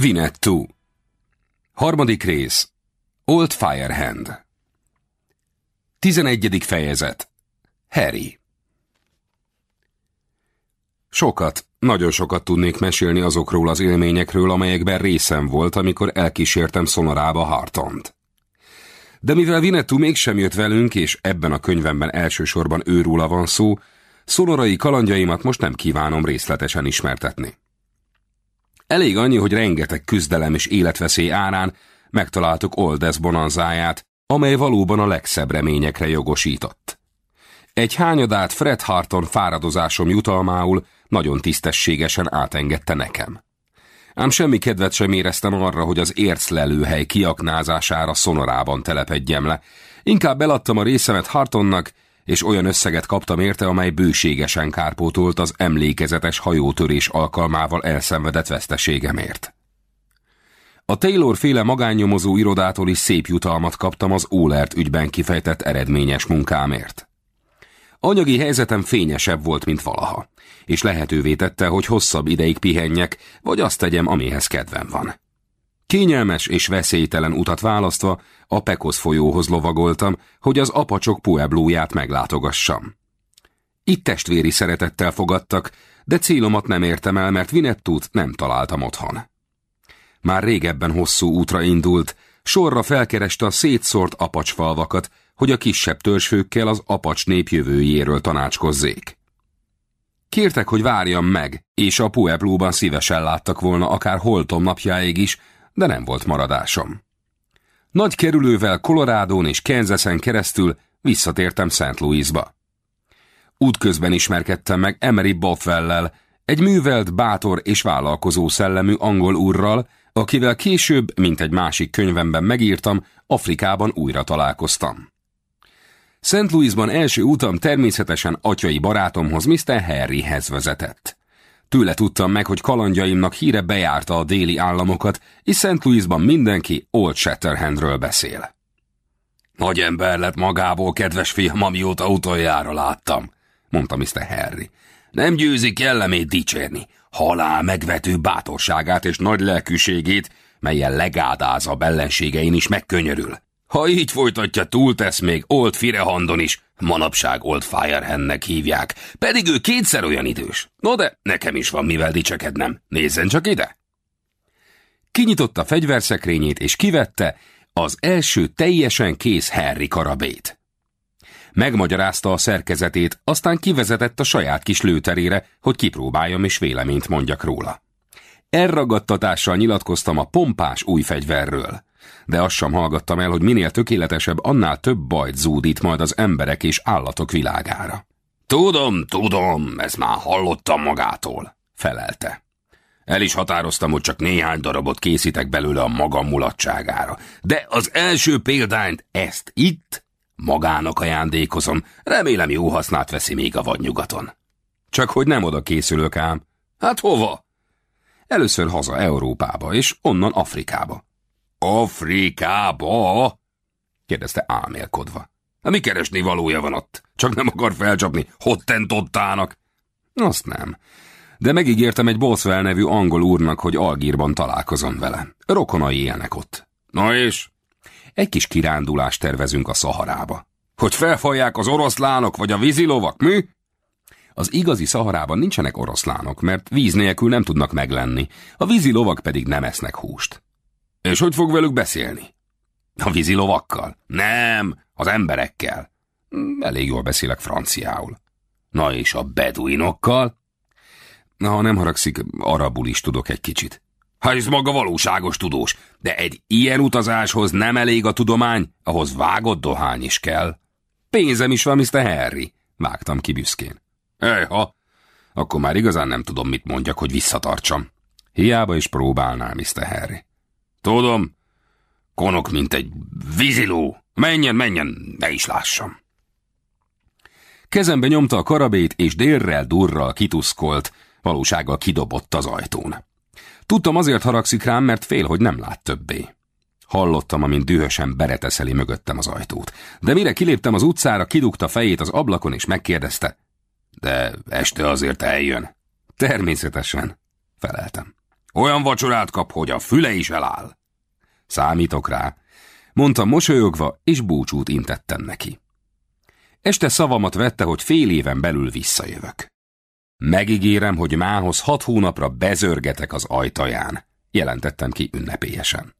Vinettu Harmadik rész Old Firehand 11. fejezet Harry Sokat, nagyon sokat tudnék mesélni azokról az élményekről, amelyekben részem volt, amikor elkísértem Szonorába Hartont. De mivel Vinettu mégsem jött velünk, és ebben a könyvemben elsősorban őróla van szó, szonorai kalandjaimat most nem kívánom részletesen ismertetni. Elég annyi, hogy rengeteg küzdelem és életveszély árán megtaláltuk Oldes bonanzáját, amely valóban a legszebb reményekre jogosított. Egy hányadát Fred Harton fáradozásom jutalmául nagyon tisztességesen átengedte nekem. Ám semmi kedvet sem éreztem arra, hogy az érclelőhely kiaknázására szonorában telepedjem le. Inkább beladtam a részemet Hartonnak, és olyan összeget kaptam érte, amely bőségesen kárpótolt az emlékezetes hajótörés alkalmával elszenvedett veszteségemért. A Taylor féle magánnyomozó irodától is szép jutalmat kaptam az Ólert ügyben kifejtett eredményes munkámért. Anyagi helyzetem fényesebb volt, mint valaha, és lehetővé tette, hogy hosszabb ideig pihenjek, vagy azt tegyem, amihez kedvem van. Kényelmes és veszélytelen utat választva a Pekosz folyóhoz lovagoltam, hogy az apacsok pueblóját meglátogassam. Itt testvéri szeretettel fogadtak, de célomat nem értem el, mert Vinettút nem találtam otthon. Már régebben hosszú útra indult, sorra felkereste a szétszórt apacsfalvakat, hogy a kisebb törzsfőkkel az apacs nép jövőjéről tanácskozzék. Kértek, hogy várjam meg, és a Pueblóban szívesen láttak volna akár holtom napjáig is, de nem volt maradásom. Nagy kerülővel Colorádón és Kansasen keresztül visszatértem St. Louisba. Útközben ismerkedtem meg Emery Bothwell-lel, egy művelt, bátor és vállalkozó szellemű angol úrral, akivel később, mint egy másik könyvemben megírtam, Afrikában újra találkoztam. St. Louisban első utam természetesen atyai barátomhoz, Mr. Harryhez vezetett. Tőle tudtam meg, hogy kalandjaimnak híre bejárta a déli államokat, és St. Louisban mindenki Old Shatterhandről beszél. Nagy ember lett magából, kedves fiam, amióta utoljára láttam, mondta Mr. Harry. Nem győzi kellemét dicsérni, halál megvető bátorságát és nagy lelkűségét, melyen legádáz a ellenségein is megkönyörül. Ha így folytatja, túltesz még Old Firehandon is, manapság Old Firehandnek hívják, pedig ő kétszer olyan idős. No de nekem is van mivel dicsekednem, nézzen csak ide! Kinyitotta a fegyverszekrényét és kivette az első teljesen kész Harry karabét. Megmagyarázta a szerkezetét, aztán kivezetett a saját kis lőterére, hogy kipróbáljam és véleményt mondjak róla. Elragadtatással nyilatkoztam a pompás új fegyverről de azt sem hallgattam el, hogy minél tökéletesebb, annál több bajt zúdít majd az emberek és állatok világára. Tudom, tudom, ezt már hallottam magától, felelte. El is határoztam, hogy csak néhány darabot készítek belőle a magam mulatságára. De az első példányt, ezt itt, magának ajándékozom. Remélem jó hasznát veszi még a vadnyugaton. Csak hogy nem oda készülök ám. Hát hova? Először haza Európába, és onnan Afrikába. Afrikába? kérdezte álmélkodva. Mi keresni valója van ott? Csak nem akar felcsapni hottentottának? Azt nem. De megígértem egy Boswell nevű angol úrnak, hogy Algírban találkozom vele. Rokonai élnek ott. Na és? Egy kis kirándulást tervezünk a Szaharába. Hogy felfalják az oroszlánok vagy a vízilovak, mi? Az igazi Szaharában nincsenek oroszlánok, mert víz nélkül nem tudnak meglenni, a vízi lovak pedig nem esznek húst. És hogy fog velük beszélni? A vízi lovakkal? Nem, az emberekkel. Elég jól beszélek franciául. Na és a beduinokkal? Na, ha nem haragszik, arabul is tudok egy kicsit. Hát ez maga valóságos tudós, de egy ilyen utazáshoz nem elég a tudomány, ahhoz vágott dohány is kell. Pénzem is van, Mr. Harry, vágtam ki büszkén. Ejha, akkor már igazán nem tudom, mit mondjak, hogy visszatartsam. Hiába is próbálnál, Mr. Harry. Tudom, konok, mint egy víziló. Menjen, menjen, ne is lássam. Kezembe nyomta a karabét, és délrel durral kituszkolt, valósággal kidobott az ajtón. Tudtam azért haragszik rám, mert fél, hogy nem lát többé. Hallottam, amint dühösen bereteszeli mögöttem az ajtót. De mire kiléptem az utcára, kidugta fejét az ablakon, és megkérdezte. De este azért eljön. Természetesen, feleltem. Olyan vacsorát kap, hogy a füle is eláll. Számítok rá, mondtam mosolyogva, és búcsút intettem neki. Este szavamat vette, hogy fél éven belül visszajövök. Megígérem, hogy mához hat hónapra bezörgetek az ajtaján, jelentettem ki ünnepélyesen.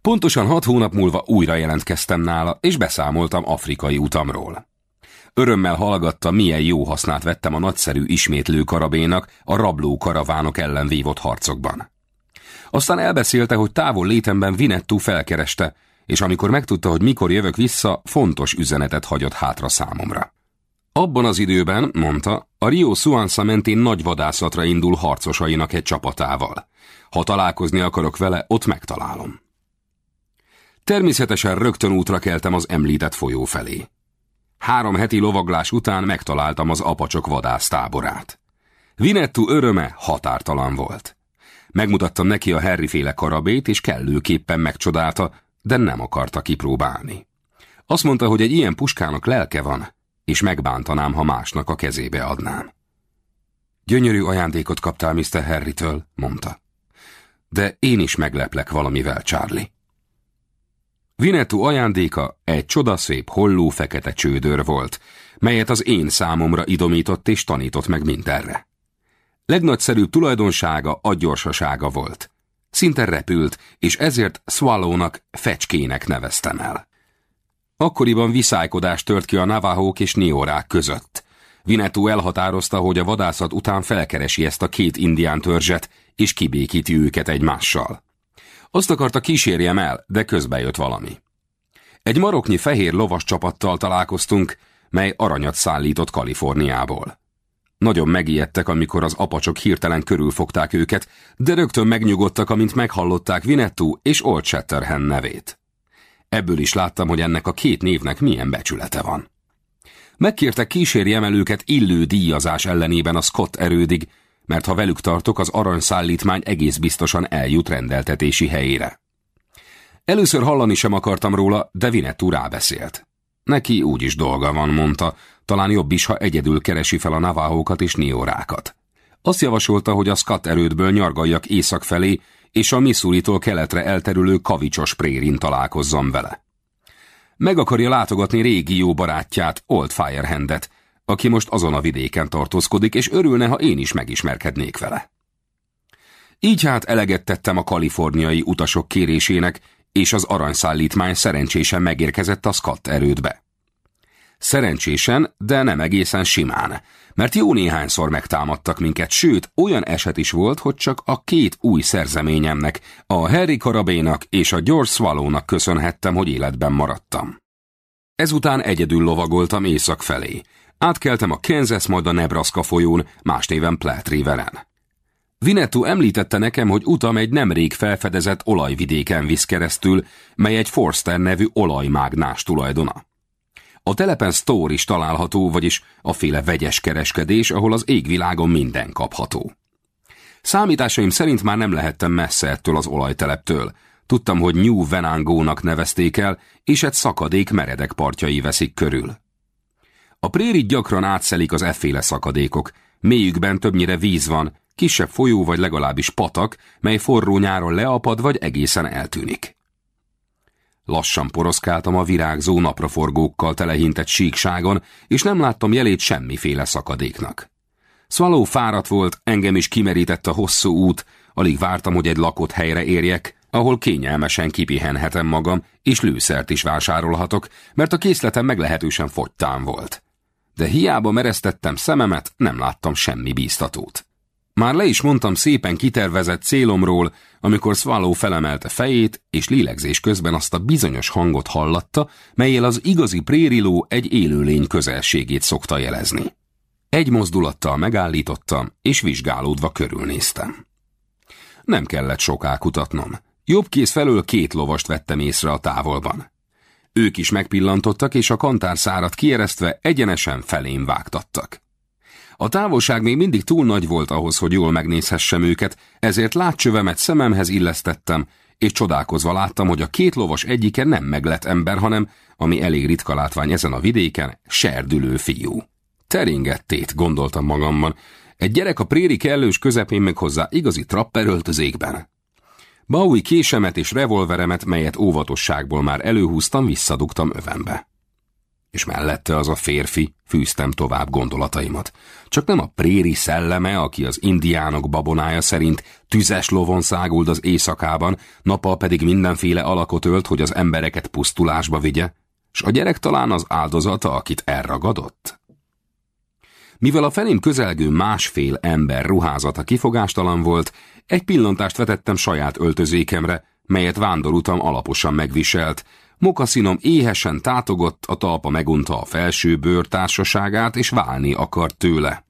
Pontosan hat hónap múlva újra jelentkeztem nála, és beszámoltam afrikai utamról. Örömmel hallgatta, milyen jó hasznát vettem a nagyszerű ismétlő karabénak a rabló karavánok ellen vívott harcokban. Aztán elbeszélte, hogy távol létemben Vinettu felkereste, és amikor megtudta, hogy mikor jövök vissza, fontos üzenetet hagyott hátra számomra. Abban az időben, mondta, a Rio Suansa mentén nagy vadászatra indul harcosainak egy csapatával. Ha találkozni akarok vele, ott megtalálom. Természetesen rögtön útra keltem az említett folyó felé. Három heti lovaglás után megtaláltam az apacsok vadásztáborát. Vinettu öröme határtalan volt. Megmutattam neki a Harry-féle karabét, és kellőképpen megcsodálta, de nem akarta kipróbálni. Azt mondta, hogy egy ilyen puskának lelke van, és megbántanám, ha másnak a kezébe adnám. Gyönyörű ajándékot kaptál Mr. Harry-től, mondta. De én is megleplek valamivel, Charlie. Vinetú ajándéka egy csodaszép holló fekete csődör volt, melyet az én számomra idomított és tanított meg mindenre. Legnagyszerűbb tulajdonsága a gyorsasága volt. Szinte repült, és ezért Swallownak fecskének neveztem el. Akkoriban viszálykodás tört ki a navahók és niorák között. Vinetú elhatározta, hogy a vadászat után felkeresi ezt a két indián törzset, és kibékíti őket egymással. Azt akarta kísérjem el, de közbe jött valami. Egy maroknyi fehér lovas csapattal találkoztunk, mely aranyat szállított Kaliforniából. Nagyon megijedtek, amikor az apacsok hirtelen körülfogták őket, de rögtön megnyugodtak, amint meghallották Vinettu és Old Shatterhand nevét. Ebből is láttam, hogy ennek a két névnek milyen becsülete van. Megkértek kísérjem el őket illő díjazás ellenében a Scott erődig, mert ha velük tartok, az aranyszállítmány egész biztosan eljut rendeltetési helyére. Először hallani sem akartam róla, de Vinettu rábeszélt. Neki úgyis dolga van, mondta, talán jobb is, ha egyedül keresi fel a naváhókat és niórákat. Azt javasolta, hogy a Scott erődből nyargaljak észak felé, és a missouri keletre elterülő kavicsos prérin találkozzam vele. Meg akarja látogatni régi jó barátját, Old Firehandet, aki most azon a vidéken tartózkodik, és örülne, ha én is megismerkednék vele. Így hát eleget tettem a kaliforniai utasok kérésének, és az aranyszállítmány szerencsésen megérkezett a Scott erődbe. Szerencsésen, de nem egészen simán, mert jó néhányszor megtámadtak minket, sőt, olyan eset is volt, hogy csak a két új szerzeményemnek, a Harry Karabénak és a George Swallownak köszönhettem, hogy életben maradtam. Ezután egyedül lovagoltam észak felé, Átkeltem a Kansas, majd a Nebraska folyón, más néven Platte Riveren. Vinettu említette nekem, hogy utam egy nemrég felfedezett olajvidéken visz keresztül, mely egy Forster nevű olajmágnás tulajdona. A telepen store is található, vagyis a féle vegyes kereskedés, ahol az égvilágon minden kapható. Számításaim szerint már nem lehettem messze ettől az olajteleptől. Tudtam, hogy New Venangónak nevezték el, és egy szakadék meredek partjai veszik körül. A prérit gyakran átszelik az efféle szakadékok, mélyükben többnyire víz van, kisebb folyó vagy legalábbis patak, mely forró nyáron leapad vagy egészen eltűnik. Lassan poroszkáltam a virágzó napraforgókkal telehintett síkságon, és nem láttam jelét semmiféle szakadéknak. Swallow fáradt volt, engem is kimerített a hosszú út, alig vártam, hogy egy lakott helyre érjek, ahol kényelmesen kipihenhetem magam, és lőszert is vásárolhatok, mert a készletem meglehetősen fogytán volt de hiába mereztettem szememet, nem láttam semmi bíztatót. Már le is mondtam szépen kitervezett célomról, amikor Swallow felemelte fejét, és lélegzés közben azt a bizonyos hangot hallatta, melyel az igazi prériló egy élőlény közelségét szokta jelezni. Egy mozdulattal megállítottam, és vizsgálódva körülnéztem. Nem kellett soká kutatnom. Jobb kéz felől két lovast vettem észre a távolban. Ők is megpillantottak, és a kantárszárat kieresztve egyenesen felém vágtattak. A távolság még mindig túl nagy volt ahhoz, hogy jól megnézhessem őket, ezért látcsövemet szememhez illesztettem, és csodálkozva láttam, hogy a két lovas egyike nem meglett ember, hanem, ami elég ritka látvány ezen a vidéken, serdülő fiú. Teringettét, gondoltam magamban, Egy gyerek a préri kellős közepén meg hozzá igazi trapperöltözékben. Bowie késemet és revolveremet, melyet óvatosságból már előhúztam, visszadugtam övembe. És mellette az a férfi, fűztem tovább gondolataimat. Csak nem a préri szelleme, aki az indiánok babonája szerint tüzes lovon száguld az éjszakában, nappal pedig mindenféle alakot ölt, hogy az embereket pusztulásba vigye, s a gyerek talán az áldozata, akit elragadott? Mivel a felém közelgő másfél ember ruházata kifogástalan volt, egy pillantást vetettem saját öltözékemre, melyet vándorutam alaposan megviselt. Mokaszinom éhesen tátogott, a talpa megunta a felső bőr és válni akart tőle.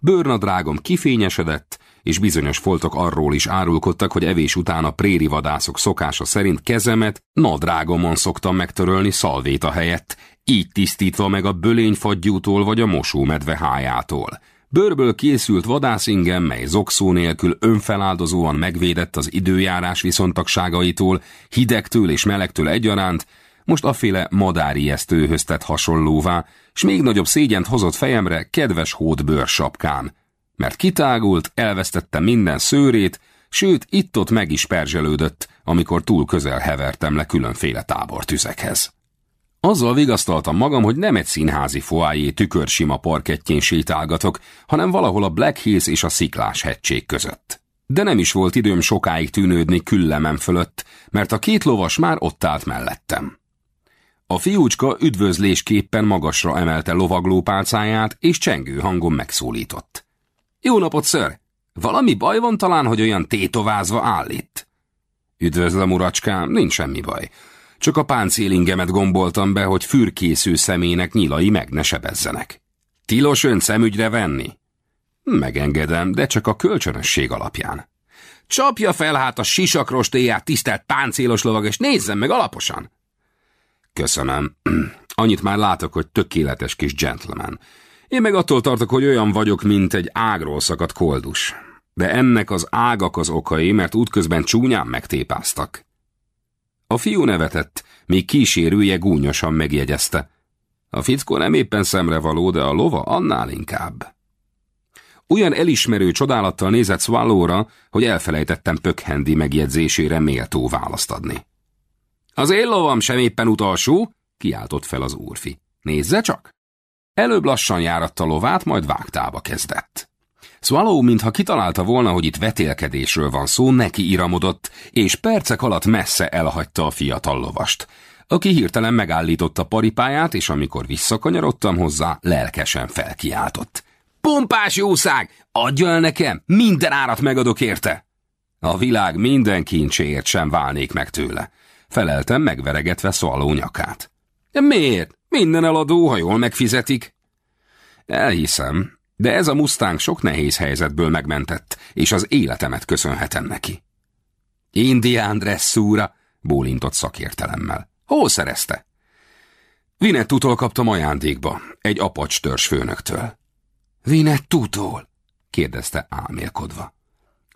Bőrnadrágom kifényesedett, és bizonyos foltok arról is árulkodtak, hogy evés után a préri vadászok szokása szerint kezemet nadrágomon szoktam megtörölni szalvéta helyett, így tisztítva meg a bölényfagyútól vagy a mosómedve hájától. Bőrből készült vadászingem, mely zokszó nélkül önfeláldozóan megvédett az időjárás viszontagságaitól, hidegtől és melegtől egyaránt, most aféle madárijesztőhöz tett hasonlóvá, s még nagyobb szégyent hozott fejemre kedves hódbőrsapkám, mert kitágult, elvesztette minden szőrét, sőt, itt-ott meg is perzselődött, amikor túl közel hevertem le különféle tábortüzekhez. Azzal vigasztaltam magam, hogy nem egy színházi foájé tükörsima parkettjén sétálgatok, hanem valahol a Black Hills és a Sziklás hegység között. De nem is volt időm sokáig tűnődni küllemem fölött, mert a két lovas már ott állt mellettem. A fiúcska üdvözlésképpen magasra emelte lovaglópálcáját, és csengő hangon megszólított. Jó napot, ször! Valami baj van talán, hogy olyan tétovázva áll itt? Üdvözlöm, uracskám, nincs semmi baj. Csak a páncélingemet gomboltam be, hogy fürkésző szemének nyilai meg ne sebezzenek. Tilos ön szemügyre venni? Megengedem, de csak a kölcsönösség alapján. Csapja fel hát a sisakrostéját, tisztelt páncélos lovag, és nézzem meg alaposan! Köszönöm. Annyit már látok, hogy tökéletes kis gentleman. Én meg attól tartok, hogy olyan vagyok, mint egy ágról szakadt koldus. De ennek az ágak az okai, mert útközben csúnyán megtépáztak. A fiú nevetett, még kísérője gúnyosan megjegyezte. A fickó nem éppen szemrevaló, de a lova annál inkább. Olyan elismerő csodálattal nézett Swallowra, hogy elfelejtettem Pökhendi megjegyzésére méltó választ adni. Az én lovam sem éppen utolsó, kiáltott fel az úrfi. Nézze csak! Előbb lassan járatta lovát, majd vágtába kezdett. Swallow, mintha kitalálta volna, hogy itt vetélkedésről van szó, neki iramodott, és percek alatt messze elhagyta a fiatal lovast, aki hirtelen megállította paripáját, és amikor visszakanyarodtam hozzá, lelkesen felkiáltott. Pompás jószág! Adja el nekem! Minden árat megadok érte! A világ minden kincséért sem válnék meg tőle. Feleltem megveregetve Swallow nyakát. Miért? Minden eladó, ha jól megfizetik. Elhiszem, de ez a Mustang sok nehéz helyzetből megmentett, és az életemet köszönhetem neki. Indián dresszúra, bólintott szakértelemmel. Hol szerezte? Vinettútól kaptam ajándékba, egy apacs főnöktől. Vinettútól? kérdezte álmélkodva.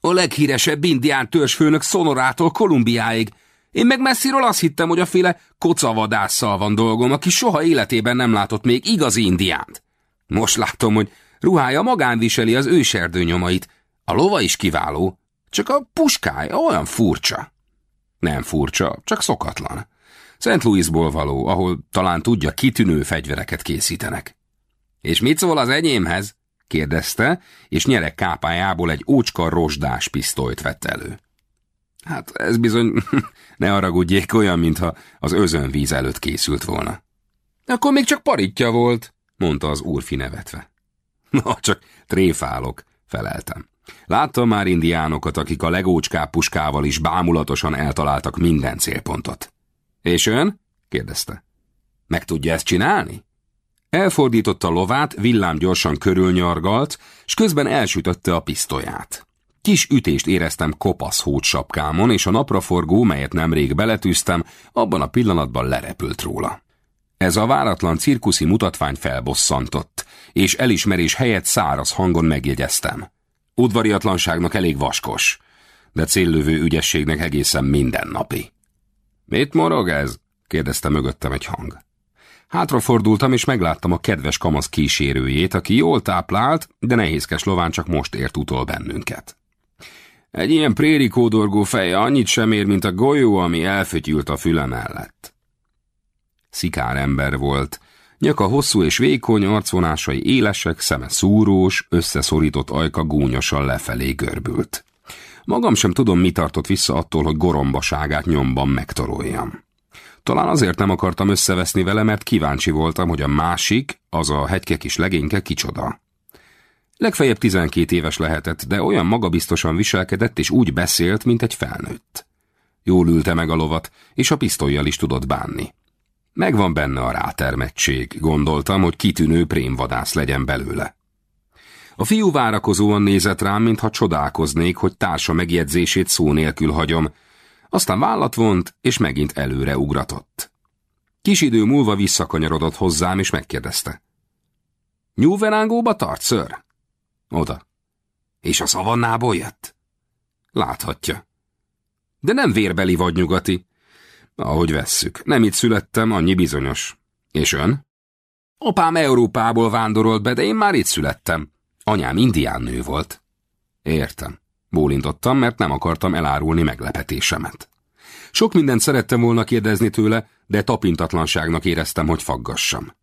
A leghíresebb indián törzsfőnök Szonorától Kolumbiáig. Én meg messziről azt hittem, hogy a féle kocavadásszal van dolgom, aki soha életében nem látott még igazi indiánt. Most látom, hogy ruhája magán viseli az őserdő nyomait. A lova is kiváló, csak a puskája olyan furcsa. Nem furcsa, csak szokatlan. Szent Louisból való, ahol talán tudja, kitűnő fegyvereket készítenek. És mit szól az enyémhez? kérdezte, és nyerek kápájából egy ócska rozsdás pisztolyt vett elő. Hát ez bizony, ne haragudjék, olyan, mintha az özönvíz előtt készült volna. Akkor még csak paritja volt, mondta az úrfi nevetve. Na, csak tréfálok, feleltem. Láttam már indiánokat, akik a legócskább puskával is bámulatosan eltaláltak minden célpontot. És ön? kérdezte. Meg tudja ezt csinálni? Elfordította lovát, villám gyorsan körülnyargalt, és közben elsütötte a pisztolyát. Kis ütést éreztem kopasz hótsapkámon, és a napraforgó, melyet nemrég beletűztem, abban a pillanatban lerepült róla. Ez a váratlan cirkuszi mutatvány felbosszantott, és elismerés helyett száraz hangon megjegyeztem. Udvariatlanságnak elég vaskos, de céllövő ügyességnek egészen mindennapi. Mit morog ez? kérdezte mögöttem egy hang. Hátrafordultam, és megláttam a kedves kamasz kísérőjét, aki jól táplált, de nehézkes lován csak most ért utol bennünket. Egy ilyen préri kódorgó feje annyit sem ér, mint a golyó, ami elfütyült a füle mellett. Szikár ember volt, nyaka hosszú és vékony, arcvonásai élesek, szeme szúrós, összeszorított ajka gúnyosan lefelé görbült. Magam sem tudom, mi tartott vissza attól, hogy gorombaságát nyomban megtoroljam. Talán azért nem akartam összeveszni vele, mert kíváncsi voltam, hogy a másik, az a hegyke kis legényke kicsoda. Legfeljebb tizenkét éves lehetett, de olyan magabiztosan viselkedett és úgy beszélt, mint egy felnőtt. Jól ülte meg a lovat, és a pisztolyjal is tudott bánni. Megvan benne a rátermettség, gondoltam, hogy kitűnő prémvadász legyen belőle. A fiú várakozóan nézett rám, mintha csodálkoznék, hogy társa megjegyzését szó nélkül hagyom, aztán vállat vont, és megint előre ugratott. Kis idő múlva visszakanyarodott hozzám, és megkérdezte. Nyúverángóba tart, ször? Oda. És a szavannából jött? Láthatja. De nem vérbeli vagy nyugati. Ahogy vesszük. Nem itt születtem, annyi bizonyos. És ön? Apám Európából vándorolt be, de én már itt születtem. Anyám indián nő volt. Értem. Bólintottam, mert nem akartam elárulni meglepetésemet. Sok mindent szerettem volna kérdezni tőle, de tapintatlanságnak éreztem, hogy faggassam.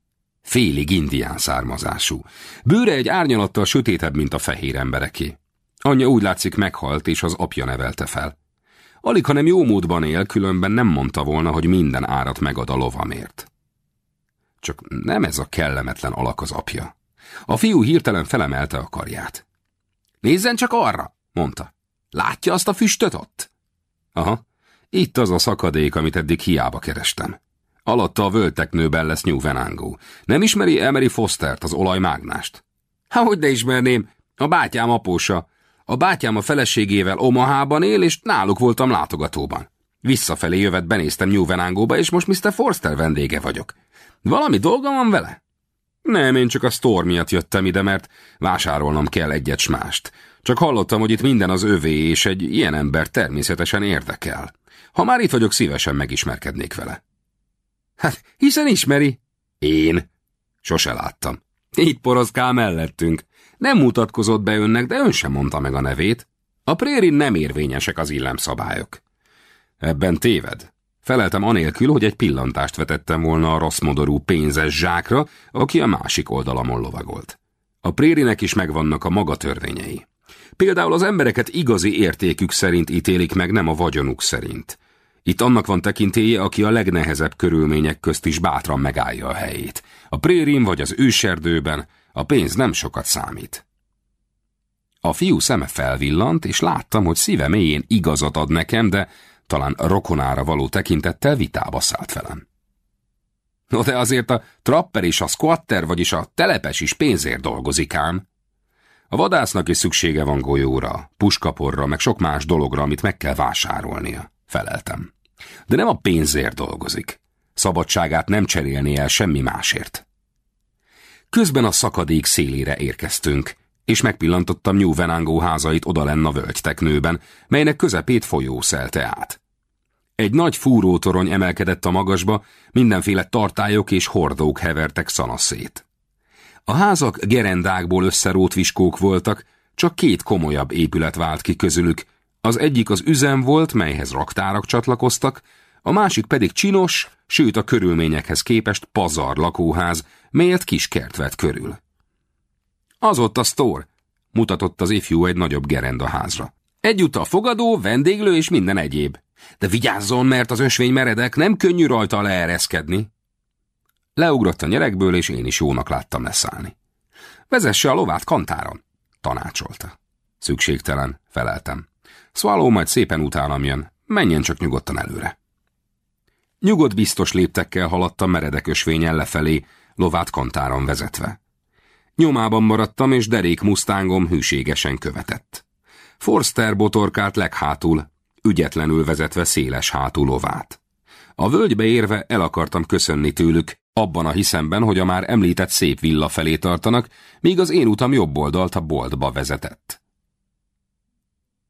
Félig indián származású. Bőre egy árnyalattal sötétebb, mint a fehér embereké. Anyja úgy látszik meghalt, és az apja nevelte fel. Alig, hanem jó módban él, különben nem mondta volna, hogy minden árat megad a lovamért. Csak nem ez a kellemetlen alak az apja. A fiú hirtelen felemelte a karját. Nézzen csak arra, mondta. Látja azt a füstöt ott? Aha, itt az a szakadék, amit eddig hiába kerestem. Alatta a völteknőben lesz New Venango. Nem ismeri Emery Fostert, az olajmágnást? Há, hogy ne ismerném, a bátyám apósa. A bátyám a feleségével Omahában él, és náluk voltam látogatóban. Visszafelé jövet benéztem New Venangóba, és most Mr. Forster vendége vagyok. Valami dolga van vele? Nem, én csak a store miatt jöttem ide, mert vásárolnom kell egyet mást. Csak hallottam, hogy itt minden az övé, és egy ilyen ember természetesen érdekel. Ha már itt vagyok, szívesen megismerkednék vele. Hát, hiszen ismeri. Én? Sose láttam. Itt poroszkál mellettünk. Nem mutatkozott be önnek, de ön sem mondta meg a nevét. A prérin nem érvényesek az illemszabályok. Ebben téved. Feleltem anélkül, hogy egy pillantást vetettem volna a rossz modorú pénzes zsákra, aki a másik oldalamon lovagolt. A prérinek is megvannak a maga törvényei. Például az embereket igazi értékük szerint ítélik meg, nem a vagyonuk szerint. Itt annak van tekintélye, aki a legnehezebb körülmények közt is bátran megállja a helyét. A prérin vagy az őserdőben a pénz nem sokat számít. A fiú szeme felvillant, és láttam, hogy szíve mélyén igazat ad nekem, de talán rokonára való tekintettel vitába szállt velem. No de azért a trapper és a squatter, vagyis a telepes is pénzért dolgozik ám. A vadásznak is szüksége van golyóra, puskaporra, meg sok más dologra, amit meg kell vásárolnia. Feleltem. De nem a pénzért dolgozik. Szabadságát nem cserélné el semmi másért. Közben a szakadék szélére érkeztünk, és megpillantottam New Venango házait odalenn a völgyteknőben, melynek közepét folyó szelte át. Egy nagy fúrótorony emelkedett a magasba, mindenféle tartályok és hordók hevertek szanaszét. A házak gerendákból összerót viskók voltak, csak két komolyabb épület vált ki közülük, az egyik az üzem volt, melyhez raktárak csatlakoztak, a másik pedig csinos, sőt a körülményekhez képest pazar lakóház, melyet kis kert vett körül. Az ott a sztor, mutatott az ifjú egy nagyobb gerenda házra. Egyúttal fogadó, vendéglő és minden egyéb. De vigyázzon, mert az ösvény meredek, nem könnyű rajta leereszkedni. Leugrott a nyerekből, és én is jónak láttam leszállni. Vezesse a lovát kantáron, tanácsolta. Szükségtelen, feleltem. Swallow majd szépen utánam jön, menjen csak nyugodtan előre. Nyugodt biztos léptekkel haladt a meredek ösvényen lefelé, lovát kantáron vezetve. Nyomában maradtam, és derék musztángom hűségesen követett. Forster botorkált leghátul, ügyetlenül vezetve széles hátú lovát. A völgybe érve el akartam köszönni tőlük, abban a hiszemben, hogy a már említett szép villa felé tartanak, míg az én utam jobb oldalt a boltba vezetett.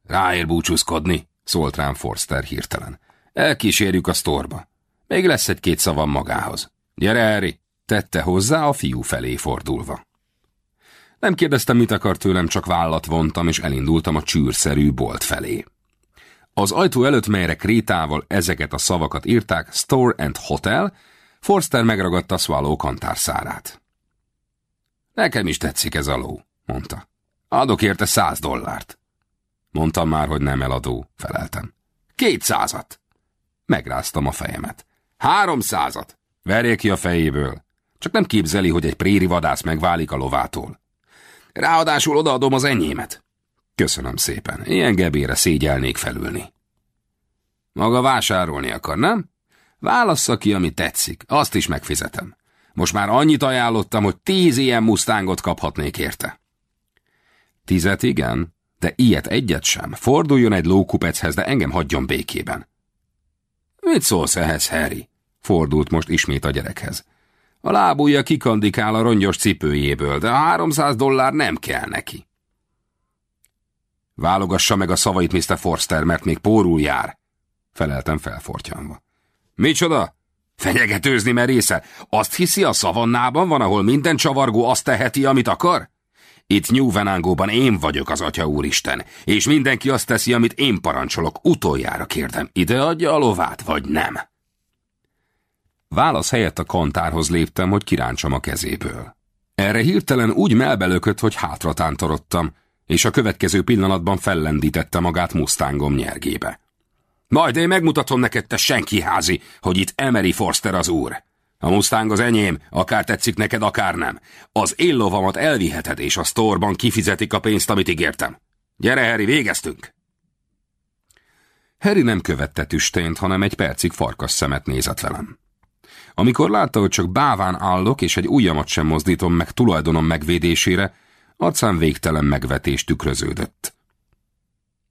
Ráér búcsúzkodni, szólt rám Forster hirtelen. Elkísérjük a sztorba. Még lesz egy-két szavam magához. Gyere, Harry, tette hozzá a fiú felé fordulva. Nem kérdeztem, mit akar tőlem, csak vállat vontam, és elindultam a csűrszerű bolt felé. Az ajtó előtt, melyre krétával ezeket a szavakat írták, Store and Hotel, Forster megragadta Swallow kantárszárát. Nekem is tetszik ez a ló, mondta. Adok érte száz dollárt. Mondtam már, hogy nem eladó, feleltem. Kétszázat. Megráztam a fejemet. Háromszázat. Verje ki a fejéből. Csak nem képzeli, hogy egy préri vadász megválik a lovától. Ráadásul odaadom az enyémet. Köszönöm szépen. Ilyen gebére szégyelnék felülni. Maga vásárolni akar, nem? Válassza ki, ami tetszik. Azt is megfizetem. Most már annyit ajánlottam, hogy tíz ilyen mustángot kaphatnék érte. Tizet igen, de ilyet egyet sem. Forduljon egy lókupechez, de engem hagyjon békében. Mit szólsz ehhez, Harry? Fordult most ismét a gyerekhez. A lábúja kikandikál a rongyos cipőjéből, de a 300 dollár nem kell neki. Válogassa meg a szavait, Mr. Forster, mert még pórul jár, feleltem felfortyanva. Micsoda? Fenyegetőzni merésze? Azt hiszi, a szavannában van, ahol minden csavargó azt teheti, amit akar? Itt Nyúvenángóban én vagyok az Atya Úristen, és mindenki azt teszi, amit én parancsolok. Utoljára kérdem, ide adja a lovát, vagy nem? Válasz helyett a kantárhoz léptem, hogy kiráncsam a kezéből. Erre hirtelen úgy melbelökött, hogy hátra tántorodtam, és a következő pillanatban fellendítette magát Mustangom nyergébe. Majd én megmutatom neked, te senki házi, hogy itt Emery Forster az úr. A Mustang az enyém, akár tetszik neked, akár nem. Az éllovamat elviheted, és a sztorban kifizetik a pénzt, amit ígértem. Gyere, Harry, végeztünk! Harry nem követte tüstént, hanem egy percig farkas szemet nézett velem. Amikor látta, hogy csak báván állok, és egy ujjamat sem mozdítom meg tulajdonom megvédésére, arcán végtelen megvetés tükröződött.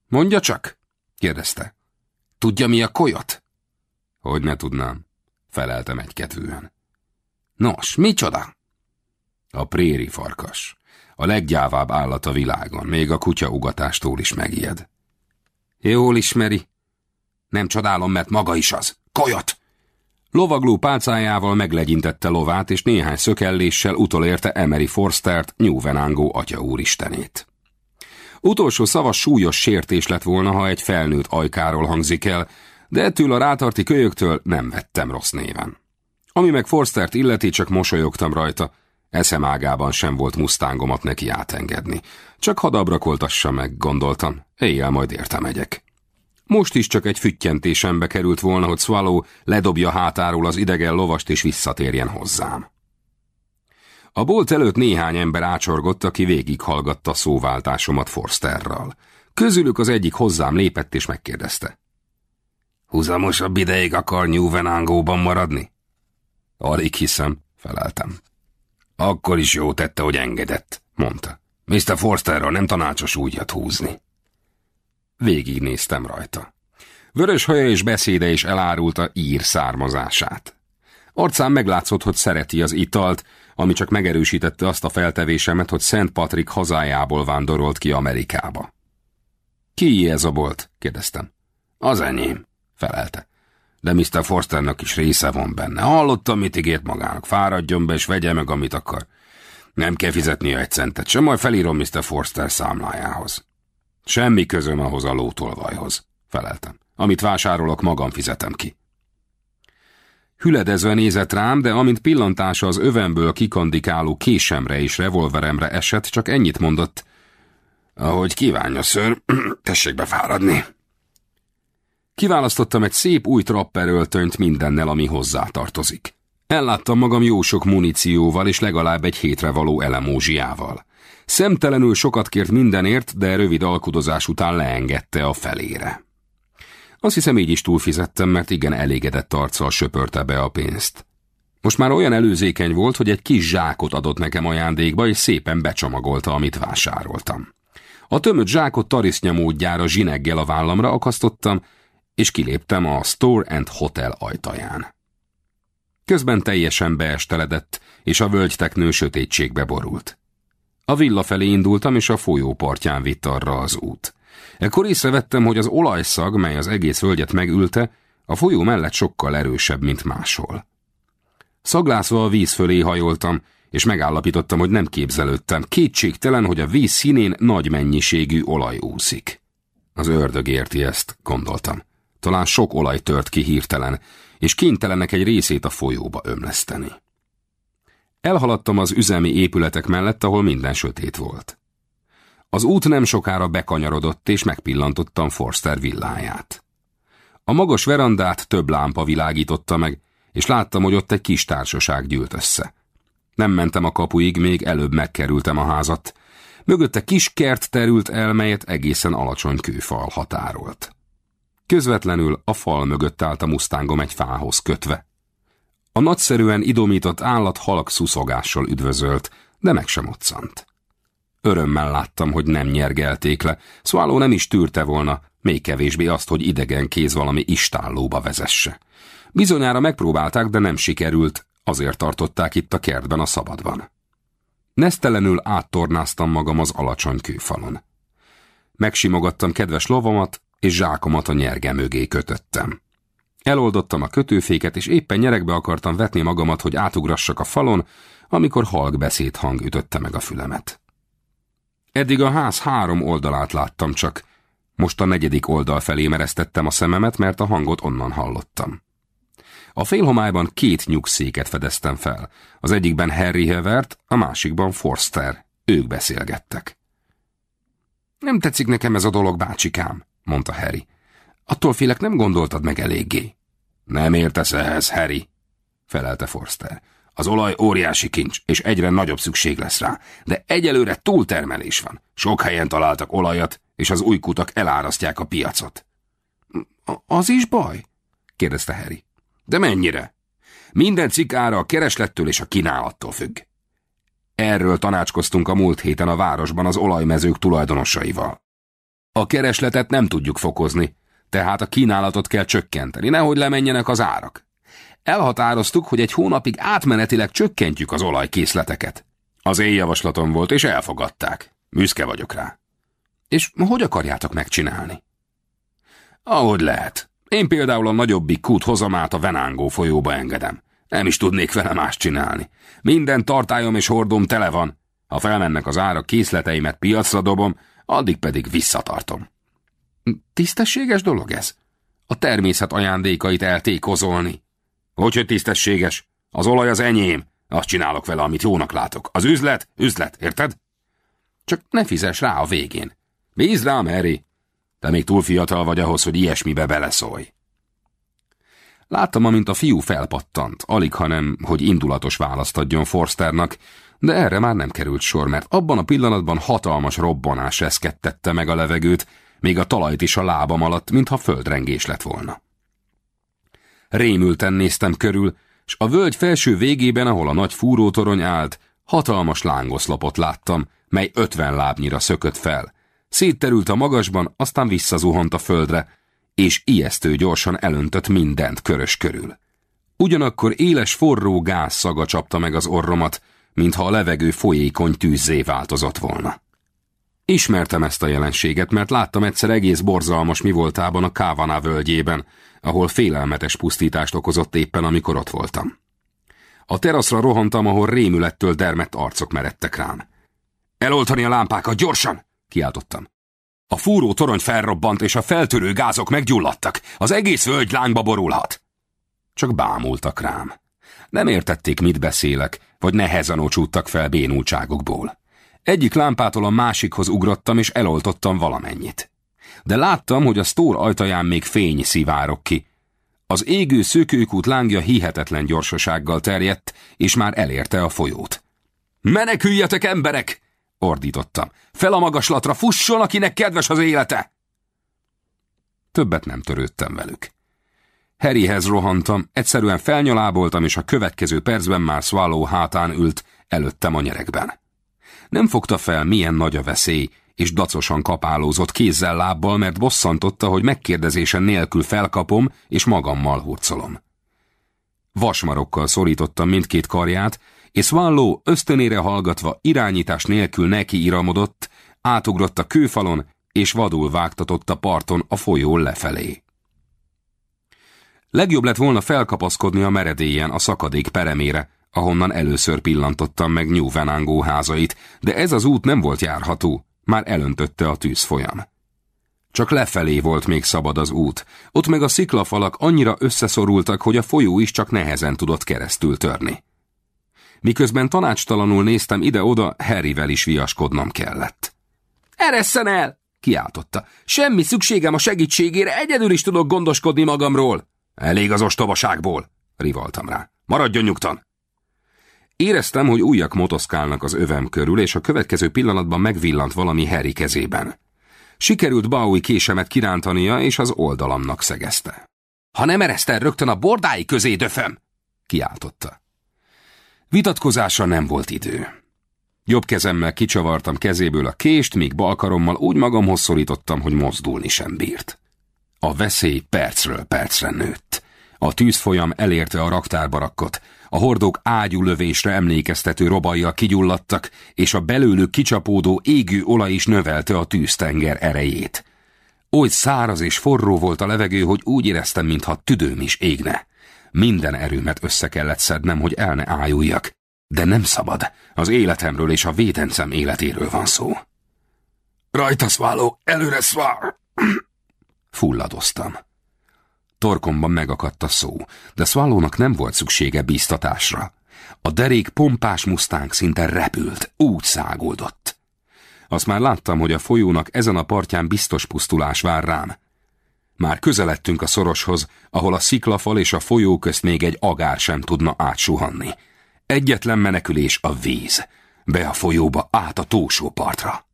Mondja csak, kérdezte. Tudja, mi a kolyot? Hogy ne tudnám, feleltem egykedvűen. Nos, micsoda? A préri farkas. A leggyávább állat a világon, még a kutya ugatástól is megijed. Jól ismeri. Nem csodálom, mert maga is az. Kolyot! Lovagló pálcájával meglegyintette lovát, és néhány szökelléssel utolérte Emery Forstert, Newvenango atya úristenét. Utolsó szava súlyos sértés lett volna, ha egy felnőtt ajkáról hangzik el, de ettől a rátarti kölyöktől nem vettem rossz néven. Ami meg Forstert illeti, csak mosolyogtam rajta, eszem ágában sem volt mustángomat neki átengedni. Csak hadabrakoltassa meg, gondoltam, éjjel majd érte megyek. Most is csak egy füttyentésembe került volna, hogy Swallow ledobja hátáról az idegen lovast és visszatérjen hozzám. A bolt előtt néhány ember ácsorgott, aki végighallgatta szóváltásomat Forsterral. Közülük az egyik hozzám lépett és megkérdezte. Húzamosabb ideig akar Newvenangóban maradni? Alig hiszem, feleltem. Akkor is jó tette, hogy engedett, mondta. Mr. Forsterral nem tanácsos úgyat húzni. Végignéztem rajta. Vörös haja és beszéde is elárulta ír származását. Arcán meglátszott, hogy szereti az italt, ami csak megerősítette azt a feltevésemet, hogy Szent Patrik hazájából vándorolt ki Amerikába. Ki ez a bolt? kérdeztem. Az enyém, felelte. De Mr. Forsternak is része van benne. Hallottam, mit ígért magának. Fáradjon be, és vegye meg, amit akar. Nem kell fizetnie egy centet, sem majd felírom Mr. Forster számlájához. Semmi közöm ahhoz a lótolvajhoz, feleltem. Amit vásárolok, magam fizetem ki. Hüledezve nézett rám, de amint pillantása az övemből kikandikáló késemre és revolveremre esett, csak ennyit mondott. Ahogy kívánja, ször, tessék befáradni. Kiválasztottam egy szép új trapperöltönyt mindennel, ami hozzá tartozik. Elláttam magam jó sok munícióval és legalább egy hétre való elemózsiával. Szemtelenül sokat kért mindenért, de rövid alkudozás után leengedte a felére. Azt hiszem így is túlfizettem, mert igen elégedett arccal söpörte be a pénzt. Most már olyan előzékeny volt, hogy egy kis zsákot adott nekem ajándékba, és szépen becsomagolta, amit vásároltam. A tömött zsákot tarisznya módjára zsineggel a vállamra akasztottam, és kiléptem a Store and Hotel ajtaján. Közben teljesen beesteledett, és a völgyteknő sötétségbe borult. A villa felé indultam, és a folyó partján vitt arra az út. Ekkor észrevettem, hogy az olajszag, mely az egész völgyet megülte, a folyó mellett sokkal erősebb, mint máshol. Szaglászva a víz fölé hajoltam, és megállapítottam, hogy nem képzelődtem. Kétségtelen, hogy a víz színén nagy mennyiségű olaj úszik. Az ördög érti ezt, gondoltam. Talán sok olaj tört ki hirtelen, és kénytelenek egy részét a folyóba ömleszteni. Elhaladtam az üzemi épületek mellett, ahol minden sötét volt. Az út nem sokára bekanyarodott, és megpillantottam Forster villáját. A magas verandát több lámpa világította meg, és láttam, hogy ott egy kis társaság gyűlt össze. Nem mentem a kapuig, még előbb megkerültem a házat. Mögötte kis kert terült el, melyet egészen alacsony kőfal határolt. Közvetlenül a fal mögött állt a musztángom egy fához kötve. A nagyszerűen idomított állat halk szuszogással üdvözölt, de meg sem moccant. Örömmel láttam, hogy nem nyergelték le, Swallow nem is tűrte volna, még kevésbé azt, hogy idegen kéz valami istállóba vezesse. Bizonyára megpróbálták, de nem sikerült, azért tartották itt a kertben a szabadban. Nesztelenül áttornáztam magam az alacsony kőfalon. Megsimogattam kedves lovamat, és zsákomat a nyerge mögé kötöttem. Eloldottam a kötőféket, és éppen nyerekbe akartam vetni magamat, hogy átugrassak a falon, amikor halk beszédhang ütötte meg a fülemet. Eddig a ház három oldalát láttam csak, most a negyedik oldal felé mereztettem a szememet, mert a hangot onnan hallottam. A félhomályban két nyugszéket fedeztem fel. Az egyikben Harry Hevert, a másikban Forster. Ők beszélgettek. Nem tetszik nekem ez a dolog, bácsikám, mondta Harry. Attól félek nem gondoltad meg eléggé. Nem értesz ehhez, Harry, felelte Forster. Az olaj óriási kincs, és egyre nagyobb szükség lesz rá, de egyelőre túltermelés van. Sok helyen találtak olajat, és az új kutak elárasztják a piacot. Az is baj? kérdezte Harry. De mennyire? Minden cikára a kereslettől és a kínálattól függ. Erről tanácskoztunk a múlt héten a városban az olajmezők tulajdonosaival. A keresletet nem tudjuk fokozni, tehát a kínálatot kell csökkenteni, nehogy lemenjenek az árak. Elhatároztuk, hogy egy hónapig átmenetileg csökkentjük az olajkészleteket. Az én javaslatom volt, és elfogadták. Büszke vagyok rá. És hogy akarjátok megcsinálni? Ahogy lehet. Én például a nagyobbik kút hozamát a Venángó folyóba engedem. Nem is tudnék vele más csinálni. Minden tartályom és hordom tele van. Ha felmennek az árak, készleteimet piacra dobom, addig pedig visszatartom. Tisztességes dolog ez? A természet ajándékait eltékozolni. Hogy, tisztességes? Az olaj az enyém. Azt csinálok vele, amit jónak látok. Az üzlet, üzlet, érted? Csak ne fizes rá a végén. Bízd rám, Harry. Te még túl fiatal vagy ahhoz, hogy ilyesmibe beleszólj. Láttam, amint a fiú felpattant, alig hanem, hogy indulatos választ adjon Forsternak, de erre már nem került sor, mert abban a pillanatban hatalmas robbanás eszkedtette meg a levegőt, még a talajt is a lábam alatt, mintha földrengés lett volna. Rémülten néztem körül, s a völgy felső végében, ahol a nagy fúrótorony állt, hatalmas lángoszlopot láttam, mely ötven lábnyira szökött fel. Szétterült a magasban, aztán visszazuhant a földre, és ijesztő gyorsan elöntött mindent körös körül. Ugyanakkor éles forró gáz szaga csapta meg az orromat, mintha a levegő folyékony tűzzé változott volna. Ismertem ezt a jelenséget, mert láttam egyszer egész borzalmas mi voltában a Kávaná völgyében, ahol félelmetes pusztítást okozott éppen, amikor ott voltam. A teraszra rohantam, ahol rémülettől dermedt arcok meredtek rám. Eloltani a lámpákat, gyorsan! kiáltottam. A fúró torony felrobbant, és a feltörő gázok meggyulladtak. Az egész völgy lángba borulhat. Csak bámultak rám. Nem értették, mit beszélek, vagy nehezen ocsúttak fel bénultságokból. Egyik lámpától a másikhoz ugrottam, és eloltottam valamennyit. De láttam, hogy a sztór ajtaján még fény szivárok ki. Az égő szökőkút lángja hihetetlen gyorsasággal terjedt, és már elérte a folyót. Meneküljetek, emberek! ordítottam. Fel a magaslatra, fusson, akinek kedves az élete! Többet nem törődtem velük. Harryhez rohantam, egyszerűen felnyaláboltam, és a következő percben már Swallow hátán ült, előttem a nyerekben. Nem fogta fel, milyen nagy a veszély, és dacosan kapálózott kézzel-lábbal, mert bosszantotta, hogy megkérdezésen nélkül felkapom, és magammal hurcolom. Vasmarokkal szorítottam mindkét karját, és Swallow ösztönére hallgatva irányítás nélkül neki iramodott, átugrott a kőfalon, és vadul vágtatott a parton a folyó lefelé. Legjobb lett volna felkapaszkodni a meredélyen a szakadék peremére, ahonnan először pillantottam meg New Venango házait, de ez az út nem volt járható, már elöntötte a tűzfolyam. Csak lefelé volt még szabad az út, ott meg a sziklafalak annyira összeszorultak, hogy a folyó is csak nehezen tudott keresztül törni. Miközben tanácstalanul néztem ide-oda, Harryvel is viaskodnom kellett. Eresszen el! kiáltotta. Semmi szükségem a segítségére, egyedül is tudok gondoskodni magamról. Elég az ostobaságból, rivaltam rá. Maradjon nyugtan! Éreztem, hogy újak motoszkálnak az övem körül, és a következő pillanatban megvillant valami Harry kezében. Sikerült Baui késemet kirántania, és az oldalamnak szegezte. Ha nem eresztel rögtön a bordái közé, döfem! kiáltotta. Vitatkozásra nem volt idő. Jobb kezemmel kicsavartam kezéből a kést, míg balkarommal úgy magamhoz szorítottam, hogy mozdulni sem bírt. A veszély percről percre nőtt. A tűzfolyam elérte a raktárbarakkot, a hordók ágyúlövésre emlékeztető robajjal kigyulladtak, és a belőlük kicsapódó égő olaj is növelte a tűztenger erejét. Oly száraz és forró volt a levegő, hogy úgy éreztem, mintha tüdőm is égne. Minden erőmet össze kellett szednem, hogy el ne ájuljak. De nem szabad. Az életemről és a védencem életéről van szó. Rajta szváló, előre szvál! Fulladoztam. Torkomban megakadt a szó, de Swallownak nem volt szüksége bíztatásra. A derék pompás musztánk szinte repült, úgy száguldott. Azt már láttam, hogy a folyónak ezen a partján biztos pusztulás vár rám. Már közeledtünk a szoroshoz, ahol a sziklafal és a folyó közt még egy agár sem tudna átsuhanni. Egyetlen menekülés a víz, be a folyóba át a túlsó partra.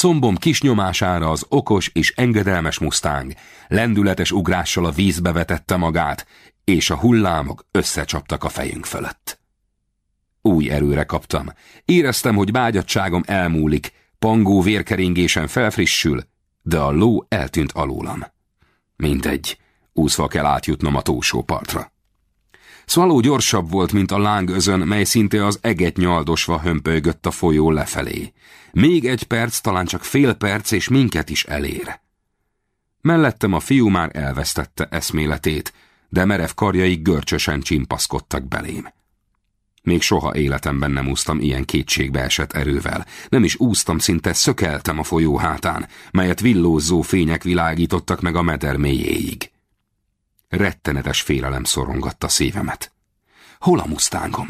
Combom kis nyomására az okos és engedelmes mustang lendületes ugrással a vízbe vetette magát, és a hullámok összecsaptak a fejünk fölött. Új erőre kaptam. Éreztem, hogy bágyadságom elmúlik, pangó vérkeringésen felfrissül, de a ló eltűnt alólam. Mindegy, úszva kell átjutnom a túlsó partra. Szvaló gyorsabb volt, mint a lángözön, mely szinte az eget nyaldosva hömpölygött a folyó lefelé. Még egy perc, talán csak fél perc, és minket is elér. Mellettem a fiú már elvesztette eszméletét, de merev karjai görcsösen csimpaszkodtak belém. Még soha életemben nem úsztam ilyen kétségbe esett erővel. Nem is úsztam, szinte szökeltem a folyó hátán, melyet villózzó fények világítottak meg a meder mélyéig. Rettenetes félelem szorongatta szívemet. Hol a musztángom?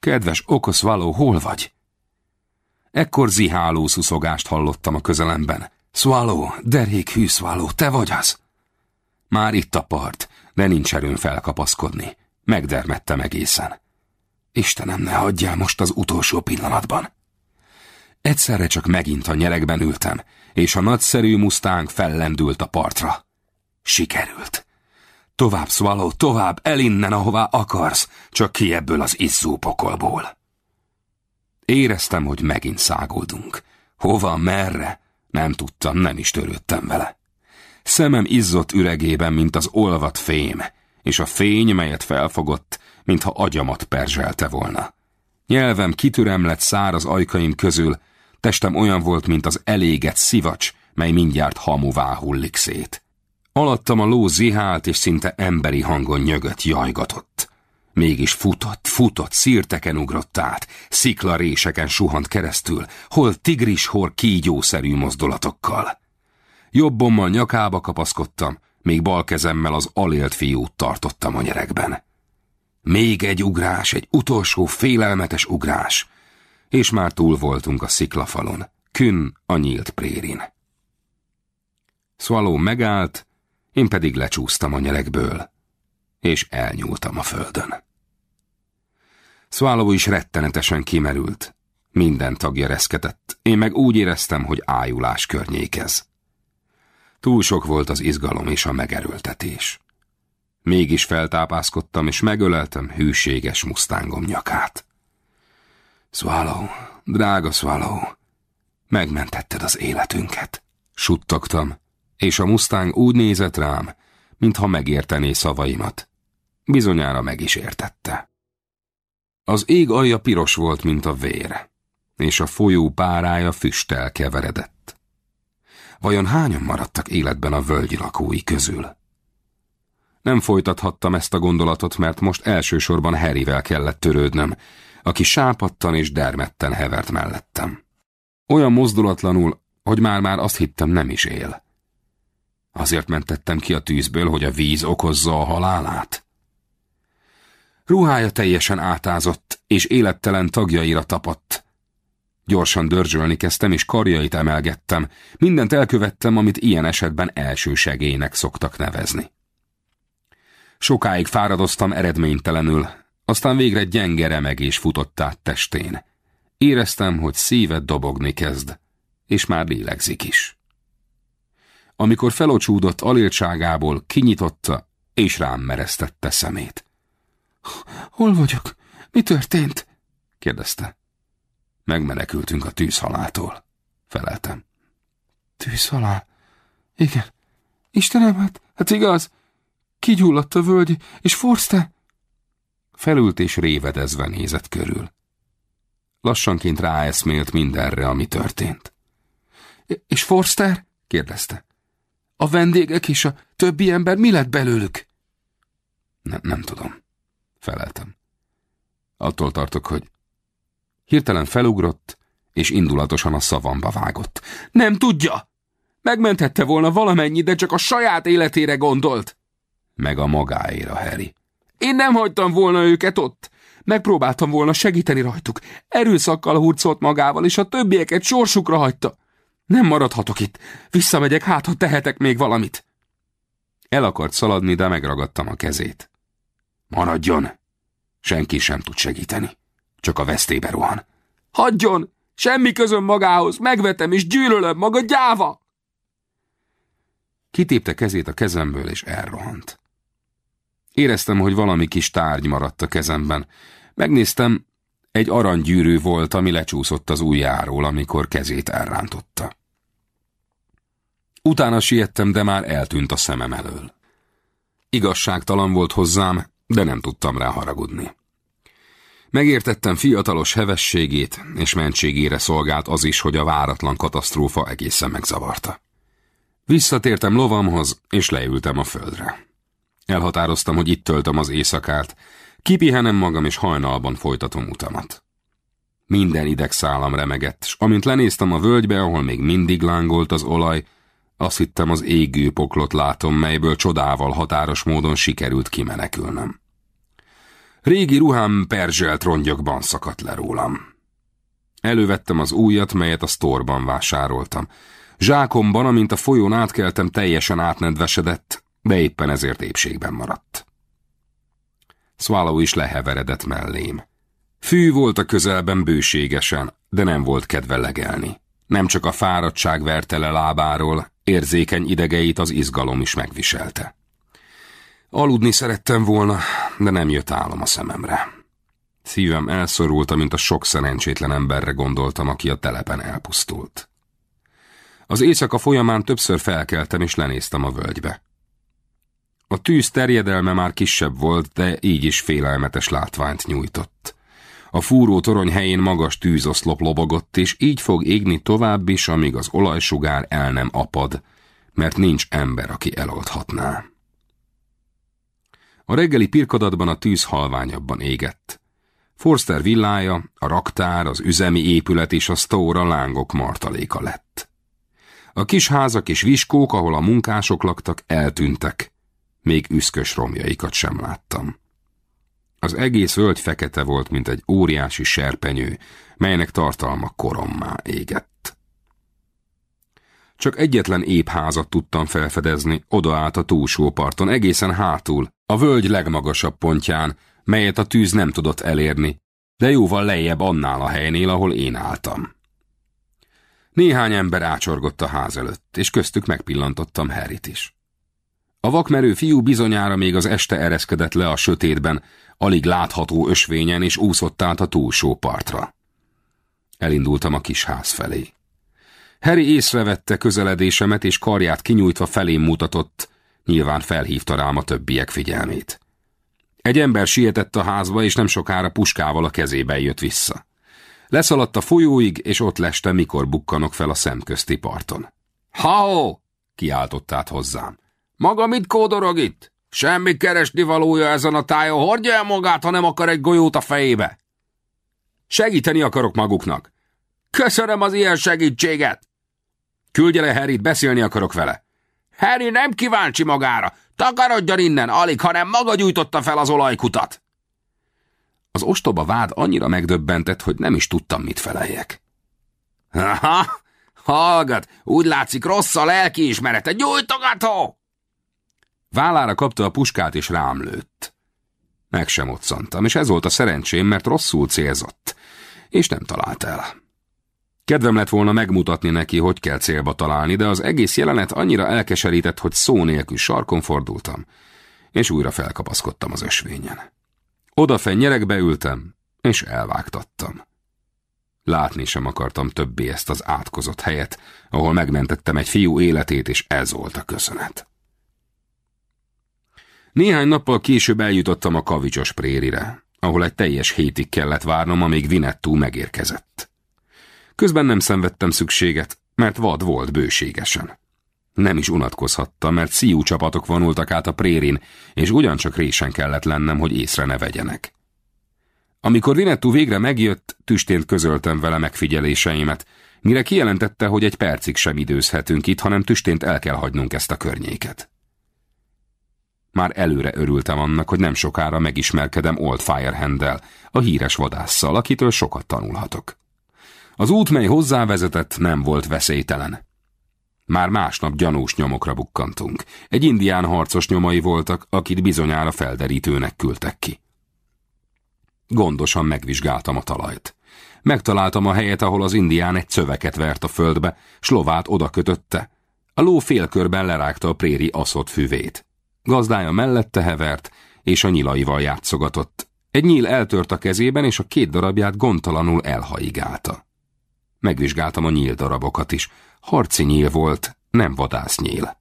Kedves való, hol vagy? Ekkor ziháló szuszogást hallottam a közelemben. Swallow, derék hű te vagy az? Már itt a part, de nincs erőn felkapaszkodni. Megdermettem egészen. Istenem, ne hagyjál most az utolsó pillanatban. Egyszerre csak megint a nyerekben ültem, és a nagyszerű musztánk fellendült a partra. Sikerült. Tovább, Swallow, tovább, el innen, ahová akarsz, csak ki ebből az izzó pokolból. Éreztem, hogy megint száguldunk. Hova, merre? Nem tudtam, nem is törődtem vele. Szemem izzott üregében, mint az olvat fém, és a fény, melyet felfogott, mintha agyamat perzselte volna. Nyelvem kitürem lett száraz ajkaim közül, testem olyan volt, mint az elégett szivacs, mely mindjárt hamuvá hullik szét. Alattam a ló zihált, és szinte emberi hangon nyögött, jajgatott. Mégis futott, futott, szírteken ugrott át, sziklaréseken suhant keresztül, hol tigris, hol kígyószerű mozdulatokkal. Jobbommal nyakába kapaszkodtam, még bal kezemmel az alélt fiút tartottam a nyerekben. Még egy ugrás, egy utolsó félelmetes ugrás, és már túl voltunk a sziklafalon, kün a nyílt prérin. Swallow megállt, én pedig lecsúsztam a nyerekből, és elnyúltam a földön. Swallow is rettenetesen kimerült. Minden tagja reszketett, én meg úgy éreztem, hogy ájulás környékez. Túl sok volt az izgalom és a megerőltetés. Mégis feltápászkodtam, és megöleltem hűséges musztángom nyakát. Swallow, drága Swallow, megmentetted az életünket. Suttogtam, és a musztáng úgy nézett rám, mintha megértené szavaimat. Bizonyára meg is értette. Az ég alja piros volt, mint a vér, és a folyó párája füsttel keveredett. Vajon hányan maradtak életben a völgyi lakói közül? Nem folytathattam ezt a gondolatot, mert most elsősorban Harryvel kellett törődnöm, aki sápadtan és dermedten hevert mellettem. Olyan mozdulatlanul, hogy már-már azt hittem nem is él. Azért mentettem ki a tűzből, hogy a víz okozza a halálát. Ruhája teljesen átázott, és élettelen tagjaira tapadt. Gyorsan dörzsölni kezdtem, és karjait emelgettem. Mindent elkövettem, amit ilyen esetben első szoktak nevezni. Sokáig fáradoztam eredménytelenül, aztán végre gyenge remegés futott át testén. Éreztem, hogy szívet dobogni kezd, és már lélegzik is. Amikor felocsúdott aléltságából, kinyitotta, és rám mereztette szemét. Hol vagyok? Mi történt? kérdezte. Megmenekültünk a tűzhaláltól, feleltem. Tűzhalál? Igen. Istenem, hát, hát igaz. Kigyulladt a völgy, és Forster? Felült és révedezve nézett körül. Lassanként ráeszmélt mindenre, ami történt. És Forster? kérdezte. A vendégek és a többi ember mi lett belőlük? Ne, nem tudom, feleltem. Attól tartok, hogy hirtelen felugrott, és indulatosan a szavamba vágott. Nem tudja! Megmenthette volna valamennyi, de csak a saját életére gondolt. Meg a magáéra, Harry. Én nem hagytam volna őket ott. Megpróbáltam volna segíteni rajtuk. Erőszakkal hurcolt magával, és a többieket sorsukra hagyta. Nem maradhatok itt. Visszamegyek, hát ha tehetek még valamit. El akart szaladni, de megragadtam a kezét. Maradjon! Senki sem tud segíteni. Csak a vesztébe rohan. Hagyjon! Semmi közöm magához! Megvetem és gyűlölöm maga gyáva! Kitépte kezét a kezemből, és elrohant. Éreztem, hogy valami kis tárgy maradt a kezemben. Megnéztem, egy aranygyűrű volt, ami lecsúszott az ujjáról, amikor kezét elrántotta. Utána siettem, de már eltűnt a szemem elől. Igazságtalan volt hozzám, de nem tudtam rá haragudni. Megértettem fiatalos hevességét, és mentségére szolgált az is, hogy a váratlan katasztrófa egészen megzavarta. Visszatértem lovamhoz, és leültem a földre. Elhatároztam, hogy itt töltöm az éjszakát, kipihenem magam, és hajnalban folytatom utamat. Minden idegszálam remegett, s amint lenéztem a völgybe, ahol még mindig lángolt az olaj, azt hittem az égő poklot látom, melyből csodával határos módon sikerült kimenekülnöm. Régi ruhám perzselt rongyokban szakadt le rólam. Elővettem az újat, melyet a sztorban vásároltam. Zsákomban, amint a folyón átkeltem, teljesen átnedvesedett, de éppen ezért épségben maradt. Swallow is leheveredett mellém. Fű volt a közelben bőségesen, de nem volt kedve legelni. Nem csak a fáradtság verte le lábáról, érzékeny idegeit az izgalom is megviselte. Aludni szerettem volna, de nem jött álom a szememre. Szívem elszorult, mint a sok szerencsétlen emberre gondoltam, aki a telepen elpusztult. Az éjszaka folyamán többször felkeltem és lenéztem a völgybe. A tűz terjedelme már kisebb volt, de így is félelmetes látványt nyújtott. A fúró torony helyén magas tűzoszlop lobogott, és így fog égni tovább is, amíg az olajsugár el nem apad, mert nincs ember, aki eloldhatná. A reggeli pirkadatban a tűz halványabban égett. Forster villája, a raktár, az üzemi épület és a stóra lángok martaléka lett. A kis házak és viskók, ahol a munkások laktak, eltűntek. Még üszkös romjaikat sem láttam. Az egész völgy fekete volt, mint egy óriási serpenyő, melynek tartalma korommá égett. Csak egyetlen épp házat tudtam felfedezni, oda át a túlsó parton, egészen hátul, a völgy legmagasabb pontján, melyet a tűz nem tudott elérni, de jóval lejjebb annál a helynél, ahol én álltam. Néhány ember ácsorgott a ház előtt, és köztük megpillantottam Harryt is. A vakmerő fiú bizonyára még az este ereszkedett le a sötétben, alig látható ösvényen, és úszott át a túlsó partra. Elindultam a kis ház felé. Harry észrevette közeledésemet, és karját kinyújtva felém mutatott, nyilván felhívta rám a többiek figyelmét. Egy ember sietett a házba, és nem sokára puskával a kezébe jött vissza. Leszaladt a folyóig, és ott leste, mikor bukkanok fel a szemközti parton. Hao! kiáltott át hozzám. Maga mit kódorog itt? Semmi keresni valója ezen a tájon, hordja el magát, ha nem akar egy golyót a fejébe. Segíteni akarok maguknak. Köszönöm az ilyen segítséget. Küldje le Harryt, beszélni akarok vele. Harry nem kíváncsi magára. Takarodjon innen, alig, hanem maga gyújtotta fel az olajkutat. Az ostoba vád annyira megdöbbentett, hogy nem is tudtam, mit feleljek. Aha, hallgat, úgy látszik rossz a lelkiismerete, gyújtogató! Vállára kapta a puskát és rám lőtt. Meg sem otszantam, és ez volt a szerencsém, mert rosszul célzott, és nem talált el. Kedvem lett volna megmutatni neki, hogy kell célba találni, de az egész jelenet annyira elkeserített, hogy szó nélkül sarkon fordultam, és újra felkapaszkodtam az ösvényen. Odafenn nyerekbe ültem, és elvágtattam. Látni sem akartam többé ezt az átkozott helyet, ahol megmentettem egy fiú életét, és ez volt a köszönet. Néhány nappal később eljutottam a kavicsos prérire, ahol egy teljes hétig kellett várnom, amíg Vinettú megérkezett. Közben nem szenvedtem szükséget, mert vad volt bőségesen. Nem is unatkozhattam, mert szíjú csapatok vonultak át a prérin, és ugyancsak résen kellett lennem, hogy észre ne vegyenek. Amikor Vinettú végre megjött, tüstént közöltem vele megfigyeléseimet, mire kijelentette, hogy egy percig sem időzhetünk itt, hanem tüstént el kell hagynunk ezt a környéket. Már előre örültem annak, hogy nem sokára megismerkedem Old Firehand-del, a híres vadásszal, akitől sokat tanulhatok. Az út, mely hozzávezetett, nem volt veszélytelen. Már másnap gyanús nyomokra bukkantunk. Egy indián harcos nyomai voltak, akit bizonyára felderítőnek küldtek ki. Gondosan megvizsgáltam a talajt. Megtaláltam a helyet, ahol az indián egy szöveket vert a földbe, s lovát oda kötötte. A ló félkörben lerágta a préri aszott füvét. Gazdája mellette hevert, és a nyilaival játszogatott. Egy nyíl eltört a kezében, és a két darabját gondtalanul elhaigálta. Megvizsgáltam a nyíl darabokat is. Harci nyíl volt, nem vadásznyíl.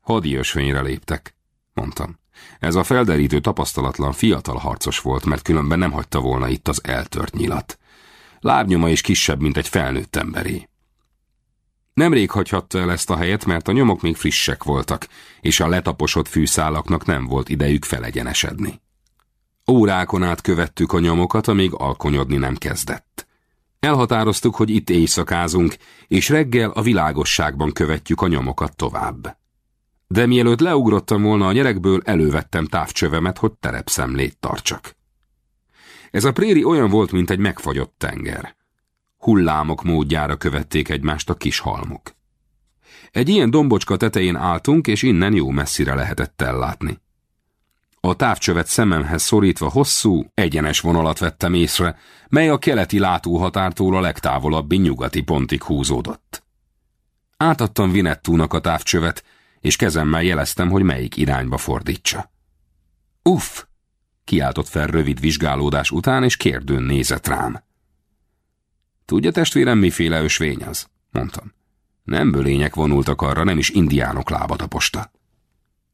Hadi ösvényre léptek, mondtam. Ez a felderítő tapasztalatlan fiatal harcos volt, mert különben nem hagyta volna itt az eltört nyilat. Lábnyoma is kisebb, mint egy felnőtt emberé. Nemrég hagyhatta el ezt a helyet, mert a nyomok még frissek voltak, és a letaposott fűszálaknak nem volt idejük felegyenesedni. Órákon át követtük a nyomokat, amíg alkonyodni nem kezdett. Elhatároztuk, hogy itt éjszakázunk, és reggel a világosságban követjük a nyomokat tovább. De mielőtt leugrottam volna a nyerekből, elővettem távcsövemet, hogy terepszemlét tartsak. Ez a préri olyan volt, mint egy megfagyott tenger. Hullámok módjára követték egymást a kis halmok. Egy ilyen dombocska tetején álltunk, és innen jó messzire lehetett ellátni. A távcsövet szememhez szorítva hosszú, egyenes vonalat vettem észre, mely a keleti látóhatártól a legtávolabbi nyugati pontig húzódott. Átadtam Vinettúnak a távcsövet, és kezemmel jeleztem, hogy melyik irányba fordítsa. Uff! kiáltott fel rövid vizsgálódás után, és kérdőn nézett rám. Tudja, testvérem, miféle ösvény az? mondtam. Nem bölények vonultak arra, nem is indiánok lábad a posta.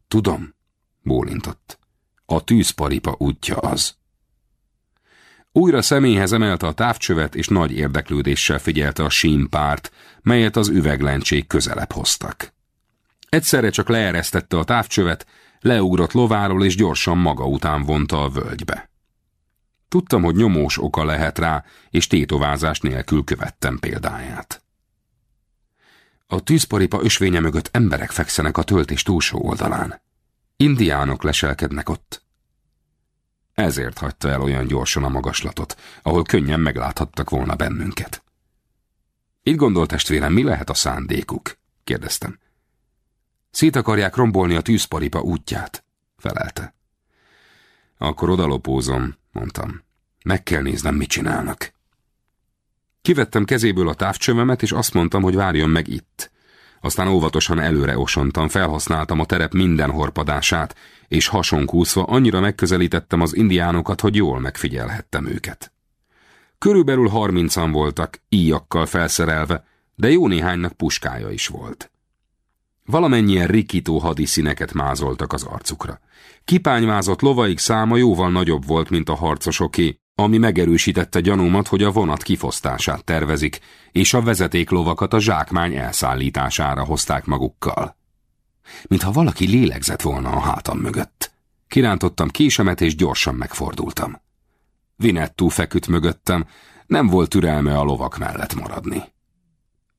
Tudom, bólintott. A tűzparipa útja az. Újra személyhez emelte a távcsövet, és nagy érdeklődéssel figyelte a símpárt, melyet az üveglencsék közelebb hoztak. Egyszerre csak leeresztette a távcsövet, leugrott lováról, és gyorsan maga után vonta a völgybe. Tudtam, hogy nyomós oka lehet rá, és tétovázás nélkül követtem példáját. A tűzparipa ösvénye mögött emberek fekszenek a töltés túlsó oldalán. Indiánok leselkednek ott. Ezért hagyta el olyan gyorsan a magaslatot, ahol könnyen megláthattak volna bennünket. Itt gondolt testvérem, mi lehet a szándékuk? kérdeztem. Szét akarják rombolni a tűzparipa útját, felelte. Akkor odalopózom, mondtam. Meg kell néznem, mit csinálnak. Kivettem kezéből a távcsövemet, és azt mondtam, hogy várjon meg itt. Aztán óvatosan előre osontam, felhasználtam a terep minden horpadását, és hasonkúszva annyira megközelítettem az indiánokat, hogy jól megfigyelhettem őket. Körülbelül harmincan voltak, íjakkal felszerelve, de jó néhánynak puskája is volt. Valamennyien rikító hadiszíneket mázoltak az arcukra. Kipányvázott lovaik száma jóval nagyobb volt, mint a harcosoké, ami megerősítette gyanúmat, hogy a vonat kifosztását tervezik, és a vezetéklovakat a zsákmány elszállítására hozták magukkal. mintha valaki lélegzett volna a hátam mögött. Kirántottam késemet, és gyorsan megfordultam. Vinettú feküdt mögöttem, nem volt türelme a lovak mellett maradni.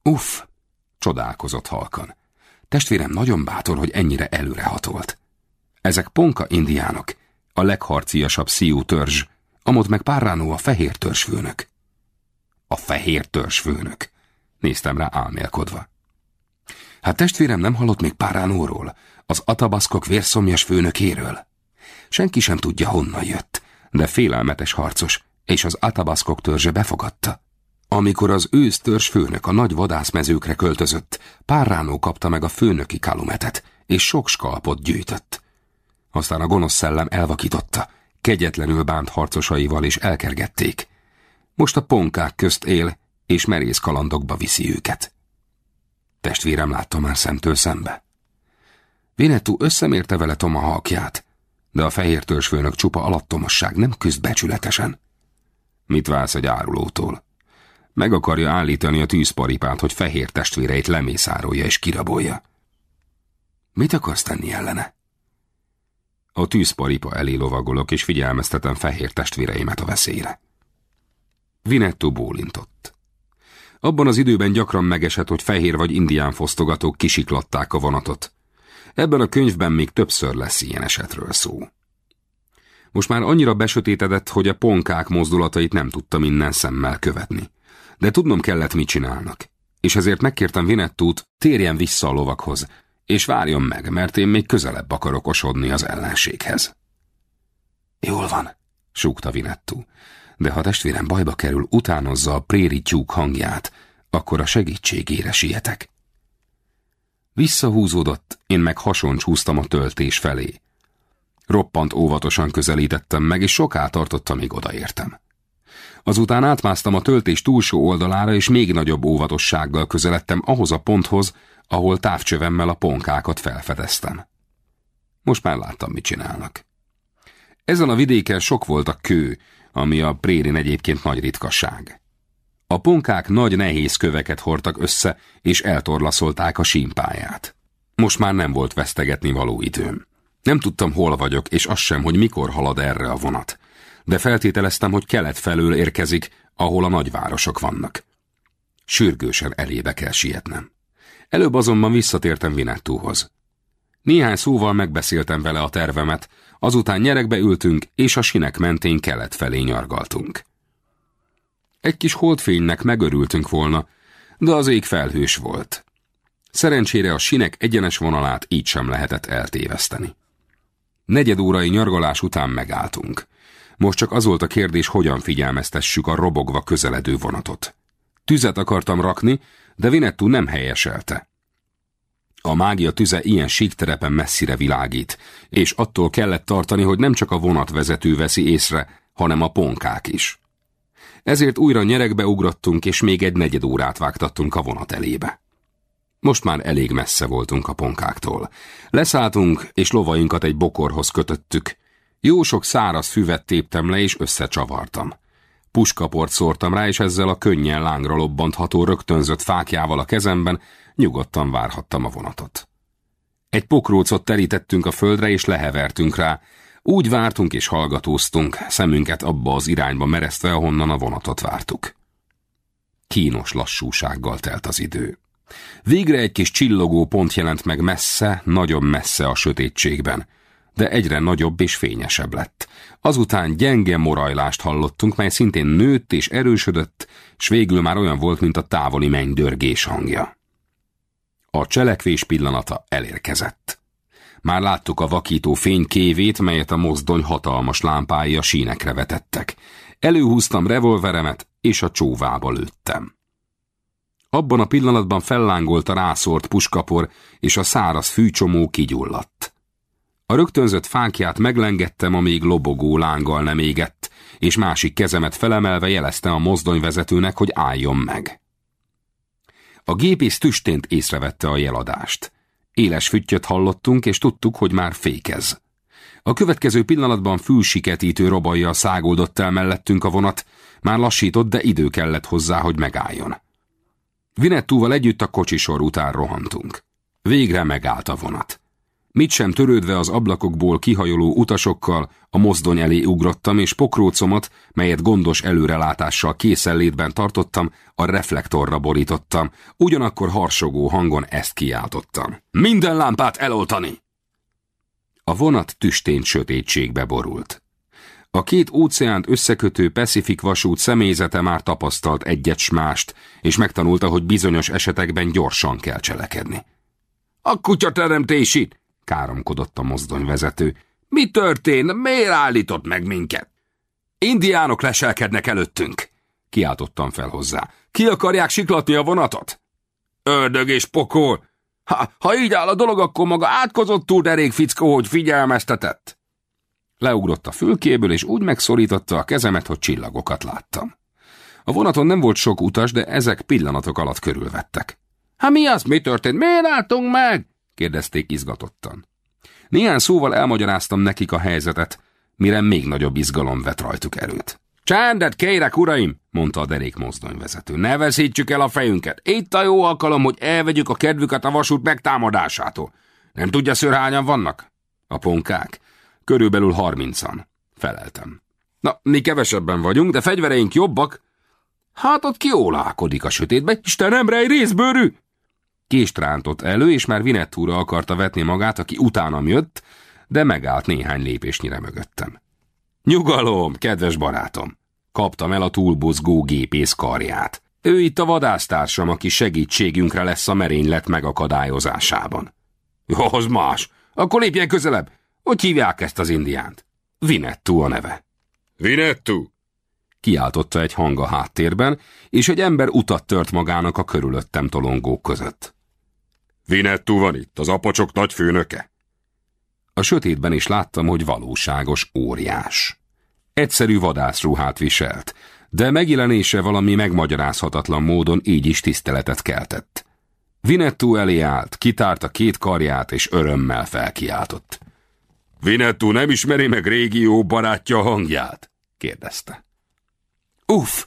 Uff, csodálkozott halkan. Testvérem nagyon bátor, hogy ennyire előrehatolt. Ezek ponka indiánok, a legharciasabb szíjú törzs, amott meg Párránó a fehér törzsfőnök. A fehér törzsfőnök. Néztem rá álmélkodva. Hát testvérem nem hallott még Páránóról, az atabaszkok vérszomjas főnökéről. Senki sem tudja, honnan jött, de félelmetes harcos, és az atabaszkok törzse befogadta. Amikor az ősz törzs főnök a nagy vadászmezőkre költözött, Párránó kapta meg a főnöki kalumetet, és sok skalpot gyűjtött. Aztán a gonosz szellem elvakította, kegyetlenül bánt harcosaival is elkergették. Most a ponkák közt él, és merész kalandokba viszi őket. Testvérem látta már szemtől szembe. Vinetú összemérte vele Toma halkját, de a fehér törzsfőnök csupa alattomosság nem küzd becsületesen. Mit válsz egy árulótól? Meg akarja állítani a tűzparipát, hogy fehér testvéreit lemészárolja és kirabolja. Mit akarsz tenni ellene? A tűzparipa elé lovagolok, és figyelmeztetem fehér testvéreimet a veszélyre. Vinetto bólintott. Abban az időben gyakran megesett, hogy fehér vagy indián fosztogatók kisiklatták a vonatot. Ebben a könyvben még többször lesz ilyen esetről szó. Most már annyira besötétedett, hogy a ponkák mozdulatait nem tudtam innen szemmel követni. De tudnom kellett, mit csinálnak. És ezért megkértem Vinettút, térjen vissza a lovakhoz, és várjon meg, mert én még közelebb akarok osodni az ellenséghez. Jól van, súgta Vinettú, de ha testvérem bajba kerül, utánozza a préri tyúk hangját, akkor a segítségére sietek. Visszahúzódott, én meg hasoncs húztam a töltés felé. Roppant óvatosan közelítettem meg, és soká tartotta, míg odaértem. Azután átmásztam a töltés túlsó oldalára, és még nagyobb óvatossággal közeledtem ahhoz a ponthoz, ahol távcsövemmel a ponkákat felfedeztem. Most már láttam, mit csinálnak. Ezen a vidéken sok volt a kő, ami a prérin egyébként nagy ritkasság. A ponkák nagy nehéz köveket hordtak össze, és eltorlaszolták a símpáját. Most már nem volt vesztegetni való időm. Nem tudtam, hol vagyok, és az sem, hogy mikor halad erre a vonat. De feltételeztem, hogy kelet felől érkezik, ahol a nagyvárosok vannak. Sürgősen elébe kell sietnem. Előbb azonban visszatértem Vinettúhoz. Néhány szóval megbeszéltem vele a tervemet, azután nyerekbe ültünk, és a sinek mentén kelet felé nyargaltunk. Egy kis holdfénynek megörültünk volna, de az ég felhős volt. Szerencsére a sinek egyenes vonalát így sem lehetett eltéveszteni. Negyed órai nyargalás után megálltunk. Most csak az volt a kérdés, hogyan figyelmeztessük a robogva közeledő vonatot. Tüzet akartam rakni, de Vinettú nem helyeselte. A mágia tüze ilyen síkterepen messzire világít, és attól kellett tartani, hogy nem csak a vonatvezető veszi észre, hanem a ponkák is. Ezért újra nyerekbe ugrottunk, és még egy negyed órát vágtattunk a vonat elébe. Most már elég messze voltunk a ponkáktól. Leszálltunk, és lovainkat egy bokorhoz kötöttük. Jó sok száraz füvet téptem le, és összecsavartam. Puskaport szórtam rá, és ezzel a könnyen lángra lobbantható rögtönzött fákjával a kezemben nyugodtan várhattam a vonatot. Egy pokrócot terítettünk a földre, és lehevertünk rá. Úgy vártunk és hallgatóztunk, szemünket abba az irányba meresztve, ahonnan a vonatot vártuk. Kínos lassúsággal telt az idő. Végre egy kis csillogó pont jelent meg messze, nagyon messze a sötétségben de egyre nagyobb és fényesebb lett. Azután gyenge morajlást hallottunk, mely szintén nőtt és erősödött, és végül már olyan volt, mint a távoli mennydörgés hangja. A cselekvés pillanata elérkezett. Már láttuk a vakító fénykévét, melyet a mozdony hatalmas lámpái a sínekre vetettek. Előhúztam revolveremet, és a csóvába lőttem. Abban a pillanatban fellángolt a rászort puskapor, és a száraz fűcsomó kigyulladt. A rögtönzött fánkját meglengettem, amíg lobogó lánggal nem égett, és másik kezemet felemelve jelezte a mozdonyvezetőnek, hogy álljon meg. A gépész tüstént észrevette a jeladást. Éles füttyöt hallottunk, és tudtuk, hogy már fékez. A következő pillanatban fülsiketítő robajjal szágoldott el mellettünk a vonat, már lassított, de idő kellett hozzá, hogy megálljon. Vinettúval együtt a kocsisor után rohantunk. Végre megállt a vonat. Mit sem törődve az ablakokból kihajoló utasokkal, a mozdony elé ugrottam, és pokrócomat, melyet gondos előrelátással készenlétben tartottam, a reflektorra borítottam, ugyanakkor harsogó hangon ezt kiáltottam. Minden lámpát eloltani! A vonat tüstént sötétségbe borult. A két óceánt összekötő Pacific vasút személyzete már tapasztalt egyet mást, és megtanulta, hogy bizonyos esetekben gyorsan kell cselekedni. A kutyateremtési! Káromkodott a mozdonyvezető. Mi történt? Miért állított meg minket? Indiánok leselkednek előttünk, kiáltottam fel hozzá. Ki akarják siklatni a vonatot? Ördög és pokol! Ha, ha így áll a dolog, akkor maga átkozott túl derék fickó, hogy figyelmeztetett. Leugrott a fülkéből, és úgy megszorította a kezemet, hogy csillagokat láttam. A vonaton nem volt sok utas, de ezek pillanatok alatt körülvettek. Hát mi az, mi történt? Miért álltunk meg? Kérdezték izgatottan. Néhány szóval elmagyaráztam nekik a helyzetet, mire még nagyobb izgalom vett rajtuk erőt. Csendet kérek, uraim, mondta a derék mozdonyvezető. Ne veszítsük el a fejünket. Itt a jó alkalom, hogy elvegyük a kedvüket a vasút megtámadásától. Nem tudja, ször hányan vannak? A ponkák. Körülbelül harmincan. Feleltem. Na, mi kevesebben vagyunk, de fegyvereink jobbak. Hát ott kiólálkodik a sötétbe. Istenem, rej részbőrű! Kést rántott elő, és már Vinettúra akarta vetni magát, aki utánam jött, de megállt néhány lépésnyire mögöttem. Nyugalom, kedves barátom! Kaptam el a túlbozgó gépész karját. Ő itt a vadásztársam, aki segítségünkre lesz a merénylet megakadályozásában. Jó, az más. Akkor lépjen közelebb. Hogy hívják ezt az indiánt? Vinettu a neve. Vinettu! Kiáltotta egy hang a háttérben, és egy ember utat tört magának a körülöttem tolongók között. Vinettu van itt, az apacsok nagy főnöke. A sötétben is láttam, hogy valóságos óriás. Egyszerű vadászruhát viselt, de megjelenése valami megmagyarázhatatlan módon így is tiszteletet keltett. Vinettu elé állt, kitárta két karját, és örömmel felkiáltott. Vinettu nem ismeri meg régió barátja hangját? kérdezte. Uff!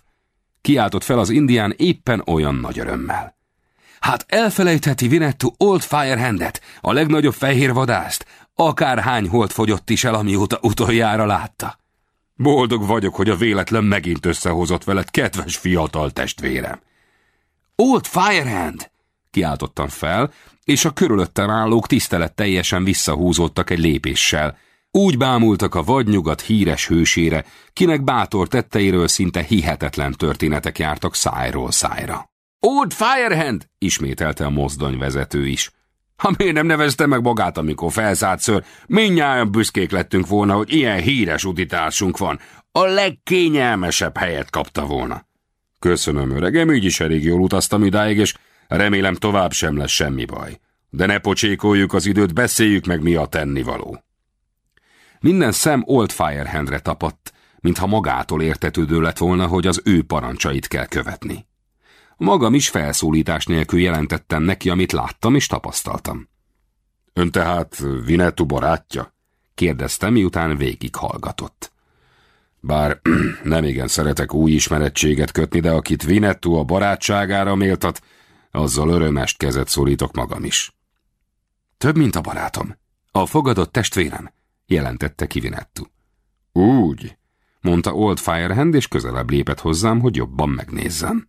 kiáltott fel az indián éppen olyan nagy örömmel. Hát elfelejtheti Vinettu Old Firehandet, a legnagyobb fehér vadászt, akárhány holt fogyott is el, amióta utoljára látta. Boldog vagyok, hogy a véletlen megint összehozott veled, kedves fiatal testvérem. Old Firehand! Kiáltottam fel, és a körülöttem állók tisztelet teljesen visszahúzódtak egy lépéssel. Úgy bámultak a vadnyugat híres hősére, kinek bátor tetteiről szinte hihetetlen történetek jártak szájról szájra. Old Firehand! ismételte a mozdonyvezető is. Ha miért nem nevezte meg magát, amikor felszállt ször, mindnyáján büszkék lettünk volna, hogy ilyen híres utitársunk van. A legkényelmesebb helyet kapta volna. Köszönöm, öregem, így is elég jól utaztam idáig, és remélem tovább sem lesz semmi baj. De ne pocsékoljuk az időt, beszéljük meg mi a tennivaló. Minden szem Old Firehandre tapadt, mintha magától értetődő lett volna, hogy az ő parancsait kell követni. Magam is felszólítás nélkül jelentettem neki, amit láttam és tapasztaltam. Ön tehát Vinettu barátja? kérdeztem, miután végighallgatott. Bár nem igen szeretek új ismerettséget kötni, de akit Vinettu a barátságára méltat, azzal örömest kezet szólítok magam is. Több, mint a barátom. A fogadott testvérem, jelentette ki Vinettu. Úgy, mondta Old Firehand, és közelebb lépett hozzám, hogy jobban megnézzem.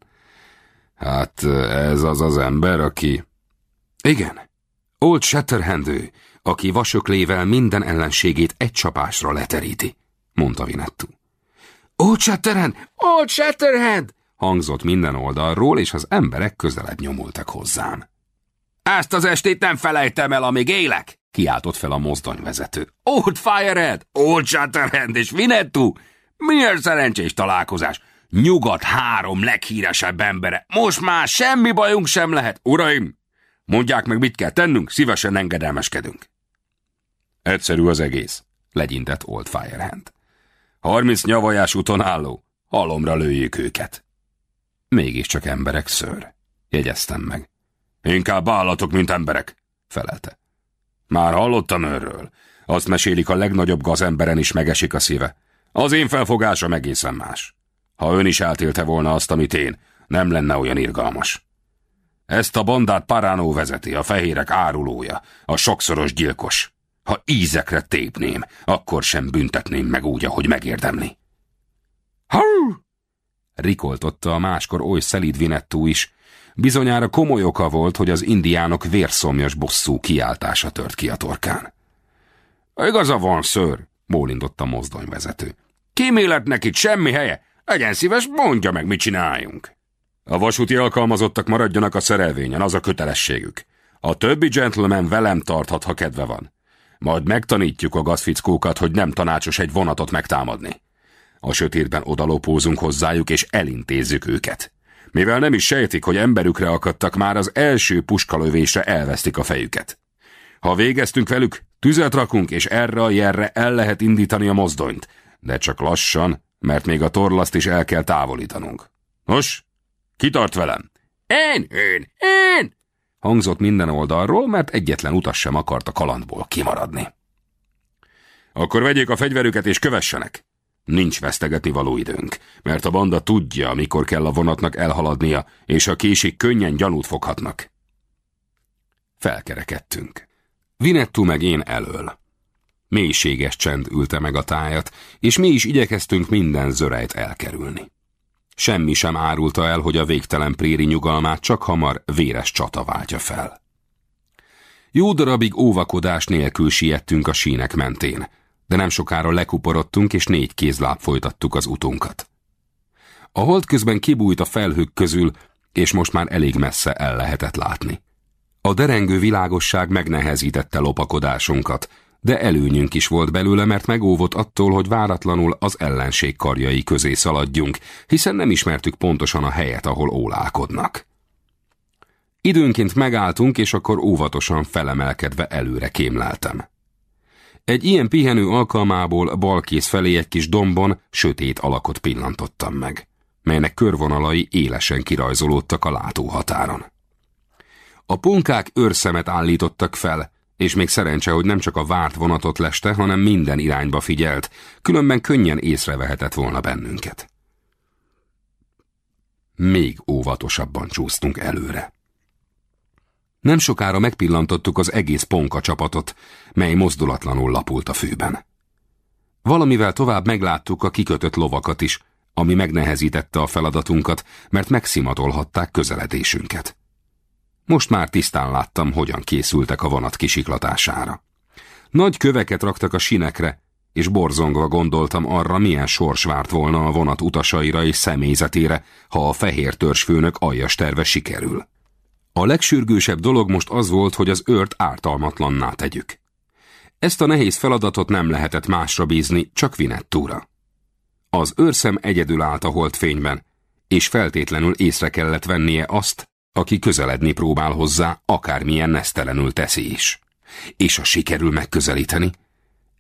Hát ez az az ember, aki... Igen, Old Shatterhand ő, aki vasöklével minden ellenségét egy csapásra leteríti, mondta Vinettu. Old Shatterhand! Old Shatterhand! hangzott minden oldalról, és az emberek közelebb nyomultak hozzám. Ezt az estét nem felejtem el, amíg élek! kiáltott fel a mozdonyvezető. Old Firehead, Old Shatterhand és Vinettu! Milyen szerencsés találkozás! Nyugat három leghíresebb embere. Most már semmi bajunk sem lehet. Uraim, mondják meg, mit kell tennünk, szívesen engedelmeskedünk. Egyszerű az egész, legyintett Old Firehand. Harminc nyavajás úton álló, halomra lőjük őket. Mégiscsak emberek szőr, jegyeztem meg. Inkább állatok, mint emberek, felelte. Már hallottam őről. Azt mesélik, a legnagyobb gazemberen is megesik a szíve. Az én felfogásom egészen más. Ha ön is átélte volna azt, amit én, nem lenne olyan irgalmas. Ezt a bandát Paránó vezeti, a fehérek árulója, a sokszoros gyilkos. Ha ízekre tépném, akkor sem büntetném meg úgy, ahogy megérdemli. Hau! Rikoltotta a máskor oly szelíd Vinettú is. Bizonyára komoly oka volt, hogy az indiánok vérszomjas bosszú kiáltása tört ki a torkán. Igaza van, ször, bólintott a mozdonyvezető. Kíméletnek itt semmi helye. Legyen szíves, mondja meg, mit csináljunk. A vasúti alkalmazottak maradjanak a szerelvényen, az a kötelességük. A többi gentleman velem tarthat, ha kedve van. Majd megtanítjuk a gazfickókat, hogy nem tanácsos egy vonatot megtámadni. A sötétben odalopózunk hozzájuk, és elintézzük őket. Mivel nem is sejtik, hogy emberükre akadtak, már az első puskalövésre elvesztik a fejüket. Ha végeztünk velük, tüzet rakunk, és erre a jelre el lehet indítani a mozdonyt, de csak lassan, mert még a torlaszt is el kell távolítanunk. Nos, kitart velem? Én, én, én! Hangzott minden oldalról, mert egyetlen utas sem akart a kalandból kimaradni. Akkor vegyék a fegyverüket és kövessenek. Nincs vesztegetni való időnk, mert a banda tudja, mikor kell a vonatnak elhaladnia, és a késik könnyen gyanút foghatnak. Felkerekedtünk. Vinettu meg én elől. Mélységes csend ülte meg a tájat, és mi is igyekeztünk minden zörejt elkerülni. Semmi sem árulta el, hogy a végtelen préri nyugalmát csak hamar véres csata váltja fel. Jó darabig óvakodás nélkül siettünk a sínek mentén, de nem sokára lekuporodtunk, és négy kézláb folytattuk az utunkat. A hold közben kibújt a felhők közül, és most már elég messze el lehetett látni. A derengő világosság megnehezítette lopakodásunkat, de előnyünk is volt belőle, mert megóvott attól, hogy váratlanul az ellenség karjai közé szaladjunk, hiszen nem ismertük pontosan a helyet, ahol ólálkodnak. Időnként megálltunk, és akkor óvatosan felemelkedve előre kémleltem. Egy ilyen pihenő alkalmából balkész felé egy kis dombon sötét alakot pillantottam meg, melynek körvonalai élesen kirajzolódtak a látóhatáron. A punkák őrszemet állítottak fel, és még szerencse, hogy nem csak a várt vonatot leste, hanem minden irányba figyelt, különben könnyen észrevehetett volna bennünket. Még óvatosabban csúsztunk előre. Nem sokára megpillantottuk az egész ponka csapatot, mely mozdulatlanul lapult a fűben. Valamivel tovább megláttuk a kikötött lovakat is, ami megnehezítette a feladatunkat, mert megszimatolhatták közeledésünket. Most már tisztán láttam, hogyan készültek a vonat kisiklatására. Nagy köveket raktak a sinekre, és borzongva gondoltam arra, milyen sors várt volna a vonat utasaira és személyzetére, ha a fehér törzsfőnök aljas terve sikerül. A legsürgősebb dolog most az volt, hogy az őrt ártalmatlanná tegyük. Ezt a nehéz feladatot nem lehetett másra bízni, csak Vinettúra. Az őrszem egyedül állt a holdfényben, és feltétlenül észre kellett vennie azt, aki közeledni próbál hozzá, akármilyen nesztelenül teszi is. És ha sikerül megközelíteni,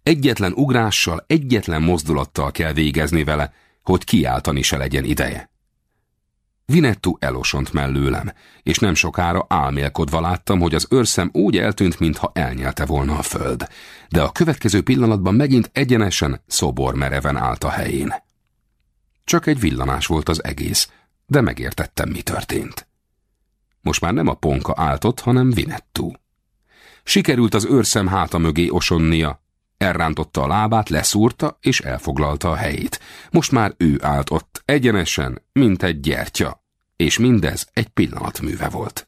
egyetlen ugrással, egyetlen mozdulattal kell végezni vele, hogy kiáltani se legyen ideje. Vinettu elosont mellőlem, és nem sokára álmélkodva láttam, hogy az őrszem úgy eltűnt, mintha elnyelte volna a föld, de a következő pillanatban megint egyenesen, szobor mereven állt a helyén. Csak egy villanás volt az egész, de megértettem, mi történt. Most már nem a ponka áltott, hanem Vinettu. Sikerült az őrszem háta mögé osonnia, elrántotta a lábát, leszúrta és elfoglalta a helyét. Most már ő állt ott, egyenesen, mint egy gyertya, és mindez egy pillanatműve volt.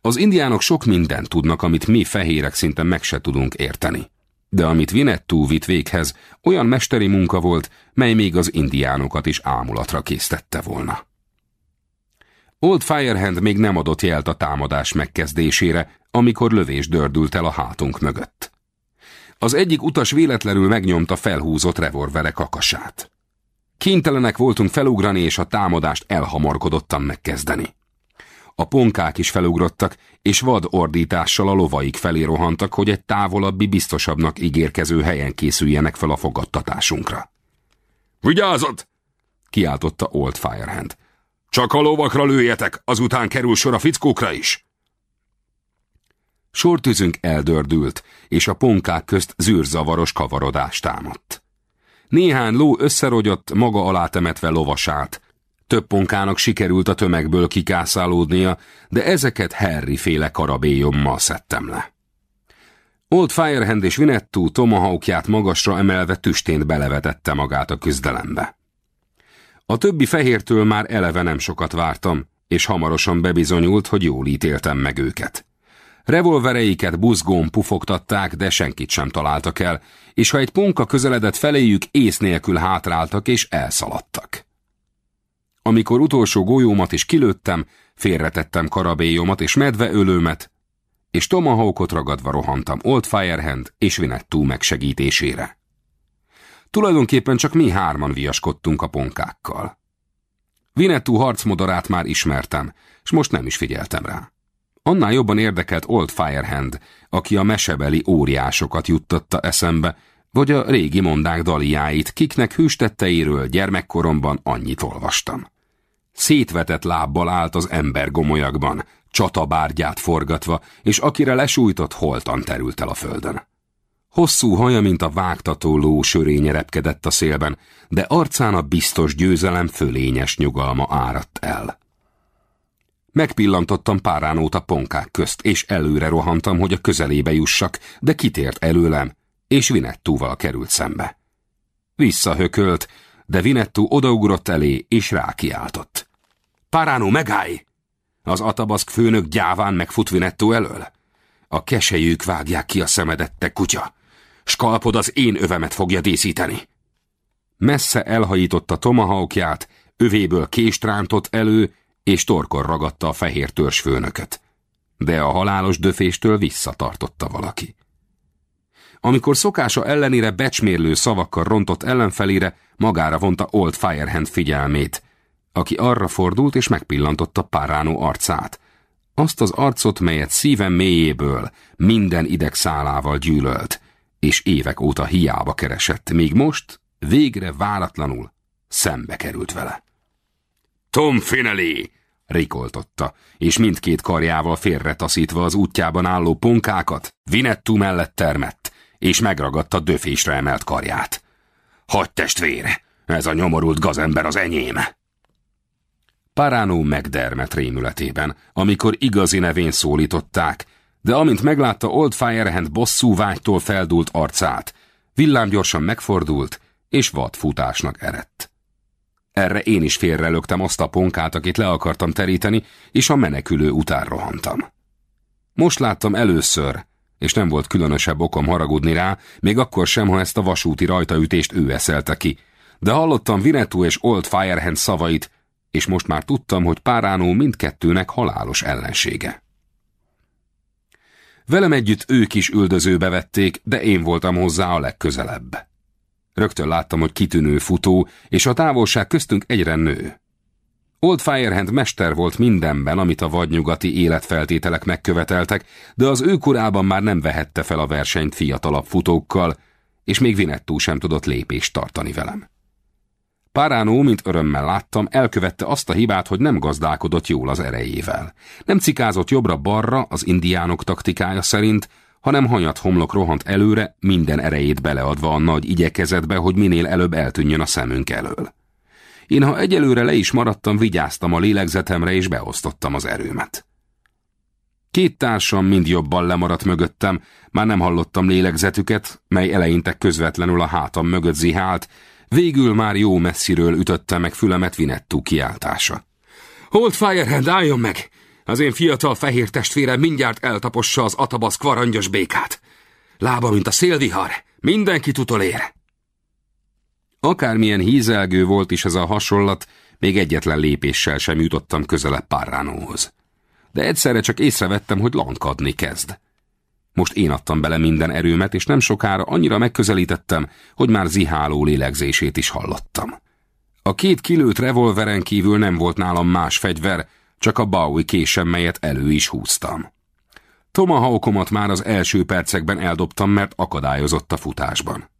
Az indiánok sok mindent tudnak, amit mi fehérek szinte meg se tudunk érteni. De amit Vinettu vitt véghez, olyan mesteri munka volt, mely még az indiánokat is ámulatra késztette volna. Old Firehand még nem adott jelt a támadás megkezdésére, amikor lövés dördült el a hátunk mögött. Az egyik utas véletlenül megnyomta felhúzott revolvere kakasát. Kénytelenek voltunk felugrani és a támadást elhamarkodottan megkezdeni. A ponkák is felugrottak, és vad ordítással a lovaik felé rohantak, hogy egy távolabbi, biztosabbnak ígérkező helyen készüljenek fel a fogadtatásunkra. Vigyázat! kiáltotta Old Firehand. Csak a lovakra lőjetek, azután kerül sor a fickókra is. Sortűzünk eldördült, és a ponkák közt zűrzavaros kavarodás támadt. Néhány ló összerogyott, maga alá temetve lovasát, Több ponkának sikerült a tömegből kikászálódnia, de ezeket Harry féle karabélyommal szedtem le. Old Firehand és Vinettu tomahawkját magasra emelve tüstént belevetette magát a küzdelembe. A többi fehértől már eleve nem sokat vártam, és hamarosan bebizonyult, hogy jól ítéltem meg őket. Revolvereiket buzgón pufogtatták, de senkit sem találtak el, és ha egy punka közeledett feléjük, ész nélkül hátráltak és elszaladtak. Amikor utolsó golyómat is kilőttem, félretettem karabélyomat és medveölőmet, és Tomahawkot ragadva rohantam Old Firehand és Vinettú megsegítésére. Tulajdonképpen csak mi hárman viaskodtunk a ponkákkal. Vinettú harcmodorát már ismertem, és most nem is figyeltem rá. Annál jobban érdekelt Old Firehand, aki a mesebeli óriásokat juttatta eszembe, vagy a régi mondák daliáit, kiknek hűstetteiről gyermekkoromban annyit olvastam. Szétvetett lábbal állt az ember gomolyakban, csatabárgyát forgatva, és akire lesújtott, holtan terült el a földön. Hosszú haja, mint a vágtató ló sörénye repkedett a szélben, de arcán a biztos győzelem fölényes nyugalma áradt el. Megpillantottam páránót a ponkák közt, és előre rohantam, hogy a közelébe jussak, de kitért előlem, és Vinettúval került szembe. Visszahökölt, de Vinettú odaugrott elé, és rákiáltott. Páránó, megállj! Az atabaszk főnök gyáván megfut Vinettú elől. A kesejük vágják ki a szemedet, te kutya! Skalpod az én övemet fogja díszíteni. Messze elhajította tomahawkját, övéből kést rántott elő, és torkor ragadta a fehér törzsfőnököt. De a halálos döféstől visszatartotta valaki. Amikor szokása ellenére becsmérlő szavakkal rontott ellenfelére, magára vonta Old Firehand figyelmét, aki arra fordult és megpillantotta Páránó arcát. Azt az arcot, melyet szívem mélyéből, minden idegszálával gyűlölt, és évek óta hiába keresett, még most, végre váratlanul szembe került vele. Tom Finelli! rikoltotta, és mindkét karjával félretaszítva az útjában álló ponkákat, Vinettú mellett termett, és megragadta döfésre emelt karját. Hagy testvére, ez a nyomorult gazember az enyém! Paránó megdermet rémületében, amikor igazi nevén szólították, de amint meglátta Old Firehand bosszú vágytól feldult arcát, villámgyorsan megfordult, és vadfutásnak erett. Erre én is félrelögtem azt a ponkát, akit le akartam teríteni, és a menekülő után rohantam. Most láttam először, és nem volt különösebb okom haragudni rá, még akkor sem, ha ezt a vasúti rajtaütést ő eszelte ki, de hallottam Vinetú és Old Firehand szavait, és most már tudtam, hogy Páránó mindkettőnek halálos ellensége. Velem együtt ők is üldözőbe vették, de én voltam hozzá a legközelebb. Rögtön láttam, hogy kitűnő futó, és a távolság köztünk egyre nő. Old Firehand mester volt mindenben, amit a vadnyugati életfeltételek megköveteltek, de az ő korában már nem vehette fel a versenyt fiatalabb futókkal, és még Vinettú sem tudott lépést tartani velem. Páránó, mint örömmel láttam, elkövette azt a hibát, hogy nem gazdálkodott jól az erejével. Nem cikázott jobbra-balra az indiánok taktikája szerint, hanem hanyat homlok rohant előre, minden erejét beleadva a nagy igyekezetbe, hogy minél előbb eltűnjön a szemünk elől. Én, ha egyelőre le is maradtam, vigyáztam a lélegzetemre, és beosztottam az erőmet. Két társam mind jobban lemaradt mögöttem, már nem hallottam lélegzetüket, mely eleinte közvetlenül a hátam mögött zihált, végül már jó messziről ütötte meg fülemet Vinettú kiáltása. Hold Firehand, álljon meg! Az én fiatal fehér testvérem mindjárt eltapossa az atabaszk varangyos békát. Lába, mint a szélvihar, mindenki utolér. Akármilyen hízelgő volt is ez a hasonlat, még egyetlen lépéssel sem jutottam közelebb Párránóhoz. De egyszerre csak észrevettem, hogy lankadni kezd. Most én adtam bele minden erőmet, és nem sokára annyira megközelítettem, hogy már ziháló lélegzését is hallottam. A két kilőtt revolveren kívül nem volt nálam más fegyver, csak a Bowie késem, melyet elő is húztam. Tomahawkomat már az első percekben eldobtam, mert akadályozott a futásban.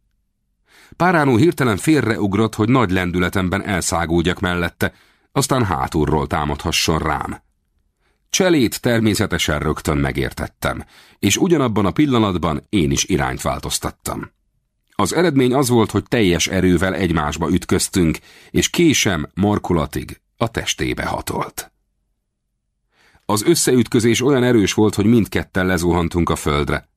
Páránó hirtelen félreugrott, hogy nagy lendületemben elszáguljak mellette, aztán hátulról támadhasson rám. Cselét természetesen rögtön megértettem, és ugyanabban a pillanatban én is irányt változtattam. Az eredmény az volt, hogy teljes erővel egymásba ütköztünk, és késem markulatig a testébe hatolt. Az összeütközés olyan erős volt, hogy mindketten lezuhantunk a földre.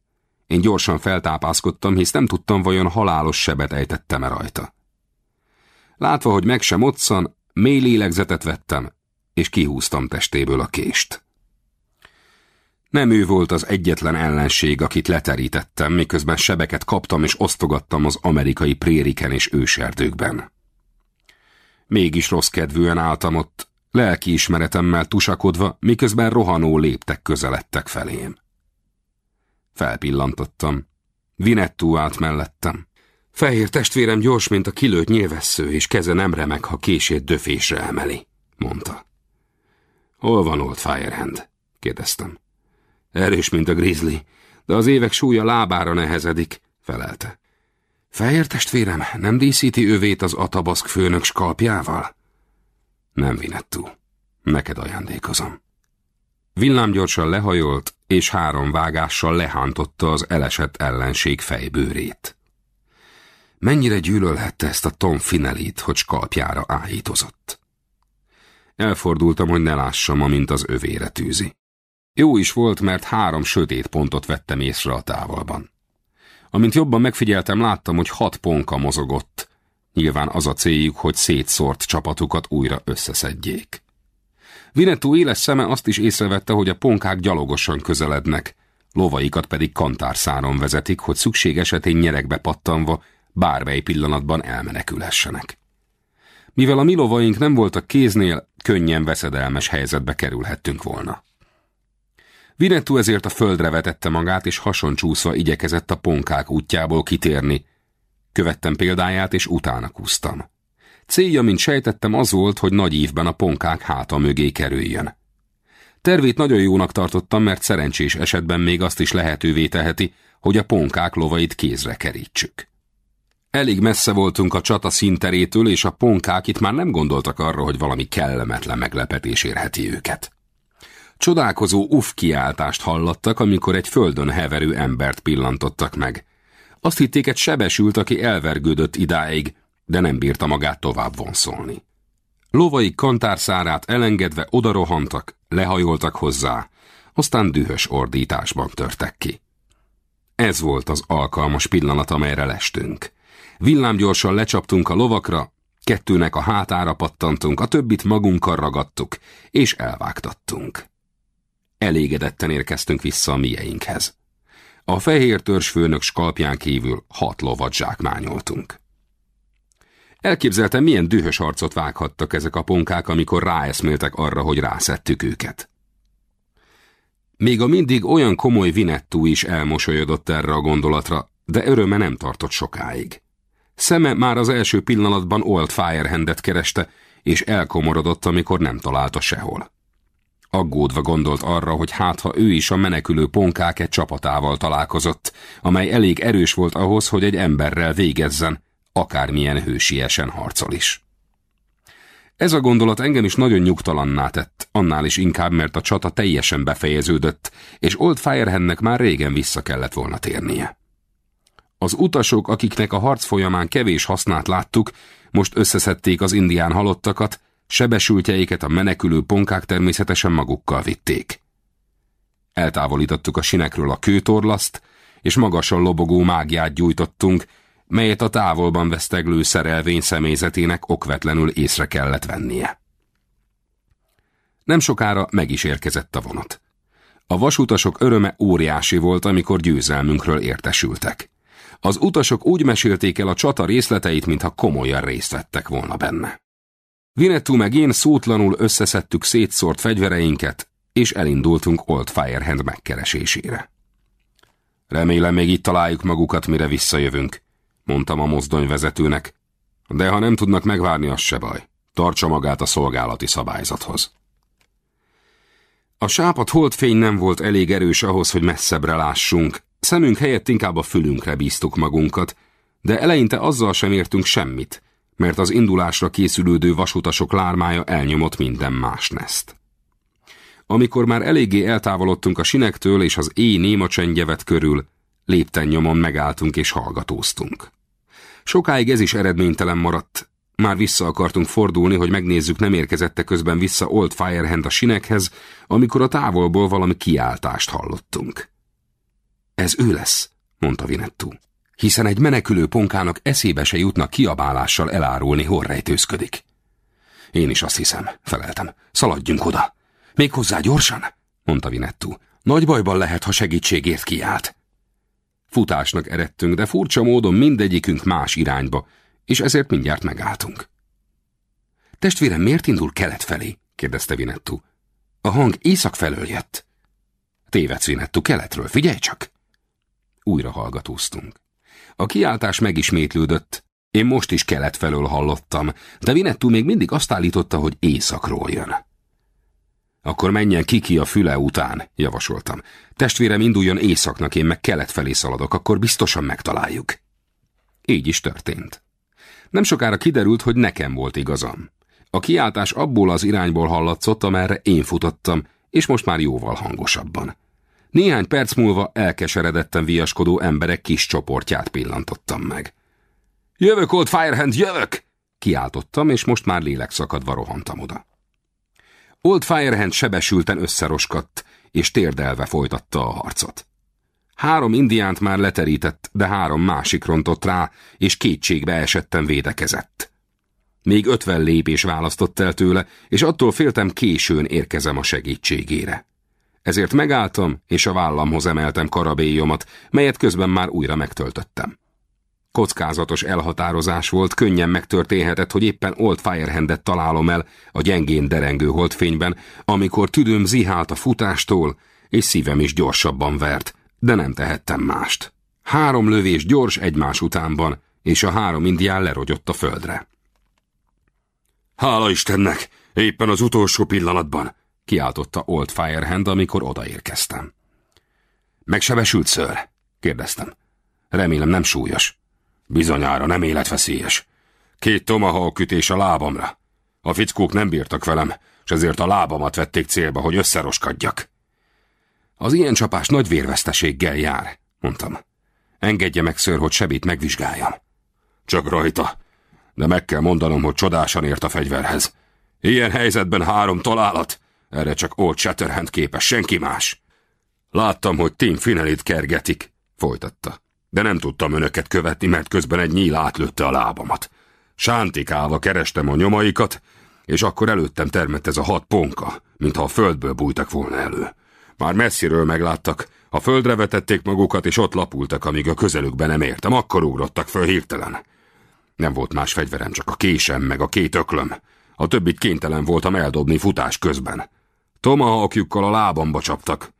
Én gyorsan feltápászkodtam, hisz nem tudtam, vajon halálos sebet ejtettem-e rajta. Látva, hogy meg sem otszan, mély lélegzetet vettem, és kihúztam testéből a kést. Nem ő volt az egyetlen ellenség, akit leterítettem, miközben sebeket kaptam és osztogattam az amerikai prériken és őserdőkben. Mégis rossz kedvűen álltam ott, lelkiismeretemmel tusakodva, miközben rohanó léptek közeledtek felém. Felpillantottam. Vinettú állt mellettem. Fehér testvérem gyors, mint a kilőtt nyilvessző, és keze nem remeg, ha kését döfésre emeli, mondta. Hol van Old Firehand? kérdeztem. Erős, mint a grizzly, de az évek súlya lábára nehezedik, felelte. Fehér testvérem, nem díszíti övét az Atabaszk főnök skalpjával? Nem, Vinettú. Neked ajándékozom. Villámgyorsan lehajolt, és három vágással lehántotta az elesett ellenség fejbőrét. Mennyire gyűlölhette ezt a Tom Finelit, hogy skalpjára áhítozott. Elfordultam, hogy ne lássam, amint az övére tűzi. Jó is volt, mert három sötét pontot vettem észre a távolban. Amint jobban megfigyeltem, láttam, hogy hat ponka mozogott. Nyilván az a céljuk, hogy szétszórt csapatukat újra összeszedjék. Vinetú éles szeme azt is észrevette, hogy a ponkák gyalogosan közelednek, lovaikat pedig kantárszáron vezetik, hogy szükség esetén nyerekbe pattanva bármely pillanatban elmenekülhessenek. Mivel a mi lovaink nem voltak kéznél, könnyen veszedelmes helyzetbe kerülhettünk volna. Vinetú ezért a földre vetette magát, és hasoncsúszva igyekezett a ponkák útjából kitérni. Követtem példáját, és utána kúztam. Célja, mint sejtettem, az volt, hogy nagy évben a ponkák háta mögé kerüljön. Tervét nagyon jónak tartottam, mert szerencsés esetben még azt is lehetővé teheti, hogy a ponkák lovait kézre kerítsük. Elég messze voltunk a csata színterétől, és a ponkák itt már nem gondoltak arra, hogy valami kellemetlen meglepetés érheti őket. Csodálkozó uff hallottak, amikor egy földön heverő embert pillantottak meg. Azt hitték egy sebesült, aki elvergődött idáig, de nem bírta magát tovább vonszolni. Lovai kantárszárát elengedve odarohantak, lehajoltak hozzá, aztán dühös ordításban törtek ki. Ez volt az alkalmas pillanat, amelyre lestünk. Villámgyorsan lecsaptunk a lovakra, kettőnek a hátára pattantunk, a többit magunkkal ragadtuk, és elvágtattunk. Elégedetten érkeztünk vissza a mieinkhez. A fehér törzsfőnök skalpján kívül hat lovat zsákmányoltunk. Elképzeltem, milyen dühös arcot vághattak ezek a ponkák, amikor ráeszméltek arra, hogy rászettük őket. Még a mindig olyan komoly Vinettú is elmosolyodott erre a gondolatra, de öröme nem tartott sokáig. Szeme már az első pillanatban Old Firehandet kereste, és elkomorodott, amikor nem találta sehol. Aggódva gondolt arra, hogy hát ha ő is a menekülő ponkák egy csapatával találkozott, amely elég erős volt ahhoz, hogy egy emberrel végezzen, akármilyen hősiesen harcol is. Ez a gondolat engem is nagyon nyugtalanná tett, annál is inkább, mert a csata teljesen befejeződött, és Old Firehandnek már régen vissza kellett volna térnie. Az utasok, akiknek a harc folyamán kevés hasznát láttuk, most összeszedték az indián halottakat, sebesültjeiket a menekülő ponkák természetesen magukkal vitték. Eltávolítottuk a sinekről a kőtorlaszt, és magasan lobogó mágiát gyújtottunk, melyet a távolban veszteglő szerelvény személyzetének okvetlenül észre kellett vennie. Nem sokára meg is érkezett a vonat. A vasutasok öröme óriási volt, amikor győzelmünkről értesültek. Az utasok úgy mesélték el a csata részleteit, mintha komolyan részt vettek volna benne. Vinetú meg én szótlanul összeszedtük szétszórt fegyvereinket, és elindultunk Old Firehand megkeresésére. Remélem még itt találjuk magukat, mire visszajövünk, mondtam a mozdonyvezetőnek, de ha nem tudnak megvárni, az se baj. Tartsa magát a szolgálati szabályzathoz. A sápat holdfény nem volt elég erős ahhoz, hogy messzebbre lássunk, szemünk helyett inkább a fülünkre bíztuk magunkat, de eleinte azzal sem értünk semmit, mert az indulásra készülődő vasutasok lármája elnyomott minden más neszt. Amikor már eléggé eltávolodtunk a sinektől és az éj néma csendjevet körül, lépten nyomon megálltunk és hallgatóztunk. Sokáig ez is eredménytelen maradt, Már vissza akartunk fordulni, hogy megnézzük, nem érkezette közben vissza Old Firehand a sinekhez, amikor a távolból valami kiáltást hallottunk. Ez ő lesz, mondta Vinettu, hiszen egy menekülő ponkának eszébe se jutna kiabálással elárulni, hol rejtőzködik. Én is azt hiszem, feleltem. Szaladjunk oda. Még hozzá gyorsan, mondta Vinettu. Nagy bajban lehet, ha segítségért kiált. Futásnak eredtünk, de furcsa módon mindegyikünk más irányba, és ezért mindjárt megálltunk. Testvérem miért indul kelet felé? kérdezte Vinettu. A hang észak felől jött. Tévedsz, Vinettu, keletről, figyelj csak! Újra hallgatóztunk. A kiáltás megismétlődött, én most is kelet felől hallottam, de Vinettu még mindig azt állította, hogy északról jön. Akkor menjen Kiki a füle után, javasoltam. Testvérem induljon északnak, én meg kelet felé szaladok, akkor biztosan megtaláljuk. Így is történt. Nem sokára kiderült, hogy nekem volt igazam. A kiáltás abból az irányból hallatszott, amerre én futottam, és most már jóval hangosabban. Néhány perc múlva elkeseredetten viaskodó emberek kis csoportját pillantottam meg. Jövök, Old Firehand, jövök! Kiáltottam, és most már lélekszakadva rohantam oda. Old Firehand sebesülten összeroskadt, és térdelve folytatta a harcot. Három indiánt már leterített, de három másik rontott rá, és kétségbe esetten védekezett. Még ötven lépés választott el tőle, és attól féltem későn érkezem a segítségére. Ezért megálltam, és a vállamhoz emeltem karabélyomat, melyet közben már újra megtöltöttem. Kockázatos elhatározás volt, könnyen megtörténhetett, hogy éppen Old Firehandet találom el a gyengén derengő holdfényben, amikor tüdőm zihált a futástól, és szívem is gyorsabban vert, de nem tehettem mást. Három lövés gyors egymás utánban, és a három indián lerogyott a földre. Hála Istennek! Éppen az utolsó pillanatban! Kiáltotta Old Firehand, amikor odaérkeztem. Megsebesült ször? kérdeztem. Remélem nem súlyos. Bizonyára nem életveszélyes. Két tomahawk ütés a lábamra. A fickók nem bírtak velem, és ezért a lábamat vették célba, hogy összeroskadjak. Az ilyen csapás nagy vérveszteséggel jár, mondtam. Engedje meg, ször, hogy sebét megvizsgáljam. Csak rajta, de meg kell mondanom, hogy csodásan ért a fegyverhez. Ilyen helyzetben három találat, erre csak Old Shatterhand képes, senki más. Láttam, hogy Tim Finelit kergetik, folytatta. De nem tudtam önöket követni, mert közben egy nyíl átlőtte a lábamat. Sántikálva kerestem a nyomaikat, és akkor előttem termett ez a hat ponka, mintha a földből bújtak volna elő. Már messziről megláttak, a földre vetették magukat, és ott lapultak, amíg a közelükbe nem értem, akkor ugrottak föl hirtelen. Nem volt más fegyverem, csak a késem, meg a két öklöm. A többit kénytelen voltam eldobni futás közben. Tomahawkjukkal a lábamba csaptak.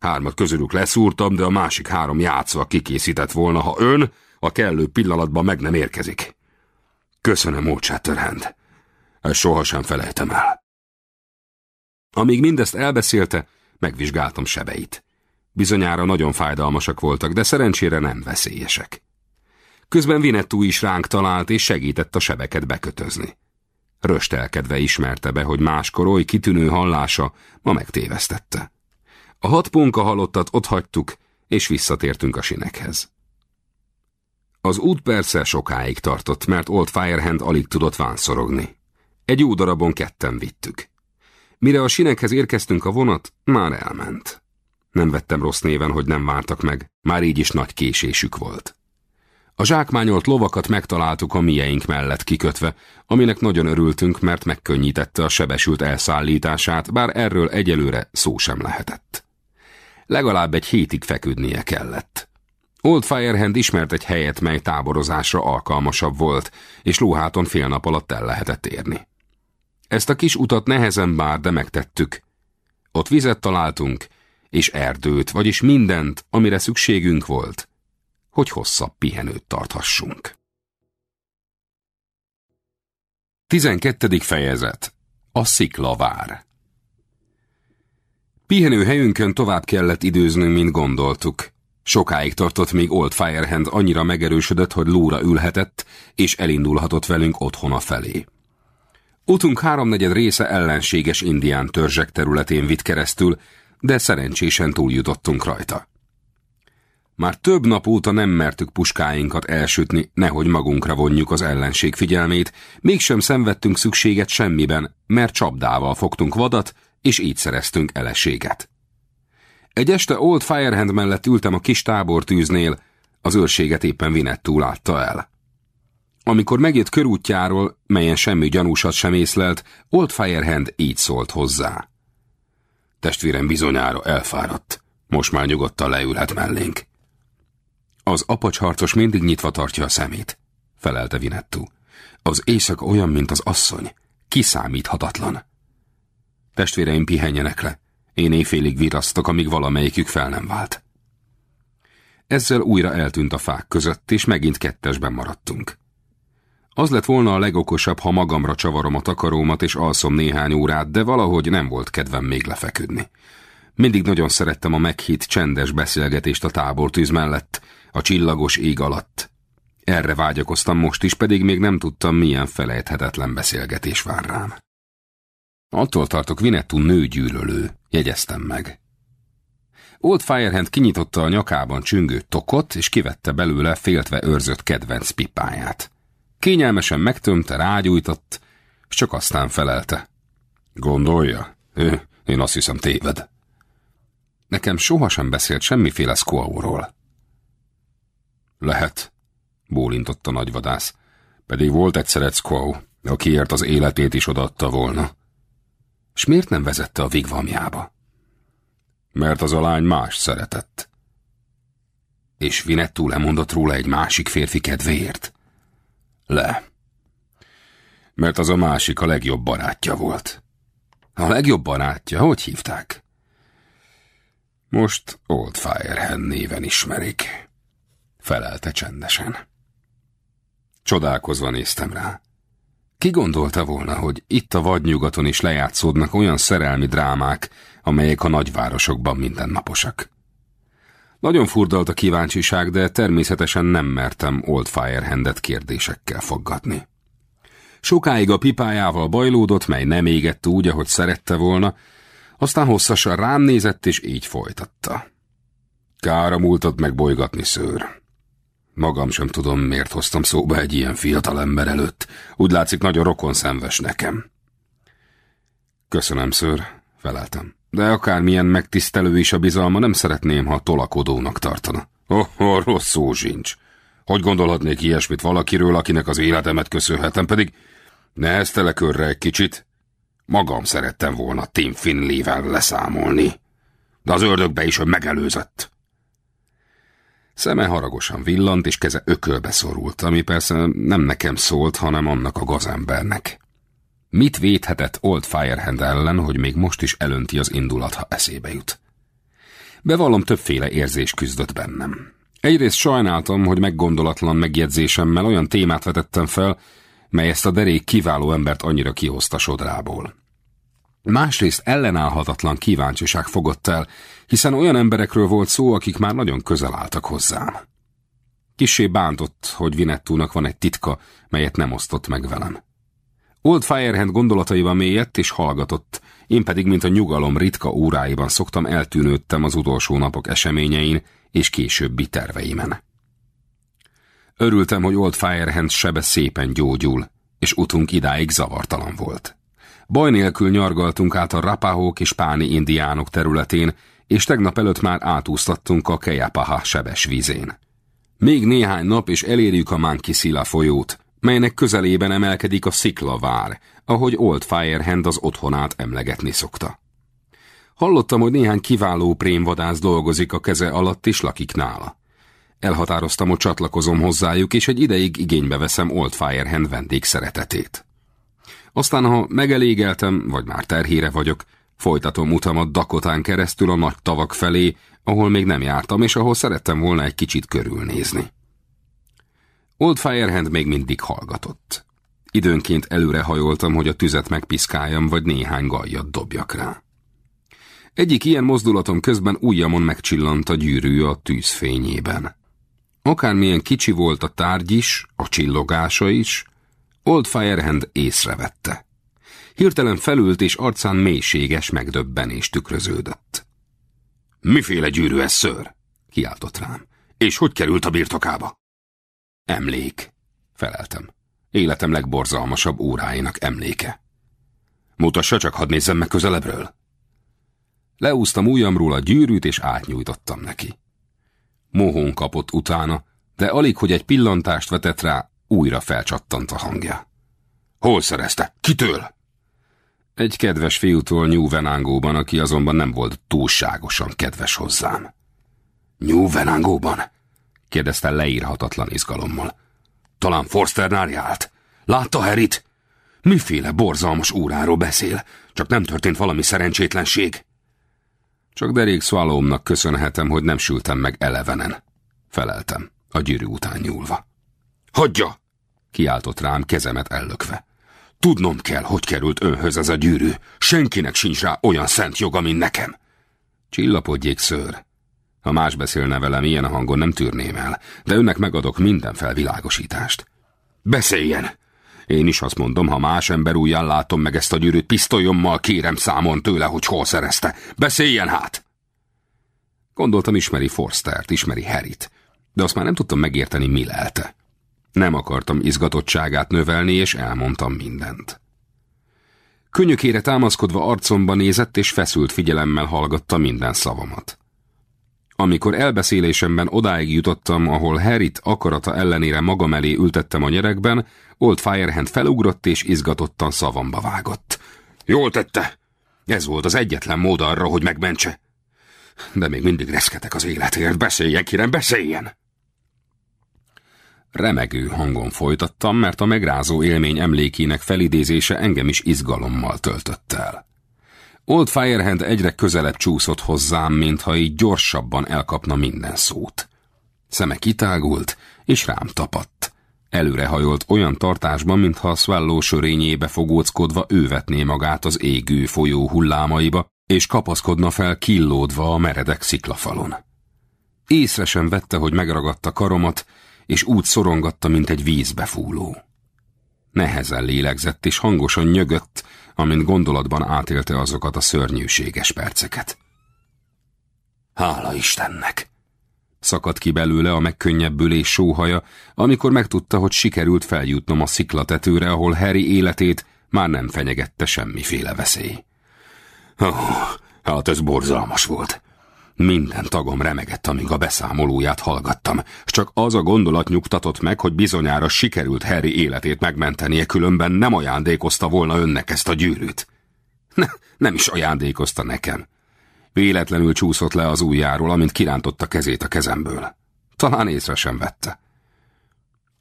Hármat közülük leszúrtam, de a másik három játszva kikészített volna, ha ön a kellő pillanatban meg nem érkezik. Köszönöm, Old Shatterhand. Ezt sohasem felejtem el. Amíg mindezt elbeszélte, megvizsgáltam sebeit. Bizonyára nagyon fájdalmasak voltak, de szerencsére nem veszélyesek. Közben Vinettú is ránk talált, és segített a sebeket bekötözni. Röstelkedve ismerte be, hogy máskor oly kitűnő hallása ma megtévesztette. A hat punka halottat ott hagytuk, és visszatértünk a sinekhez. Az út persze sokáig tartott, mert Old Firehand alig tudott vánszorogni. Egy jó darabon ketten vittük. Mire a sinekhez érkeztünk a vonat, már elment. Nem vettem rossz néven, hogy nem vártak meg, már így is nagy késésük volt. A zsákmányolt lovakat megtaláltuk a mieink mellett kikötve, aminek nagyon örültünk, mert megkönnyítette a sebesült elszállítását, bár erről egyelőre szó sem lehetett. Legalább egy hétig feküdnie kellett. Old Firehand ismert egy helyet, mely táborozásra alkalmasabb volt, és lóháton fél nap alatt el lehetett érni. Ezt a kis utat nehezen bár, de megtettük. Ott vizet találtunk, és erdőt, vagyis mindent, amire szükségünk volt, hogy hosszabb pihenőt tarthassunk. 12. fejezet A sziklavár Pihenő helyünkön tovább kellett időznünk, mint gondoltuk. Sokáig tartott, míg Old Firehand annyira megerősödött, hogy lóra ülhetett, és elindulhatott velünk otthona felé. Utunk háromnegyed része ellenséges indián törzsek területén vitt keresztül, de szerencsésen túljutottunk rajta. Már több nap óta nem mertük puskáinkat elsütni, nehogy magunkra vonjuk az ellenség figyelmét, mégsem szenvedtünk szükséget semmiben, mert csapdával fogtunk vadat, és így szereztünk eleséget. Egy este Old Firehand mellett ültem a kis tábortűznél, az őrséget éppen Vinettú látta el. Amikor megjött körútjáról, melyen semmi gyanúsat sem észlelt, Old Firehand így szólt hozzá. Testvérem bizonyára elfáradt, most már nyugodtan leülhet mellénk. Az apacsharcos mindig nyitva tartja a szemét, felelte Vinettú. Az éjszaka olyan, mint az asszony, kiszámíthatatlan. Testvéreim pihenjenek le, én éjfélig virasztok, amíg valamelyikük fel nem vált. Ezzel újra eltűnt a fák között, és megint kettesben maradtunk. Az lett volna a legokosabb, ha magamra csavarom a takarómat és alszom néhány órát, de valahogy nem volt kedvem még lefeküdni. Mindig nagyon szerettem a meghitt, csendes beszélgetést a tábortűz mellett, a csillagos ég alatt. Erre vágyakoztam most is, pedig még nem tudtam, milyen felejthetetlen beszélgetés vár rám. Attól tartok Vinettu nőgyűlölő, jegyeztem meg. Old Firehand kinyitotta a nyakában csüngő tokot, és kivette belőle féltve őrzött kedvenc pipáját. Kényelmesen megtömte, rágyújtott, és csak aztán felelte. Gondolja? Ő, én azt hiszem téved. Nekem sohasem beszélt semmiféle Squaw-ról. Lehet, bólintott a nagyvadász. Pedig volt egyszer egy Squaw, akiért az életét is odaadta volna. S miért nem vezette a vigvamjába? Mert az a lány más szeretett. És Vinettú lemondott róla egy másik férfi kedvéért? Le. Mert az a másik a legjobb barátja volt. A legjobb barátja? Hogy hívták? Most Old Firehand néven ismerik. Felelte csendesen. Csodálkozva néztem rá. Ki gondolta volna, hogy itt a vadnyugaton is lejátszódnak olyan szerelmi drámák, amelyek a nagyvárosokban mindennaposak? Nagyon furdalt a kíváncsiság, de természetesen nem mertem Old Firehandet kérdésekkel foggatni. Sokáig a pipájával bajlódott, mely nem égett úgy, ahogy szerette volna, aztán hosszasan rám nézett, és így folytatta. Kára múltat megbolygatni szőr. Magam sem tudom, miért hoztam szóba egy ilyen fiatal ember előtt. Úgy látszik, nagyon rokon szenves nekem. Köszönöm, ször, feleltem. De akármilyen megtisztelő is a bizalma, nem szeretném, ha tolakodónak tartana. Oh, oh rossz szó sincs. Hogy gondolhatnék ilyesmit valakiről, akinek az életemet köszönhetem, pedig neheztele körre egy kicsit. Magam szerettem volna Tim Finley-vel leszámolni. De az ördögbe is, hogy megelőzött. Szeme haragosan villant, és keze ökölbe szorult, ami persze nem nekem szólt, hanem annak a gazembernek. Mit védhetett Old Firehand ellen, hogy még most is elönti az indulat, ha eszébe jut? Bevallom, többféle érzés küzdött bennem. Egyrészt sajnáltam, hogy meggondolatlan megjegyzésemmel olyan témát vetettem fel, mely ezt a derék kiváló embert annyira kihozta sodrából. Másrészt ellenállhatatlan kíváncsiság fogott el, hiszen olyan emberekről volt szó, akik már nagyon közel álltak hozzám. Kissé bántott, hogy Vinettúnak van egy titka, melyet nem osztott meg velem. Old Firehand gondolataiban mélyett és hallgatott, én pedig, mint a nyugalom ritka óráiban szoktam, eltűnődtem az utolsó napok eseményein és későbbi terveimen. Örültem, hogy Old Firehand sebe szépen gyógyul, és utunk idáig zavartalan volt. Baj nélkül nyargaltunk át a rapahók és páni indiánok területén, és tegnap előtt már átúsztattunk a Kejapaha sebes vízén. Még néhány nap, és elérjük a Mankisila folyót, melynek közelében emelkedik a Sziklavár, ahogy Old Firehand az otthonát emlegetni szokta. Hallottam, hogy néhány kiváló prémvadász dolgozik a keze alatt, és lakik nála. Elhatároztam, hogy csatlakozom hozzájuk, és egy ideig igénybe veszem Old Firehand vendég. Aztán, ha megelégeltem, vagy már terhére vagyok, folytatom utamat Dakotán keresztül a nagy tavak felé, ahol még nem jártam, és ahol szerettem volna egy kicsit körülnézni. Old Firehand még mindig hallgatott. Időnként előre hajoltam, hogy a tüzet megpiszkáljam, vagy néhány gajjat dobjak rá. Egyik ilyen mozdulatom közben ujjamon megcsillant a gyűrű a tűzfényében. Akármilyen kicsi volt a tárgy is, a csillogása is, Old Firehand észrevette. Hirtelen felült, és arcán mélységes megdöbbenés tükröződött. Miféle gyűrű ez, ször? kiáltott rám. És hogy került a birtokába? Emlék, feleltem. Életem legborzalmasabb óráinak emléke. Mutassa csak, hadd nézzem meg közelebbről. Leúztam ujjamról a gyűrűt, és átnyújtottam neki. Mohón kapott utána, de alig, hogy egy pillantást vetett rá, újra felcsattant a hangja. Hol szerezte? Kitől? Egy kedves fiútól Nyúvenángóban, aki azonban nem volt túlságosan kedves hozzám. Nyúvenángóban? kérdezte leírhatatlan izgalommal. Talán Forsternál járt? Látta Herit? Miféle borzalmas óráról beszél? Csak nem történt valami szerencsétlenség? Csak Derék Swallowmnak köszönhetem, hogy nem sültem meg elevenen. Feleltem, a gyűrű után nyúlva. Hagyja! kiáltott rám kezemet ellökve. Tudnom kell, hogy került önhöz ez a gyűrű. Senkinek sincs rá olyan szent joga, mint nekem. Csillapodjék, szőr. Ha más beszélne velem, ilyen a hangon nem tűrném el, de önnek megadok minden felvilágosítást. Beszéljen! Én is azt mondom, ha más ember újján látom meg ezt a gyűrűt, pisztolyommal kérem számon tőle, hogy hol szerezte. Beszéljen hát! Gondoltam, ismeri Forstert, ismeri Harryt, de azt már nem tudtam megérteni, mi lelte. Nem akartam izgatottságát növelni, és elmondtam mindent. Könyökére támaszkodva arcomba nézett, és feszült figyelemmel hallgatta minden szavamat. Amikor elbeszélésemben odáig jutottam, ahol Harryt akarata ellenére magam elé ültettem a nyerekben, Old Firehand felugrott és izgatottan szavamba vágott. Jól tette! Ez volt az egyetlen mód arra, hogy megmentse. De még mindig reszketek az életért. Beszéljen, kérem, beszéljen! Remegő hangon folytattam, mert a megrázó élmény emlékének felidézése engem is izgalommal töltött el. Old Firehand egyre közelebb csúszott hozzám, mintha így gyorsabban elkapna minden szót. Szeme kitágult, és rám tapadt. Előrehajolt olyan tartásban, mintha a Swallow sörényébe fogóckodva ővetné magát az égő folyó hullámaiba, és kapaszkodna fel killódva a meredek sziklafalon. Észre sem vette, hogy megragadta karomat, és úgy szorongatta, mint egy vízbe fúló. Nehezen lélegzett, és hangosan nyögött, amint gondolatban átélte azokat a szörnyűséges perceket. Hála Istennek! Szakadt ki belőle a megkönnyebbülés sóhaja, amikor megtudta, hogy sikerült feljutnom a sziklatetőre, ahol Harry életét már nem fenyegette semmiféle veszély. Oh, hát ez borzalmas volt. Minden tagom remegett, amíg a beszámolóját hallgattam, és csak az a gondolat nyugtatott meg, hogy bizonyára sikerült Harry életét megmentenie, különben nem ajándékozta volna önnek ezt a gyűrűt. Ne, nem is ajándékozta nekem. Véletlenül csúszott le az ujjáról, amint kirántotta kezét a kezemből. Talán észre sem vette.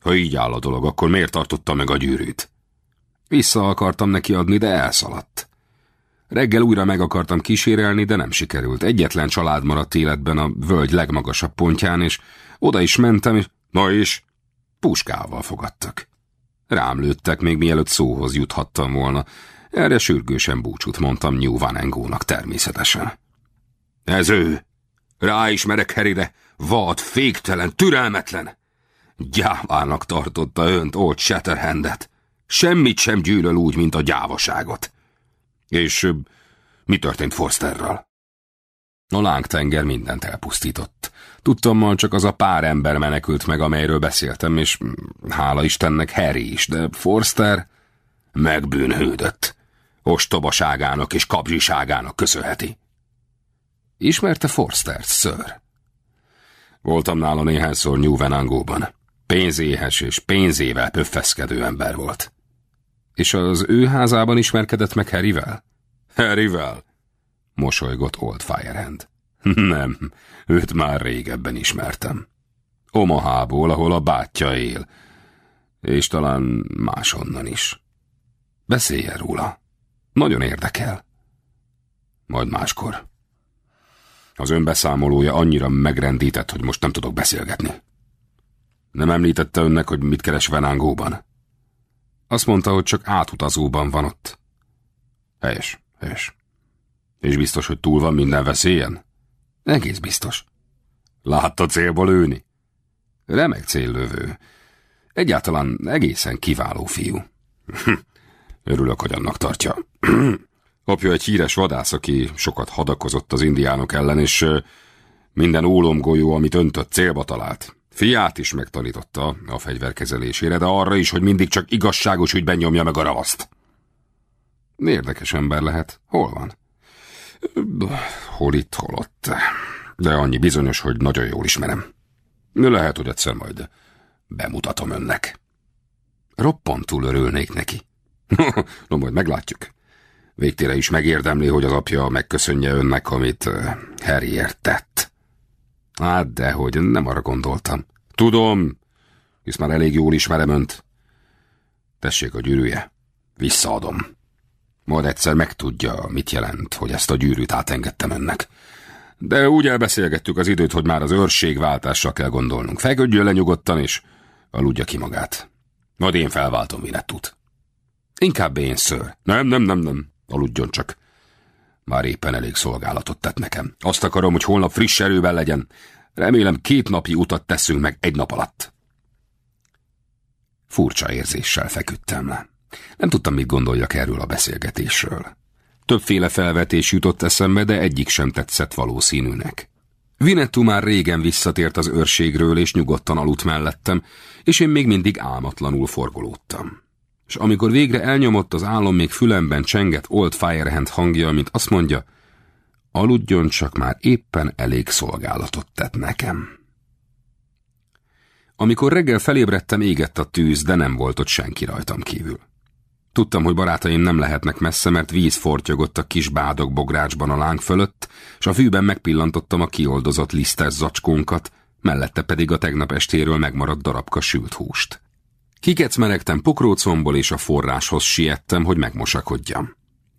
Ha így áll a dolog, akkor miért tartotta meg a gyűrűt? Vissza akartam neki adni, de elszaladt. Reggel újra meg akartam kísérelni, de nem sikerült. Egyetlen család maradt életben a völgy legmagasabb pontján, és oda is mentem, és na és puskával fogadtak. Rám lőttek, még mielőtt szóhoz juthattam volna. Erre sürgősen búcsút mondtam New Van Engónak természetesen. Ez ő! Ráismerek Herire, vad, féktelen, türelmetlen! Gyávának tartotta önt Old Shatterhandet. Semmit sem gyűlöl úgy, mint a gyávaságot. És mi történt Forsterral? A lángtenger mindent elpusztított. Tudtommal csak az a pár ember menekült meg, amelyről beszéltem, és hála Istennek Harry is, de Forster megbűnhődött. Ostobaságának és kapzsiságának köszönheti. Ismerte Forstert, ször? Voltam nála néhányszor Newvenangóban. Pénzéhes és pénzével pöffeszkedő ember volt. És az ő házában ismerkedett meg Harryvel? Harryvel? Mosolygott Old Firehand. Nem, őt már régebben ismertem. Omahából, ahol a bátyja él, és talán máshonnan is. Beszéljen róla. Nagyon érdekel. Majd máskor. Az önbeszámolója annyira megrendített, hogy most nem tudok beszélgetni. Nem említette önnek, hogy mit keres Venángóban? Azt mondta, hogy csak átutazóban van ott. Helyes, helyes. És biztos, hogy túl van minden veszélyen? Egész biztos. Látta célból lőni? Remek céllövő. Egyáltalán egészen kiváló fiú. Örülök, hogy annak tartja. Apja egy híres vadász, aki sokat hadakozott az indiánok ellen, és Minden ólomgolyó, amit öntött, célba talált. Fiát is megtanította a fegyverkezelésére, de arra is, hogy mindig csak igazságos ügyben nyomja meg a ravaszt. Érdekes ember lehet. Hol van? Hol itt, hol ott. De annyi bizonyos, hogy nagyon jól ismerem. Lehet, hogy egyszer majd bemutatom önnek. Roppantul örülnék neki. no, majd meglátjuk. Végtére is megérdemli, hogy az apja megköszönje önnek, amit Harryért tett. Hát, dehogy, nem arra gondoltam. Tudom, hisz már elég jól ismerem önt. Tessék a gyűrűje. Visszaadom. Majd egyszer megtudja, mit jelent, hogy ezt a gyűrűt átengedtem önnek. De úgy elbeszélgettük az időt, hogy már az őrségváltásra kell gondolnunk. Feküdjön le nyugodtan, és aludja ki magát. Majd én felváltom Vinettut. Inkább én, ször. Nem, nem, nem, nem. Aludjon csak. Már éppen elég szolgálatot tett nekem. Azt akarom, hogy holnap friss erővel legyen. Remélem két napi utat teszünk meg egy nap alatt. Furcsa érzéssel feküdtem le. Nem tudtam, mit gondoljak erről a beszélgetésről. Többféle felvetés jutott eszembe, de egyik sem tetszett valószínűnek. Vinettu már régen visszatért az őrségről, és nyugodtan aludt mellettem, és én még mindig álmatlanul forgolódtam. És amikor végre elnyomott az álom, még fülemben csengett Old Firehand hangja, mint azt mondja, aludjon csak már éppen elég szolgálatot tett nekem. Amikor reggel felébredtem, égett a tűz, de nem volt ott senki rajtam kívül. Tudtam, hogy barátaim nem lehetnek messze, mert víz fortyogott a kis bádok bográcsban a láng fölött, és a fűben megpillantottam a kioldozott lisztes zacskónkat, mellette pedig a tegnap estéről megmaradt darabka sült húst. Kikecmeregtem pokrócomból, és a forráshoz siettem, hogy megmosakodjam.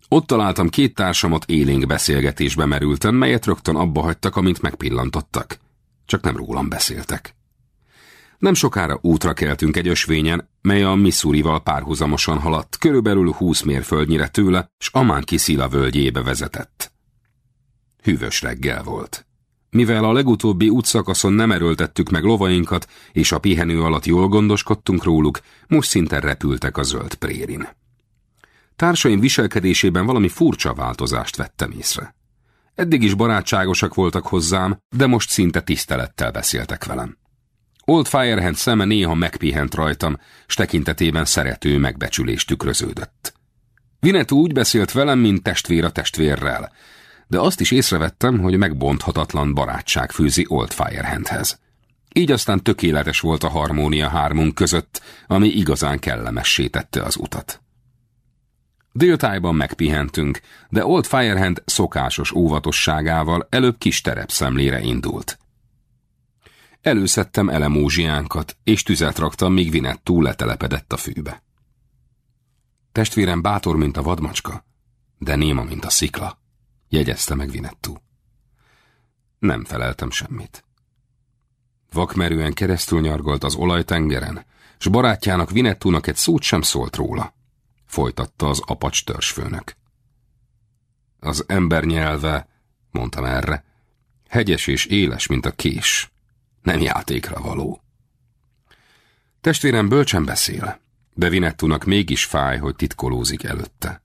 Ott találtam két társamat élénk beszélgetésbe merülten, melyet rögtön abba hagytak, amint megpillantottak. Csak nem rólam beszéltek. Nem sokára útra keltünk egy ösvényen, mely a Missourival párhuzamosan haladt, körülbelül húsz mérföldnyire tőle, s Amán Kiszila völgyébe vezetett. Hűvös reggel volt. Mivel a legutóbbi útszakaszon nem erőltettük meg lovainkat, és a pihenő alatt jól gondoskodtunk róluk, most szinte repültek a zöld prérin. Társaim viselkedésében valami furcsa változást vettem észre. Eddig is barátságosak voltak hozzám, de most szinte tisztelettel beszéltek velem. Old Firehand szeme néha megpihent rajtam, s tekintetében szerető megbecsülést tükröződött. Vinetú úgy beszélt velem, mint testvér a testvérrel, de azt is észrevettem, hogy megbonthatatlan barátság fűzi Old Firehandhez. Így aztán tökéletes volt a harmónia hármunk között, ami igazán kellemessé tette az utat. Déltájban megpihentünk, de Old Firehand szokásos óvatosságával előbb kis terepszemlére indult. Előszedtem elemózsiánkat, és tüzet raktam, míg Vinettú letelepedett a fűbe. Testvérem bátor, mint a vadmacska, de néma, mint a szikla, jegyezte meg Vinettú. Nem feleltem semmit. Vakmerően keresztül nyargolt az olajtengeren, s barátjának Vinettúnak egy szót sem szólt róla, folytatta az apacs törzsfőnök. Az ember nyelve, mondtam erre, hegyes és éles, mint a kés, nem játékra való. Testvérem bölcsen beszél, de Vinettunak mégis fáj, hogy titkolózik előtte.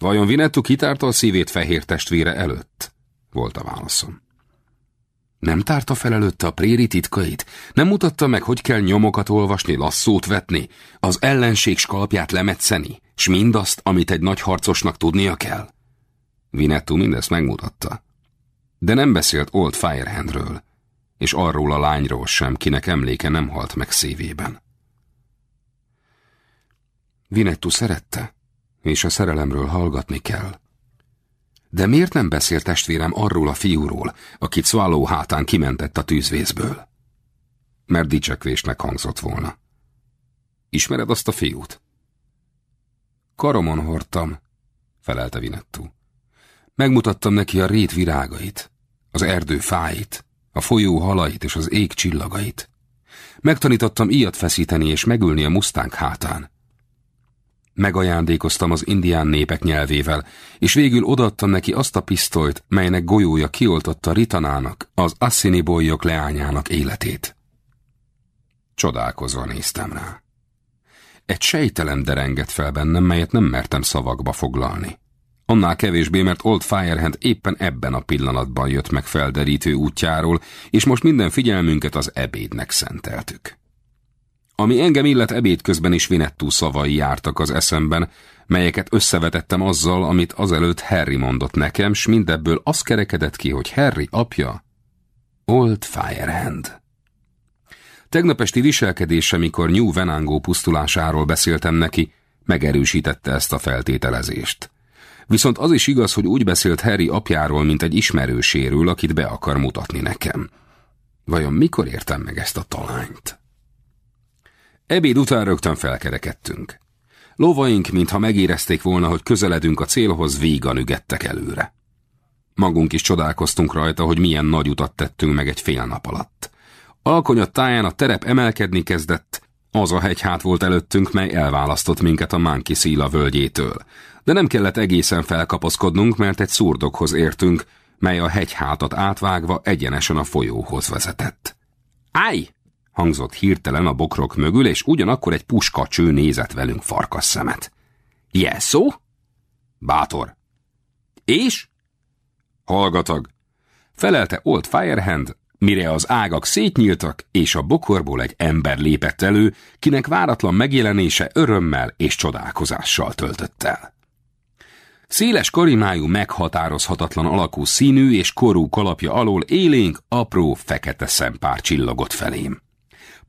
Vajon Vinettu kitárta a szívét fehér testvére előtt? Volt a válaszom. Nem tárta fel előtte a préri titkait? Nem mutatta meg, hogy kell nyomokat olvasni, lasszót vetni, az ellenség skalpját lemetszeni, s mindazt, amit egy nagy harcosnak tudnia kell? Vinettu mindezt megmutatta. De nem beszélt Old Firehandről, és arról a lányról sem, kinek emléke nem halt meg szívében. Vinettu szerette, és a szerelemről hallgatni kell. De miért nem beszélt testvérem arról a fiúról, akit Swallow hátán kimentett a tűzvészből? Mert dicsekvésnek hangzott volna. Ismered azt a fiút? Karomon hordtam, felelte Vinettu. Megmutattam neki a rét virágait, az erdő fáit, a folyó halait és az ég csillagait. Megtanítottam íjat feszíteni és megülni a mustánk hátán. Megajándékoztam az indián népek nyelvével, és végül odaadtam neki azt a pisztolyt, melynek golyója kioltotta Ritanának, az Assini bolyok leányának életét. Csodálkozva néztem rá. Egy sejtelem derengett fel bennem, melyet nem mertem szavakba foglalni. Annál kevésbé, mert Old Firehand éppen ebben a pillanatban jött meg felderítő útjáról, és most minden figyelmünket az ebédnek szenteltük. Ami engem illet ebéd közben is Vinettú szavai jártak az eszemben, melyeket összevetettem azzal, amit azelőtt Harry mondott nekem, s mindebből az kerekedett ki, hogy Harry apja Old Firehand. Tegnap esti viselkedése, mikor New Venango pusztulásáról beszéltem neki, megerősítette ezt a feltételezést. Viszont az is igaz, hogy úgy beszélt Harry apjáról, mint egy ismerőséről, akit be akar mutatni nekem. Vajon mikor értem meg ezt a talányt? Ebéd után rögtön felkerekedtünk. Lovaink, mintha megérezték volna, hogy közeledünk a célhoz, vígan ügettek előre. Magunk is csodálkoztunk rajta, hogy milyen nagy utat tettünk meg egy fél nap alatt. Alkonyat táján a terep emelkedni kezdett, az a hegyhát volt előttünk, mely elválasztott minket a Mánki Szíla völgyétől. De nem kellett egészen felkapaszkodnunk, mert egy szurdokhoz értünk, mely a hegyhátat átvágva egyenesen a folyóhoz vezetett. Állj! Hangzott hirtelen a bokrok mögül, és ugyanakkor egy puskacső nézett velünk farkas szemet. Jelszó? Bátor. És? Hallgatag. Felelte Old Firehand, mire az ágak szétnyíltak, és a bokorból egy ember lépett elő, kinek váratlan megjelenése örömmel és csodálkozással töltött el. Széles karimájú, meghatározhatatlan alakú színű és korú kalapja alól élénk, apró, fekete szempár csillogott felém.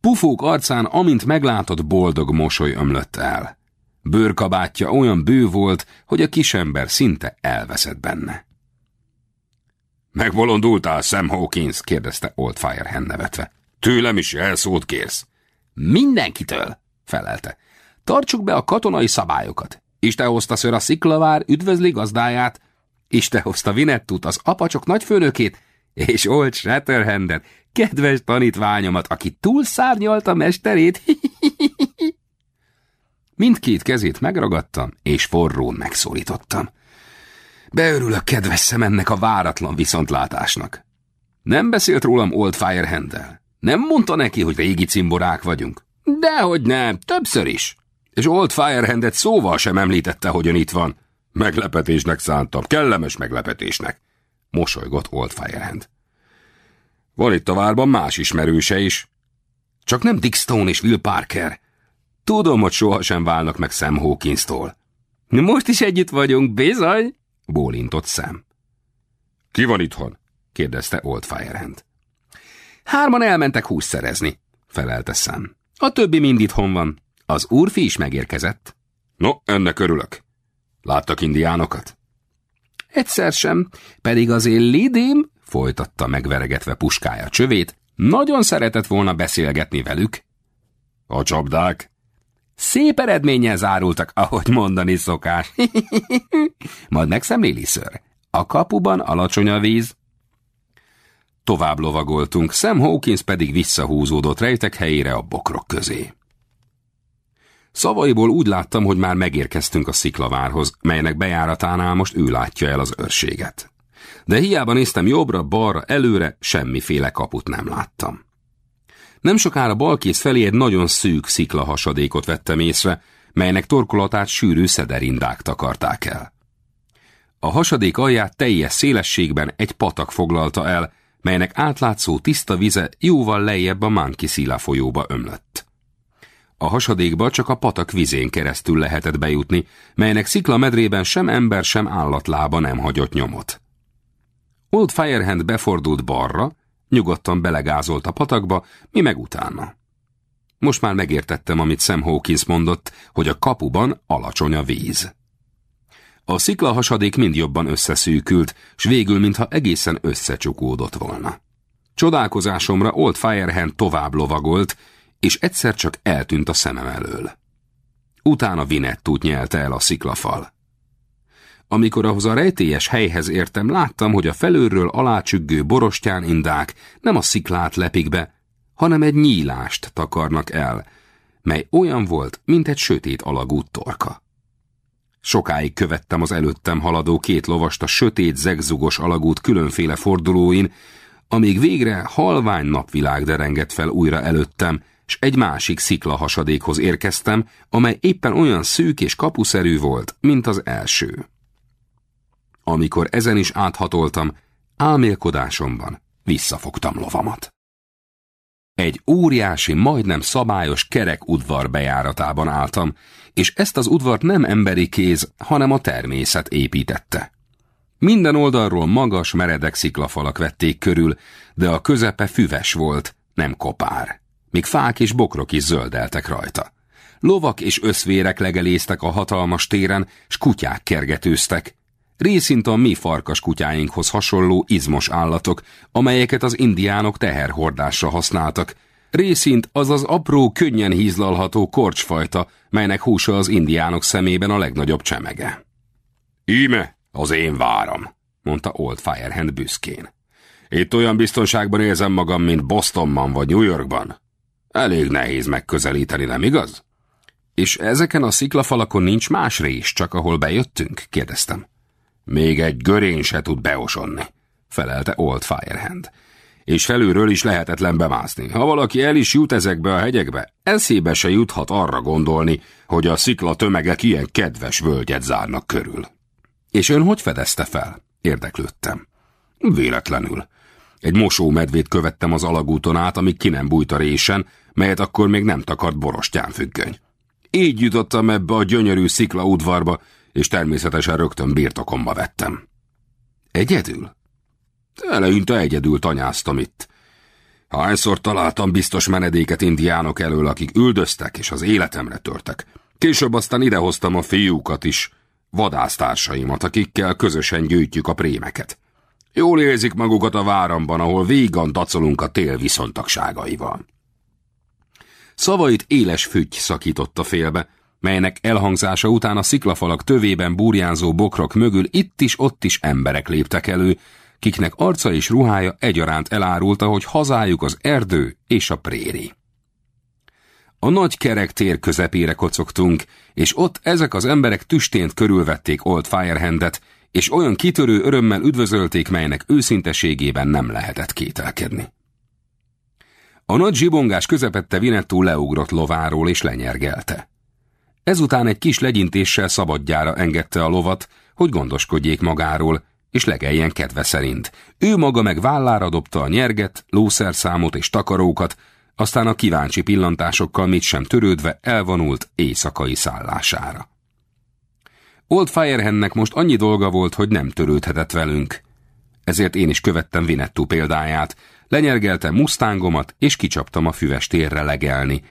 Pufók arcán, amint meglátott, boldog mosoly ömlött el. Bőrkabátja olyan bő volt, hogy a kisember szinte elveszett benne. Megbolondultál, Sam Hawkins? kérdezte Old Firehand nevetve. Tőlem is elszót kérsz. Mindenkitől, felelte. Tartsuk be a katonai szabályokat. Isten hozta ször a sziklavár, üdvözli gazdáját, Isten hozta Vinettut, az apacsok nagyfőnökét, és Old Shatterhandet, kedves tanítványomat, aki túlszárnyalta mesterét. Mindkét kezét megragadtam, és forrón megszólítottam. Beörülök kedves szemennek a váratlan viszontlátásnak. Nem beszélt rólam Old Firehandel. Nem mondta neki, hogy régi cimborák vagyunk. Dehogy nem, többször is. És Old Firehandet szóval sem említette, hogy ön itt van. Meglepetésnek szántam, kellemes meglepetésnek. Mosolygott Old Firehand. Van itt a várban más ismerőse is. Csak nem Dick Stone és Will Parker. Tudom, hogy sohasem válnak meg Sam Hawkins-tól. Most is együtt vagyunk, bizony, bólintott Sam. Ki van itthon? kérdezte Old Firehand. Hárman elmentek húsz szerezni, felelte Sam. A többi mind itthon van. Az úrfi is megérkezett. No, ennek örülök. Láttak indiánokat? Egyszer sem, pedig az én lidém folytatta megveregetve puskája csövét, nagyon szeretett volna beszélgetni velük. A csapdák? Szép eredménnyel zárultak, ahogy mondani szokás. Majd megszemléli, ször. A kapuban alacsony a víz. Tovább lovagoltunk, Sam Hawkins pedig visszahúzódott rejtek helyére a bokrok közé. Szavaiból úgy láttam, hogy már megérkeztünk a sziklavárhoz, melynek bejáratánál most ő látja el az őrséget de hiába néztem jobbra, balra, előre, semmiféle kaput nem láttam. Nem sokára balkész felé egy nagyon szűk szikla hasadékot vettem észre, melynek torkolatát sűrű szederindák takarták el. A hasadék alját teljes szélességben egy patak foglalta el, melynek átlátszó tiszta vize jóval lejjebb a Mankisila folyóba ömlött. A hasadékba csak a patak vizén keresztül lehetett bejutni, melynek szikla medrében sem ember, sem állatlába nem hagyott nyomot. Old Firehand befordult balra, nyugodtan belegázolt a patakba, mi meg utána. Most már megértettem, amit Sam Hawkins mondott, hogy a kapuban alacsony a víz. A sziklahasadék mind jobban összeszűkült, s végül mintha egészen összecsukódott volna. Csodálkozásomra Old Firehand tovább lovagolt, és egyszer csak eltűnt a szemem elől. Utána Vinettút nyelte el a sziklafal. Amikor ahhoz a rejtélyes helyhez értem, láttam, hogy a felőről alácsüggő borostyán indák nem a sziklát lepik be, hanem egy nyílást takarnak el, mely olyan volt, mint egy sötét alagút torka. Sokáig követtem az előttem haladó két lovast a sötét, zegzugos alagút különféle fordulóin, amíg végre halvány napvilág derengett fel újra előttem, s egy másik sziklahasadékhoz érkeztem, amely éppen olyan szűk és kapuszerű volt, mint az első. Amikor ezen is áthatoltam, álmélkodásomban visszafogtam lovamat. Egy óriási, majdnem szabályos kerek udvar bejáratában álltam, és ezt az udvart nem emberi kéz, hanem a természet építette. Minden oldalról magas, meredek sziklafalak vették körül, de a közepe füves volt, nem kopár. Míg fák és bokrok is zöldeltek rajta. Lovak és összvérek legeléztek a hatalmas téren, s kutyák kergetőztek. Részint a mi farkas kutyáinkhoz hasonló izmos állatok, amelyeket az indiánok teherhordásra használtak, részint az az apró, könnyen hízlalható korcsfajta, melynek húsa az indiánok szemében a legnagyobb csemege. Íme, az én váram, mondta Old Firehand büszkén. Itt olyan biztonságban érzem magam, mint Bostonban vagy New Yorkban. Elég nehéz megközelíteni, nem igaz? És ezeken a sziklafalakon nincs más rés, csak ahol bejöttünk? kérdeztem. Még egy görény se tud beosonni, felelte Old Firehand. És felülről is lehetetlen bemászni. Ha valaki el is jut ezekbe a hegyekbe, eszébe se juthat arra gondolni, hogy a szikla tömegek ilyen kedves völgyet zárnak körül. És ön hogy fedezte fel? Érdeklődtem. Véletlenül. Egy mosómedvét követtem az alagúton át, amíg ki nem bújt a résen, melyet akkor még nem takart borostyán függöny. Így jutottam ebbe a gyönyörű szikla udvarba, és természetesen rögtön birtokomba vettem. Egyedül? Eleinte egyedül tanyáztam itt. Hányszor találtam biztos menedéket indiánok elől, akik üldöztek és az életemre törtek. Később aztán idehoztam a fiúkat is, vadásztársaimat, akikkel közösen gyűjtjük a prémeket. Jól érzik magukat a váramban, ahol vígan dacolunk a tél viszontagságaival. Szavait éles fügy szakította félbe, melynek elhangzása után a sziklafalak tövében burjánzó bokrok mögül itt is ott is emberek léptek elő, kiknek arca és ruhája egyaránt elárulta, hogy hazájuk az erdő és a préri. A nagy kerek tér közepére kocogtunk, és ott ezek az emberek tüstént körülvették Old Firehandet, és olyan kitörő örömmel üdvözölték, melynek őszinteségében nem lehetett kételkedni. A nagy zsibongás közepette Vinettú leugrott lováról és lenyergelte. Ezután egy kis legyintéssel szabadjára engedte a lovat, hogy gondoskodjék magáról, és legeljen kedve szerint. Ő maga meg vállára dobta a nyerget, lószerszámot és takarókat, aztán a kíváncsi pillantásokkal mit sem törődve elvonult éjszakai szállására. Old Firehandnek most annyi dolga volt, hogy nem törődhetett velünk. Ezért én is követtem Vinettú példáját, lenyergeltem mustángomat, és kicsaptam a füves térre legelni.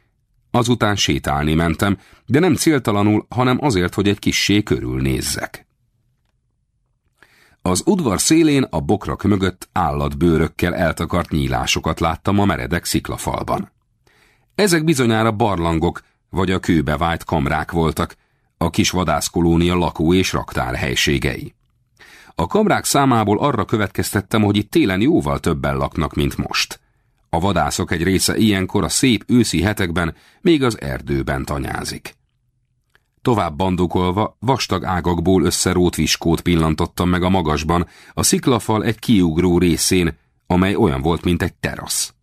Azután sétálni mentem, de nem céltalanul, hanem azért, hogy egy kissé körülnézzek. Az udvar szélén a bokrak mögött állatbőrökkel eltakart nyílásokat láttam a meredek sziklafalban. Ezek bizonyára barlangok, vagy a kőbe vájt kamrák voltak, a kis vadászkolónia lakó és raktár helységei. A kamrák számából arra következtettem, hogy itt télen jóval többen laknak, mint most. A vadászok egy része ilyenkor a szép őszi hetekben még az erdőben tanyázik. Tovább bandukolva, vastag ágakból összerót viskót pillantottam meg a magasban, a sziklafal egy kiugró részén, amely olyan volt, mint egy terasz.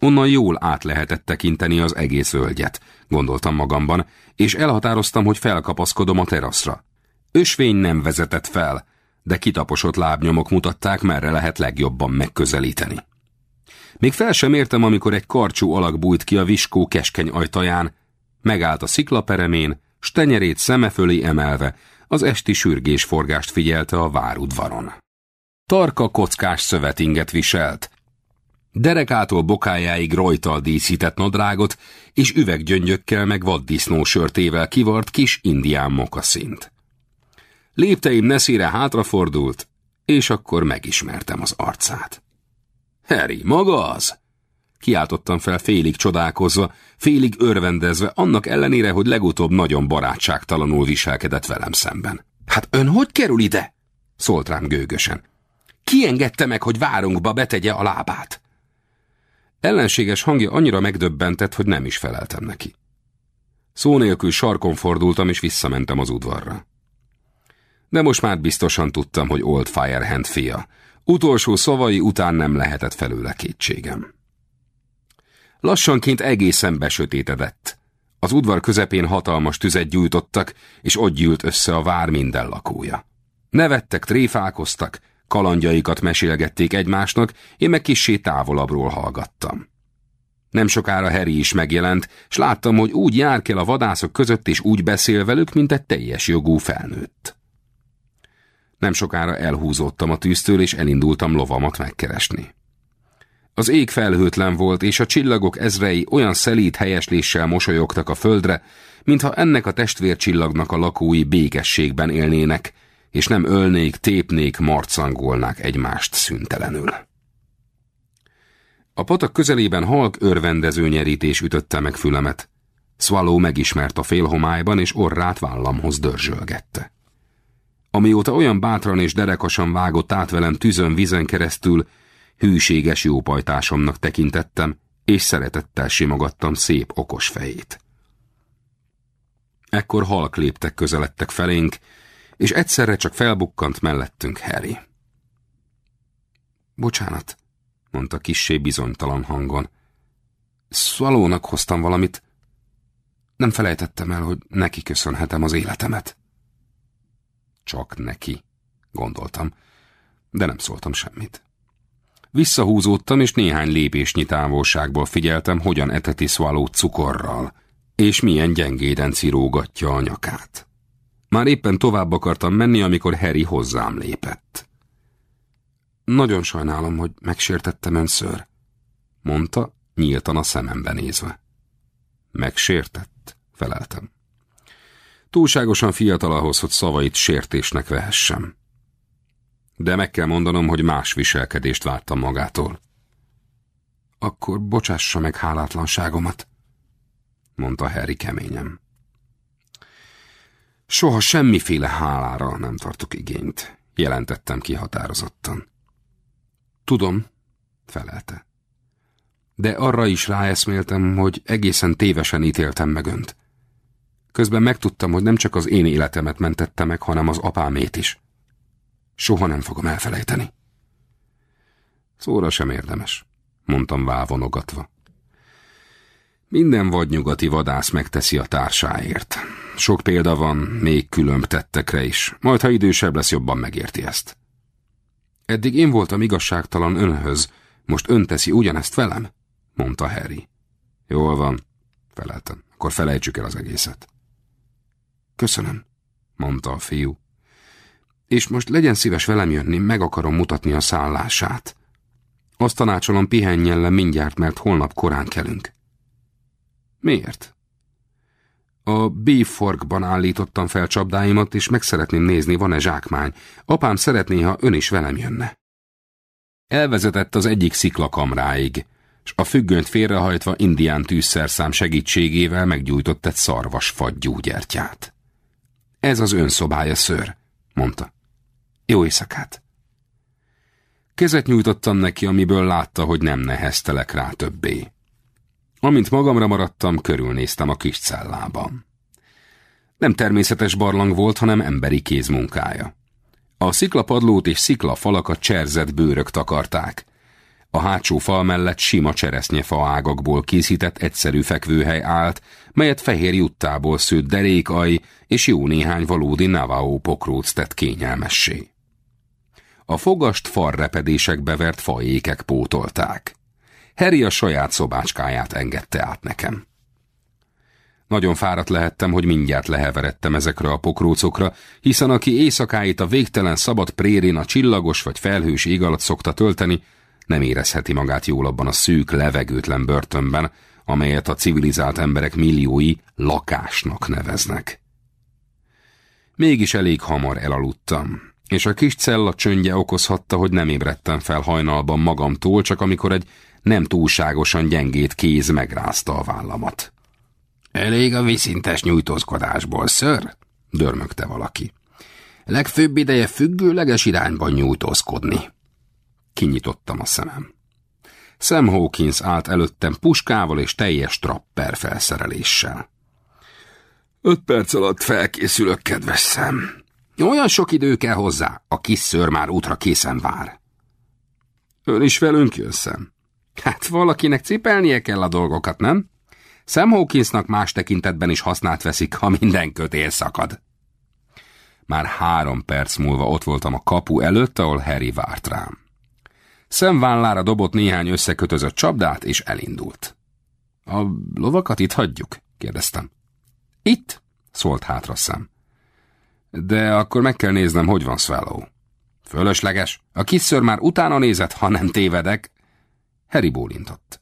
Onnan jól át lehetett tekinteni az egész völgyet, gondoltam magamban, és elhatároztam, hogy felkapaszkodom a teraszra. Ösvény nem vezetett fel, de kitaposott lábnyomok mutatták, merre lehet legjobban megközelíteni. Még fel sem értem, amikor egy karcsú alak bújt ki a viskó keskeny ajtaján, megállt a sziklaperemén, s tenyerét szeme fölé emelve, az esti sürgésforgást figyelte a várudvaron. Tarka kockás szövetinget viselt, derekától bokájáig rojtal díszített nadrágot, és üveggyöngyökkel meg vaddisznó sörtével kivart kis indián mokaszint. Lépteim neszére hátrafordult, és akkor megismertem az arcát. Harry, maga az? Kiáltottam fel félig csodálkozva, félig örvendezve, annak ellenére, hogy legutóbb nagyon barátságtalanul viselkedett velem szemben. Hát ön hogy kerül ide? szólt rám gőgösen. Ki engedte meg, hogy várunkba betegye a lábát? Ellenséges hangja annyira megdöbbentett, hogy nem is feleltem neki. Szó nélkül sarkon fordultam, és visszamentem az udvarra. De most már biztosan tudtam, hogy Old Firehand fia. Utolsó szavai után nem lehetett felőle kétségem. Lassanként egészen besötétedett. Az udvar közepén hatalmas tüzet gyújtottak, és ott gyűlt össze a vár minden lakója. Nevettek, tréfálkoztak, kalandjaikat mesélgették egymásnak, én meg kissé távolabbról hallgattam. Nem sokára Harry is megjelent, s láttam, hogy úgy jár kell a vadászok között, és úgy beszél velük, mint egy teljes jogú felnőtt. Nem sokára elhúzódtam a tűztől, és elindultam lovamat megkeresni. Az ég felhőtlen volt, és a csillagok ezrei olyan szelíd helyesléssel mosolyogtak a földre, mintha ennek a testvércsillagnak a lakói békességben élnének, és nem ölnék, tépnék, marcangolnák egymást szüntelenül. A patak közelében halk örvendező nyerítés ütötte meg fülemet. Swallow megismert a félhomályban, és orrát vállamhoz dörzsölgette. Amióta olyan bátran és derekasan vágott át velem tűzön vizen keresztül, hűséges jópajtásomnak tekintettem, és szeretettel simogattam szép okos fejét. Ekkor halk léptek közeledtek felénk, és egyszerre csak felbukkant mellettünk Harry. Bocsánat, mondta kissé bizonytalan hangon. Szalónak hoztam valamit. Nem felejtettem el, hogy neki köszönhetem az életemet. Csak neki, gondoltam, de nem szóltam semmit. Visszahúzódtam, és néhány lépésnyi távolságból figyeltem, hogyan eteti Swallow cukorral, és milyen gyengéden cirógatja a nyakát. Már éppen tovább akartam menni, amikor Harry hozzám lépett. Nagyon sajnálom, hogy megsértettem önször, mondta, nyíltan a szemembe nézve. Megsértett, feleltem. Túlságosan fiatal ahhoz, hogy szavait sértésnek vehessem. De meg kell mondanom, hogy más viselkedést vártam magától. Akkor bocsássa meg hálátlanságomat, mondta Harry keményen. Soha semmiféle hálára nem tartok igényt, jelentettem ki határozottan. Tudom, felelte. De arra is ráeszméltem, hogy egészen tévesen ítéltem meg önt. Közben megtudtam, hogy nem csak az én életemet mentette meg, hanem az apámét is. Soha nem fogom elfelejteni. Szóra sem érdemes, mondtam vávonogatva. Minden vadnyugati vadász megteszi a társáért. Sok példa van, még különb tettekre is. Majd, ha idősebb lesz, jobban megérti ezt. Eddig én voltam igazságtalan önhöz, most ön teszi ugyanezt velem? mondta Harry. Jól van, feleltem. Akkor felejtsük el az egészet. Köszönöm, mondta a fiú. És most legyen szíves velem jönni, meg akarom mutatni a szállását. Azt tanácsolom, pihenjen le mindjárt, mert holnap korán kelünk. Miért? A B-forkban állítottam fel csapdáimat, és meg szeretném nézni, van-e zsákmány. Apám szeretné, ha ön is velem jönne. Elvezetett az egyik sziklakamráig, és a függönyt félrehajtva indián tűzszerszám segítségével meggyújtott egy szarvas fagygyúgyertyát. Ez az ön szobája, ször, mondta. Jó éjszakát! Kezet nyújtottam neki, amiből látta, hogy nem neheztelek rá többé. Amint magamra maradtam, körülnéztem a kis cellában. Nem természetes barlang volt, hanem emberi kézmunkája. A sziklapadlót és sziklafalakat cserzett bőrök takarták. A hátsó fal mellett sima cseresznyefa ágakból készített egyszerű fekvőhely állt, melyet fehér juttából szőtt derékaj és jó néhány valódi Navajo pokróc tett kényelmessé. A fogast farrepedésekbe vert fajékek pótolták. Harry a saját szobácskáját engedte át nekem. Nagyon fáradt lehettem, hogy mindjárt leheveredtem ezekre a pokrócokra, hiszen aki éjszakáit a végtelen szabad prérin a csillagos vagy felhős ég alatt szokta tölteni, nem érezheti magát jól abban a szűk, levegőtlen börtönben, amelyet a civilizált emberek milliói lakásnak neveznek. Mégis elég hamar elaludtam, és a kis cella csöndje okozhatta, hogy nem ébredtem fel hajnalban magamtól, csak amikor egy nem túlságosan gyengét kéz megrázta a vállamat. Elég a viszintes nyújtózkodásból, ször? dörmögte valaki. Legfőbb ideje függőleges irányban nyújtózkodni. Kinyitottam a szemem. Sam Hawkins állt előttem puskával és teljes trapper felszereléssel. Öt perc alatt felkészülök, kedves szem. Olyan sok idő kell hozzá, a kis ször már útra készen vár. Ön is velünk jön, szem? Hát valakinek cipelnie kell a dolgokat, nem? Sam Hawkinsnak más tekintetben is hasznát veszik, ha minden kötél szakad. Már három perc múlva ott voltam a kapu előtt, ahol Harry várt rám. Szemvállára dobott néhány összekötözött csapdát, és elindult. A lovakat itt hagyjuk? kérdeztem. Itt? szólt hátra szem. De akkor meg kell néznem, hogy van Swallow. Fölösleges. A kisször már utána nézett, ha nem tévedek. Harry bólintott.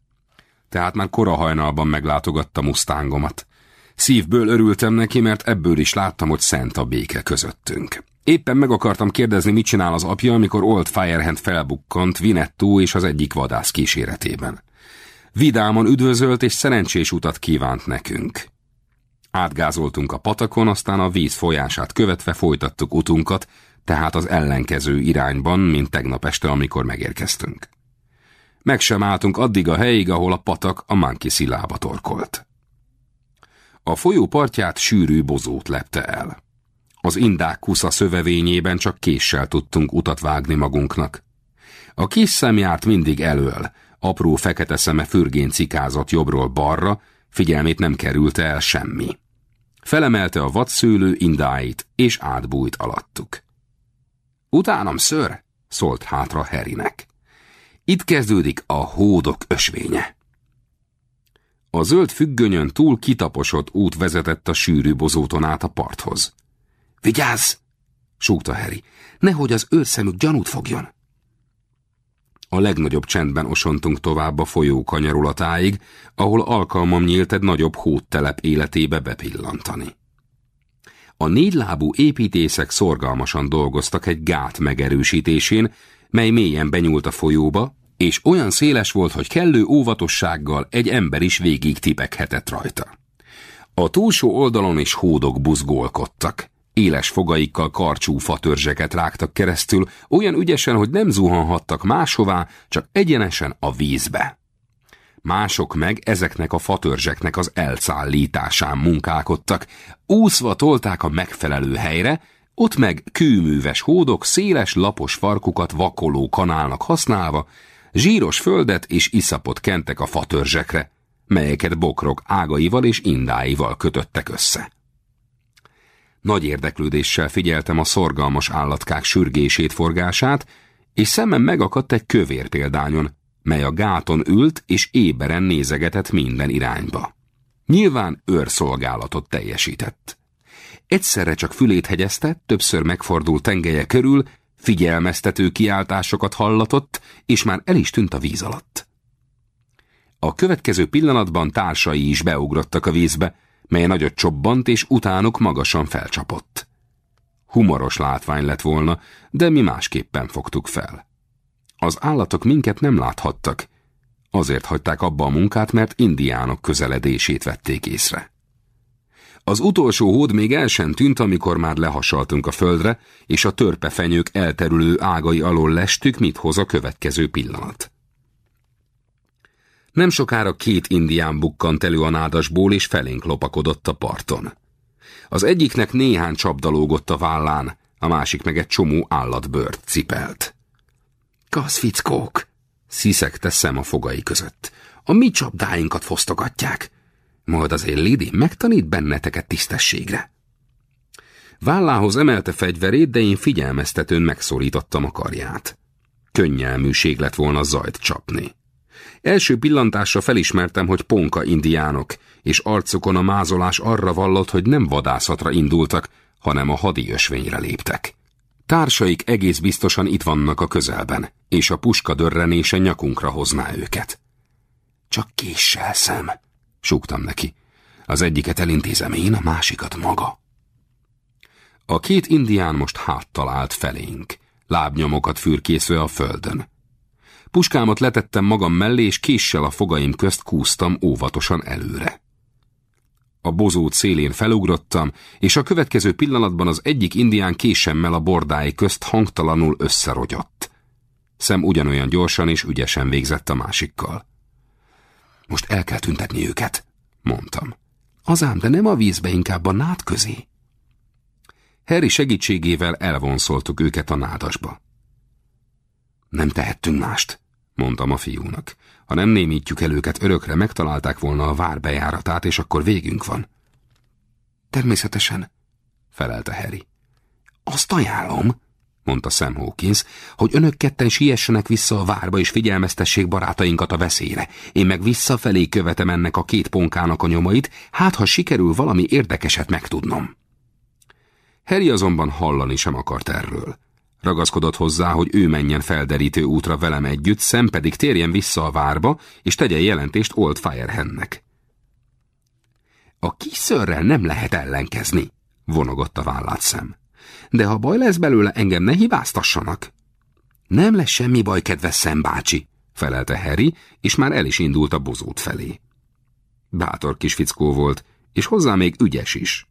Tehát már kora hajnalban meglátogatta mustángomat. Szívből örültem neki, mert ebből is láttam, hogy szent a béke közöttünk. Éppen meg akartam kérdezni, mit csinál az apja, amikor Old Firehand felbukkant Vinettú és az egyik vadász kíséretében. Vidáman üdvözölt és szerencsés utat kívánt nekünk. Átgázoltunk a patakon, aztán a víz folyását követve folytattuk utunkat, tehát az ellenkező irányban, mint tegnap este, amikor megérkeztünk. Meg sem álltunk addig a helyig, ahol a patak a Manki szilába torkolt. A folyó partját sűrű bozót lepte el. Az indák kusza szövevényében csak késsel tudtunk utat vágni magunknak. A kis szem járt mindig elől, apró fekete szeme fürgén cikázott jobbról balra, figyelmét nem kerülte el semmi. Felemelte a vadszőlő indáit, és átbújt alattuk. Utánam, ször, szólt hátra Herinek. Itt kezdődik a hódok ösvénye. A zöld függönyön túl kitaposott út vezetett a sűrű bozóton át a parthoz. Vigyázz! súgta Harry. Nehogy az őrszemük gyanút fogjon. A legnagyobb csendben osontunk tovább a folyó kanyarulatáig, ahol alkalmam nyílt egy nagyobb hódtelep életébe bepillantani. A négylábú építészek szorgalmasan dolgoztak egy gát megerősítésén, mely mélyen benyúlt a folyóba, és olyan széles volt, hogy kellő óvatossággal egy ember is végig tipeghetett rajta. A túlsó oldalon is hódok buzgolkodtak. Éles fogaikkal karcsú fatörzseket rágtak keresztül, olyan ügyesen, hogy nem zuhanhattak máshová, csak egyenesen a vízbe. Mások meg ezeknek a fatörzseknek az elszállításán munkálkodtak, úszva tolták a megfelelő helyre, ott meg kőműves hódok széles lapos farkukat vakoló kanálnak használva, zsíros földet és iszapot kentek a fatörzsekre, melyeket bokrok ágaival és indáival kötöttek össze. Nagy érdeklődéssel figyeltem a szorgalmas állatkák sürgését, forgását, és szemem megakadt egy kövér példányon, mely a gáton ült és éberen nézegetett minden irányba. Nyilván őrszolgálatot teljesített. Egyszerre csak fülét hegyezte, többször megfordult tengelye körül, figyelmeztető kiáltásokat hallatott, és már el is tűnt a víz alatt. A következő pillanatban társai is beugrottak a vízbe, mely nagyot csobbant, és utánuk magasan felcsapott. Humoros látvány lett volna, de mi másképpen fogtuk fel. Az állatok minket nem láthattak, azért hagyták abba a munkát, mert indiánok közeledését vették észre. Az utolsó hód még el sem tűnt, amikor már lehasaltunk a földre, és a törpefenyők elterülő ágai alól lestük, mit hoz a következő pillanat. Nem sokára két indián bukkant elő a nádasból, és felénk lopakodott a parton. Az egyiknek néhány csapdalógott a vállán, a másik meg egy csomó állatbört cipelt. Gazfickók! sziszegte szem a fogai között. A mi csapdáinkat fosztogatják. Majd azért Lidi megtanít benneteket tisztességre. Vállához emelte fegyverét, de én figyelmeztetőn megszólítottam a karját. Könnyelműség lett volna zajt csapni. Első pillantásra felismertem, hogy ponka indiánok, és arcukon a mázolás arra vallott, hogy nem vadászatra indultak, hanem a hadi ösvényre léptek. Társaik egész biztosan itt vannak a közelben, és a puska dörrenése nyakunkra hozná őket. Csak késsel szem, súgtam neki. Az egyiket elintézem én, a másikat maga. A két indián most háttal állt felénk, lábnyomokat fürkészve a földön. Puskámat letettem magam mellé, és késsel a fogaim közt kúztam óvatosan előre. A bozót szélén felugrottam, és a következő pillanatban az egyik indián késemmel a bordái közt hangtalanul összerogyott. Szem ugyanolyan gyorsan és ügyesen végzett a másikkal. Most el kell tüntetni őket, mondtam. Azám, de nem a vízbe, inkább a nád közé. Harry segítségével elvonszoltuk őket a nádasba. Nem tehettünk mást, mondtam a fiúnak. Ha nem némítjuk el őket örökre, megtalálták volna a vár bejáratát, és akkor végünk van. Természetesen, felelte Harry. Azt ajánlom, mondta Sam Hawkins, hogy önök ketten siessenek vissza a várba és figyelmeztessék barátainkat a veszélyre. Én meg visszafelé követem ennek a két ponkának a nyomait, hát ha sikerül valami érdekeset megtudnom. Harry azonban hallani sem akart erről. Ragaszkodott hozzá, hogy ő menjen felderítő útra velem együtt, Sam pedig térjen vissza a várba, és tegye jelentést Old Firehennek. A kiszörrel nem lehet ellenkezni, vonogott a vállát szem. De ha baj lesz belőle, engem ne hibáztassanak. Nem lesz semmi baj, kedves bácsi, felelte Harry, és már el is indult a bozót felé. Bátor kis fickó volt, és hozzá még ügyes is.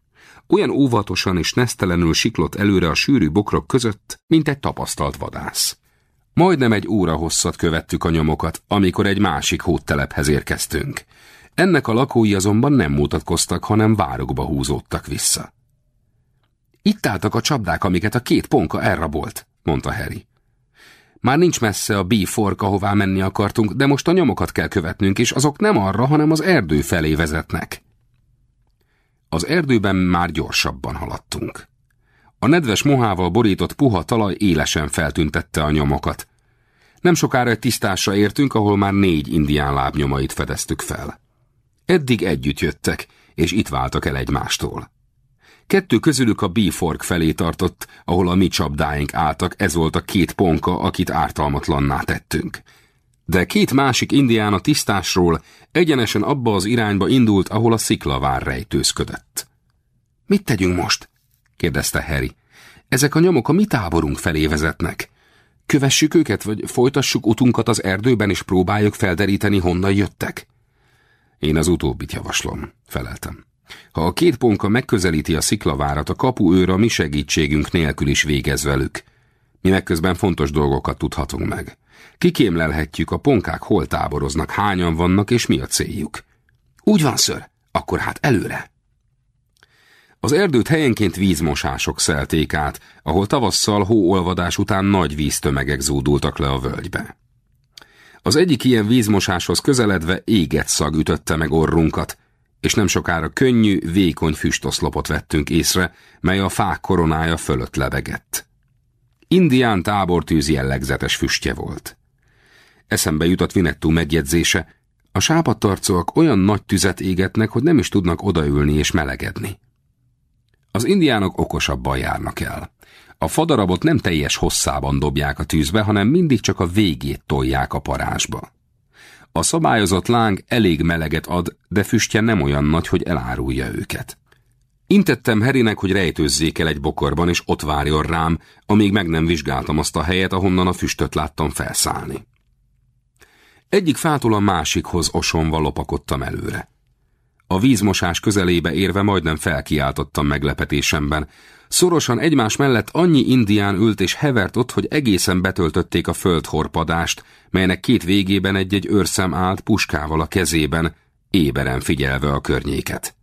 Olyan óvatosan és nesztelenül siklott előre a sűrű bokrok között, mint egy tapasztalt vadász. Majdnem egy óra hosszat követtük a nyomokat, amikor egy másik hódtelephez érkeztünk. Ennek a lakói azonban nem mutatkoztak, hanem várokba húzódtak vissza. Itt álltak a csapdák, amiket a két ponka elrabolt, mondta Harry. Már nincs messze a B-fork, ahová menni akartunk, de most a nyomokat kell követnünk, és azok nem arra, hanem az erdő felé vezetnek. Az erdőben már gyorsabban haladtunk. A nedves mohával borított puha talaj élesen feltüntette a nyomokat. Nem sokára egy tisztásra értünk, ahol már négy indián lábnyomait fedeztük fel. Eddig együtt jöttek, és itt váltak el egymástól. Kettő közülük a B-fork felé tartott, ahol a mi csapdáink álltak, ez volt a két ponka, akit ártalmatlanná tettünk. De két másik indián a tisztásról egyenesen abba az irányba indult, ahol a sziklavár rejtőzködött. Mit tegyünk most? kérdezte Harry. Ezek a nyomok a mi táborunk felé vezetnek. Kövessük őket, vagy folytassuk utunkat az erdőben, és próbáljuk felderíteni, honnan jöttek? Én az utóbbit javaslom, feleltem. Ha a két ponka megközelíti a sziklavárat, a kapu őr a mi segítségünk nélkül is végez velük. Mi megközben fontos dolgokat tudhatunk meg. Kikémlelhetjük, a ponkák hol táboroznak, hányan vannak, és mi a céljuk. Úgy van, ször, akkor hát előre. Az erdőt helyenként vízmosások szelték át, ahol tavasszal hóolvadás után nagy víztömegek zúdultak le a völgybe. Az egyik ilyen vízmosáshoz közeledve éget szag ütötte meg orrunkat, és nem sokára könnyű, vékony füstoszlopot vettünk észre, mely a fák koronája fölött lebegett. Indián tábortűz jellegzetes füstje volt. Eszembe jutott Vinettú megjegyzése, a sápadtarcóak olyan nagy tüzet égetnek, hogy nem is tudnak odaülni és melegedni. Az indiánok okosabban járnak el. A fadarabot nem teljes hosszában dobják a tűzbe, hanem mindig csak a végét tolják a parázsba. A szabályozott láng elég meleget ad, de füstje nem olyan nagy, hogy elárulja őket. Intettem Herinek, hogy rejtőzzék el egy bokorban, és ott várjon rám, amíg meg nem vizsgáltam azt a helyet, ahonnan a füstöt láttam felszállni. Egyik fától a másikhoz osonva lopakodtam előre. A vízmosás közelébe érve majdnem felkiáltottam meglepetésemben. Szorosan egymás mellett annyi indián ült és hevert ott, hogy egészen betöltötték a földhorpadást, melynek két végében egy-egy őrszem állt puskával a kezében, éberen figyelve a környéket.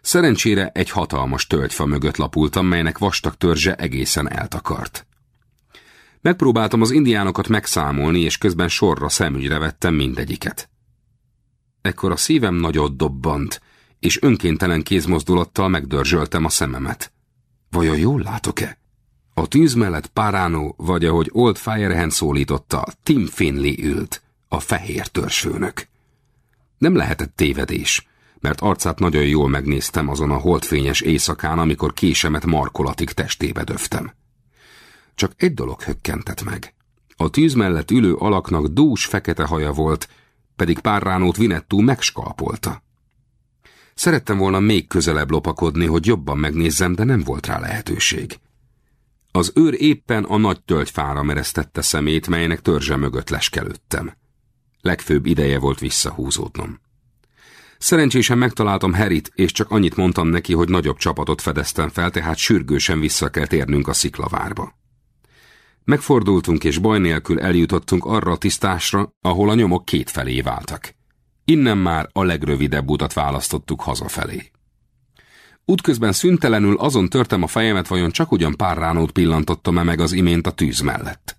Szerencsére egy hatalmas tölgyfa mögött lapultam, melynek vastag törzse egészen eltakart. Megpróbáltam az indiánokat megszámolni, és közben sorra szemügyre vettem mindegyiket. Ekkor a szívem nagyot dobbant, és önkéntelen kézmozdulattal megdörzsöltem a szememet. Vajon jól látok-e? A tűz mellett Parano, vagy ahogy Old Firehand szólította, Tim Finley ült, a fehér törzsfőnök. Nem lehetett tévedés, mert arcát nagyon jól megnéztem azon a holdfényes éjszakán, amikor késemet markolatig testébe döftem. Csak egy dolog hökkentett meg. A tűz mellett ülő alaknak dús fekete haja volt, pedig pár ránót Vinettú megskalpolta. Szerettem volna még közelebb lopakodni, hogy jobban megnézzem, de nem volt rá lehetőség. Az őr éppen a nagy tölgyfára meresztette szemét, melynek törzse mögött leskelődtem. Legfőbb ideje volt visszahúzódnom. Szerencsésen megtaláltam Herit, és csak annyit mondtam neki, hogy nagyobb csapatot fedeztem fel, tehát sürgősen vissza kell térnünk a sziklavárba. Megfordultunk és baj nélkül eljutottunk arra a tisztásra, ahol a nyomok kétfelé váltak. Innen már a legrövidebb utat választottuk hazafelé. Útközben szüntelenül azon törtem a fejemet, vajon csak ugyan pár ránót pillantottam-e meg az imént a tűz mellett.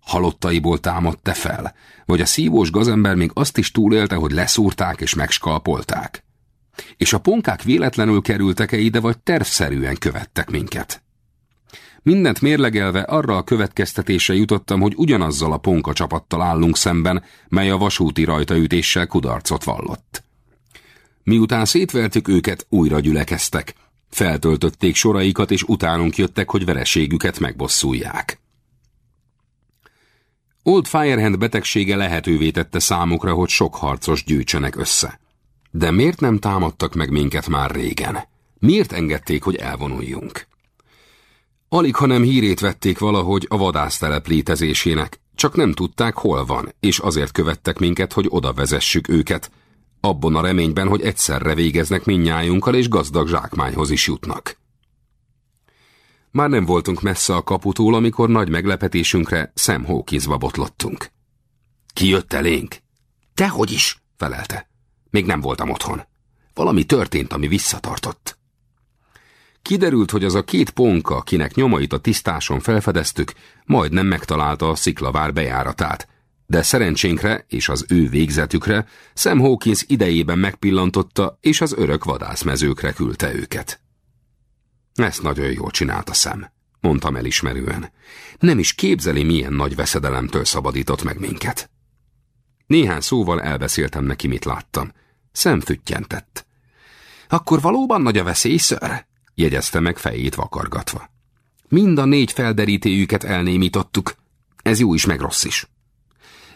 Halottaiból támadta fel, vagy a szívós gazember még azt is túlélte, hogy leszúrták és megskalpolták. És a ponkák véletlenül kerültek-e ide, vagy tervszerűen követtek minket? Mindent mérlegelve arra a következtetése jutottam, hogy ugyanazzal a ponka csapattal állunk szemben, mely a vasúti rajtaütéssel kudarcot vallott. Miután szétvertük őket, újra gyülekeztek. Feltöltötték soraikat, és utánunk jöttek, hogy vereségüket megbosszulják. Old Firehand betegsége lehetővé tette számukra, hogy sok harcos gyűjtsenek össze. De miért nem támadtak meg minket már régen? Miért engedték, hogy elvonuljunk? Alig, ha nem hírét vették valahogy a vadásztelep létezésének, csak nem tudták, hol van, és azért követtek minket, hogy oda vezessük őket, abban a reményben, hogy egyszerre végeznek minnyájunkkal, és gazdag zsákmányhoz is jutnak. Már nem voltunk messze a kaputól, amikor nagy meglepetésünkre Sam Hawkinsba botlottunk. Ki jött elénk? Tehogy is, felelte. Még nem voltam otthon. Valami történt, ami visszatartott. Kiderült, hogy az a két ponka, kinek nyomait a tisztáson felfedeztük, majdnem megtalálta a sziklavár bejáratát, de szerencsénkre és az ő végzetükre Sam Hawkins idejében megpillantotta, és az örök vadászmezőkre küldte őket. Ezt nagyon jól csinálta szem, mondtam elismerően. Nem is képzeli, milyen nagy veszedelemtől szabadított meg minket. Néhány szóval elbeszéltem neki, mit láttam. Szem füttyentett. Akkor valóban nagy a veszély, ször? Jegyezte meg fejét vakargatva. Mind a négy felderítéjüket elnémítottuk. Ez jó is, meg rossz is.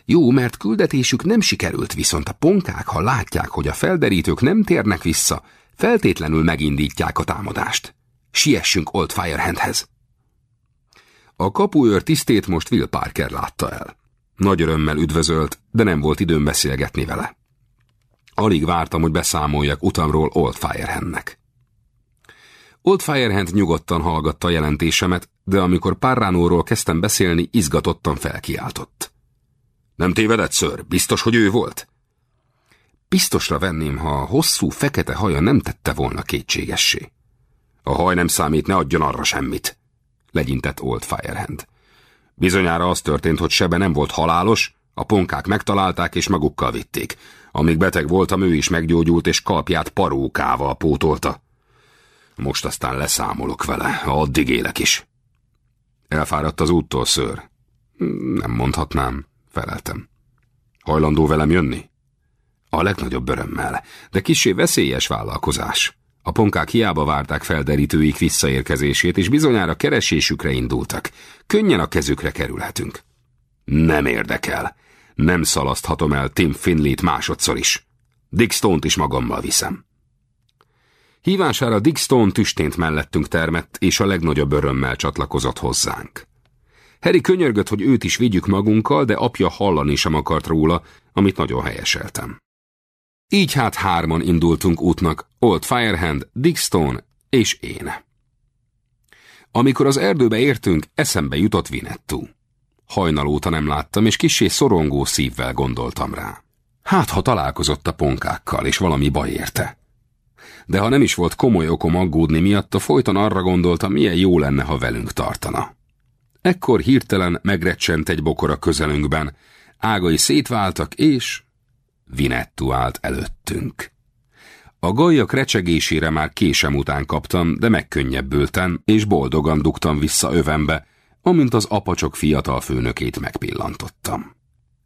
Jó, mert küldetésük nem sikerült, viszont a ponkák, ha látják, hogy a felderítők nem térnek vissza, feltétlenül megindítják a támadást. Siessünk Old Firehandhez. A kapuőr tisztét most Will Parker látta el. Nagy örömmel üdvözölt, de nem volt időm beszélgetni vele. Alig vártam, hogy beszámoljak utamról Old Firehandnek. Old Firehand nyugodtan hallgatta a jelentésemet, de amikor Parránóról kezdtem beszélni, izgatottan felkiáltott. Nem tévedett, ször? Biztos, hogy ő volt? Biztosra venném, ha a hosszú, fekete haja nem tette volna kétségessé. A haj nem számít, ne adjon arra semmit, legyintett Old Firehand. Bizonyára az történt, hogy sebe nem volt halálos, a ponkák megtalálták és magukkal vitték. Amíg beteg voltam, ő is meggyógyult és kalpját parókával pótolta. Most aztán leszámolok vele, addig élek is. Elfáradt az úttól, ször. Nem mondhatnám, feleltem. Hajlandó velem jönni? A legnagyobb örömmel, de kisé veszélyes vállalkozás. A ponkák hiába várták felderítőik visszaérkezését, és bizonyára keresésükre indultak. Könnyen a kezükre kerülhetünk. Nem érdekel. Nem szalaszthatom el Tim Finley-t másodszor is. Dick Stone-t is magammal viszem. Hívására Dick Stone tüstént mellettünk termett, és a legnagyobb örömmel csatlakozott hozzánk. Harry könyörgött, hogy őt is vigyük magunkkal, de apja hallani sem akart róla, amit nagyon helyeseltem. Így hát hárman indultunk útnak, Old Firehand, Dick Stone és én. Amikor az erdőbe értünk, eszembe jutott Vinettu. Hajnal óta nem láttam, és kissé szorongó szívvel gondoltam rá. Hát, ha találkozott a ponkákkal, és valami baj érte. De ha nem is volt komoly okom aggódni miatta, folyton arra gondoltam, milyen jó lenne, ha velünk tartana. Ekkor hirtelen megrecsent egy bokor a közelünkben, ágai szétváltak, és Vinettu állt előttünk. A gajak recsegésére már késem után kaptam, de megkönnyebbültem, és boldogan dugtam vissza övembe, amint az apacsok fiatal főnökét megpillantottam.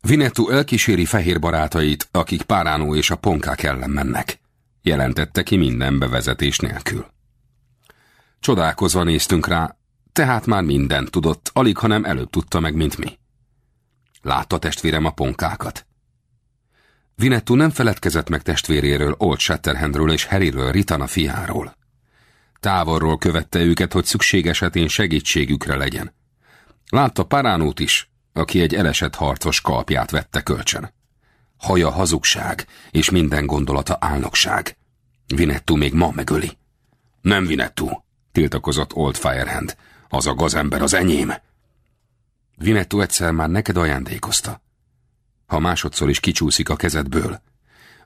Vinettu elkíséri fehér barátait, akik Páránó és a ponkák ellen mennek, jelentette ki minden bevezetés nélkül. Csodálkozva néztünk rá, tehát már mindent tudott, alig, hanem előbb tudta meg, mint mi. Látta testvérem a ponkákat? Vinettu nem feledkezett meg testvéréről, Old Shatterhandről és Harryről, Ritana fiáról. Távolról követte őket, hogy szükség esetén segítségükre legyen. Látta Paránót is, aki egy elesett harcos kalpját vette kölcsön. Haja hazugság, és minden gondolata álnokság. Vinettu még ma megöli. Nem Vinettu, tiltakozott Old Firehand. Az a gazember az enyém. Vinettu egyszer már neked ajándékozta ha másodszor is kicsúszik a kezedből.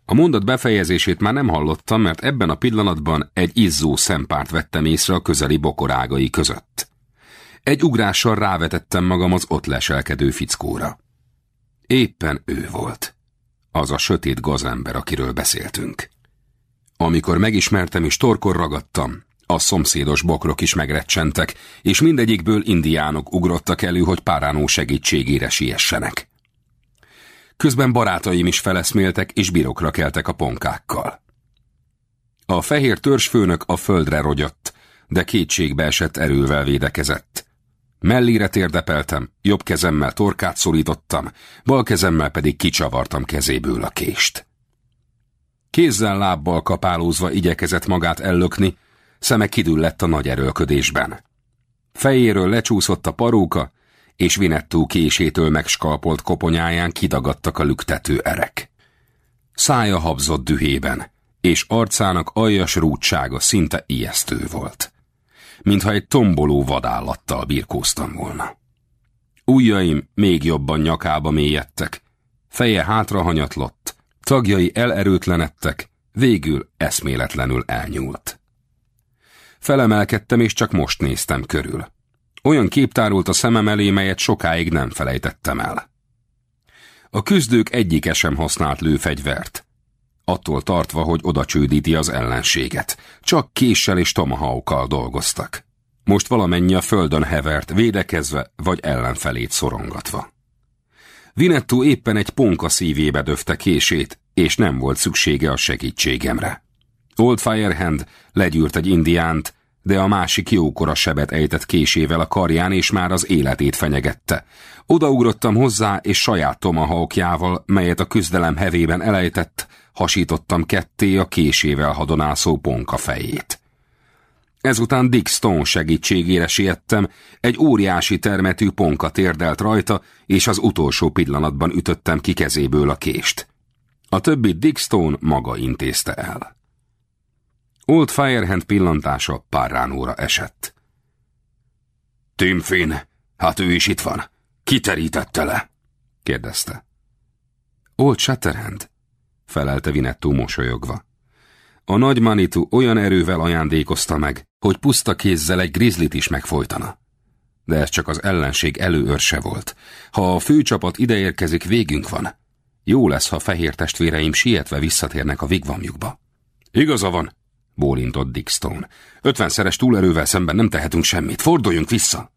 A mondat befejezését már nem hallottam, mert ebben a pillanatban egy izzó szempárt vettem észre a közeli bokorágai között. Egy ugrással rávetettem magam az ott leselkedő fickóra. Éppen ő volt. Az a sötét gazember, akiről beszéltünk. Amikor megismertem és torkor ragadtam, A szomszédos bokrok is megrecsentek, és mindegyikből indiánok ugrottak elő, hogy Páránó segítségére siessenek. Közben barátaim is feleszméltek, és birokra keltek a ponkákkal. A fehér törzsfőnök a földre rogyott, de kétségbe esett erővel védekezett. Mellére térdepeltem, jobb kezemmel torkát szorítottam, bal kezemmel pedig kicsavartam kezéből a kést. Kézzel lábbal kapálózva igyekezett magát ellökni, szeme kidüllett a nagy erőlködésben. Fejéről lecsúszott a paróka, és Vinettú késétől megskalpolt koponyáján kidagadtak a lüktető erek. Szája habzott dühében, és arcának aljas rútsága szinte ijesztő volt. Mintha egy tomboló vadállattal birkóztam volna. Ujjaim még jobban nyakába mélyedtek, feje hátrahanyatlott, tagjai elerőtlenedtek, végül eszméletlenül elnyúlt. Felemelkedtem, és csak most néztem körül. Olyan kép a szemem elé, melyet sokáig nem felejtettem el. A küzdők egyike sem használt lőfegyvert. Attól tartva, hogy oda csődíti az ellenséget. Csak késsel és tomahawkkal dolgoztak. Most valamennyi a földön hevert, védekezve vagy ellenfelét szorongatva. Vinettú éppen egy ponka szívébe döfte kését, és nem volt szüksége a segítségemre. Old Firehand legyűrt egy indiánt, de a másik jókora sebet ejtett késével a karján, és már az életét fenyegette. Odaugrottam hozzá, és saját tomahawkjával, melyet a küzdelem hevében elejtett, hasítottam ketté a késével hadonászó ponka fejét. Ezután Dick Stone segítségére siettem, egy óriási termetű ponka térdelt rajta, és az utolsó pillanatban ütöttem ki kezéből a kést. A többi Dick Stone maga intézte el. Old Firehand pillantása Párránóra esett. Tim Finn, hát ő is itt van. Ki terítette le? kérdezte. Old Shatterhand, felelte Vinettú mosolyogva. A nagy Manitu olyan erővel ajándékozta meg, hogy puszta kézzel egy grizzlit is megfojtana. De ez csak az ellenség előörse volt. Ha a főcsapat ideérkezik, végünk van. Jó lesz, ha fehér testvéreim sietve visszatérnek a vigvamjukba. Igaza van, bólintott Dick Stone. Ötvenszeres túlerővel szemben nem tehetünk semmit, forduljunk vissza.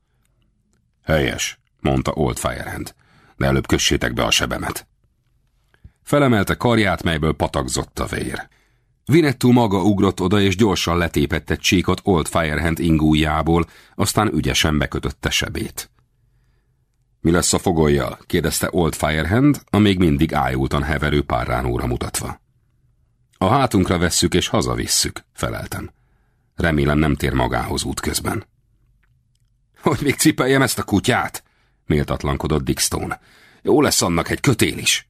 Helyes, mondta Old Firehand, de előbb kössétek be a sebemet. Felemelte karját, melyből patakzott a vér. Vinettú maga ugrott oda, és gyorsan letépett egy csíkot Old Firehand ingújából, aztán ügyesen bekötötte sebét. Mi lesz a fogolyjal? kérdezte Old Firehand, a még mindig ájultan heverő párránóra mutatva. A hátunkra vesszük és hazavisszük, feleltem. Remélem nem tér magához útközben. Hogy még cipeljem ezt a kutyát? méltatlankodott Dick Stone. Jó lesz annak egy kötél is.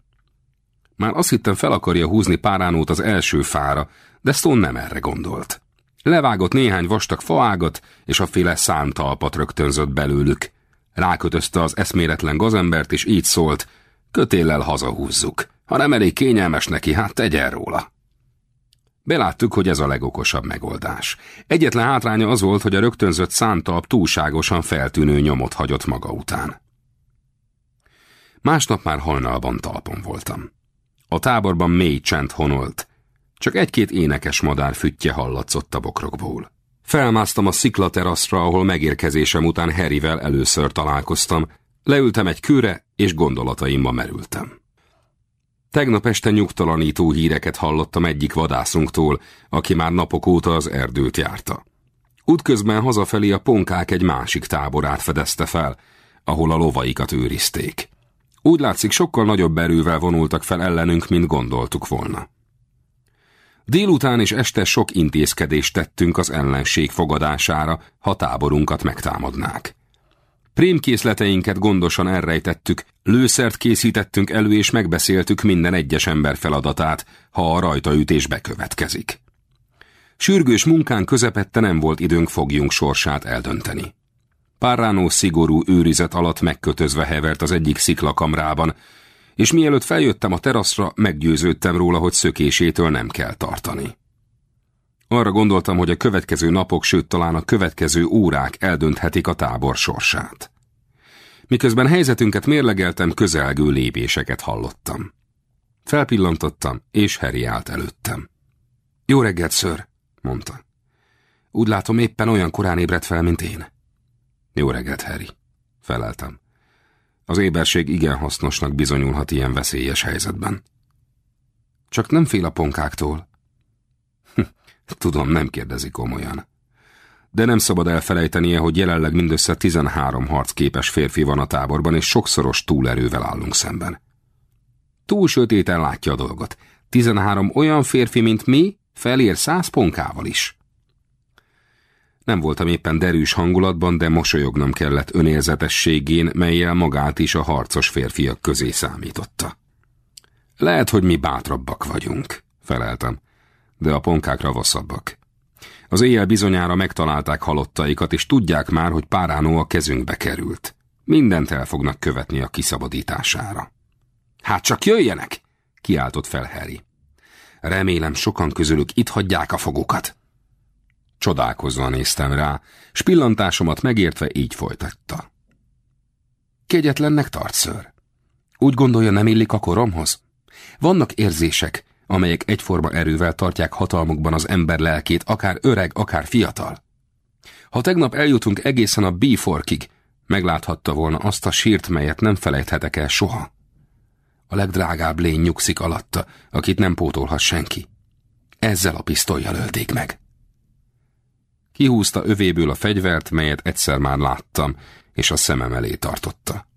Már azt hittem fel akarja húzni páránót az első fára, de Stone nem erre gondolt. Levágott néhány vastag faágat, és a féle számtalpat rögtönzött belőlük. Rákötözte az eszméletlen gazembert, és így szólt, kötéllel hazahúzzuk. Ha nem elég kényelmes neki, hát tegyen róla. Beláttuk, hogy ez a legokosabb megoldás. Egyetlen hátránya az volt, hogy a rögtönzött szántalp túlságosan feltűnő nyomot hagyott maga után. Másnap már hajnalban talpon voltam. A táborban mély csend honolt. Csak egy-két énekes madár füttye hallatszott a bokrokból. Felmásztam a sziklateraszra, ahol megérkezésem után Harryvel először találkoztam, leültem egy kőre, és gondolataimba merültem. Tegnap este nyugtalanító híreket hallottam egyik vadászunktól, aki már napok óta az erdőt járta. Útközben hazafelé a ponkák egy másik táborát fedezte fel, ahol a lovaikat őrizték. Úgy látszik, sokkal nagyobb erővel vonultak fel ellenünk, mint gondoltuk volna. Délután és este sok intézkedést tettünk az ellenség fogadására, ha táborunkat megtámadnák. Prémkészleteinket gondosan elrejtettük, lőszert készítettünk elő és megbeszéltük minden egyes ember feladatát, ha a rajtaütés bekövetkezik. Sürgős munkán közepette nem volt időnk fogjunk sorsát eldönteni. Párránó szigorú őrizet alatt megkötözve hevert az egyik sziklakamrában, és mielőtt feljöttem a teraszra, meggyőződtem róla, hogy szökésétől nem kell tartani. Arra gondoltam, hogy a következő napok, sőt talán a következő órák eldönthetik a tábor sorsát. Miközben helyzetünket mérlegeltem, közelgő lépéseket hallottam. Felpillantottam, és Harry állt előttem. Jó reggelt, ször, mondta. Úgy látom, éppen olyan korán ébredt fel, mint én. Jó reggelt, Harry. Feleltem. Az éberség igen hasznosnak bizonyulhat ilyen veszélyes helyzetben. Csak nem fél a ponkáktól. Tudom, nem kérdezi komolyan. De nem szabad elfelejtenie, hogy jelenleg mindössze 13 harcképes férfi van a táborban, és sokszoros túlerővel állunk szemben. Túl sötéten látja a dolgot. 13 olyan férfi, mint mi, felér száz ponkával is. Nem voltam éppen derűs hangulatban, de mosolyognom kellett önérzetességén, melyel magát is a harcos férfiak közé számította. Lehet, hogy mi bátrabbak vagyunk, feleltem, de a ponkák ravaszabbak. Az éjjel bizonyára megtalálták halottaikat, és tudják már, hogy Páránó a kezünkbe került. Mindent el fognak követni a kiszabadítására. Hát csak jöjjenek! kiáltott fel Harry. Remélem sokan közülük itt hagyják a fogukat. Csodálkozva néztem rá, s pillantásomat megértve így folytatta. Kegyetlennek tart, ször. Úgy gondolja, nem illik a koromhoz? Vannak érzések, amelyek egyforma erővel tartják hatalmukban az ember lelkét, akár öreg, akár fiatal. Ha tegnap eljutunk egészen a B-forkig, megláthatta volna azt a sírt, melyet nem felejthetek el soha. A legdrágább lény nyugszik alatta, akit nem pótolhat senki. Ezzel a pisztolyjal ölték meg. Kihúzta övéből a fegyvert, melyet egyszer már láttam, és a szemem elé tartotta.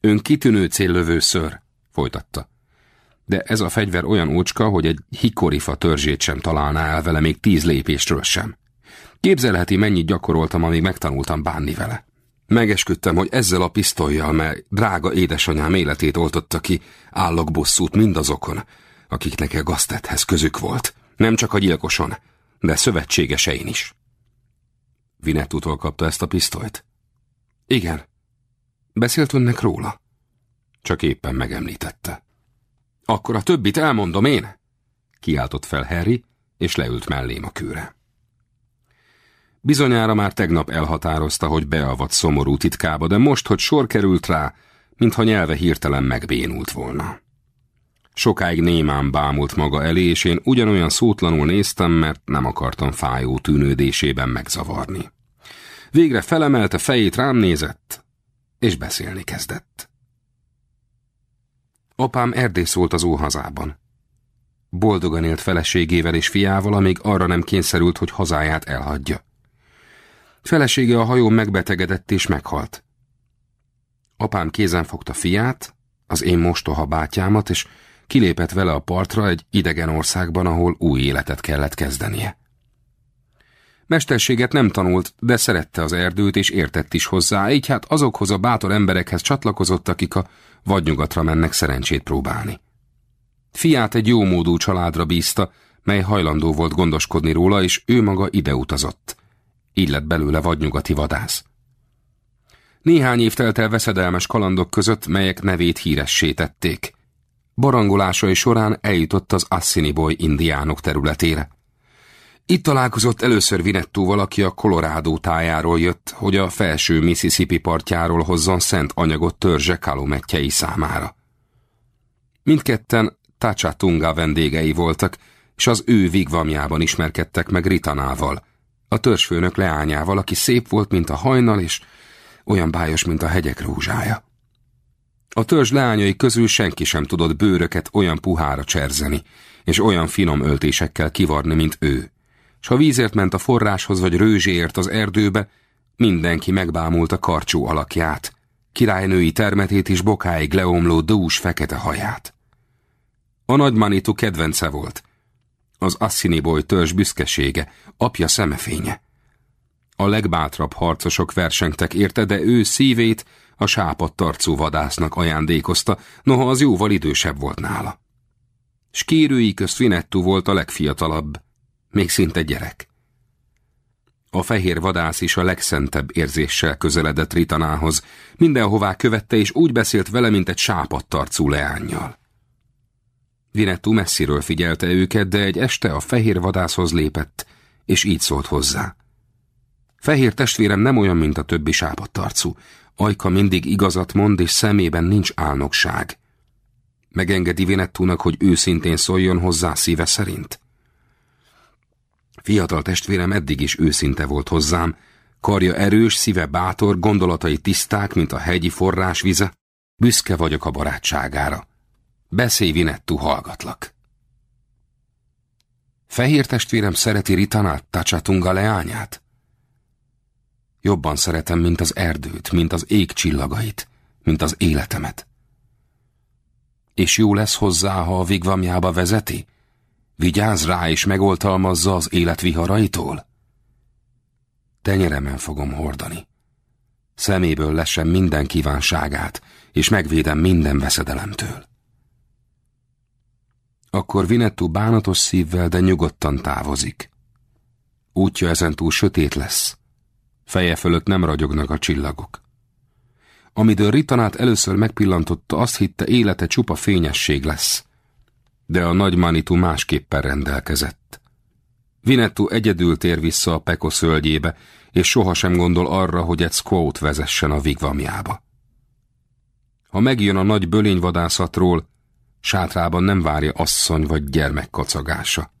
Ön kitűnő céllövő ször, folytatta. De ez a fegyver olyan ócska, hogy egy hikorifa törzsét sem találná el vele még tíz lépésről sem. Képzelheti, mennyit gyakoroltam, amíg megtanultam bánni vele. Megesküdtem, hogy ezzel a pisztolyjal, mely drága édesanyám életét oltotta ki, állok bosszút mindazokon, akiknek a gaztethez közük volt. Nem csak a gyilkoson, de szövetségesein is. Vinettutól kapta ezt a pisztolyt? Igen. Beszélt önnek róla? Csak éppen megemlítette. Akkor a többit elmondom én? Kiáltott fel Harry, és leült mellém a kőre. Bizonyára már tegnap elhatározta, hogy beavat szomorú titkába, de most, hogy sor került rá, mintha nyelve hirtelen megbénult volna. Sokáig némán bámult maga elé, és én ugyanolyan szótlanul néztem, mert nem akartam fájó tűnődésében megzavarni. Végre felemelte fejét, rám nézett, és beszélni kezdett. Apám erdész volt az óhazában. Boldogan élt feleségével és fiával, amíg arra nem kényszerült, hogy hazáját elhagyja. Felesége a hajón megbetegedett és meghalt. Apám kézen fogta fiát, az én mostoha bátyámat, és kilépett vele a partra egy idegen országban, ahol új életet kellett kezdenie. Mesterséget nem tanult, de szerette az erdőt, és értett is hozzá, így hát azokhoz a bátor emberekhez csatlakozott, akik a vadnyugatra mennek szerencsét próbálni. Fiát egy jómódú családra bízta, mely hajlandó volt gondoskodni róla, és ő maga ide utazott. Így lett belőle vadnyugati vadász. Néhány év telt el veszedelmes kalandok között, melyek nevét híressé tették. Barangolásai során eljutott az Assiniboy indiánok területére. Itt találkozott először Vinettúval, aki a Colorado tájáról jött, hogy a felső Mississippi partjáról hozzon szent anyagot törzse kalumettjei számára. Mindketten Tachatunga vendégei voltak, és az ő vigvamjában ismerkedtek meg Ritanával, a törzsfőnök leányával, aki szép volt, mint a hajnal, és olyan bájos, mint a hegyek rózsája. A törzs leányai közül senki sem tudott bőröket olyan puhára cserzeni, és olyan finom öltésekkel kivarni, mint ő. S ha vízért ment a forráshoz, vagy rőzséért az erdőbe, mindenki megbámult a karcsú alakját, királynői termetét és bokáig leomló dús fekete haját. A nagymanitu kedvence volt, az Assiniboy törzs büszkesége, apja szemefénye. A legbátrabb harcosok versengtek érte, de ő szívét a sápadt arcú vadásznak ajándékozta, noha az jóval idősebb volt nála. S kérői közt Finettu volt a legfiatalabb, még szinte gyerek. A fehér vadász is a legszentebb érzéssel közeledett Ritanához, mindenhová követte, és úgy beszélt vele, mint egy sápadt arcú leányjal. Vinettu messziről figyelte őket, de egy este a fehér vadászhoz lépett, és így szólt hozzá. Fehér testvérem nem olyan, mint a többi sápadt arcú. Ajka mindig igazat mond, és szemében nincs álnokság. Megengedi Vinettúnak, hogy őszintén szóljon hozzá szíve szerint? Fiatal testvérem eddig is őszinte volt hozzám, karja erős, szíve bátor, gondolatai tiszták, mint a hegyi forrás vize. Büszke vagyok a barátságára. Beszélj, Vinettu, hallgatlak. Fehér testvérem szereti Ritanát, Tacsatunga leányát? Jobban szeretem, mint az erdőt, mint az ég csillagait, mint az életemet. És jó lesz hozzá, ha a vigvamjába vezeti? Vigyázz rá és megoltalmazza az élet viharaitól? Tenyeremen fogom hordani. Szeméből lesem minden kívánságát, és megvédem minden veszedelemtől. Akkor Vinettu bánatos szívvel, de nyugodtan távozik. Útja ezentúl sötét lesz. Feje fölött nem ragyognak a csillagok. Amidől Ritanát először megpillantotta, azt hitte élete csupa fényesség lesz. De a nagy Manitu másképpen rendelkezett. Vinettu egyedül tér vissza a Peko szöldjébe, és sohasem gondol arra, hogy egy squat vezessen a vigvamjába. Ha megjön a nagy bölényvadászatról, sátrában nem várja asszony vagy gyermek kacagása.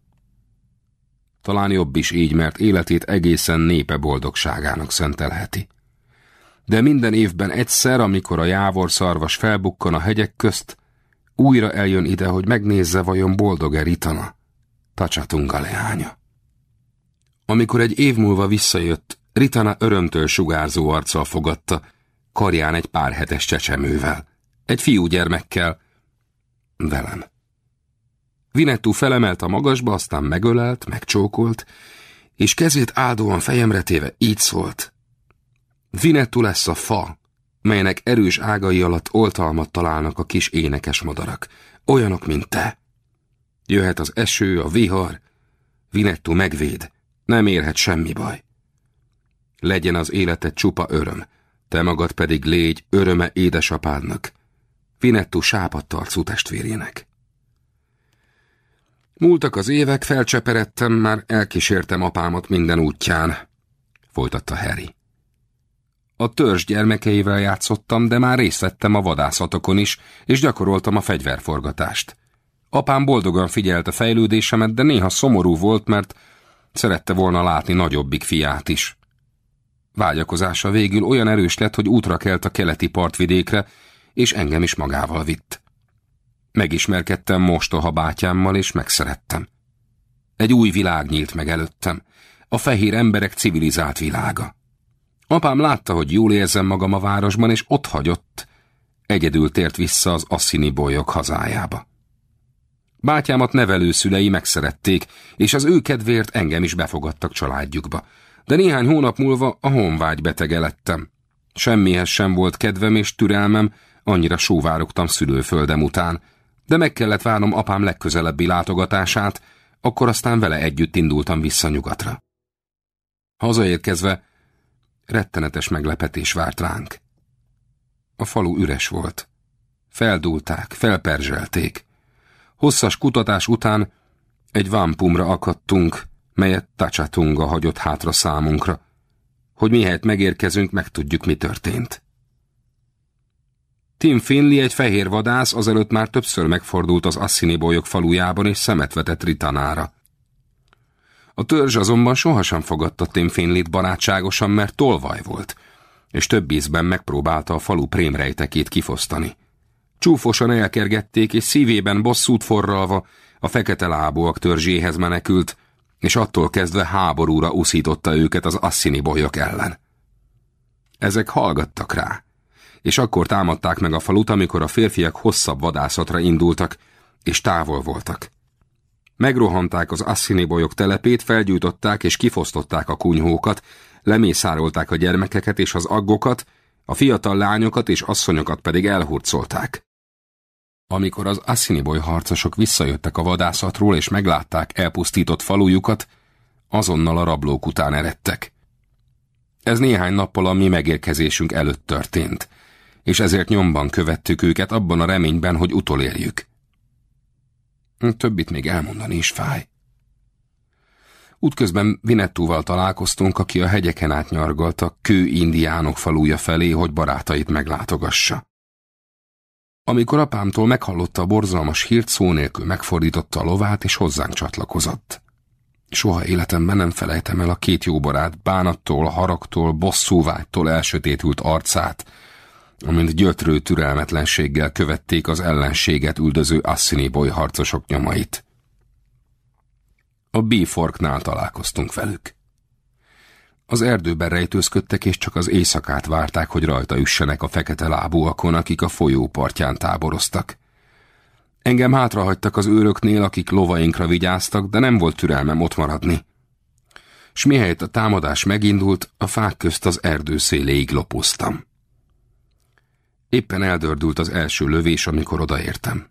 Talán jobb is így, mert életét egészen népe boldogságának szentelheti. De minden évben egyszer, amikor a jávor szarvas felbukkan a hegyek közt, újra eljön ide, hogy megnézze, vajon boldog-e Ritana, Tacsatunga leánya. Amikor egy év múlva visszajött, Ritana örömtől sugárzó arccal fogadta, karján egy pár hetes csecsemővel, egy fiúgyermekkel, velem. Vinettu felemelt a magasba, aztán megölelt, megcsókolt, és kezét áldóan fejemre téve így szólt. Vinettu lesz a fa, melynek erős ágai alatt oltalmat találnak a kis énekes madarak, olyanok, mint te. Jöhet az eső, a vihar, Vinettu megvéd, nem érhet semmi baj. Legyen az életed csupa öröm, te magad pedig légy öröme édesapádnak, Vinettu sápadt arcú testvérének. Múltak az évek, felcseperedtem, már elkísértem apámat minden útján, folytatta Harry. A törzs gyermekeivel játszottam, de már részt vettem a vadászatokon is, és gyakoroltam a fegyverforgatást. Apám boldogan figyelte fejlődésemet, de néha szomorú volt, mert szerette volna látni nagyobbik fiát is. Vágyakozása végül olyan erős lett, hogy útra kelt a keleti partvidékre, és engem is magával vitt. Megismerkedtem mostoha bátyámmal, és megszerettem. Egy új világ nyílt meg előttem, a fehér emberek civilizált világa. Apám látta, hogy jól érzem magam a városban, és ott hagyott. Egyedül tért vissza az asszini bolyok hazájába. Bátyámat nevelőszülei megszerették, és az ő kedvéért engem is befogadtak családjukba. De néhány hónap múlva a honvágy betege lettem. Semmihez sem volt kedvem és türelmem, annyira sóvárogtam szülőföldem után, de meg kellett várnom apám legközelebbi látogatását, akkor aztán vele együtt indultam vissza nyugatra. Hazaérkezve rettenetes meglepetés várt ránk. A falu üres volt. Feldúlták, felperzselték. Hosszas kutatás után egy vámpumra akadtunk, melyet Tacsatunga hagyott hátra számunkra, hogy mihelyt megérkezünk, megtudjuk, mi történt. Tim Finley egy fehér vadász azelőtt már többször megfordult az Assini bolyok falujában és szemet vetett Ritanára. A törzs azonban sohasem fogadta Tim Finley-t barátságosan, mert tolvaj volt, és több ízben megpróbálta a falu prémrejtekét kifosztani. Csúfosan elkergették, és szívében bosszút forralva a fekete lábúak törzséhez menekült, és attól kezdve háborúra uszította őket az asszini bolyok ellen. Ezek hallgattak rá, és akkor támadták meg a falut, amikor a férfiak hosszabb vadászatra indultak, és távol voltak. Megrohanták az asszini telepét, felgyújtották és kifosztották a kunyhókat, lemészárolták a gyermekeket és az aggokat, a fiatal lányokat és asszonyokat pedig elhurcolták. Amikor az Assiniboly harcosok visszajöttek a vadászatról és meglátták elpusztított falujukat, azonnal a rablók után eredtek. Ez néhány nappal a mi megérkezésünk előtt történt, és ezért nyomban követtük őket abban a reményben, hogy utolérjük. Többit még elmondani is fáj. Útközben Vinettúval találkoztunk, aki a hegyeken átnyargalt a kő indiánok faluja felé, hogy barátait meglátogassa. Amikor apámtól meghallotta a borzalmas hírt, szó nélkül megfordította a lovát, és hozzánk csatlakozott. Soha életemben nem felejtem el a két jó barát bánattól, haragtól, bosszúvágytól elsötétült arcát, amint gyötrő türelmetlenséggel követték az ellenséget üldöző Assini bolyharcosok nyomait. A B-forknál találkoztunk velük. Az erdőben rejtőzködtek, és csak az éjszakát várták, hogy rajta üssenek a fekete lábúakon, akik a folyó partján táboroztak. Engem hátrahagytak az őröknél, akik lovainkra vigyáztak, de nem volt türelmem ott maradni. S mihelyt a támadás megindult, a fák közt az erdő széléig lopoztam. Éppen eldördült az első lövés, amikor odaértem.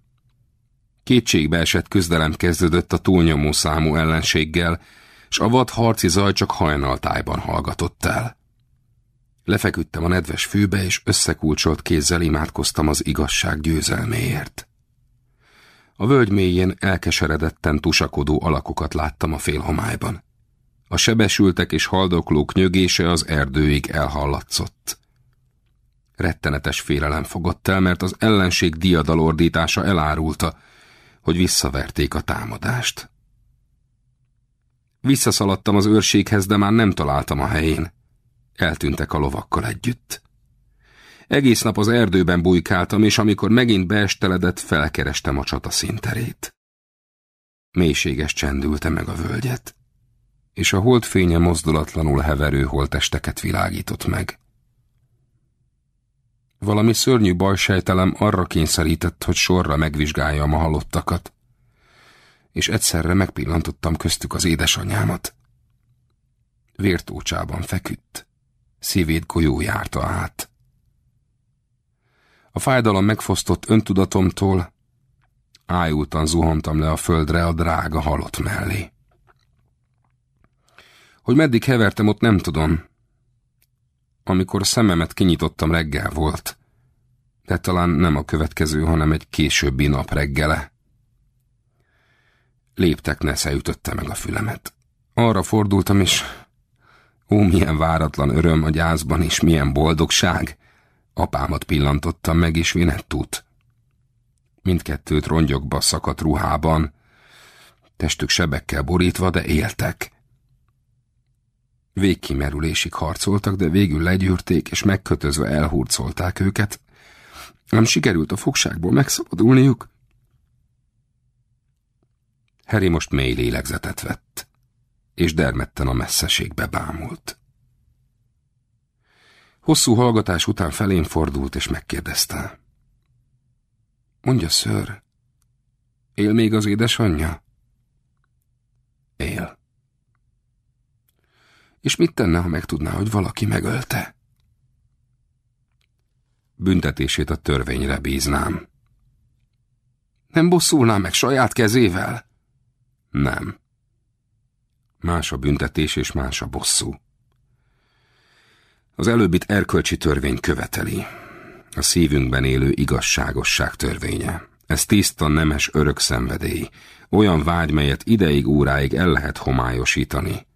Kétségbe esett küzdelem kezdődött a túlnyomó számú ellenséggel, s a vad harci zaj csak hajnaltájban hallgatott el. Lefeküdtem a nedves fűbe, és összekulcsolt kézzel imádkoztam az igazság győzelméért. A völgy mélyén elkeseredetten tusakodó alakokat láttam a félhomályban. A sebesültek és haldoklók nyögése az erdőig elhallatszott. Rettenetes félelem fogott el, mert az ellenség diadalordítása elárulta, hogy visszaverték a támadást. Visszaszaladtam az őrséghez, de már nem találtam a helyén. Eltűntek a lovakkal együtt. Egész nap az erdőben bujkáltam, és amikor megint beesteledett, felkerestem a csata színterét. Mélységes csendülte meg a völgyet, és a holdfénye mozdulatlanul heverő holtesteket világított meg. Valami szörnyű bajsejtelem arra kényszerített, hogy sorra megvizsgáljam a halottakat, és egyszerre megpillantottam köztük az édesanyámat. Vértócsában feküdt, szívét golyó járta át. A fájdalom megfosztott öntudatomtól, ájultan zuhantam le a földre a drága halott mellé. Hogy meddig hevertem ott nem tudom. Amikor szememet kinyitottam reggel volt, de talán nem a következő, hanem egy későbbi nap reggele. Léptek nesze ütötte meg a fülemet. Arra fordultam is, ó, milyen váratlan öröm a gyászban, és milyen boldogság. Apámat pillantottam meg, és Vinettút. Mindkettőt rongyokba szakadt ruhában, testük sebekkel borítva, de éltek. Végkimerülésig harcoltak, de végül legyűrték, és megkötözve elhurcolták őket. Nem sikerült a fogságból megszabadulniuk. Harry most mély lélegzetet vett, és dermedten a messzeségbe bámult. Hosszú hallgatás után felén fordult, és megkérdezte. Mondja, ször, él még az édesanyja? Él. És mit tenne, ha megtudná, hogy valaki megölte? Büntetését a törvényre bíznám. Nem bosszulná meg saját kezével? Nem. Más a büntetés és más a bosszú. Az előbbit erkölcsi törvény követeli. A szívünkben élő igazságosság törvénye. Ez tiszta, nemes örök szenvedély. Olyan vágy, melyet ideig, óráig el lehet homályosítani,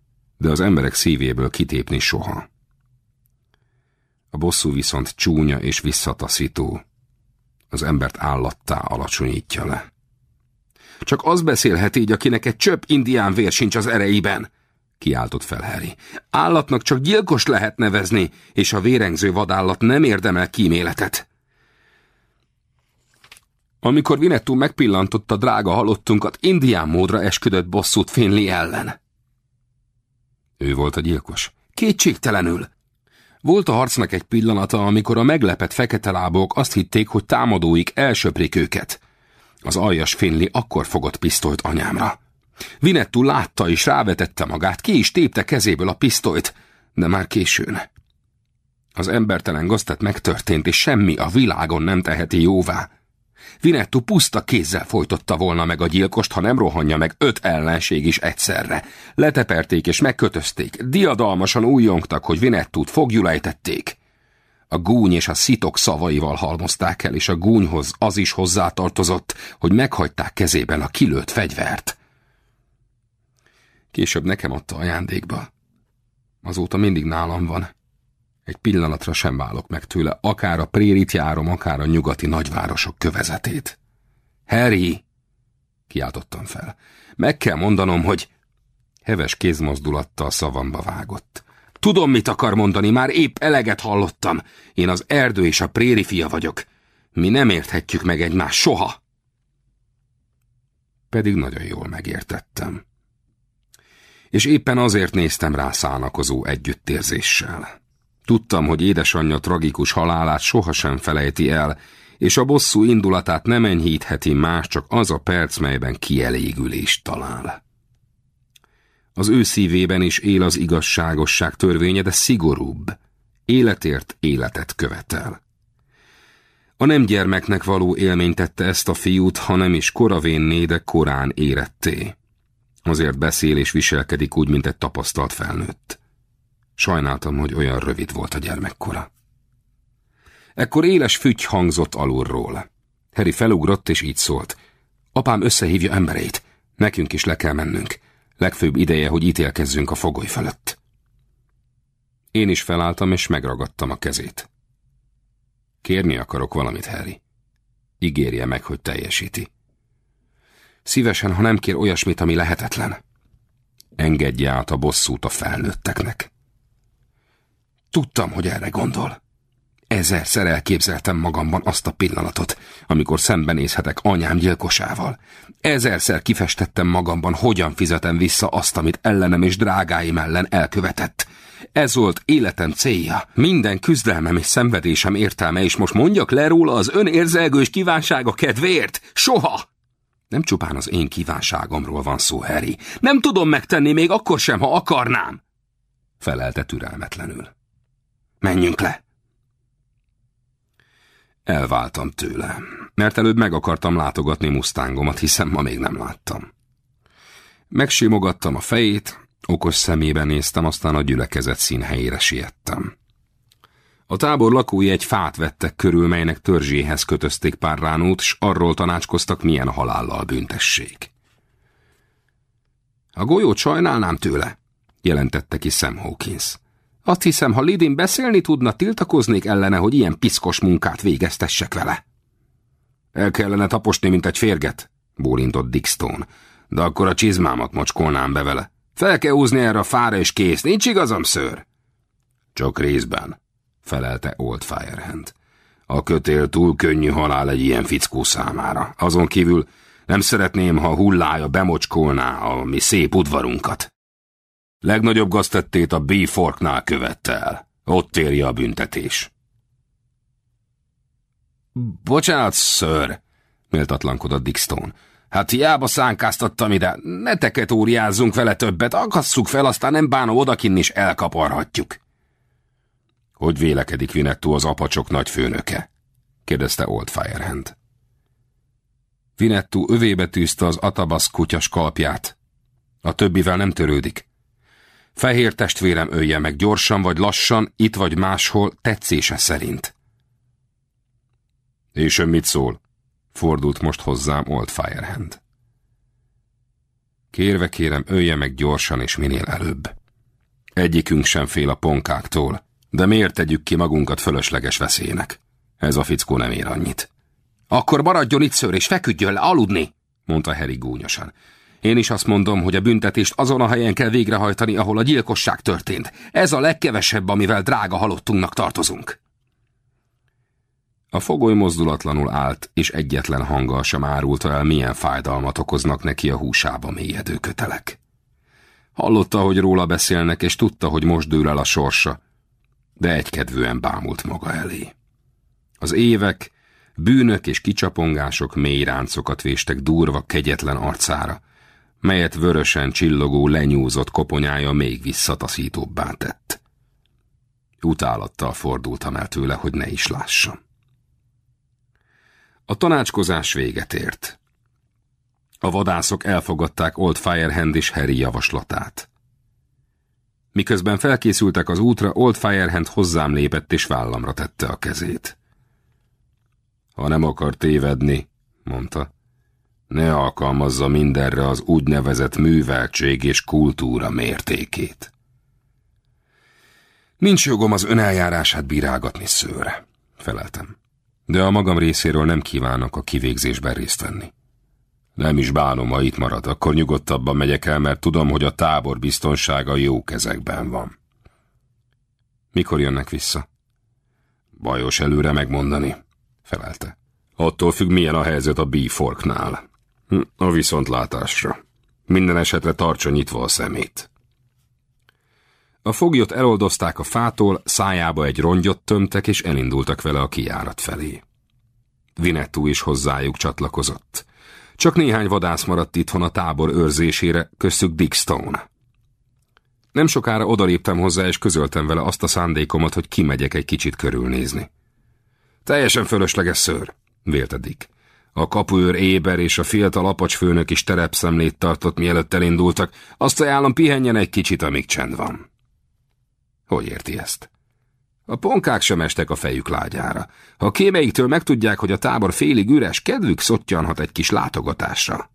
de az emberek szívéből kitépni soha. A bosszú viszont csúnya és visszataszító. Az embert állattá alacsonyítja le. Csak az beszélhet így, akinek egy csöpp indián vér sincs az ereiben, kiáltott fel Harry. Állatnak csak gyilkos lehet nevezni, és a vérengző vadállat nem érdemel kíméletet. Amikor Vinettú megpillantotta drága halottunkat, indián módra esküdött bosszút Finley ellen. Ő volt a gyilkos. Kétségtelenül. Volt a harcnak egy pillanata, amikor a meglepett fekete lábok azt hitték, hogy támadóik elsöprik őket. Az aljas Finley akkor fogott pisztolyt anyámra. Vinettú látta és rávetette magát, ki is tépte kezéből a pisztolyt, de már későn. Az embertelen gaztet megtörtént, és semmi a világon nem teheti jóvá. Vinettu puszta kézzel folytotta volna meg a gyilkost, ha nem rohanja meg öt ellenség is egyszerre. Leteperték és megkötözték, diadalmasan újjongtak, hogy Vinettút fogjulejtették. A gúny és a szitok szavaival halmozták el, és a gúnyhoz az is hozzátartozott, hogy meghagyták kezében a kilőtt fegyvert. Később nekem adta ajándékba. Azóta mindig nálam van. Egy pillanatra sem válok meg tőle, akár a prérit járom, akár a nyugati nagyvárosok kövezetét. Harry! Kiáltottam fel. Meg kell mondanom, hogy... Heves kézmozdulattal szavamba vágott. Tudom, mit akar mondani, már épp eleget hallottam. Én az erdő és a préri fia vagyok. Mi nem érthetjük meg egymást soha. Pedig nagyon jól megértettem. És éppen azért néztem rá szánakozó együttérzéssel. Tudtam, hogy édesanyja tragikus halálát sohasem felejti el, és a bosszú indulatát nem enyhítheti más, csak az a perc, melyben kielégülést talál. Az ő szívében is él az igazságosság törvénye, de szigorúbb. Életért életet követel. A nem gyermeknek való élmény tette ezt a fiút, hanem is koravénné, de korán éretté. Azért beszél és viselkedik úgy, mint egy tapasztalt felnőtt. Sajnáltam, hogy olyan rövid volt a gyermekkora. Ekkor éles fügy hangzott alulról. Harry felugrott és így szólt. Apám összehívja embereit. Nekünk is le kell mennünk. Legfőbb ideje, hogy ítélkezzünk a fogoly felett. Én is felálltam és megragadtam a kezét. Kérni akarok valamit, Harry. Ígérje meg, hogy teljesíti. Szívesen, ha nem kér olyasmit, ami lehetetlen. Engedje át a bosszút a felnőtteknek. Tudtam, hogy erre gondol. Ezerszer elképzeltem magamban azt a pillanatot, amikor szembenézhetek anyám gyilkosával. Ezerszer kifestettem magamban, hogyan fizetem vissza azt, amit ellenem és drágáim ellen elkövetett. Ez volt életem célja, minden küzdelmem és szenvedésem értelme, és most mondjak le róla az önérzelgős kívánsága kedvéért? Soha! Nem csupán az én kívánságomról van szó, Harry. Nem tudom megtenni még akkor sem, ha akarnám. Felelte türelmetlenül. Menjünk le! Elváltam tőle, mert előbb meg akartam látogatni Mustángomat, hiszen ma még nem láttam. Megsimogattam a fejét, okos szemébe néztem, aztán a gyülekezet színhelyére siettem. A tábor lakói egy fát vettek körül, melynek törzséhez kötözték pár ránót, s arról tanácskoztak, milyen halállal büntessék. A golyót sajnálnám tőle, jelentette ki Sam Hawkins. Azt hiszem, ha Lidin beszélni tudna, tiltakoznék ellene, hogy ilyen piszkos munkát végeztessek vele. El kellene taposni, mint egy férget, bólintott Dick Stone. De akkor a csizmámat mocskolnám be vele. Fel kell húzni erre a fára, és kész. Nincs igazam, ször? Csak részben, felelte Old Firehand. A kötél túl könnyű halál egy ilyen fickó számára. Azon kívül nem szeretném, ha hullája bemocskolná a mi szép udvarunkat. Legnagyobb gaztettét a B-Forknál követte el. Ott érje a büntetés. Bocsánat, ször, méltatlankodott Dick Stone. Hát hiába szánkáztattam ide, ne teket óriázzunk vele többet, akasszuk fel, aztán nem bánó odakin is elkaparhatjuk. Hogy vélekedik Vinettó az apacsok nagy főnöke? kérdezte Old Firehand. Vinettú övébe tűzte az Atabasz kutyas kalpját. A többivel nem törődik. Fehér testvérem ölje meg gyorsan vagy lassan, itt vagy máshol, tetszése szerint. És ön mit szól? Fordult most hozzám Old Firehand. Kérve kérem, ölje meg gyorsan és minél előbb. Egyikünk sem fél a ponkáktól, de miért tegyük ki magunkat fölösleges veszélynek? Ez a fickó nem ér annyit. Akkor maradjon itt ször és feküdjön le aludni, mondta Harry gúnyosan. Én is azt mondom, hogy a büntetést azon a helyen kell végrehajtani, ahol a gyilkosság történt. Ez a legkevesebb, amivel drága halottunknak tartozunk. A fogoly mozdulatlanul állt, és egyetlen hanggal sem árulta el, milyen fájdalmat okoznak neki a húsába mélyedő kötelek. Hallotta, hogy róla beszélnek, és tudta, hogy most dől el a sorsa, de egykedvűen bámult maga elé. Az évek, bűnök és kicsapongások mély ráncokat véstek durva, kegyetlen arcára, melyet vörösen csillogó, lenyúzott koponyája még visszataszítóbbá tett. Utálattal fordultam el tőle, hogy ne is lássam. A tanácskozás véget ért. A vadászok elfogadták Old Firehand és Harry javaslatát. Miközben felkészültek az útra, Old Firehand hozzám lépett és vállamra tette a kezét. Ha nem akar tévedni, mondta, ne alkalmazza mindenre az úgynevezett műveltség és kultúra mértékét. Nincs jogom az öneljárását bírálgatni, szőre, feleltem. De a magam részéről nem kívánok a kivégzésben részt venni. Nem is bánom, ha itt marad, akkor nyugodtabban megyek el, mert tudom, hogy a tábor biztonsága jó kezekben van. Mikor jönnek vissza? Bajos előre megmondani, felelte. Attól függ, milyen a helyzet a B-forknál. A viszontlátásra. Minden esetre tartsa nyitva a szemét. A foglyot eloldozták a fától, szájába egy rongyot tömtek, és elindultak vele a kijárat felé. Vinettú is hozzájuk csatlakozott. Csak néhány vadász maradt itthon a tábor őrzésére, köztük Dick Stone. Nem sokára odaléptem hozzá, és közöltem vele azt a szándékomat, hogy kimegyek egy kicsit körülnézni. Teljesen fölösleges szőr, vélte Dick. A kapuőr éber és a fiatal apacsfőnök is terepszemlét tartott, mielőtt elindultak. Azt ajánlom, pihenjen egy kicsit, amíg csend van. Hogy érti ezt? A ponkák sem estek a fejük lágyára. Ha kémeiktől megtudják, hogy a tábor félig üres, kedvük szottyanhat egy kis látogatásra.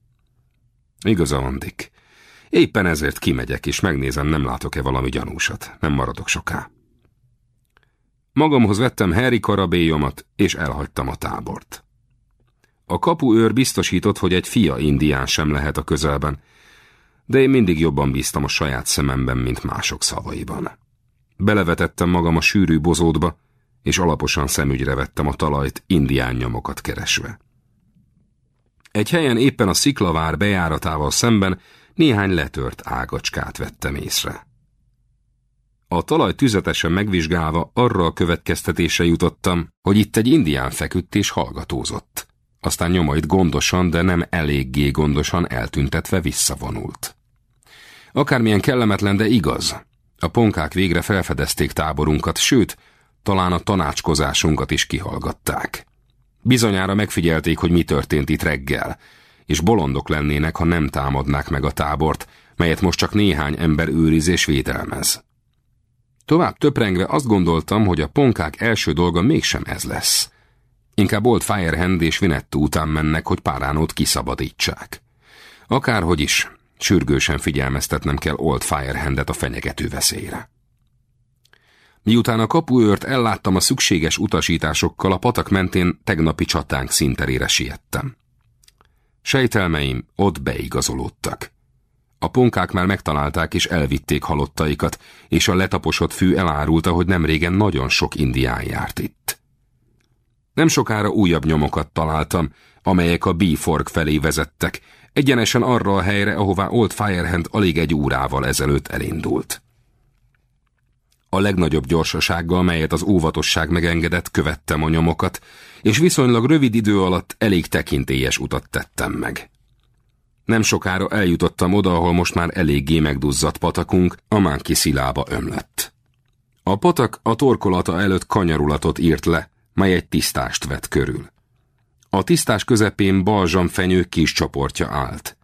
Igaza van, Dick. Éppen ezért kimegyek, és megnézem, nem látok-e valami gyanúsat. Nem maradok soká. Magamhoz vettem Harry karabélyomat, és elhagytam a tábort. A kapuőr biztosított, hogy egy fia indián sem lehet a közelben, de én mindig jobban bíztam a saját szememben, mint mások szavaiban. Belevetettem magam a sűrű bozótba, és alaposan szemügyre vettem a talajt indián nyomokat keresve. Egy helyen éppen a sziklavár bejáratával szemben néhány letört ágacskát vettem észre. A talaj tüzetesen megvizsgálva arra a következtetése jutottam, hogy itt egy indián feküdt és hallgatózott. Aztán nyomait gondosan, de nem eléggé gondosan eltüntetve visszavonult. Akármilyen kellemetlen, de igaz, a ponkák végre felfedezték táborunkat, sőt, talán a tanácskozásunkat is kihallgatták. Bizonyára megfigyelték, hogy mi történt itt reggel, és bolondok lennének, ha nem támadnák meg a tábort, melyet most csak néhány ember őriz és védelmez. Tovább töprengve azt gondoltam, hogy a ponkák első dolga mégsem ez lesz. Inkább Old Firehand és Vinettu után mennek, hogy Páránót kiszabadítsák. Akárhogy is, Sürgősen figyelmeztetnem kell Old Firehandet a fenyegető veszélyre. Miután a kapuőrt elláttam a szükséges utasításokkal, a patak mentén tegnapi csatánk szinterére siettem. Sejtelmeim ott beigazolódtak. A ponkák már megtalálták és elvitték halottaikat, és a letaposott fű elárulta, hogy nem régen nagyon sok indián járt itt. Nem sokára újabb nyomokat találtam, amelyek a B-fork felé vezettek, egyenesen arra a helyre, ahová Old Firehand alig egy órával ezelőtt elindult. A legnagyobb gyorsasággal, melyet az óvatosság megengedett, követtem a nyomokat, és viszonylag rövid idő alatt elég tekintélyes utat tettem meg. Nem sokára eljutottam oda, ahol most már eléggé megduzzadt patakunk, a Mánki szilába ömlött. A patak a torkolata előtt kanyarulatot írt le, mely egy tisztást vett körül. A tisztás közepén balzsamfenyő kis csoportja állt.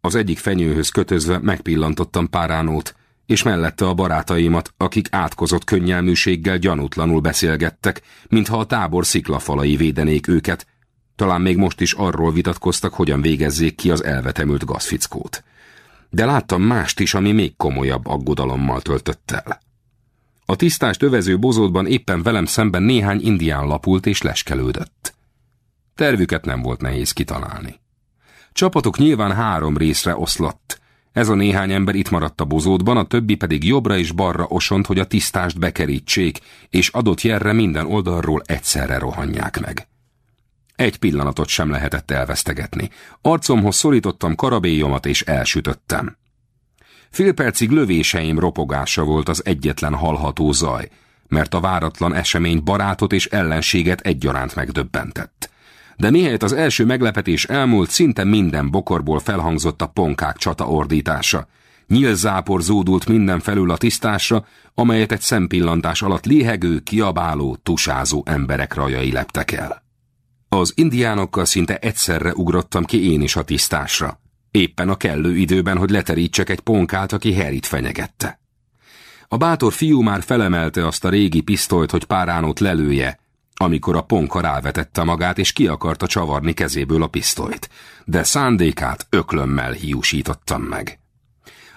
Az egyik fenyőhöz kötözve megpillantottam Páránót, és mellette a barátaimat, akik átkozott könnyelműséggel gyanútlanul beszélgettek, mintha a tábor sziklafalai védenék őket, talán még most is arról vitatkoztak, hogyan végezzék ki az elvetemült gazfickót. De láttam mást is, ami még komolyabb aggodalommal töltött el. A tisztást övező bozótban éppen velem szemben néhány indián lapult és leskelődött. Tervüket nem volt nehéz kitalálni. Csapatok nyilván három részre oszlott. Ez a néhány ember itt maradt a bozótban, a többi pedig jobbra és balra osont, hogy a tisztást bekerítsék, és adott jelre minden oldalról egyszerre rohanják meg. Egy pillanatot sem lehetett elvesztegetni. Arcomhoz szorítottam karabélyomat és elsütöttem. Fél percig lövéseim ropogása volt az egyetlen hallható zaj, mert a váratlan esemény barátot és ellenséget egyaránt megdöbbentett de mihelyt az első meglepetés elmúlt, szinte minden bokorból felhangzott a ponkák csata ordítása. Nyílzápor zúdult minden felül a tisztásra, amelyet egy szempillantás alatt léhegő, kiabáló, tusázó emberek rajai leptek el. Az indiánokkal szinte egyszerre ugrottam ki én is a tisztásra. Éppen a kellő időben, hogy leterítsek egy ponkát, aki Herit fenyegette. A bátor fiú már felemelte azt a régi pisztolyt, hogy páránót lelője, amikor a ponka rávetette magát, és ki akarta csavarni kezéből a pisztolyt, de szándékát öklömmel hiúsítottam meg.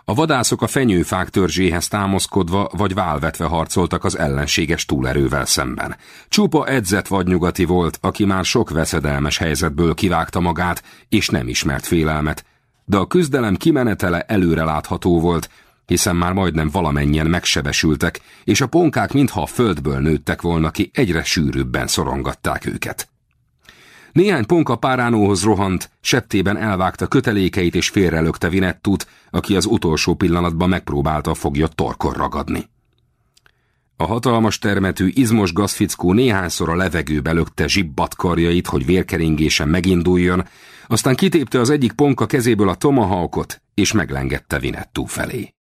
A vadászok a fenyőfák törzséhez támaszkodva vagy válvetve harcoltak az ellenséges túlerővel szemben. Csupa edzett vadnyugati volt, aki már sok veszedelmes helyzetből kivágta magát, és nem ismert félelmet, de a küzdelem kimenetele előre látható volt, hiszen már majdnem valamennyien megsebesültek, és a ponkák mintha a földből nőttek volna ki, egyre sűrűbben szorongatták őket. Néhány ponka páránóhoz rohant, septében elvágta kötelékeit és félrelökte Vinettut, aki az utolsó pillanatban megpróbálta a fogja torkor ragadni. A hatalmas termetű, izmos gazfickó néhányszor a levegőbe lökte zsibbat karjait, hogy vérkeringésen meginduljon, aztán kitépte az egyik ponka kezéből a tomahawkot, és meglengette Vinettú felé.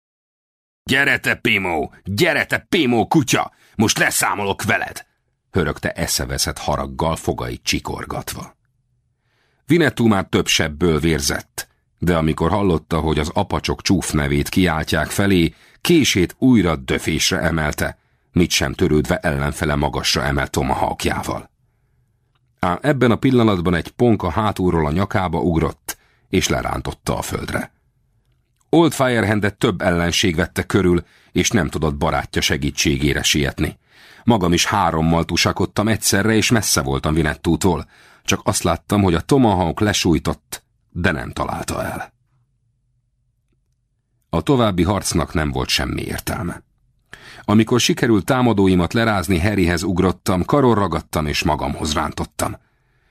Gyere te, Pimo! Gyere te, Pimo kutya! Most leszámolok veled! hörögte eszeveszett haraggal fogait csikorgatva. Vinettú már több sebből vérzett, de amikor hallotta, hogy az apacsok csúf nevét kiáltják felé, kését újra döfésre emelte, mit sem törődve ellenfele magasra emelt tomahawkjával. Ám ebben a pillanatban egy ponka hátulról a nyakába ugrott, és lerántotta a földre. Old Firehandet több ellenség vette körül, és nem tudott barátja segítségére sietni. Magam is hárommal tusakodtam egyszerre, és messze voltam Vinettútól. Csak azt láttam, hogy a Tomahawk lesújtott, de nem találta el. A további harcnak nem volt semmi értelme. Amikor sikerült támadóimat lerázni, Harryhez ugrottam, karon ragadtam és magamhoz rántottam.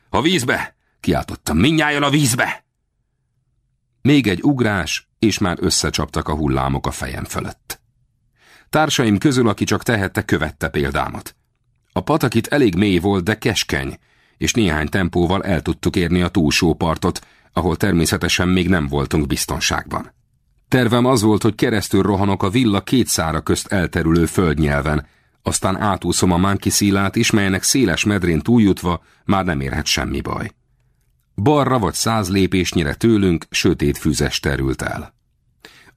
A vízbe! Kiáltottam, mindnyájan a vízbe! Még egy ugrás, és már összecsaptak a hullámok a fejem fölött. Társaim közül, aki csak tehette, követte példámat. A patakit elég mély volt, de keskeny, és néhány tempóval el tudtuk érni a túlsó partot, ahol természetesen még nem voltunk biztonságban. Tervem az volt, hogy keresztül rohanok a villa két szára közt elterülő földnyelven, aztán átúszom a Mankisílát is, melynek széles medrén túljutva már nem érhet semmi baj. Balra vagy száz lépésnyire tőlünk sötét füzes terült el.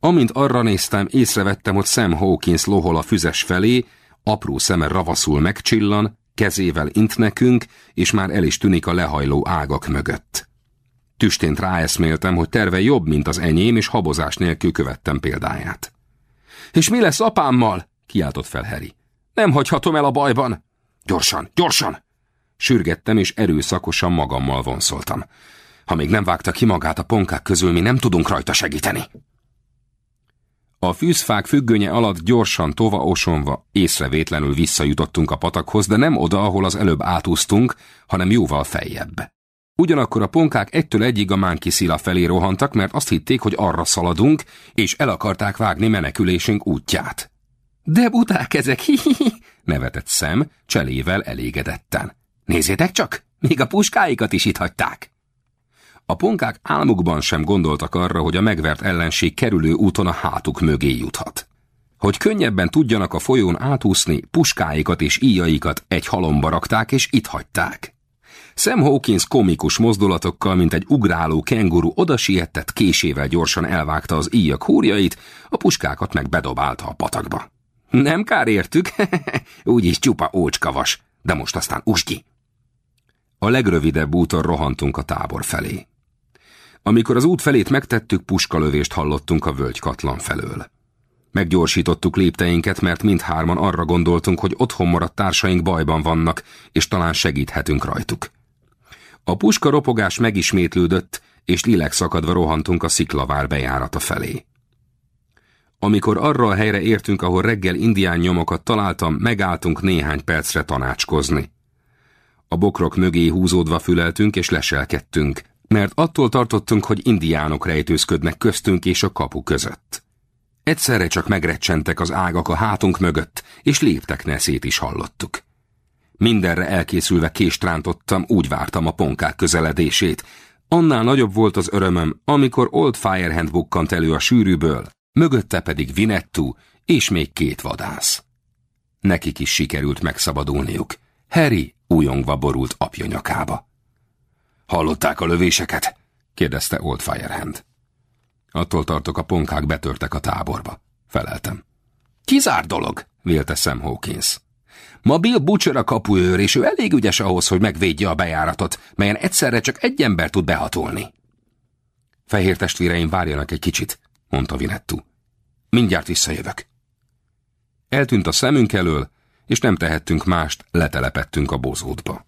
Amint arra néztem, észrevettem, hogy Sam Hawkins lohol a füzes felé, apró szeme ravaszul megcsillan, kezével int nekünk, és már el is tűnik a lehajló ágak mögött. Tüstént ráeszméltem, hogy terve jobb, mint az enyém, és habozás nélkül követtem példáját. És mi lesz apámmal? kiáltott fel Harry. Nem hagyhatom el a bajban. Gyorsan, gyorsan! Sürgettem, és erőszakosan magammal vonszoltam. Ha még nem vágta ki magát a ponkák közül, mi nem tudunk rajta segíteni. A fűzfák függönye alatt gyorsan tova osonva észrevétlenül visszajutottunk a patakhoz, de nem oda, ahol az előbb átúztunk, hanem jóval feljebb. Ugyanakkor a ponkák egytől egyig a Mánkisila felé rohantak, mert azt hitték, hogy arra szaladunk, és el akarták vágni menekülésünk útját. De buták ezek, hi-hi-hi, nevetett szem, cselével elégedetten. Nézzétek csak, még a puskáikat is itt hagyták. A ponkák álmukban sem gondoltak arra, hogy a megvert ellenség kerülő úton a hátuk mögé juthat. Hogy könnyebben tudjanak a folyón átúszni, puskáikat és íjaikat egy halomba rakták és itt hagyták. Sam Hawkins komikus mozdulatokkal, mint egy ugráló kenguru oda sietett késével gyorsan elvágta az íjak húrjait, a puskákat meg bedobálta a patakba. Nem kár értük, úgyis csupa ócskavas, de most aztán usgyi. A legrövidebb úton rohantunk a tábor felé. Amikor az út felét megtettük, puskalövést hallottunk a völgykatlan felől. Meggyorsítottuk lépteinket, mert mindhárman arra gondoltunk, hogy otthon maradt társaink bajban vannak, és talán segíthetünk rajtuk. A puska ropogás megismétlődött, és lélek szakadva rohantunk a sziklavár bejárata felé. Amikor arra a helyre értünk, ahol reggel indián nyomokat találtam, megálltunk néhány percre tanácskozni. A bokrok mögé húzódva füleltünk és leselkedtünk, mert attól tartottunk, hogy indiánok rejtőzködnek köztünk és a kapu között. Egyszerre csak megrecsentek az ágak a hátunk mögött, és léptek neszét is hallottuk. Mindenre elkészülve kést rántottam, úgy vártam a ponkák közeledését. Annál nagyobb volt az örömöm, amikor Old Firehand bukkant elő a sűrűből, mögötte pedig Vinettu és még két vadász. Nekik is sikerült megszabadulniuk. Harry újongva borult apja nyakába. Hallották a lövéseket? kérdezte Old Firehand. Attól tartok, a ponkák betörtek a táborba. Feleltem. Kizár dolog, vélte Sam Hawkins. Ma Bill Butcher a kapuőr, és ő elég ügyes ahhoz, hogy megvédje a bejáratot, melyen egyszerre csak egy ember tud behatolni. Fehér testvéreim várjanak egy kicsit, mondta Vinettu. Mindjárt visszajövök. Eltűnt a szemünk elől, és nem tehettünk mást, letelepettünk a bozótba.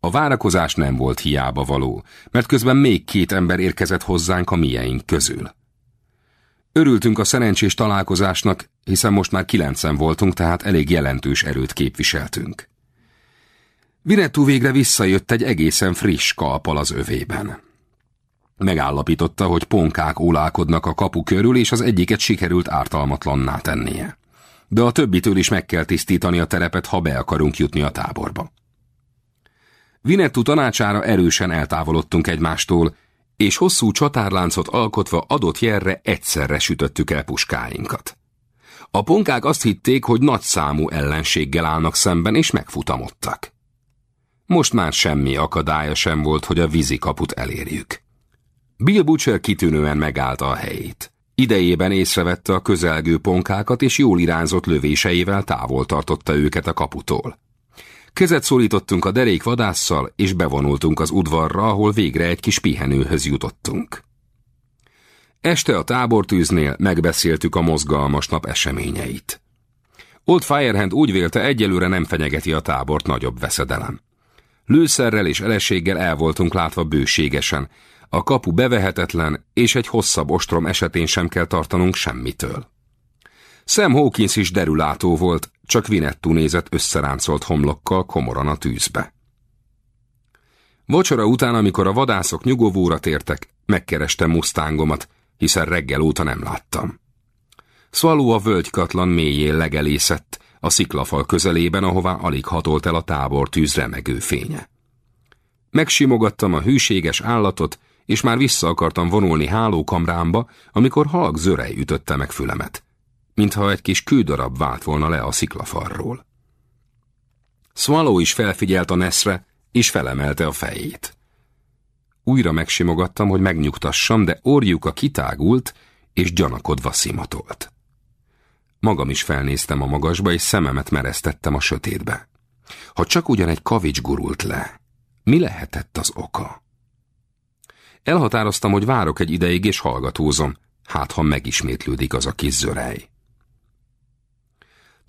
A várakozás nem volt hiába való, mert közben még két ember érkezett hozzánk a mieink közül. Örültünk a szerencsés találkozásnak, hiszen most már kilencen voltunk, tehát elég jelentős erőt képviseltünk. Vinettú végre visszajött egy egészen friss kalpal az övében. Megállapította, hogy ponkák ólálkodnak a kapu körül, és az egyiket sikerült ártalmatlanná tennie. De a többitől is meg kell tisztítani a terepet, ha be akarunk jutni a táborba. Vinettú tanácsára erősen eltávolodtunk egymástól, és hosszú csatárláncot alkotva adott jelre egyszerre sütöttük el puskáinkat. A ponkák azt hitték, hogy nagy számú ellenséggel állnak szemben, és megfutamodtak. Most már semmi akadálya sem volt, hogy a vízi kaput elérjük. Bill Butcher kitűnően megállta a helyét. Idejében észrevette a közelgő ponkákat, és jól irányzott lövéseivel távol tartotta őket a kaputól. Kezet szólítottunk a derék vadásszal, és bevonultunk az udvarra, ahol végre egy kis pihenőhöz jutottunk. Este a tábortűznél megbeszéltük a mozgalmas nap eseményeit. Old Firehand úgy vélte, egyelőre nem fenyegeti a tábort nagyobb veszedelem. Lőszerrel és eleséggel el voltunk látva bőségesen, a kapu bevehetetlen, és egy hosszabb ostrom esetén sem kell tartanunk semmitől. Sam Hawkins is derülátó volt, csak Vinettú nézett összeráncolt homlokkal komoran a tűzbe. Vacsora után, amikor a vadászok nyugovóra tértek, megkerestem mustángomat, hiszen reggel óta nem láttam. Szvaló a völgykatlan mélyén legelészett, a sziklafal közelében, ahová alig hatolt el a tábor tűz remegő fénye. Megsimogattam a hűséges állatot, és már vissza akartam vonulni hálókamrámba, amikor halk zörej ütötte meg fülemet mintha egy kis kődarab vált volna le a sziklafarról. Swallow is felfigyelt a Neszre, és felemelte a fejét. Újra megsimogattam, hogy megnyugtassam, de orjuka kitágult, és gyanakodva szimatolt. Magam is felnéztem a magasba, és szememet mereztettem a sötétbe. Ha csak ugyan egy kavics gurult le, mi lehetett az oka? Elhatároztam, hogy várok egy ideig, és hallgatózom, hát ha megismétlődik az a kis zörej.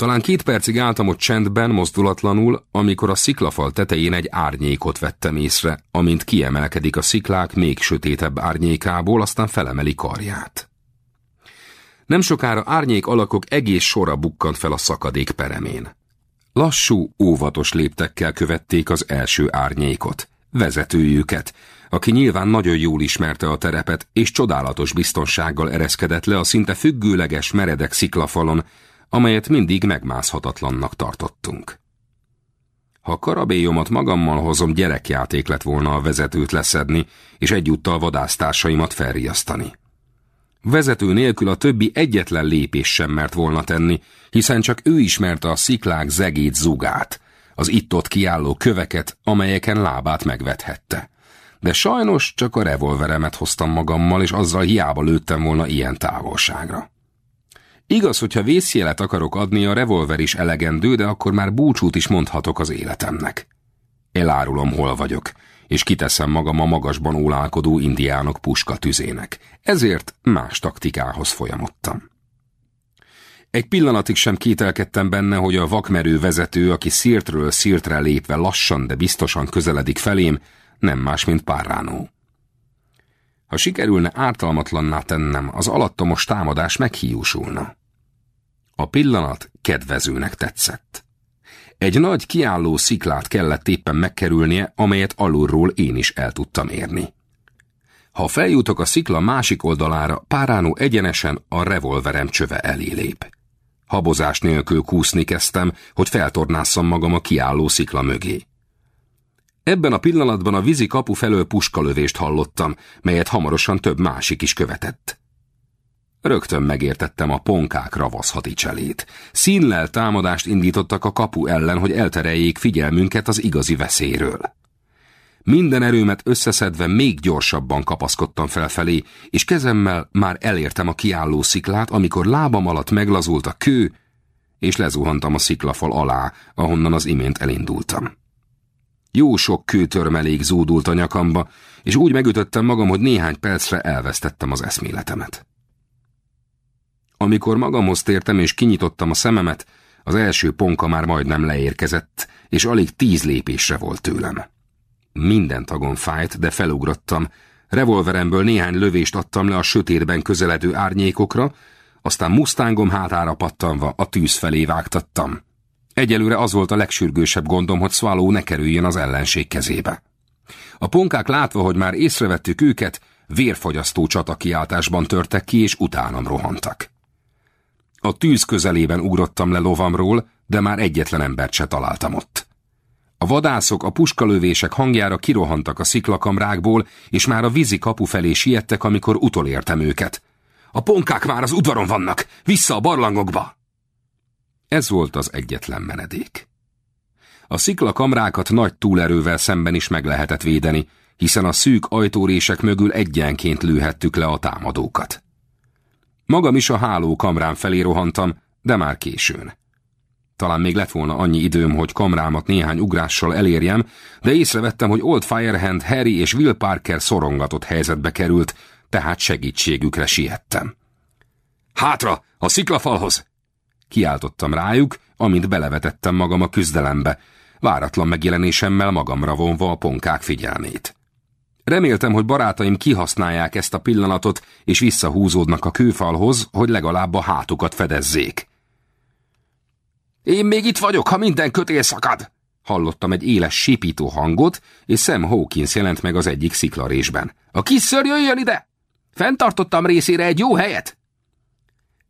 Talán két percig álltam ott csendben, mozdulatlanul, amikor a sziklafal tetején egy árnyékot vettem észre, amint kiemelkedik a sziklák még sötétebb árnyékából, aztán felemeli karját. Nem sokára árnyék alakok egész sora bukkant fel a szakadék peremén. Lassú, óvatos léptekkel követték az első árnyékot, vezetőjüket, aki nyilván nagyon jól ismerte a terepet, és csodálatos biztonsággal ereszkedett le a szinte függőleges meredek sziklafalon, amelyet mindig megmászhatatlannak tartottunk. Ha karabélyomat magammal hozom, gyerekjáték lett volna a vezetőt leszedni, és egyúttal vadásztársaimat felriasztani. Vezető nélkül a többi egyetlen lépés sem mert volna tenni, hiszen csak ő ismerte a sziklák zegét zugát, az itt-ott kiálló köveket, amelyeken lábát megvethette. De sajnos csak a revolveremet hoztam magammal, és azzal hiába lőttem volna ilyen távolságra. Igaz, hogyha vészjelet akarok adni, a revolver is elegendő, de akkor már búcsút is mondhatok az életemnek. Elárulom, hol vagyok, és kiteszem magam a magasban ólálkodó indiánok puska tüzének. Ezért más taktikához folyamodtam. Egy pillanatig sem kételkedtem benne, hogy a vakmerő vezető, aki szírtről szírtre lépve lassan, de biztosan közeledik felém, nem más, mint Párránó. Ha sikerülne ártalmatlanná tennem, az alattomos támadás meghiúsulna. A pillanat kedvezőnek tetszett. Egy nagy kiálló sziklát kellett éppen megkerülnie, amelyet alulról én is el tudtam érni. Ha feljutok a szikla másik oldalára, Páránó egyenesen a revolverem csöve elé lép. Habozás nélkül kúszni kezdtem, hogy feltornásszam magam a kiálló szikla mögé. Ebben a pillanatban a vízi kapu felől puskalövést hallottam, melyet hamarosan több másik is követett. Rögtön megértettem a ponkák ravasz hadicselét. Színlel támadást indítottak a kapu ellen, hogy eltereljék figyelmünket az igazi veszélyről. Minden erőmet összeszedve még gyorsabban kapaszkodtam felfelé, és kezemmel már elértem a kiálló sziklát, amikor lábam alatt meglazult a kő, és lezuhantam a sziklafal alá, ahonnan az imént elindultam. Jó sok kőtörmelék zúdult a nyakamba, és úgy megütöttem magam, hogy néhány percre elvesztettem az eszméletemet. Amikor magamhoz tértem és kinyitottam a szememet, az első ponka már majdnem leérkezett, és alig tíz lépésre volt tőlem. Minden tagon fájt, de felugrottam. Revolveremből néhány lövést adtam le a sötétben közeledő árnyékokra, aztán Mustangom hátára pattanva a tűz felé vágtattam. Egyelőre az volt a legsürgősebb gondom, hogy Swallow ne kerüljön az ellenség kezébe. A ponkák látva, hogy már észrevettük őket, vérfagyasztó csatakiáltásban törtek ki, és utánam rohantak. A tűz közelében ugrottam le lovamról, de már egyetlen embert se találtam ott. A vadászok a puskalövések hangjára kirohantak a sziklakamrákból, és már a vízi kapu felé siettek, amikor utolértem őket. A ponkák már az udvaron vannak! Vissza a barlangokba! Ez volt az egyetlen menedék. A sziklakamrákat nagy túlerővel szemben is meg lehetett védeni, hiszen a szűk ajtórések mögül egyenként lőhettük le a támadókat. Magam is a háló kamrám felé rohantam, de már későn. Talán még lett volna annyi időm, hogy kamrámat néhány ugrással elérjem, de észrevettem, hogy Old Firehand, Harry és Will Parker szorongatott helyzetbe került, tehát segítségükre siettem. Hátra, a sziklafalhoz! Kiáltottam rájuk, amint belevetettem magam a küzdelembe, váratlan megjelenésemmel magamra vonva a ponkák figyelmét. Reméltem, hogy barátaim kihasználják ezt a pillanatot, és visszahúzódnak a kőfalhoz, hogy legalább a hátukat fedezzék. Én még itt vagyok, ha minden kötél szakad! Hallottam egy éles sépító hangot, és Sam Hawkins jelent meg az egyik sziklarésben. A kis ször jöjjön ide! Fentartottam részére egy jó helyet!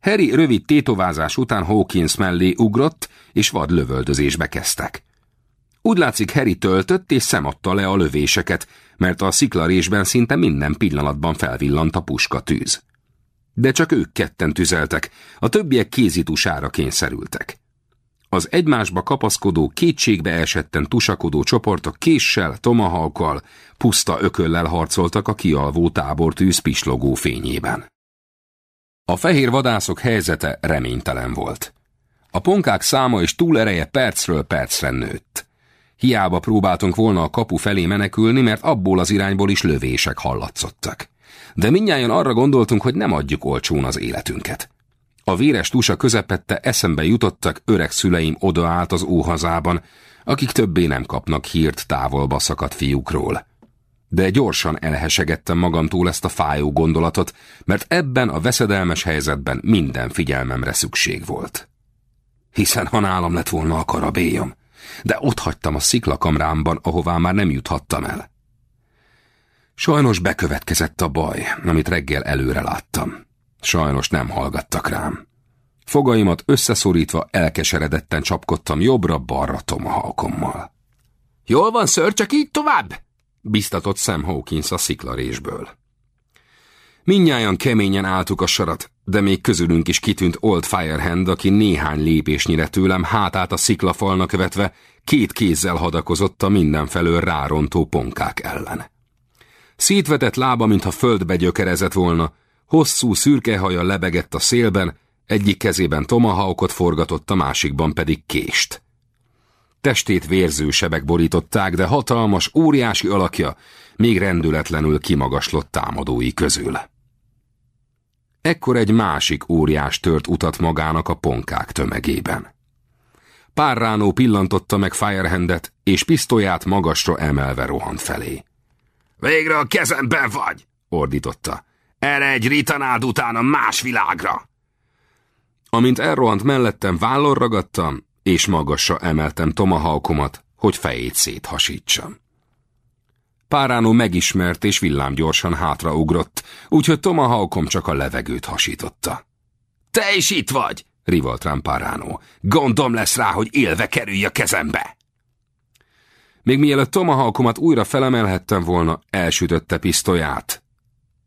Harry rövid tétovázás után Hawkins mellé ugrott, és vad lövöldözésbe kezdtek. Úgy látszik, Harry töltött és szemadta le a lövéseket, mert a sziklarésben szinte minden pillanatban felvillant a puska tűz. De csak ők ketten tüzeltek, a többiek kézitusára kényszerültek. Az egymásba kapaszkodó, kétségbe esetten tusakodó csoportok késsel, tomahalkkal, puszta ököllel harcoltak a kialvó tábortűz pislogó fényében. A fehér vadászok helyzete reménytelen volt. A ponkák száma és túlereje percről percre nőtt. Hiába próbáltunk volna a kapu felé menekülni, mert abból az irányból is lövések hallatszottak. De mindnyáján arra gondoltunk, hogy nem adjuk olcsón az életünket. A véres tusa közepette eszembe jutottak öreg szüleim odaállt az óhazában, akik többé nem kapnak hírt távolba szakadt fiúkról. De gyorsan elhesegettem magamtól ezt a fájó gondolatot, mert ebben a veszedelmes helyzetben minden figyelmemre szükség volt. Hiszen ha nálam lett volna a karabélyom, de ott hagytam a sziklakamrámban, ahová már nem juthattam el. Sajnos bekövetkezett a baj, amit reggel előre láttam. Sajnos nem hallgattak rám. Fogaimat összeszorítva elkeseredetten csapkodtam jobbra-balra tomahawkommal. Jól van, ször, csak így tovább? biztatott Sam Hawkins a sziklarésből. Mindnyájan keményen álltuk a sarat, de még közülünk is kitűnt Old Firehand, aki néhány lépésnyire tőlem hátát a sziklafalnak vetve két kézzel hadakozott a mindenfelől rárontó ponkák ellen. Szétvetett lába, mintha földbe gyökerezett volna, hosszú szürke haja lebegett a szélben, egyik kezében tomahawkot forgatott, a másikban pedig kést. Testét vérző sebek borították, de hatalmas, óriási alakja még rendületlenül kimagaslott támadói közül. Ekkor egy másik óriás tört utat magának a ponkák tömegében. Pár ránó pillantotta meg Firehandet, és pisztolyát magasra emelve rohant felé. Végre a kezemben vagy, ordította. Erre egy ritanád utána más világra! Amint elrohant mellettem, vállon ragadtam, és magasra emeltem tomahawkomat, hogy fejét széthasítsam. Páránó megismert és villámgyorsan hátraugrott, úgyhogy Tomahawkom csak a levegőt hasította. Te is itt vagy, rivolt rám Páránó. Gondom lesz rá, hogy élve kerülj a kezembe. Még mielőtt Tomahawkomat újra felemelhettem volna, elsütötte pisztolyát.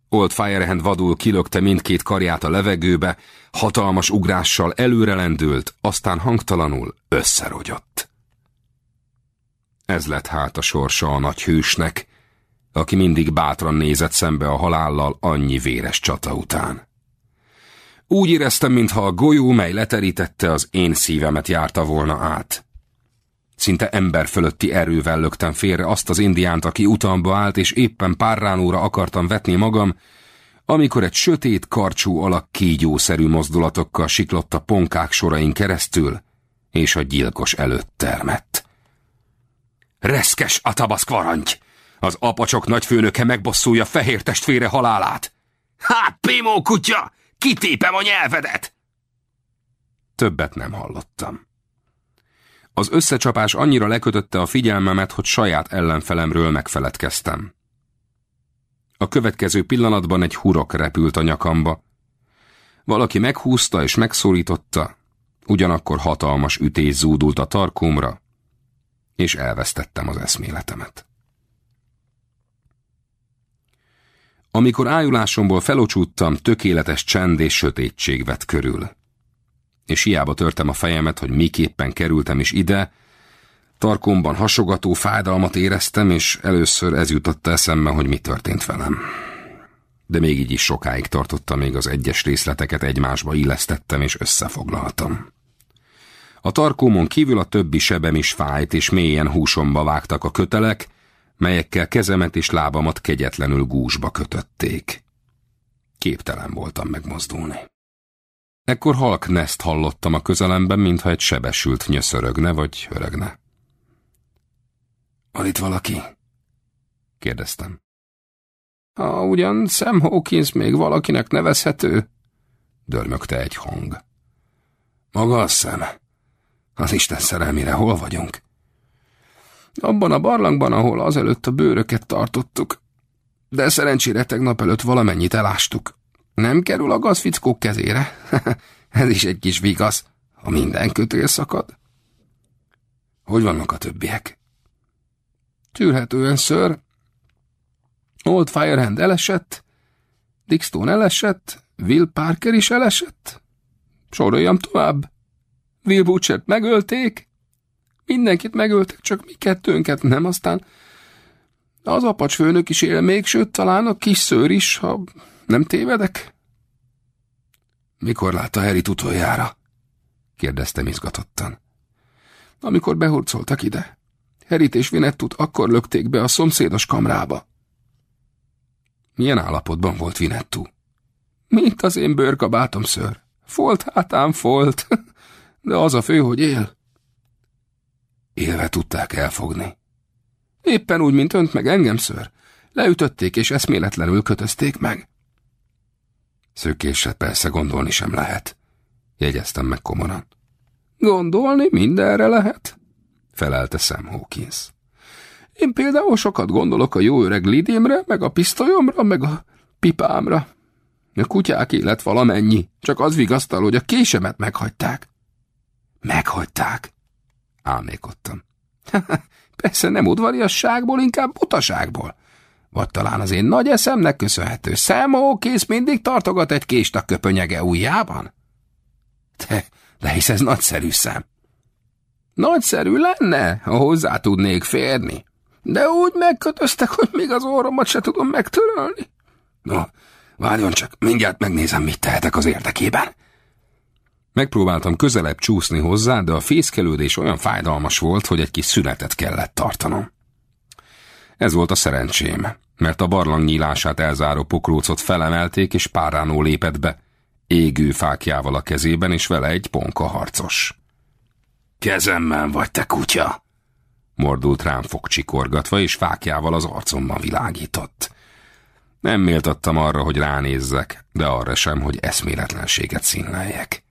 Old Firehand vadul kilökte mindkét karját a levegőbe, hatalmas ugrással előre lendült, aztán hangtalanul összerogyott. Ez lett hát a sorsa a nagy hősnek, aki mindig bátran nézett szembe a halállal annyi véres csata után. Úgy éreztem, mintha a golyó, mely leterítette az én szívemet járta volna át. Szinte ember fölötti erővel löktem félre azt az indiánt, aki utamba állt, és éppen párránóra akartam vetni magam, amikor egy sötét karcsú alak kígyószerű mozdulatokkal siklott a ponkák sorain keresztül, és a gyilkos előtt termett. Reszkes Atabaszk varangy! Az apacsok nagyfőnöke megbosszulja fehér testvére halálát. Hát, Pimó kutya, kitépem a nyelvedet! Többet nem hallottam. Az összecsapás annyira lekötötte a figyelmemet, hogy saját ellenfelemről megfeledkeztem. A következő pillanatban egy hurok repült a nyakamba. Valaki meghúzta és megszólította, ugyanakkor hatalmas ütés zúdult a tarkómra, és elvesztettem az eszméletemet. Amikor ájulásomból felocsúttam, tökéletes csend és sötétség vett körül. És hiába törtem a fejemet, hogy miképpen kerültem is ide, tarkomban hasogató fájdalmat éreztem, és először ez jutott eszembe, hogy mi történt velem. De még így is sokáig tartotta, még az egyes részleteket egymásba illesztettem és összefoglaltam. A tarkómon kívül a többi sebem is fájt, és mélyen húsomba vágtak a kötelek, melyekkel kezemet és lábamat kegyetlenül gúzsba kötötték. Képtelen voltam megmozdulni. Ekkor halk neszt hallottam a közelemben, mintha egy sebesült nyöszörögne vagy örögne. Van itt valaki? kérdeztem. Ha ugyan Sam Hawkins még valakinek nevezhető, dörmögte egy hang. Maga a szem. Az Isten szerelmére hol vagyunk? Abban a barlangban, ahol azelőtt a bőröket tartottuk. De szerencsére tegnap előtt valamennyit elástuk. Nem kerül a gazfickók kezére? Ez is egy kis vigasz, ha minden kötél szakad. Hogy vannak a többiek? Tűrhetően, ször. Old Firehand elesett, Dick Stone elesett, Will Parker is elesett. Soroljam tovább. Will Butchert megölték, Mindenkit megöltek, csak mi kettőnket nem, aztán az apacs főnök is él még, sőt, talán a kis szőr is, ha nem tévedek. Mikor látta Herit utoljára? kérdeztem izgatottan. Amikor behurcoltak ide. Herit és Vinettut akkor lökték be a szomszédos kamrába. Milyen állapotban volt Vinettu? Mint az én bőrkabátom, ször. Folt hátám folt, de az a fő, hogy él. Élve tudták elfogni. Éppen úgy, mint önt meg engem, ször. Leütötték és eszméletlenül kötözték meg. Szökésre persze gondolni sem lehet, jegyeztem meg komoran. Gondolni mindenre lehet? felelte Sam Hawkins. Én például sokat gondolok a jó öreg Lidémre, meg a pisztolyomra, meg a pipámra. A kutyák élet valamennyi, csak az vigasztal, hogy a késemet meghagyták. Meghagyták? Álmékodtam. Persze nem udvariasságból, inkább butaságból. Vagy talán az én nagy eszemnek köszönhető. Szemó kész mindig tartogat egy kést a köpönyege ujjában? De, de hisz ez nagyszerű szem. Nagyszerű lenne, ha hozzá tudnék férni. De úgy megkötöztek, hogy még az orromat se tudom megtörölni. No, várjon csak, mindjárt megnézem, mit tehetek az érdekében. Megpróbáltam közelebb csúszni hozzá, de a fészkelődés olyan fájdalmas volt, hogy egy kis szünetet kellett tartanom. Ez volt a szerencsém, mert a barlang nyílását elzáró pokrócot felemelték, és páránó lépett be, égő fákjával a kezében, és vele egy ponka harcos. Kezemmel vagy, te kutya! Mordult rám fogcsikorgatva, és fákjával az arcomban világított. Nem méltattam arra, hogy ránézzek, de arra sem, hogy eszméletlenséget színleljek.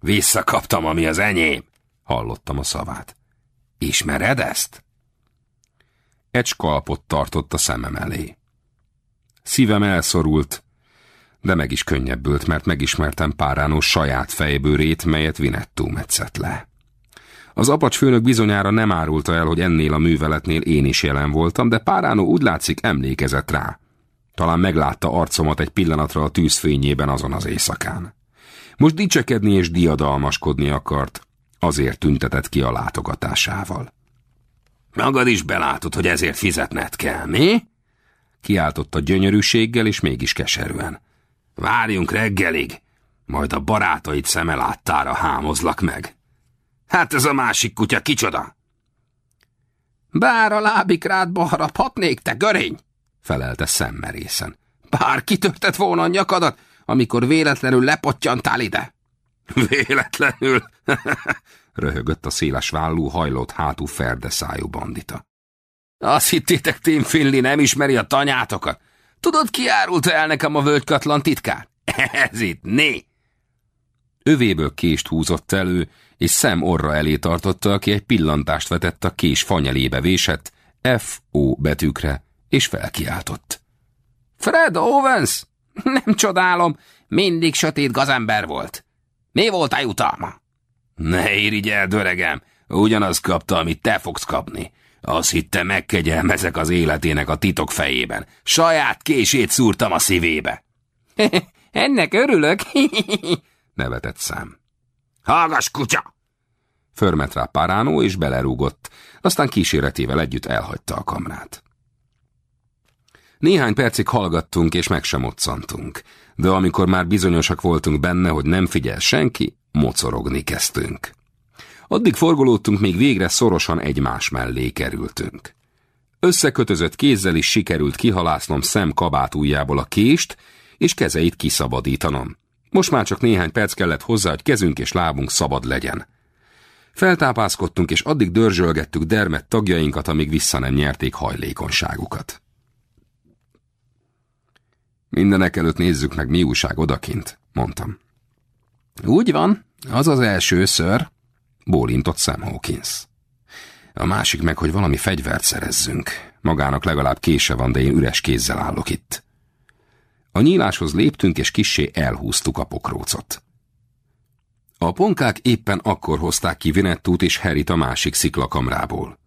Visszakaptam, ami az enyém, hallottam a szavát. Ismered ezt? Egy skalpot tartott a szemem elé. Szívem elszorult, de meg is könnyebbült, mert megismertem Páránó saját fejbőrét, melyet Vinettú metszett le. Az apacs főnök bizonyára nem árulta el, hogy ennél a műveletnél én is jelen voltam, de Páránó úgy látszik emlékezett rá. Talán meglátta arcomat egy pillanatra a tűzfényében azon az éjszakán. Most dicsekedni és diadalmaskodni akart, azért tüntetett ki a látogatásával. Magad is belátod, hogy ezért fizetned kell, mi? Kiáltotta gyönyörűséggel és mégis keserűen. Várjunk reggelig, majd a barátaid szeme láttára hámozlak meg. Hát ez a másik kutya kicsoda? Bár a lábik rád haraphatnék, te görény, felelte szemmerészen. Bár kitörtett volna a nyakadat, amikor véletlenül lepottyantál ide. Véletlenül? röhögött a széles vállú, hajlott hátú ferdeszájú bandita. Azt hittétek, Tim Finley nem ismeri a tanyátokat? Tudod, ki árult el nekem a völgykatlan titkát? Ez itt, né! Övéből kést húzott elő, és szem orra elé tartotta, aki egy pillantást vetett a kés fanyelébe vésett F-O betűkre, és felkiáltott. Fred Owens! Nem csodálom, mindig sötét gazember volt. Mi volt a jutalma? Ne irigyel, döregem, ugyanaz kapta, amit te fogsz kapni. Azt hitte, megkegyelmezek az életének a titok fejében. Saját kését szúrtam a szívébe. Ennek örülök, nevetett szám. Hallgass, kutya! Förmet rá Paránó, és belerúgott, aztán kíséretével együtt elhagyta a kamrát. Néhány percig hallgattunk, és meg sem moccantunk, de amikor már bizonyosak voltunk benne, hogy nem figyel senki, mocorogni kezdtünk. Addig forgolódtunk, még végre szorosan egymás mellé kerültünk. Összekötözött kézzel is sikerült kihalásznom szem kabát ujjából a kést, és kezeit kiszabadítanom. Most már csak néhány perc kellett hozzá, hogy kezünk és lábunk szabad legyen. Feltápászkodtunk, és addig dörzsölgettük dermet tagjainkat, amíg vissza nem nyerték hajlékonyságukat. Mindenek előtt nézzük meg, mi újság odakint, mondtam. Úgy van, az az első ször, bólintott Sam Hawkins. A másik meg, hogy valami fegyvert szerezzünk. Magának legalább kése van, de én üres kézzel állok itt. A nyíláshoz léptünk, és kissé elhúztuk a pokrócot. A ponkák éppen akkor hozták ki Vinettút és Herit a másik sziklakamrából.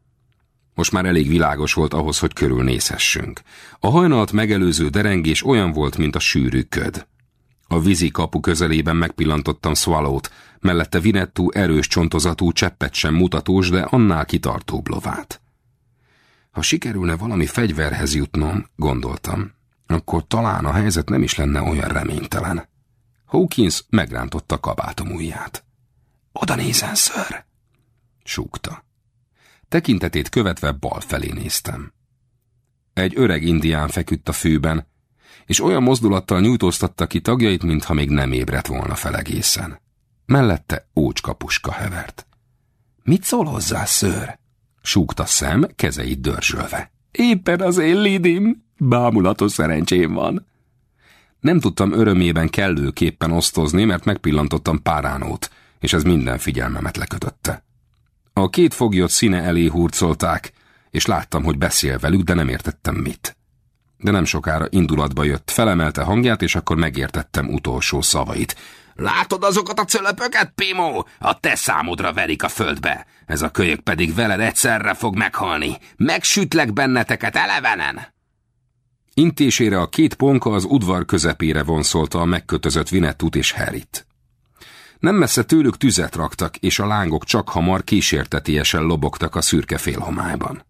Most már elég világos volt ahhoz, hogy körülnézhessünk. A hajnalt megelőző derengés olyan volt, mint a sűrű köd. A vízi kapu közelében megpillantottam Swallow-t, mellette Vinettú erős csontozatú cseppet sem mutatós, de annál kitartóbb lovát. Ha sikerülne valami fegyverhez jutnom, gondoltam, akkor talán a helyzet nem is lenne olyan reménytelen. Hawkins megrántotta kabátom ujját. Oda nézen, ször! Súgta. Tekintetét követve bal felé néztem. Egy öreg indián feküdt a fűben, és olyan mozdulattal nyújtóztatta ki tagjait, mintha még nem ébredt volna fel egészen. Mellette ócska puska hevert. Mit szól hozzá, ször? Súgta szem, kezeit dörzsölve. Éppen az én lidim, bámulatos szerencsém van. Nem tudtam örömében kellőképpen osztozni, mert megpillantottam páránót, és ez minden figyelmemet lekötötte. A két foglyot színe elé hurcolták, és láttam, hogy beszél velük, de nem értettem mit. De nem sokára indulatba jött, felemelte hangját, és akkor megértettem utolsó szavait. Látod azokat a cölöpöket, Pimo? A te számodra verik a földbe. Ez a kölyök pedig veled egyszerre fog meghalni. Megsütlek benneteket elevenen. Intésére a két ponka az udvar közepére vonszolta a megkötözött Vinettut és Harryt. Nem messze tőlük tüzet raktak, és a lángok csak hamar kísértetiesen lobogtak a szürke félhomályban.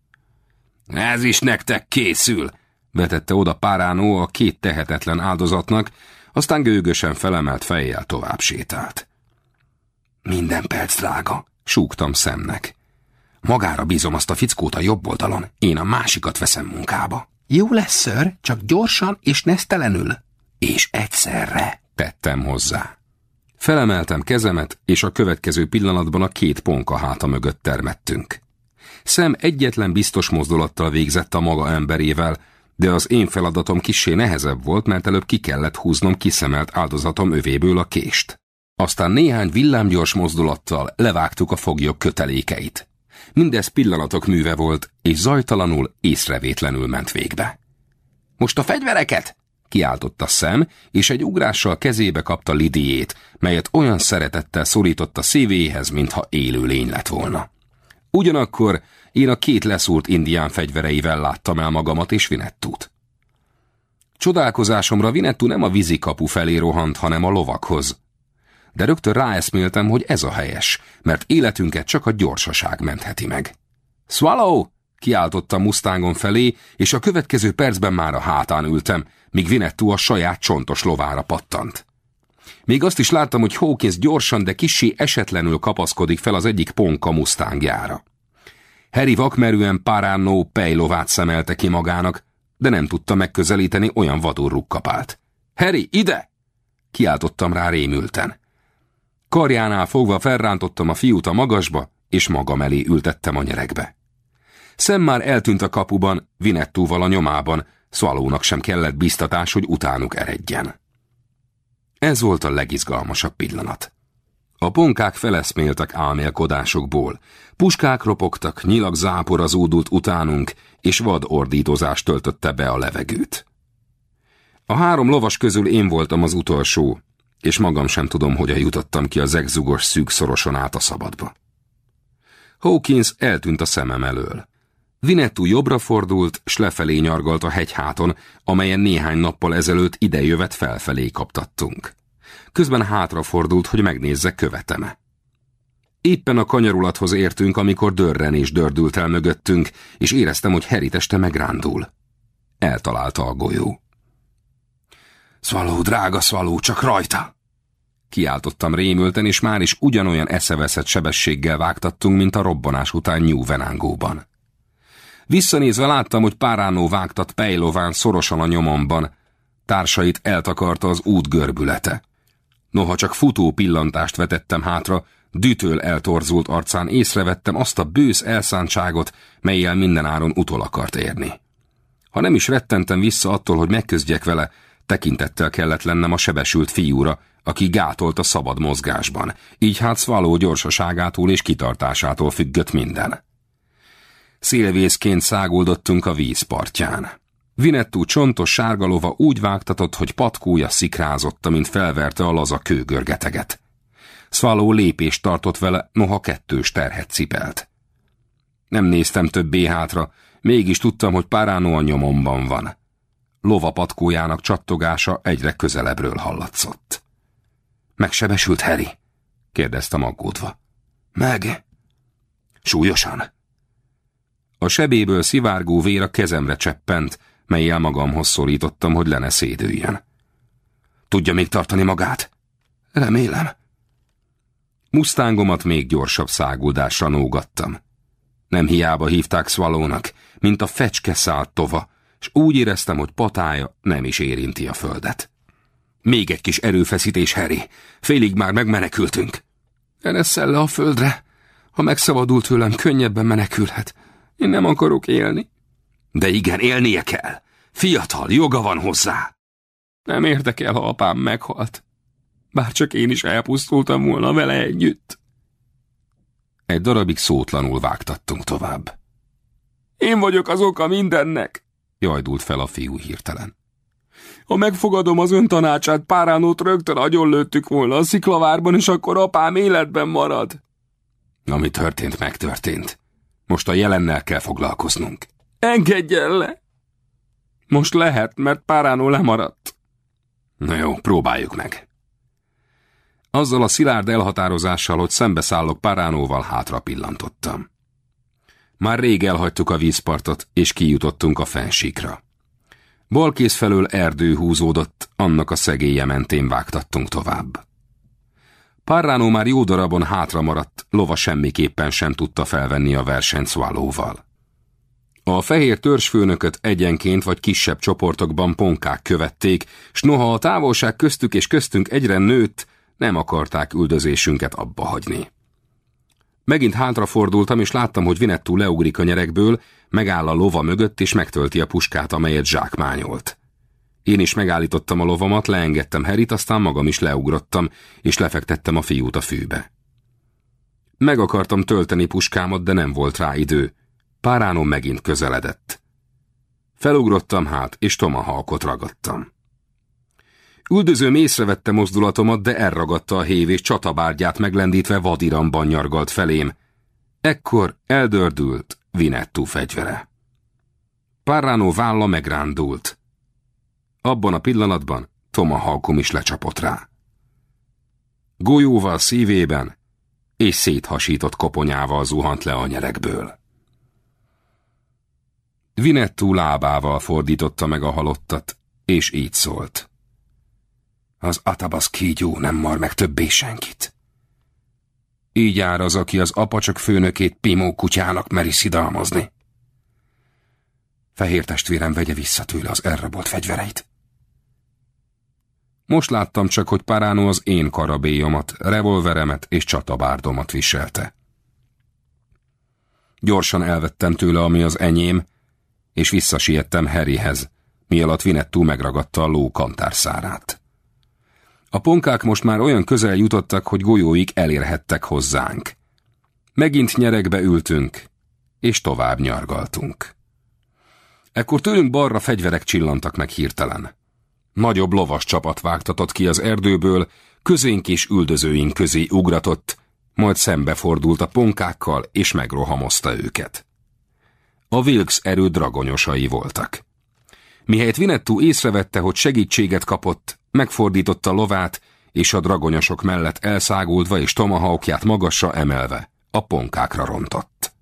Ez is nektek készül, vetette oda Páránó a két tehetetlen áldozatnak, aztán gőgösen felemelt fejjel tovább sétált. Minden perc drága, súgtam szemnek. Magára bízom azt a fickót a jobb oldalon, én a másikat veszem munkába. Jó lesz, ször, csak gyorsan és nesztelenül. És egyszerre, tettem hozzá. Felemeltem kezemet, és a következő pillanatban a két ponka háta mögött termettünk. Szem egyetlen biztos mozdulattal végzett a maga emberével, de az én feladatom kissé nehezebb volt, mert előbb ki kellett húznom kiszemelt áldozatom övéből a kést. Aztán néhány villámgyors mozdulattal levágtuk a foglyok kötelékeit. Mindez pillanatok műve volt, és zajtalanul, észrevétlenül ment végbe. Most a fegyvereket? Kiáltotta szem, és egy ugrással kezébe kapta Lidiét, melyet olyan szeretettel szorított a szívéhez, mintha élő lény lett volna. Ugyanakkor én a két leszúrt indián fegyvereivel láttam el magamat és Vinettút. Csodálkozásomra Vinettu nem a vízikapu felé rohant, hanem a lovakhoz. De rögtön ráeszméltem, hogy ez a helyes, mert életünket csak a gyorsaság mentheti meg. Swallow! Kiáltotta Mustángon felé, és a következő percben már a hátán ültem, míg Vinettu a saját csontos lovára pattant. Még azt is láttam, hogy Hawkins gyorsan, de kissé esetlenül kapaszkodik fel az egyik ponka Mustangjára. Harry vakmerően Paránó pejlovát szemelte ki magának, de nem tudta megközelíteni, olyan vadul rukkapált. Harry, ide! Kiáltottam rá rémülten. Karjánál fogva felrántottam a fiút a magasba, és magam elé ültettem a nyerekbe. Szem már eltűnt a kapuban, Vinettúval a nyomában, Szalónak sem kellett biztatás, hogy utánuk eredjen. Ez volt a legizgalmasabb pillanat. A ponkák feleszméltek álmélkodásokból, puskák ropogtak, nyilak zápor az údult utánunk, és vad ordítozás töltötte be a levegőt. A három lovas közül én voltam az utolsó, és magam sem tudom, hogyan jutottam ki a zegzugos szűk szoroson át a szabadba. Hawkins eltűnt a szemem elől. Vinettu jobbra fordult, s lefelé nyargalt a hegyháton, amelyen néhány nappal ezelőtt idejövet felfelé kaptattunk. Közben hátrafordult, hogy megnézze követeme. Éppen a kanyarulathoz értünk, amikor dörren és dördült el mögöttünk, és éreztem, hogy Harry teste megrándul. Eltalálta a golyó. Szvaló, drága szvaló, csak rajta! Kiáltottam rémülten, és már is ugyanolyan eszeveszett sebességgel vágtattunk, mint a robbanás után New Venángóban. Visszanézve láttam, hogy Páránó vágtat Pejlován szorosan a nyomomban. Társait eltakarta az út görbülete. Noha csak futó pillantást vetettem hátra, dütől eltorzult arcán észrevettem azt a bősz elszántságot, melyel mindenáron utol akart érni. Ha nem is rettentem vissza attól, hogy megközdjek vele, tekintettel kellett lennem a sebesült fiúra, aki gátolt a szabad mozgásban, így hát Szvaló gyorsaságától és kitartásától függött minden. Szélvészként száguldottunk a vízpartján. Vinettú csontos sárgalova úgy vágtatott, hogy patkója szikrázotta, mint felverte a laza kőgörgeteget. Szvaló lépést tartott vele, noha kettős terhet cipelt. Nem néztem többé hátra, mégis tudtam, hogy Páránó a nyomomban van. Lova patkójának csattogása egyre közelebbről hallatszott. Megsebesült Harry? kérdeztem aggódva. Meg? Súlyosan? A sebéből szivárgó vér a kezemre cseppent, melyel magamhoz szorítottam, hogy le ne szédüljen. Tudja még tartani magát? Remélem. Mustángomat még gyorsabb száguldásra nógattam. Nem hiába hívták Szvalónak, mint a fecske szállt tova, és úgy éreztem, hogy patája nem is érinti a földet. Még egy kis erőfeszítés, Harry. Félig már megmenekültünk. Ereszel le a földre. Ha megszabadult tőlem, könnyebben menekülhet. Én nem akarok élni. De igen, élnie kell. Fiatal, joga van hozzá. Nem érdekel, ha apám meghalt. Bár csak én is elpusztultam volna vele együtt. Egy darabig szótlanul vágtattunk tovább. Én vagyok az oka mindennek, jajdult fel a fiú hirtelen. Ha megfogadom az ön tanácsát, Páránót rögtön agyon lőttük volna a sziklavárban, és akkor apám életben marad. Ami történt, megtörtént. Most a jelennel kell foglalkoznunk. Engedjen le! Most lehet, mert Páránó lemaradt. Na jó, próbáljuk meg. Azzal a szilárd elhatározással, hogy szembeszállok Páránóval, hátra pillantottam. Már rég elhagytuk a vízpartot, és kijutottunk a fensíkra. Balkész felől erdő húzódott, annak a szegélye mentén vágtattunk tovább. Parránó már jó darabon hátra maradt, lova semmiképpen sem tudta felvenni a versenyt Swallowval. A fehér törzsfőnököt egyenként vagy kisebb csoportokban ponkák követték, s noha a távolság köztük és köztünk egyre nőtt, nem akarták üldözésünket abba hagyni. Megint hátrafordultam, és láttam, hogy Vinettú leugrik a nyerekből, megáll a lova mögött, és megtölti a puskát, amelyet zsákmányolt. Én is megállítottam a lovamat, leengedtem Herit, aztán magam is leugrottam, és lefektettem a fiút a fűbe. Meg akartam tölteni puskámat, de nem volt rá idő. Páránom megint közeledett. Felugrottam hát, és Tomahawkot ragadtam. Üldözőm észrevette mozdulatomat, de elragadta a hév és csatabárgyát meglendítve vadiramban nyargalt felém. Ekkor eldördült Vinettú fegyvere. Párránó válla megrándult. Abban a pillanatban Tomahawkom is lecsapott rá. Golyóval szívében és széthasított koponyával zuhant le a nyerekből. Vinettú lábával fordította meg a halottat, és így szólt. Az Atabasz kígyó nem mar meg többé senkit. Így jár az, aki az apacsok főnökét Pimó kutyának meri szidalmazni. Fehér testvérem vegye vissza tőle az elrabolt fegyvereit. Most láttam csak, hogy Paránó az én karabélyomat, revolveremet és csatabárdomat viselte. Gyorsan elvettem tőle, ami az enyém, és visszasiettem Harryhez, alatt Vinettú megragadta a ló kantárszárát. A ponkák most már olyan közel jutottak, hogy golyóik elérhettek hozzánk. Megint nyerekbe ültünk, és tovább nyargaltunk. Ekkor tőlünk balra fegyverek csillantak meg hirtelen. Nagyobb lovas csapat vágtatott ki az erdőből, közénk és üldözőink közé ugratott, majd szembefordult a ponkákkal, és megrohamozta őket. A Wilkes erő dragonyosai voltak. Mihelyt Vinettú észrevette, hogy segítséget kapott, megfordította lovát, és a dragonyosok mellett elszáguldva és tomahawkját magasra emelve a ponkákra rontott.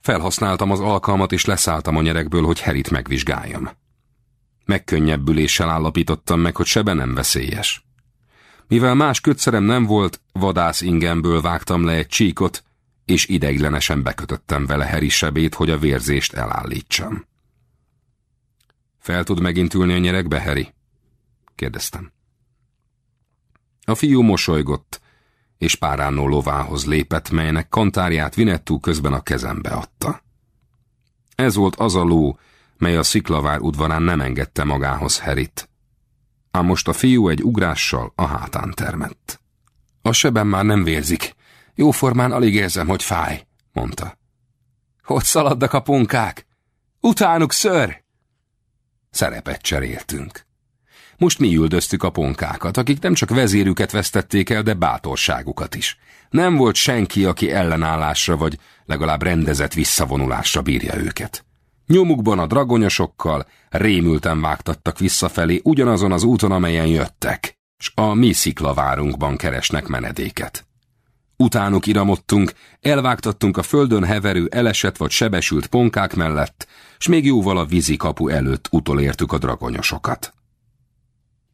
Felhasználtam az alkalmat, és leszálltam a nyerekből, hogy Herit megvizsgáljam. Megkönnyebbüléssel állapítottam meg, hogy sebe nem veszélyes. Mivel más kötszerem nem volt, vadász ingemből vágtam le egy csíkot, és ideiglenesen bekötöttem vele Heri sebét, hogy a vérzést elállítsam. Fel tud megint ülni a nyerekbe, Heri? kérdeztem. A fiú mosolygott, és páránó lovához lépett, melynek kantárját Vinettú közben a kezembe adta. Ez volt az a ló, mely a sziklavár udvarán nem engedte magához Herit. Ám most a fiú egy ugrással a hátán termett. A sebem már nem vérzik. Jóformán alig érzem, hogy fáj, mondta. Hogy szaladdak a punkák? Utánuk, ször! Szerepet cseréltünk. Most mi üldöztük a ponkákat, akik nem csak vezérüket vesztették el, de bátorságukat is. Nem volt senki, aki ellenállásra vagy legalább rendezett visszavonulásra bírja őket. Nyomukban a dragonyosokkal rémülten vágtattak visszafelé ugyanazon az úton, amelyen jöttek, s a mi sziklavárunkban keresnek menedéket. Utánuk iramodtunk, elvágtattunk a földön heverő, elesett vagy sebesült ponkák mellett, s még jóval a vízikapu előtt utolértük a dragonyosokat.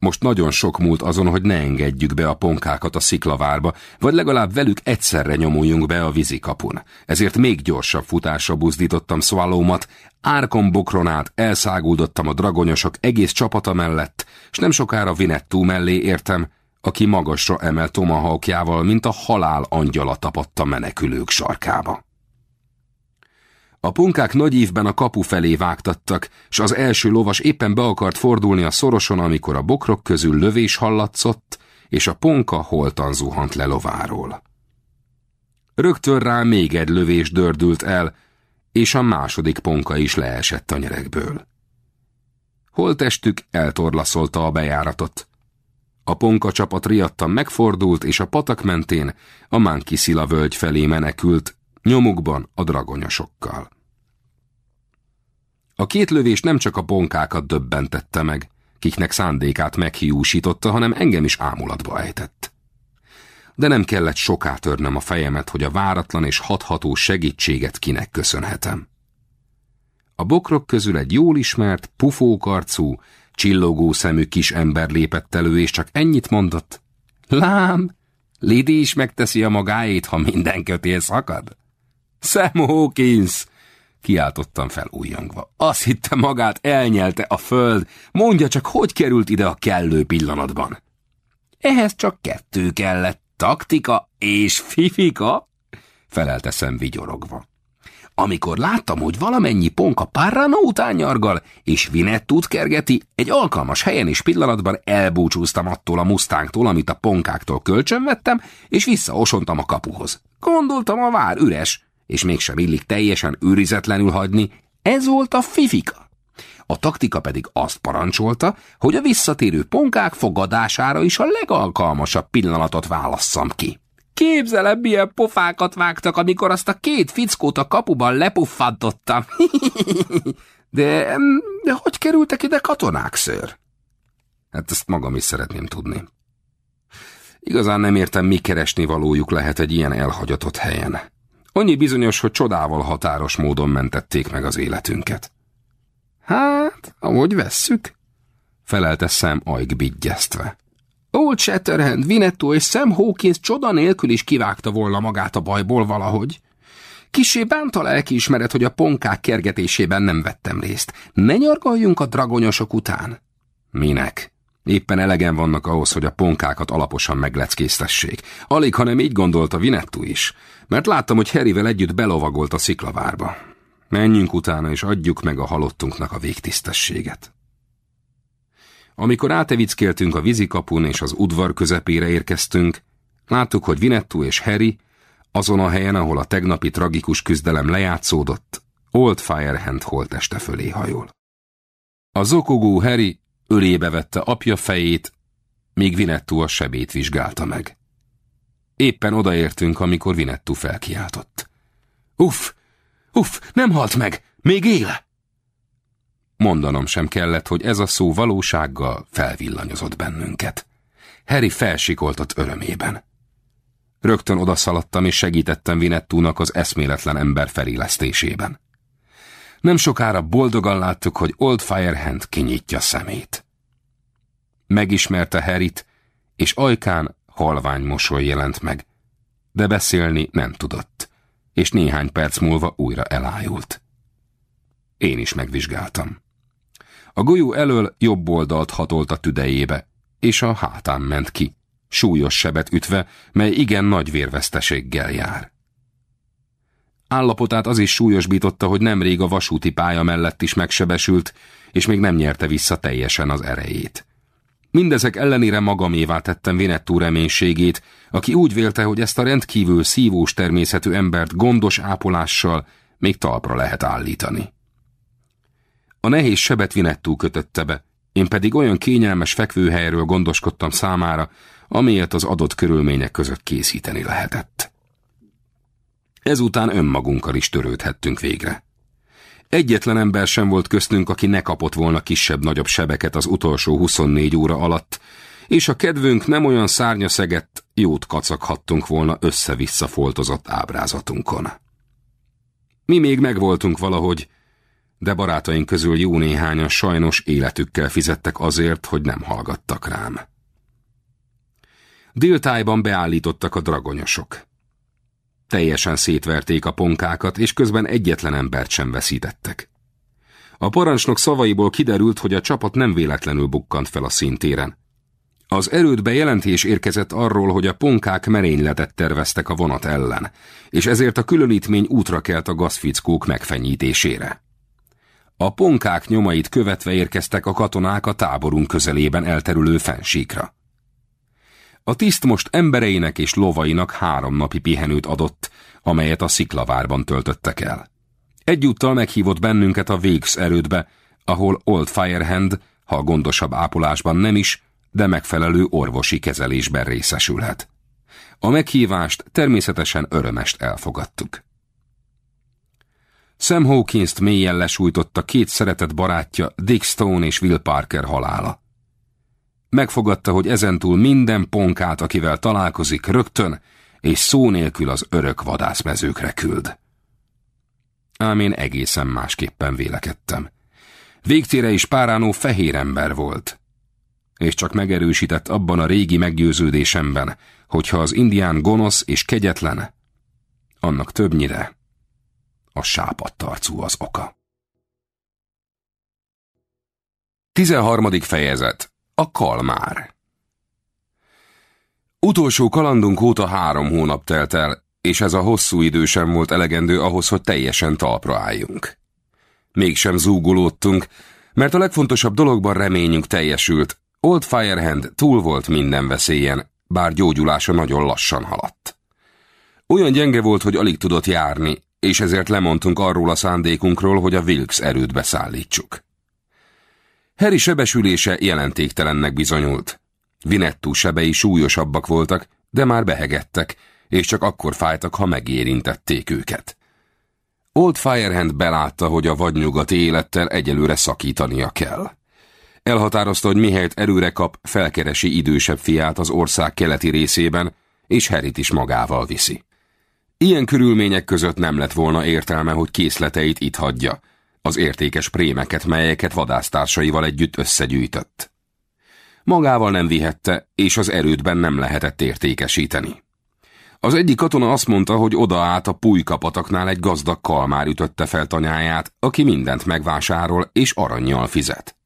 Most nagyon sok múlt azon, hogy ne engedjük be a ponkákat a sziklavárba, vagy legalább velük egyszerre nyomuljunk be a vízikapun. Ezért még gyorsabb futásra buzdítottam Swallowmat, árkon bokron át elszáguldottam a dragonyosok egész csapata mellett, és nem sokára Vinettú mellé értem, aki magasra emelt tomahawkjával, mint a halál angyala tapadt a menekülők sarkába. A punkák nagy évben a kapu felé vágtattak, s az első lovas éppen be akart fordulni a szoroson, amikor a bokrok közül lövés hallatszott, és a ponka holtan zuhant le lováról. Rögtön rá még egy lövés dördült el, és a második ponka is leesett a nyerekből. Holtestük eltorlaszolta a bejáratot. A ponka csapat riadtan megfordult, és a patak mentén a Mánkisila völgy felé menekült, nyomukban a dragonyosokkal. A két lövés nem csak a bonkákat döbbentette meg, kiknek szándékát meghiúsította, hanem engem is ámulatba ejtett. De nem kellett soká törnem a fejemet, hogy a váratlan és hatható segítséget kinek köszönhetem. A bokrok közül egy jól ismert, pufókarcú, csillogó szemű kis ember lépett elő, és csak ennyit mondott. Lám, Lidi is megteszi a magáét, ha minden kötél szakad? Sam Hawkins! Kiáltottam fel újjangva. Azt hitte magát elnyelte a föld. Mondja csak, hogy került ide a kellő pillanatban. Ehhez csak kettő kellett, taktika és fifika, felelte szem vigyorogva. Amikor láttam, hogy valamennyi ponka párrana után nyargal, és Vinettút kergeti, egy alkalmas helyen és pillanatban elbúcsúztam attól a musztánktól, amit a ponkáktól kölcsönvettem, és visszaosontam a kapuhoz. Gondoltam, a vár üres, és mégsem illik teljesen őrizetlenül hagyni, ez volt a fifika. A taktika pedig azt parancsolta, hogy a visszatérő ponkák fogadására is a legalkalmasabb pillanatot válasszam ki. Képzelem, milyen pofákat vágtak, amikor azt a két fickót a kapuban lepuffantottam. de, de hogy kerültek ide katonák, ször? Hát ezt magam is szeretném tudni. Igazán nem értem, mi keresni valójuk lehet egy ilyen elhagyatott helyen. Annyi bizonyos, hogy csodával határos módon mentették meg az életünket. Hát, ahogy vesszük, felelte Sam Aig bigyeztve. Old Shatterhand, Vinetto és Sam Hawkins csoda nélkül is kivágta volna magát a bajból valahogy. Kisé bánt a lelkiismeret, hogy a ponkák kergetésében nem vettem részt. Ne nyargaljunk a dragonyosok után. Minek? Éppen elegen vannak ahhoz, hogy a ponkákat alaposan megleckésztessék. Alig, hanem így gondolta Vinettu is, mert láttam, hogy Harryvel együtt belovagolt a sziklavárba. Menjünk utána, és adjuk meg a halottunknak a végtisztességet. Amikor átevickéltünk a vízikapun és az udvar közepére érkeztünk, láttuk, hogy Vinettu és Harry azon a helyen, ahol a tegnapi tragikus küzdelem lejátszódott, Old Firehand holteste fölé hajol. A zokogó Harry ölébe vette apja fejét, míg Vinettu a sebét vizsgálta meg. Éppen odaértünk, amikor Vinettu felkiáltott. Uff, uff, nem halt meg, még éle! Mondanom sem kellett, hogy ez a szó valósággal felvillanyozott bennünket. Harry felsikoltott örömében. Rögtön odaszaladtam és segítettem Vinettúnak az eszméletlen ember felélesztésében. Nem sokára boldogan láttuk, hogy Old Firehand kinyitja szemét. Megismerte Herit, és ajkán halvány mosoly jelent meg, de beszélni nem tudott, és néhány perc múlva újra elájult. Én is megvizsgáltam. A golyó elől jobb oldalt hatolt a tüdejébe, és a hátán ment ki, súlyos sebet ütve, mely igen nagy vérveszteséggel jár. Állapotát az is súlyosbította, hogy nemrég a vasúti pálya mellett is megsebesült, és még nem nyerte vissza teljesen az erejét. Mindezek ellenére magamévá tettem Vinettú reménységét, aki úgy vélte, hogy ezt a rendkívül szívós természetű embert gondos ápolással még talpra lehet állítani. A nehéz sebet Vinettú kötötte be, én pedig olyan kényelmes fekvőhelyről gondoskodtam számára, amelyet az adott körülmények között készíteni lehetett. Ezután önmagunkkal is törődhettünk végre. Egyetlen ember sem volt köztünk, aki ne kapott volna kisebb-nagyobb sebeket az utolsó 24 óra alatt, és a kedvünk nem olyan szárnyaszegett, jót kacaghattunk volna össze-vissza foltozott ábrázatunkon. Mi még megvoltunk valahogy, de barátaink közül jó néhányan sajnos életükkel fizettek azért, hogy nem hallgattak rám. Déltájban beállítottak a dragonyosok. Teljesen szétverték a ponkákat, és közben egyetlen embert sem veszítettek. A parancsnok szavaiból kiderült, hogy a csapat nem véletlenül bukkant fel a szintéren. Az erődbe jelentés érkezett arról, hogy a ponkák merényletet terveztek a vonat ellen, és ezért a különítmény útra kelt a gazfickók megfenyítésére. A ponkák nyomait követve érkeztek a katonák a táborunk közelében elterülő fensíkra. A tiszt most embereinek és lovainak három napi pihenőt adott, amelyet a sziklavárban töltöttek el. Egyúttal meghívott bennünket a Végs erődbe, ahol Old Firehand, ha gondosabb ápolásban nem is, de megfelelő orvosi kezelésben részesülhet. A meghívást természetesen örömest elfogadtuk. Sam Hawkins-t mélyen lesújtotta két szeretett barátja Dick Stone és Will Parker halála. Megfogadta, hogy ezentúl minden ponkát, akivel találkozik, rögtön és szó nélkül az örök vadászmezőkre küld. Ám én egészen másképpen vélekedtem. Végtére is Páránó fehér ember volt, és csak megerősített abban a régi meggyőződésemben, hogyha az indián gonosz és kegyetlen, annak többnyire a sápadtarcú az oka. 13. fejezet A kalmár Utolsó kalandunk óta három hónap telt el, és ez a hosszú idő sem volt elegendő ahhoz, hogy teljesen talpra álljunk. Mégsem zúgulódtunk, mert a legfontosabb dologban reményünk teljesült. Old Firehand túl volt minden veszélyen, bár gyógyulása nagyon lassan haladt. Olyan gyenge volt, hogy alig tudott járni, és ezért lemondtunk arról a szándékunkról, hogy a Wilkes erőt beszállítsuk. Harry sebesülése jelentéktelennek bizonyult. Vinettú sebei súlyosabbak voltak, de már behegettek, és csak akkor fájtak, ha megérintették őket. Old Firehand belátta, hogy a vadnyugati élettel egyelőre szakítania kell. Elhatározta, hogy mihelyt erőre kap, felkeresi idősebb fiát az ország keleti részében, és Herit is magával viszi. Ilyen körülmények között nem lett volna értelme, hogy készleteit itt hagyja, az értékes prémeket, melyeket vadásztársaival együtt összegyűjtött. Magával nem vihette, és az erődben nem lehetett értékesíteni. Az egyik katona azt mondta, hogy odaállt a pulykapataknál egy gazdag kalmár ütötte fel tanyáját, aki mindent megvásárol és aranyjal fizet.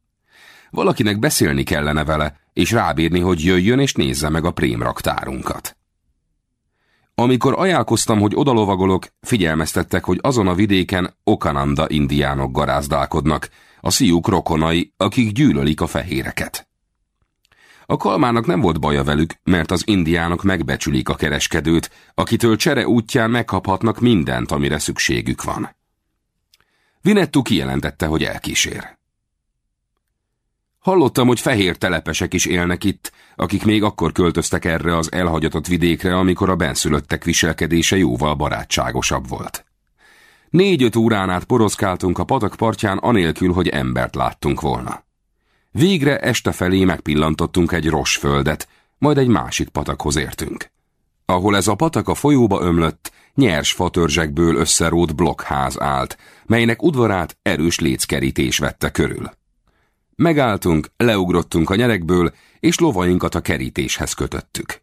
Valakinek beszélni kellene vele, és rábírni, hogy jöjjön és nézze meg a prémraktárunkat. Amikor ajánlkoztam, hogy odalovagolok, figyelmeztettek, hogy azon a vidéken Okananda indiánok garázdálkodnak, a szíjuk rokonai, akik gyűlölik a fehéreket. A kalmának nem volt baja velük, mert az indiánok megbecsülik a kereskedőt, akitől csere útján megkaphatnak mindent, amire szükségük van. Vinettu kijelentette, hogy elkísér. Hallottam, hogy fehér telepesek is élnek itt, akik még akkor költöztek erre az elhagyatott vidékre, amikor a benszülöttek viselkedése jóval barátságosabb volt. Négy-öt órán át poroszkáltunk a patak partján, anélkül, hogy embert láttunk volna. Végre este felé megpillantottunk egy rosföldet, majd egy másik patakhoz értünk. Ahol ez a patak a folyóba ömlött, nyers fatörzsekből összerót blokkház állt, melynek udvarát erős léckerítés vette körül. Megálltunk, leugrottunk a nyerekből, és lovainkat a kerítéshez kötöttük.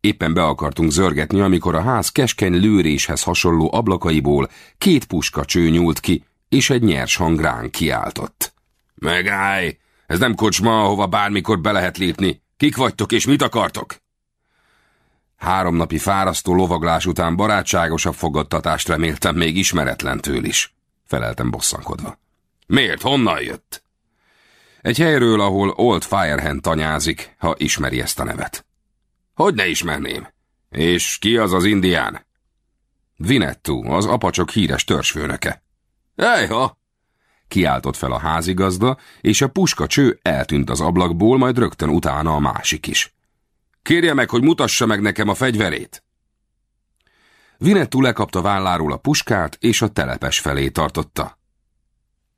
Éppen be akartunk zörgetni, amikor a ház keskeny lőréshez hasonló ablakaiból két puska cső nyúlt ki, és egy nyers hang ránk kiáltott. Megállj! Ez nem kocsma, ahova bármikor be lehet lépni. Kik vagytok és mit akartok? Három napi fárasztó lovaglás után barátságosabb fogadtatást reméltem még ismeretlentől is, feleltem bosszankodva. Miért? Honnan jött? Egy helyről, ahol Old Firehand tanyázik, ha ismeri ezt a nevet. Hogy ne ismerném? És ki az az indián? Vinettu, az apacsok híres törzsfőnöke. Ejha! Kiáltott fel a házigazda, és a puska cső eltűnt az ablakból, majd rögtön utána a másik is. Kérje meg, hogy mutassa meg nekem a fegyverét! Vinettu lekapta válláról a puskát, és a telepes felé tartotta.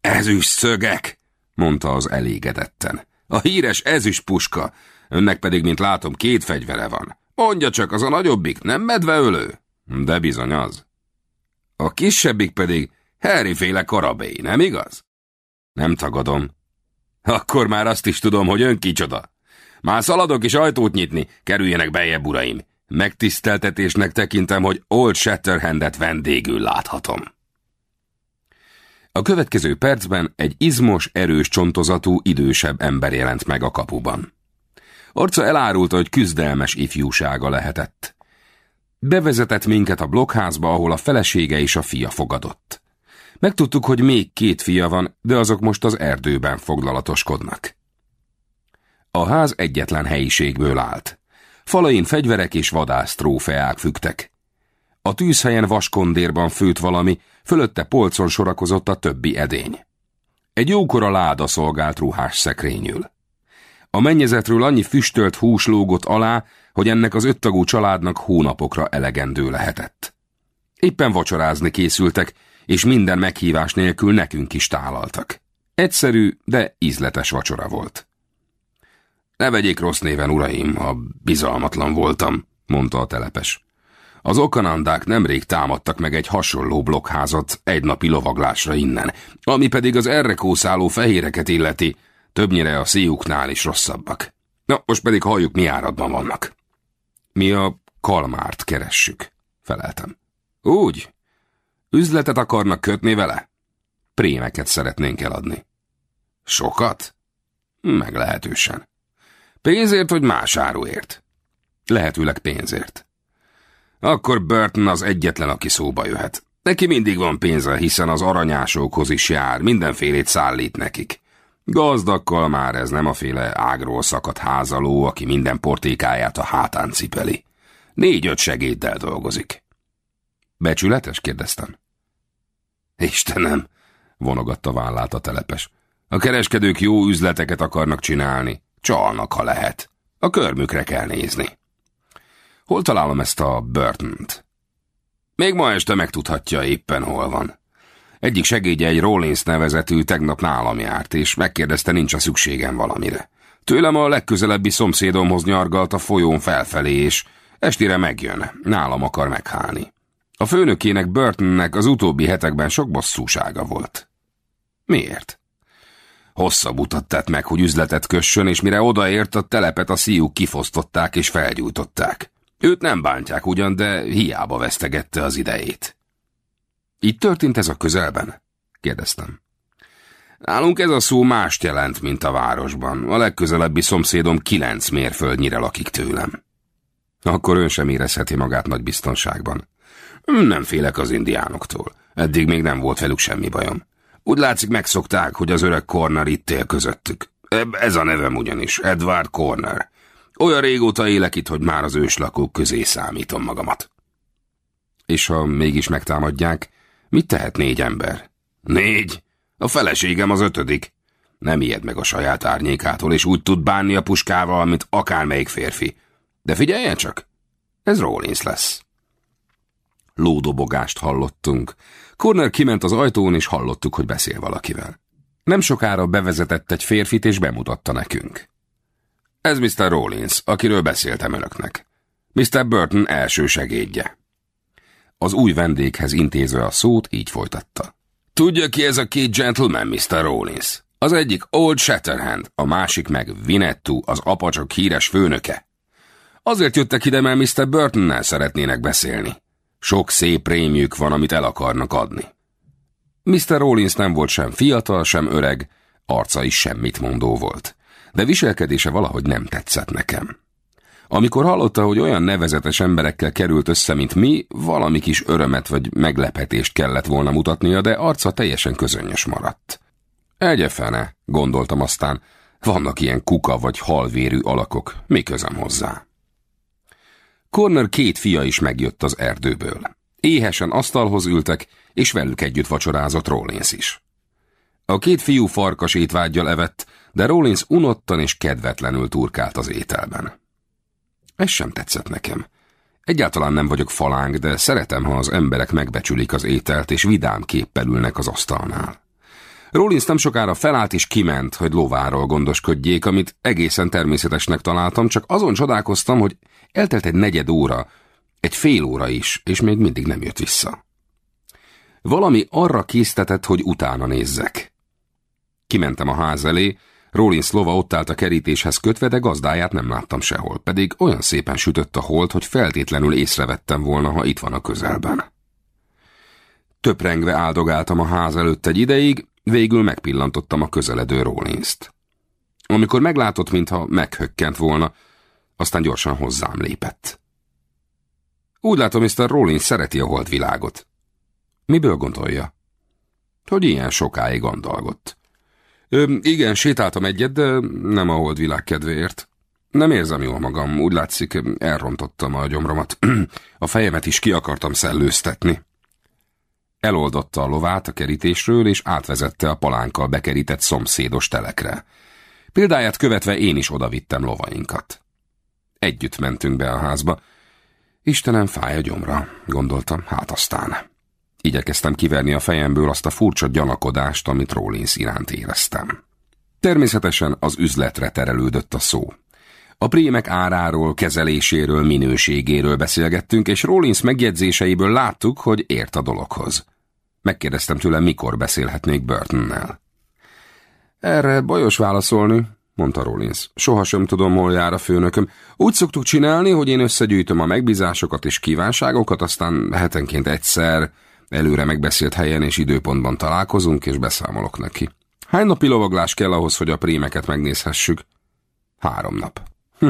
Ezüst szögek! Mondta az elégedetten. A híres ezüst puska, önnek pedig, mint látom, két fegyvere van. Mondja csak, az a nagyobbik nem medveölő? De bizony az. A kisebbik pedig Harry-féle karabély, nem igaz? Nem tagadom. Akkor már azt is tudom, hogy ön kicsoda. Már szaladok is ajtót nyitni, kerüljenek bejebb, uraim. Megtiszteltetésnek tekintem, hogy Old Shatterhandet vendégül láthatom. A következő percben egy izmos, erős csontozatú, idősebb ember jelent meg a kapuban. Arca elárulta, hogy küzdelmes ifjúsága lehetett. Bevezetett minket a blokkházba, ahol a felesége és a fia fogadott. Megtudtuk, hogy még két fia van, de azok most az erdőben foglalatoskodnak. A ház egyetlen helyiségből állt. Falain fegyverek és vadász trófeák fügtek. A tűzhelyen vaskondérban főtt valami, fölötte polcon sorakozott a többi edény. Egy jókora láda szolgált ruhás szekrényül. A mennyezetről annyi füstölt hús lógott alá, hogy ennek az öttagú családnak hónapokra elegendő lehetett. Éppen vacsorázni készültek, és minden meghívás nélkül nekünk is tálaltak. Egyszerű, de ízletes vacsora volt. Ne vegyék rossz néven, uraim, ha bizalmatlan voltam, mondta a telepes. Az okanandák nemrég támadtak meg egy hasonló blokkházat egy napi lovaglásra innen, ami pedig az erre kószáló fehéreket illeti, többnyire a szíjuknál is rosszabbak. Na, most pedig halljuk, mi áradban vannak. Mi a kalmárt keressük, feleltem. Úgy? Üzletet akarnak kötni vele? Prémeket szeretnénk eladni. Sokat? Meglehetősen. Pénzért vagy más áruért? Lehetőleg pénzért. Akkor Burton az egyetlen, aki szóba jöhet. Neki mindig van pénze, hiszen az aranyásokhoz is jár, mindenfélét szállít nekik. Gazdakkal már ez nem a féle ágról szakadt házaló, aki minden portékáját a hátán cipeli. Négy-öt segéddel dolgozik. Becsületes? kérdeztem. Istenem, vonogatta vállát a telepes. A kereskedők jó üzleteket akarnak csinálni. Csalnak, ha lehet. A körmükre kell nézni. Hol találom ezt a Burton-t? Még ma este megtudhatja éppen hol van. Egyik segédje egy Rollins nevezetű tegnap nálam járt, és megkérdezte, nincs a szükségem valamire. Tőlem a legközelebbi szomszédomhoz nyargalt a folyón felfelé, és estire megjön, nálam akar meghálni. A főnökének Burtonnek az utóbbi hetekben sok bosszúsága volt. Miért? Hosszabb utat tett meg, hogy üzletet kössön, és mire odaért, a telepet a szíjuk kifosztották és felgyújtották. Őt nem bántják ugyan, de hiába vesztegette az idejét. Itt történt ez a közelben? kérdeztem. Nálunk ez a szó mást jelent, mint a városban. A legközelebbi szomszédom kilenc mérföldnyire lakik tőlem. Akkor ön sem érezheti magát nagy biztonságban. Nem félek az indiánoktól. Eddig még nem volt velük semmi bajom. Úgy látszik megszokták, hogy az öreg Corner itt él közöttük. Ez a nevem ugyanis, Edward Corner. Olyan régóta élek itt, hogy már az őslakók közé számítom magamat. És ha mégis megtámadják, mit tehet négy ember? Négy? A feleségem az ötödik. Nem ijed meg a saját árnyékától, és úgy tud bánni a puskával, mint akármelyik férfi. De figyeljen csak, ez Rollins lesz. Lódobogást hallottunk. Corner kiment az ajtón, és hallottuk, hogy beszél valakivel. Nem sokára bevezetett egy férfit, és bemutatta nekünk. Ez Mr. Rollins, akiről beszéltem önöknek. Mr. Burton első segédje. Az új vendéghez intézve a szót, így folytatta. Tudja ki ez a két gentleman, Mr. Rollins? Az egyik Old Shatterhand, a másik meg Vinettu, az apacsok híres főnöke. Azért jöttek ide, mert Mr. Burtonnel szeretnének beszélni. Sok szép rémjük van, amit el akarnak adni. Mr. Rollins nem volt sem fiatal, sem öreg, arca is semmit mondó volt, de viselkedése valahogy nem tetszett nekem. Amikor hallotta, hogy olyan nevezetes emberekkel került össze, mint mi, valami kis örömet vagy meglepetést kellett volna mutatnia, de arca teljesen közönös maradt. Egyefene, gondoltam aztán, vannak ilyen kuka vagy halvérű alakok, mi közem hozzá. Corner két fia is megjött az erdőből. Éhesen asztalhoz ültek, és velük együtt vacsorázott Rollins is. A két fiú farkas étvágyjal evett, de Rollins unottan és kedvetlenül turkált az ételben. Ez sem tetszett nekem. Egyáltalán nem vagyok falánk, de szeretem, ha az emberek megbecsülik az ételt, és vidám képpel ülnek az asztalnál. Rollins nem sokára felállt és kiment, hogy lováról gondoskodjék, amit egészen természetesnek találtam, csak azon csodálkoztam, hogy eltelt egy negyed óra, egy fél óra is, és még mindig nem jött vissza. Valami arra késztetett, hogy utána nézzek. Kimentem a ház elé, Rollins lova ott állt a kerítéshez kötve, de gazdáját nem láttam sehol, pedig olyan szépen sütött a hold, hogy feltétlenül észrevettem volna, ha itt van a közelben. Töprengve áldogáltam a ház előtt egy ideig, végül megpillantottam a közeledő Rollins-t. Amikor meglátott, mintha meghökkent volna, aztán gyorsan hozzám lépett. Úgy látom, Mr. Rollins szereti a holdvilágot. Miből gondolja? Hogy ilyen sokáig gondolgott. Ö, igen, sétáltam egyet, de nem a holdvilág kedvéért. Nem érzem jól magam, úgy látszik, elrontottam a gyomromat. a fejemet is ki akartam szellőztetni. Eloldotta a lovát a kerítésről, és átvezette a palánkkal bekerített szomszédos telekre. Példáját követve én is odavittem lovainkat. Együtt mentünk be a házba. Istenem, fáj a gyomra, gondoltam, hát aztán. Igyekeztem kiverni a fejemből azt a furcsa gyanakodást, amit Rollins iránt éreztem. Természetesen az üzletre terelődött a szó. A prémek áráról, kezeléséről, minőségéről beszélgettünk, és Rollins megjegyzéseiből láttuk, hogy ért a dologhoz. Megkérdeztem tőle, mikor beszélhetnék Burtonnel. Erre bajos válaszolni, mondta Rollins. Sohasem tudom, hol jár a főnököm. Úgy szoktuk csinálni, hogy én összegyűjtöm a megbízásokat és kívánságokat, aztán hetenként egyszer Előre megbeszélt helyen és időpontban találkozunk, és beszámolok neki. Hány napi lovaglás kell ahhoz, hogy a prémeket megnézhessük? Három nap. Hm.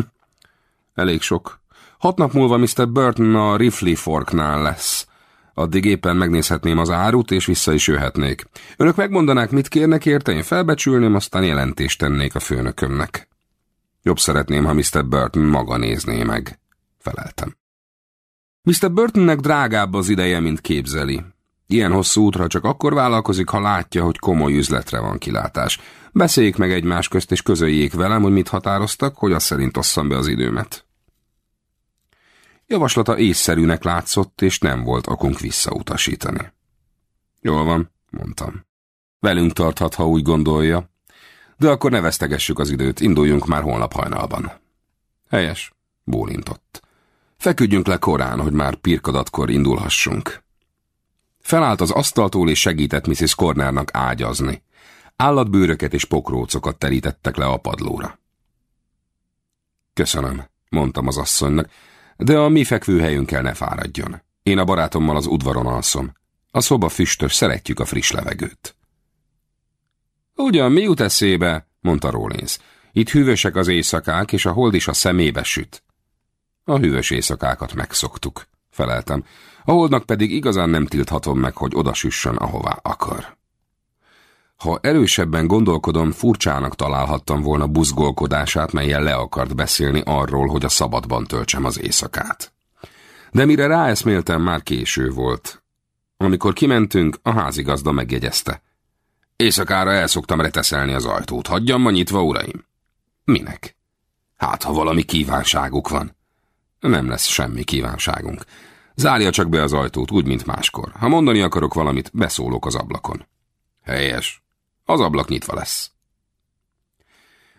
Elég sok. Hat nap múlva Mr. Burton a Rifley Forknál lesz. Addig éppen megnézhetném az árut, és vissza is jöhetnék. Önök megmondanák, mit kérnek érte, én felbecsülném, aztán jelentést tennék a főnökömnek. Jobb szeretném, ha Mr. Burton maga nézné meg. Feleltem. Mr. Burtonnek drágább az ideje, mint képzeli. Ilyen hosszú útra csak akkor vállalkozik, ha látja, hogy komoly üzletre van kilátás. Beszéljék meg egymás közt, és közöljék velem, hogy mit határoztak, hogy azt szerint osszam be az időmet. Javaslata észszerűnek látszott, és nem volt okunk visszautasítani. Jól van, mondtam. Velünk tarthat, ha úgy gondolja. De akkor ne vesztegessük az időt, induljunk már holnap hajnalban. Helyes, bólintott. Feküdjünk le korán, hogy már pirkadatkor indulhassunk. Felállt az asztaltól és segített Mrs. Cornernak ágyazni. Állatbőröket és pokrócokat terítettek le a padlóra. Köszönöm, mondtam az asszonynak. De a mi fekvőhelyünkkel ne fáradjon. Én a barátommal az udvaron alszom. A szoba füstös, szeretjük a friss levegőt. Ugyan, mi jut eszébe, mondta Rollins. Itt hűvösek az éjszakák, és a hold is a szemébe süt. A hűvös éjszakákat megszoktuk, feleltem. A holdnak pedig igazán nem tilthatom meg, hogy odasüssön, ahová akar. Ha erősebben gondolkodom, furcsának találhattam volna buzgolkodását, melyen le akart beszélni arról, hogy a szabadban töltsem az éjszakát. De mire ráeszméltem, már késő volt. Amikor kimentünk, a házigazda megjegyezte. Éjszakára el szoktam reteszelni az ajtót. Hagyjam ma nyitva, uraim? Minek? Hát, ha valami kívánságuk van. Nem lesz semmi kívánságunk. Zárja csak be az ajtót, úgy, mint máskor. Ha mondani akarok valamit, beszólok az ablakon. Helyes. Az ablak nyitva lesz.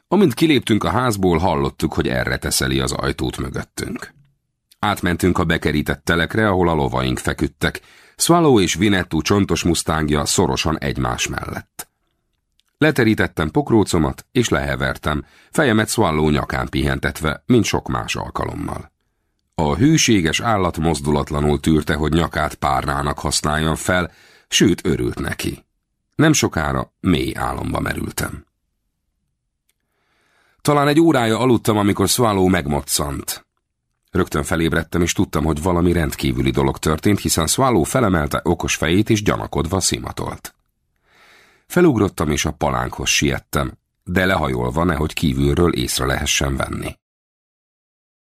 Amint kiléptünk a házból, hallottuk, hogy erre teszeli az ajtót mögöttünk. Átmentünk a bekerített telekre, ahol a lovaink feküdtek. Swallow és Vinettu csontos musztángja szorosan egymás mellett. Leterítettem pokrócomat, és lehevertem, fejemet Swallow nyakán pihentetve, mint sok más alkalommal. A hűséges állat mozdulatlanul tűrte, hogy nyakát párnának használjon fel, sőt örült neki. Nem sokára mély álomba merültem. Talán egy órája aludtam, amikor Swallow megmoccant. Rögtön felébredtem, és tudtam, hogy valami rendkívüli dolog történt, hiszen Swallow felemelte okos fejét, és gyanakodva szimatolt. Felugrottam, és a palánkhoz siettem, de lehajolva, nehogy kívülről észre lehessen venni.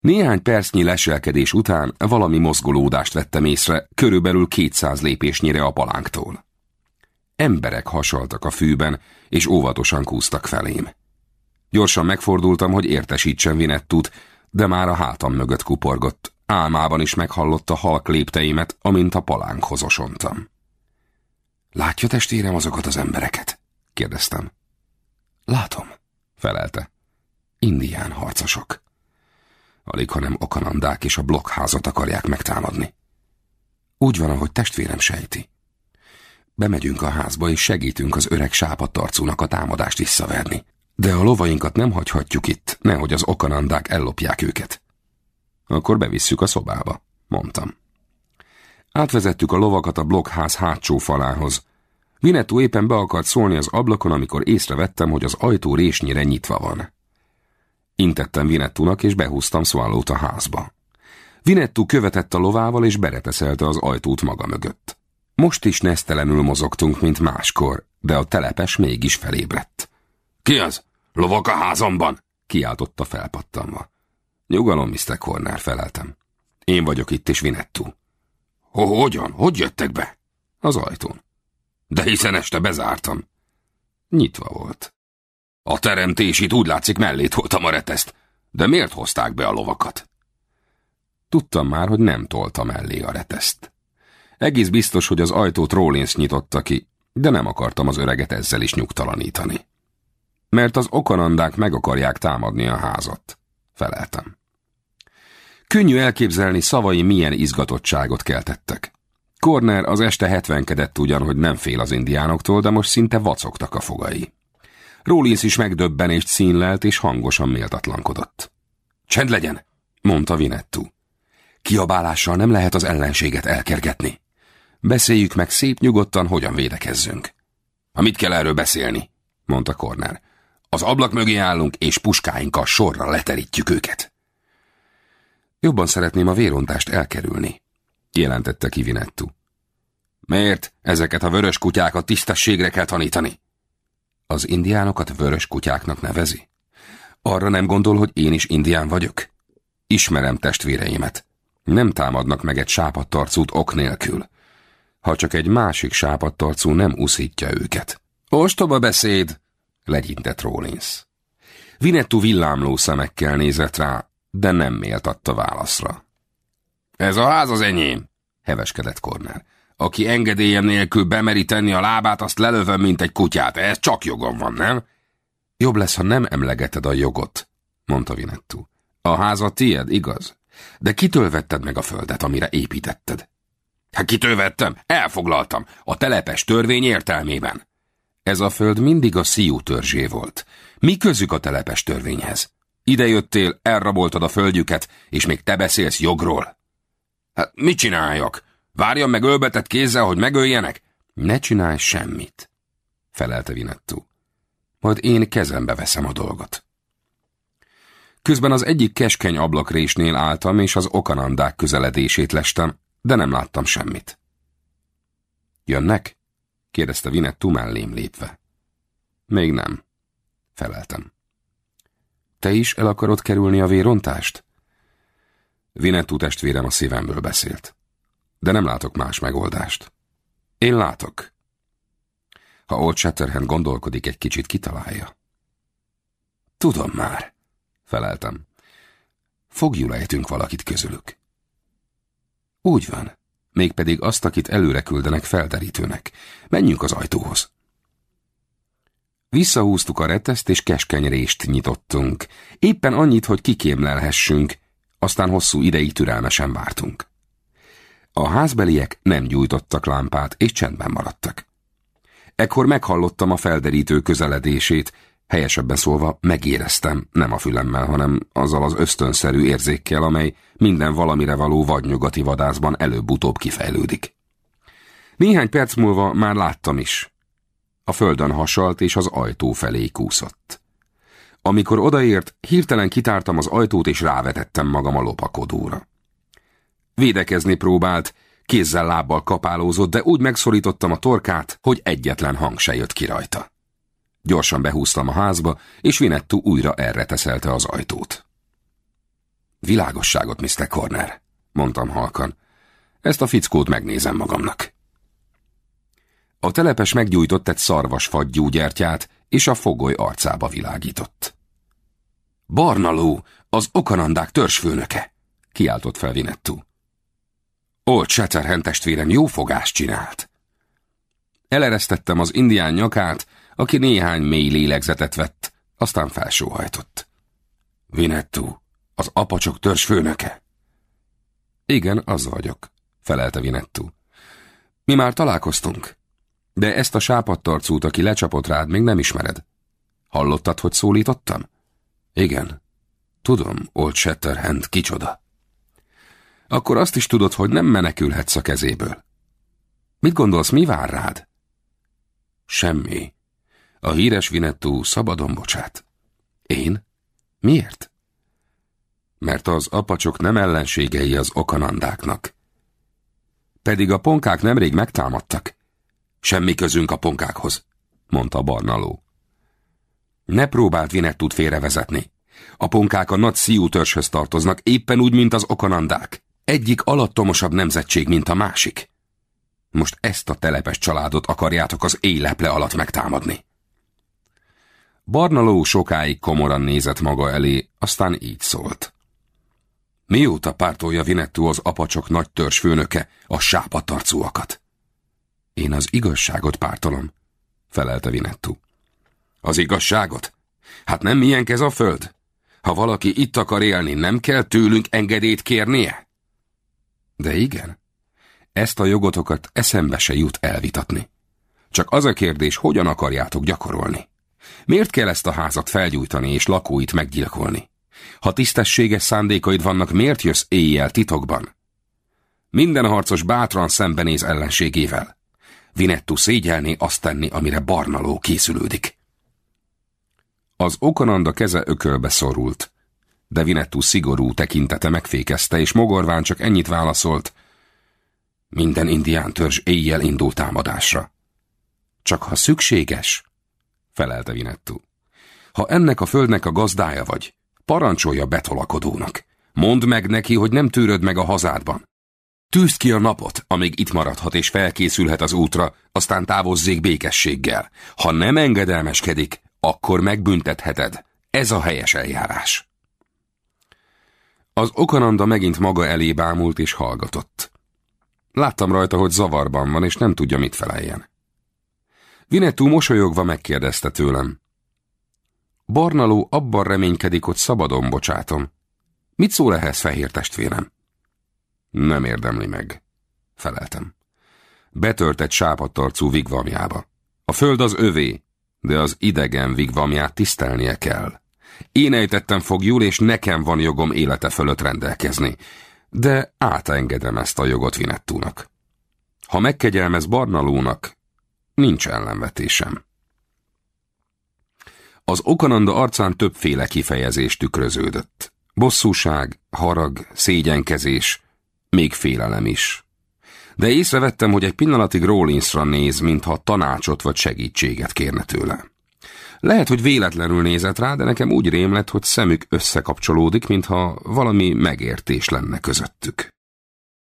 Néhány percnyi leselkedés után valami mozgolódást vettem észre, körülbelül kétszáz lépésnyire a palánktól. Emberek hasaltak a fűben, és óvatosan kúztak felém. Gyorsan megfordultam, hogy értesítsen Vinettut, de már a hátam mögött kuporgott. Álmában is meghallotta halk lépteimet, amint a palánkhoz osontam. Látja testvérem azokat az embereket? kérdeztem. Látom, felelte. Indián harcosok. Alig, hanem okanandák és a blokkházat akarják megtámadni. Úgy van, ahogy testvérem sejti. Bemegyünk a házba, és segítünk az öreg sápadtarcúnak a támadást visszaverni. De a lovainkat nem hagyhatjuk itt, nehogy az okanandák ellopják őket. Akkor bevisszük a szobába, mondtam. Átvezettük a lovakat a blokkház hátsó falához. Vinetú éppen be akart szólni az ablakon, amikor észrevettem, hogy az ajtó résnyire nyitva van. Intettem Vinettúnak, és behúztam Swallowt a házba. Vinettú követett a lovával, és bereteszelte az ajtót maga mögött. Most is nesztelenül mozogtunk, mint máskor, de a telepes mégis felébredt. Ki az? Lovak a házamban! kiáltotta felpattanva. Nyugalom, Mr. Corner, feleltem. Én vagyok itt, és Vinettú. Hogyan? Hogy jöttek be? Az ajtón. De hiszen este bezártam. Nyitva volt. A teremtés itt úgy látszik mellé toltam a reteszt. De miért hozták be a lovakat? Tudtam már, hogy nem tolta mellé a reteszt. Egész biztos, hogy az ajtót Rollins nyitotta ki, de nem akartam az öreget ezzel is nyugtalanítani. Mert az okanandák meg akarják támadni a házat. Feleltem. Könnyű elképzelni szavai milyen izgatottságot keltettek. Corner az este hetvenkedett ugyan, hogy nem fél az indiánoktól, de most szinte vacogtak a fogai. Rollins is megdöbbenést színlelt, és hangosan méltatlankodott. Csend legyen, mondta Vinettu. Kiabálással nem lehet az ellenséget elkergetni. Beszéljük meg szép nyugodtan, hogyan védekezzünk. Ha mit kell erről beszélni? mondta Corner. Az ablak mögé állunk, és puskáinkkal sorra leterítjük őket. Jobban szeretném a vérontást elkerülni, jelentette ki Vinettu. Miért? Ezeket a vörös kutyákat tisztességre kell tanítani. Az indiánokat vörös kutyáknak nevezi? Arra nem gondol, hogy én is indián vagyok? Ismerem testvéreimet. Nem támadnak meg egy sápadtarcút ok nélkül. Ha csak egy másik sápadtarcú nem uszítja őket. Ostoba beszéd, legyintett Rollins. Vinettu villámló szemekkel nézett rá, de nem méltatta válaszra. Ez a ház az enyém, heveskedett Corner. Aki engedélyem nélkül bemeri tenni a lábát, azt lelövöm, mint egy kutyát. Ez csak jogom van, nem? Jobb lesz, ha nem emlegeted a jogot, mondta Vinettu. A ház a tied, igaz? De kitől vetted meg a földet, amire építetted? Hát kitől vettem? Elfoglaltam. A telepes törvény értelmében. Ez a föld mindig a szíjú törzsé volt. Mi közük a telepes törvényhez? Ide jöttél, elraboltad a földjüket, és még te beszélsz jogról. Hát mit csináljak? Várjam meg ölbetett kézzel, hogy megöljenek? Ne csinálj semmit, felelte Vinettu. Majd én kezembe veszem a dolgot. Közben az egyik keskeny ablakrésnél álltam, és az okanandák közeledését lestem, de nem láttam semmit. Jönnek? kérdezte Vinettu mellém lépve. Még nem, feleltem. Te is el akarod kerülni a vérontást? Vinettu testvérem a szívemből beszélt. De nem látok más megoldást. Én látok. Ha Old Shatterhand gondolkodik, egy kicsit kitalálja. Tudom már, feleltem. Fogjul ejtünk valakit közülük. Úgy van, mégpedig azt, akit előre küldenek felderítőnek. Menjünk az ajtóhoz. Visszahúztuk a reteszt, és keskeny rést nyitottunk. Éppen annyit, hogy kikémlelhessünk, aztán hosszú ideig türelmesen vártunk. A házbeliek nem gyújtottak lámpát, és csendben maradtak. Ekkor meghallottam a felderítő közeledését, helyesebben szólva megéreztem, nem a fülemmel, hanem azzal az ösztönszerű érzékkel, amely minden valamire való vadnyugati vadászban előbb-utóbb kifejlődik. Néhány perc múlva már láttam is. A földön hasalt, és az ajtó felé kúszott. Amikor odaért, hirtelen kitártam az ajtót, és rávetettem magam a lopakodóra. Védekezni próbált, kézzel lábbal kapálózott, de úgy megszorítottam a torkát, hogy egyetlen hang se jött ki rajta. Gyorsan behúztam a házba, és Vinettu újra erre teszelte az ajtót. Világosságot, Mr. Corner, mondtam halkan. Ezt a fickót megnézem magamnak. A telepes meggyújtott egy szarvas fagyúgyertyát, és a fogoly arcába világított. Barnaló, az okanandák törzsfőnöke, kiáltott fel Vinettu. Old Shatterhand testvérem jó fogást csinált. Eleresztettem az indián nyakát, aki néhány mély lélegzetet vett, aztán felsóhajtott. Vinettu, az apacsok törzs főnöke? Igen, az vagyok, felelte Vinettu. Mi már találkoztunk, de ezt a sápadtarcút, aki lecsapott rád, még nem ismered. Hallottad, hogy szólítottam? Igen. Tudom, Old Shatterhand kicsoda. Akkor azt is tudod, hogy nem menekülhetsz a kezéből. Mit gondolsz, mi vár rád? Semmi. A híres Vinettú szabadon bocsát. Én? Miért? Mert az apacsok nem ellenségei az okanandáknak. Pedig a ponkák nemrég megtámadtak. Semmi közünk a ponkákhoz, mondta Barnaló. Ne próbált Vinettút félrevezetni. A ponkák a nagy szíú törzshöz tartoznak, éppen úgy, mint az okanandák. Egyik alattomosabb nemzetség, mint a másik. Most ezt a telepes családot akarjátok az éleple alatt megtámadni. Barnaló sokáig komoran nézett maga elé, aztán így szólt. Mióta pártolja Vinettú az apacsok nagy törzs főnöke a sápatarcúakat? Én az igazságot pártolom, felelte Vinettú. Az igazságot? Hát nem milyen ez a föld? Ha valaki itt akar élni, nem kell tőlünk engedélyt kérnie? De igen, ezt a jogotokat eszembe se jut elvitatni. Csak az a kérdés, hogyan akarjátok gyakorolni? Miért kell ezt a házat felgyújtani és lakóit meggyilkolni? Ha tisztességes szándékaid vannak, miért jössz éjjel titokban? Minden harcos bátran szembenéz ellenségével. Vinettu szégyelné azt tenni, amire Barnaló készülődik. Az okonanda keze ökölbe szorult, de Vinettu szigorú tekintete megfékezte, és mogorván csak ennyit válaszolt. Minden indián törzs éjjel indul támadásra. Csak ha szükséges, felelte Vinettu. Ha ennek a földnek a gazdája vagy, parancsolja betolakodónak. Mondd meg neki, hogy nem tűröd meg a hazádban. Tűzd ki a napot, amíg itt maradhat és felkészülhet az útra, aztán távozzék békességgel. Ha nem engedelmeskedik, akkor megbüntetheted. Ez a helyes eljárás. Az okananda megint maga elé bámult és hallgatott. Láttam rajta, hogy zavarban van, és nem tudja, mit feleljen. Vinetú mosolyogva megkérdezte tőlem. Barnaló abban reménykedik, hogy szabadon bocsátom. Mit szól ehhez, fehér testvérem? Nem érdemli meg, feleltem. Betört egy sápadtarcú vigvamjába. A föld az övé, de az idegen vigvamját tisztelnie kell. Én ejtettem fogjul, és nekem van jogom élete fölött rendelkezni. De átengedem ezt a jogot Vinettúnak. Ha megkegyelmez Barnalónak, nincs ellenvetésem. Az Okananda arcán többféle kifejezés tükröződött. Bosszúság, harag, szégyenkezés, még félelem is. De észrevettem, hogy egy pillanatig Rollinsra néz, mintha tanácsot vagy segítséget kérne tőle. Lehet, hogy véletlenül nézett rá, de nekem úgy rém lett, hogy szemük összekapcsolódik, mintha valami megértés lenne közöttük.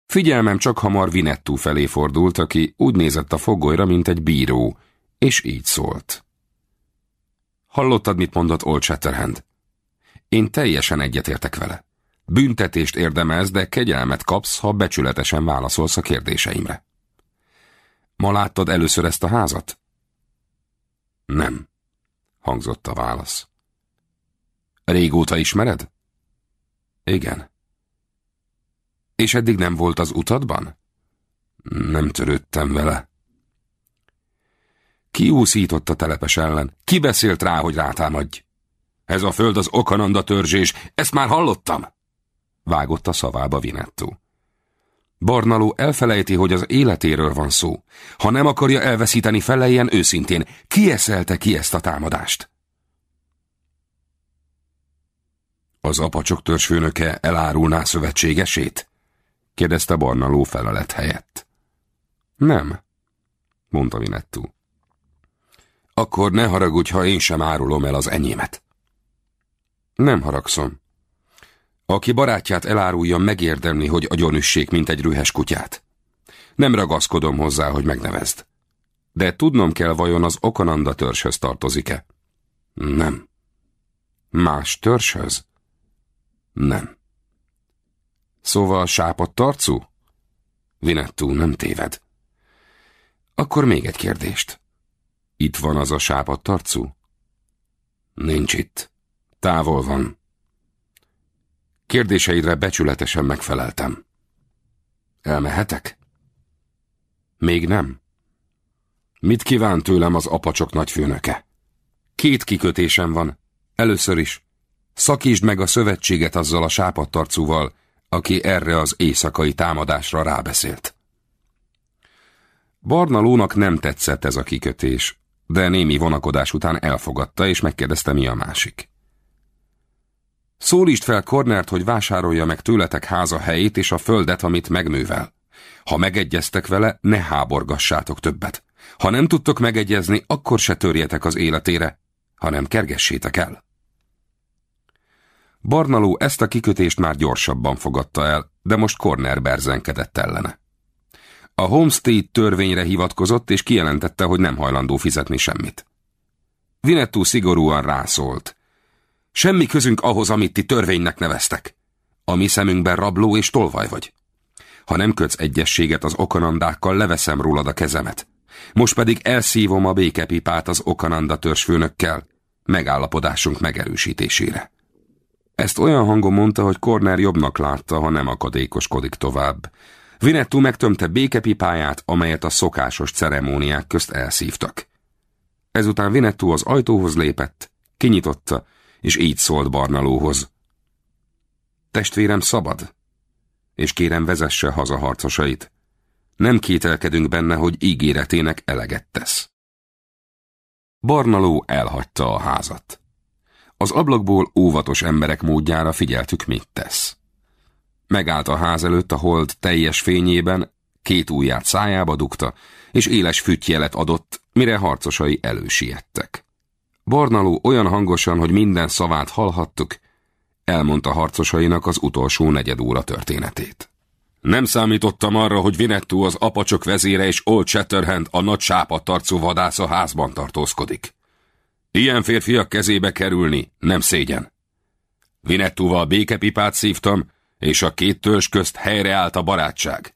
Figyelmem csak hamar Vinettú felé fordult, aki úgy nézett a fogolyra, mint egy bíró, és így szólt. Hallottad, mit mondott Old Shatterhand? Én teljesen egyetértek vele. Büntetést érdemez, de kegyelmet kapsz, ha becsületesen válaszolsz a kérdéseimre. Ma láttad először ezt a házat? Nem, hangzott a válasz. Régóta ismered? Igen. És eddig nem volt az utadban? Nem törődtem vele. Ki úszított a telepes ellen? Ki beszélt rá, hogy rátámadj? Ez a föld az Okananda törzsés, ezt már hallottam! Vágott a szavába Vinettó. Barnaló elfelejti, hogy az életéről van szó. Ha nem akarja elveszíteni, feleljen őszintén. Ki eszelte ki ezt a támadást? Az apacsok törzsfőnöke elárulná szövetségesét? kérdezte Barnaló felelet helyett. Nem, mondta Vinettú. Akkor ne haragudj, ha én sem árulom el az enyémet. Nem haragszom. Aki barátját elárulja, megérdemli, hogy agyonüssék, mint egy rühes kutyát. Nem ragaszkodom hozzá, hogy megnevezd. De tudnom kell, vajon az Okananda törzshöz tartozik-e? Nem. Más törzshöz? Nem. Szóval sápadt arcú? Vinettú nem téved. Akkor még egy kérdést. Itt van az a sápadt arcú? Nincs itt. Távol van. Kérdéseidre becsületesen megfeleltem. Elmehetek? Még nem. Mit kíván tőlem az apacsok nagyfőnöke? Két kikötésem van. Először is. Szakítsd meg a szövetséget azzal a sápadtarcúval, aki erre az éjszakai támadásra rábeszélt. Barna lónak nem tetszett ez a kikötés, de némi vonakodás után elfogadta, és megkérdezte, mi a másik. Szólítsd fel Kornert, hogy vásárolja meg tőletek háza helyét és a földet, amit megművel. Ha megegyeztek vele, ne háborgassátok többet. Ha nem tudtok megegyezni, akkor se törjetek az életére, hanem kergessétek el. Barnaló ezt a kikötést már gyorsabban fogadta el, de most Corner berzenkedett ellene. A Homestead törvényre hivatkozott, és kijelentette, hogy nem hajlandó fizetni semmit. Vinettú szigorúan rászólt. Semmi közünk ahhoz, amit ti törvénynek neveztek. A mi szemünkben rabló és tolvaj vagy. Ha nem kötsz egyességet az okanandákkal, leveszem rólad a kezemet. Most pedig elszívom a békepipát az okananda törzsfőnökkel, megállapodásunk megerősítésére. Ezt olyan hangon mondta, hogy Corner jobbnak látta, ha nem akadékoskodik tovább. Vinettú megtömte békepipáját, amelyet a szokásos ceremóniák közt elszívtak. Ezután Vinettú az ajtóhoz lépett, kinyitotta, és így szólt Barnalóhoz. Testvérem szabad, és kérem vezesse haza harcosait. Nem kételkedünk benne, hogy ígéretének eleget tesz. Barnaló elhagyta a házat. Az ablakból óvatos emberek módjára figyeltük, mit tesz. Megállt a ház előtt a hold teljes fényében, két ujját szájába dugta, és éles fütyjelet adott, mire harcosai elősiettek. Barnaló olyan hangosan, hogy minden szavát hallhattuk, elmondta harcosainak az utolsó negyed óra történetét. Nem számítottam arra, hogy Vinettú az apacsok vezére és Old Shatterhand a nagy sápadtarcú vadász a házban tartózkodik. Ilyen férfiak kezébe kerülni nem szégyen. Vinettúval békepipát szívtam, és a két törzs közt helyreállt a barátság.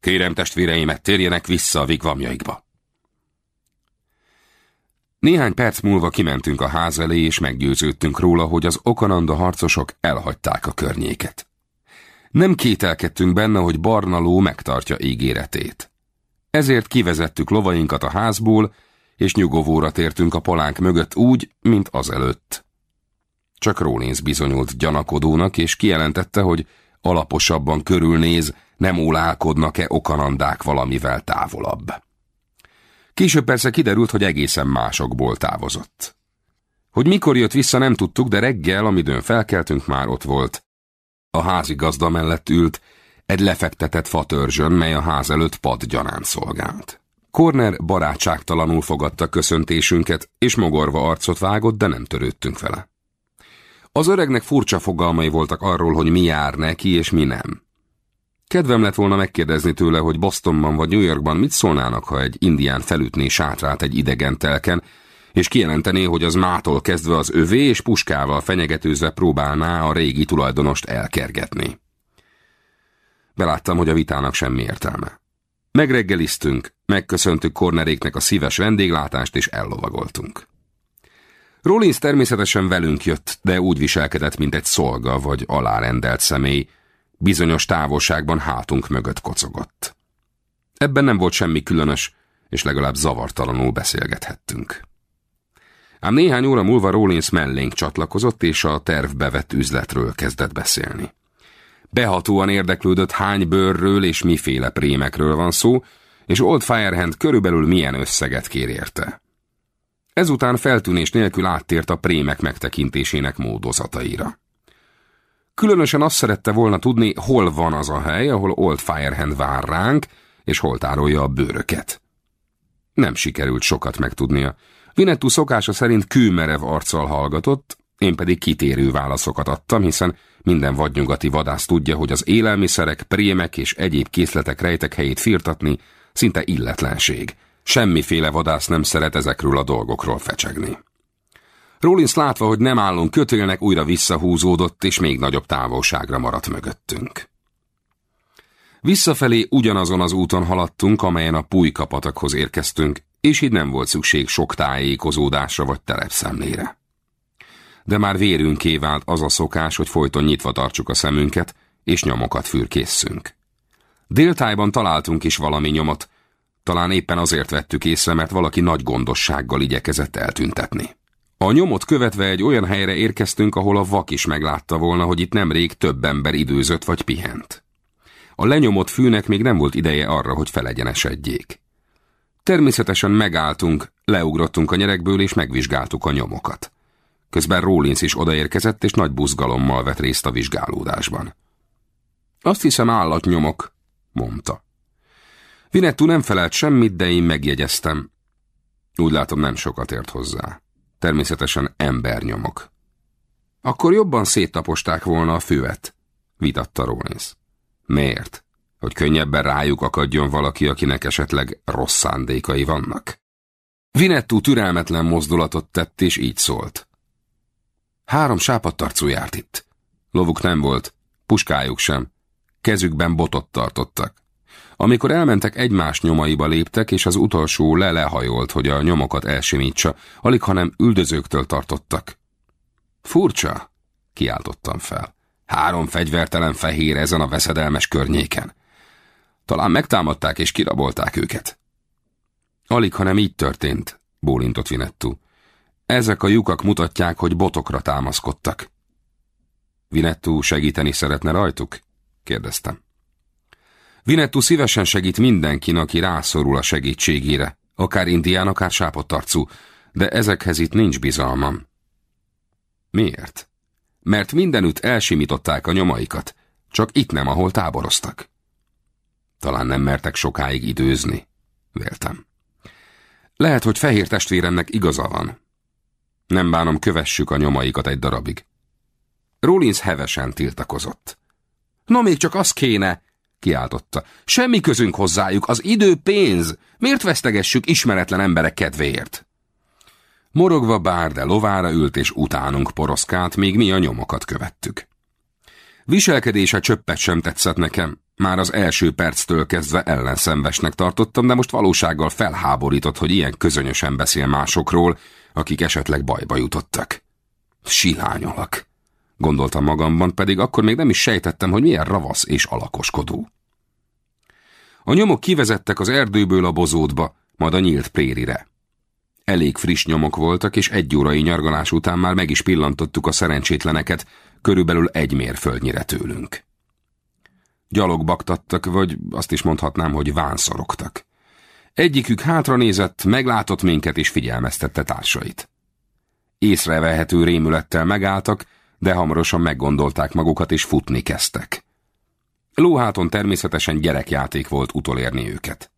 Kérem testvéreimet, térjenek vissza a vigvamjaikba. Néhány perc múlva kimentünk a ház elé, és meggyőződtünk róla, hogy az Okananda harcosok elhagyták a környéket. Nem kételkedtünk benne, hogy Barna ló megtartja ígéretét. Ezért kivezettük lovainkat a házból, és nyugovóra tértünk a palánk mögött úgy, mint azelőtt. Csak Rollins bizonyult gyanakodónak, és kijelentette, hogy alaposabban körülnéz, nem ólálkodnak-e okanandák valamivel távolabb. Később persze kiderült, hogy egészen másokból távozott. Hogy mikor jött vissza nem tudtuk, de reggel, amidőn felkeltünk, már ott volt. A házi gazda mellett ült, egy lefektetett fatörzsön, mely a ház előtt padgyanán szolgált. Corner barátságtalanul fogadta köszöntésünket, és mogorva arcot vágott, de nem törődtünk vele. Az öregnek furcsa fogalmai voltak arról, hogy mi jár neki, és mi nem. Kedvem lett volna megkérdezni tőle, hogy Bostonban vagy New Yorkban mit szólnának, ha egy indián felütné sátrát egy idegen telken, és kijelentené, hogy az mától kezdve az övé és puskával fenyegetőzve próbálná a régi tulajdonost elkergetni. Beláttam, hogy a vitának semmi értelme. Megreggeliztünk, megköszöntük Korneréknek a szíves vendéglátást, és ellovagoltunk. Rollins természetesen velünk jött, de úgy viselkedett, mint egy szolga vagy alárendelt személy, bizonyos távolságban hátunk mögött kocogott. Ebben nem volt semmi különös, és legalább zavartalanul beszélgethettünk. Ám néhány óra múlva Rollins mellénk csatlakozott, és a tervbe vett üzletről kezdett beszélni. Behatóan érdeklődött, hány bőrről és miféle prémekről van szó, és Old Firehand körülbelül milyen összeget kér érte. Ezután feltűnés nélkül áttért a prémek megtekintésének módozataira. Különösen azt szerette volna tudni, hol van az a hely, ahol Old Firehand vár ránk, és hol tárolja a bőröket. Nem sikerült sokat megtudnia. Vinettu szokása szerint kőmerev arccal hallgatott, én pedig kitérő válaszokat adtam, hiszen minden vadnyugati vadász tudja, hogy az élelmiszerek, prémek és egyéb készletek rejtek helyét firtatni szinte illetlenség. Semmiféle vadász nem szeret ezekről a dolgokról fecsegni. Rollins látva, hogy nem állunk kötélnek, újra visszahúzódott, és még nagyobb távolságra maradt mögöttünk. Visszafelé ugyanazon az úton haladtunk, amelyen a pulykapatakhoz érkeztünk, és így nem volt szükség sok tájékozódásra vagy terepszemlére. De már vérünké vált az a szokás, hogy folyton nyitva tartsuk a szemünket, és nyomokat fürkészünk. Déltájban találtunk is valami nyomot, talán éppen azért vettük észre, mert valaki nagy gondossággal igyekezett eltüntetni. A nyomot követve egy olyan helyre érkeztünk, ahol a vak is meglátta volna, hogy itt nemrég több ember időzött vagy pihent. A lenyomott fűnek még nem volt ideje arra, hogy felegyenesedjék. Természetesen megálltunk, leugrottunk a nyerekből és megvizsgáltuk a nyomokat. Közben Rollins is odaérkezett és nagy buzgalommal vett részt a vizsgálódásban. Azt hiszem állatnyomok, mondta. Vinettu nem felelt semmit, de én megjegyeztem. Úgy látom nem sokat ért hozzá. Természetesen embernyomok. Akkor jobban széttaposták volna a füvet, vitatta Rollins. Miért? Hogy könnyebben rájuk akadjon valaki, akinek esetleg rossz szándékai vannak? Vinettú türelmetlen mozdulatot tett, és így szólt. Három sápadtarcú járt itt. Lovuk nem volt, puskájuk sem. Kezükben botot tartottak. Amikor elmentek egymás nyomaiba léptek, és az utolsó le-lehajolt, hogy a nyomokat elsimítsa, alig hanem üldözőktől tartottak. Furcsa, kiáltottam fel. Három fegyvertelen fehér ezen a veszedelmes környéken. Talán megtámadták és kirabolták őket. Alig, hanem így történt, bólintott Vinettu. Ezek a lyukak mutatják, hogy botokra támaszkodtak. Vinettu segíteni szeretne rajtuk? kérdeztem. Vinettu szívesen segít mindenkin, aki rászorul a segítségére, akár indián, akár sápott arcú, de ezekhez itt nincs bizalmam. Miért? Mert mindenütt elsimították a nyomaikat, csak itt nem, ahol táboroztak. Talán nem mertek sokáig időzni, véltem. Lehet, hogy fehér testvéremnek igaza van. Nem bánom, kövessük a nyomaikat egy darabig. Rollins hevesen tiltakozott. No, még csak az kéne, kiáltotta. Semmi közünk hozzájuk, az idő pénz. Miért vesztegessük ismeretlen emberek kedvéért? Morogva bár, de lovára ült és utánunk poroszkált, még mi a nyomokat követtük. Viselkedése csöppet sem tetszett nekem. Már az első perctől kezdve ellenszenvesnek tartottam, de most valósággal felháborított, hogy ilyen közönösen beszél másokról, akik esetleg bajba jutottak. Silányolak gondoltam magamban, pedig akkor még nem is sejtettem, hogy milyen ravasz és alakoskodó. A nyomok kivezettek az erdőből a bozótba, majd a nyílt prérire. Elég friss nyomok voltak, és egy órai nyargalás után már meg is pillantottuk a szerencsétleneket, körülbelül egy mérföldnyire tőlünk. Gyalogbaktattak, vagy azt is mondhatnám, hogy vánszorogtak. Egyikük hátra nézett, meglátott minket és figyelmeztette társait. Észrevehető rémülettel megálltak, de hamarosan meggondolták magukat és futni kezdtek. Lóháton természetesen gyerekjáték volt utolérni őket.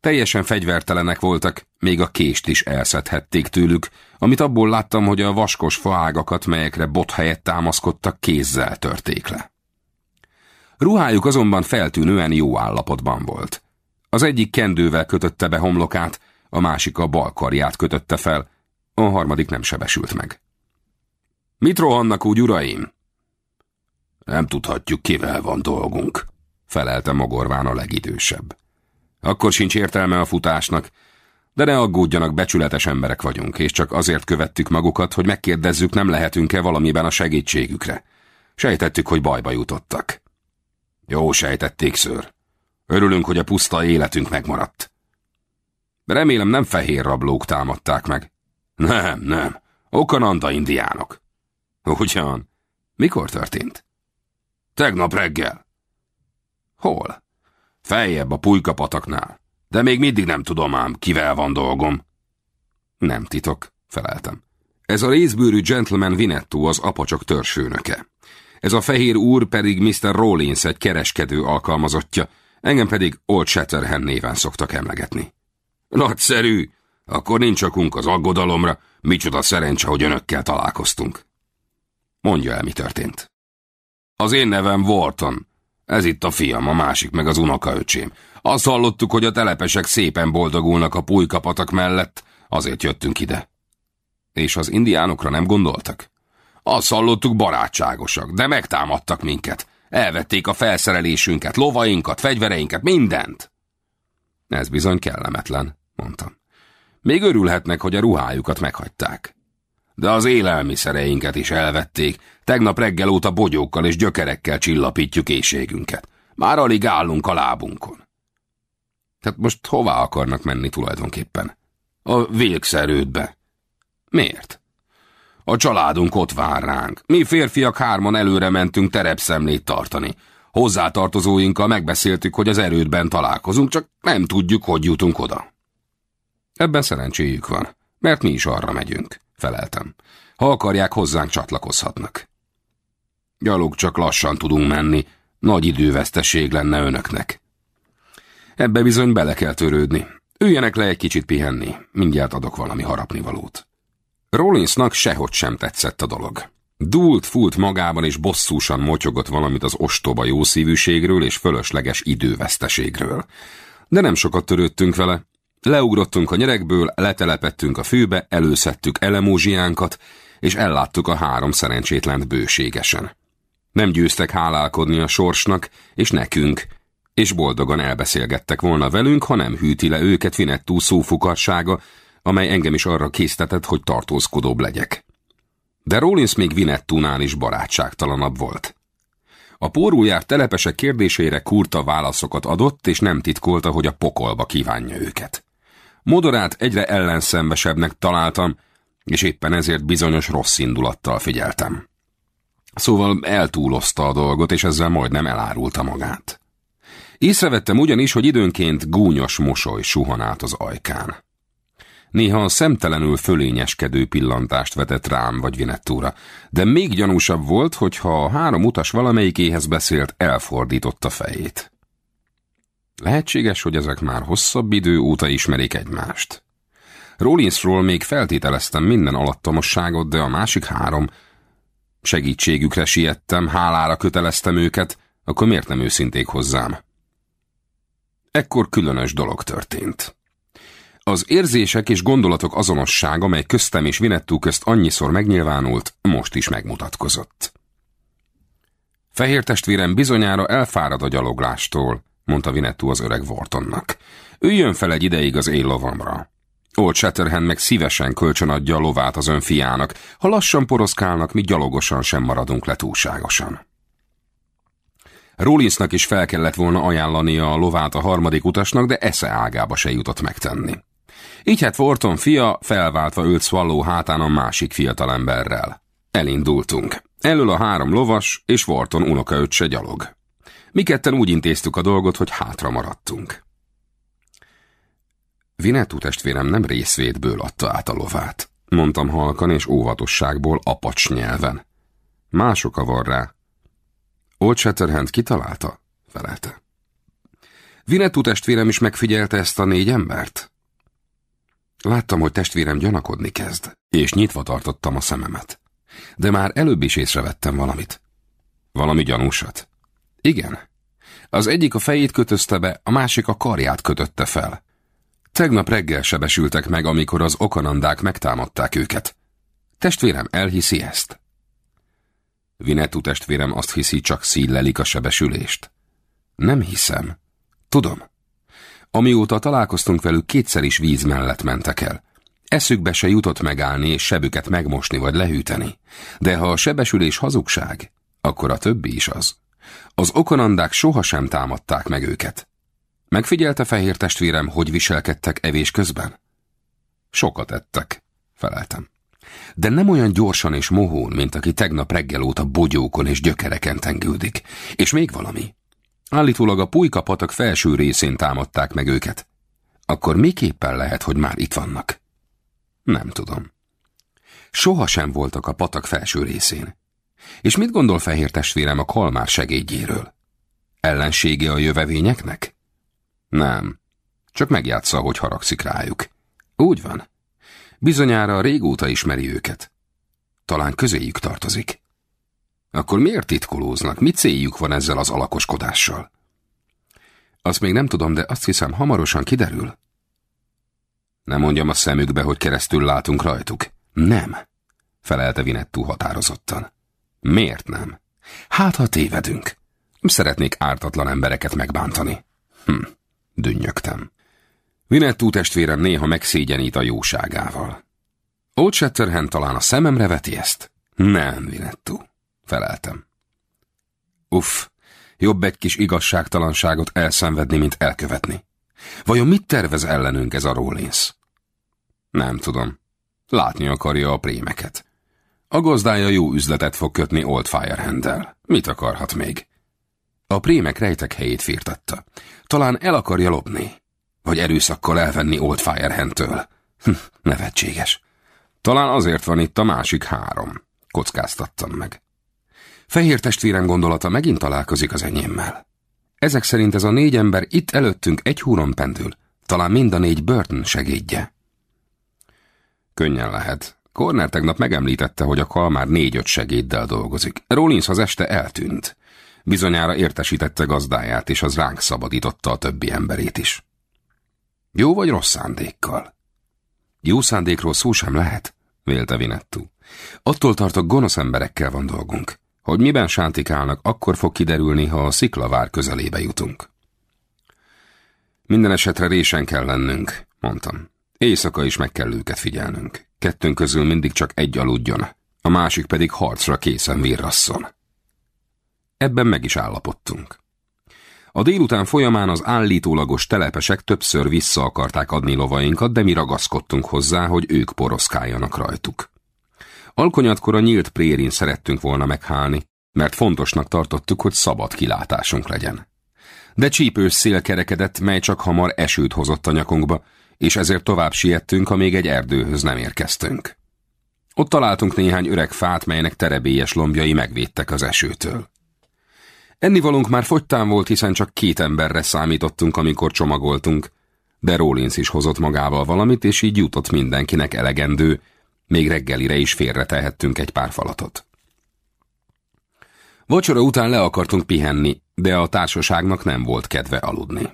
Teljesen fegyvertelenek voltak, még a kést is elszedhették tőlük, amit abból láttam, hogy a vaskos faágakat, melyekre bot helyett támaszkodtak, kézzel törték le. Ruhájuk azonban feltűnően jó állapotban volt. Az egyik kendővel kötötte be homlokát, a másik a bal karját kötötte fel, a harmadik nem sebesült meg. Mit rohannak úgy, uraim? Nem tudhatjuk, kivel van dolgunk, felelte mogorván a legidősebb. Akkor sincs értelme a futásnak, de ne aggódjanak, becsületes emberek vagyunk, és csak azért követtük magukat, hogy megkérdezzük, nem lehetünk-e valamiben a segítségükre. Sejtettük, hogy bajba jutottak. Jó sejtették, ször. Örülünk, hogy a puszta életünk megmaradt. Remélem nem fehér rablók támadták meg. Nem, nem. Okananda indiánok. Ugyan. Mikor történt? Tegnap reggel. Hol? Feljebb a pulykapataknál. De még mindig nem tudom ám, kivel van dolgom. Nem titok, feleltem. Ez a részbőrű gentleman Vinetto az apacsok törzsőnöke. Ez a fehér úr pedig Mr. Rollins egy kereskedő alkalmazottja, engem pedig Old Shatterhand néven szoktak emlegetni. Nagyszerű! Akkor nincs okunk az aggodalomra, micsoda szerencse, hogy önökkel találkoztunk. Mondja el, mi történt. Az én nevem Wharton. Ez itt a fiam, a másik meg az unokaöcsém. Azt hallottuk, hogy a telepesek szépen boldogulnak a pulykapatak mellett, azért jöttünk ide. És az indiánokra nem gondoltak? Azt hallottuk barátságosak, de megtámadtak minket. Elvették a felszerelésünket, lovainkat, fegyvereinket, mindent. Ez bizony kellemetlen, mondtam. Még örülhetnek, hogy a ruhájukat meghagyták. De az élelmiszereinket is elvették. Tegnap reggel óta bogyókkal és gyökerekkel csillapítjuk éjségünket. Már alig állunk a lábunkon. Tehát most hová akarnak menni tulajdonképpen? A végszerődbe. Miért? A családunk ott vár ránk. Mi férfiak hárman előre mentünk terepszemlét tartani. Hozzátartozóinkkal megbeszéltük, hogy az erődben találkozunk, csak nem tudjuk, hogy jutunk oda. Ebben szerencséjük van, mert mi is arra megyünk, feleltem. Ha akarják, hozzánk csatlakozhatnak. Gyalog csak lassan tudunk menni, nagy időveszteség lenne önöknek. Ebbe bizony bele kell törődni. Üljenek le egy kicsit pihenni, mindjárt adok valami harapnivalót. Rollinsnak sehogy sem tetszett a dolog. Dúlt, fúlt magában és bosszúsan motyogott valamit az ostoba jószívűségről és fölösleges időveszteségről. De nem sokat törődtünk vele. Leugrottunk a nyerekből, letelepettünk a fűbe, előszedtük elemózsiánkat, és elláttuk a három szerencsétlent bőségesen. Nem győztek hálálkodni a sorsnak, és nekünk, és boldogan elbeszélgettek volna velünk, ha nem hűti le őket Vinettú szófukarsága, amely engem is arra késztetett, hogy tartózkodóbb legyek. De Rollins még Vinettúnál is barátságtalanabb volt. A pórújár telepesek kérdésére kurta válaszokat adott, és nem titkolta, hogy a pokolba kívánja őket. Modorát egyre ellenszenvesebbnek találtam, és éppen ezért bizonyos rossz indulattal figyeltem. Szóval eltúlozta a dolgot, és ezzel majdnem elárulta magát. Észrevettem ugyanis, hogy időnként gúnyos mosoly suhan át az ajkán. Néha szemtelenül fölényeskedő pillantást vetett rám vagy Vinettúra, de még gyanúsabb volt, hogyha a három utas valamelyikéhez beszélt, elfordította fejét. Lehetséges, hogy ezek már hosszabb idő óta ismerik egymást. Rollinsról még feltételeztem minden alattomosságot, de a másik három segítségükre siettem, hálára köteleztem őket, akkor miért nem őszinték hozzám? Ekkor különös dolog történt. Az érzések és gondolatok azonossága, amely köztem és Vinettú közt annyiszor megnyilvánult, most is megmutatkozott. Fehér testvérem bizonyára elfárad a gyaloglástól, mondta Vinettú az öreg Vortonnak. Üljön fel egy ideig az éllovamra. Old Shatterhand meg szívesen kölcsönadja a lovát az ön fiának, ha lassan poroszkálnak, mi gyalogosan sem maradunk le túlságosan. Rollinsnak is fel kellett volna ajánlania a lovát a harmadik utasnak, de esze ágába se jutott megtenni. Így hát Forton fia felváltva ült Swallow hátán a másik fiatalemberrel. Elindultunk. Elől a három lovas, és Wharton unokaöccse gyalog. Mi ketten úgy intéztük a dolgot, hogy hátra maradtunk. Vinetú testvérem nem részvétből adta át a lovát, mondtam halkan és óvatosságból apacs nyelven. Mások a van rá. Old Shatterhand kitalálta? felelte. Vinetú testvérem is megfigyelte ezt a négy embert? Láttam, hogy testvérem gyanakodni kezd, és nyitva tartottam a szememet. De már előbb is észrevettem valamit. Valami gyanúsat? Igen. Az egyik a fejét kötözte be, a másik a karját kötötte fel. Tegnap reggel sebesültek meg, amikor az okanandák megtámadták őket. Testvérem elhiszi ezt? Vinetú testvérem azt hiszi, csak szílelik a sebesülést. Nem hiszem. Tudom. Amióta találkoztunk velük, kétszer is víz mellett mentek el. Eszükbe se jutott megállni és sebüket megmosni vagy lehűteni. De ha a sebesülés hazugság, akkor a többi is az. Az okonandák sohasem támadták meg őket. Megfigyelte fehér testvérem, hogy viselkedtek evés közben? Sokat ettek, feleltem. De nem olyan gyorsan és mohón, mint aki tegnap reggel óta bogyókon és gyökereken tengődik. És még valami. Állítólag a pulykapatak felső részén támadták meg őket. Akkor miképpen lehet, hogy már itt vannak? Nem tudom. Soha sem voltak a patak felső részén. És mit gondol fehér testvérem a kalmár segédjéről? Ellensége a jövevényeknek? Nem. Csak megjátsza, hogy haragszik rájuk. Úgy van. Bizonyára régóta ismeri őket. Talán közéjük tartozik. Akkor miért titkolóznak? Mi céljuk van ezzel az alakoskodással? Azt még nem tudom, de azt hiszem hamarosan kiderül. Nem mondjam a szemükbe, hogy keresztül látunk rajtuk. Nem, felelte Vinettú határozottan. Miért nem? Hát, ha tévedünk. Szeretnék ártatlan embereket megbántani. Hm, dünnyögtem. Vinettú testvérem néha megszégyenít a jóságával. Old Shatterhand talán a szememre veti ezt? Nem, Vinettú, feleltem. Uff, jobb egy kis igazságtalanságot elszenvedni, mint elkövetni. Vajon mit tervez ellenünk ez a Rollins? Nem tudom. Látni akarja a prémeket. A gazdája jó üzletet fog kötni Old Firehand-del. Mit akarhat még? A prémek rejtek helyét firtatta. Talán el akarja lopni. Vagy erőszakkal elvenni Old Firehand-től. Hm, nevetséges. Talán azért van itt a másik három. Kockáztattam meg. Fehér testvérem gondolata megint találkozik az enyémmel. Ezek szerint ez a négy ember itt előttünk egy húron pendül, talán mind a négy Burton segédje. Könnyen lehet. Corner tegnap megemlítette, hogy a kalmár négy-öt segéddel dolgozik. Rollins az este eltűnt. Bizonyára értesítette gazdáját, és az ránk szabadította a többi emberét is. Jó vagy rossz szándékkal? Jó szándékról szó sem lehet, vélte Vinettu. Attól tartok, gonosz emberekkel van dolgunk. Hogy miben sántikálnak, akkor fog kiderülni, ha a sziklavár közelébe jutunk. Minden esetre résen kell lennünk, mondtam. Éjszaka is meg kell őket figyelnünk. Kettőnk közül mindig csak egy aludjon, a másik pedig harcra készen virrasszon. Ebben meg is állapodtunk. A délután folyamán az állítólagos telepesek többször vissza akarták adni lovainkat, de mi ragaszkodtunk hozzá, hogy ők poroszkáljanak rajtuk. Alkonyatkor a nyílt prérin szerettünk volna meghálni, mert fontosnak tartottuk, hogy szabad kilátásunk legyen. De csípős szél kerekedett, mely csak hamar esőt hozott a nyakunkba, és ezért tovább siettünk, amíg egy erdőhöz nem érkeztünk. Ott találtunk néhány öreg fát, melynek terebélyes lombjai megvédtek az esőtől. Ennivalunk már fogytán volt, hiszen csak két emberre számítottunk, amikor csomagoltunk, de Rollins is hozott magával valamit, és így jutott mindenkinek elegendő, még reggelire is félretehettünk egy pár falatot. Vacsora után le akartunk pihenni, de a társaságnak nem volt kedve aludni.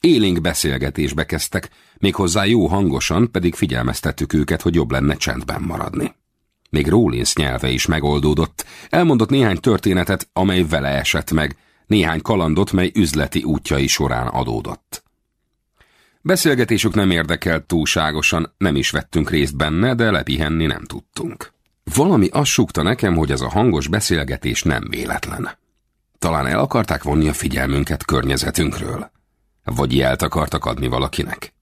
Élénk beszélgetésbe kezdtek, méghozzá jó hangosan, pedig figyelmeztettük őket, hogy jobb lenne csendben maradni. Még Rollins nyelve is megoldódott, elmondott néhány történetet, amely vele esett meg, néhány kalandot, mely üzleti útjai során adódott. Beszélgetésük nem érdekelt túlságosan, nem is vettünk részt benne, de lepihenni nem tudtunk. Valami azt nekem, hogy ez a hangos beszélgetés nem véletlen. Talán el akarták vonni a figyelmünket környezetünkről. Vagy jelt akartak adni valakinek.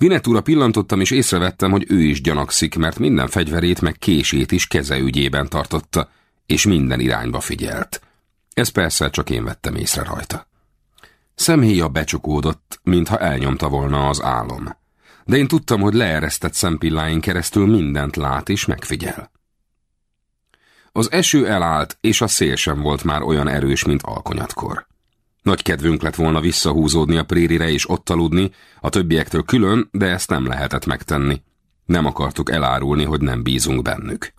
Vinetúra pillantottam, és észrevettem, hogy ő is gyanakszik, mert minden fegyverét meg kését is keze ügyében tartotta, és minden irányba figyelt. Ez persze csak én vettem észre rajta. Szemhéja becsukódott, mintha elnyomta volna az álom. De én tudtam, hogy leeresztett szempilláin keresztül mindent lát és megfigyel. Az eső elállt, és a szél sem volt már olyan erős, mint alkonyatkor. Nagy kedvünk lett volna visszahúzódni a prérire és ott aludni, a többiektől külön, de ezt nem lehetett megtenni. Nem akartuk elárulni, hogy nem bízunk bennük.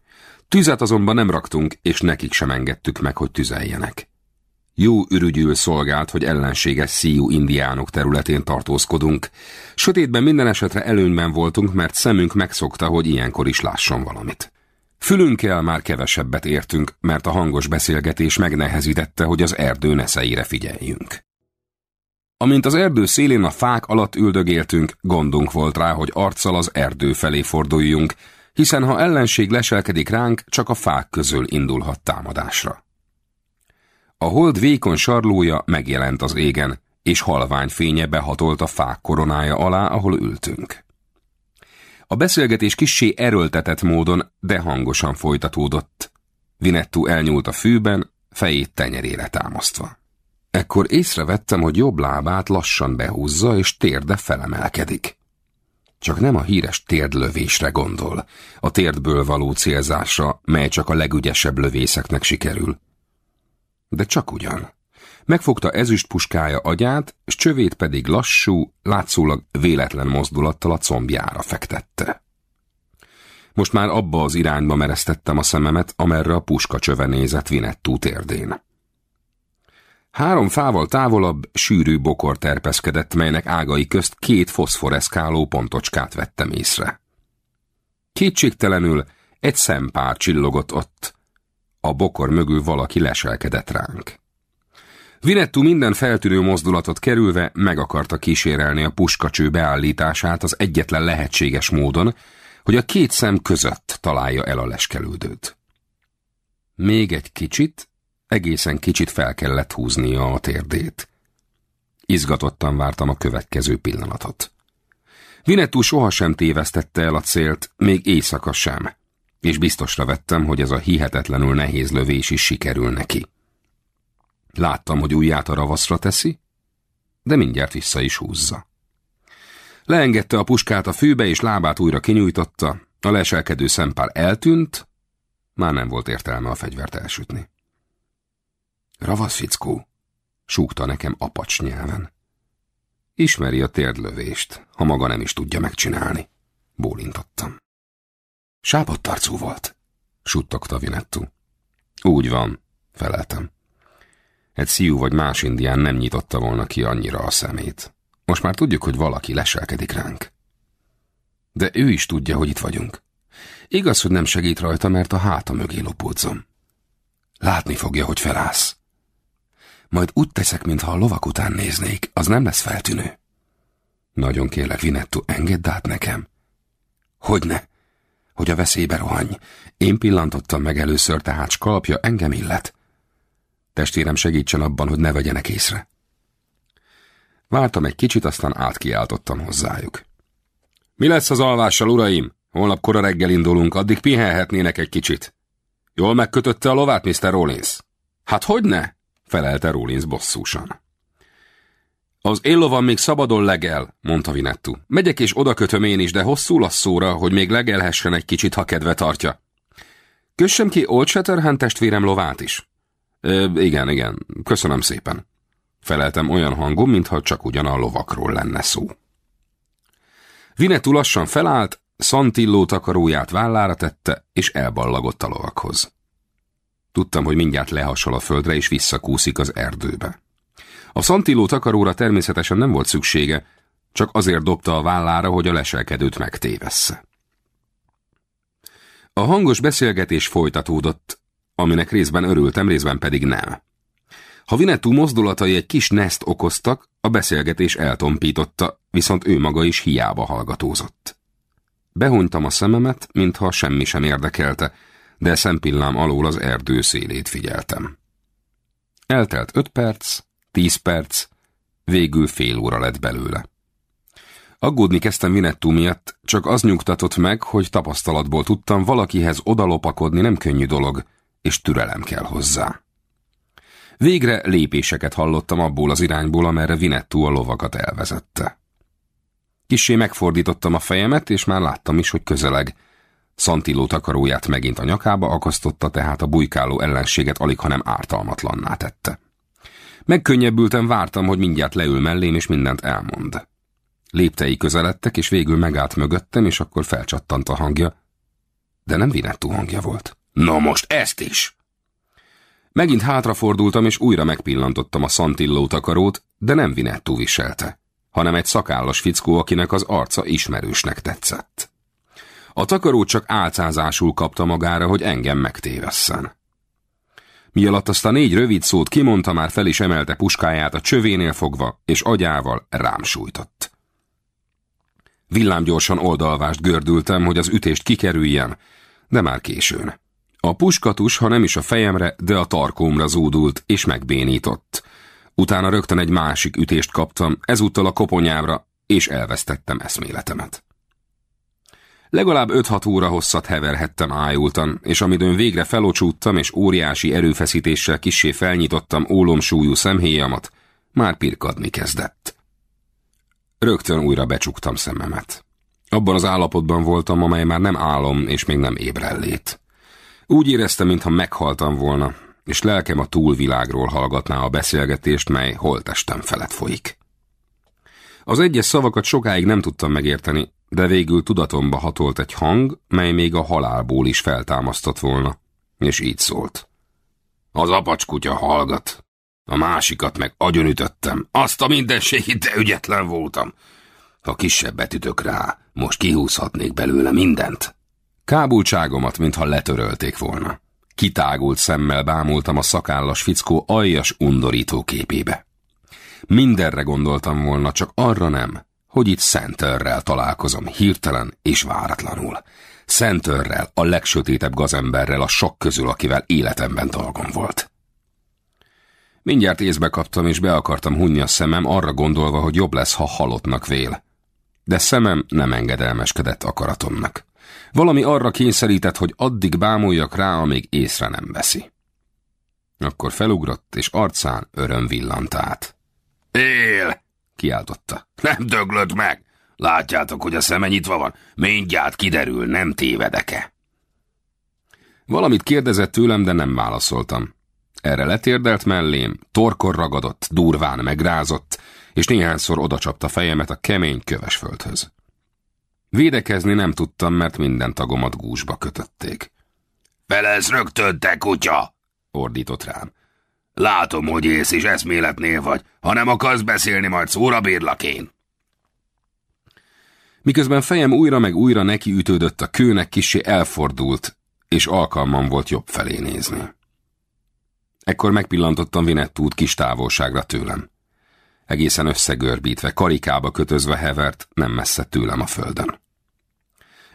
Tüzet azonban nem raktunk, és nekik sem engedtük meg, hogy tüzeljenek. Jó ürügyül szolgált, hogy ellenséges szíjú indiánok területén tartózkodunk. Sötétben minden esetre előnyben voltunk, mert szemünk megszokta, hogy ilyenkor is lásson valamit. Fülünkkel már kevesebbet értünk, mert a hangos beszélgetés megnehezítette, hogy az erdő neszeire figyeljünk. Amint az erdő szélén a fák alatt üldögéltünk, gondunk volt rá, hogy arccal az erdő felé forduljunk, hiszen ha ellenség leselkedik ránk, csak a fák közül indulhat támadásra. A hold vékony sarlója megjelent az égen, és halvány fénye behatolt a fák koronája alá, ahol ültünk. A beszélgetés kissé erőltetett módon, de hangosan folytatódott. Vinettu elnyúlt a fűben, fejét tenyerére támasztva. Ekkor észrevettem, hogy jobb lábát lassan behúzza, és térde felemelkedik. Csak nem a híres térdlövésre gondol, a térdből való célzásra, mely csak a legügyesebb lövészeknek sikerül. De csak ugyan. Megfogta ezüst puskája agyát, s csövét pedig lassú, látszólag véletlen mozdulattal a combjára fektette. Most már abba az irányba mereztettem a szememet, amerre a puska csöve nézett Vinettú térdén. Három fával távolabb sűrű bokor terpeszkedett, melynek ágai közt két foszforeszkáló pontocskát vettem észre. Kétségtelenül egy szempár csillogott ott. A bokor mögül valaki leselkedett ránk. Vinettu minden feltűnő mozdulatot kerülve meg akarta kísérelni a puskacső beállítását az egyetlen lehetséges módon, hogy a két szem között találja el a leskelődőt. Még egy kicsit, egészen kicsit fel kellett húznia a térdét. Izgatottan vártam a következő pillanatot. Vinettu sohasem tévesztette el a célt, még éjszaka sem, és biztosra vettem, hogy ez a hihetetlenül nehéz lövés is sikerül neki. Láttam, hogy ujját a ravaszra teszi, de mindjárt vissza is húzza. Leengedte a puskát a fűbe, és lábát újra kinyújtotta, a leselkedő szempár eltűnt, már nem volt értelme a fegyvert elsütni. Ravasz fickó, súgta nekem apacs nyelven. Ismeri a térdlövést, ha maga nem is tudja megcsinálni. Bólintottam. Sápadt arcú volt, suttogta Vinettu. Úgy van, feleltem. Egy szíjú vagy más indián nem nyitotta volna ki annyira a szemét. Most már tudjuk, hogy valaki leselkedik ránk. De ő is tudja, hogy itt vagyunk. Igaz, hogy nem segít rajta, mert a háta mögé lopódzom. Látni fogja, hogy felállsz. Majd úgy teszek, mintha a lovak után néznék, az nem lesz feltűnő. Nagyon kérlek, Vinettu, engedd át nekem. Hogyne? Hogy a veszélybe rohanj. Én pillantottam meg először, tehát skalapja engem illet. Testvérem segítsen abban, hogy ne vegyenek észre. Vártam egy kicsit, aztán átkiáltottam hozzájuk. Mi lesz az alvással, uraim? Holnap kora reggel indulunk, addig pihenhetnének egy kicsit. Jól megkötötte a lovát, Mr. Rollins? Hát hogy ne? felelte Rollins bosszúsan. Az éllovan még szabadon legel, mondta Vinettu. Megyek és oda kötöm én is, de hosszú lasszóra, hogy még legelhessen egy kicsit, ha kedve tartja. Kössem ki Old Shatterhand testvérem lovát is. Ö, igen, igen, köszönöm szépen. Feleltem olyan hangom, mintha csak ugyan a lovakról lenne szó. Vinetú lassan felállt, Szantilló takaróját vállára tette, és elballagott a lovakhoz. Tudtam, hogy mindjárt lehasal a földre, és visszakúszik az erdőbe. A Szantilló takaróra természetesen nem volt szüksége, csak azért dobta a vállára, hogy a leselkedőt megtévessze. A hangos beszélgetés folytatódott, aminek részben örültem, részben pedig nem. Ha Vinetú mozdulatai egy kis neszt okoztak, a beszélgetés eltompította, viszont ő maga is hiába hallgatózott. Behunytam a szememet, mintha semmi sem érdekelte, de szempillám alól az erdő szélét figyeltem. Eltelt öt perc, tíz perc, végül fél óra lett belőle. Aggódni kezdtem Vinettú miatt, csak az nyugtatott meg, hogy tapasztalatból tudtam, valakihez odalopakodni nem könnyű dolog, és türelem kell hozzá. Végre lépéseket hallottam abból az irányból, amerre Vinettú a lovakat elvezette. Kissé megfordítottam a fejemet, és már láttam is, hogy közeleg. Szantilló takaróját megint a nyakába akasztotta, tehát a bujkáló ellenséget alig, hanem ártalmatlanná tette. Megkönnyebbültem, vártam, hogy mindjárt leül mellém, és mindent elmond. Léptei közeledtek, és végül megállt mögöttem, és akkor felcsattant a hangja, de nem Vinettú hangja volt. Na most ezt is! Megint hátrafordultam, és újra megpillantottam a Santilló takarót, de nem Vinettú viselte, hanem egy szakállas fickó, akinek az arca ismerősnek tetszett. A takaró csak álcázásul kapta magára, hogy engem megtévesszen. Mi azt a négy rövid szót kimondta, már fel is emelte puskáját a csövénél fogva, és agyával rám sújtott. Villámgyorsan oldalvást gördültem, hogy az ütést kikerüljem, de már későn. A puskatus, ha nem is a fejemre, de a tarkómra zúdult, és megbénított. Utána rögtön egy másik ütést kaptam, ezúttal a koponyámra, és elvesztettem eszméletemet. Legalább 5-6 óra hosszat heverhettem ájultan, és amidőn végre felocsúttam, és óriási erőfeszítéssel kissé felnyitottam ólomsúlyú szemhéjamat, már pirkadni kezdett. Rögtön újra becsuktam szememet. Abban az állapotban voltam, amely már nem álom, és még nem ébrellét. Úgy éreztem, mintha meghaltam volna, és lelkem a túlvilágról hallgatná a beszélgetést, mely holtestem felett folyik. Az egyes szavakat sokáig nem tudtam megérteni, de végül tudatomba hatolt egy hang, mely még a halálból is feltámasztott volna, és így szólt. Az apacskutya hallgat, a másikat meg agyonütöttem, azt a mindenségit, de ügyetlen voltam. Ha kisebbet ütök rá, most kihúzhatnék belőle mindent. Kábultságomat, mintha letörölték volna. Kitágult szemmel bámultam a szakállas fickó aljas undorító képébe. Mindenre gondoltam volna, csak arra nem, hogy itt Szentörrel találkozom hirtelen és váratlanul. Szentörrel, a legsötétebb gazemberrel a sok közül, akivel életemben dolgom volt. Mindjárt észbe kaptam, és be akartam hunni a szemem, arra gondolva, hogy jobb lesz, ha halottnak vél. De szemem nem engedelmeskedett akaratomnak. Valami arra kényszerített, hogy addig bámuljak rá, amíg észre nem veszi. Akkor felugrott, és arcán öröm villant át. Él! kiáltotta. Nem döglött meg! Látjátok, hogy a szeme nyitva van? Mindjárt kiderül, nem tévedek-e. Valamit kérdezett tőlem, de nem válaszoltam. Erre letérdelt mellém, torkor ragadott, durván megrázott, és néhányszor odacsapta fejemet a kemény köves földhöz. Védekezni nem tudtam, mert minden tagomat gúzsba kötötték. Felez rögtön, te kutya! ordított rám. Látom, hogy ész és eszméletnél vagy. Ha nem akarsz beszélni, majd szóra bírlak én. Miközben fejem újra meg újra neki ütődött a kőnek, kisé elfordult, és alkalmam volt jobb felé nézni. Ekkor megpillantottam Vinettút kis távolságra tőlem. Egészen összegörbítve, karikába kötözve hevert, nem messze tőlem a földön.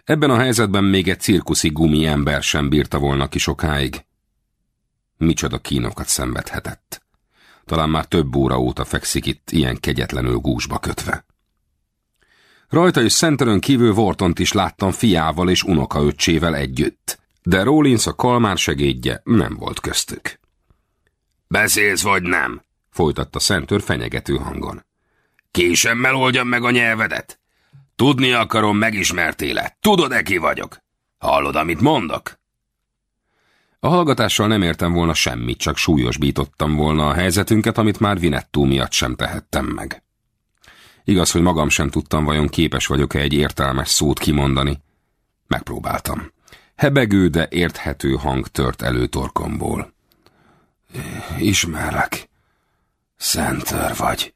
Ebben a helyzetben még egy cirkuszi gumi ember sem bírta volna ki sokáig. Micsoda kínokat szenvedhetett. Talán már több óra óta fekszik itt ilyen kegyetlenül gúzsba kötve. Rajta és Centerön kívül Vortont is láttam fiával és unokaöccsével együtt, de Rollins a kalmár segédje nem volt köztük. Beszélsz vagy nem? Folytatta Center fenyegető hangon. Késemmel oldjam meg a nyelvedet? Tudni akarom, megismertél-e? Tudod-e ki vagyok? Hallod, amit mondok? A hallgatással nem értem volna semmit, csak súlyosbítottam volna a helyzetünket, amit már Vinettú miatt sem tehettem meg. Igaz, hogy magam sem tudtam, vajon képes vagyok-e egy értelmes szót kimondani. Megpróbáltam. Hebegő, de érthető hang tört elő torkomból. Ismerlek. Szentör vagy.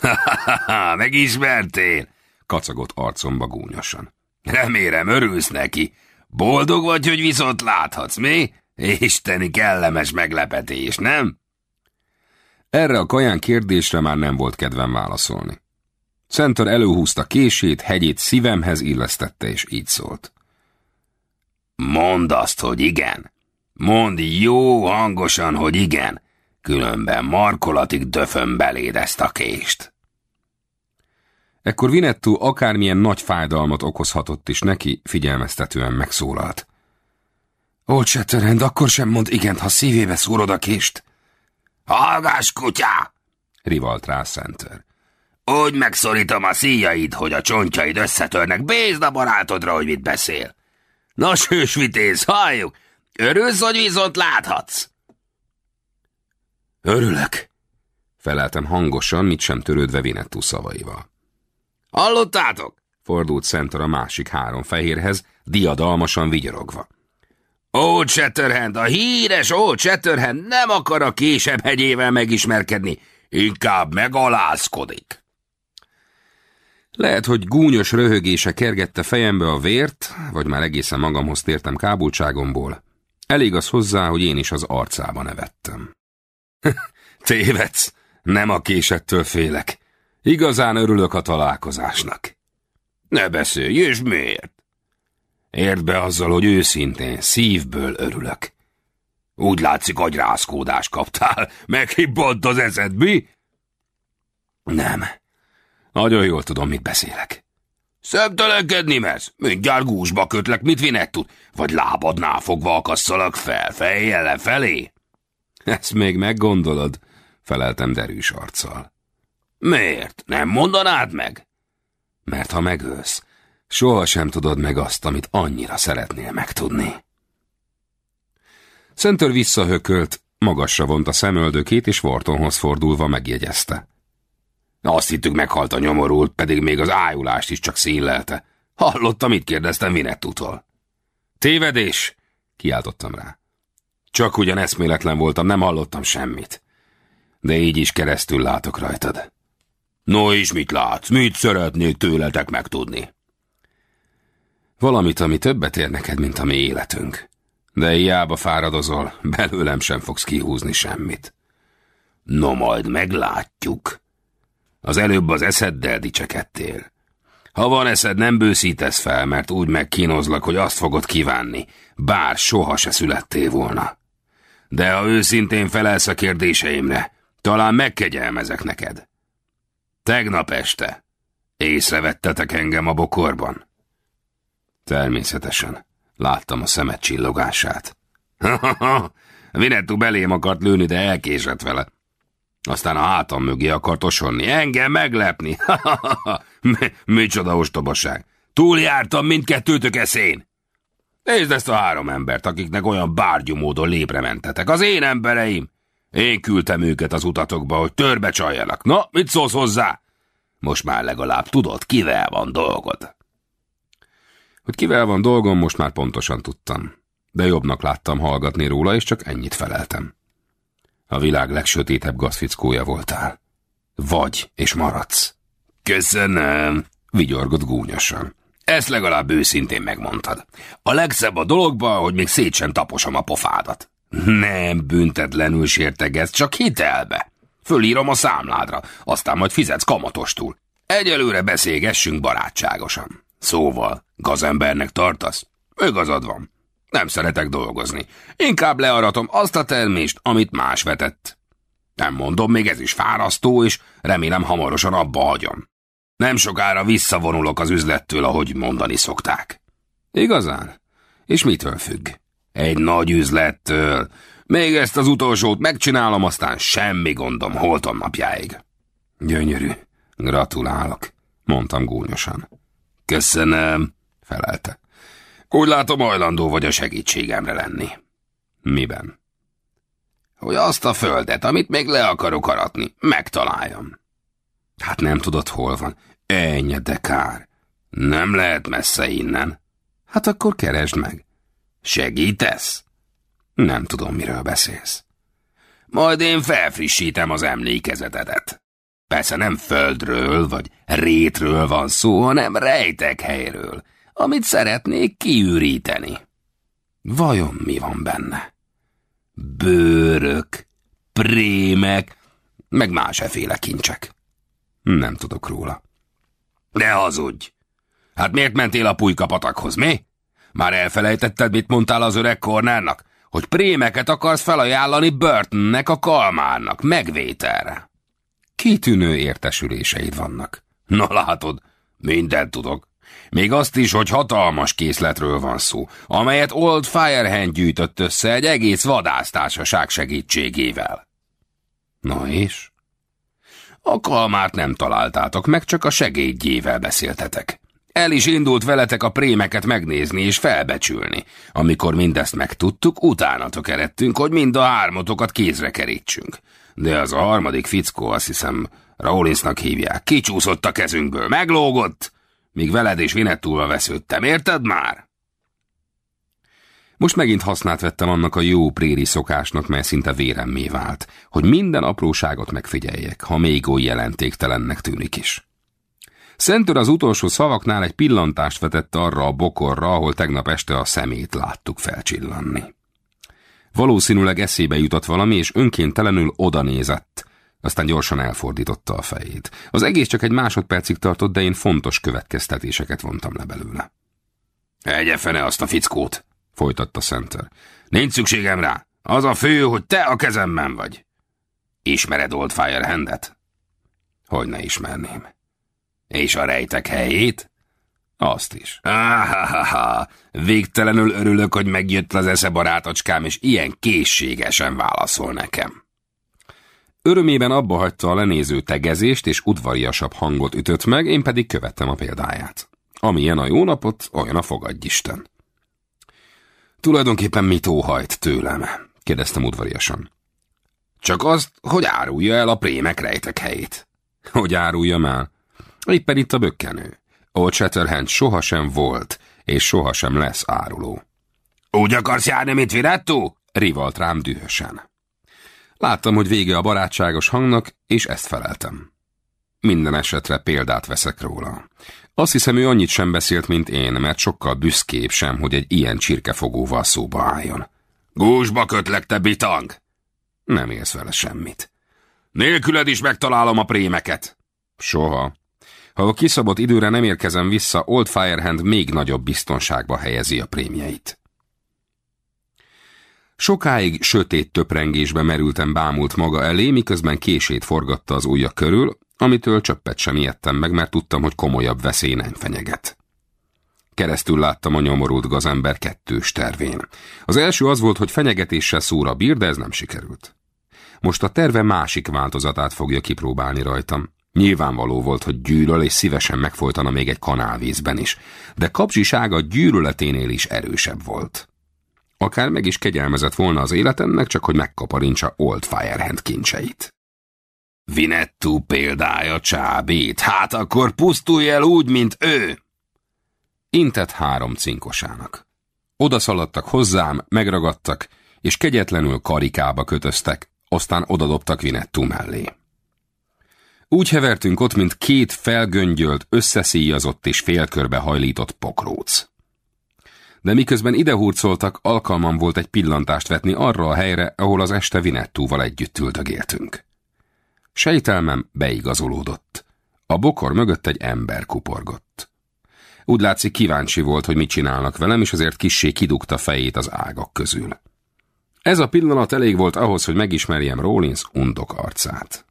Ha-ha-ha, megismertél? Kacagott arcomba gúnyosan. Remélem örülsz neki. Boldog vagy, hogy viszont láthatsz, mi? Isteni kellemes meglepetés, nem? Erre a kaján kérdésre már nem volt kedvem válaszolni. Center előhúzta kését, hegyét szívemhez illesztette, és így szólt. Mondd azt, hogy igen. Mondd jó hangosan, hogy igen. Különben markolatig döföm beléd ezt a kést. Ekkor Vinettú akármilyen nagy fájdalmat okozhatott is neki, figyelmeztetően megszólalt. Old Shatterhand akkor sem mond igent, ha szívébe szúrod a kést. Hallgás, kutya! rivalt rá Center. Úgy megszorítom a szíjaid, hogy a csontjaid összetörnek. Bézd a barátodra, hogy mit beszél. Nos, hősvitéz, halljuk! Örülsz, hogy viszont láthatsz? Örülök, feleltem hangosan, mit sem törődve Vinettú szavaival. Hallottátok? Fordult Center a másik három fehérhez, diadalmasan vigyorogva. Old Shatterhand, a híres Old Shatterhand nem akar a késebb hegyével megismerkedni, inkább megalázkodik. Lehet, hogy gúnyos röhögése kergette fejembe a vért, vagy már egészen magamhoz tértem kábultságomból. Elég az hozzá, hogy én is az arcába nevettem. Tévedsz, nem a késettől félek. Igazán örülök a találkozásnak. Ne beszélj, és miért? Érd be azzal, hogy őszintén, szívből örülök. Úgy látszik, hogy rázkódást kaptál. Meghibbant az eszed, mi? Nem. Nagyon jól tudom, mit beszélek. Szemtelenkedni mez? Mindjárt gúzsba kötlek, mit vinet tud? Vagy lábadnál fogva akasszalak fel, fejjel lefelé? Ezt még meggondolod, feleltem derűs arccal. Miért? Nem mondanád meg? Mert ha megölsz, soha sem tudod meg azt, amit annyira szeretnél megtudni. Szentör visszahökölt, magasra vont a szemöldökét, és Vortonhoz fordulva megjegyezte. Azt hittük meghalt a nyomorult, pedig még az ájulást is csak színlelte. Hallottam, mit kérdeztem Vinettutól. Tévedés! Kiáltottam rá. Csak ugyan eszméletlen voltam, nem hallottam semmit. De így is keresztül látok rajtad. No és mit látsz? Mit szeretnék tőletek megtudni? Valamit, ami többet ér neked, mint a mi életünk. De hiába fáradozol, belőlem sem fogsz kihúzni semmit. No majd meglátjuk. Az előbb az eszeddel dicsekedtél. Ha van eszed, nem bőszítesz fel, mert úgy megkínozlak, hogy azt fogod kívánni, bár soha se születtél volna. De ha őszintén felelsz a kérdéseimre, talán megkegyelmezek neked. Tegnap este észrevettetek engem a bokorban? Természetesen. Láttam a szemet csillogását. Ha-ha-ha! Vinettu belém akart lőni, de elkésett vele. Aztán a hátam mögé akart osonni. Engem meglepni. Micsoda ostobaság. Túljártam mindkettőtök eszén. Nézd ezt a három embert, akiknek olyan bárgyú módon lépre mentetek. Az én embereim. Én küldtem őket az utatokba, hogy törbe csaljanak. Na, mit szólsz hozzá? Most már legalább tudod, kivel van dolgod. Hogy kivel van dolgom, most már pontosan tudtam. De jobbnak láttam hallgatni róla, és csak ennyit feleltem. A világ legsötétebb gazfickója voltál. Vagy, és maradsz. Köszönöm, vigyorgott gúnyosan. Ezt legalább őszintén megmondtad. A legszebb a dologban, hogy még szét sem taposom a pofádat. Nem büntetlenül sértegetsz, csak hitelbe. Fölírom a számládra, aztán majd fizetsz kamatostul. Egyelőre beszélgessünk barátságosan. Szóval, gazembernek tartasz? Igazad van. Nem szeretek dolgozni. Inkább learatom azt a termést, amit más vetett. Nem mondom, még ez is fárasztó, és remélem hamarosan abba hagyom. Nem sokára visszavonulok az üzlettől, ahogy mondani szokták. Igazán? És mitől függ? Egy nagy üzlettől. Még ezt az utolsót megcsinálom, aztán semmi gondom holton napjáig. Gyönyörű. Gratulálok, mondtam gúnyosan. Köszönöm, felelte. Úgy látom, hajlandó vagy a segítségemre lenni. Miben? Hogy azt a földet, amit még le akarok aratni, megtaláljam. Hát nem tudod, hol van. Ennyi, de kár. Nem lehet messze innen. Hát akkor keresd meg. Segítesz? Nem tudom, miről beszélsz. Majd én felfrissítem az emlékezetedet. Persze nem földről vagy rétről van szó, hanem rejtek helyről, amit szeretnék kiüríteni. Vajon mi van benne? Bőrök, prémek, meg más eféle kincsek. Nem tudok róla. De hazudj! Hát miért mentél a pulykapatakhoz, mi? Már elfelejtetted, mit mondtál az öreg kornárnak? Hogy prémeket akarsz felajánlani Burtonnek, a kalmárnak, megvételre. Kitűnő értesüléseid vannak. Na látod, mindent tudok. Még azt is, hogy hatalmas készletről van szó, amelyet Old Firehand gyűjtött össze egy egész vadásztársaság segítségével. Na és? A kalmárt nem találtátok meg, csak a segédjével beszéltetek. El is indult veletek a prémeket megnézni és felbecsülni. Amikor mindezt megtudtuk, utánatok eredtünk, hogy mind a hármatokat kézre kerítsünk. De az a harmadik fickó, azt hiszem, Rawlinsnak hívják, kicsúszott a kezünkből, meglógott, míg veled és Vinettúlva vesződtem, érted már? Most megint hasznát vettem annak a jó préri szokásnak, mely szinte véremmé vált, hogy minden apróságot megfigyeljek, ha még oly jelentéktelennek tűnik is. Szentőr az utolsó szavaknál egy pillantást vetett arra a bokorra, ahol tegnap este a szemét láttuk felcsillanni. Valószínűleg eszébe jutott valami, és önkéntelenül oda nézett, aztán gyorsan elfordította a fejét. Az egész csak egy másodpercig tartott, de én fontos következtetéseket vontam le belőle. Egye fene azt a fickót, folytatta Center. Nincs szükségem rá. Az a fő, hogy te a kezemben vagy. Ismered Old Firehandet? Hogy ne ismerném. És a rejtek helyét? Azt is. Áháháhá, végtelenül örülök, hogy megjött az esze barátocskám, és ilyen készségesen válaszol nekem. Örömében abba hagyta a lenéző tegezést, és udvariasabb hangot ütött meg, én pedig követtem a példáját. Amilyen a jó napot, olyan a fogadjisten. Tulajdonképpen mit óhajt tőlem? kérdeztem udvariasan. Csak azt, hogy árulja el a prémek rejtek helyét. Hogy áruljam el? Éppen itt a bökkenő. Old Shatterhand sohasem volt, és sohasem lesz áruló. Úgy akarsz járni, mint Viretto? Rivalt rám dühösen. Láttam, hogy vége a barátságos hangnak, és ezt feleltem. Minden esetre példát veszek róla. Azt hiszem, ő annyit sem beszélt, mint én, mert sokkal büszkébb sem, hogy egy ilyen csirkefogóval szóba álljon. Gúzsba kötlek, te bitang! Nem élsz vele semmit. Nélküled is megtalálom a prémeket. Soha. Ha a kiszabott időre nem érkezem vissza, Old Firehand még nagyobb biztonságba helyezi a prémjeit. Sokáig sötét töprengésbe merültem bámult maga elé, miközben kését forgatta az ujja körül, amitől csöppet sem ijedtem meg, mert tudtam, hogy komolyabb veszély nem fenyeget. Keresztül láttam a nyomorult gazember kettős tervén. Az első az volt, hogy fenyegetéssel szóra bír, de ez nem sikerült. Most a terve másik változatát fogja kipróbálni rajtam. Nyilvánvaló volt, hogy gyűlöl és szívesen megfolytana még egy kanálvízben is, de kapzsisága gyűlöleténél is erősebb volt. Akár meg is kegyelmezett volna az életemnek, csak hogy megkaparintsa Old Firehand kincseit. Vinettú példája csábít, hát akkor pusztulj el úgy, mint ő! Intett három cinkosának. Oda szaladtak hozzám, megragadtak, és kegyetlenül karikába kötöztek, aztán odadobtak Vinettú mellé. Úgy hevertünk ott, mint két felgöngyölt, összeszíjazott és félkörbe hajlított pokróc. De miközben idehurcoltak, alkalmam volt egy pillantást vetni arra a helyre, ahol az este Vinettúval együtt üldögéltünk. Sejtelmem beigazolódott. A bokor mögött egy ember kuporgott. Úgy látszik kíváncsi volt, hogy mit csinálnak velem, és azért kissé kidugta fejét az ágak közül. Ez a pillanat elég volt ahhoz, hogy megismerjem Rollins undok arcát.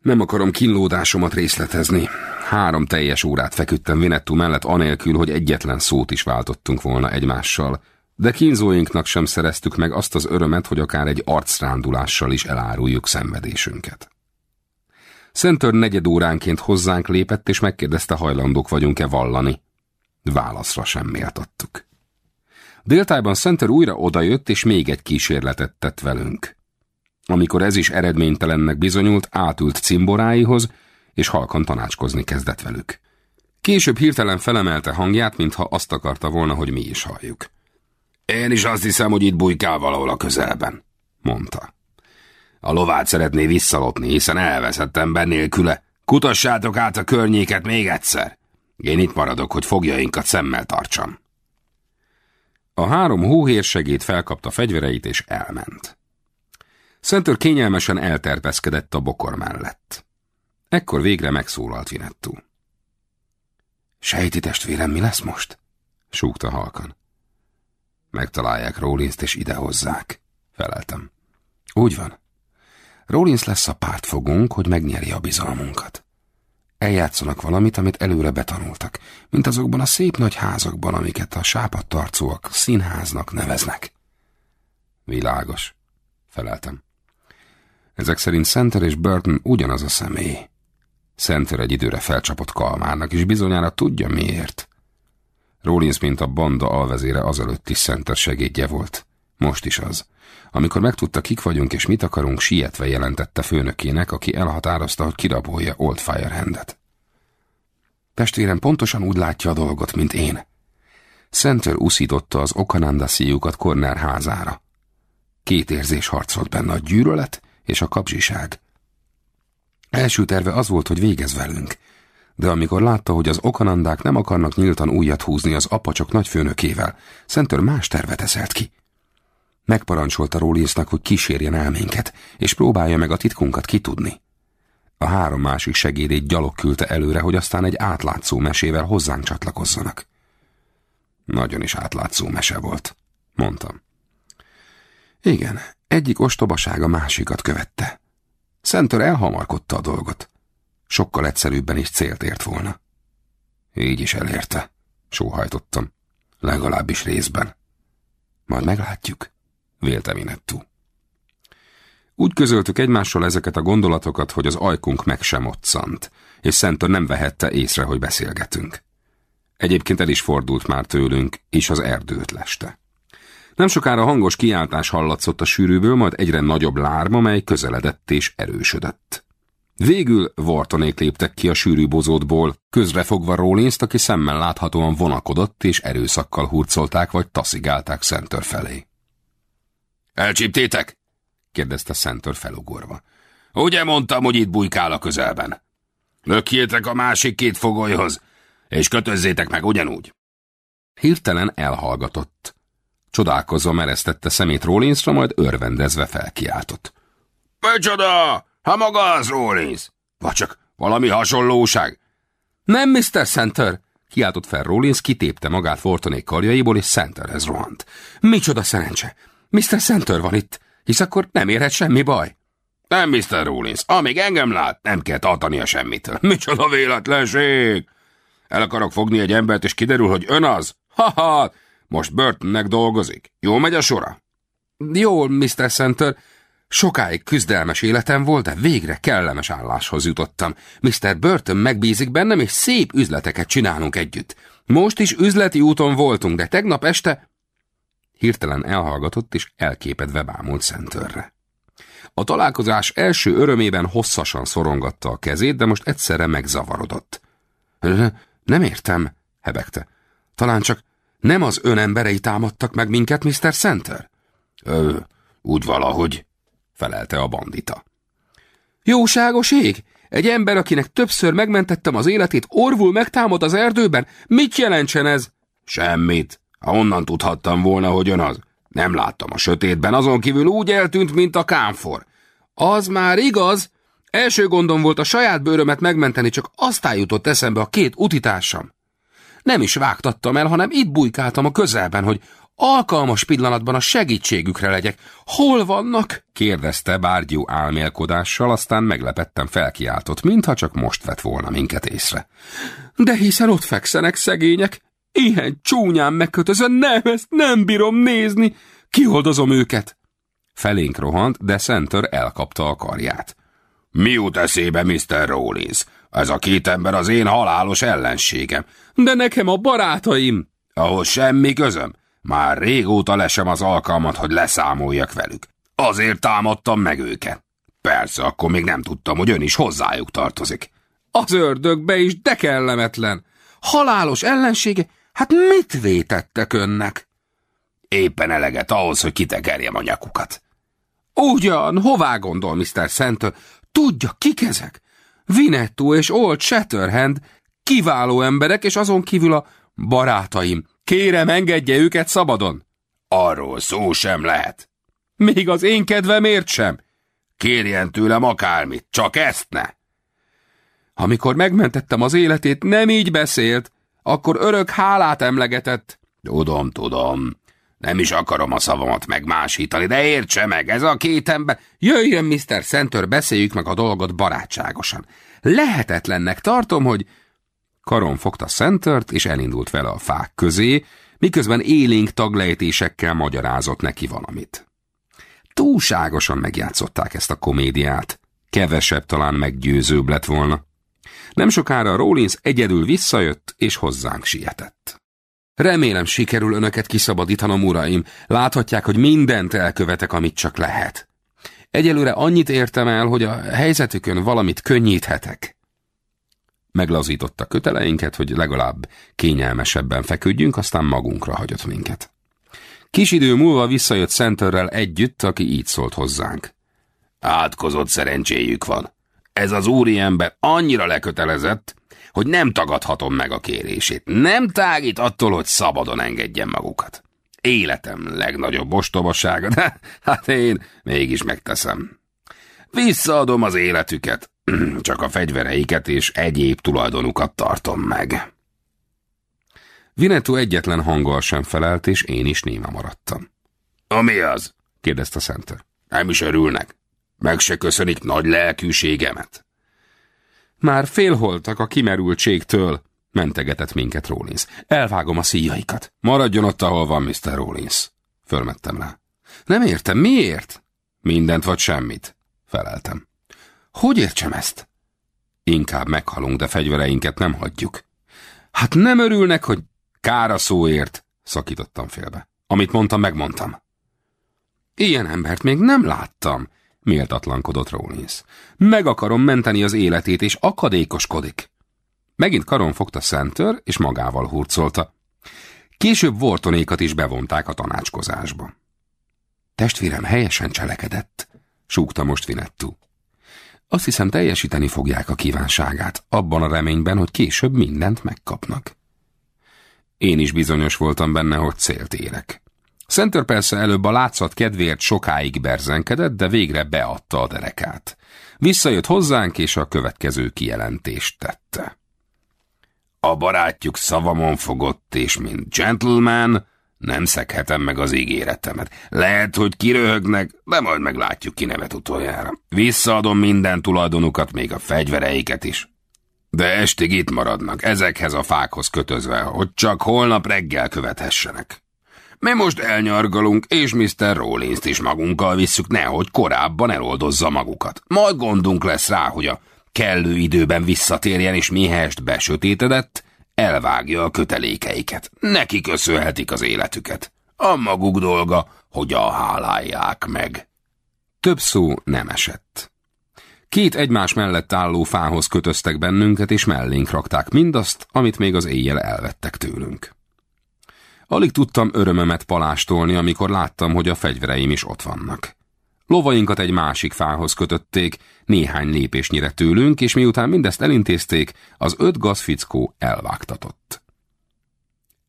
Nem akarom kínlódásomat részletezni. Három teljes órát feküdtem Vinettú mellett anélkül, hogy egyetlen szót is váltottunk volna egymással, de kínzóinknak sem szereztük meg azt az örömet, hogy akár egy arcrándulással is eláruljuk szenvedésünket. Szentör negyed óránként hozzánk lépett, és megkérdezte, hajlandók vagyunk-e vallani. Válaszra sem méltattuk. Déltájban Szentör újra odajött, és még egy kísérletet tett velünk. Amikor ez is eredménytelennek bizonyult, átült cimboráihoz, és halkan tanácskozni kezdett velük. Később hirtelen felemelte hangját, mintha azt akarta volna, hogy mi is halljuk. Én is azt hiszem, hogy itt bujkál valahol a közelben, mondta. A lovát szeretné visszalopni, hiszen elveszett ember nélküle. Kutassátok át a környéket még egyszer. Én itt maradok, hogy fogjainkat szemmel tartsam. A három hóhérsegét felkapta fegyvereit és elment. Szentör kényelmesen elterpeszkedett a bokor mellett. Ekkor végre megszólalt Vinettú. Sejti testvérem, mi lesz most? súgta halkan. Megtalálják Rawlins-t és idehozzák, feleltem. Úgy van. Rollins lesz a pártfogunk, hogy megnyeri a bizalmunkat. Eljátszanak valamit, amit előre betanultak, mint azokban a szép nagy házakban, amiket a sápadtarcúak színháznak neveznek. Világos, feleltem. Ezek szerint Center és Burton ugyanaz a személy. Center egy időre felcsapott Kalmárnak, és bizonyára tudja miért. Rollins, mint a banda alvezére azelőtt is Center segédje volt. Most is az. Amikor megtudta, kik vagyunk és mit akarunk, sietve jelentette főnökének, aki elhatározta, hogy kirabolja Old Firehandet. Testvérem pontosan úgy látja a dolgot, mint én. Center uszította az Okananda szíjukat Corner házára. Két érzés harcolt benne, a gyűrölet és a kapzsiság. Első terve az volt, hogy végez velünk, de amikor látta, hogy az okanandák nem akarnak nyíltan újat húzni az apacsok nagyfőnökével, Center más tervet eszelt ki. Megparancsolta Rollinsnak, hogy kísérjen el minket, és próbálja meg a titkunkat kitudni. A három másik segédét gyalog küldte előre, hogy aztán egy átlátszó mesével hozzánk csatlakozzanak. Nagyon is átlátszó mese volt, mondtam. Igen, egyik ostobaság a másikat követte. Szentör elhamarkodta a dolgot. Sokkal egyszerűbben is célt ért volna. Így is elérte, sóhajtottam. Legalábbis részben. Majd meglátjuk, vélte Minettu. Úgy közöltük egymással ezeket a gondolatokat, hogy az ajkunk meg sem otszant, és Szentör nem vehette észre, hogy beszélgetünk. Egyébként el is fordult már tőlünk, és az erdőt leste. Nem sokára hangos kiáltás hallatszott a sűrűből, majd egyre nagyobb lárma, mely közeledett és erősödött. Végül Vortonék léptek ki a sűrű bozótból, közrefogva Rólinszt, aki szemmel láthatóan vonakodott, és erőszakkal hurcolták vagy taszigálták Center felé. Elcsíptétek? kérdezte Center felugorva. Ugye mondtam, hogy itt bujkál a közelben? Lökjétek a másik két fogolyhoz, és kötözzétek meg ugyanúgy. Hirtelen elhallgatott. Csodálkozva mereztette szemét Rollinsra, majd örvendezve felkiáltott. Micsoda! Ha maga az Rollins! Vagy csak valami hasonlóság? Nem, Mr. Center! Kiáltott fel Rollins, kitépte magát Fortonék karjaiból, és Centerhez rohant. Micsoda szerencse! Mr. Center van itt, hisz akkor nem érhet semmi baj. Nem, Mr. Rollins, amíg engem lát, nem kell tartania semmitől. Micsoda véletlenség! El akarok fogni egy embert, és kiderül, hogy ön az? Ha-ha! Most Burtonnek dolgozik. Jó megy a sora? Jól, Mr. Center. Sokáig küzdelmes életem volt, de végre kellemes álláshoz jutottam. Mr. Burton megbízik bennem, és szép üzleteket csinálunk együtt. Most is üzleti úton voltunk, de tegnap este... Hirtelen elhallgatott, és elképedve bámult Centerre. A találkozás első örömében hosszasan szorongatta a kezét, de most egyszerre megzavarodott. Nem értem, hebegte. Talán csak nem az ön emberei támadtak meg minket, Mr. Center? Ö, úgy valahogy, felelte a bandita. Jóságos ég! Egy ember, akinek többször megmentettem az életét, orvul megtámad az erdőben? Mit jelentsen ez? Semmit. Ha onnan tudhattam volna, hogy ön az. Nem láttam a sötétben, azon kívül úgy eltűnt, mint a kámfor. Az már igaz. Első gondom volt a saját bőrömet megmenteni, csak aztán jutott eszembe a két utitársam. Nem is vágtattam el, hanem itt bujkáltam a közelben, hogy alkalmas pillanatban a segítségükre legyek. Hol vannak? kérdezte bárgyú álmélkodással, aztán meglepettem felkiáltott, mintha csak most vett volna minket észre. De hiszen ott fekszenek szegények, ilyen csúnyán megkötözön, nem, ezt nem bírom nézni, kioldozom őket. Felénk rohant, de Center elkapta a karját. Mi jut eszébe, Mr. Rollins? Ez a két ember az én halálos ellenségem. De nekem a barátaim! Ahhoz semmi közöm. Már régóta lesem az alkalmat, hogy leszámoljak velük. Azért támadtam meg őket. Persze, akkor még nem tudtam, hogy ön is hozzájuk tartozik. Az ördögbe is, de kellemetlen. Halálos ellensége? Hát mit vétettek önnek? Éppen eleget ahhoz, hogy kitekerjem a nyakukat. Ugyan, hová gondol Mr. Center? Tudja, kik ezek? Vinettu és Old Shatterhand kiváló emberek, és azon kívül a barátaim. Kérem, engedje őket szabadon. Arról szó sem lehet. Még az én kedvemért sem. Kérjen tőlem akármit, csak ezt ne. Amikor megmentettem az életét, nem így beszélt, akkor örök hálát emlegetett. Tudom, tudom. Nem is akarom a szavamat megmásítani, de értse meg, ez a két ember... Jöjjön, Mr. Center, beszéljük meg a dolgot barátságosan. Lehetetlennek tartom, hogy... Karon fogta Centert, és elindult vele a fák közé, miközben élénk taglejtésekkel magyarázott neki valamit. Túlságosan megjátszották ezt a komédiát. Kevesebb talán meggyőzőbb lett volna. Nem sokára Rollins egyedül visszajött, és hozzánk sietett. Remélem sikerül önöket kiszabadítanom, uraim. Láthatják, hogy mindent elkövetek, amit csak lehet. Egyelőre annyit értem el, hogy a helyzetükön valamit könnyíthetek. Meglazította köteleinket, hogy legalább kényelmesebben feküdjünk, aztán magunkra hagyott minket. Kis idő múlva visszajött Centerrel együtt, aki így szólt hozzánk. Átkozott szerencséjük van. Ez az úriember annyira lekötelezett, hogy nem tagadhatom meg a kérését. Nem tágít attól, hogy szabadon engedjen magukat. Életem legnagyobb ostobasága, de hát én mégis megteszem. Visszaadom az életüket, csak a fegyvereiket és egyéb tulajdonukat tartom meg. Vinetú egyetlen hanggal sem felelt, és én is néma maradtam. Ami az? kérdezte Center. Nem is örülnek. Meg se köszönik nagy lelkűségemet. Már félholtak a kimerültségtől, mentegetett minket Rollins. Elvágom a szíjaikat. Maradjon ott, ahol van, Mr. Rollins. Fölmettem rá. Nem értem, miért? Mindent vagy semmit, feleltem. Hogy értsem ezt? Inkább meghalunk, de fegyvereinket nem hagyjuk. Hát nem örülnek, hogy kár a szóért, szakítottam félbe. Amit mondtam, megmondtam. Ilyen embert még nem láttam, méltatlankodott Rollins. Meg akarom menteni az életét, és akadékoskodik. Megint karon fogta Center, és magával hurcolta. Később Vortonékat is bevonták a tanácskozásba. Testvérem helyesen cselekedett, súgta most Vinettu. Azt hiszem teljesíteni fogják a kívánságát, abban a reményben, hogy később mindent megkapnak. Én is bizonyos voltam benne, hogy célt érek. Center persze előbb a látszat kedvéért sokáig berzenkedett, de végre beadta a derekát. Visszajött hozzánk, és a következő kijelentést tette. A barátjuk szavamon fogott, és mint gentleman nem szekhetem meg az ígéretemet. Lehet, hogy kiröhögnek, de majd meglátjuk ki nevet utoljára. Visszaadom minden tulajdonukat, még a fegyvereiket is. De estig itt maradnak, ezekhez a fákhoz kötözve, hogy csak holnap reggel követhessenek. Mi most elnyargalunk, és Mr. Rollins-t is magunkkal visszük, nehogy korábban eloldozza magukat. Majd gondunk lesz rá, hogy a kellő időben visszatérjen, és mihest besötétedett, elvágja a kötelékeiket. Neki köszönhetik az életüket. A maguk dolga, hogy a hálálják meg. Több szó nem esett. Két egymás mellett álló fához kötöztek bennünket, és mellénk rakták mindazt, amit még az éjjel elvettek tőlünk. Alig tudtam örömömet palástolni, amikor láttam, hogy a fegyvereim is ott vannak. Lovainkat egy másik fához kötötték, néhány lépésnyire tőlünk, és miután mindezt elintézték, az öt gazfickó elvágtatott.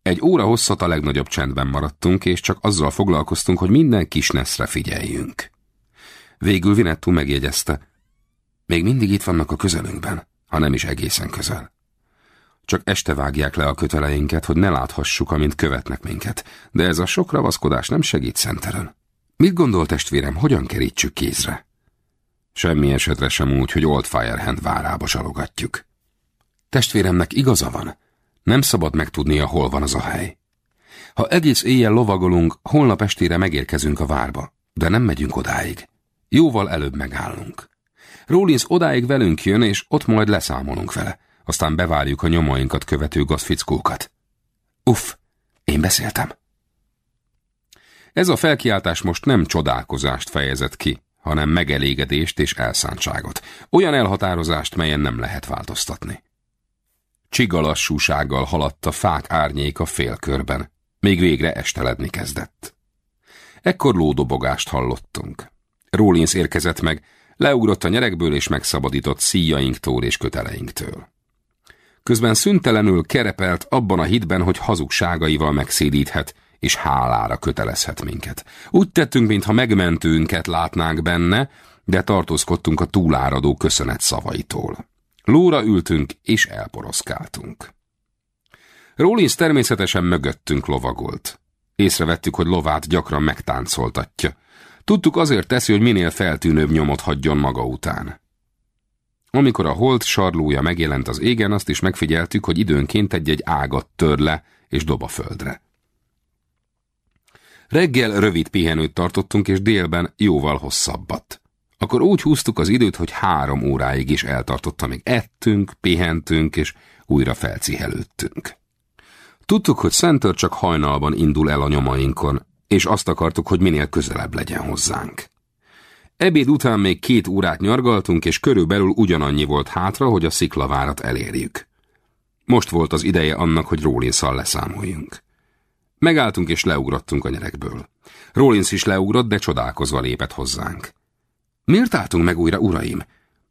Egy óra hosszat a legnagyobb csendben maradtunk, és csak azzal foglalkoztunk, hogy minden kis neszre figyeljünk. Végül Vinettu megjegyezte, még mindig itt vannak a közelünkben, ha nem is egészen közel. Csak este vágják le a köteleinket, hogy ne láthassuk, amint követnek minket, de ez a sok ravaszkodás nem segít Szenteren. Mit gondol testvérem, hogyan kerítsük kézre? Semmi esetre sem úgy, hogy Old Firehand várába salogatjuk. Testvéremnek igaza van. Nem szabad megtudnia, hol van az a hely. Ha egész éjjel lovagolunk, holnap estére megérkezünk a várba, de nem megyünk odáig. Jóval előbb megállunk. Rollins odáig velünk jön, és ott majd leszámolunk vele. Aztán bevárjuk a nyomainkat követő gazfickókat. Uff, én beszéltem. Ez a felkiáltás most nem csodálkozást fejezett ki, hanem megelégedést és elszántságot. Olyan elhatározást, melyen nem lehet változtatni. Csiga lassúsággal haladt a fák árnyéka félkörben, még végre esteledni kezdett. Ekkor lódobogást hallottunk. Rólins érkezett meg, leugrott a nyerekből és megszabadított szíjainktól és köteleinktől. Közben szüntelenül kerepelt abban a hitben, hogy hazugságaival megszédíthet, és hálára kötelezhet minket. Úgy tettünk, mintha megmentőnket látnánk benne, de tartózkodtunk a túláradó köszönet szavaitól. Lóra ültünk, és elporoszkáltunk. Rollins természetesen mögöttünk lovagolt. Észrevettük, hogy lovát gyakran megtáncoltatja. Tudtuk azért teszi, hogy minél feltűnőbb nyomot hagyjon maga után. Amikor a hold sarlója megjelent az égen, azt is megfigyeltük, hogy időnként egy-egy ágat tör le és dob a földre. Reggel rövid pihenőt tartottunk, és délben jóval hosszabbat. Akkor úgy húztuk az időt, hogy három óráig is eltartott, amíg ettünk, pihentünk, és újra felcihelődtünk. Tudtuk, hogy Center csak hajnalban indul el a nyomainkon, és azt akartuk, hogy minél közelebb legyen hozzánk. Ebéd után még két órát nyargaltunk, és körülbelül ugyanannyi volt hátra, hogy a sziklavárat elérjük. Most volt az ideje annak, hogy Rólinszal leszámoljunk. Megálltunk és leugrottunk a nyerekből. Rollins is leugrott, de csodálkozva lépett hozzánk. Miért álltunk meg újra, uraim?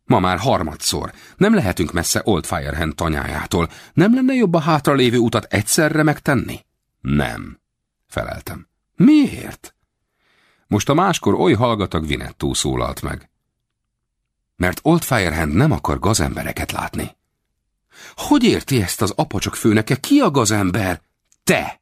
Ma már harmadszor. Nem lehetünk messze Old Firehand tanyájától. Nem lenne jobb a hátralévő utat egyszerre megtenni? Nem, feleltem. Miért? Most a máskor oly hallgatag Vinettó szólalt meg. Mert Old Firehand nem akar gazembereket látni. Hogy érti ezt az apacsok főneke? Ki a gazember? Te!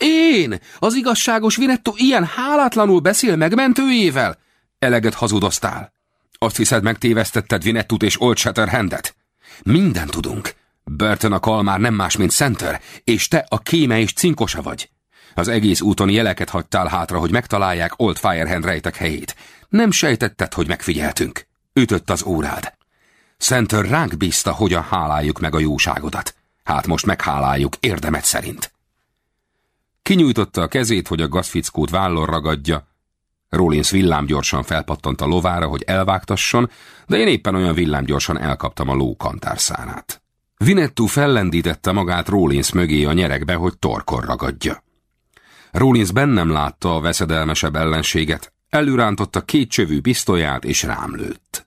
Én! Az igazságos Vinetto ilyen hálátlanul beszél megmentőjével? Eleget hazudoztál. Azt hiszed megtévesztetted Vinettut és Old Shatterhandet? Minden tudunk. Burton a kalmár nem más, mint Center, és te a kéme és cinkosa vagy. Az egész úton jeleket hagytál hátra, hogy megtalálják Old Firehand rejtek helyét. Nem sejtetted, hogy megfigyeltünk. Ütött az órád. Center ránk bízta, hogyan háláljuk meg a jóságodat. Hát most megháláljuk érdemet szerint. Kinyújtotta a kezét, hogy a gazfickót vállon ragadja. Rollins villámgyorsan felpattant a lovára, hogy elvágtasson, de én éppen olyan villámgyorsan elkaptam a ló kantárszánát. Vinettu fellendítette magát Rollins mögé a nyerekbe, hogy torkor ragadja. Rollins bennem látta a veszedelmesebb ellenséget, előrántotta két csövű pisztolyát és rám lőtt.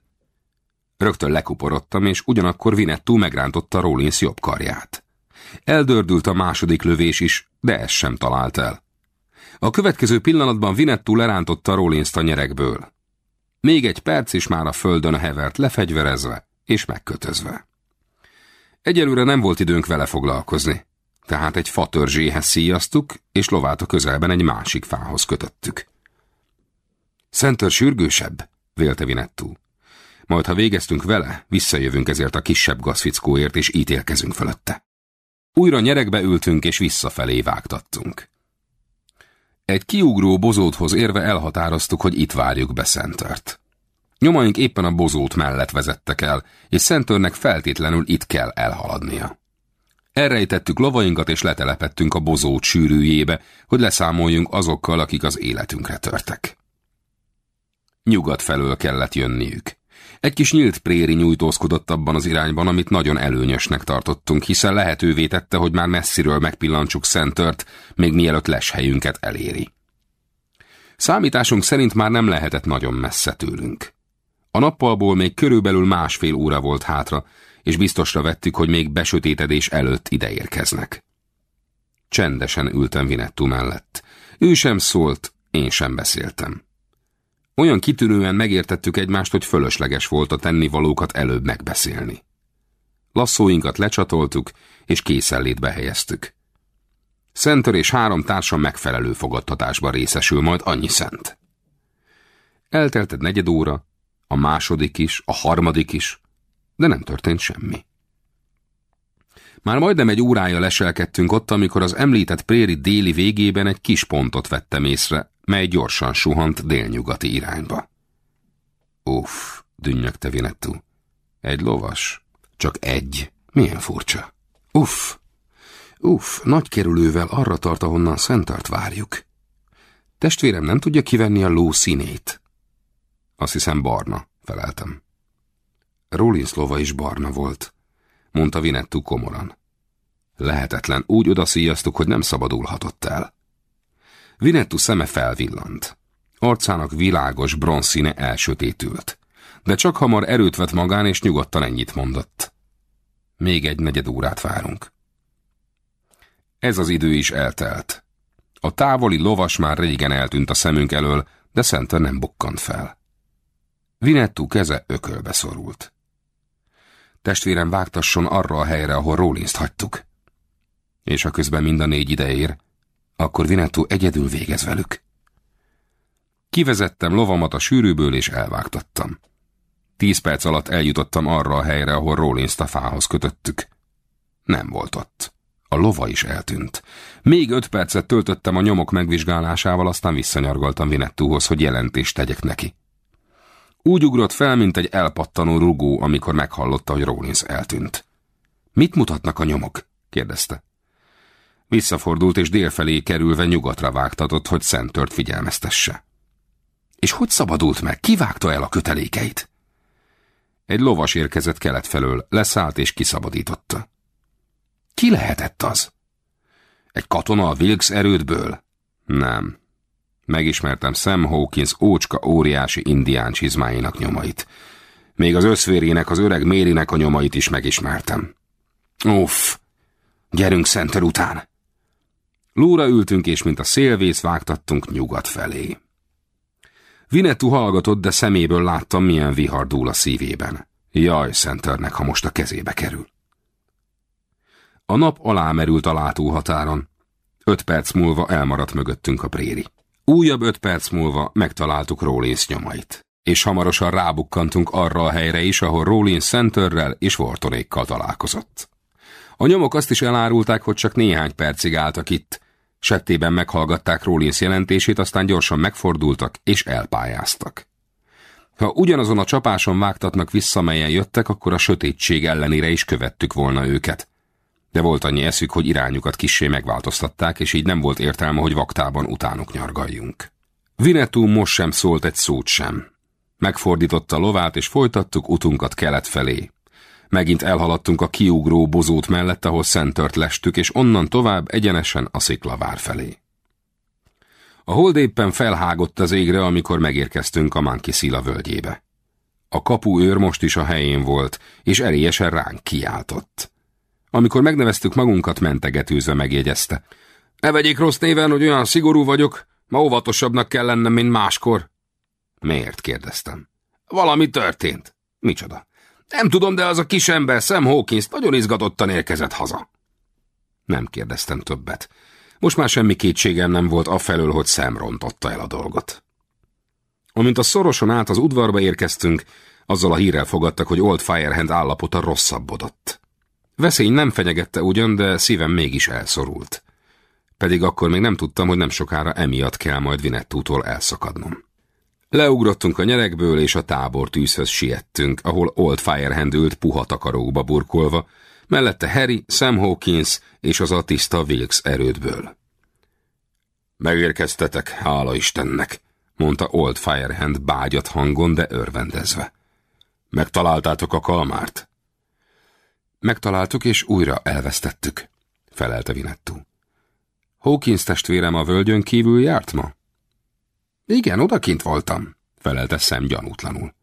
Rögtön lekuporodtam, és ugyanakkor Vinettu megrántotta Rollins jobb karját. Eldördült a második lövés is, de ez sem talált el. A következő pillanatban Vinettu lerántotta Rollins a nyerekből. Még egy perc is már a földön hevert lefegyverezve és megkötözve. Egyelőre nem volt időnk vele foglalkozni tehát egy fatörzséhez szíjaztuk, és lovát a közelben egy másik fához kötöttük. Szentör sürgősebb, vélte Vinettú. Majd, ha végeztünk vele, visszajövünk ezért a kisebb gazfickóért, és ítélkezünk fölötte. Újra nyerekbe ültünk, és visszafelé vágtattunk. Egy kiugró bozóthoz érve elhatároztuk, hogy itt várjuk be Szentört. Nyomaink éppen a bozót mellett vezettek el, és Szentörnek feltétlenül itt kell elhaladnia. Elrejtettük lovainkat és letelepettünk a bozó sűrűjébe, hogy leszámoljunk azokkal, akik az életünkre törtek. Nyugat felől kellett jönniük. Egy kis nyílt préri nyújtózkodott abban az irányban, amit nagyon előnyösnek tartottunk, hiszen lehetővé tette, hogy már messziről megpillantsuk Szentört, még mielőtt leshelyünket eléri. Számításunk szerint már nem lehetett nagyon messze tőlünk. A nappalból még körülbelül másfél óra volt hátra, és biztosra vettük, hogy még besötétedés előtt ideérkeznek. Csendesen ültem Vinettu mellett. Ő sem szólt, én sem beszéltem. Olyan kitűnően megértettük egymást, hogy fölösleges volt a tennivalókat előbb megbeszélni. Lasszóinkat lecsatoltuk, és készenlétbe helyeztük. Center és három társam megfelelő fogadtatásban részesül, majd annyi szent. Eltelt egy negyed óra, a második is, a harmadik is, de nem történt semmi. Már majdnem egy órája leselkedtünk ott, amikor az említett préri déli végében egy kis pontot vettem észre, mely gyorsan suhant délnyugati irányba. Uff, dünnyögte Vinettu. Egy lovas? Csak egy? Milyen furcsa. Uff, uff, nagy kerülővel arra tart, ahonnan Szentart várjuk. Testvérem nem tudja kivenni a ló színét. Azt hiszem barna, feleltem. Rollins lova is barna volt, mondta Vinettu komoran. Lehetetlen, úgy odaszíjaztuk, hogy nem szabadulhatott el. Vinettu szeme felvillant. Arcának világos bronzszíne elsötétült, de csak hamar erőt vett magán, és nyugodtan ennyit mondott. Még egy negyed órát várunk. Ez az idő is eltelt. A távoli lovas már régen eltűnt a szemünk elől, de Szenter nem bukkant fel. Vinettu keze ökölbe szorult. Testvérem vágtasson arra a helyre, ahol Rollinszt hagytuk. És ha közben mind a négy ideér, akkor Vinettu egyedül végez velük. Kivezettem lovamat a sűrűből és elvágtattam. Tíz perc alatt eljutottam arra a helyre, ahol Rollins a fához kötöttük. Nem volt ott. A lova is eltűnt. Még öt percet töltöttem a nyomok megvizsgálásával, aztán visszanyargaltam Vinettúhoz, hogy jelentést tegyek neki. Úgy ugrott fel, mint egy elpattanó rugó, amikor meghallotta, hogy Rollins eltűnt. Mit mutatnak a nyomok? kérdezte. Visszafordult és délfelé kerülve nyugatra vágtatott, hogy Szentört figyelmeztesse. És hogy szabadult meg? Ki vágta el a kötelékeit? Egy lovas érkezett kelet felől, leszállt és kiszabadította. Ki lehetett az? Egy katona a Wilkes erődből? Nem. Megismertem Sam Hawkins ócska óriási indián csizmáinak nyomait. Még az összvérének, az öreg Mérinek a nyomait is megismertem. Uff, gyerünk Center után! Lóra ültünk, és mint a szélvész vágtattunk nyugat felé. Vinetú hallgatott, de szeméből láttam, milyen vihar dúl a szívében. Jaj, Centernek, ha most a kezébe kerül. A nap alámerült a látóhatáron. Öt perc múlva elmaradt mögöttünk a préri. Újabb öt perc múlva megtaláltuk Rollins nyomait, és hamarosan rábukkantunk arra a helyre is, ahol Rollins Centerrel és Vortonékkal találkozott. A nyomok azt is elárulták, hogy csak néhány percig álltak itt, Settében meghallgatták Rollins jelentését, aztán gyorsan megfordultak és elpályáztak. Ha ugyanazon a csapáson vágtatnak vissza, melyen jöttek, akkor a sötétség ellenére is követtük volna őket. De volt annyi eszük, hogy irányukat kissé megváltoztatták, és így nem volt értelme, hogy vaktában utánuk nyargaljunk. Vinetú most sem szólt egy szót sem. Megfordította lovát, és folytattuk utunkat kelet felé. Megint elhaladtunk a kiugró bozót mellett, ahol Szentört lestük, és onnan tovább egyenesen a sziklavár felé. A hold éppen felhágott az égre, amikor megérkeztünk a Mankisila völgyébe. A kapu őr most is a helyén volt, és erélyesen ránk kiáltott. Amikor megneveztük magunkat, mentegetőzve megjegyezte. Ne vegyék rossz néven, hogy olyan szigorú vagyok, ma óvatosabbnak kell lennem, mint máskor. Miért? kérdeztem. Valami történt. Micsoda? Nem tudom, de az a kis ember, Sam Hawkins nagyon izgatottan érkezett haza. Nem kérdeztem többet. Most már semmi kétségem nem volt afelől, hogy Sam rontotta el a dolgot. Amint a szoroson át az udvarba érkeztünk, azzal a hírrel fogadtak, hogy Old Firehand állapota rosszabbodott. Veszély nem fenyegette ugyan, de szívem mégis elszorult. Pedig akkor még nem tudtam, hogy nem sokára emiatt kell majd Vinettútól elszakadnom. Leugrottunk a nyerekből, és a tábor tűzhöz siettünk, ahol Old Firehand ült puha takarókba burkolva, mellette Harry, Sam Hawkins és az a tiszta Wilkes erődből. Megérkeztetek, hála Istennek, mondta Old Firehand bágyat hangon, de örvendezve. Megtaláltátok a kalmárt? Megtaláltuk, és újra elvesztettük, felelte Vinettú. Hawkins testvérem a völgyön kívül járt ma? Igen, odakint voltam, felelte szem gyanútlanul.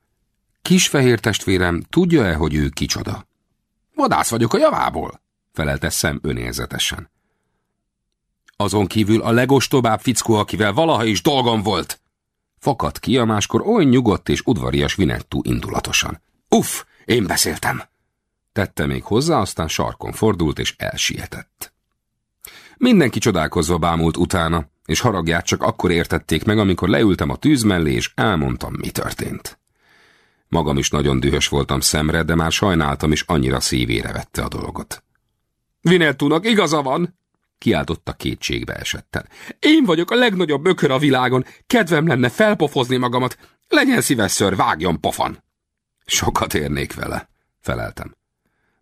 Kisfehér testvérem tudja-e, hogy ő kicsoda? Vadász vagyok a javából, felelte szem önérzetesen. Azon kívül a legostobább fickó, akivel valaha is dolgom volt. Fakadt ki a máskor oly nyugodt és udvarias Vinettú indulatosan. Uff, én beszéltem! Tette még hozzá, aztán sarkon fordult és elsietett. Mindenki csodálkozva bámult utána, és haragját csak akkor értették meg, amikor leültem a tűz mellé, és elmondtam, mi történt. Magam is nagyon dühös voltam szemre, de már sajnáltam, és annyira szívére vette a dolgot. Vinettúnak igaza van, kiáltotta kétségbe esetten. Én vagyok a legnagyobb bökör a világon, kedvem lenne felpofozni magamat, legyen szíves ször, vágjon pofan. Sokat érnék vele, feleltem.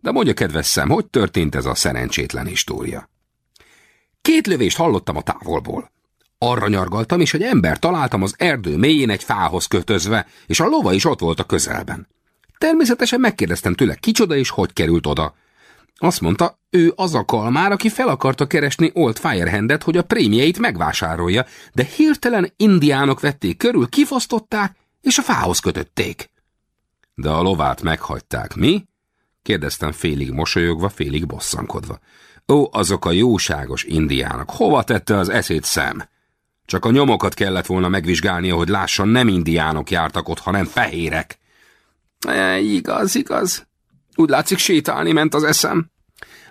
De mondja, kedves szem, hogy történt ez a szerencsétlen história? Két lövést hallottam a távolból. Arra nyargaltam, és egy ember találtam az erdő mélyén egy fához kötözve, és a lova is ott volt a közelben. Természetesen megkérdeztem tőle, kicsoda és hogy került oda. Azt mondta, ő az a kalmár, aki fel akarta keresni Old Firehandet, hogy a prémieit megvásárolja, de hirtelen indiánok vették körül, kifosztották, és a fához kötötték. De a lovát meghagyták, mi? Kérdeztem félig mosolyogva, félig bosszankodva. Ó, azok a jóságos indiánok, hova tette az eszét szem? Csak a nyomokat kellett volna megvizsgálnia, hogy lásson, nem indiánok jártak ott, hanem fehérek. E, igaz, igaz. Úgy látszik, sétálni ment az eszem.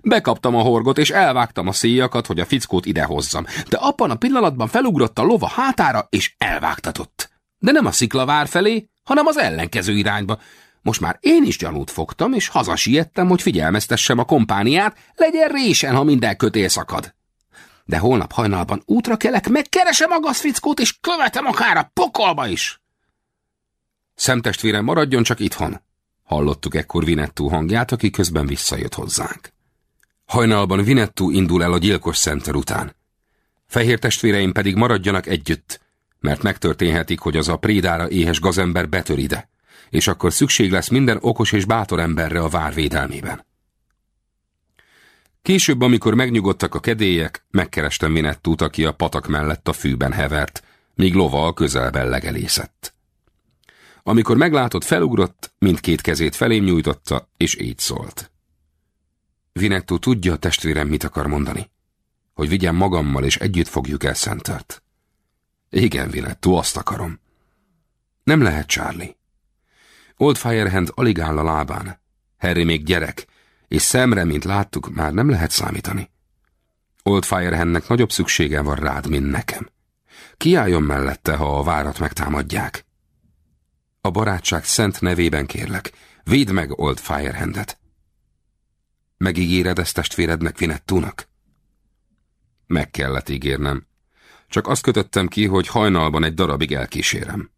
Bekaptam a horgot, és elvágtam a szíjakat, hogy a fickót idehozzam, de abban a pillanatban felugrott a lova hátára, és elvágtatott. De nem a sziklavár felé, hanem az ellenkező irányba. Most már én is gyanút fogtam, és hazasiettem, hogy figyelmeztessem a kompániát, legyen résen, ha minden kötél szakad. De holnap hajnalban útra kelek, megkeresem a gazfickót, és követem akár a pokolba is. Szemtestvérem maradjon csak itthon. Hallottuk ekkor Vinettú hangját, aki közben visszajött hozzánk. Hajnalban Vinettú indul el a gyilkos center után. Fehér testvéreim pedig maradjanak együtt, mert megtörténhetik, hogy az a prédára éhes gazember betör ide, és akkor szükség lesz minden okos és bátor emberre a vár védelmében. Később, amikor megnyugodtak a kedélyek, megkerestem Vinettút, aki a patak mellett a fűben hevert, míg lova a közelben legelészett. Amikor meglátott, felugrott, mindkét kezét felém nyújtotta, és így szólt. Vinettú tudja testvérem, mit akar mondani? Hogy vigyem magammal, és együtt fogjuk el Szentert. Igen, Vinettú, azt akarom. Nem lehet, Charlie. Old Firehand alig áll a lábán. Harry még gyerek, és szemre, mint láttuk, már nem lehet számítani. Old Firehandnek nagyobb szüksége van rád, mint nekem. Kiálljon mellette, ha a várat megtámadják. A barátság szent nevében kérlek, védd meg Old Firehandet. Megígéred ezt testvérednek Vinettúnak? Meg kellett ígérnem. Csak azt kötöttem ki, hogy hajnalban egy darabig elkísérem.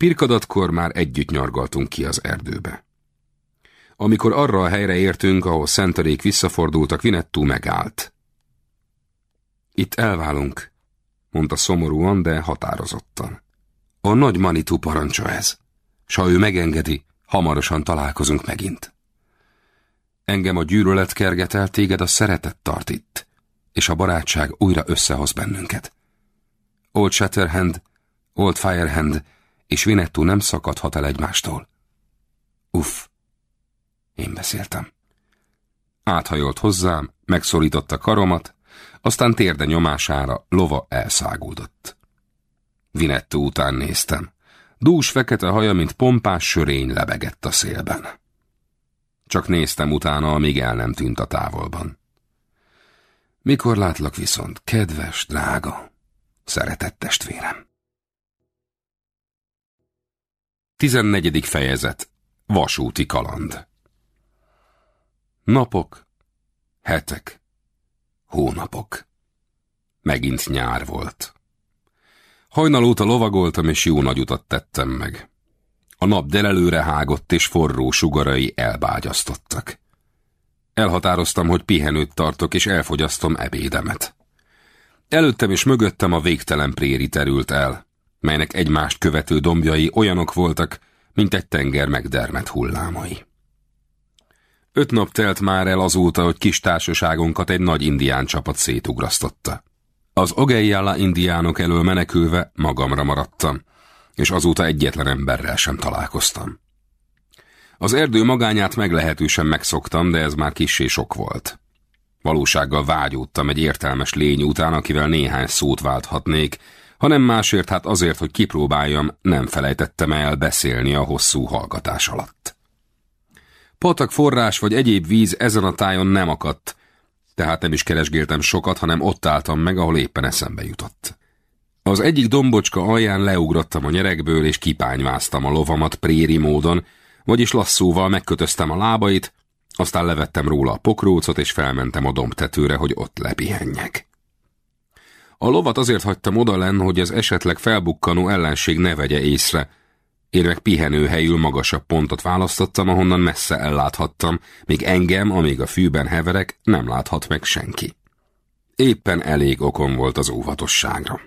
Pirkadatkor már együtt nyargaltunk ki az erdőbe. Amikor arra a helyre értünk, ahol szenterék visszafordultak, Vinettú megállt. Itt elválunk, mondta szomorúan, de határozottan. A nagy Manitou parancsa ez, s ha ő megengedi, hamarosan találkozunk megint. Engem a gyűlölet kerget téged a szeretet tart itt, és a barátság újra összehoz bennünket. Old Shatterhand, Old Firehand és Vinettú nem szakadhat el egymástól. Uff, én beszéltem. Áthajolt hozzám, megszorította karomat, aztán térde nyomására lova elszágódott. Vinettú után néztem. Dús fekete haja, mint pompás sörény lebegett a szélben. Csak néztem utána, amíg el nem tűnt a távolban. Mikor látlak viszont, kedves, drága, szeretett testvérem. 14. fejezet Vasúti kaland Napok, hetek, hónapok. Megint nyár volt. Hajnal óta lovagoltam, és jó nagy utat tettem meg. A nap delelőre hágott, és forró sugarai elbágyasztottak. Elhatároztam, hogy pihenőt tartok, és elfogyasztom ebédemet. Előttem és mögöttem a végtelen préri terült el, melynek egymást követő dombjai olyanok voltak, mint egy tenger megdermet hullámai. Öt nap telt már el azóta, hogy kis társaságunkat egy nagy indián csapat szétugrasztotta. Az Ogeyala indiánok elől menekülve magamra maradtam, és azóta egyetlen emberrel sem találkoztam. Az erdő magányát meglehetősen megszoktam, de ez már kissé sok volt. Valósággal vágyódtam egy értelmes lény után, akivel néhány szót válthatnék, hanem másért hát azért, hogy kipróbáljam, nem felejtettem el beszélni a hosszú hallgatás alatt. Patak forrás vagy egyéb víz ezen a tájon nem akadt, tehát nem is keresgéltem sokat, hanem ott álltam meg, ahol éppen eszembe jutott. Az egyik dombocska alján leugrottam a nyerekből, és kipányváztam a lovamat préri módon, vagyis lasszóval megkötöztem a lábait, aztán levettem róla a pokrócot, és felmentem a dombtetőre, hogy ott lepihenjek. A lovat azért hagytam oda hogy az esetleg felbukkanó ellenség ne vegye észre, én meg pihenőhelyül magasabb pontot választottam, ahonnan messze elláthattam, míg engem, amíg a fűben heverek, nem láthat meg senki. Éppen elég okom volt az óvatosságra.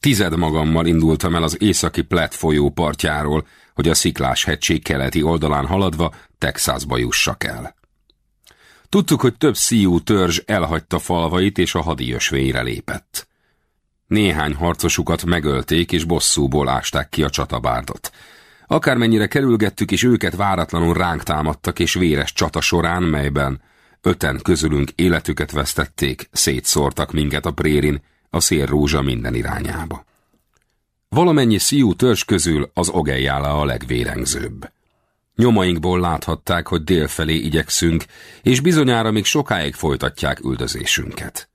Tized magammal indultam el az északi Platt folyó partjáról, hogy a Sziklás keleti oldalán haladva Texasba jussak el. Tudtuk, hogy több szíjú törzs elhagyta falvait és a hadiösvényre lépett. Néhány harcosukat megölték, és bosszúból ásták ki a csatabárdot. Akármennyire kerülgettük, és őket váratlanul ránk támadtak, és véres csata során, melyben öten közülünk életüket vesztették, szétszórtak minket a prérin, a szél rózsa minden irányába. Valamennyi szíjú törzs közül az ogejjála a legvérengzőbb. Nyomainkból láthatták, hogy délfelé igyekszünk, és bizonyára még sokáig folytatják üldözésünket.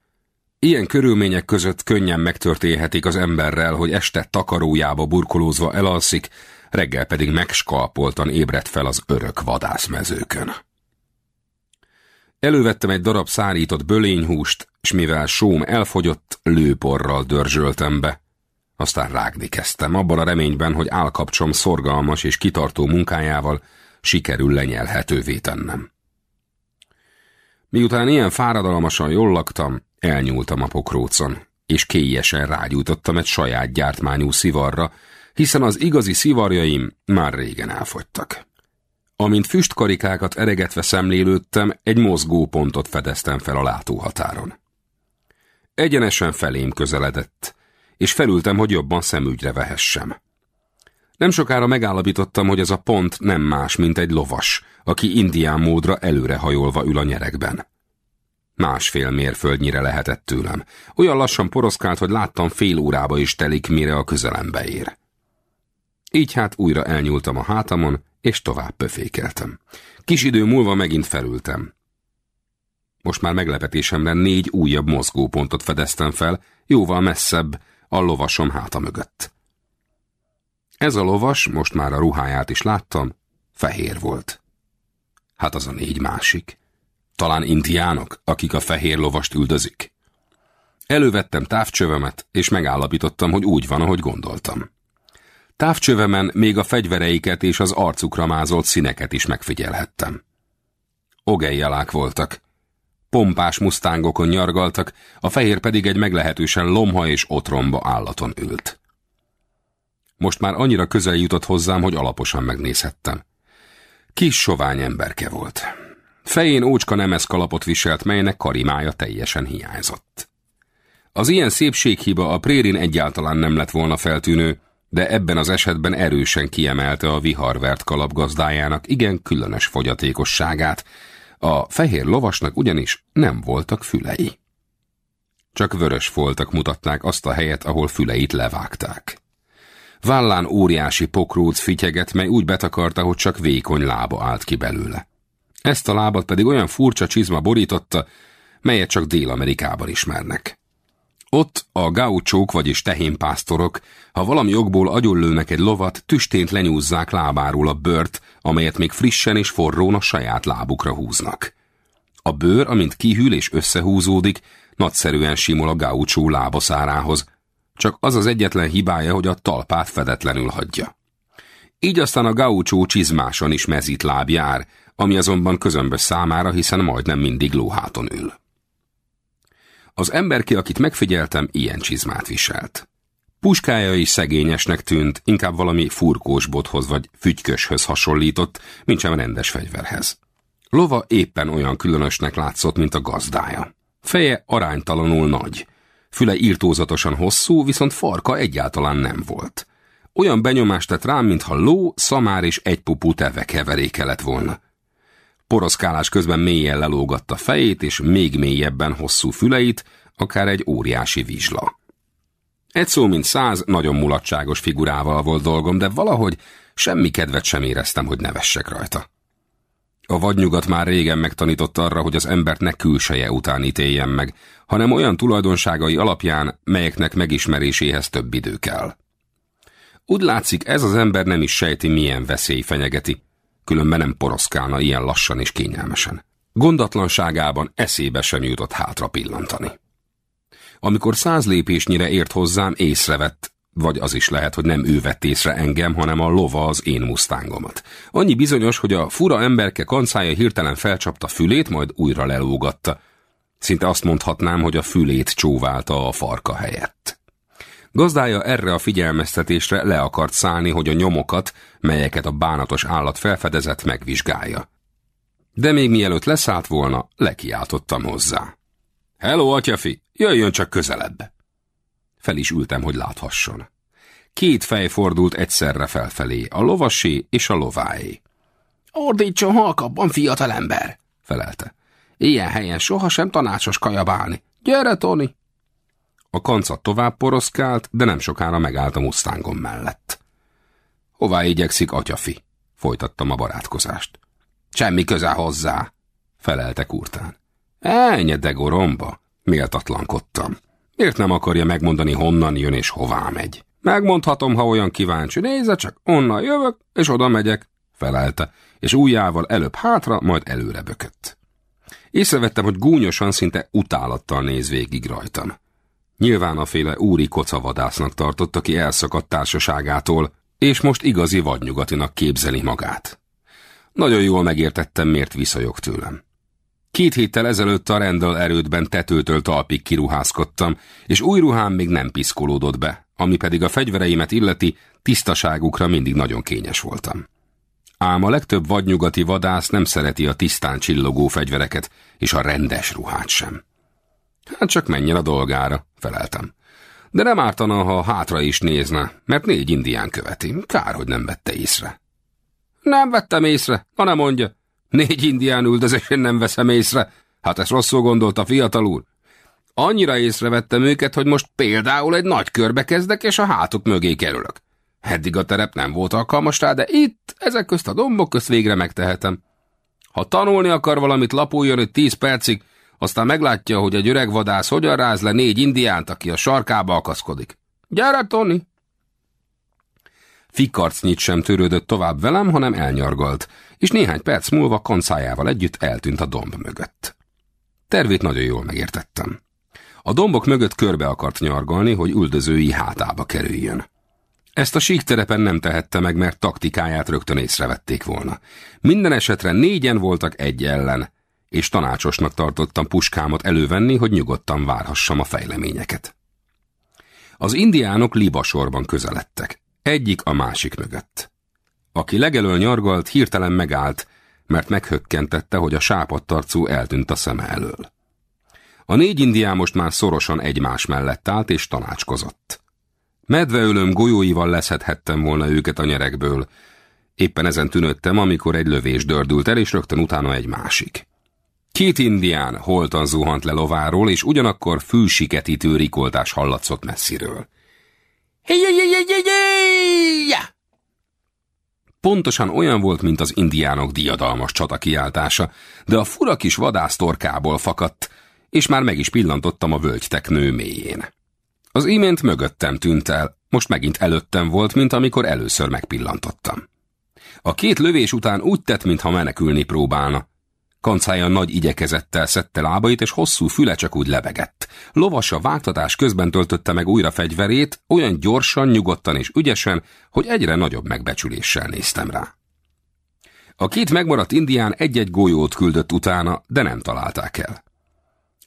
Ilyen körülmények között könnyen megtörténhetik az emberrel, hogy este takarójába burkolózva elalszik, reggel pedig megskalpoltan ébredt fel az örök vadászmezőkön. Elővettem egy darab szárított bölényhúst, és mivel sóm elfogyott, lőporral dörzsöltem be. Aztán rágni kezdtem, abban a reményben, hogy állkapcsom szorgalmas és kitartó munkájával sikerül lenyelhetővé tennem. Miután ilyen fáradalmasan jól laktam, elnyúltam a pokrócon, és kélyesen rágyújtottam egy saját gyártmányú szivarra, hiszen az igazi szivarjaim már régen elfogytak. Amint füstkarikákat eregetve szemlélődtem, egy mozgó pontot fedeztem fel a látóhatáron. Egyenesen felém közeledett, és felültem, hogy jobban szemügyre vehessem. Nem sokára megállapítottam, hogy ez a pont nem más, mint egy lovas, aki indián módra előrehajolva ül a nyerekben. Másfél mérföldnyire lehetett tőlem. Olyan lassan poroszkált, hogy láttam fél órába is telik, mire a közelembe ér. Így hát újra elnyúltam a hátamon, és tovább pöfékeltem. Kis idő múlva megint felültem. Most már meglepetésemre négy újabb mozgópontot fedeztem fel, jóval messzebb, a lovasom háta mögött. Ez a lovas, most már a ruháját is láttam, fehér volt. Hát az a négy másik. Talán indiánok, akik a fehér lovast üldözik. Elővettem távcsövemet, és megállapítottam, hogy úgy van, ahogy gondoltam. Távcsövemen még a fegyvereiket és az arcukra mázolt színeket is megfigyelhettem. Ogejjalák voltak. Pompás musztángokon nyargaltak, a fehér pedig egy meglehetősen lomha és otromba állaton ült. Most már annyira közel jutott hozzám, hogy alaposan megnézhettem. Kis sovány emberke volt. Fején ócska nemes kalapot viselt, melynek karimája teljesen hiányzott. Az ilyen szépséghiba a prérin egyáltalán nem lett volna feltűnő, de ebben az esetben erősen kiemelte a viharvert kalapgazdájának igen különös fogyatékosságát, a fehér lovasnak ugyanis nem voltak fülei. Csak vörös foltak mutatták azt a helyet, ahol füleit levágták. Vállán óriási pokróc fityeget, mely úgy betakarta, hogy csak vékony lába állt ki belőle. Ezt a lábat pedig olyan furcsa csizma borította, melyet csak Dél-Amerikában ismernek. Ott a gaucsók, vagyis tehénpásztorok, ha valami jogból agyonlőnek egy lovat, tüstént lenyúzzák lábáról a bőrt, amelyet még frissen és forrón a saját lábukra húznak. A bőr, amint kihűl és összehúzódik, nagyszerűen simul a gaucsó lábaszárához, csak az az egyetlen hibája, hogy a talpát fedetlenül hagyja. Így aztán a gaucsó csizmáson is mezít láb jár, ami azonban közömbös számára, hiszen majdnem mindig lóháton ül. Az emberki, akit megfigyeltem, ilyen csizmát viselt. Puskája is szegényesnek tűnt, inkább valami furkós bothoz vagy fügyköshöz hasonlított, mint sem rendes fegyverhez. Lova éppen olyan különösnek látszott, mint a gazdája. Feje aránytalanul nagy, füle írtózatosan hosszú, viszont farka egyáltalán nem volt. Olyan benyomást tett rám, mintha ló, szamár és egy pupú teve keveréke lett volna. Poroszkálás közben mélyen lelógatta fejét, és még mélyebben hosszú füleit, akár egy óriási vizsla. Egy szó mint száz, nagyon mulatságos figurával volt dolgom, de valahogy semmi kedvet sem éreztem, hogy nevessek rajta. A vadnyugat már régen megtanított arra, hogy az embert ne külseje után ítéljen meg, hanem olyan tulajdonságai alapján, melyeknek megismeréséhez több idő kell. Úgy látszik, ez az ember nem is sejti, milyen veszély fenyegeti, különben nem poroszkálna ilyen lassan és kényelmesen. Gondatlanságában eszébe sem jutott hátra pillantani. Amikor száz lépésnyire ért hozzám, észrevett, vagy az is lehet, hogy nem ő vett észre engem, hanem a lova az én musztángomat. Annyi bizonyos, hogy a fura emberke kancája hirtelen felcsapta fülét, majd újra lelógatta. Szinte azt mondhatnám, hogy a fülét csóválta a farka helyett. Gazdája erre a figyelmeztetésre le akart szállni, hogy a nyomokat, melyeket a bánatos állat felfedezett, megvizsgálja. De még mielőtt leszállt volna, lekiáltottam hozzá. Hello, atyafi, jöjjön csak közelebb. Fel is ültem, hogy láthasson. Két fej fordult egyszerre felfelé, a lovasé és a lováé. Ordítson halkabban, fiatalember, felelte. Ilyen helyen sohasem tanácsos kajabálni. Gyere, Tony! A kanca tovább poroszkált, de nem sokára megállt a musztángom mellett. Hová igyekszik, atyafi? Folytattam a barátkozást. Semmi köze hozzá, felelte kurtán. Ennyi de goromba, méltatlankodtam. Miért nem akarja megmondani, honnan jön és hová megy? Megmondhatom, ha olyan kíváncsi. Nézze csak, onnan jövök, és oda megyek, felelte, és ujjával előbb hátra, majd előre bökött. Észrevettem, hogy gúnyosan, szinte utálattal néz végig rajtam. Nyilván a féle úri kocavadásznak tartott, aki elszakadt társaságától, és most igazi vadnyugatinak képzeli magát. Nagyon jól megértettem, miért viszajog tőlem. Két héttel ezelőtt a rendel erődben tetőtől talpig kiruházkodtam, és új ruhám még nem piszkolódott be, ami pedig a fegyvereimet illeti, tisztaságukra mindig nagyon kényes voltam. Ám a legtöbb vadnyugati vadász nem szereti a tisztán csillogó fegyvereket, és a rendes ruhát sem. Hát csak menjen a dolgára, feleltem. De nem ártana, ha hátra is nézne, mert négy indián követi. Kár, hogy nem vette észre. Nem vettem észre, ha nem mondja. Négy indián üldözésén nem veszem észre. Hát ezt rosszul gondolta fiatal úr. Annyira észrevettem őket, hogy most például egy nagy körbe kezdek, és a hátuk mögé kerülök. Eddig a terep nem volt alkalmas rá, de itt, ezek közt a dombok közt végre megtehetem. Ha tanulni akar valamit, lapuljon egy tíz percig, aztán meglátja, hogy egy öreg vadász hogyan ráz le négy indiánt, aki a sarkába akaszkodik. Gyere, Tony! Fikarcnyit sem törődött tovább velem, hanem elnyargalt, és néhány perc múlva kancájával együtt eltűnt a domb mögött. Tervét nagyon jól megértettem. A dombok mögött körbe akart nyargalni, hogy üldözői hátába kerüljön. Ezt a síkterepen nem tehette meg, mert taktikáját rögtön észrevették volna. Minden esetre négyen voltak egy ellen, és tanácsosnak tartottam puskámat elővenni, hogy nyugodtan várhassam a fejleményeket. Az indiánok libasorban közeledtek, egyik a másik mögött. Aki legelől nyargalt, hirtelen megállt, mert meghökkentette, hogy a sápadtarcú eltűnt a szeme elől. A négy indián most már szorosan egymás mellett állt és tanácskozott. Medveölöm golyóival leszedhettem volna őket a nyerekből. Éppen ezen tűnöttem, amikor egy lövés dördült el, és rögtön utána egy másik. Két indián holtan zuhant le lováról, és ugyanakkor fűsiketítő rikoltás hallatszott messziről. Pontosan olyan volt, mint az indiánok diadalmas csata kiáltása, de a fura kis vadásztorkából fakadt, és már meg is pillantottam a völgyteknő mélyén. Az imént mögöttem tűnt el, most megint előttem volt, mint amikor először megpillantottam. A két lövés után úgy tett, mintha menekülni próbálna. Kancája nagy igyekezettel szedte lábait, és hosszú füle csak úgy lebegett. Lovasa vágtatás közben töltötte meg újra fegyverét, olyan gyorsan, nyugodtan és ügyesen, hogy egyre nagyobb megbecsüléssel néztem rá. A két megmaradt indián egy-egy golyót küldött utána, de nem találták el.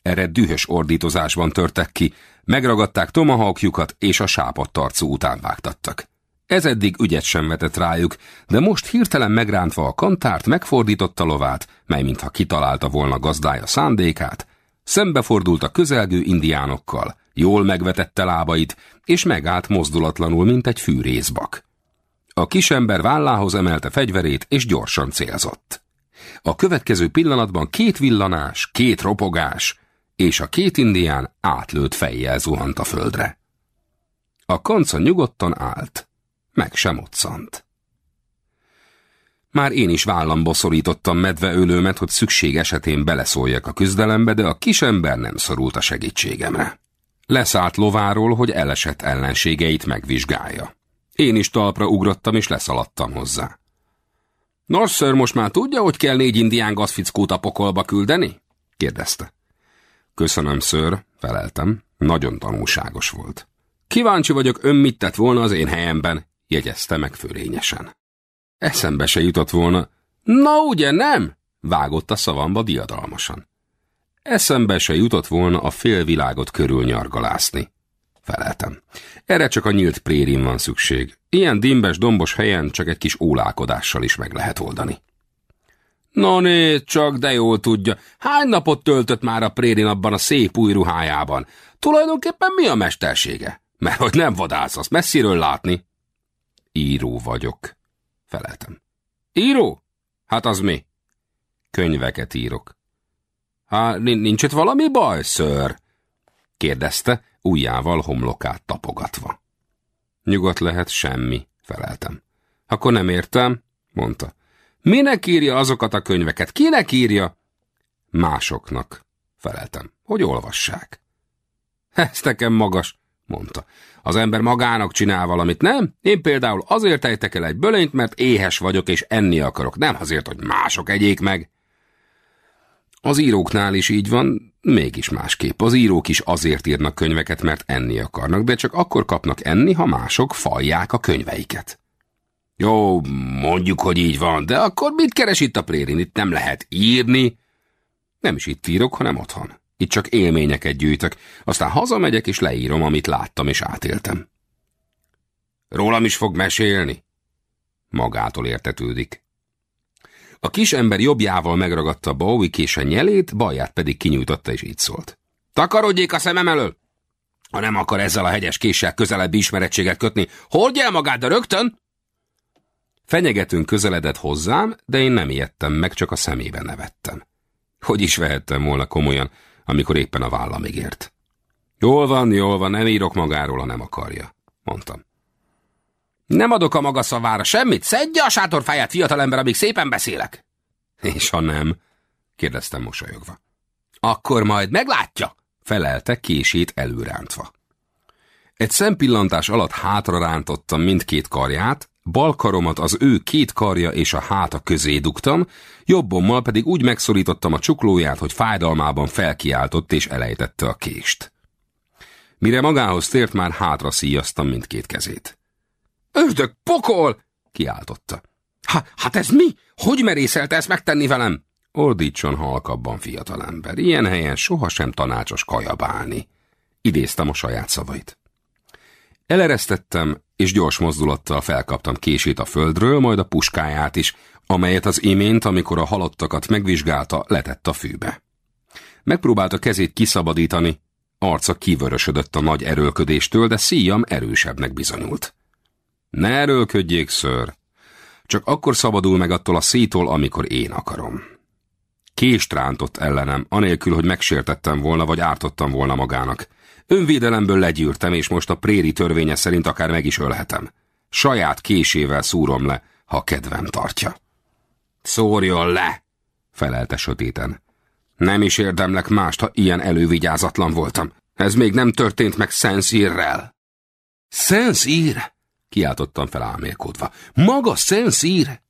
Erre dühös ordítozásban törtek ki, megragadták tomahawkjukat és a sápadt arcú után vágtattak. Ez eddig ügyet sem vetett rájuk, de most hirtelen megrántva a kantárt megfordította lovát, mely mintha kitalálta volna gazdája szándékát, szembefordult a közelgő indiánokkal, jól megvetette lábait, és megállt mozdulatlanul, mint egy fűrészbak. A kisember vállához emelte fegyverét, és gyorsan célzott. A következő pillanatban két villanás, két ropogás, és a két indián átlőtt fejjel zuhant a földre. A kanca nyugodtan állt, meg sem otszant. Már én is vállamba szorítottam medveölőmet, hogy szükség esetén beleszóljak a küzdelembe, de a kisember nem szorult a segítségemre. Leszállt lováról, hogy elesett ellenségeit megvizsgálja. Én is talpra ugrottam, és leszaladtam hozzá. Nos, ször, most már tudja, hogy kell négy indián gazfickót a pokolba küldeni? kérdezte. Köszönöm, ször, feleltem. Nagyon tanulságos volt. Kíváncsi vagyok, ön mit tett volna az én helyemben, jegyezte meg fölényesen. Eszembe se jutott volna. Na ugye nem? vágott a szavamba diadalmasan. Eszembe se jutott volna a félvilágot körül nyargalászni. Feleltem. Erre csak a nyílt prérin van szükség. Ilyen dimbes, dombos helyen csak egy kis ólálkodással is meg lehet oldani. No nézd csak, de jól tudja. Hány napot töltött már a prérin abban a szép új ruhájában? Tulajdonképpen mi a mestersége? Mert hogy nem vadász, azt messziről látni. Író vagyok, feleltem. Író? Hát az mi? Könyveket írok. Hát nincs itt valami baj, ször? kérdezte, ujjával homlokát tapogatva. Nyugodt lehet semmi, feleltem. Akkor nem értem, mondta. Minek írja azokat a könyveket? Kinek írja? Másoknak, feleltem, hogy olvassák. Ez nekem magas, mondta. Az ember magának csinál valamit, nem? Én például azért ejtek el egy bölényt, mert éhes vagyok és enni akarok, nem azért, hogy mások egyék meg. Az íróknál is így van, mégis másképp. Az írók is azért írnak könyveket, mert enni akarnak, de csak akkor kapnak enni, ha mások falják a könyveiket. Jó, mondjuk, hogy így van, de akkor mit keres itt a prérin? Itt nem lehet írni. Nem is itt írok, hanem otthon. Itt csak élményeket gyűjtök, aztán hazamegyek és leírom, amit láttam és átéltem. Rólam is fog mesélni? Magától értetődik. A kis ember jobbjával megragadta Bowie kése nyelét, balját pedig kinyújtotta és így szólt. Takarodjék a szemem elől! Ha nem akar ezzel a hegyes késsel közelebbi ismerettséget kötni, hordj el magát, de rögtön! Fenyegetőn közeledett hozzám, de én nem ijedtem meg, csak a szemébe nevettem. Hogy is vehettem volna komolyan, amikor éppen a vállamig ért. Jól van, jól van, nem írok magáról, ha nem akarja, mondtam. Nem adok a maga szavára semmit, szedje a sátorfáját, fiatalember, amíg szépen beszélek. És ha nem? kérdeztem mosolyogva. Akkor majd meglátja, felelte kését előrántva. Egy szempillantás alatt hátra rántottam mindkét karját, bal karomat az ő két karja és a háta közé dugtam, jobbommal pedig úgy megszorítottam a csuklóját, hogy fájdalmában felkiáltott és elejtette a kést. Mire magához tért, már hátra szíjaztam mindkét kezét. Ördög, pokol! kiáltotta. Ha, hát ez mi? Hogy merészelte ezt megtenni velem? Ordítson halkabban, fiatalember. Ilyen helyen sohasem tanácsos kajabálni. Idéztem a saját szavait. Eleresztettem, és gyors mozdulattal felkaptam kését a földről, majd a puskáját is, amelyet az imént, amikor a halottakat megvizsgálta, letett a fűbe. Megpróbálta kezét kiszabadítani, arca kivörösödött a nagy erőlködéstől, de szíjam erősebbnek bizonyult. Ne erőlködjék, ször! Csak akkor szabadul meg attól a szítól, amikor én akarom. Kést rántott ellenem, anélkül, hogy megsértettem volna, vagy ártottam volna magának. Önvédelemből legyűrtem, és most a préri törvénye szerint akár meg is ölhetem. Saját késével szúrom le, ha kedvem tartja. Szórjon le, felelte sötéten. Nem is érdemlek mást, ha ilyen elővigyázatlan voltam. Ez még nem történt meg Szenszírrel. Szenszír? kiáltottam fel álmélkodva. Maga Szenszír?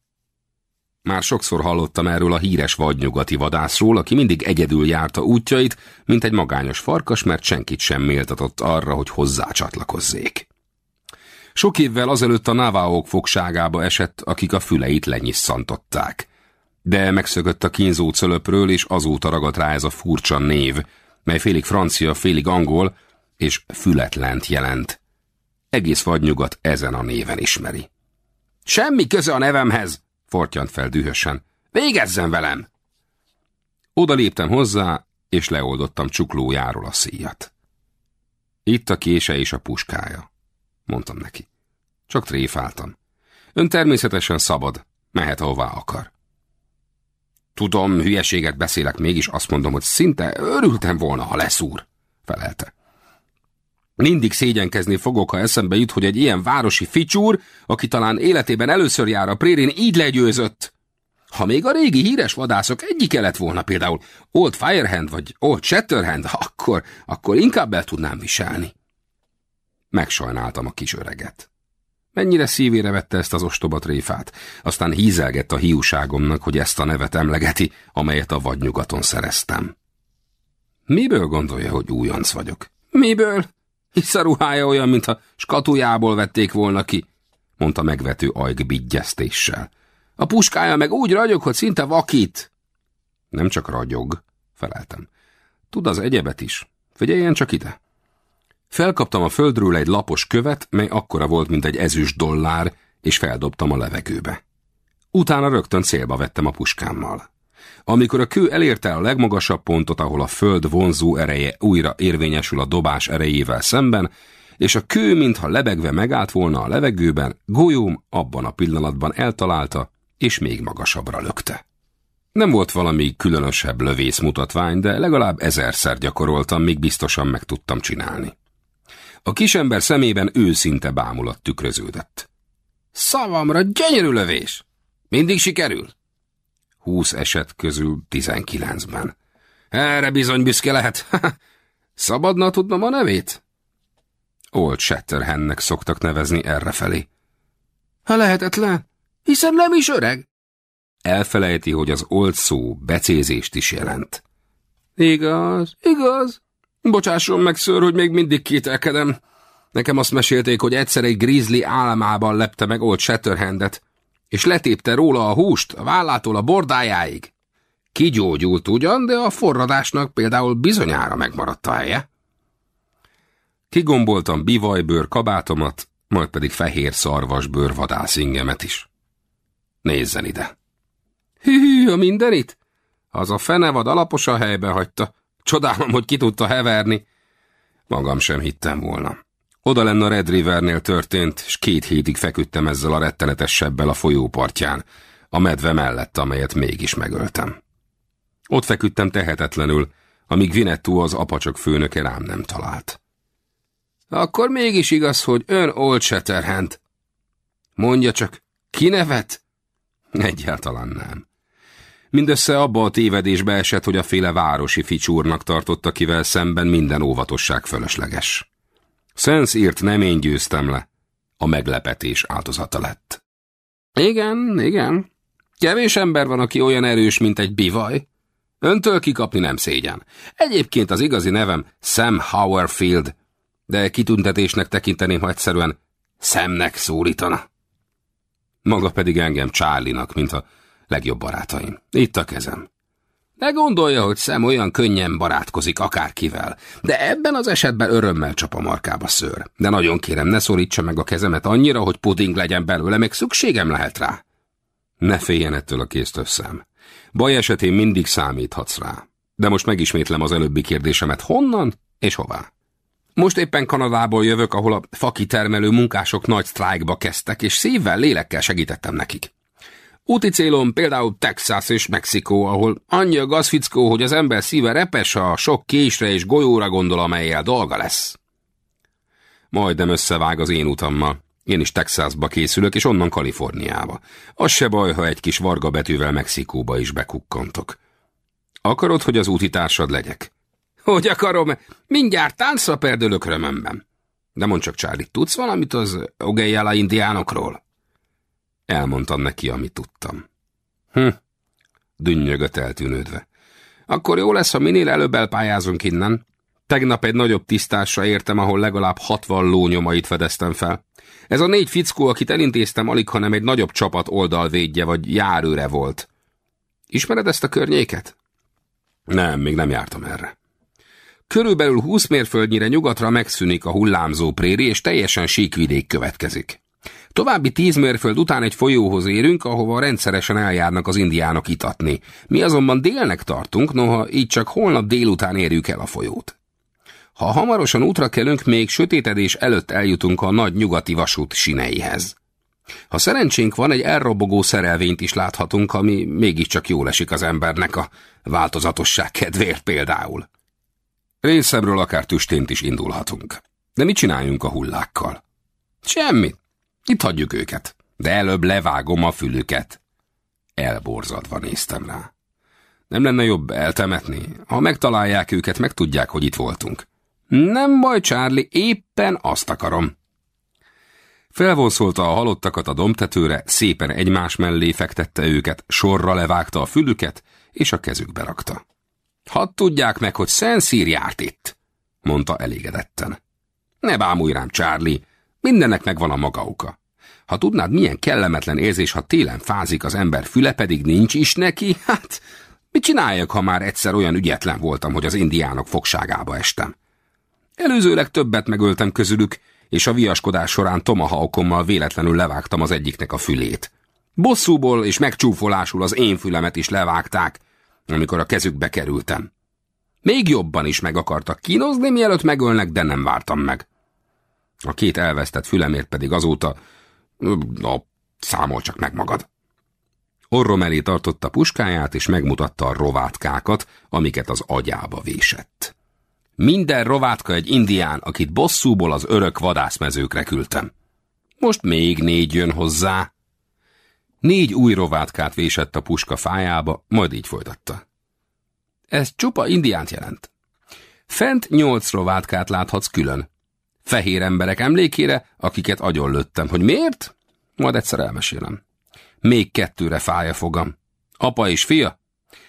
Már sokszor hallottam erről a híres vadnyugati vadászról, aki mindig egyedül járta útjait, mint egy magányos farkas, mert senkit sem méltatott arra, hogy hozzá csatlakozzék. Sok évvel azelőtt a náváok fogságába esett, akik a füleit lenyisszantották. De megszökött a kínzó cölöpről, és azóta ragadt rá ez a furcsa név, mely félig francia, félig angol, és fületlent jelent. Egész vadnyugat ezen a néven ismeri. Semmi köze a nevemhez, fortyant fel dühösen. Végezzen velem! Oda léptem hozzá, és leoldottam csuklójáról a szíjat. Itt a kése és a puskája, mondtam neki. Csak tréfáltam. Ön természetesen szabad, mehet ahová akar. Tudom, hülyeséget beszélek, mégis azt mondom, hogy szinte örültem volna, ha leszúr, felelte. Mindig szégyenkezni fogok, ha eszembe jut, hogy egy ilyen városi ficsúr, aki talán életében először jár a prérin, így legyőzött. Ha még a régi híres vadászok egyike lett volna például Old Firehand vagy Old Shatterhand, akkor, akkor inkább el tudnám viselni. Megsajnáltam a kis öreget. Mennyire szívére vette ezt az ostoba tréfát, aztán hízelgett a hiúságomnak, hogy ezt a nevet emlegeti, amelyet a vadnyugaton szereztem. Miből gondolja, hogy újonc vagyok? Miből? Hisz a ruhája olyan, mintha skatujából vették volna ki, mondta megvető ajg bigyeztéssel. A puskája meg úgy ragyog, hogy szinte vakít. Nem csak ragyog, feleltem. Tud az egyebet is. Figyeljen csak ide. Felkaptam a földről egy lapos követ, mely akkora volt, mint egy ezüst dollár, és feldobtam a levegőbe. Utána rögtön célba vettem a puskámmal. Amikor a kő elérte a legmagasabb pontot, ahol a föld vonzó ereje újra érvényesül a dobás erejével szemben, és a kő, mintha lebegve megállt volna a levegőben, golyóm abban a pillanatban eltalálta, és még magasabbra lökte. Nem volt valami különösebb lövész mutatvány, de legalább ezerszer gyakoroltam, míg biztosan meg tudtam csinálni. A kisember szemében őszinte bámulat tükröződött. Szavamra, gyönyörű lövés! Mindig sikerül? Húsz eset közül tizenkilencben. Erre bizony büszke lehet. Szabadna tudnom a nevét? Old Shatterhandnek szoktak nevezni errefelé. Ha lehetetlen, hiszen nem is öreg. Elfelejti, hogy az old szó becézést is jelent. Igaz, igaz. Bocsásson meg, ször, hogy még mindig kételkedem. Nekem azt mesélték, hogy egyszer egy grizzly álmában lepte meg Old Shatterhandet, és letépte róla a húst a vállától a bordájáig. Kigyógyult ugyan, de a forradásnak például bizonyára megmaradt a helye. Kigomboltam bivajbőr kabátomat, majd pedig fehér szarvasbőr vadászingemet is. Nézzen ide! Hű, a mindenit? Az a fenevad alaposan helybe hagyta. Csodálom, hogy ki tudta heverni. Magam sem hittem volna. Oda lenne a Red Rivernél történt, és két hétig feküdtem ezzel a rettenetes sebbel a folyópartján, a medve mellett, amelyet mégis megöltem. Ott feküdtem tehetetlenül, amíg Vinettú az apacsok főnöke rám nem talált. Akkor mégis igaz, hogy ön Old Shatterhand. Mondja csak, ki nevet? Egyáltalán nem. Mindössze abba a tévedésbe esett, hogy a féle városi ficsúrnak tartotta, kivel szemben minden óvatosság fölösleges. Szensz írt nem én győztem le. A meglepetés áldozata lett. Igen, igen. Kevés ember van, aki olyan erős, mint egy bivaj. Öntől kikapni nem szégyen. Egyébként az igazi nevem Sam Howerfield, de kitüntetésnek tekinteném, ha egyszerűen szemnek szólítana. Maga pedig engem Charlie-nak, mint a legjobb barátaim. Itt a kezem. Ne gondolja, hogy szem olyan könnyen barátkozik akárkivel, de ebben az esetben örömmel csap a markába szőr. De nagyon kérem, ne szorítsa meg a kezemet annyira, hogy puding legyen belőle, még szükségem lehet rá. Ne féljen ettől a kéztösszem. Baj esetén mindig számíthatsz rá. De most megismétlem az előbbi kérdésemet. Honnan és hová? Most éppen Kanadából jövök, ahol a fakitermelő munkások nagy sztrájkba kezdtek, és szívvel, lélekkel segítettem nekik. Úti célom például Texas és Mexikó, ahol annyi a gazfickó, hogy az ember szíve repes, a sok késre és golyóra gondol, amelyel dolga lesz. Majdnem összevág az én utammal. Én is Texasba készülök, és onnan Kaliforniába. Az se baj, ha egy kis varga betűvel Mexikóba is bekukkantok. Akarod, hogy az úti társad legyek? Hogy akarom, mindjárt táncra perdölök römömben. De mondd csak, Charlie, tudsz valamit az Ogeyala indiánokról? Elmondtam neki, amit tudtam. Hm, dünnyögött eltűnődve. Akkor jó lesz, ha minél előbb elpályázunk innen. Tegnap egy nagyobb tisztásra értem, ahol legalább hatvan lónyomait fedeztem fel. Ez a négy fickó, akit elintéztem, alig, hanem egy nagyobb csapat oldalvédje vagy járőre volt. Ismered ezt a környéket? Nem, még nem jártam erre. Körülbelül 20 mérföldnyire nyugatra megszűnik a hullámzó préri, és teljesen síkvidék következik. További tíz mérföld után egy folyóhoz érünk, ahova rendszeresen eljárnak az indiánok itatni. Mi azonban délnek tartunk, noha így csak holnap délután érjük el a folyót. Ha hamarosan útra kelünk, még sötétedés előtt eljutunk a nagy nyugati vasút sineihez. Ha szerencsénk van, egy elrobogó szerelvényt is láthatunk, ami mégiscsak jól esik az embernek a változatosság kedvéért például. Részemről akár tüstént is indulhatunk. De mit csináljunk a hullákkal? Semmit. Itt hagyjuk őket. De előbb levágom a fülüket. Elborzadva néztem rá. Nem lenne jobb eltemetni? Ha megtalálják őket, megtudják, hogy itt voltunk. Nem baj, Charlie, éppen azt akarom. Felvonszolta a halottakat a domtetőre, szépen egymás mellé fektette őket, sorra levágta a fülüket, és a kezükbe rakta. Hadd tudják meg, hogy Szenszír járt itt, mondta elégedetten. Ne bámulj rám, Charlie, mindennek megvan a maga oka. Ha tudnád, milyen kellemetlen érzés, ha télen fázik az ember füle, pedig nincs is neki, hát mit csináljak, ha már egyszer olyan ügyetlen voltam, hogy az indiánok fogságába estem? Előzőleg többet megöltem közülük, és a viaskodás során tomahawkommal véletlenül levágtam az egyiknek a fülét. Bosszúból és megcsúfolásul az én fülemet is levágták, amikor a kezükbe kerültem. Még jobban is meg akartak kínozni, mielőtt megölnek, de nem vártam meg. A két elvesztett fülemért pedig azóta... Na, számol csak meg magad. Orrom elé tartotta puskáját, és megmutatta a rovátkákat, amiket az agyába vésett. Minden rovátka egy indián, akit bosszúból az örök vadászmezőkre küldtem. Most még négy jön hozzá. Négy új rovátkát vésett a puska fájába, majd így folytatta. Ez csupa indiánt jelent. Fent nyolc rovátkát láthatsz külön. Fehér emberek emlékére, akiket agyonlőttem. Hogy miért? Majd egyszer elmesélem. Még kettőre fáj a fogam. Apa és fia?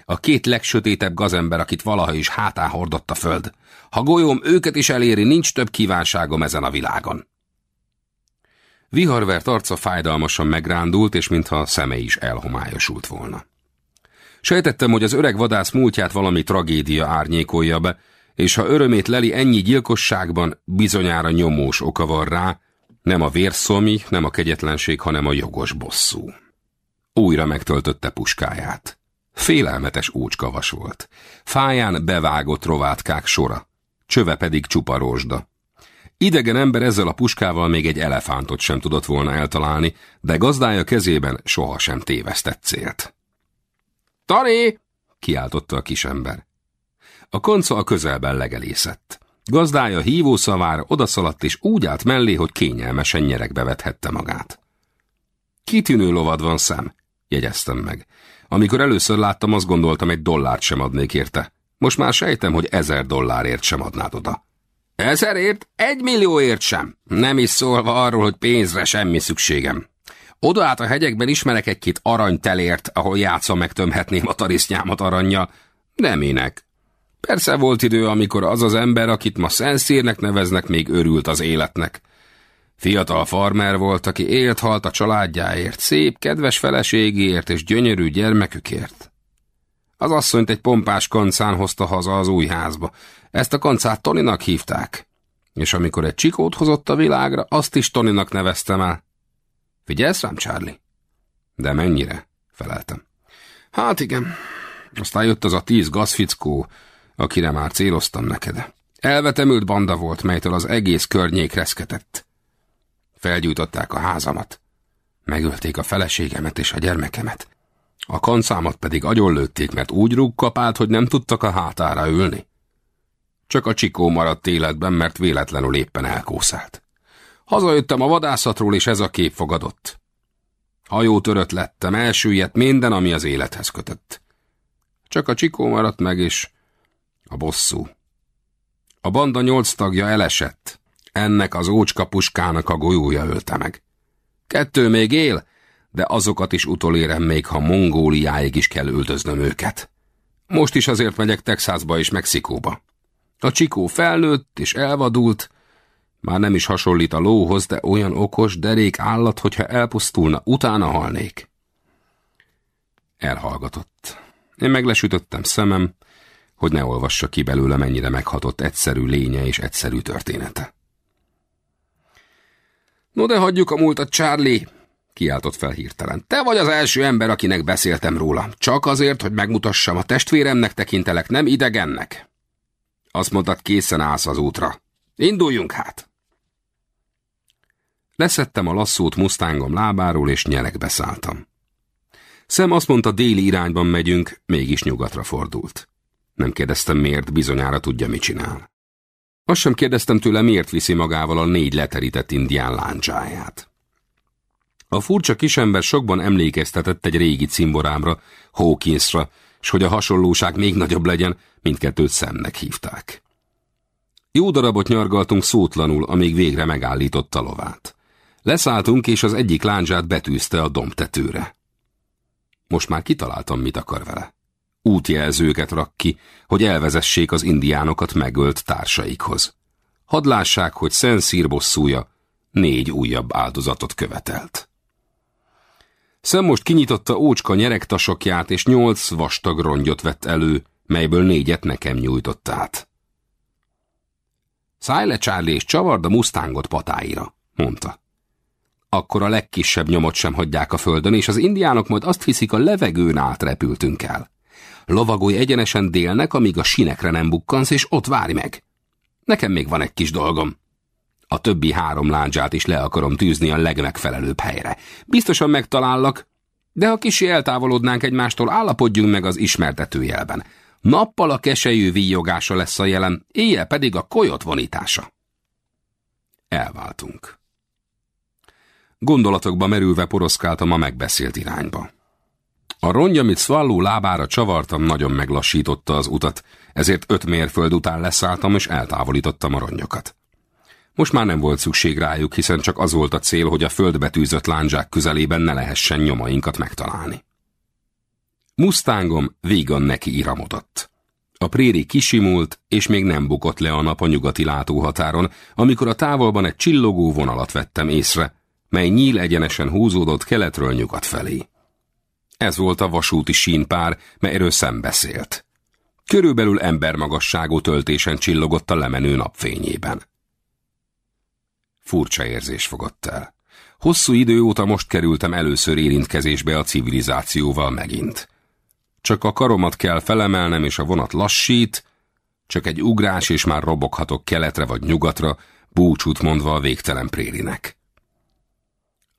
A két legsötétebb gazember, akit valaha is hátán hordott a föld. Ha golyóm őket is eléri, nincs több kívánságom ezen a világon. Viharvert arca fájdalmasan megrándult, és mintha a szeme is elhomályosult volna. Sejtettem, hogy az öreg vadász múltját valami tragédia árnyékolja be, és ha örömét leli ennyi gyilkosságban, bizonyára nyomós oka van rá, nem a vérszomi, nem a kegyetlenség, hanem a jogos bosszú. Újra megtöltötte puskáját. Félelmetes ócskavas volt. Fáján bevágott rovátkák sora, csöve pedig csupa rózsda. Idegen ember ezzel a puskával még egy elefántot sem tudott volna eltalálni, de gazdája kezében sohasem tévesztett célt. Tari! kiáltotta a kisember. A konca a közelben legelészett. Gazdája hívószavára odaszaladt, és úgy állt mellé, hogy kényelmesen nyerekbe vethette magát. Kitűnő lovad van szem, jegyeztem meg. Amikor először láttam, azt gondoltam, egy dollárt sem adnék érte. Most már sejtem, hogy ezer dollárért sem adnád oda. Ezerért? Egy millióért sem. Nem is szólva arról, hogy pénzre semmi szükségem. Oda át a hegyekben ismerek egy-két aranytelért, ahol játszom megtömhetném a tarisznyámat aranyja. De minek? Persze volt idő, amikor az az ember, akit ma szenszírnek neveznek, még örült az életnek. Fiatal farmer volt, aki élt-halt a családjáért, szép, kedves feleségéért és gyönyörű gyermekükért. Az asszonyt egy pompás kancán hozta haza az új házba. Ezt a kancát Toninak hívták. És amikor egy csikót hozott a világra, azt is Toninak neveztem el. Figyelsz rám, Charlie? De mennyire? Feleltem. Hát igen. Aztán jött az a tíz gazfickó, akire már céloztam neked. Elvetemült banda volt, melytől az egész környék reszketett. Felgyújtották a házamat. Megölték a feleségemet és a gyermekemet. A kancámat pedig agyonlőtték, mert úgy rúgkapált, hogy nem tudtak a hátára ülni. Csak a csikó maradt életben, mert véletlenül éppen elkószált. Hazajöttem a vadászatról, és ez a kép fogadott. Hajó törött lettem, elsüllyedt minden, ami az élethez kötött. Csak a csikó maradt meg, és a bosszú. A banda nyolc tagja elesett. Ennek az ócska puskának a golyója ölte meg. Kettő még él, de azokat is utolérem még, ha Mongóliáig is kell üldöznöm őket. Most is azért megyek Texasba és Mexikóba. A csikó felnőtt és elvadult, már nem is hasonlít a lóhoz, de olyan okos, derék állat, hogyha elpusztulna, utána halnék. Elhallgatott. Én meglesütöttem szemem, hogy ne olvassa ki belőle, mennyire meghatott egyszerű lénye és egyszerű története. No de hagyjuk a múltat, Charlie, kiáltott fel hirtelen. Te vagy az első ember, akinek beszéltem róla. Csak azért, hogy megmutassam, a testvéremnek tekintelek, nem idegennek. Azt mondtad, készen állsz az útra. Induljunk hát! Leszettem a lasszót Mustangom lábáról, és nyelekbe szálltam. Szem azt mondta, déli irányban megyünk, mégis nyugatra fordult. Nem kérdeztem miért, bizonyára tudja, mit csinál. Azt sem kérdeztem tőle, miért viszi magával a négy leterített indián láncsáját. A furcsa kisember sokban emlékeztetett egy régi cimborámra, Hawkinsra, s hogy a hasonlóság még nagyobb legyen, mindkettőt szemnek hívták. Jó darabot nyargaltunk szótlanul, amíg végre megállította lovát. Leszálltunk, és az egyik láncsát betűzte a dombtetőre. Most már kitaláltam, mit akar vele. Útjelzőket rak ki, hogy elvezessék az indiánokat megölt társaikhoz. Hadd lássák, hogy Szenszír bosszúja négy újabb áldozatot követelt. Szem most kinyitotta ócska nyeregtasokját, és nyolc vastag rongyot vett elő, melyből négyet nekem nyújtott át. Szállj le, Charlie, és csavard a mustangot patáira, mondta. Akkor a legkisebb nyomot sem hagyják a földön, és az indiánok majd azt hiszik, a levegőn át repültünk el. Lovagolj egyenesen délnek, amíg a sinekre nem bukkansz, és ott várj meg. Nekem még van egy kis dolgom. A többi három láncsát is le akarom tűzni a legmegfelelőbb helyre. Biztosan megtalállak, de ha kisi eltávolodnánk egymástól, állapodjunk meg az ismertetőjelben. Nappal a keselyű víjogása lesz a jelen, éjjel pedig a kolyot vonítása. Elváltunk. Gondolatokba merülve poroszkáltam a megbeszélt irányba. A rongy, amit Szvalló lábára csavartam, nagyon meglassította az utat, ezért öt mérföld után leszálltam és eltávolítottam a rongyokat. Most már nem volt szükség rájuk, hiszen csak az volt a cél, hogy a földbe tűzött lándzsák közelében ne lehessen nyomainkat megtalálni. Mustangom vígan neki iramodott. A préri kisimult, és még nem bukott le a nap a nyugati látóhatáron, amikor a távolban egy csillogó vonalat vettem észre, mely nyíl egyenesen húzódott keletről nyugat felé. Ez volt a vasúti sínpár, melyről szembeszélt. Körülbelül embermagasságú töltésen csillogott a lemenő napfényében. Furcsa érzés fogott el. Hosszú idő óta most kerültem először érintkezésbe a civilizációval megint. Csak a karomat kell felemelnem, és a vonat lassít, csak egy ugrás, és már roboghatok keletre vagy nyugatra, búcsút mondva a végtelen prérinek.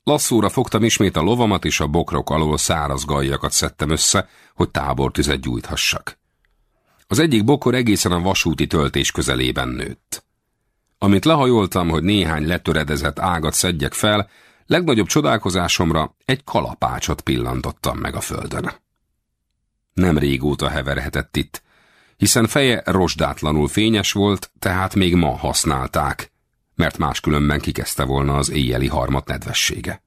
Lasszóra fogtam ismét a lovamat, és a bokrok alól száraz gajjakat szedtem össze, hogy tábortüzet gyújthassak. Az egyik bokor egészen a vasúti töltés közelében nőtt. Amint lehajoltam, hogy néhány letöredezett ágat szedjek fel, legnagyobb csodálkozásomra egy kalapácsot pillantottam meg a földön. Nem régóta heverhetett itt, hiszen feje rozsdátlanul fényes volt, tehát még ma használták, mert máskülönben kikezdte volna az éjjeli harmat nedvessége.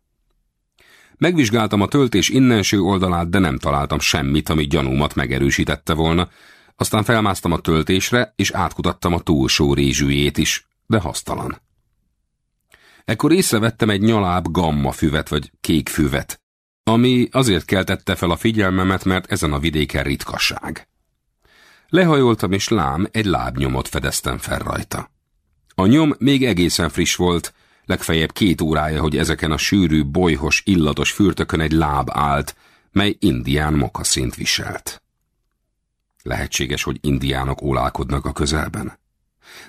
Megvizsgáltam a töltés innenső oldalát, de nem találtam semmit, ami gyanúmat megerősítette volna, aztán felmásztam a töltésre, és átkutattam a túlsó rézsűjét is, de hasztalan. Ekkor észrevettem egy nyaláb gamma füvet vagy kék füvet, ami azért keltette fel a figyelmemet, mert ezen a vidéken ritkaság. Lehajoltam, és lám, egy lábnyomot fedeztem fel rajta. A nyom még egészen friss volt, legfeljebb két órája, hogy ezeken a sűrű, bolyhos, illatos fürtökön egy láb állt, mely indián mokaszint viselt. Lehetséges, hogy indiánok ólálkodnak a közelben.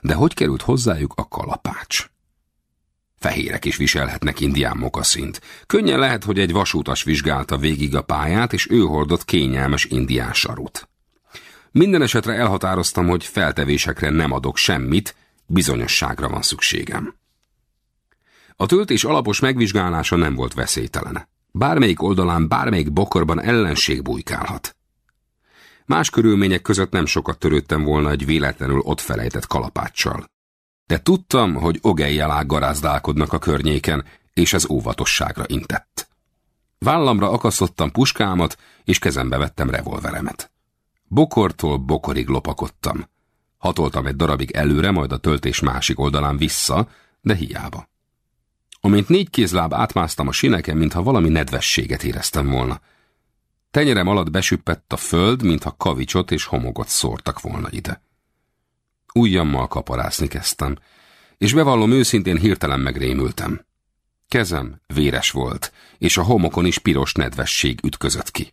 De hogy került hozzájuk a kalapács? Fehérek is viselhetnek indián mokaszint. Könnyen lehet, hogy egy vasútas vizsgálta végig a pályát, és ő hordott kényelmes indián sarut. Minden esetre elhatároztam, hogy feltevésekre nem adok semmit, bizonyosságra van szükségem. A töltés alapos megvizsgálása nem volt veszélytelen. Bármelyik oldalán, bármelyik bokorban ellenség bujkálhat. Más körülmények között nem sokat törődtem volna egy véletlenül ott felejtett kalapáccsal. De tudtam, hogy ogejjelák garázdálkodnak a környéken, és ez óvatosságra intett. Vállamra akasztottam puskámat, és kezembe vettem revolveremet. Bokortól bokorig lopakodtam. Hatoltam egy darabig előre, majd a töltés másik oldalán vissza, de hiába. Amint négy kézláb átmásztam a sineken, mintha valami nedvességet éreztem volna. Tenyerem alatt besüppett a föld, mintha kavicsot és homogot szórtak volna ide. Ujjammal kaparászni kezdtem, és bevallom őszintén hirtelen megrémültem. Kezem véres volt, és a homokon is piros nedvesség ütközött ki.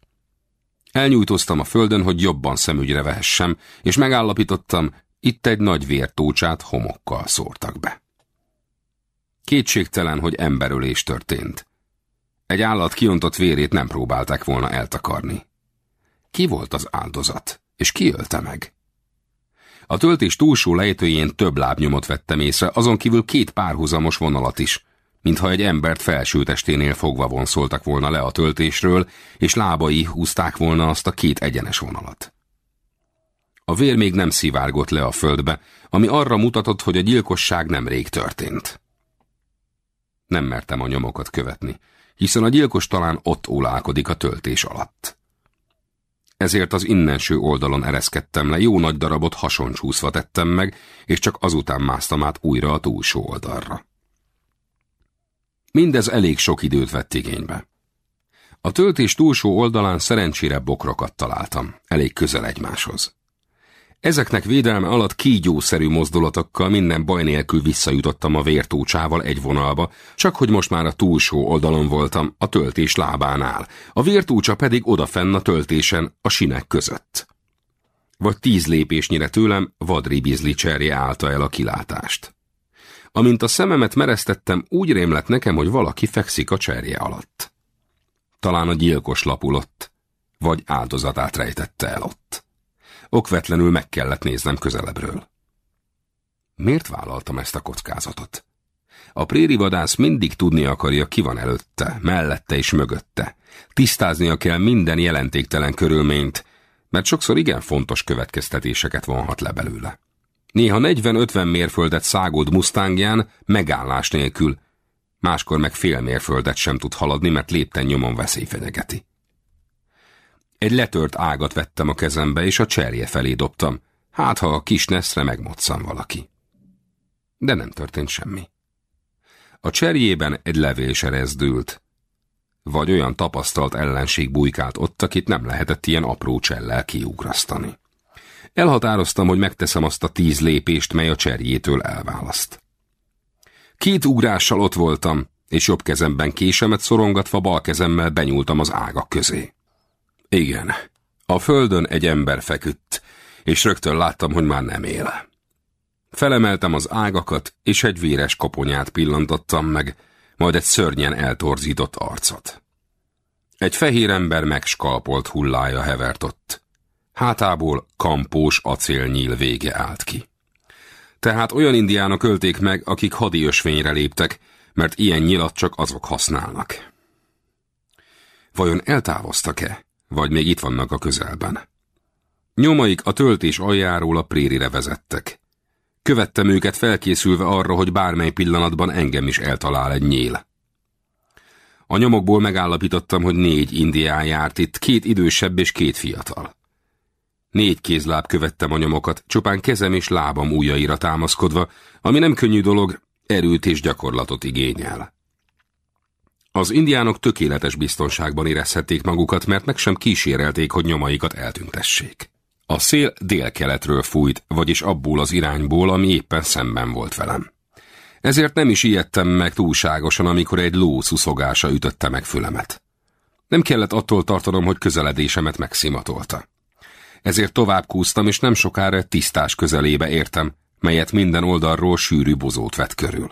Elnyújtóztam a földön, hogy jobban szemügyre vehessem, és megállapítottam, itt egy nagy vértócsát homokkal szórtak be. Kétségtelen, hogy emberölés történt. Egy állat kiontott vérét nem próbálták volna eltakarni. Ki volt az áldozat, és ki ölte meg? A töltés túlsó lejtőjén több lábnyomot vettem észre, azon kívül két párhuzamos vonalat is, mintha egy embert felső testénél fogva vonszoltak volna le a töltésről, és lábai húzták volna azt a két egyenes vonalat. A vér még nem szivárgott le a földbe, ami arra mutatott, hogy a gyilkosság nem rég történt. Nem mertem a nyomokat követni, hiszen a gyilkos talán ott ólálkodik a töltés alatt. Ezért az innenső oldalon ereszkedtem le, jó nagy darabot hasoncsúszva tettem meg, és csak azután másztam át újra a túlsó oldalra. Mindez elég sok időt vett igénybe. A töltés túlsó oldalán szerencsére bokrokat találtam, elég közel egymáshoz. Ezeknek védelme alatt kígyószerű mozdulatokkal minden baj nélkül visszajutottam a vértócsával egy vonalba, csak hogy most már a túlsó oldalon voltam, a töltés lábánál, a vértócsa pedig odafenn a töltésen, a sinek között. Vagy tíz lépésnyire tőlem vadribizli cserje állta el a kilátást. Amint a szememet mereztettem, úgy rémlett nekem, hogy valaki fekszik a cserje alatt. Talán a gyilkos lapulott, vagy áldozatát rejtette el ott okvetlenül meg kellett néznem közelebbről. Miért vállaltam ezt a kockázatot? A préri vadász mindig tudni akarja, ki van előtte, mellette és mögötte. Tisztáznia kell minden jelentéktelen körülményt, mert sokszor igen fontos következtetéseket vonhat le belőle. Néha 40-50 mérföldet szágold Mustangján megállás nélkül, máskor meg fél mérföldet sem tud haladni, mert lépten nyomon veszély fenyegeti. Egy letört ágat vettem a kezembe, és a cserje felé dobtam, hát ha a kis neszre megmoccam valaki. De nem történt semmi. A cserjében egy levél se rezdült. Vagy olyan tapasztalt ellenség bujkált ott, akit nem lehetett ilyen apró csellel kiugrasztani. Elhatároztam, hogy megteszem azt a tíz lépést, mely a cserjétől elválaszt. Két ugrással ott voltam, és jobb kezemben késemet szorongatva bal kezemmel benyúltam az ágak közé. Igen, a földön egy ember feküdt, és rögtön láttam, hogy már nem él. Felemeltem az ágakat, és egy véres koponyát pillantottam meg, majd egy szörnyen eltorzított arcot. Egy fehér ember megskalpolt hullája hevert ott. Hátából kampós acélnyíl vége állt ki. Tehát olyan indiánok ölték meg, akik hadi léptek, mert ilyen nyilat csak azok használnak. Vajon eltávoztak-e, vagy még itt vannak a közelben? Nyomaik a töltés aljáról a prérire vezettek. Követtem őket felkészülve arra, hogy bármely pillanatban engem is eltalál egy nyél. A nyomokból megállapítottam, hogy négy indián járt itt, két idősebb és két fiatal. Négy kézláb követtem a nyomokat, csupán kezem és lábam ujjaira támaszkodva, ami nem könnyű dolog, erőt és gyakorlatot igényel. Az indiánok tökéletes biztonságban érezhették magukat, mert meg sem kísérelték, hogy nyomaikat eltüntessék. A szél délkeletről fújt, vagyis abból az irányból, ami éppen szemben volt velem. Ezért nem is ijedtem meg túlságosan, amikor egy ló szuszogása ütötte meg fülemet. Nem kellett attól tartanom, hogy közeledésemet megszimatolta. Ezért tovább kúztam, és nem sokára tisztás közelébe értem, melyet minden oldalról sűrű bozót vett körül.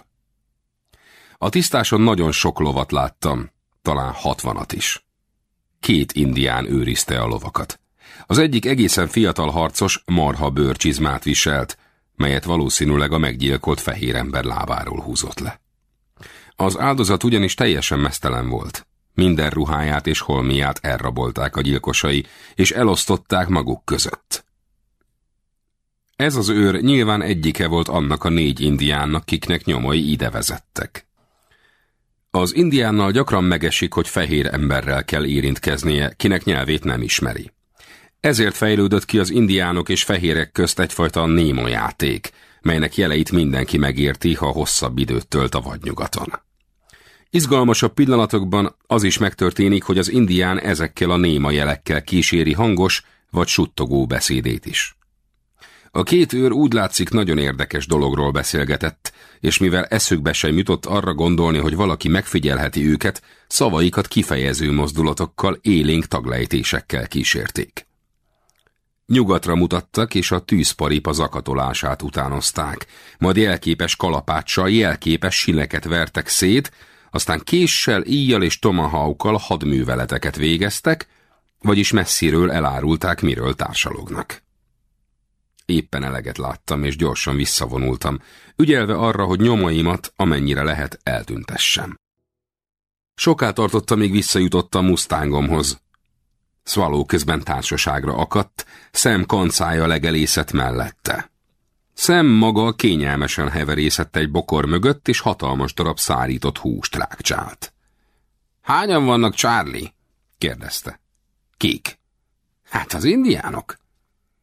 A tisztáson nagyon sok lovat láttam, talán hatvanat is. Két indián őrizte a lovakat. Az egyik egészen fiatal harcos marha bőrcsizmát viselt, melyet valószínűleg a meggyilkolt fehér ember lábáról húzott le. Az áldozat ugyanis teljesen mesztelen volt. Minden ruháját és holmiát elrabolták a gyilkosai, és elosztották maguk között. Ez az őr nyilván egyike volt annak a négy indiánnak, kiknek nyomai ide vezettek. Az indiánnal gyakran megesik, hogy fehér emberrel kell érintkeznie, kinek nyelvét nem ismeri. Ezért fejlődött ki az indiánok és fehérek közt egyfajta némo játék, melynek jeleit mindenki megérti, ha hosszabb időt tölt a vadnyugaton. Izgalmasabb pillanatokban az is megtörténik, hogy az indián ezekkel a néma jelekkel kíséri hangos vagy suttogó beszédét is. A két őr úgy látszik nagyon érdekes dologról beszélgetett, és mivel eszükbe sem jutott arra gondolni, hogy valaki megfigyelheti őket, szavaikat kifejező mozdulatokkal, élénk taglejtésekkel kísérték. Nyugatra mutattak, és a tűzparipa zakatolását utánozták, majd jelképes kalapáccsal jelképes sileket vertek szét, aztán késsel, íjjal és tomahawkkal hadműveleteket végeztek, vagyis messziről elárulták, miről társalognak. Éppen eleget láttam, és gyorsan visszavonultam, ügyelve arra, hogy nyomaimat, amennyire lehet, eltüntessem. Soká tartotta, még visszajutottam Mustangomhoz. Swallow közben társaságra akadt, szem kancája legelészet mellette. Szem maga kényelmesen heverészett egy bokor mögött, és hatalmas darab szárított húst rákcsált. Hányan vannak, Charlie? kérdezte. Kik? Hát az indiánok.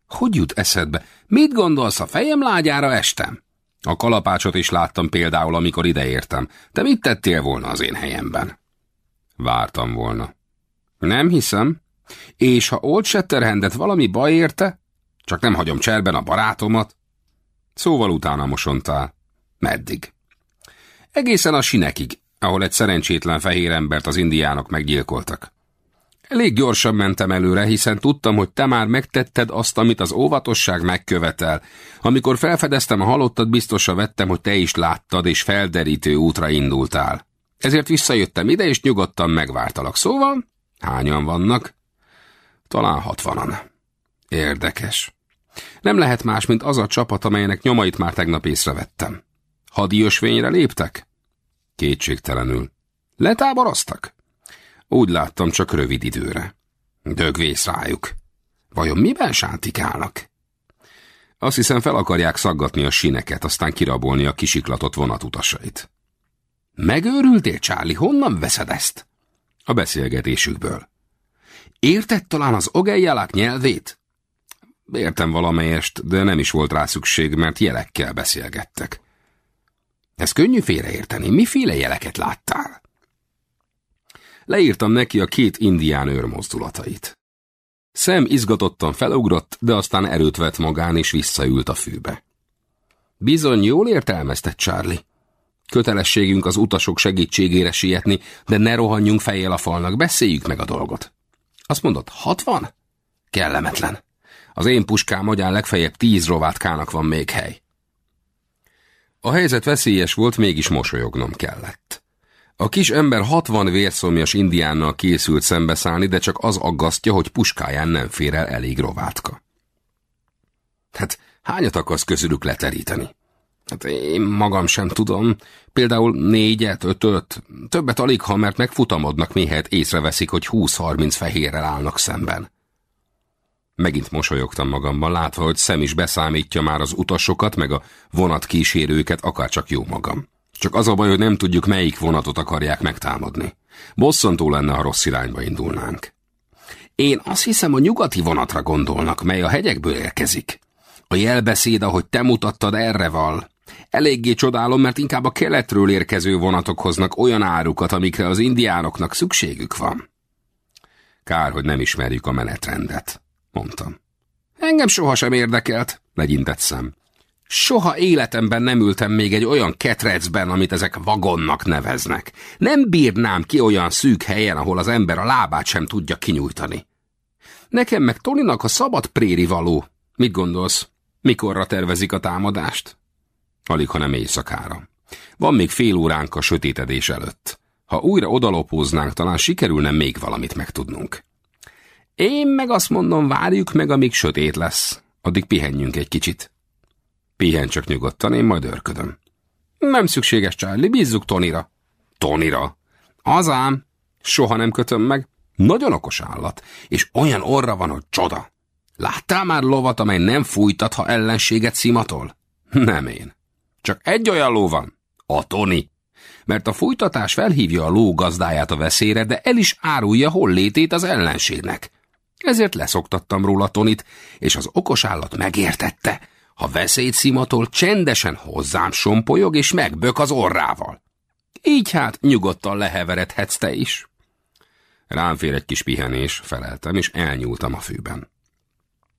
Hogy jut eszedbe? Mit gondolsz, a fejem lágyára estem? A kalapácsot is láttam például, amikor ideértem. Te mit tettél volna az én helyemben? Vártam volna. Nem hiszem. És ha Old Shatterhandet valami baj érte, csak nem hagyom cserben a barátomat. Szóval utána mosontál. Meddig? Egészen a sinekig, ahol egy szerencsétlen fehér embert az indiánok meggyilkoltak. Elég gyorsan mentem előre, hiszen tudtam, hogy te már megtetted azt, amit az óvatosság megkövetel. Amikor felfedeztem a halottat, biztosra vettem, hogy te is láttad, és felderítő útra indultál. Ezért visszajöttem ide, és nyugodtan megvártalak. Szóval, hányan vannak? Talán hatvanan. Érdekes. Nem lehet más, mint az a csapat, amelynek nyomait már tegnap észrevettem. Hadiösvényre léptek? Kétségtelenül. Letáboroztak? Úgy láttam, csak rövid időre. Dögvész rájuk. Vajon miben sántikálnak? Azt hiszem fel akarják szaggatni a sineket, aztán kirabolni a kisiklatott vonatutasait. Megőrültél, Charlie? Honnan veszed ezt? A beszélgetésükből. Érted talán az ogejjelák nyelvét? Értem valamelyest, de nem is volt rá szükség, mert jelekkel beszélgettek. Ez könnyű félreérteni. Miféle jeleket láttál? Leírtam neki a két indián őr. Szem izgatottan felugrott, de aztán erőt vett magán és visszaült a fűbe. Bizony jól értelmezte Charlie. Kötelességünk az utasok segítségére sietni, de ne rohanjunk fejjel a falnak, beszéljük meg a dolgot. Azt mondod, hatvan? Kellemetlen. Az én puskám agyán legfeljebb tíz rovátkának van még hely. A helyzet veszélyes volt, mégis mosolyognom kellett. A kis ember hatvan vérszomjas indiánnal készült szembeszállni, de csak az aggasztja, hogy puskáján nem fér el elég rovátka. Hát hányat akarsz közülük leteríteni? Hát én magam sem tudom. Például négyet, ötöt, többet alig, ha mert megfutamodnak, méhet észreveszik, hogy 20-30 fehérrel állnak szemben. Megint mosolyogtam magamban, látva, hogy szem is beszámítja már az utasokat, meg a vonat kísérőket, akár csak jó magam. Csak az a baj, hogy nem tudjuk, melyik vonatot akarják megtámadni. Bosszantó lenne, ha rossz irányba indulnánk. Én azt hiszem, a nyugati vonatra gondolnak, mely a hegyekből érkezik. A jelbeszéd, ahogy te mutattad, erre val. Eléggé csodálom, mert inkább a keletről érkező vonatok hoznak olyan árukat, amikre az indiánoknak szükségük van. Kár, hogy nem ismerjük a menetrendet mondtam. Engem sohasem érdekelt, legyintett szem. Soha életemben nem ültem még egy olyan ketrecben, amit ezek vagonnak neveznek. Nem bírnám ki olyan szűk helyen, ahol az ember a lábát sem tudja kinyújtani. Nekem meg Toninak a szabad préri való. Mit gondolsz? Mikorra tervezik a támadást? Alig, ha nem éjszakára. Van még fél óránk a sötétedés előtt. Ha újra odalopóznánk, talán sikerülne még valamit megtudnunk. Én meg azt mondom, várjuk meg, amíg sötét lesz. Addig pihenjünk egy kicsit. Pihen csak nyugodtan, én majd örködöm. Nem szükséges, Charlie, bízzuk Tonira. Tonira? Azám. Soha nem kötöm meg. Nagyon okos állat, és olyan orra van, hogy csoda. Láttál már lovat, amely nem fújtat, ha ellenséget szimatol? Nem én. Csak egy olyan ló van. A Toni. Mert a fújtatás felhívja a ló gazdáját a veszélyre, de el is árulja hol létét az ellenségnek. Ezért leszoktattam róla Tonit, és az okos állat megértette. Ha veszélyt szimatol, csendesen hozzám sompolyog, és megbök az orrával. Így hát nyugodtan leheveredhetsz te is. Rám fér egy kis pihenés, feleltem, és elnyúltam a fűben.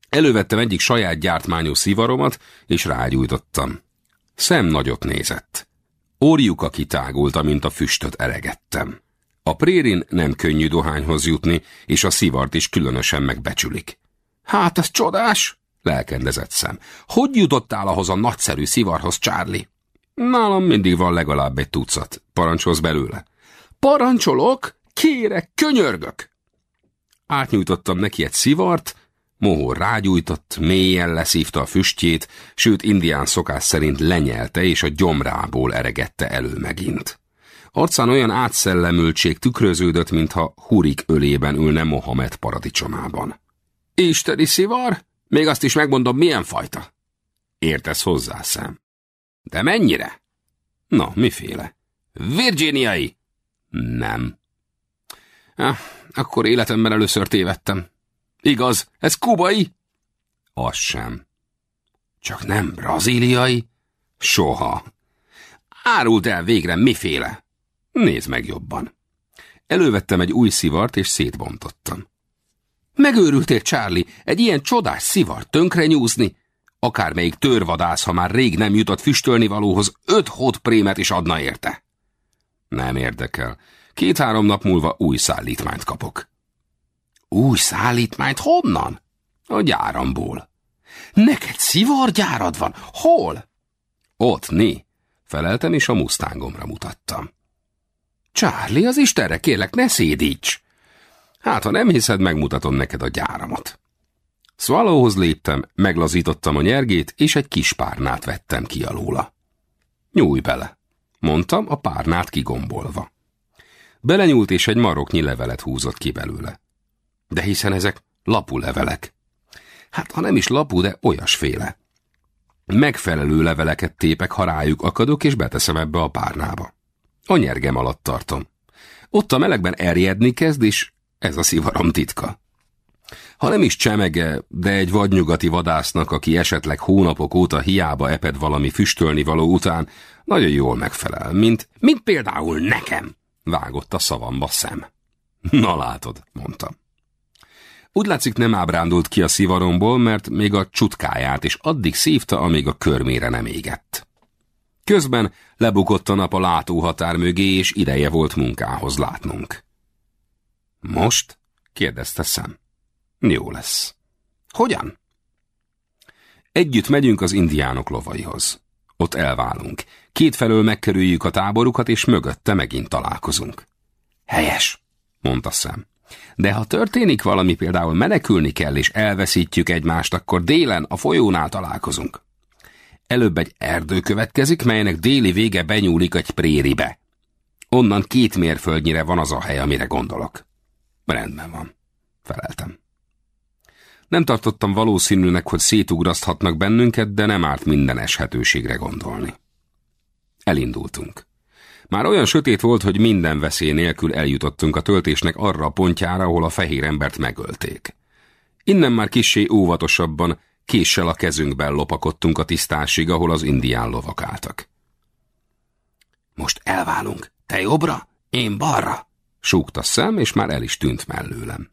Elővettem egyik saját gyártmányú szivaromat, és rágyújtottam. Szem nagyot nézett. Orjuka kitágult, amint a füstöt elegettem. A prérin nem könnyű dohányhoz jutni, és a szivart is különösen megbecsülik. Hát, ez csodás! lelkendezett szem. Hogy jutottál ahhoz a nagyszerű szivarhoz, Charlie? Nálam mindig van legalább egy tucat. Parancsolsz belőle? Parancsolok? Kérek, könyörgök! Átnyújtottam neki egy szivart, Mohó rágyújtott, mélyen leszívta a füstjét, sőt indián szokás szerint lenyelte, és a gyomrából eregette elő megint. Arcán olyan átszellemültség tükröződött, mintha hurik ölében ülne Mohamed paradicsomában. Isteni szivar? Még azt is megmondom, milyen fajta? Értesz hozzá, szem. De mennyire? Na, miféle? Virginiai? Nem. Ah, akkor életemben először tévedtem. Igaz, ez kubai? Az sem. Csak nem brazíliai? Soha. Árult el végre miféle? Nézd meg jobban. Elővettem egy új szivart, és szétbontottam. Megőrültél, Charlie, egy ilyen csodás szivart tönkre nyúzni? Akármelyik törvadász, ha már rég nem jutott füstölni valóhoz, öt hot prémet is adna érte. Nem érdekel. Két-három nap múlva új szállítmányt kapok. Új szállítmányt honnan? A gyáramból. Neked szivargyárad van? Hol? Ott, né. Feleltem, és a musztángomra mutattam. Charlie, az Istenre kérlek, ne szédíts! Hát, ha nem hiszed, megmutatom neked a gyáramat. Swallowhoz léptem, meglazítottam a nyergét, és egy kis párnát vettem ki alóla. Nyújj bele, mondtam, a párnát kigombolva. Belenyúlt, és egy maroknyi levelet húzott ki belőle. De hiszen ezek lapú levelek. Hát, ha nem is lapú, de olyasféle. Megfelelő leveleket tépek, ha rájuk akadok, és beteszem ebbe a párnába. A nyergem alatt tartom. Ott a melegben erjedni kezd, és ez a szivarom titka. Ha nem is csemege, de egy vadnyugati vadásznak, aki esetleg hónapok óta hiába eped valami füstölni való után, nagyon jól megfelel, mint, mint például nekem, vágott a szavamba szem. Na látod, mondtam. Úgy látszik nem ábrándult ki a szivaromból, mert még a csutkáját is addig szívta, amíg a körmére nem égett. Közben lebukott a nap a látóhatár mögé, és ideje volt munkához látnunk. Most? kérdezte szem. Jó lesz. Hogyan? Együtt megyünk az indiánok lovaihoz. Ott elválunk. Kétfelől megkerüljük a táborukat, és mögötte megint találkozunk. Helyes, mondta szem. De ha történik valami, például menekülni kell, és elveszítjük egymást, akkor délen a folyónál találkozunk. Előbb egy erdő következik, melynek déli vége benyúlik egy préribe. Onnan két mérföldnyire van az a hely, amire gondolok. Rendben van, feleltem. Nem tartottam valószínűnek, hogy szétugraszthatnak bennünket, de nem árt minden eshetőségre gondolni. Elindultunk. Már olyan sötét volt, hogy minden veszély nélkül eljutottunk a töltésnek arra a pontjára, ahol a fehér embert megölték. Innen már kissé óvatosabban, késsel a kezünkben lopakodtunk a tisztásig, ahol az indián lovak álltak. Most elválunk, te jobbra, én balra, súgta szem, és már el is tűnt mellőlem.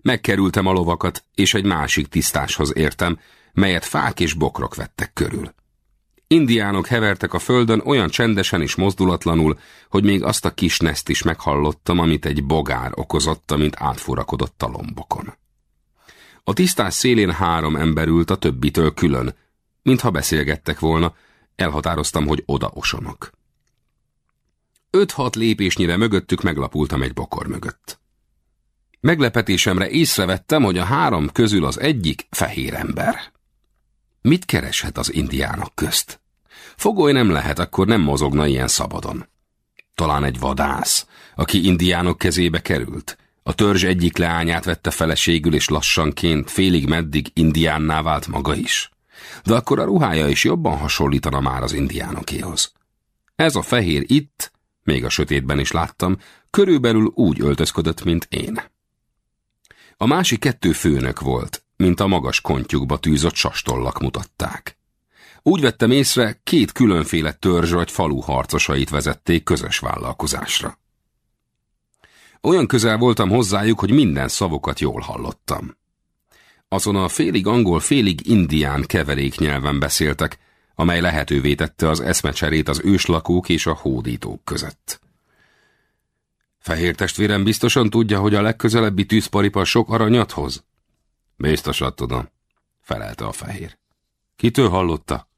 Megkerültem a lovakat, és egy másik tisztáshoz értem, melyet fák és bokrok vettek körül. Indiánok hevertek a földön olyan csendesen és mozdulatlanul, hogy még azt a kis neszt is meghallottam, amit egy bogár okozott, amint átfurakodott a lombokon. A tisztás szélén három ember ült a többitől külön, mintha beszélgettek volna, elhatároztam, hogy oda osonok. Öt-hat lépésnyire mögöttük meglapultam egy bokor mögött. Meglepetésemre észrevettem, hogy a három közül az egyik fehér ember. Mit kereshet az indiánok közt? Fogoly nem lehet, akkor nem mozogna ilyen szabadon. Talán egy vadász, aki indiánok kezébe került. A törzs egyik leányát vette feleségül, és lassanként, félig meddig indiánná vált maga is. De akkor a ruhája is jobban hasonlítana már az indiánokéhoz. Ez a fehér itt, még a sötétben is láttam, körülbelül úgy öltözködött, mint én. A másik kettő főnök volt, mint a magas kontyukba tűzött sastollak mutatták. Úgy vettem észre, két különféle törzs vagy falu harcosait vezették közös vállalkozásra. Olyan közel voltam hozzájuk, hogy minden szavukat jól hallottam. Azon a félig angol, félig indián keverék nyelven beszéltek, amely lehetővé tette az eszmecserét az őslakók és a hódítók között. Fehér testvérem biztosan tudja, hogy a legközelebbi tűzparipa sok aranyat hoz? Biztosat tudom, felelte a fehér. Kitől hallotta?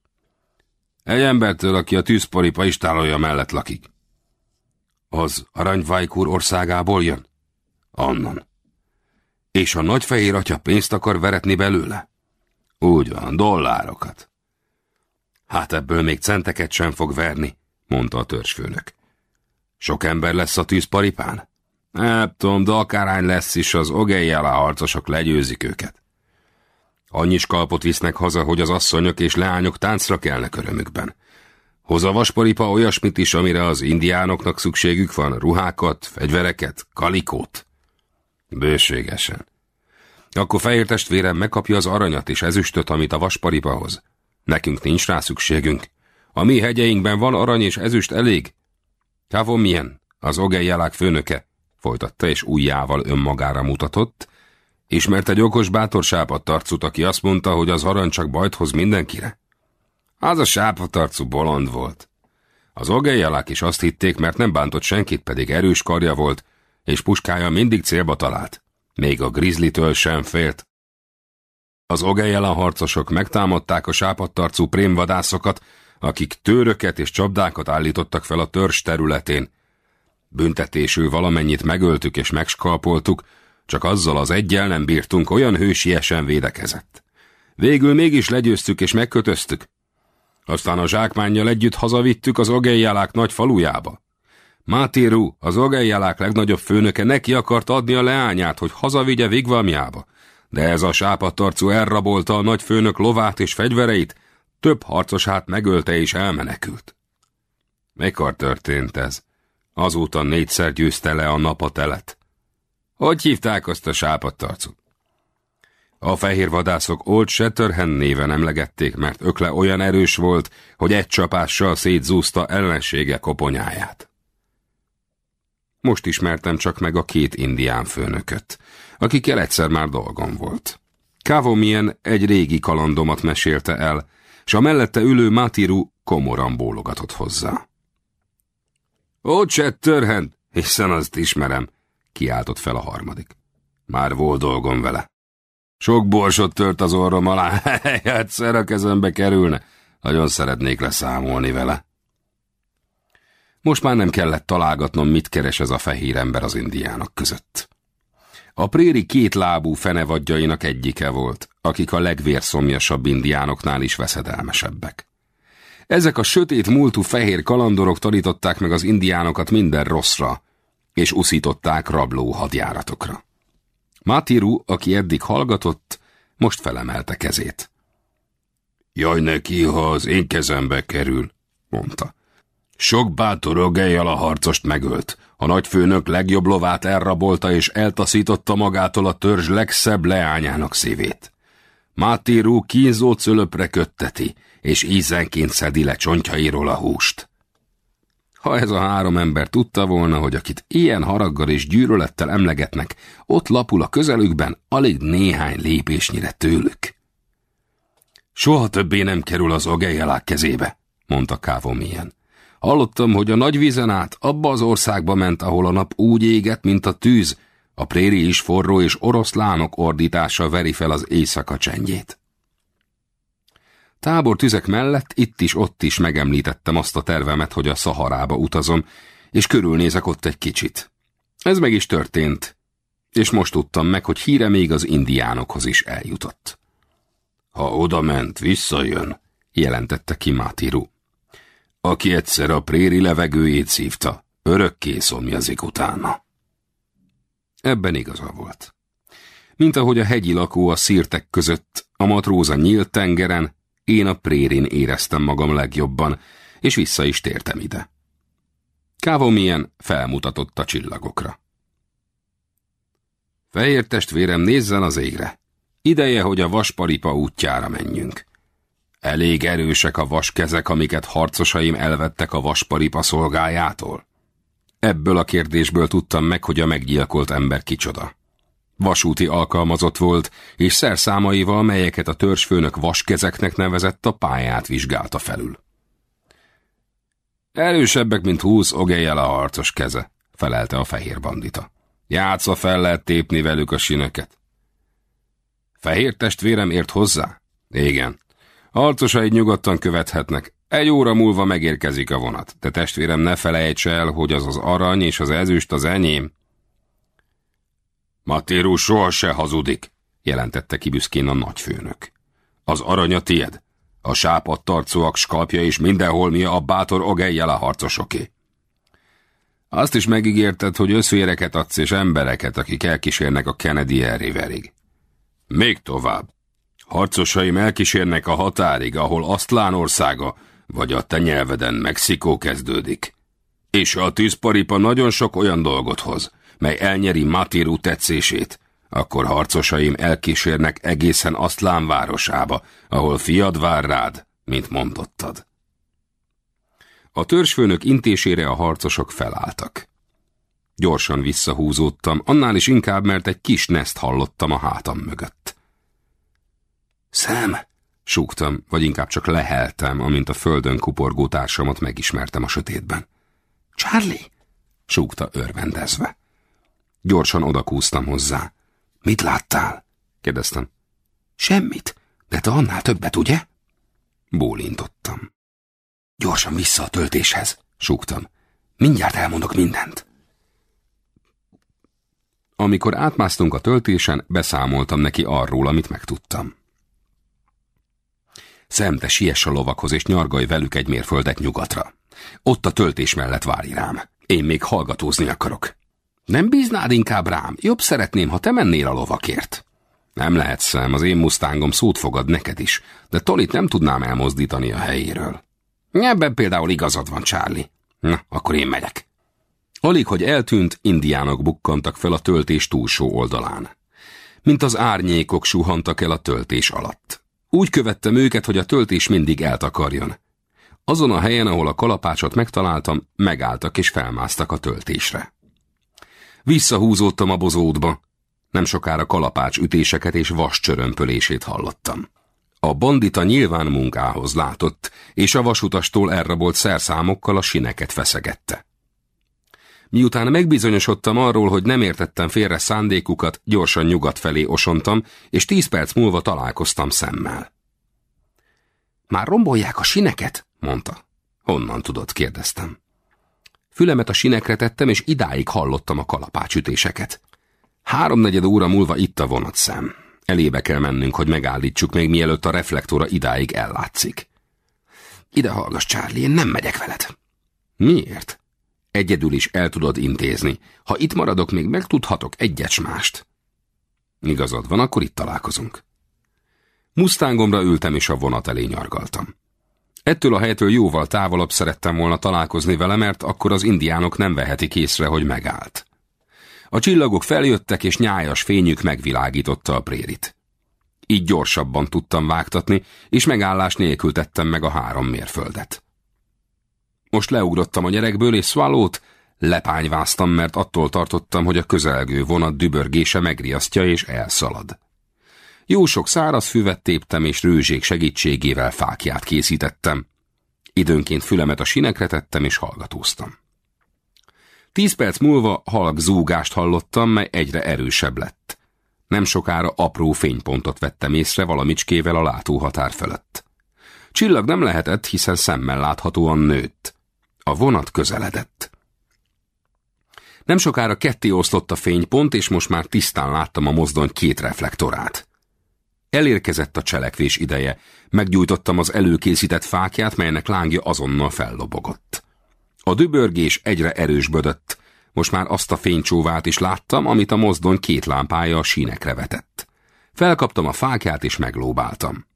Egy embertől, aki a tűzparipa istálója mellett lakik. Az aranyvájkúr országából jön? Annan. És a nagyfehér atya pénzt akar veretni belőle? Úgy van, dollárokat. Hát ebből még centeket sem fog verni, mondta a törzsfőnök. Sok ember lesz a tűzparipán? Nem tudom, de akárhány lesz is, az a harcosok legyőzik őket. Annyi skalpot visznek haza, hogy az asszonyok és leányok táncra kelnek örömükben. Hoz a vasparipa olyasmit is, amire az indiánoknak szükségük van, ruhákat, fegyvereket, kalikót? Bőségesen. Akkor fehér testvérem megkapja az aranyat és ezüstöt, amit a vasparipa hoz. Nekünk nincs rá szükségünk. A mi hegyeinkben van arany és ezüst elég. Kávon milyen? Az ogejjelák főnöke, folytatta és ujjával önmagára mutatott, Ismert egy okos bátor sápadtarcut, aki azt mondta, hogy az arany csak bajt hoz mindenkire? Az a sápadtarcú bolond volt. Az ogejjelák is azt hitték, mert nem bántott senkit, pedig erős karja volt, és puskája mindig célba talált. Még a grizzlytől sem félt. Az ogejjel harcosok megtámadták a sápadtarcú prémvadászokat, akik tőröket és csapdákat állítottak fel a törzs területén. Büntetésül valamennyit megöltük és megskalpoltuk, csak azzal az egyel nem bírtunk, olyan hősiesen védekezett. Végül mégis legyőztük és megkötöztük. Aztán a zsákmánnyal együtt hazavittük az ogejjelák nagy falujába. Mátéru, az ogejjelák legnagyobb főnöke neki akart adni a leányát, hogy hazavigye Vigvamjába. De ez a sápadtarcú elrabolta a nagy főnök lovát és fegyvereit, Több harcosát megölte és elmenekült. Mikor történt ez? Azóta négyszer győzte le a napatelet. Hogy hívták azt a sápadtarcot? A fehér vadászok Old Shatterhand néven emlegették, mert ökle olyan erős volt, hogy egy csapással szétzúzta ellensége koponyáját. Most ismertem csak meg a két indián főnököt, akikkel egyszer már dolgom volt. Kávomien egy régi kalandomat mesélte el, és a mellette ülő Matiru komoran bólogatott hozzá. Ó, Chatterhand, hiszen azt ismerem, kiáltott fel a harmadik. Már volt dolgom vele. Sok borsot tört az orrom alá, egyszer a kezembe kerülne. Nagyon szeretnék leszámolni vele. Most már nem kellett találgatnom, mit keres ez a fehér ember az indiának között. A préri két lábú fenevadjainak egyike volt, akik a legvérszomjasabb indiánoknál is veszedelmesebbek. Ezek a sötét múltú fehér kalandorok tanították meg az indiánokat minden rosszra, és uszították rabló hadjáratokra. Matiru, aki eddig hallgatott, most felemelte kezét. Jaj neki, ha az én kezembe kerül, mondta. Sok bátor ogelyjal a harcost megölt. A nagyfőnök legjobb lovát elrabolta és eltaszította magától a törzs legszebb leányának szívét. Mátéru kínzó cölöpre kötteti, és ízenként szedi le csontjairól a húst. Ha ez a három ember tudta volna, hogy akit ilyen haraggal és gyűrölettel emlegetnek, ott lapul a közelükben alig néhány lépésnyire tőlük. Soha többé nem kerül az ogelyelák kezébe, mondta Kávomien. Hallottam, hogy a nagy vízen át abba az országba ment, ahol a nap úgy éget, mint a tűz, a préri is forró és oroszlánok ordítása veri fel az éjszaka csendjét. Tábor tüzek mellett itt is ott is megemlítettem azt a tervemet, hogy a Szaharába utazom, és körülnézek ott egy kicsit. Ez meg is történt, és most tudtam meg, hogy híre még az indiánokhoz is eljutott. Ha oda ment, visszajön, jelentette ki Mátiru. Aki egyszer a préri levegőjét szívta, örökké szomjazik utána. Ebben igaza volt. Mint ahogy a hegyi lakó a szírtek között, a matróza nyílt tengeren, én a prérin éreztem magam legjobban, és vissza is tértem ide. Kávomien felmutatott a csillagokra. Fehér testvérem, nézzen az égre. Ideje, hogy a vasparipa útjára menjünk. Elég erősek a vaskezek, amiket harcosaim elvettek a vasparipa szolgájától. Ebből a kérdésből tudtam meg, hogy a meggyilkolt ember kicsoda. Vasúti alkalmazott volt, és szerszámaival, melyeket a törzsfőnök vaskezeknek nevezett, a pályát vizsgálta felül. Erősebbek, mint húsz ogejjel a harcos keze, felelte a fehér bandita. Játszva fel lehet tépni velük a sinöket. Fehér testvérem ért hozzá? Igen. Harcosaid nyugodtan követhetnek. Egy óra múlva megérkezik a vonat. Te testvérem ne felejts el, hogy az az arany és az ezüst az enyém. Matéru soha se hazudik, jelentette ki büszkén a nagyfőnök. Az aranya tied, a sápadt arcúak skalpja és mindenhol mi a bátor ogejjel a harcosoké. Azt is megígérted, hogy összvéreket adsz és embereket, akik elkísérnek a Kennedy elriverig. Még tovább. Harcosaim elkísérnek a határig, ahol Asztlán országa, vagy a te nyelveden Mexikó kezdődik. És a tűzparipa nagyon sok olyan dolgot hoz, mely elnyeri Matiru tetszését, akkor harcosaim elkísérnek egészen Asztlán városába, ahol fiad vár rád, mint mondottad. A törzsfőnök intésére a harcosok felálltak. Gyorsan visszahúzódtam, annál is inkább, mert egy kis neszt hallottam a hátam mögött. Szem! súgtam, vagy inkább csak leheltem, amint a földön kuporgó társamat megismertem a sötétben. Charlie! súgta örvendezve. Gyorsan odakúztam hozzá. Mit láttál? kérdeztem. Semmit, de te annál többet, ugye? Bólintottam. Gyorsan vissza a töltéshez, súgtam. Mindjárt elmondok mindent. Amikor átmásztunk a töltésen, beszámoltam neki arról, amit megtudtam. Szemte siess a lovakhoz, és nyargalj velük egy mérföldet nyugatra. Ott a töltés mellett várj rám. Én még hallgatózni akarok. Nem bíznád inkább rám? Jobb szeretném, ha te mennél a lovakért. Nem lehet szem, az én musztángom szót fogad neked is, de Tolit nem tudnám elmozdítani a helyéről. Ebben például igazad van, Charlie. Na, akkor én megyek. Alig, hogy eltűnt, indiánok bukkantak fel a töltés túlsó oldalán. Mint az árnyékok suhantak el a töltés alatt. Úgy követtem őket, hogy a töltés mindig eltakarjon. Azon a helyen, ahol a kalapácsot megtaláltam, megálltak és felmásztak a töltésre. Visszahúzódtam a bozótba. Nem sokára kalapács ütéseket és vas csörömpölését hallottam. A bandita nyilván munkához látott, és a vasutastól elrabolt szerszámokkal a sineket feszegette. Miután megbizonyosodtam arról, hogy nem értettem félre szándékukat, gyorsan nyugat felé osontam, és tíz perc múlva találkoztam szemmel. Már rombolják a sineket? mondta. Honnan tudod? kérdeztem. Fülemet a sinekre tettem, és idáig hallottam a kalapácsütéseket. Háromnegyed óra múlva itt a vonatszem. Elébe kell mennünk, hogy megállítsuk még mielőtt a reflektora idáig ellátszik. Ide hallgass, Charlie, én nem megyek veled. Miért? Egyedül is el tudod intézni. Ha itt maradok, még megtudhatok egyet mást. Igazad van, akkor itt találkozunk. Mustangomra ültem, és a vonat elé nyargaltam. Ettől a helytől jóval távolabb szerettem volna találkozni vele, mert akkor az indiánok nem vehetik észre, hogy megállt. A csillagok feljöttek, és nyájas fényük megvilágította a prérit. Így gyorsabban tudtam vágtatni, és megállás nélkül tettem meg a három mérföldet. Most leugrottam a nyerekből, és Swallowt lepányváztam, mert attól tartottam, hogy a közelgő vonat dübörgése megriasztja és elszalad. Jó sok száraz füvet téptem, és rőzsék segítségével fákját készítettem. Időnként fülemet a sinekre tettem, és hallgatóztam. Tíz perc múlva halk zúgást hallottam, mely egyre erősebb lett. Nem sokára apró fénypontot vettem észre valamicskével a látóhatár fölött. Csillag nem lehetett, hiszen szemmel láthatóan nőtt. A vonat közeledett. Nem sokára ketté oszlott a fénypont, és most már tisztán láttam a mozdony két reflektorát. Elérkezett a cselekvés ideje. Meggyújtottam az előkészített fákját, melynek lángja azonnal fellobogott. A dübörgés egyre erősbödött. Most már azt a fénycsóvát is láttam, amit a mozdony két lámpája a sínekre vetett. Felkaptam a fákját és meglóbáltam.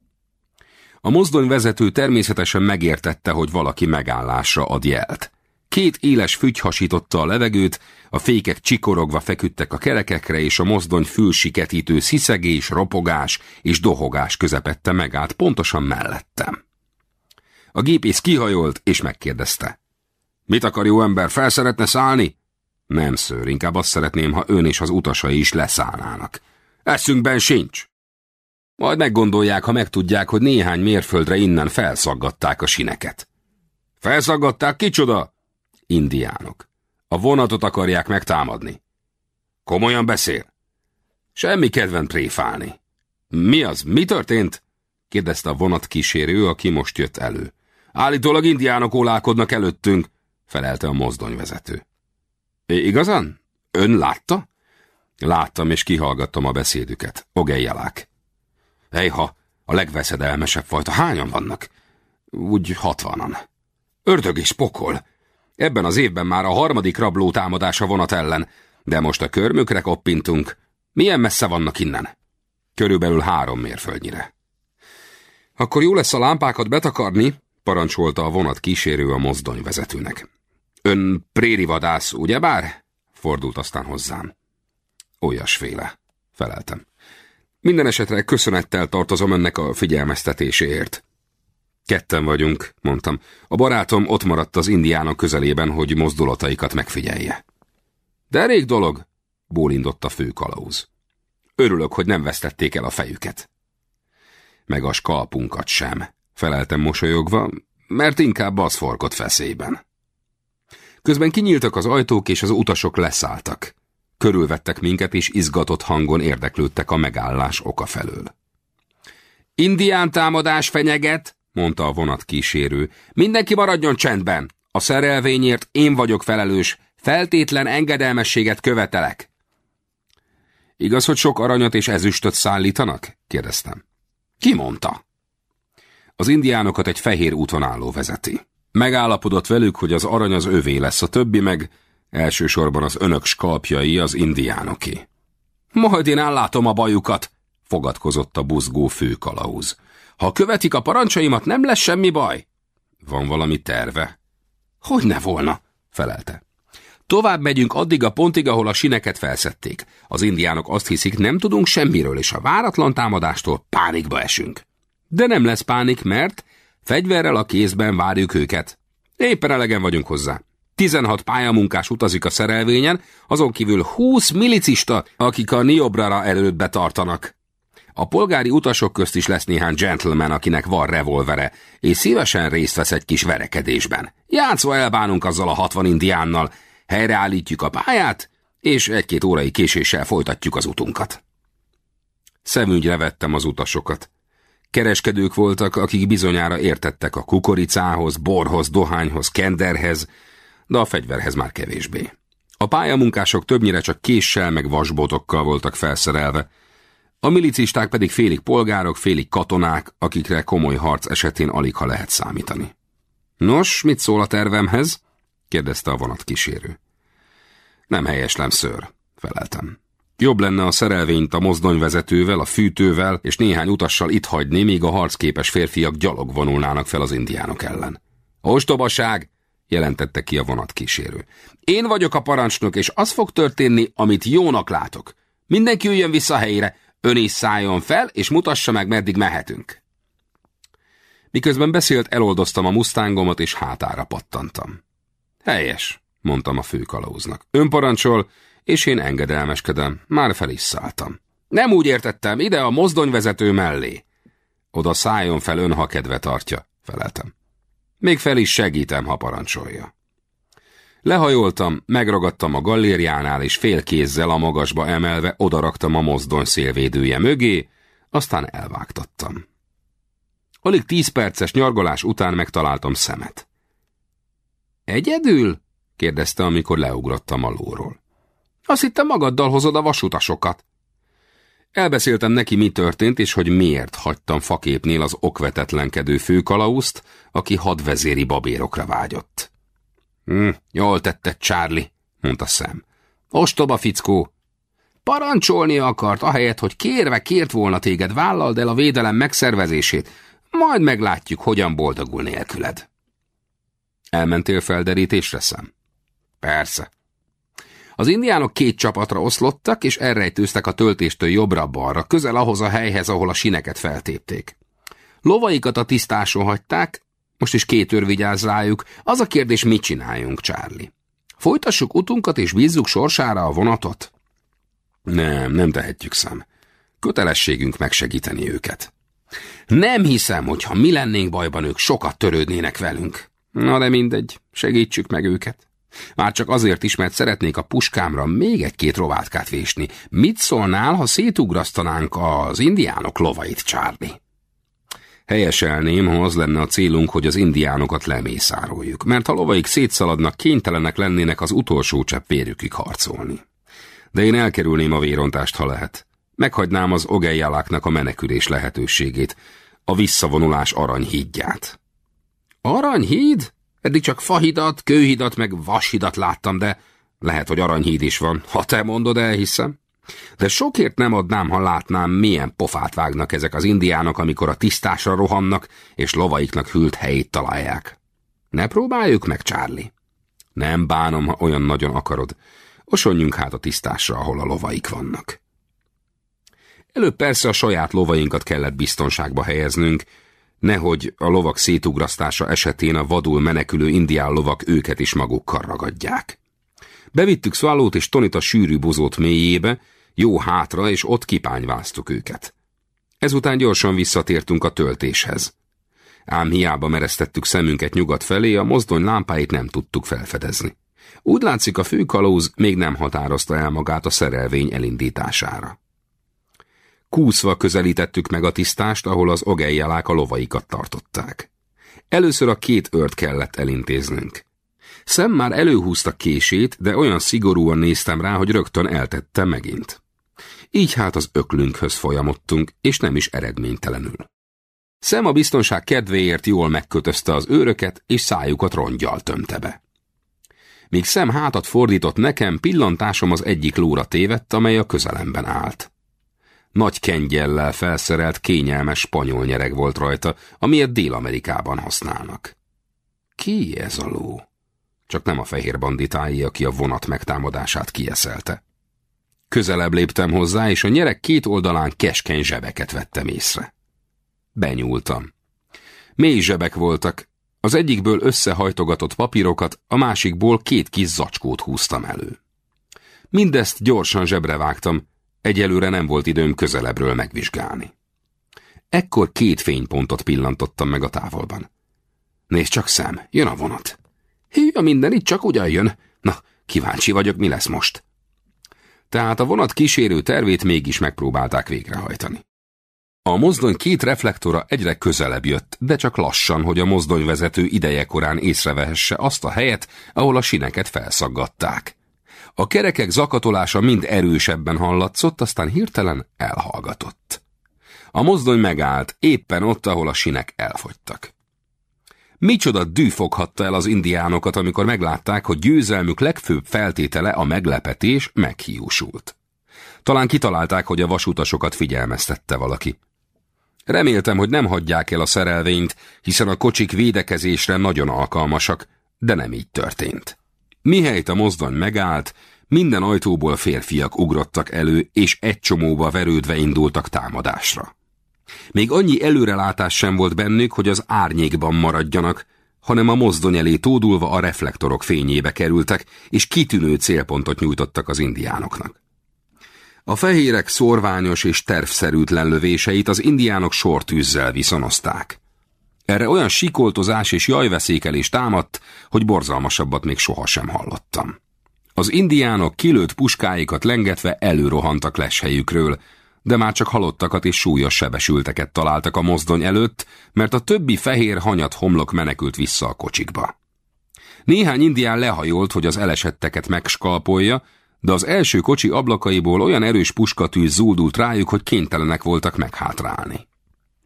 A mozdony vezető természetesen megértette, hogy valaki megállásra ad jelt. Két éles fügy hasította a levegőt, a fékek csikorogva feküdtek a kerekekre, és a mozdony fülsiketítő sziszegés, ropogás és dohogás közepette megállt pontosan mellettem. A gépész kihajolt, és megkérdezte. Mit akar jó ember, fel szeretne szállni? Nem, ször, inkább azt szeretném, ha ön és az utasai is leszállnának. Eszünkben sincs. Majd meggondolják, ha megtudják, hogy néhány mérföldre innen felszaggatták a sineket. Felszaggatták kicsoda? Indiánok. A vonatot akarják megtámadni. Komolyan beszél? Semmi kedven tréfálni. Mi az? Mi történt? kérdezte a vonat kísérő, aki most jött elő. Állítólag indiánok ólálkodnak előttünk, felelte a mozdonyvezető. Igazán? Ön látta? Láttam, és kihallgattam a beszédüket. Ogejjelák. Ejha, a legveszedelmesebb fajta. Hányan vannak? Úgy hatvanan. Ördög és pokol. Ebben az évben már a harmadik rabló támadása vonat ellen, de most a körmükre koppintunk. Milyen messze vannak innen? Körülbelül három mérföldnyire. Akkor jó lesz a lámpákat betakarni, parancsolta a vonat kísérő a mozdony vezetőnek. Ön préri vadász, ugyebár? Fordult aztán hozzám. Olyasféle, feleltem. Minden esetre köszönettel tartozom önnek a figyelmeztetéséért. Ketten vagyunk, mondtam. A barátom ott maradt az indiánok közelében, hogy mozdulataikat megfigyelje. De elég dolog, bólindott a főkalauz. Örülök, hogy nem vesztették el a fejüket. Meg a skalpunkat sem, feleltem mosolyogva, mert inkább az forgott feszélyben. Közben kinyíltak az ajtók, és az utasok leszálltak. Körülvettek minket, és izgatott hangon érdeklődtek a megállás oka felől. Indián támadás fenyeget, mondta a vonat kísérő. Mindenki maradjon csendben. A szerelvényért én vagyok felelős. Feltétlen engedelmességet követelek. Igaz, hogy sok aranyat és ezüstöt szállítanak? kérdeztem. Ki mondta? Az indiánokat egy fehér útvonáló vezeti. Megállapodott velük, hogy az arany az övé lesz, a többi meg elsősorban az önök skalpjai az indiánoké. Majd én ellátom a bajukat, fogadkozott a buzgó főkalauz. Ha követik a parancsaimat, nem lesz semmi baj. Van valami terve? Hogy ne volna, felelte. Tovább megyünk addig a pontig, ahol a sineket felszették. Az indiánok azt hiszik, nem tudunk semmiről, és a váratlan támadástól pánikba esünk. De nem lesz pánik, mert fegyverrel a kézben várjuk őket. Éppen elegen vagyunk hozzá. 16 pályamunkás utazik a szerelvényen, azon kívül 20 milicista, akik a Niobrara előtt betartanak. A polgári utasok közt is lesz néhány gentleman, akinek van revolvere, és szívesen részt vesz egy kis verekedésben. Játszva elbánunk azzal a 60 indiánnal, helyreállítjuk a pályát, és egy-két órai késéssel folytatjuk az utunkat. Szemügyre vettem az utasokat. Kereskedők voltak, akik bizonyára értettek a kukoricához, borhoz, dohányhoz, kenderhez, de a fegyverhez már kevésbé. A pályamunkások többnyire csak késsel meg vasbotokkal voltak felszerelve, a milicisták pedig félig polgárok, félig katonák, akikre komoly harc esetén alig ha lehet számítani. Nos, mit szól a tervemhez? kérdezte a vonat kísérő. Nem helyeslem, ször, feleltem. Jobb lenne a szerelvényt a mozdonyvezetővel, a fűtővel és néhány utassal itt hagyni, míg a harcképes férfiak gyalog vonulnának fel az indiánok ellen. Ostobaság! jelentette ki a vonatkísérő. Én vagyok a parancsnok, és az fog történni, amit jónak látok. Mindenki üljön vissza helyére, ön is szálljon fel, és mutassa meg, meddig mehetünk. Miközben beszélt, eloldoztam a mustángomat, és hátára pattantam. Helyes, mondtam a főkalauznak. Ön parancsol, és én engedelmeskedem, már fel is szálltam. Nem úgy értettem, ide a mozdonyvezető mellé. Oda szálljon fel ön, ha kedve tartja, feleltem. Még fel is segítem, ha parancsolja. Lehajoltam, megragadtam a gallériánál, és fél kézzel a magasba emelve odaraktam a mozdony szélvédője mögé, aztán elvágtattam. Alig tíz perces nyargalás után megtaláltam szemet. Egyedül? kérdezte, amikor leugrottam a lóról. Azt hittem magaddal hozod a vasutasokat. Elbeszéltem neki, mi történt, és hogy miért hagytam faképnél az okvetetlenkedő főkalauzt, aki hadvezéri babérokra vágyott. Hm, jól tetted, Charlie, mondta szem. Ostoba fickó. Parancsolni akart, ahelyett, hogy kérve kért volna téged, vállald el a védelem megszervezését, majd meglátjuk, hogyan boldogul nélküled. Elmentél felderítésre, szem? Persze. Az indiánok két csapatra oszlottak, és elrejtőztek a töltéstől jobbra-balra, közel ahhoz a helyhez, ahol a sineket feltépték. Lovaikat a tisztáson hagyták, most is két őr vigyáz rájuk, az a kérdés, mit csináljunk, Charlie? Folytassuk utunkat és bízzuk sorsára a vonatot? Nem, nem tehetjük szem. Kötelességünk megsegíteni őket. Nem hiszem, hogy ha mi lennénk bajban, ők sokat törődnének velünk. Na de mindegy, segítsük meg őket. Már csak azért is, mert szeretnék a puskámra még egy-két rovátkát vésni. Mit szólnál, ha szétugrasztanánk az indiánok lovait, Charlie? Helyeselném, ha az lenne a célunk, hogy az indiánokat lemészároljuk, mert ha lovaik szétszaladnak, kénytelenek lennének az utolsó csepp vérükig harcolni. De én elkerülném a vérontást, ha lehet. Meghagynám az ogejjáláknak a menekülés lehetőségét, a visszavonulás aranyhídját. Aranyhíd? Eddig csak fahidat, kőhidat, meg vashidat láttam, de lehet, hogy aranyhíd is van. Ha te mondod, elhiszem. De sokért nem adnám, ha látnám, milyen pofát vágnak ezek az indiánok, amikor a tisztásra rohannak, és lovaiknak hűlt helyét találják. Ne próbáljuk meg, Charlie. Nem bánom, ha olyan nagyon akarod. Osonjunk hát a tisztásra, ahol a lovaik vannak. Előbb persze a saját lovainkat kellett biztonságba helyeznünk, nehogy a lovak szétugrasztása esetén a vadul menekülő indián lovak őket is magukkal ragadják. Bevittük Swallowt és Tonit a sűrű bozót mélyébe, jó hátra, és ott kipányváztuk őket. Ezután gyorsan visszatértünk a töltéshez. Ám hiába mereztettük szemünket nyugat felé, a mozdony lámpáit nem tudtuk felfedezni. Úgy látszik, a főkalóz még nem határozta el magát a szerelvény elindítására. Kúszva közelítettük meg a tisztást, ahol az ogejjelák a lovaikat tartották. Először a két ört kellett elintéznünk. Szem már előhúzta kését, de olyan szigorúan néztem rá, hogy rögtön eltette megint. Így hát az öklünkhöz folyamodtunk, és nem is eredménytelenül. Szem a biztonság kedvéért jól megkötözte az őröket, és szájukat rongyal tömte be. Míg szem hátat fordított nekem, pillantásom az egyik lóra tévedt, amely a közelemben állt. Nagy kengyellel felszerelt kényelmes spanyol nyereg volt rajta, amilyet Dél-Amerikában használnak. Ki ez a ló? Csak nem a fehér banditái, aki a vonat megtámadását kieszelte. Közelebb léptem hozzá, és a nyerek két oldalán keskeny zsebeket vettem észre. Benyúltam. Mély zsebek voltak, az egyikből összehajtogatott papírokat, a másikból két kis zacskót húztam elő. Mindezt gyorsan zsebre vágtam, egyelőre nem volt időm közelebbről megvizsgálni. Ekkor két fénypontot pillantottam meg a távolban. Nézd csak szem, jön a vonat. Hű, a minden itt csak ugyan jön. Na, kíváncsi vagyok, mi lesz most. Tehát a vonat kísérő tervét mégis megpróbálták végrehajtani. A mozdony két reflektora egyre közelebb jött, de csak lassan, hogy a mozdonyvezető ideje korán észrevehesse azt a helyet, ahol a sineket felszaggatták. A kerekek zakatolása mind erősebben hallatszott, aztán hirtelen elhallgatott. A mozdony megállt, éppen ott, ahol a sinek elfogytak. Micsoda dű foghatta el az indiánokat, amikor meglátták, hogy győzelmük legfőbb feltétele a meglepetés meghiúsult. Talán kitalálták, hogy a vasutasokat figyelmeztette valaki. Reméltem, hogy nem hagyják el a szerelvényt, hiszen a kocsik védekezésre nagyon alkalmasak, de nem így történt. Mihelyt a mozdony megállt, minden ajtóból férfiak ugrottak elő, és egy csomóba verődve indultak támadásra. Még annyi előrelátás sem volt bennük, hogy az árnyékban maradjanak, hanem a mozdony elé tódulva a reflektorok fényébe kerültek, és kitűnő célpontot nyújtottak az indiánoknak. A fehérek szorványos és tervszerűtlen lövéseit az indiánok sortűzzel viszonozták. Erre olyan sikoltozás és jajveszékelés támadt, hogy borzalmasabbat még sohasem hallottam. Az indiánok kilőtt puskáikat lengetve előrohantak leshelyükről, de már csak halottakat és súlyos sebesülteket találtak a mozdony előtt, mert a többi fehér hanyat homlok menekült vissza a kocsikba. Néhány indián lehajolt, hogy az elesetteket megskalpolja, de az első kocsi ablakaiból olyan erős puskatűz zúdult rájuk, hogy kénytelenek voltak meghátrálni.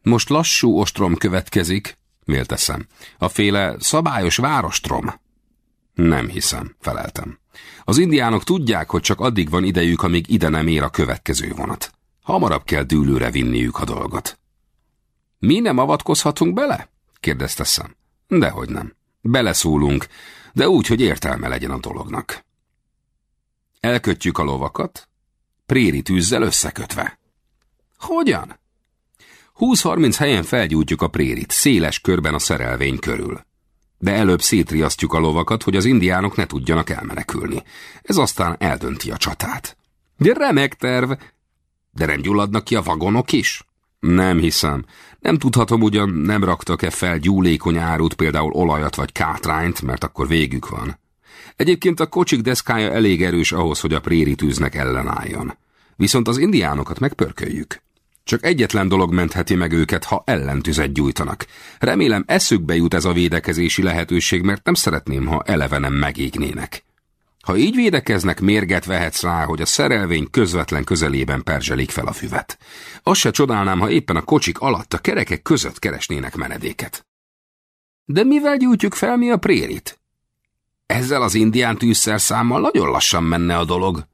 Most lassú ostrom következik, mélteszem. A féle szabályos várostrom. Nem hiszem, feleltem. Az indiánok tudják, hogy csak addig van idejük, amíg ide nem ér a következő vonat. Hamarabb kell dűlőre vinniük a dolgot. Mi nem avatkozhatunk bele? kérdezte szem. Dehogy nem. Beleszólunk, de úgy, hogy értelme legyen a dolognak. Elkötjük a lovakat, préri tűzzel összekötve. Hogyan? 20-30 helyen felgyújtjuk a prérit, széles körben a szerelvény körül. De előbb szétriasztjuk a lovakat, hogy az indiánok ne tudjanak elmenekülni. Ez aztán eldönti a csatát. De remek terv, de nem gyulladnak ki a vagonok is? Nem hiszem. Nem tudhatom, ugyan nem raktak-e fel gyúlékony árut, például olajat vagy kátrányt, mert akkor végük van. Egyébként a kocsik deszkája elég erős ahhoz, hogy a préri tűznek ellenálljon. Viszont az indiánokat megpörköljük. Csak egyetlen dolog mentheti meg őket, ha ellentüzet gyújtanak. Remélem eszükbe jut ez a védekezési lehetőség, mert nem szeretném, ha eleve nem megégnének. Ha így védekeznek, mérget vehetsz rá, hogy a szerelvény közvetlen közelében perzselik fel a füvet. Azt se csodálnám, ha éppen a kocsik alatt a kerekek között keresnének menedéket. De mivel gyújtjuk fel mi a prérit? Ezzel az indián tűzszerszámmal nagyon lassan menne a dolog.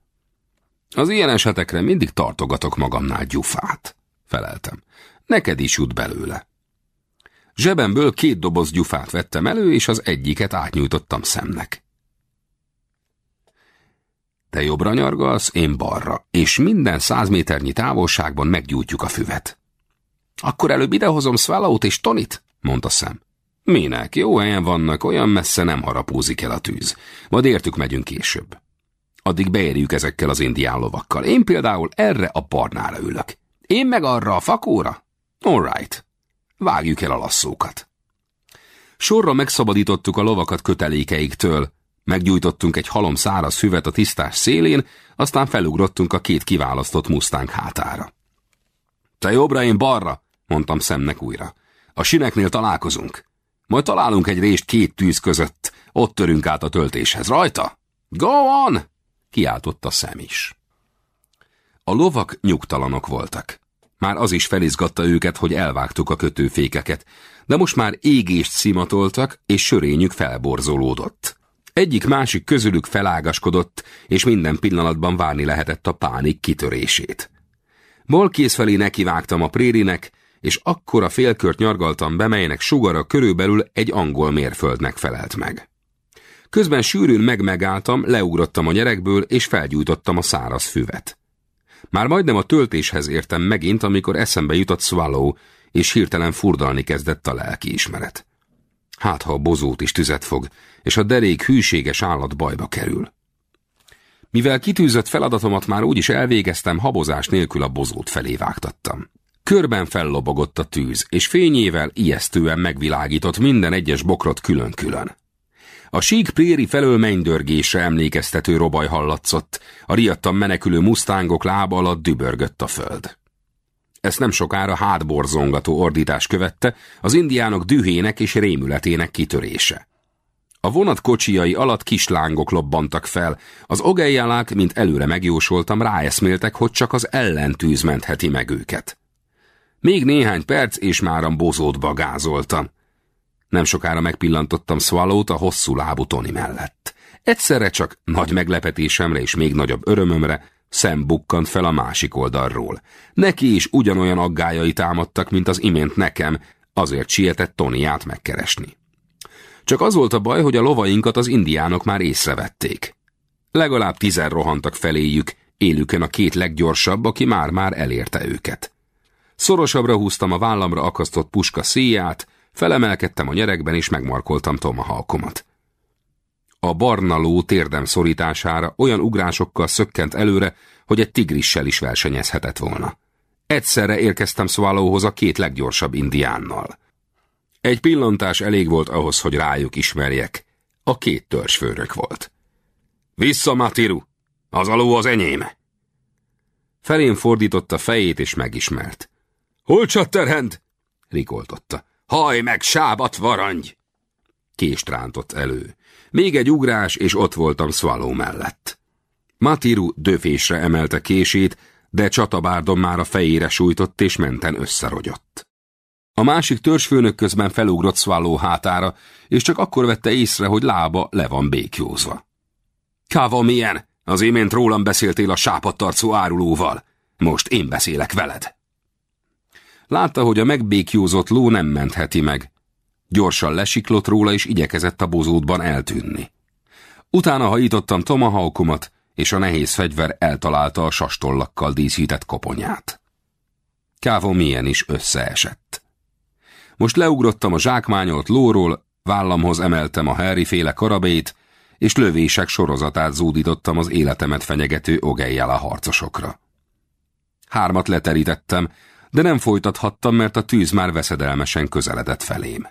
Az ilyen esetekre mindig tartogatok magamnál gyufát, feleltem. Neked is jut belőle. Zsebemből két doboz gyufát vettem elő, és az egyiket átnyújtottam szemnek. Te jobbra nyargalsz, én balra, és minden száz méternyi távolságban meggyújtjuk a füvet. Akkor előbb idehozom Swallowt és Tonit, mondta szem. Minek, jó helyen vannak, olyan messze nem harapózik el a tűz. Majd értük megyünk később. Addig beérjük ezekkel az indián lovakkal. Én például erre a barnára ülök. Én meg arra a fakóra? Alright. Vágjuk el a lasszókat. Sorra megszabadítottuk a lovakat kötelékeiktől, Meggyújtottunk egy halom száraz füvet a tisztás szélén, aztán felugrottunk a két kiválasztott mustánk hátára. Te jobbra, én balra, mondtam szemnek újra. A sineknél találkozunk. Majd találunk egy rést két tűz között, ott törünk át a töltéshez. Rajta? Go on! kiáltott a szem is. A lovak nyugtalanok voltak. Már az is felizgatta őket, hogy elvágtuk a kötőfékeket, de most már égést szimatoltak, és sörényük felborzolódott. Egyik-másik közülük felágaskodott, és minden pillanatban várni lehetett a pánik kitörését. Bal kéz felé nekivágtam a prérinek, és akkora félkört nyargaltam be, melynek sugara körülbelül egy angol mérföldnek felelt meg. Közben sűrűn megmegálltam, leugrottam a nyerekből, és felgyújtottam a száraz füvet. Már majdnem a töltéshez értem megint, amikor eszembe jutott Swallow, és hirtelen furdalni kezdett a lelkiismeret. Hát, ha a bozót is tüzet fog, és a derék hűséges állat bajba kerül. Mivel kitűzött feladatomat már úgyis elvégeztem, habozás nélkül a bozót felé vágtattam. Körben fellobogott a tűz, és fényével ijesztően megvilágított minden egyes bokrot külön-külön. A sík préri felől mennydörgésre emlékeztető robaj hallatszott, a riadtan menekülő musztángok lába alatt dübörgött a föld. Ezt nem sokára hátborzongató ordítás követte, az indiánok dühének és rémületének kitörése. A vonat kocsijai alatt kis lángok lobbantak fel, az ogejjalák, mint előre megjósoltam, ráeszméltek, hogy csak az ellentűz mentheti meg őket. Még néhány perc, és máram bozótba gázoltam. Nem sokára megpillantottam Swallow-t a hosszú lábú Tony mellett. Egyszerre csak nagy meglepetésemre és még nagyobb örömömre szem bukkant fel a másik oldalról. Neki is ugyanolyan aggájai támadtak, mint az imént nekem, azért sietett Tonyát megkeresni. Csak az volt a baj, hogy a lovainkat az indiánok már észrevették. Legalább tizen rohantak feléjük, élükön a két leggyorsabb, aki már-már elérte őket. Szorosabbra húztam a vállamra akasztott puska szíját, felemelkedtem a nyerekben és megmarkoltam tomahawkomat. A barna ló térdem szorítására olyan ugrásokkal szökkent előre, hogy egy tigrissel is versenyezhetett volna. Egyszerre érkeztem Swallowhoz a két leggyorsabb indiánnal. Egy pillantás elég volt ahhoz, hogy rájuk ismerjek. A két törzsfőrök volt. Vissza, Matiru! Az aló az enyém! Felén fordította fejét és megismert. Hol csatterhend? rikoltotta. Haj meg, sábat varangy! Kést rántott elő. Még egy ugrás, és ott voltam Swallow mellett. Matiru döfésre emelte kését, de csatabárdon már a fejére sújtott, és menten összerogyott. A másik törzsfőnök közben felugrott Swallow hátára, és csak akkor vette észre, hogy lába le van békjózva. Káva milyen? Az imént rólam beszéltél a sápadtarcú árulóval. Most én beszélek veled. Látta, hogy a megbékjózott ló nem mentheti meg. Gyorsan lesiklott róla, és igyekezett a bozótban eltűnni. Utána hajítottam tomahawkomat, és a nehéz fegyver eltalálta a sastollakkal díszített koponyát. Kávó milyen is összeesett. Most leugrottam a zsákmányolt lóról, vállamhoz emeltem a Harry féle karabét, és lövések sorozatát zúdítottam az életemet fenyegető ogejjel a harcosokra. Hármat leterítettem, de nem folytathattam, mert a tűz már veszedelmesen közeledett felém.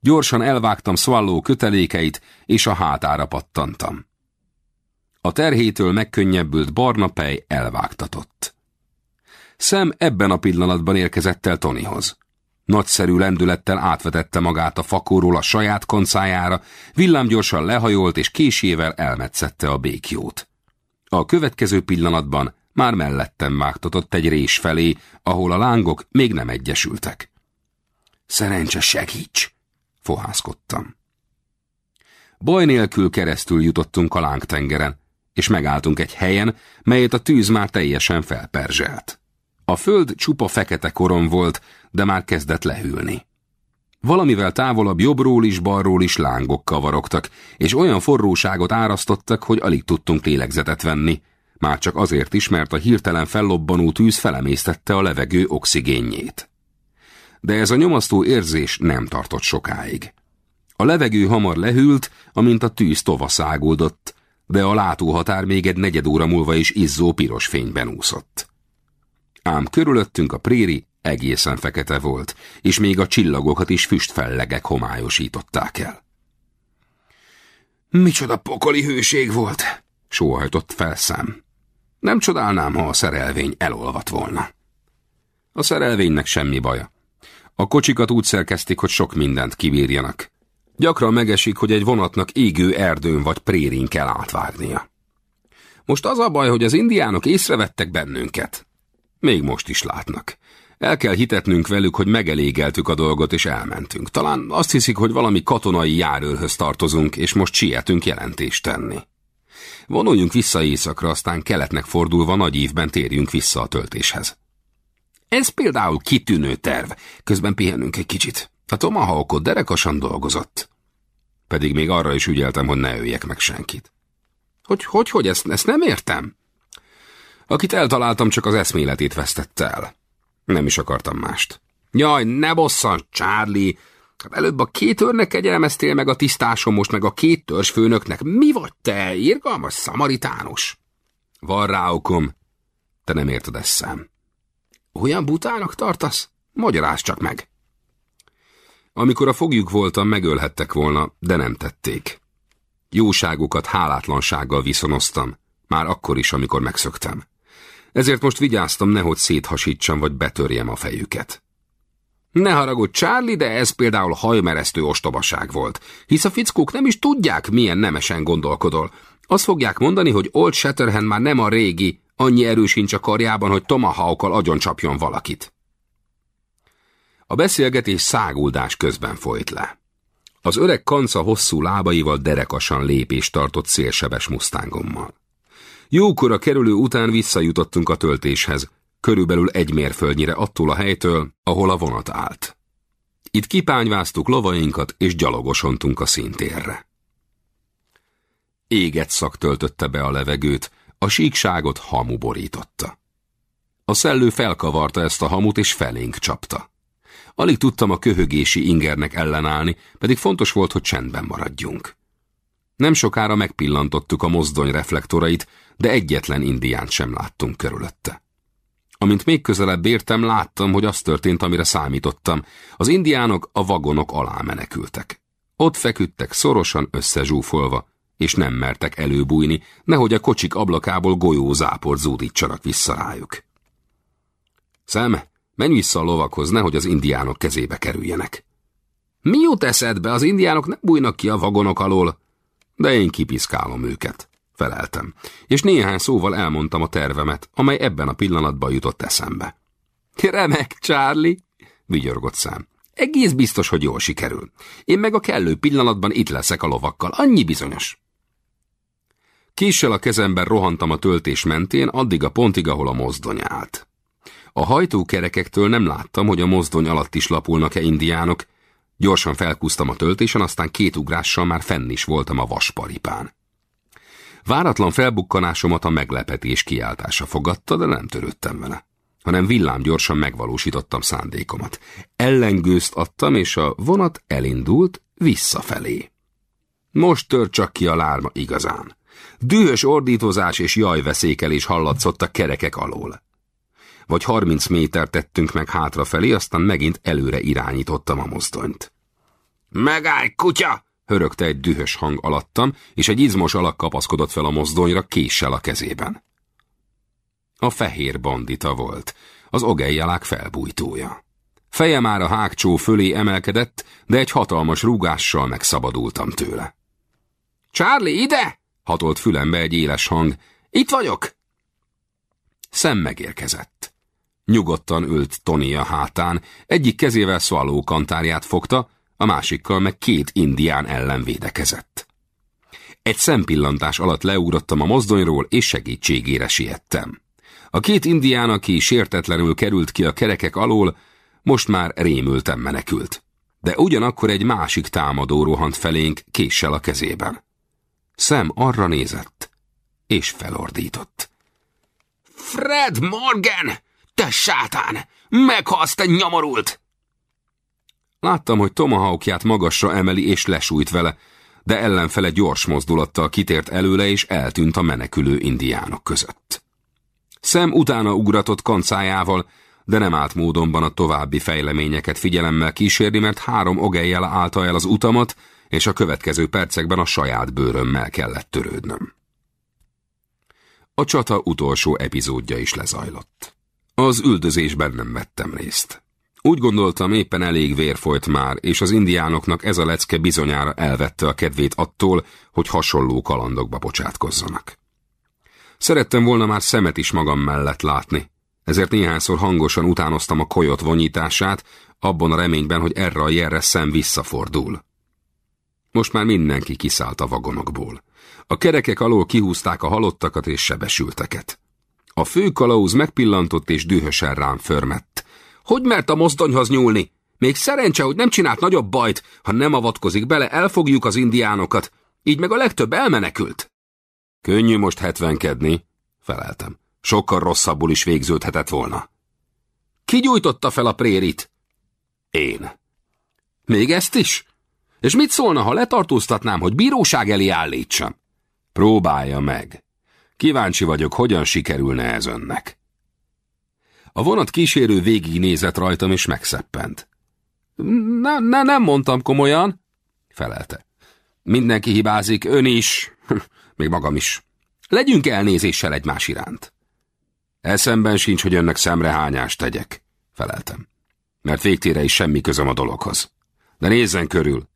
Gyorsan elvágtam Swallow kötelékeit, és a hátára pattantam. A terhétől megkönnyebbült barna pej elvágtatott. Szem ebben a pillanatban érkezett el Tonyhoz. Nagyszerű lendülettel átvetette magát a fakóról a saját koncájára, villámgyorsan lehajolt és késével elmetszette a békjót. A következő pillanatban már mellettem vágtatott egy rés felé, ahol a lángok még nem egyesültek. Szerencse segíts! fohászkodtam. Baj nélkül keresztül jutottunk a lángtengeren, és megálltunk egy helyen, melyet a tűz már teljesen felperzselt. A föld csupa fekete korom volt, de már kezdett lehűlni. Valamivel távolabb jobbról is, balról is lángok kavarogtak, és olyan forróságot árasztottak, hogy alig tudtunk lélegzetet venni, már csak azért is, mert a hirtelen fellobbanó tűz felemésztette a levegő oxigénjét. De ez a nyomasztó érzés nem tartott sokáig. A levegő hamar lehűlt, amint a tűz tovaszágódott, de a látóhatár még egy negyed óra múlva is izzó piros fényben úszott. Ám körülöttünk a préri egészen fekete volt, és még a csillagokat is füstfellegek homályosították el. Micsoda pokoli hőség volt, sóhajtott fel szem. Nem csodálnám, ha a szerelvény elolvat volna. A szerelvénynek semmi baja. A kocsikat úgy szerkeztik, hogy sok mindent kibírjanak. Gyakran megesik, hogy egy vonatnak égő erdőn vagy prérin kell átvágnia. Most az a baj, hogy az indiánok észrevettek bennünket. Még most is látnak. El kell hitetnünk velük, hogy megelégeltük a dolgot és elmentünk. Talán azt hiszik, hogy valami katonai járőrhöz tartozunk, és most sietünk jelentést tenni. Vonuljunk vissza éjszakra, aztán keletnek fordulva nagy évben térjünk vissza a töltéshez. Ez például kitűnő terv. Közben pihenünk egy kicsit. A Tomahawkot derekasan dolgozott. Pedig még arra is ügyeltem, hogy ne öljek meg senkit. Hogy, hogy, hogy, ezt, ezt nem értem? Akit eltaláltam, csak az eszméletét vesztette el. Nem is akartam mást. Jaj, ne bosszan, Charlie! Hát előbb a két őrnek kegyelmeztél meg a tisztásom, most meg a két törzs főnöknek. Mi vagy te, irgalmas szamaritánus? Van rá okom. Te nem érted ezt szám. Olyan butának tartasz? Magyarázd csak meg. Amikor a fogjuk voltam, megölhettek volna, de nem tették. Jóságukat hálátlansággal viszonoztam, már akkor is, amikor megszöktem. Ezért most vigyáztam, nehogy széthasítsam vagy betörjem a fejüket. Ne haragudj, Charlie, de ez például hajmeresztő ostobaság volt, hisz a fickók nem is tudják, milyen nemesen gondolkodol. Azt fogják mondani, hogy Old Shatterhand már nem a régi, annyi erő sincs a karjában, hogy Tomahawkkal agyoncsapjon valakit. A beszélgetés száguldás közben folyt le. Az öreg kanca hosszú lábaival derekasan lépést tartott szélsebes musztángommal. Jókora kerülő után visszajutottunk a töltéshez, körülbelül egy mérföldnyire attól a helytől, ahol a vonat állt. Itt kipányváztuk lovainkat, és gyalogosontunk a szintérre. Éget szak töltötte be a levegőt, a síkságot hamu borította. A szellő felkavarta ezt a hamut, és felénk csapta. Alig tudtam a köhögési ingernek ellenállni, pedig fontos volt, hogy csendben maradjunk. Nem sokára megpillantottuk a mozdony reflektorait, de egyetlen indiánt sem láttunk körülötte. Amint még közelebb értem, láttam, hogy az történt, amire számítottam. Az indiánok a vagonok alá menekültek. Ott feküdtek szorosan összezsúfolva, és nem mertek előbújni, nehogy a kocsik ablakából golyózáport zúdítsanak vissza rájuk. Szem, menj vissza a lovakhoz, nehogy az indiánok kezébe kerüljenek. Mi jut eszedbe, az indiánok nem bújnak ki a vagonok alól? De én kipiszkálom őket feleltem, és néhány szóval elmondtam a tervemet, amely ebben a pillanatban jutott eszembe. Remek, Charlie, vigyorgott szám. Egész biztos, hogy jól sikerül. Én meg a kellő pillanatban itt leszek a lovakkal, annyi bizonyos. Késsel a kezemben rohantam a töltés mentén, addig a pontig, ahol a mozdony állt. A hajtókerekektől nem láttam, hogy a mozdony alatt is lapulnak-e indiánok. Gyorsan felkúztam a töltésen, aztán két ugrással már fenn is voltam a vasparipán. Váratlan felbukkanásomat a meglepetés kiáltása fogadta, de nem törődtem vele, hanem villám gyorsan megvalósítottam szándékomat. Ellengőzt adtam, és a vonat elindult visszafelé. Most tör csak ki a lárma igazán. Dühös ordítozás és jajveszékelés hallatszott a kerekek alól. Vagy harminc méter tettünk meg hátrafelé, aztán megint előre irányítottam a mozdonyt. Megállj, kutya! Hörögte egy dühös hang alattam, és egy izmos alak kapaszkodott fel a mozdonyra késsel a kezében. A fehér bandita volt, az ogejjalák felbújtója. Feje már a hágcsó fölé emelkedett, de egy hatalmas rúgással megszabadultam tőle. Charlie, ide! hatolt fülembe egy éles hang. Itt vagyok! Szem megérkezett. Nyugodtan ült Tony a hátán, egyik kezével szvaló kantárját fogta, a másikkal meg két indián ellen védekezett. Egy szempillantás alatt leugrottam a mozdonyról, és segítségére siettem. A két indián, aki sértetlenül került ki a kerekek alól, most már rémülten menekült. De ugyanakkor egy másik támadó rohant felénk késsel a kezében. Szem arra nézett, és felordított. Fred Morgan! Te sátán! Meghalsz, te nyomorult! Láttam, hogy Tomahawkját magasra emeli és lesújt vele, de ellenfele gyors mozdulattal kitért előle és eltűnt a menekülő indiánok között. Szem utána ugratott kancájával, de nem állt módonban a további fejleményeket figyelemmel kísérni, mert három ogejjel állta el az utamat, és a következő percekben a saját bőrömmel kellett törődnöm. A csata utolsó epizódja is lezajlott. Az üldözésben nem vettem részt. Úgy gondoltam, éppen elég vér folyt már, és az indiánoknak ez a lecke bizonyára elvette a kedvét attól, hogy hasonló kalandokba bocsátkozzanak. Szerettem volna már szemet is magam mellett látni, ezért néhányszor hangosan utánoztam a kolyot vonyítását, abban a reményben, hogy erre a jelre szem visszafordul. Most már mindenki kiszállt a vagonokból. A kerekek alól kihúzták a halottakat és sebesülteket. A fő kalauz megpillantott és dühösen rám förmett. Hogy mert a mozdonyhoz nyúlni? Még szerencse, hogy nem csinált nagyobb bajt, ha nem avatkozik bele, elfogjuk az indiánokat. Így meg a legtöbb elmenekült. Könnyű most hetvenkedni, feleltem. Sokkal rosszabbul is végződhetett volna. Ki gyújtotta fel a prérit? Én. Még ezt is? És mit szólna, ha letartóztatnám, hogy bíróság elé állítsam? Próbálja meg. Kíváncsi vagyok, hogyan sikerülne ez önnek. A vonat kísérő végignézett rajtam, és megszeppent. Ne, ne, nem mondtam komolyan, felelte. Mindenki hibázik, ön is, még magam is. Legyünk elnézéssel egymás iránt. Eszemben sincs, hogy önnek szemrehányást tegyek, feleltem. Mert végtére is semmi közöm a dologhoz. De nézzen körül.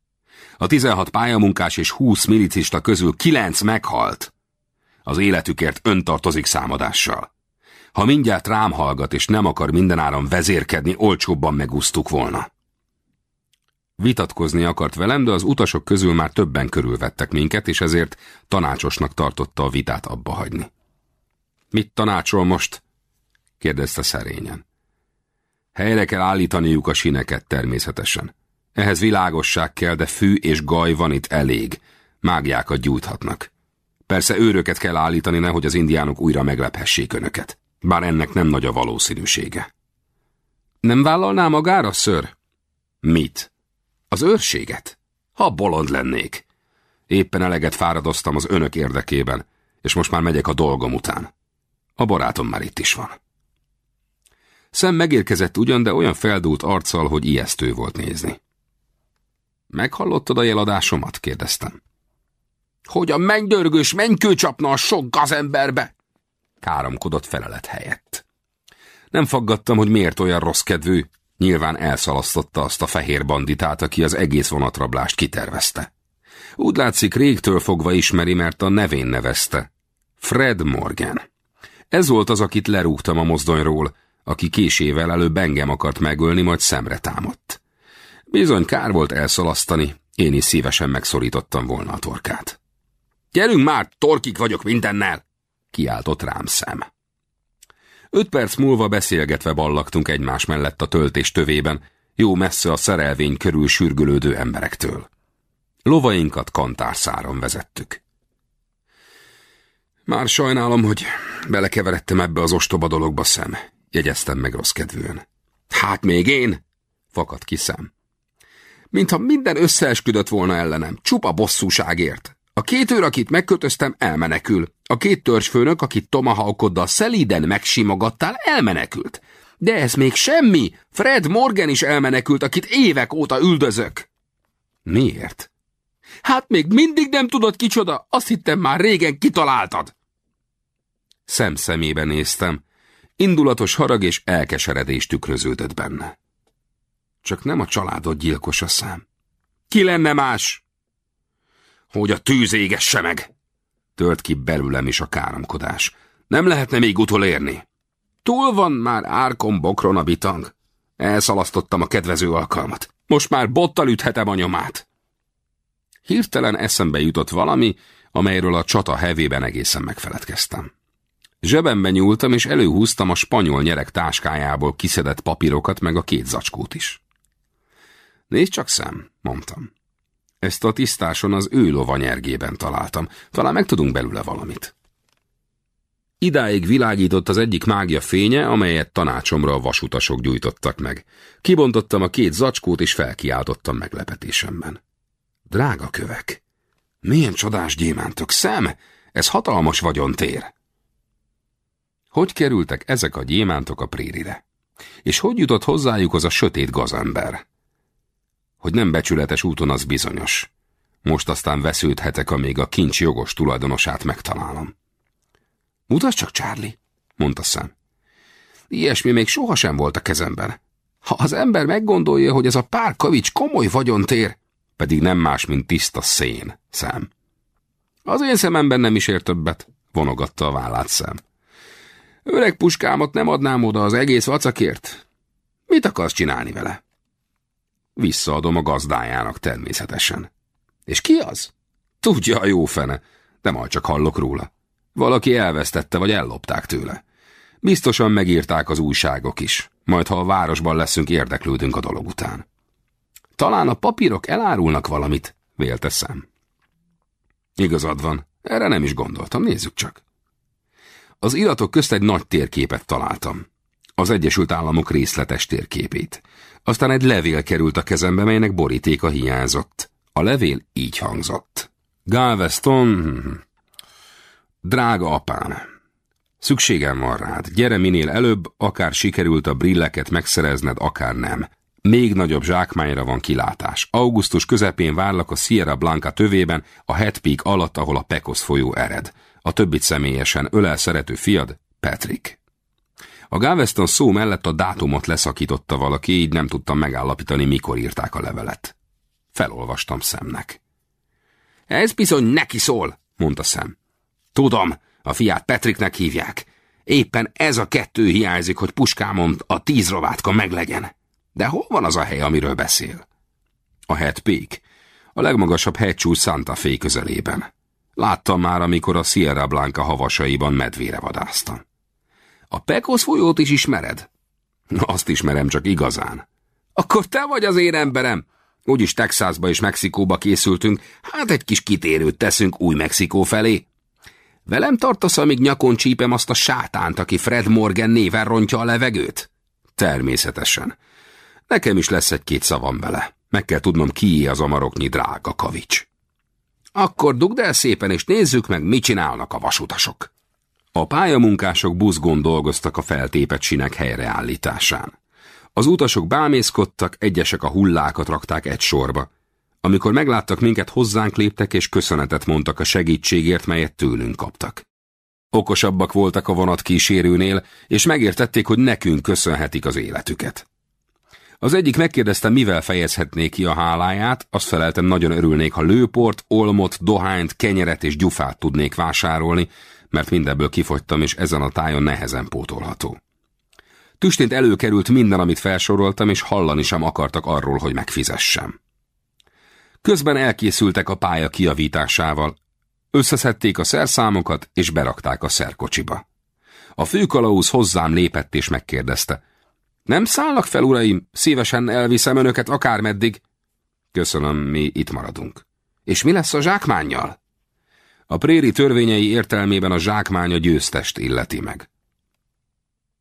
A 16 pályamunkás és 20 milicista közül 9 meghalt. Az életükért ön tartozik számadással. Ha mindjárt rám hallgat és nem akar mindenáron vezérkedni, olcsóbban megúsztuk volna. Vitatkozni akart velem, de az utasok közül már többen körülvettek minket, és ezért tanácsosnak tartotta a vitát abba hagyni. Mit tanácsol most? kérdezte szerényen. Helyre kell állítaniuk a sineket természetesen. Ehhez világosság kell, de fű és gaj van itt elég. Mágiákat gyújthatnak. Persze őröket kell állítani, nehogy az indiánok újra meglephessék önöket. Bár ennek nem nagy a valószínűsége. Nem vállalná magára, ször? Mit? Az őrséget? Ha bolond lennék. Éppen eleget fáradoztam az önök érdekében, és most már megyek a dolgom után. A barátom már itt is van. Szem megérkezett ugyan, de olyan feldúlt arccal, hogy ijesztő volt nézni. Meghallottad a jeladásomat? kérdeztem. Hogy a mennydörgős mennykő csapna a sok gazemberbe? Káromkodott felelet helyett. Nem faggattam, hogy miért olyan rossz kedvű, nyilván elszalasztotta azt a fehér banditát, aki az egész vonatrablást kitervezte. Úgy látszik, régtől fogva ismeri, mert a nevén nevezte. Fred Morgan. Ez volt az, akit lerúgtam a mozdonyról, aki késével előbb engem akart megölni, majd szemre támadt. Bizony kár volt elszalasztani, én is szívesen megszorítottam volna a torkát. Gyerünk már, torkik vagyok mindennel! Kiáltott rám szem. Öt perc múlva beszélgetve ballaktunk egymás mellett a töltés tövében, jó messze a szerelvény körül sürgülődő emberektől. Lovainkat kantárszáron vezettük. Már sajnálom, hogy belekeveredtem ebbe az ostoba dologba szem, jegyeztem meg rossz kedvűen. Hát még én? Fakadt ki szem. Mintha minden összeesküdött volna ellenem, csupa bosszúságért. A két őr, akit megkötöztem, elmenekül. A két törzsfőnök, akit tomahawkoddal szelíden megsimogattál, elmenekült. De ez még semmi! Fred Morgan is elmenekült, akit évek óta üldözök. Miért? Hát még mindig nem tudod kicsoda, azt hittem már régen kitaláltad. Szem szemébe néztem. Indulatos harag és elkeseredés tükröződött benne. Csak nem a családod gyilkos a szám. Ki lenne más? Hogy a tűz égesse meg! Tölt ki belőlem is a káromkodás. Nem lehetne még utolérni? Túl van már árkon bokron a bitang. Elszalasztottam a kedvező alkalmat. Most már bottal üthetem a nyomát. Hirtelen eszembe jutott valami, amelyről a csata hevében egészen megfeledkeztem. Zsebembe nyúltam, és előhúztam a spanyol nyerek táskájából kiszedett papírokat, meg a két zacskót is. Nézd csak szem, mondtam. Ezt a tisztáson az ő lovanyergében találtam. Talán megtudunk belőle valamit. Idáig világított az egyik mágia fénye, amelyet tanácsomra a vasutasok gyújtottak meg. Kibontottam a két zacskót, és felkiáltottam meglepetésemben. Drága kövek! Milyen csodás gyémántok, szem! Ez hatalmas vagyontér! Hogy kerültek ezek a gyémántok a prérire? És hogy jutott hozzájuk az a sötét gazember? Hogy nem becsületes úton, az bizonyos. Most aztán vesződhetek, amíg a kincs jogos tulajdonosát megtalálom. Mutasd csak, Charlie, mondta szem. Ilyesmi még sohasem volt a kezemben. Ha az ember meggondolja, hogy ez a pár kavics komoly vagyontér, pedig nem más, mint tiszta szén, szem. Az én szememben nem is ér többet, vonogatta a vállát szem. Öreg puskámat nem adnám oda az egész vacakért. Mit akarsz csinálni vele? Visszaadom a gazdájának természetesen. És ki az? Tudja a jó fene, de majd csak hallok róla. Valaki elvesztette, vagy ellopták tőle. Biztosan megírták az újságok is. Majd, ha a városban leszünk, érdeklődünk a dolog után. Talán a papírok elárulnak valamit, vélte szem. Igazad van, erre nem is gondoltam, nézzük csak. Az iratok közt egy nagy térképet találtam. Az Egyesült Államok részletes térképét. Aztán egy levél került a kezembe, melynek borítéka hiányzott. A levél így hangzott. Galveston... Drága apám, szükségem van rád, gyere minél előbb, akár sikerült a brilleket megszerezned, akár nem. Még nagyobb zsákmányra van kilátás. Augusztus közepén várlak a Sierra Blanca tövében, a Head Peak alatt, ahol a Pecos folyó ered. A többit személyesen ölel szerető fiad, Patrick. A Galveston szó mellett a dátumot leszakította valaki, így nem tudtam megállapítani, mikor írták a levelet. Felolvastam szemnek. Ez bizony neki szól, mondta szem. Tudom, a fiát Patricknek hívják. Éppen ez a kettő hiányzik, hogy puskámon a tíz rovátka meglegyen. De hol van az a hely, amiről beszél? A Head Peak, a legmagasabb hegycsúcs Santa Fe közelében. Láttam már, amikor a Sierra Blanca havasaiban medvére vadáztam. A Pecos folyót is ismered? Azt ismerem csak igazán. Akkor te vagy az én emberem. Úgyis Texasba és Mexikóba készültünk, hát egy kis kitérőt teszünk új Mexikó felé. Velem tartasz, amíg nyakon csípem azt a sátánt, aki Fred Morgan néven rontja a levegőt? Természetesen. Nekem is lesz egy-két szavam vele. Meg kell tudnom, kié az a maroknyi drága kavics. Akkor dugd el szépen, és nézzük meg, mit csinálnak a vasutasok. A pályamunkások buzgón dolgoztak a feltépet sinek helyreállításán. Az utasok bámészkodtak, egyesek a hullákat rakták egy sorba. Amikor megláttak minket, hozzánk léptek és köszönetet mondtak a segítségért, melyet tőlünk kaptak. Okosabbak voltak a vonat kísérőnél, és megértették, hogy nekünk köszönhetik az életüket. Az egyik megkérdezte, mivel fejezhetné ki a háláját, azt feleltem, nagyon örülnék, ha lőport, olmot, dohányt, kenyeret és gyufát tudnék vásárolni, mert mindebből kifogytam, és ezen a tájon nehezen pótolható. Tüstént előkerült minden, amit felsoroltam, és hallani sem akartak arról, hogy megfizessem. Közben elkészültek a pálya kiavításával, összeszedték a szerszámokat, és berakták a szerkocsiba. A főkalauz hozzám lépett, és megkérdezte. Nem szállnak fel, uraim? Szívesen elviszem önöket akármeddig. Köszönöm, mi itt maradunk. És mi lesz a zsákmánnyal? A préri törvényei értelmében a zsákmány a győztest illeti meg.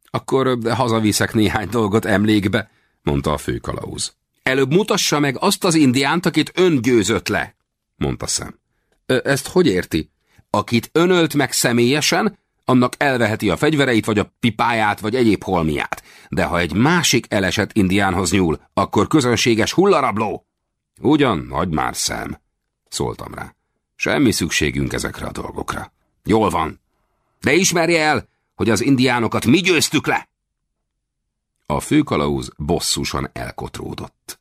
Akkor hazaviszek néhány dolgot emlékbe, mondta a főkalauz. Előbb mutassa meg azt az indiánt, akit ön győzött le, mondta szem. Ezt hogy érti? Akit önölt meg személyesen, annak elveheti a fegyvereit, vagy a pipáját, vagy egyéb holmiát. De ha egy másik elesett indiánhoz nyúl, akkor közönséges hullarabló. Ugyan, nagy már szem, szóltam rá. Semmi szükségünk ezekre a dolgokra. Jól van. De ismerje el, hogy az indiánokat mi győztük le! A főkalauz bosszusan elkotródott.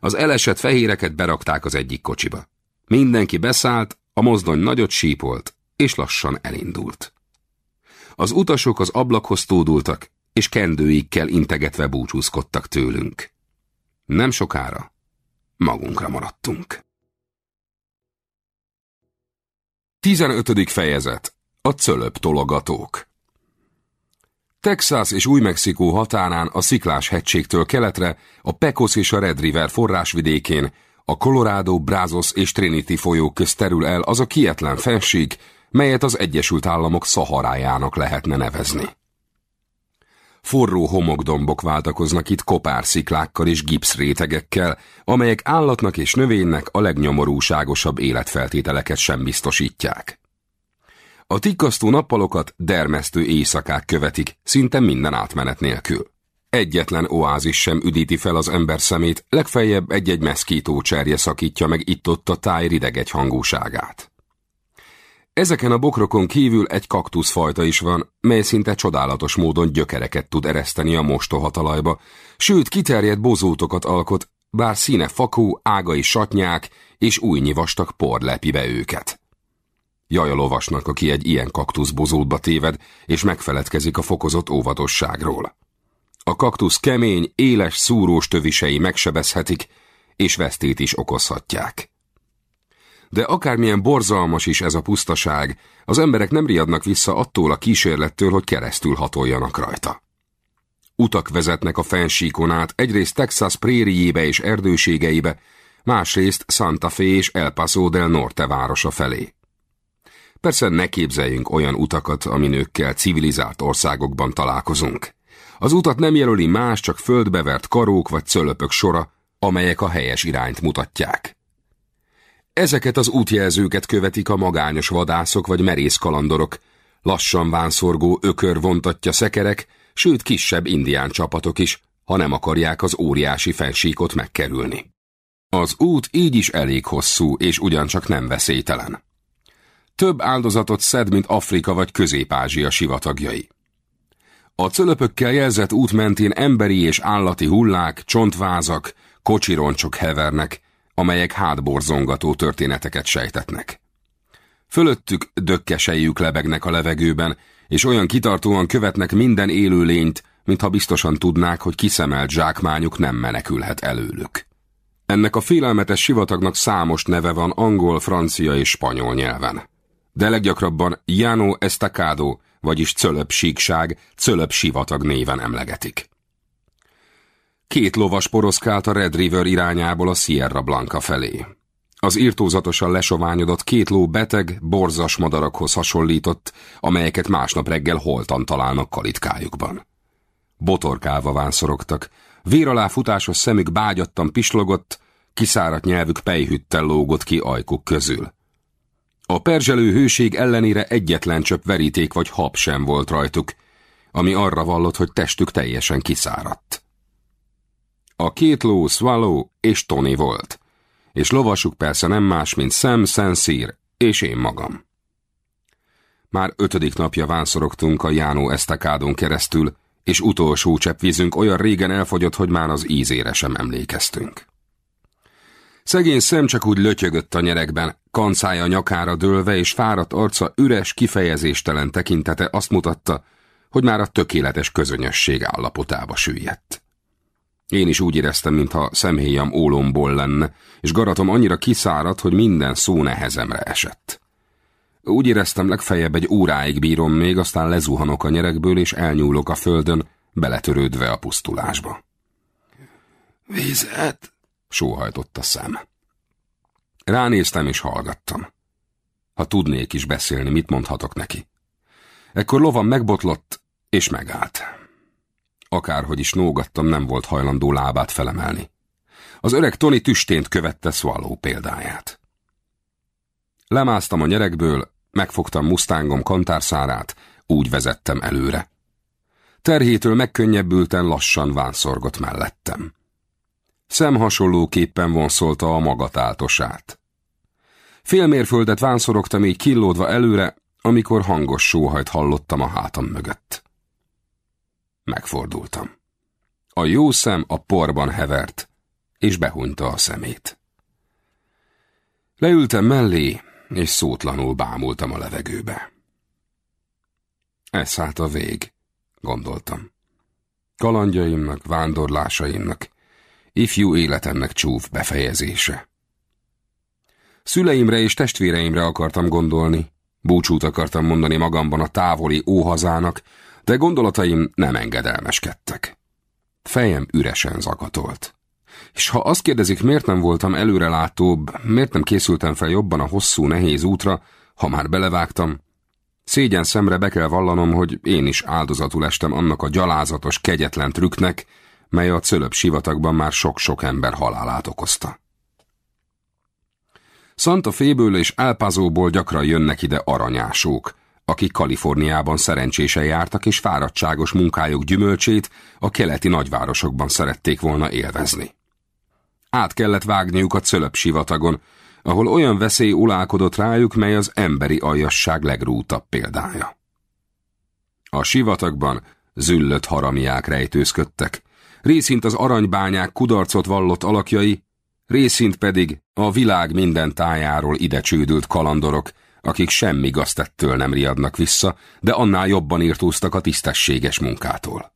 Az elesett fehéreket berakták az egyik kocsiba. Mindenki beszállt, a mozdony nagyot sípolt, és lassan elindult. Az utasok az ablakhoz tódultak, és kendőikkel integetve búcsúzkodtak tőlünk. Nem sokára magunkra maradtunk. 15. fejezet A cölöp tologatók Texas és Új-Mexikó határán a Sziklás hegységtől keletre, a Pecos és a Red River forrásvidékén, a Colorado, Brazos és Trinity folyók közt terül el az a kietlen fenség, melyet az Egyesült Államok szaharájának lehetne nevezni. Forró homokdombok váltakoznak itt kopársziklákkal és gipszrétegekkel, amelyek állatnak és növénynek a legnyomorúságosabb életfeltételeket sem biztosítják. A tikkasztó nappalokat dermesztő éjszakák követik, szinte minden átmenet nélkül. Egyetlen oázis sem üdíti fel az ember szemét, legfeljebb egy-egy meszkító cserje szakítja meg itt-ott a táj rideg hangúságát. Ezeken a bokrokon kívül egy kaktuszfajta is van, mely szinte csodálatos módon gyökereket tud ereszteni a mostoha talajba, sőt kiterjedt bozótokat alkot, bár színe fakó, ágai satnyák és újnyi vastag por lepi be őket. Jaj a lovasnak, aki egy ilyen kaktuszbozótba téved, és megfeledkezik a fokozott óvatosságról. A kaktusz kemény, éles, szúrós tövisei megsebezhetik, és vesztét is okozhatják. De akármilyen borzalmas is ez a pusztaság, az emberek nem riadnak vissza attól a kísérlettől, hogy keresztül hatoljanak rajta. Utak vezetnek a fensíkon át, egyrészt Texas prériébe és erdőségeibe, másrészt Santa Fe és El Paso del Norte városa felé. Persze ne képzeljünk olyan utakat, aminőkkel civilizált országokban találkozunk. Az utat nem jelöli más, csak földbevert karók vagy cölöpök sora, amelyek a helyes irányt mutatják. Ezeket az útjelzőket követik a magányos vadászok vagy merész kalandorok, lassan vánszorgó ökör vontatja szekerek, sőt kisebb indián csapatok is, ha nem akarják az óriási fensíkot megkerülni. Az út így is elég hosszú, és ugyancsak nem veszélytelen. Több áldozatot szed, mint Afrika vagy Közép-Ázsia sivatagjai. A cölöpökkel jelzett út mentén emberi és állati hullák, csontvázak, kocsironcsok hevernek, amelyek hátborzongató történeteket sejtetnek. Fölöttük dökkesejük lebegnek a levegőben, és olyan kitartóan követnek minden élő lényt, mintha biztosan tudnák, hogy kiszemelt zsákmányuk nem menekülhet előlük. Ennek a félelmetes sivatagnak számos neve van angol, francia és spanyol nyelven. De leggyakrabban Jano Estacado, vagyis cölöp síkság, cölöp sivatag néven emlegetik. Két lovas poroszkált a Red River irányából a Sierra Blanca felé. Az írtózatosan lesoványodott két ló beteg, borzas madarakhoz hasonlított, amelyeket másnap reggel holtan találnak kalitkájukban. Botorkálva vánszorogtak, vér alá futásos szemük bágyattan pislogott, kiszáradt nyelvük pejhüttel lógott ki ajkuk közül. A perzselő hőség ellenére egyetlen csöpp veríték vagy hab sem volt rajtuk, ami arra vallott, hogy testük teljesen kiszáradt. A két ló Swallow és Tony volt, és lovasuk persze nem más, mint Sam Sensir és én magam. Már ötödik napja vánszorogtunk a Jánó esztakádon keresztül, és utolsó cseppvízünk olyan régen elfogyott, hogy már az ízére sem emlékeztünk. Szegény szem csak úgy lötyögött a nyerekben, kancája nyakára dőlve és fáradt arca üres, kifejezéstelen tekintete azt mutatta, hogy már a tökéletes közönyösség állapotába süllyedt. Én is úgy éreztem, mintha szemhéjam ólomból lenne, és garatom annyira kiszáradt, hogy minden szó nehezemre esett. Úgy éreztem, legfeljebb egy óráig bírom még, aztán lezuhanok a nyerekből, és elnyúlok a földön, beletörődve a pusztulásba. Vizet? sóhajtott a szem. Ránéztem és hallgattam. Ha tudnék is beszélni, mit mondhatok neki? Ekkor lovam megbotlott, és megállt. Akárhogy is nógattam, nem volt hajlandó lábát felemelni. Az öreg Tony tüstént követte Swallow példáját. Lemásztam a nyerekből, megfogtam Mustangom kantárszárát, úgy vezettem előre. Terhétől megkönnyebbülten lassan vánszorgott mellettem. Szem hasonlóképpen vonszolta a magatáltosát. Félmérföldet vánszorogtam így killódva előre, amikor hangos sóhajt hallottam a hátam mögött. Megfordultam. A jó szem a porban hevert, és behunyta a szemét. Leültem mellé, és szótlanul bámultam a levegőbe. Ez hát a vég, gondoltam. Kalandjaimnak, vándorlásaimnak, ifjú életemnek csúf befejezése. Szüleimre és testvéreimre akartam gondolni, búcsút akartam mondani magamban a távoli óhazának, de gondolataim nem engedelmeskedtek. Fejem üresen zakatolt. És ha azt kérdezik, miért nem voltam előrelátóbb, miért nem készültem fel jobban a hosszú, nehéz útra, ha már belevágtam, szégyen szemre be kell vallanom, hogy én is áldozatul estem annak a gyalázatos, kegyetlen trükknek, mely a cölöp sivatagban már sok-sok ember halálát okozta. Santa Féből és Elpazóból gyakran jönnek ide aranyásók, akik Kaliforniában szerencsésen jártak és fáradtságos munkájuk gyümölcsét a keleti nagyvárosokban szerették volna élvezni. Át kellett vágniuk a cölöp sivatagon, ahol olyan veszély ulálkodott rájuk, mely az emberi aljasság legrútabb példája. A sivatagban züllött haramiák rejtőzködtek, részint az aranybányák kudarcot vallott alakjai, részint pedig a világ minden tájáról ide csődült kalandorok, akik semmi gaztettől nem riadnak vissza, de annál jobban írtóztak a tisztességes munkától.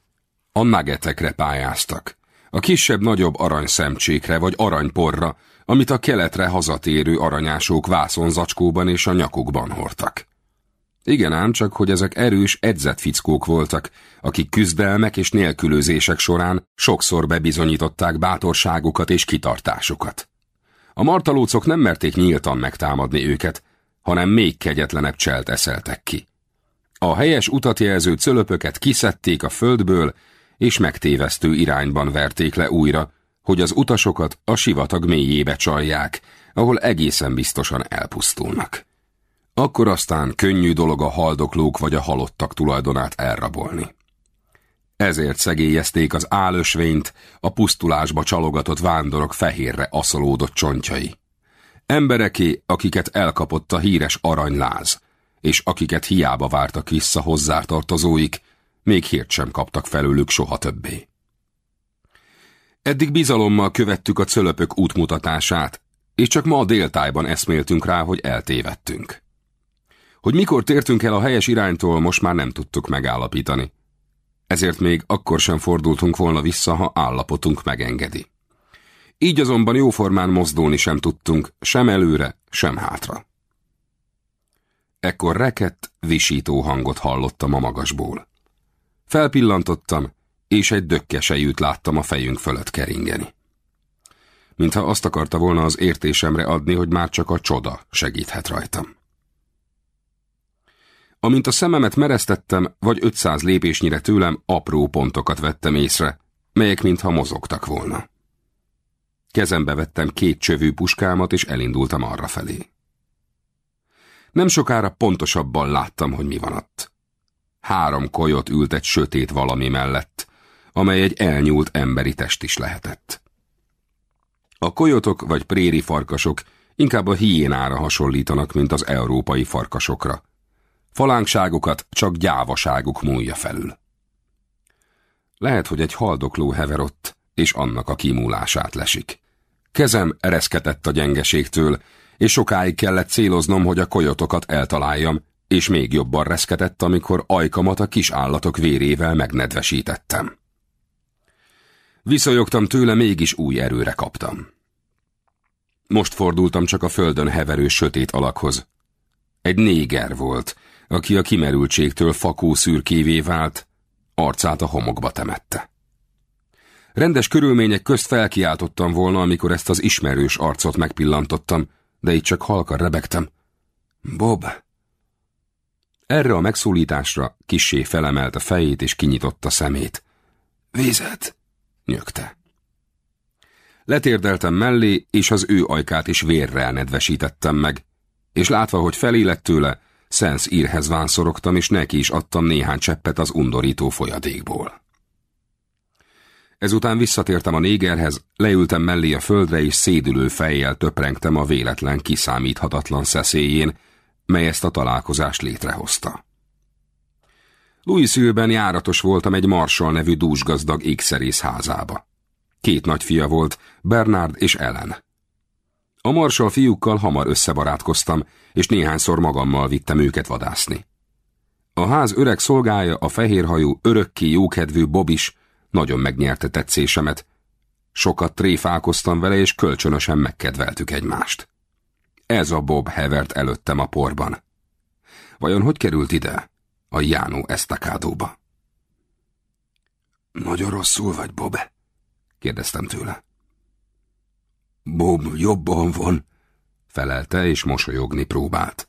A nagetekre pályáztak, a kisebb-nagyobb aranyszemcsékre vagy aranyporra, amit a keletre hazatérő aranyásók vászonzacskóban és a nyakukban hordtak. Igen ám, csak hogy ezek erős, edzett fickók voltak, akik küzdelmek és nélkülözések során sokszor bebizonyították bátorságukat és kitartásukat. A martalócok nem merték nyíltan megtámadni őket, hanem még kegyetlenebb cselt eszeltek ki. A helyes utat jelző cölöpöket kiszedték a földből, és megtévesztő irányban verték le újra, hogy az utasokat a sivatag mélyébe csalják, ahol egészen biztosan elpusztulnak. Akkor aztán könnyű dolog a haldoklók vagy a halottak tulajdonát elrabolni. Ezért szegélyezték az álösvényt, a pusztulásba csalogatott vándorok fehérre aszolódott csontjai. Embereké, akiket elkapott a híres aranyláz, és akiket hiába vártak vissza hozzátartozóik, még hírt sem kaptak felőlük soha többé. Eddig bizalommal követtük a cölöpök útmutatását, és csak ma a déltájban eszméltünk rá, hogy eltévedtünk. Hogy mikor tértünk el a helyes iránytól, most már nem tudtuk megállapítani. Ezért még akkor sem fordultunk volna vissza, ha állapotunk megengedi. Így azonban jóformán mozdulni sem tudtunk, sem előre, sem hátra. Ekkor rekett, visító hangot hallottam a magasból. Felpillantottam, és egy dökkesejűt láttam a fejünk fölött keringeni. Mintha azt akarta volna az értésemre adni, hogy már csak a csoda segíthet rajtam. Amint a szememet mereztettem, vagy 500 lépésnyire tőlem apró pontokat vettem észre, melyek mintha mozogtak volna. Kezembe vettem két csövű puskámat, és elindultam arra felé. Nem sokára pontosabban láttam, hogy mi van ott. Három kolyot ült egy sötét valami mellett, amely egy elnyúlt emberi test is lehetett. A kojotok vagy préri farkasok inkább a hiénára hasonlítanak, mint az európai farkasokra. Falánkságokat csak gyávaságuk múlja felül. Lehet, hogy egy haldokló hever ott, és annak a kimúlását lesik. Kezem ereszkedett a gyengeségtől, és sokáig kellett céloznom, hogy a kojotokat eltaláljam, és még jobban reszketett, amikor ajkamat a kis állatok vérével megnedvesítettem. Viszonyogtam tőle, mégis új erőre kaptam. Most fordultam csak a földön heverő sötét alakhoz. Egy néger volt, aki a kimerültségtől fakó szürkévé vált, arcát a homokba temette. Rendes körülmények közt felkiáltottam volna, amikor ezt az ismerős arcot megpillantottam, de itt csak halka rebegtem. Bob! Erre a megszólításra kissé felemelt a fejét és kinyitotta szemét. Vizet! nyögte. Letérdeltem mellé, és az ő ajkát is vérrel nedvesítettem meg, és látva, hogy felélett tőle, Szensz írhez vánszorogtam, és neki is adtam néhány cseppet az undorító folyadékból. Ezután visszatértem a négerhez, leültem mellé a földre, és szédülő fejjel töprengtem a véletlen kiszámíthatatlan szeszélyén, mely ezt a találkozást létrehozta. Louisville-ben járatos voltam egy Marshall nevű dúsgazdag ékszerész házába. Két nagyfia volt, Bernard és Ellen. A Marshall fiúkkal hamar összebarátkoztam, és néhányszor magammal vittem őket vadászni. A ház öreg szolgája, a fehérhajú, örökké jókedvű Bob is nagyon megnyerte tetszésemet. Sokat tréfálkoztam vele, és kölcsönösen megkedveltük egymást. Ez a Bob hevert előttem a porban. Vajon hogy került ide? A Jánó esztakádóba. Nagyon rosszul vagy, Bob? kérdeztem tőle. Bob jobban van, felelte és mosolyogni próbált.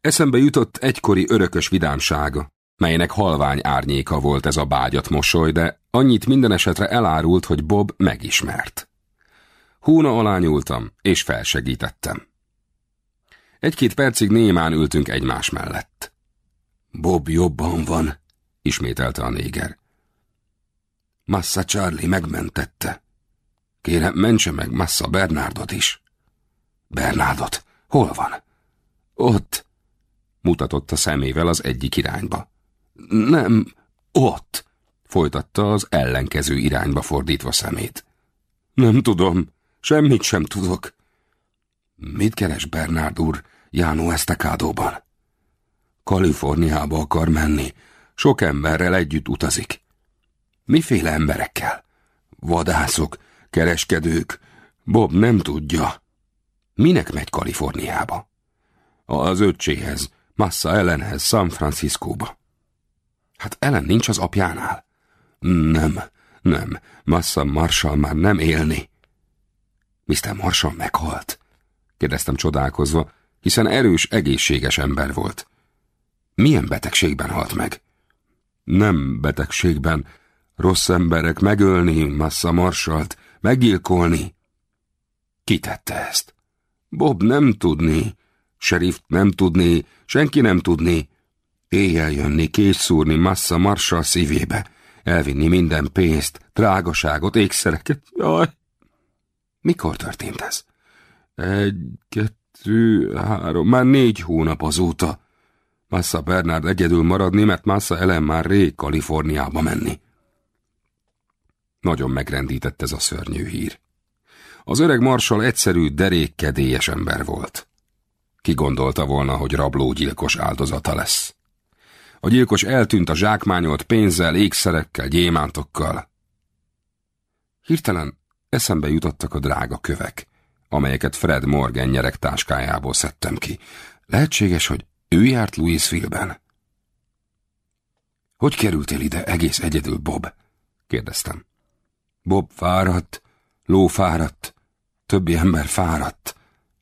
Eszembe jutott egykori örökös vidámsága, melynek halvány árnyéka volt ez a bágyat mosoly, de annyit minden esetre elárult, hogy Bob megismert. Húna alá nyúltam, és felsegítettem. Egy-két percig némán ültünk egymás mellett. Bob jobban van, ismételte a néger. Massa Charlie megmentette. Kérem, mentse meg Massa Bernardot is. Bernardot? Hol van? Ott, mutatott a szemével az egyik irányba. Nem, ott, folytatta az ellenkező irányba fordítva szemét. Nem tudom, semmit sem tudok. Mit keres Bernard úr Jánó Esztekádóban? Kaliforniába akar menni, sok emberrel együtt utazik. Miféle emberekkel? Vadászok, kereskedők. Bob nem tudja. Minek megy Kaliforniába? Az öccséhez, Massa Ellenhez, San Franciscóba. Hát Ellen nincs az apjánál? Nem, nem, Massa Marshall már nem élni. Mr. Marshall meghalt? kérdeztem csodálkozva, hiszen erős, egészséges ember volt. Milyen betegségben halt meg? Nem betegségben. Rossz emberek megölni Massa Marshallt, meggyilkolni. Ki tette ezt? Bob nem tudni, Sheriff nem tudni, senki nem tudni. Éjjel jönni, készszúrni Massa Marshall szívébe, elvinni minden pénzt, drágaságot, ékszereket. Jaj! Mikor történt ez? Egy, kettő, három, már négy hónap azóta. Massa Bernard egyedül maradni, mert Massa Ellen már rég Kaliforniába menni. Nagyon megrendített ez a szörnyű hír. Az öreg marsal egyszerű, derékkedélyes ember volt. Ki gondolta volna, hogy rablógyilkos áldozata lesz. A gyilkos eltűnt a zsákmányolt pénzzel, ékszerekkel, gyémántokkal. Hirtelen eszembe jutottak a drága kövek, amelyeket Fred Morgan nyerek táskájából szedtem ki. Lehetséges, hogy ő járt Louisville-ben. Hogy kerültél ide egész egyedül, Bob? kérdeztem. Bob fáradt, ló fáradt, többi ember fáradt,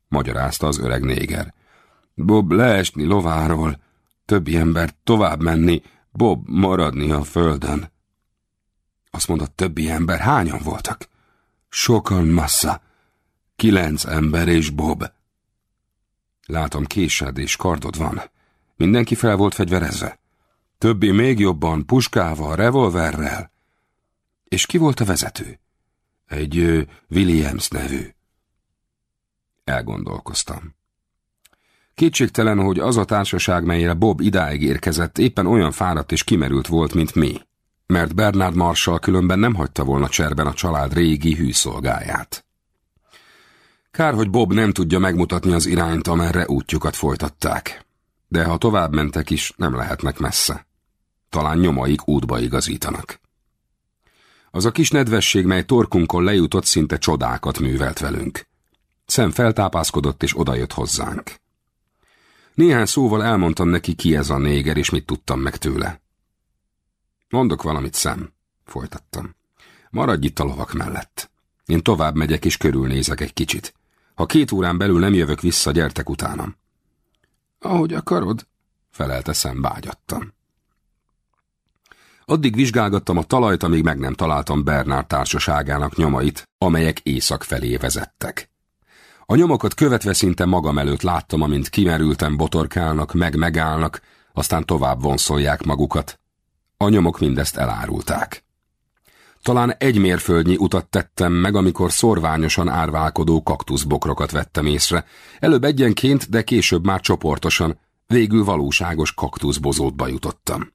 magyarázta az öreg néger. Bob leesni lováról, többi ember tovább menni, Bob maradni a földön. Azt mondott, többi ember hányan voltak? Sokan massza. Kilenc ember és Bob. Látom, késed és kardod van. Mindenki fel volt fegyverezve. Többi még jobban, puskával, revolverrel. És ki volt a vezető? Egy ö, Williams nevű. Elgondolkoztam. Kétségtelen, hogy az a társaság, melyre Bob idáig érkezett, éppen olyan fáradt és kimerült volt, mint mi, mert Bernard Marshall különben nem hagyta volna cserben a család régi hűszolgáját. Kár, hogy Bob nem tudja megmutatni az irányt, amerre útjukat folytatták. De ha tovább mentek is, nem lehetnek messze. Talán nyomaik útba igazítanak. Az a kis nedvesség, mely torkunkon lejutott, szinte csodákat művelt velünk. Szem feltápászkodott és odajött hozzánk. Néhány szóval elmondtam neki, ki ez a néger, és mit tudtam meg tőle. Mondok valamit, szem, folytattam. Maradj itt a lovak mellett. Én tovább megyek és körülnézek egy kicsit. Ha két órán belül nem jövök vissza, gyertek utánam. Ahogy akarod, felelte szem vágyattam. Addig vizsgálgattam a talajt, amíg meg nem találtam Bernard társaságának nyomait, amelyek észak felé vezettek. A nyomokat követve szinte magam előtt láttam, amint kimerültem botorkálnak, meg megállnak, aztán tovább vonszolják magukat. A nyomok mindezt elárulták. Talán egy mérföldnyi utat tettem meg, amikor szorványosan árválkodó kaktuszbokrokat vettem észre. Előbb egyenként, de később már csoportosan, végül valóságos kaktuszbozótba jutottam.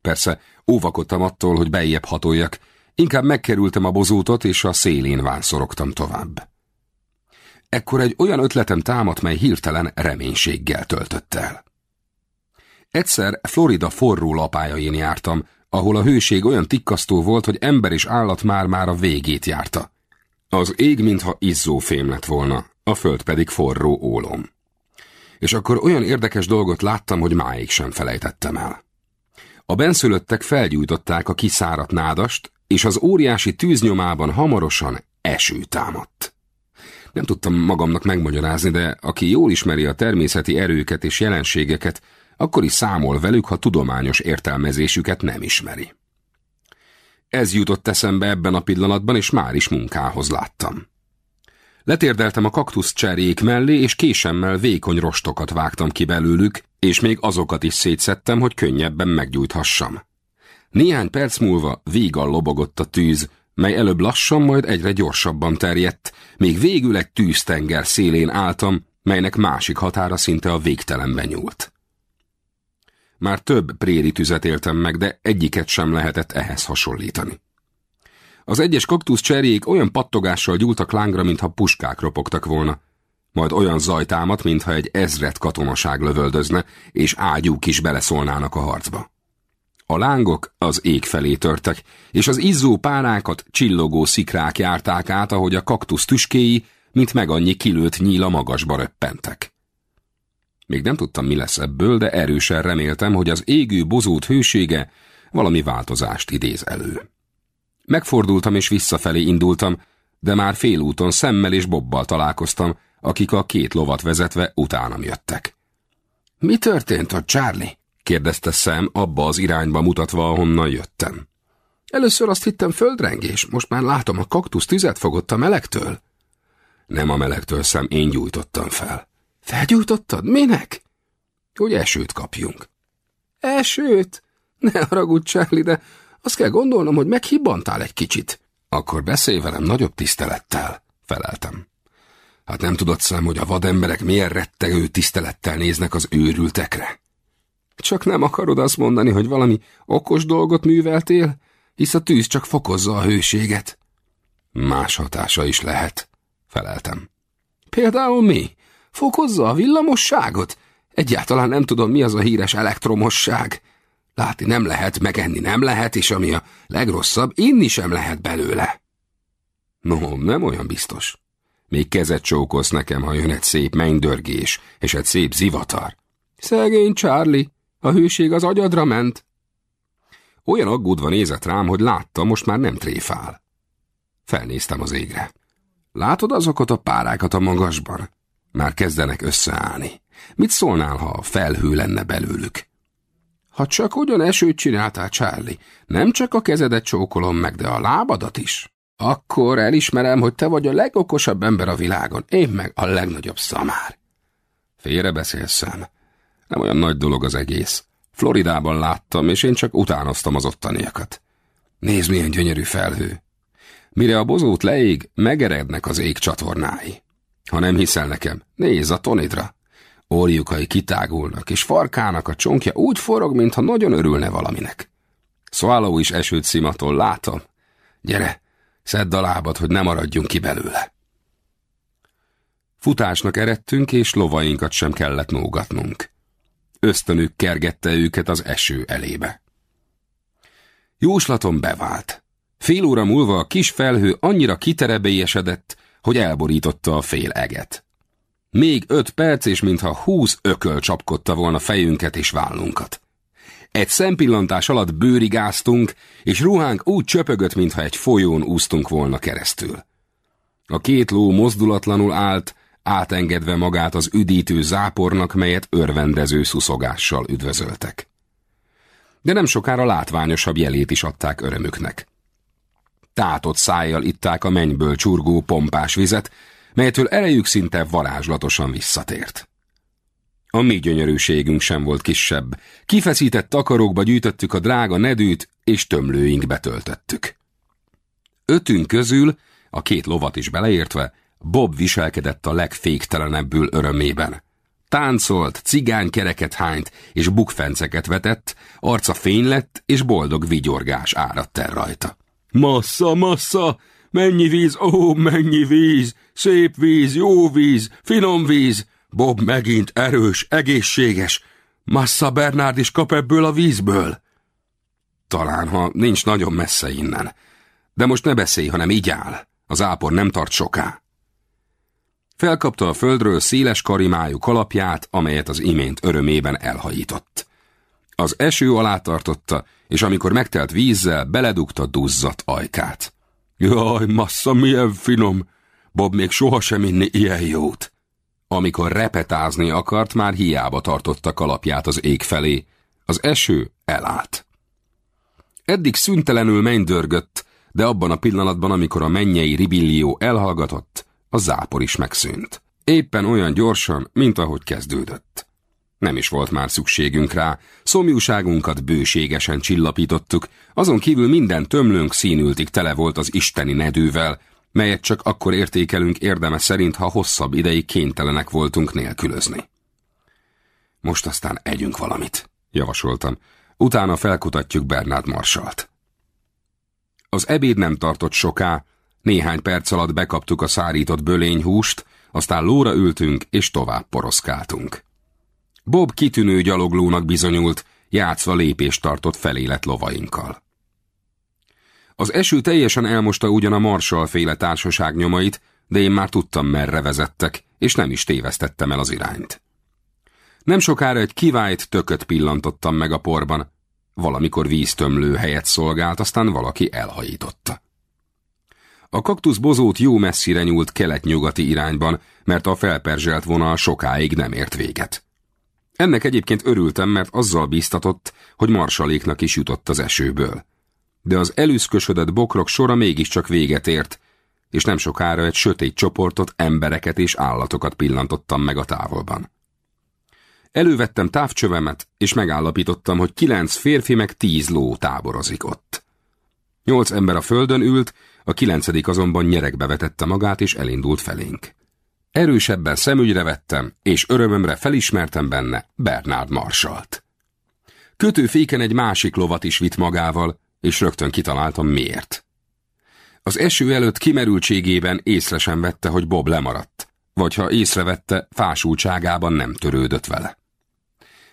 Persze óvakodtam attól, hogy bejjebb hatoljak, inkább megkerültem a bozótot, és a szélén vánszorogtam tovább. Ekkor egy olyan ötletem támadt, mely hirtelen reménységgel töltött el. Egyszer Florida forró lapájain jártam, ahol a hőség olyan tikkasztó volt, hogy ember és állat már-már a végét járta. Az ég, mintha izzó fém lett volna, a föld pedig forró ólom. És akkor olyan érdekes dolgot láttam, hogy máig sem felejtettem el. A benszülöttek felgyújtották a kiszáradt nádast, és az óriási tűznyomában hamarosan eső támadt. Nem tudtam magamnak megmagyarázni, de aki jól ismeri a természeti erőket és jelenségeket, akkor is számol velük, ha tudományos értelmezésüket nem ismeri. Ez jutott eszembe ebben a pillanatban, és már is munkához láttam. Letérdeltem a kaktusz cserék mellé, és késemmel vékony rostokat vágtam ki belőlük, és még azokat is szétszettem, hogy könnyebben meggyújthassam. Néhány perc múlva vígan lobogott a tűz, mely előbb lassan, majd egyre gyorsabban terjedt, még végül egy tűztenger szélén álltam, melynek másik határa szinte a végtelenbe nyúlt. Már több préri tüzet éltem meg, de egyiket sem lehetett ehhez hasonlítani. Az egyes kaktusz cserjék olyan pattogással gyúltak lángra, mintha puskák ropogtak volna, majd olyan zajtámat, mintha egy ezret katonaság lövöldözne, és ágyúk is beleszólnának a harcba. A lángok az ég felé törtek, és az izzó párákat csillogó szikrák járták át, ahogy a kaktusz tüskéi, mint meg annyi kilőtt nyíl a magasba röppentek. Még nem tudtam, mi lesz ebből, de erősen reméltem, hogy az égő bozót hősége valami változást idéz elő. Megfordultam és visszafelé indultam, de már félúton szemmel és bobbal találkoztam, akik a két lovat vezetve utánam jöttek. Mi történt ott, Charlie? Kérdezte szem abba az irányba mutatva, ahonnan jöttem. Először azt hittem földrengés, most már látom, a kaktusz tüzet fogott a melegtől. Nem a melegtől szem, én gyújtottam fel. Felgyújtottad? Minek? Hogy esőt kapjunk. Esőt? Ne haragudj, Charlie, de azt kell gondolnom, hogy meghibbantál egy kicsit. Akkor beszélj velem nagyobb tisztelettel, feleltem. Hát nem tudod szám, hogy a vademberek milyen rettegő tisztelettel néznek az őrültekre? Csak nem akarod azt mondani, hogy valami okos dolgot műveltél, hisz a tűz csak fokozza a hőséget. Más hatása is lehet, feleltem. Például mi? Fokozza a villamosságot? Egyáltalán nem tudom, mi az a híres elektromosság. Látni nem lehet, megenni nem lehet, és ami a legrosszabb, inni sem lehet belőle. No, nem olyan biztos. Még kezet csókolsz nekem, ha jön egy szép mennydörgés, és egy szép zivatar. Szegény Charlie, a hőség az agyadra ment. Olyan aggódva nézett rám, hogy látta, most már nem tréfál. Felnéztem az égre. Látod azokat a párákat a magasban? Már kezdenek összeállni. Mit szólnál, ha felhő lenne belőlük? Ha csak ugyan esőt csináltál, Charlie, nem csak a kezedet csókolom meg, de a lábadat is. Akkor elismerem, hogy te vagy a legokosabb ember a világon, én meg a legnagyobb szamár. Félre beszélsz. Nem olyan nagy dolog az egész. Floridában láttam, és én csak utánoztam az ottaniakat. Nézd, milyen gyönyörű felhő. Mire a bozót leég, megerednek az ég csatornái. Ha nem hiszel nekem, nézz a tonidra. Orjukai kitágulnak, és farkának a csonkja úgy forog, mintha nagyon örülne valaminek. Swallow is esőt szimatol, látom. Gyere, szedd a lábad, hogy ne maradjunk ki belőle. Futásnak eredtünk, és lovainkat sem kellett nógatnunk. Ösztönük kergette őket az eső elébe. Jóslatom bevált. Fél óra múlva a kis felhő annyira kiterebélyesedett, hogy elborította a fél eget. Még öt perc, és mintha húsz ököl csapkodta volna fejünket és vállunkat. Egy szempillantás alatt bőrigáztunk, és ruhánk úgy csöpögött, mintha egy folyón úsztunk volna keresztül. A két ló mozdulatlanul állt, átengedve magát az üdítő zápornak, melyet örvendező szuszogással üdvözöltek. De nem sokára látványosabb jelét is adták örömüknek. Tátott szájjal itták a mennyből csurgó pompás vizet, melyetől erejük szinte varázslatosan visszatért. A mi gyönyörűségünk sem volt kisebb. Kifeszített takarókba gyűjtöttük a drága nedűt, és tömlőink betöltöttük. Ötünk közül, a két lovat is beleértve, Bob viselkedett a legféktelenebbül örömében. Táncolt, cigánykereket hányt, és bukfenceket vetett, arca fény lett, és boldog vigyorgás áradt el rajta. Massza, massza, mennyi víz, ó, mennyi víz, szép víz, jó víz, finom víz, Bob megint erős, egészséges, Massa Bernard is kap ebből a vízből. Talán, ha nincs nagyon messze innen. De most ne beszélj, hanem így áll. Az ápor nem tart soká. Felkapta a földről széles karimájú kalapját, amelyet az imént örömében elhajított. Az eső alá tartotta, és amikor megtelt vízzel, beledugta duzzat ajkát. Jaj, massza, milyen finom! Bob még sohasem inni ilyen jót. Amikor repetázni akart, már hiába tartotta kalapját az ég felé. Az eső elállt. Eddig szüntelenül mennydörgött, de abban a pillanatban, amikor a mennyei ribillió elhallgatott, a zápor is megszűnt. Éppen olyan gyorsan, mint ahogy kezdődött. Nem is volt már szükségünk rá, szomjúságunkat bőségesen csillapítottuk, azon kívül minden tömlőnk színültig tele volt az isteni nedővel, melyet csak akkor értékelünk érdeme szerint, ha hosszabb ideig kénytelenek voltunk nélkülözni. Most aztán együnk valamit, javasoltam. Utána felkutatjuk Bernard Marsalt. Az ebéd nem tartott soká, néhány perc alatt bekaptuk a szárított bölényhúst, aztán lóra ültünk és tovább poroszkáltunk. Bob kitűnő gyaloglónak bizonyult, játszva lépést tartott felélet lovainkkal. Az eső teljesen elmosta ugyan a Marshall féle társaság nyomait, de én már tudtam merre vezettek, és nem is tévesztettem el az irányt. Nem sokára egy kivált tököt pillantottam meg a porban. Valamikor víztömlő helyet szolgált, aztán valaki elhajította. A kaktusz bozót jó messzire nyúlt kelet-nyugati irányban, mert a felperzselt vonal sokáig nem ért véget. Ennek egyébként örültem, mert azzal bíztatott, hogy marsaléknak is jutott az esőből. De az elüszkösödött bokrok sora mégiscsak véget ért, és nem sokára egy sötét csoportot, embereket és állatokat pillantottam meg a távolban. Elővettem távcsövemet, és megállapítottam, hogy kilenc férfi meg tíz ló táborozik ott. Nyolc ember a földön ült, a kilencedik azonban nyerekbe vetette magát, és elindult felénk. Erősebben szemügyre vettem, és örömömre felismertem benne Bernard Marsalt. Kötőféken egy másik lovat is vitt magával, és rögtön kitaláltam miért. Az eső előtt kimerültségében észre sem vette, hogy Bob lemaradt, vagy ha észrevette, fásultságában nem törődött vele.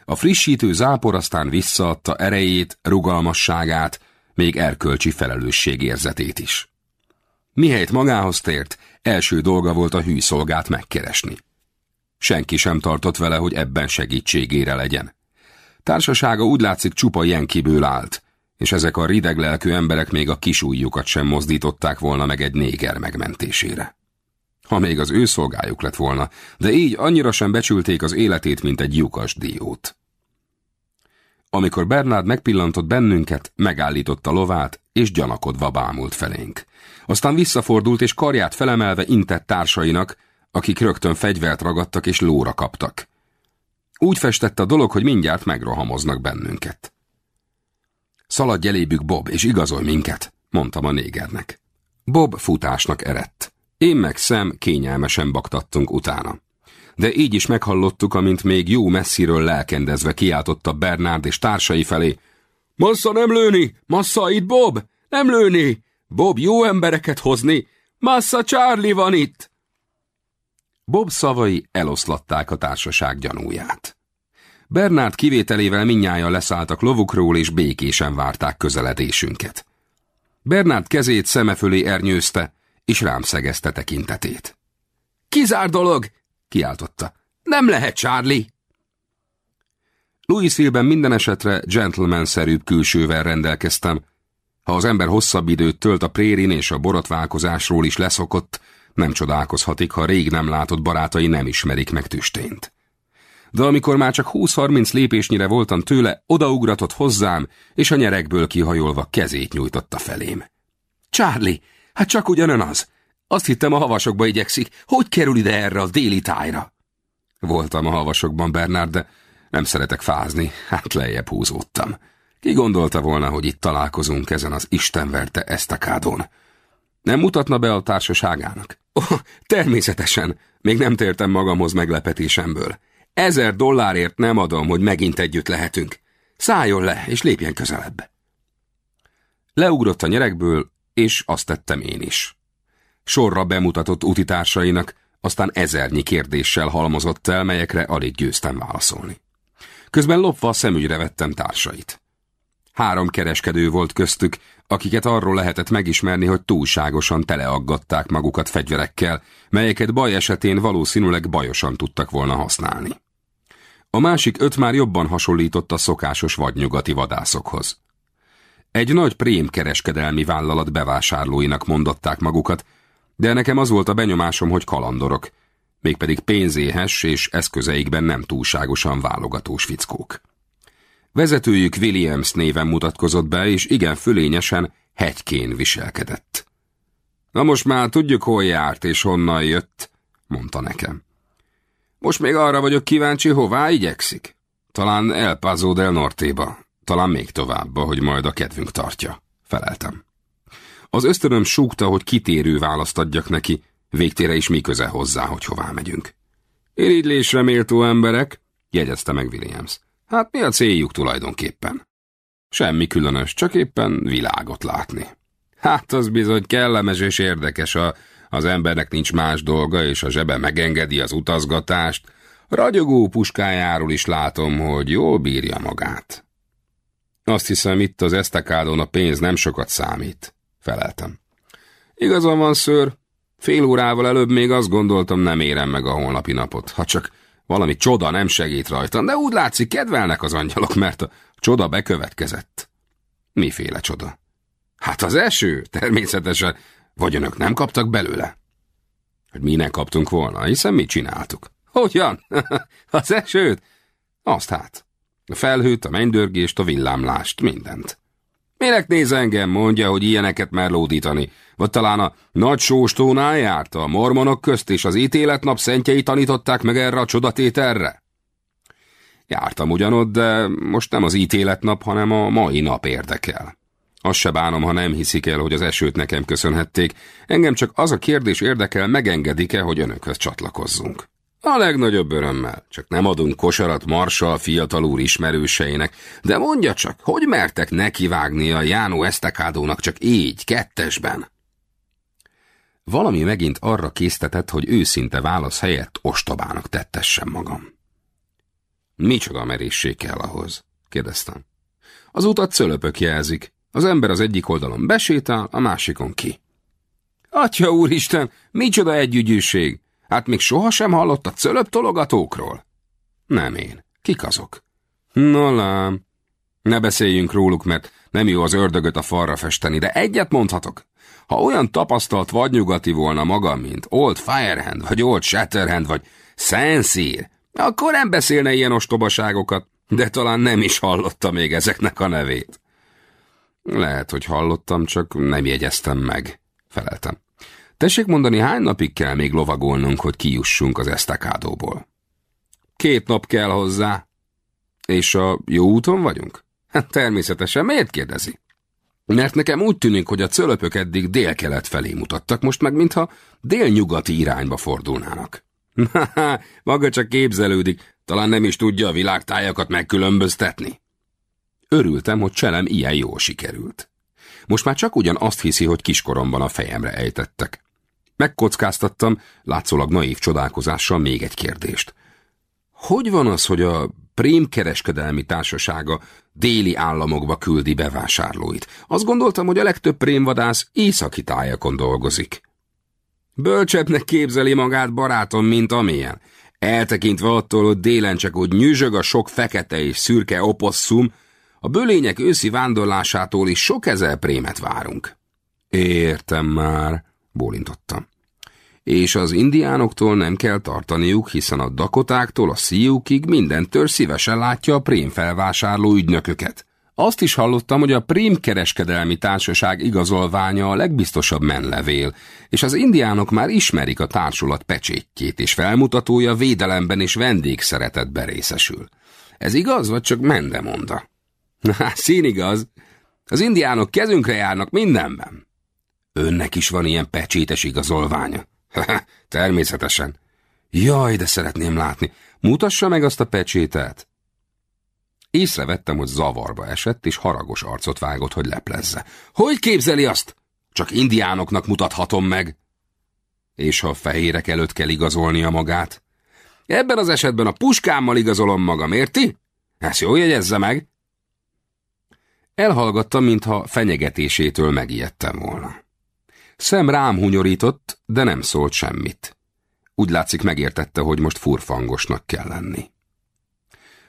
A frissítő zápor aztán visszaadta erejét, rugalmasságát, még erkölcsi felelősségérzetét is. Mihelyt magához tért, első dolga volt a hűszolgát megkeresni. Senki sem tartott vele, hogy ebben segítségére legyen. Társasága úgy látszik csupa jenkiből állt, és ezek a rideg lelkű emberek még a kisújjukat sem mozdították volna meg egy néger megmentésére. Ha még az ő szolgájuk lett volna, de így annyira sem becsülték az életét, mint egy lyukas diót. Amikor Bernard megpillantott bennünket, megállította lovát, és gyanakodva bámult felénk. Aztán visszafordult, és karját felemelve intett társainak, akik rögtön fegyvert ragadtak és lóra kaptak. Úgy festett a dolog, hogy mindjárt megrohamoznak bennünket. Szaladj elébük, Bob, és igazolj minket, mondtam a négernek. Bob futásnak erett. Én meg szem kényelmesen baktattunk utána. De így is meghallottuk, amint még jó messziről lelkendezve kiáltotta Bernard és társai felé. Massza nem lőni! Massza itt Bob! Nem lőni! Bob jó embereket hozni! Massa Charlie van itt! Bob szavai eloszlatták a társaság gyanúját. Bernard kivételével minnyáján leszálltak lovukról és békésen várták közeledésünket. Bernard kezét szeme fölé ernyőzte, és rám szegezte tekintetét. Kizár dolog! Kiáltotta. Nem lehet, Charlie! Louisville-ben minden esetre gentleman-szerűbb külsővel rendelkeztem. Ha az ember hosszabb időt tölt a prérin és a borotválkozásról is leszokott, nem csodálkozhatik, ha rég nem látott barátai nem ismerik meg tüstént de amikor már csak 20-30 lépésnyire voltam tőle, odaugratott hozzám, és a nyerekből kihajolva kezét nyújtotta felém. Charlie, hát csak ugyanaz. Azt hittem a havasokba igyekszik. Hogy kerül ide erre a déli tájra? Voltam a havasokban, Bernard, de nem szeretek fázni, hát lejjebb húzódtam. Ki gondolta volna, hogy itt találkozunk ezen az istenverte esztakádon? Nem mutatna be a társaságának? Oh, természetesen, még nem tértem magamhoz meglepetésemből. Ezer dollárért nem adom, hogy megint együtt lehetünk. Szálljon le, és lépjen közelebb. Leugrott a nyerekből, és azt tettem én is. Sorra bemutatott utitársainak, aztán ezernyi kérdéssel halmozott el, melyekre alig győztem válaszolni. Közben lopva a szemügyre vettem társait. Három kereskedő volt köztük, akiket arról lehetett megismerni, hogy túlságosan teleaggatták magukat fegyverekkel, melyeket baj esetén valószínűleg bajosan tudtak volna használni. A másik öt már jobban hasonlított a szokásos vadnyugati vadászokhoz. Egy nagy prém kereskedelmi vállalat bevásárlóinak mondották magukat, de nekem az volt a benyomásom, hogy kalandorok, mégpedig pénzéhes és eszközeikben nem túlságosan válogatós fickók. Vezetőjük Williams néven mutatkozott be, és igen fölényesen hegykén viselkedett. Na most már tudjuk, hol járt és honnan jött, mondta nekem. Most még arra vagyok kíváncsi, hová igyekszik. Talán El Paso Nortéba, talán még tovább, hogy majd a kedvünk tartja, feleltem. Az ösztönöm súgta, hogy kitérő választ adjak neki, végtére is mi köze hozzá, hogy hová megyünk. Irigylésre méltó emberek, jegyezte meg Williams. Hát mi a céljuk tulajdonképpen? Semmi különös, csak éppen világot látni. Hát az bizony kellemes és érdekes, a, az embernek nincs más dolga, és a zsebe megengedi az utazgatást. Ragyogó puskájáról is látom, hogy jól bírja magát. Azt hiszem, itt az esztekádon a pénz nem sokat számít, feleltem. Igazam van, ször, fél órával előbb még azt gondoltam, nem érem meg a holnapi napot, ha csak Valami csoda nem segít rajta, de úgy látszik, kedvelnek az angyalok, mert a csoda bekövetkezett. Miféle csoda? Hát az eső, természetesen. Vagy önök nem kaptak belőle? Hogy mi ne kaptunk volna, hiszen mi csináltuk. Hogyan? az esőt? Azt hát. A felhőt, a mennydörgést, a villámlást, mindent. Minek néz engem, mondja, hogy ilyeneket mer lódítani? Vagy talán a nagy sóstónál járt, a mormonok közt és az ítéletnap szentjei tanították meg erre a csodatételre? Jártam ugyanott, de most nem az ítéletnap, hanem a mai nap érdekel. Azt se bánom, ha nem hiszik el, hogy az esőt nekem köszönhették. Engem csak az a kérdés érdekel, megengedik-e, hogy önökhöz csatlakozzunk. A legnagyobb örömmel, csak nem adunk kosarat Marsal fiatal úr ismerőseinek, de mondja csak, hogy mertek nekivágni a Jánó Esztekádónak csak így, kettesben? Valami megint arra késztetett, hogy őszinte válasz helyett ostobának tettessem magam. Micsoda merészség kell ahhoz? kérdeztem. Az utat cölöpök jelzik. Az ember az egyik oldalon besétál, a másikon ki. Atya úristen, micsoda együgyűség! Hát még sohasem hallott a cölöp tologatókról? Nem én. Kik azok? Na lám. Ne beszéljünk róluk, mert nem jó az ördögöt a falra festeni, de egyet mondhatok. Ha olyan tapasztalt vadnyugati volna maga, mint Old Firehand, vagy Old Shatterhand, vagy Sensir, akkor nem beszélne ilyen ostobaságokat, de talán nem is hallotta még ezeknek a nevét. Lehet, hogy hallottam, csak nem jegyeztem meg, feleltem. Tessék mondani, hány napig kell még lovagolnunk, hogy kijussunk az esztakádóból? Két nap kell hozzá. És a jó úton vagyunk? Hát természetesen, miért kérdezi? Mert nekem úgy tűnik, hogy a cölöpök eddig délkelet felé mutattak, most meg mintha délnyugati irányba fordulnának. Maga csak képzelődik, talán nem is tudja a világtájakat megkülönböztetni. Örültem, hogy cselem ilyen jól sikerült. Most már csak ugyan azt hiszi, hogy kiskoromban a fejemre ejtettek. Megkockáztattam, látszólag naív csodálkozással még egy kérdést. Hogy van az, hogy a Prém kereskedelmi társasága déli államokba küldi bevásárlóit? Azt gondoltam, hogy a legtöbb prémvadász északi tájakon dolgozik. Bölcsebbnek képzeli magát barátom, mint amilyen. Eltekintve attól, hogy délen csak úgy nyüzsög a sok fekete és szürke oposszum, a bölények őszi vándorlásától is sok ezer prémet várunk. Értem már, bólintottam. És az indiánoktól nem kell tartaniuk, hiszen a dakotáktól a szíjukig mindentől szívesen látja a prém felvásárló ügynököket. Azt is hallottam, hogy a Prém kereskedelmi társaság igazolványa a legbiztosabb menlevél, és az indiánok már ismerik a társulat pecsétjét, és felmutatója védelemben és vendégszeretetben részesül. Ez igaz, vagy csak mendemonda? Na, színigaz. Az indiánok kezünkre járnak mindenben. Önnek is van ilyen pecsétes igazolványa? Természetesen. Jaj, de szeretném látni. Mutassa meg azt a pecsétet. Észrevettem, hogy zavarba esett, és haragos arcot vágott, hogy leplezze. Hogy képzeli azt? Csak indiánoknak mutathatom meg. És ha a fehérek előtt kell igazolnia magát? Ebben az esetben a puskámmal igazolom magam, érti? Ezt jól jegyezze meg. Elhallgattam, mintha fenyegetésétől megijedtem volna. Szem rám hunyorított, de nem szólt semmit. Úgy látszik megértette, hogy most furfangosnak kell lenni.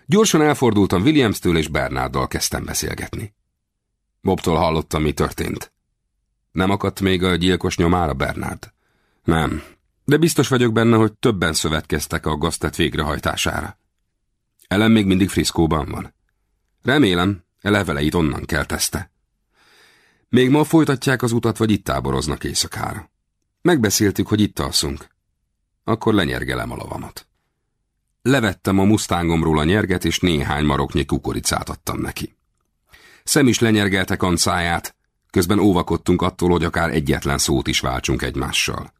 Gyorsan elfordultam Williams-től és Bernárdal kezdtem beszélgetni. Bobtól hallottam, mi történt. Nem akadt még a gyilkos nyomára, Bernard? Nem, de biztos vagyok benne, hogy többen szövetkeztek a gaztet végrehajtására. Ellen még mindig friszkóban van. Remélem, e leveleit onnan keltezte. Még ma folytatják az utat, vagy itt táboroznak éjszakára. Megbeszéltük, hogy itt alszunk. Akkor lenyergelem a lavamat. Levettem a musztángomról a nyerget, és néhány maroknyi kukoricát adtam neki. Szem is lenyergelte kancáját, közben óvakodtunk attól, hogy akár egyetlen szót is váltsunk egymással.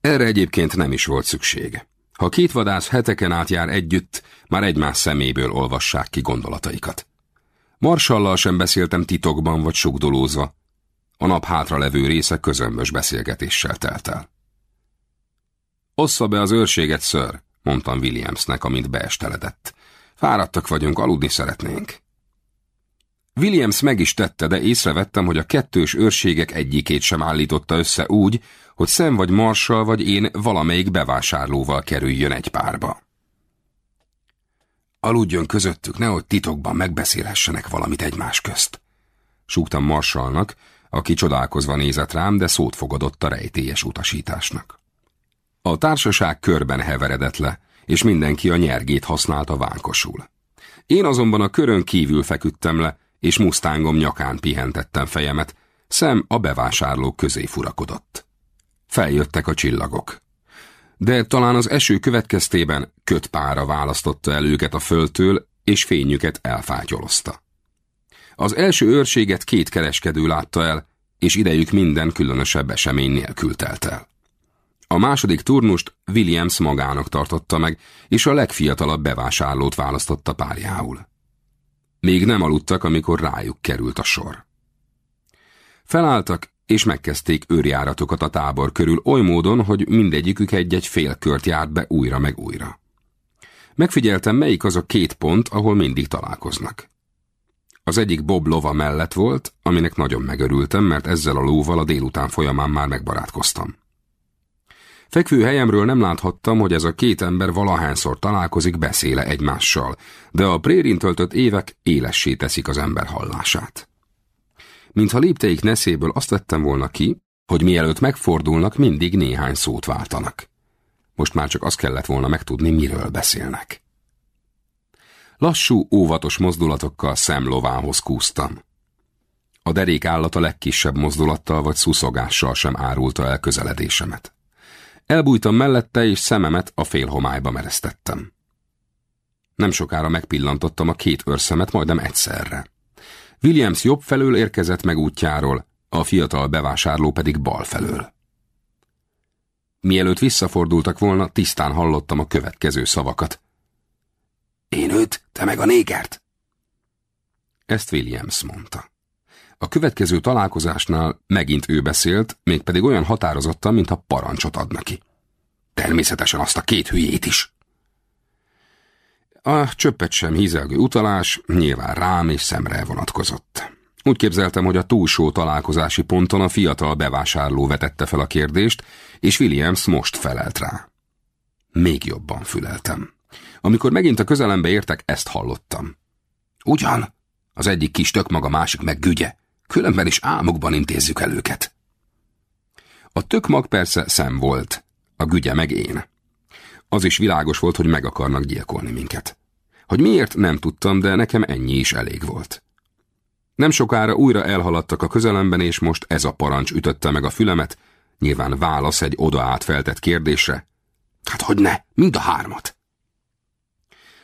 Erre egyébként nem is volt szükség. Ha két vadász heteken át jár együtt, már egymás szeméből olvassák ki gondolataikat. Marsallal sem beszéltem titokban vagy sugdolózva. A nap hátra levő része közömbös beszélgetéssel telt el. Ossza be az őrséget, ször, mondtam Williamsnek, amint beesteledett. Fáradtak vagyunk, aludni szeretnénk. Williams meg is tette, de észrevettem, hogy a kettős őrségek egyikét sem állította össze úgy, hogy Szem vagy Marshall vagy én valamelyik bevásárlóval kerüljön egy párba. aludjon közöttük, nehogy titokban megbeszélhessenek valamit egymás közt. Súgtam Marsalnak, aki csodálkozva nézett rám, de szót fogadott a rejtélyes utasításnak. A társaság körben heveredett le, és mindenki a nyergét használta vánkosul. Én azonban a körön kívül feküdtem le, és musztángom nyakán pihentettem fejemet, szem a bevásárlók közé furakodott. Feljöttek a csillagok. De talán az eső következtében kötpára választotta el őket a földtől, és fényüket elfátyolozta. Az első őrséget két kereskedő látta el, és idejük minden különösebb esemény nélkül telt el. A második turnust Williams magának tartotta meg, és a legfiatalabb bevásárlót választotta párjául. Még nem aludtak, amikor rájuk került a sor. Felálltak, és megkezdték őrjáratokat a tábor körül oly módon, hogy mindegyikük egy-egy fél kört járt be újra meg újra. Megfigyeltem, melyik az a két pont, ahol mindig találkoznak. Az egyik Bob lova mellett volt, aminek nagyon megörültem, mert ezzel a lóval a délután folyamán már megbarátkoztam. Fekvő helyemről nem láthattam, hogy ez a két ember valahányszor találkozik, beszéle egymással, de a prérin töltött évek élessé teszik az ember hallását. Mintha lépteik neszéből azt vettem volna ki, hogy mielőtt megfordulnak, mindig néhány szót váltanak. Most már csak azt kellett volna megtudni, miről beszélnek. Lassú, óvatos mozdulatokkal szemlovához kúztam. A derék állat a legkisebb mozdulattal vagy szuszogással sem árulta el közeledésemet. Elbújtam mellette, és szememet a félhomályba mereztettem. Nem sokára megpillantottam a két őrszemet majdnem egyszerre. Williams jobb felől érkezett meg útjáról, a fiatal bevásárló pedig bal felől. Mielőtt visszafordultak volna, tisztán hallottam a következő szavakat. Én őt, te meg a négert? Ezt Williams mondta. A következő találkozásnál megint ő beszélt, mégpedig olyan határozottan, mintha parancsot ad neki. Természetesen azt a két hülyét is. A csöppet sem hízelgő utalás nyilván rám és szemre vonatkozott. Úgy képzeltem, hogy a túlsó találkozási ponton a fiatal bevásárló vetette fel a kérdést, és Williams most felelt rá. Még jobban füleltem. Amikor megint a közelembe értek, ezt hallottam. Ugyan? Az egyik kis tök maga, másik meg gügye. Különben is álmokban intézzük el őket. A tök mag persze szem volt, a gügye meg én. Az is világos volt, hogy meg akarnak gyilkolni minket. Hogy miért, nem tudtam, de nekem ennyi is elég volt. Nem sokára újra elhaladtak a közelemben, és most ez a parancs ütötte meg a fülemet, nyilván válasz egy oda átfeltett kérdésre. Hát hogy ne, mind a hármat.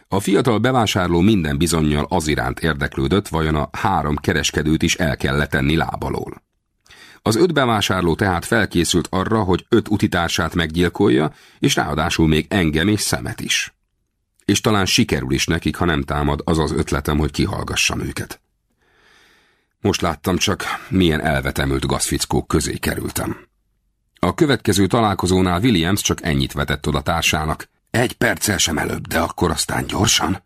A fiatal bevásárló minden bizonyal az iránt érdeklődött, vajon a három kereskedőt is el kell letenni lábalól. Az öt bevásárló tehát felkészült arra, hogy öt utitársát meggyilkolja, és ráadásul még engem és szemet is. És talán sikerül is nekik, ha nem támad az az ötletem, hogy kihallgassam őket. Most láttam csak, milyen elvetemült gazfickók közé kerültem. A következő találkozónál Williams csak ennyit vetett oda társának. Egy perccel sem előbb, de akkor aztán gyorsan.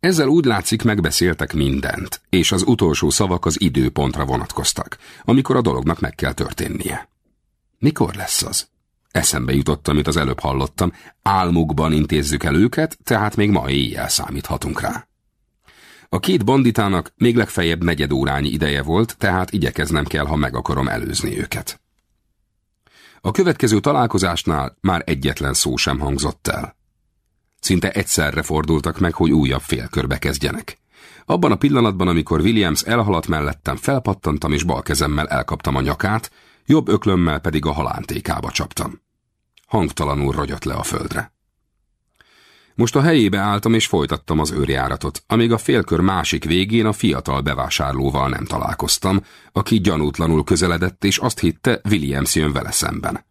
Ezzel úgy látszik megbeszéltek mindent, és az utolsó szavak az időpontra vonatkoztak, amikor a dolognak meg kell történnie. Mikor lesz az? Eszembe jutott, amit az előbb hallottam, álmukban intézzük el őket, tehát még ma éjjel számíthatunk rá. A két banditának még legfeljebb negyed órányi ideje volt, tehát igyekeznem kell, ha meg akarom előzni őket. A következő találkozásnál már egyetlen szó sem hangzott el. Szinte egyszerre fordultak meg, hogy újabb félkörbe kezdjenek. Abban a pillanatban, amikor Williams elhaladt mellettem, felpattantam és bal kezemmel elkaptam a nyakát, jobb öklömmel pedig a halántékába csaptam. Hangtalanul rogyott le a földre. Most a helyébe álltam és folytattam az őrjáratot, amíg a félkör másik végén a fiatal bevásárlóval nem találkoztam, aki gyanútlanul közeledett és azt hitte, Williams jön vele szemben.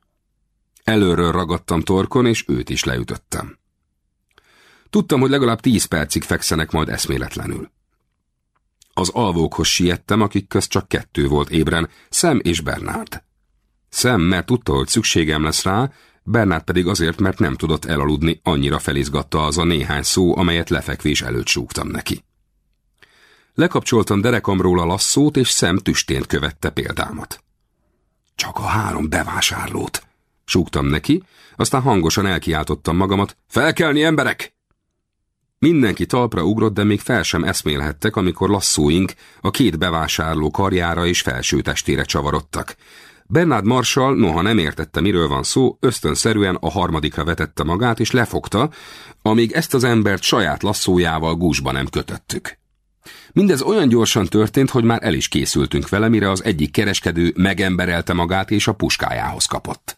Előről ragadtam torkon, és őt is leütöttem. Tudtam, hogy legalább tíz percig fekszenek majd eszméletlenül. Az alvókhoz siettem, akik közt csak kettő volt ébren, Szem és Bernard. Szem, mert tudta, hogy szükségem lesz rá, Bernard pedig azért, mert nem tudott elaludni, annyira felizgatta az a néhány szó, amelyet lefekvés előtt súgtam neki. Lekapcsoltam derekamról a lasszót, és szem tüstént követte példámat. Csak a három bevásárlót, súgtam neki, aztán hangosan elkiáltottam magamat, felkelni emberek! Mindenki talpra ugrott, de még fel sem eszmélhettek, amikor lasszóink a két bevásárló karjára és felső testére csavarodtak. Bernard Marshall, noha nem értette, miről van szó, ösztönszerűen a harmadikra vetette magát, és lefogta, amíg ezt az embert saját lasszójával gúzsba nem kötöttük. Mindez olyan gyorsan történt, hogy már el is készültünk vele, mire az egyik kereskedő megemberelte magát és a puskájához kapott.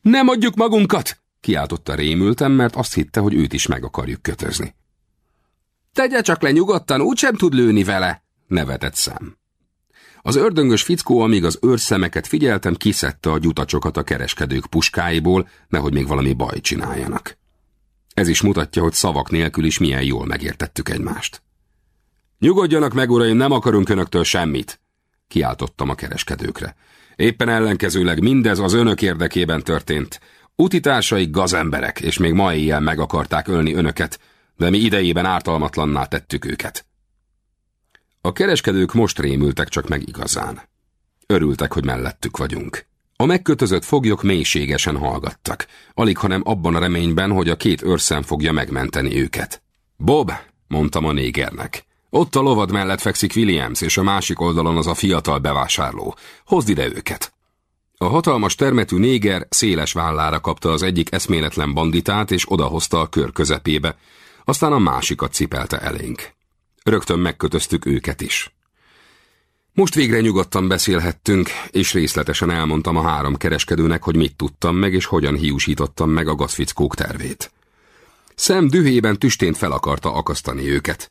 Nem adjuk magunkat! kiáltotta rémültem, mert azt hitte, hogy őt is meg akarjuk kötözni. Tegye csak le nyugodtan, úgysem tud lőni vele, nevetett szám. Az ördöngös fickó, amíg az őrszemeket figyeltem, kiszedte a gyutacsokat a kereskedők puskáiból, nehogy még valami baj csináljanak. Ez is mutatja, hogy szavak nélkül is milyen jól megértettük egymást. Nyugodjanak meg, uraim, nem akarunk önöktől semmit, kiáltottam a kereskedőkre. Éppen ellenkezőleg mindez az önök érdekében történt. Utitársaik gazemberek, és még ma éjjel meg akarták ölni önöket, de mi idejében ártalmatlanná tettük őket. A kereskedők most rémültek csak meg igazán. Örültek, hogy mellettük vagyunk. A megkötözött foglyok mélységesen hallgattak, alig hanem abban a reményben, hogy a két őrszem fogja megmenteni őket. Bob, mondtam a négernek, ott a lovad mellett fekszik Williams, és a másik oldalon az a fiatal bevásárló. Hozd ide őket! A hatalmas termetű néger széles vállára kapta az egyik eszméletlen banditát, és odahozta a kör közepébe, aztán a másikat cipelte elénk. Rögtön megkötöztük őket is. Most végre nyugodtan beszélhettünk, és részletesen elmondtam a három kereskedőnek, hogy mit tudtam meg, és hogyan hiúsítottam meg a gazfickók tervét. Szem dühében tüstént fel akarta akasztani őket.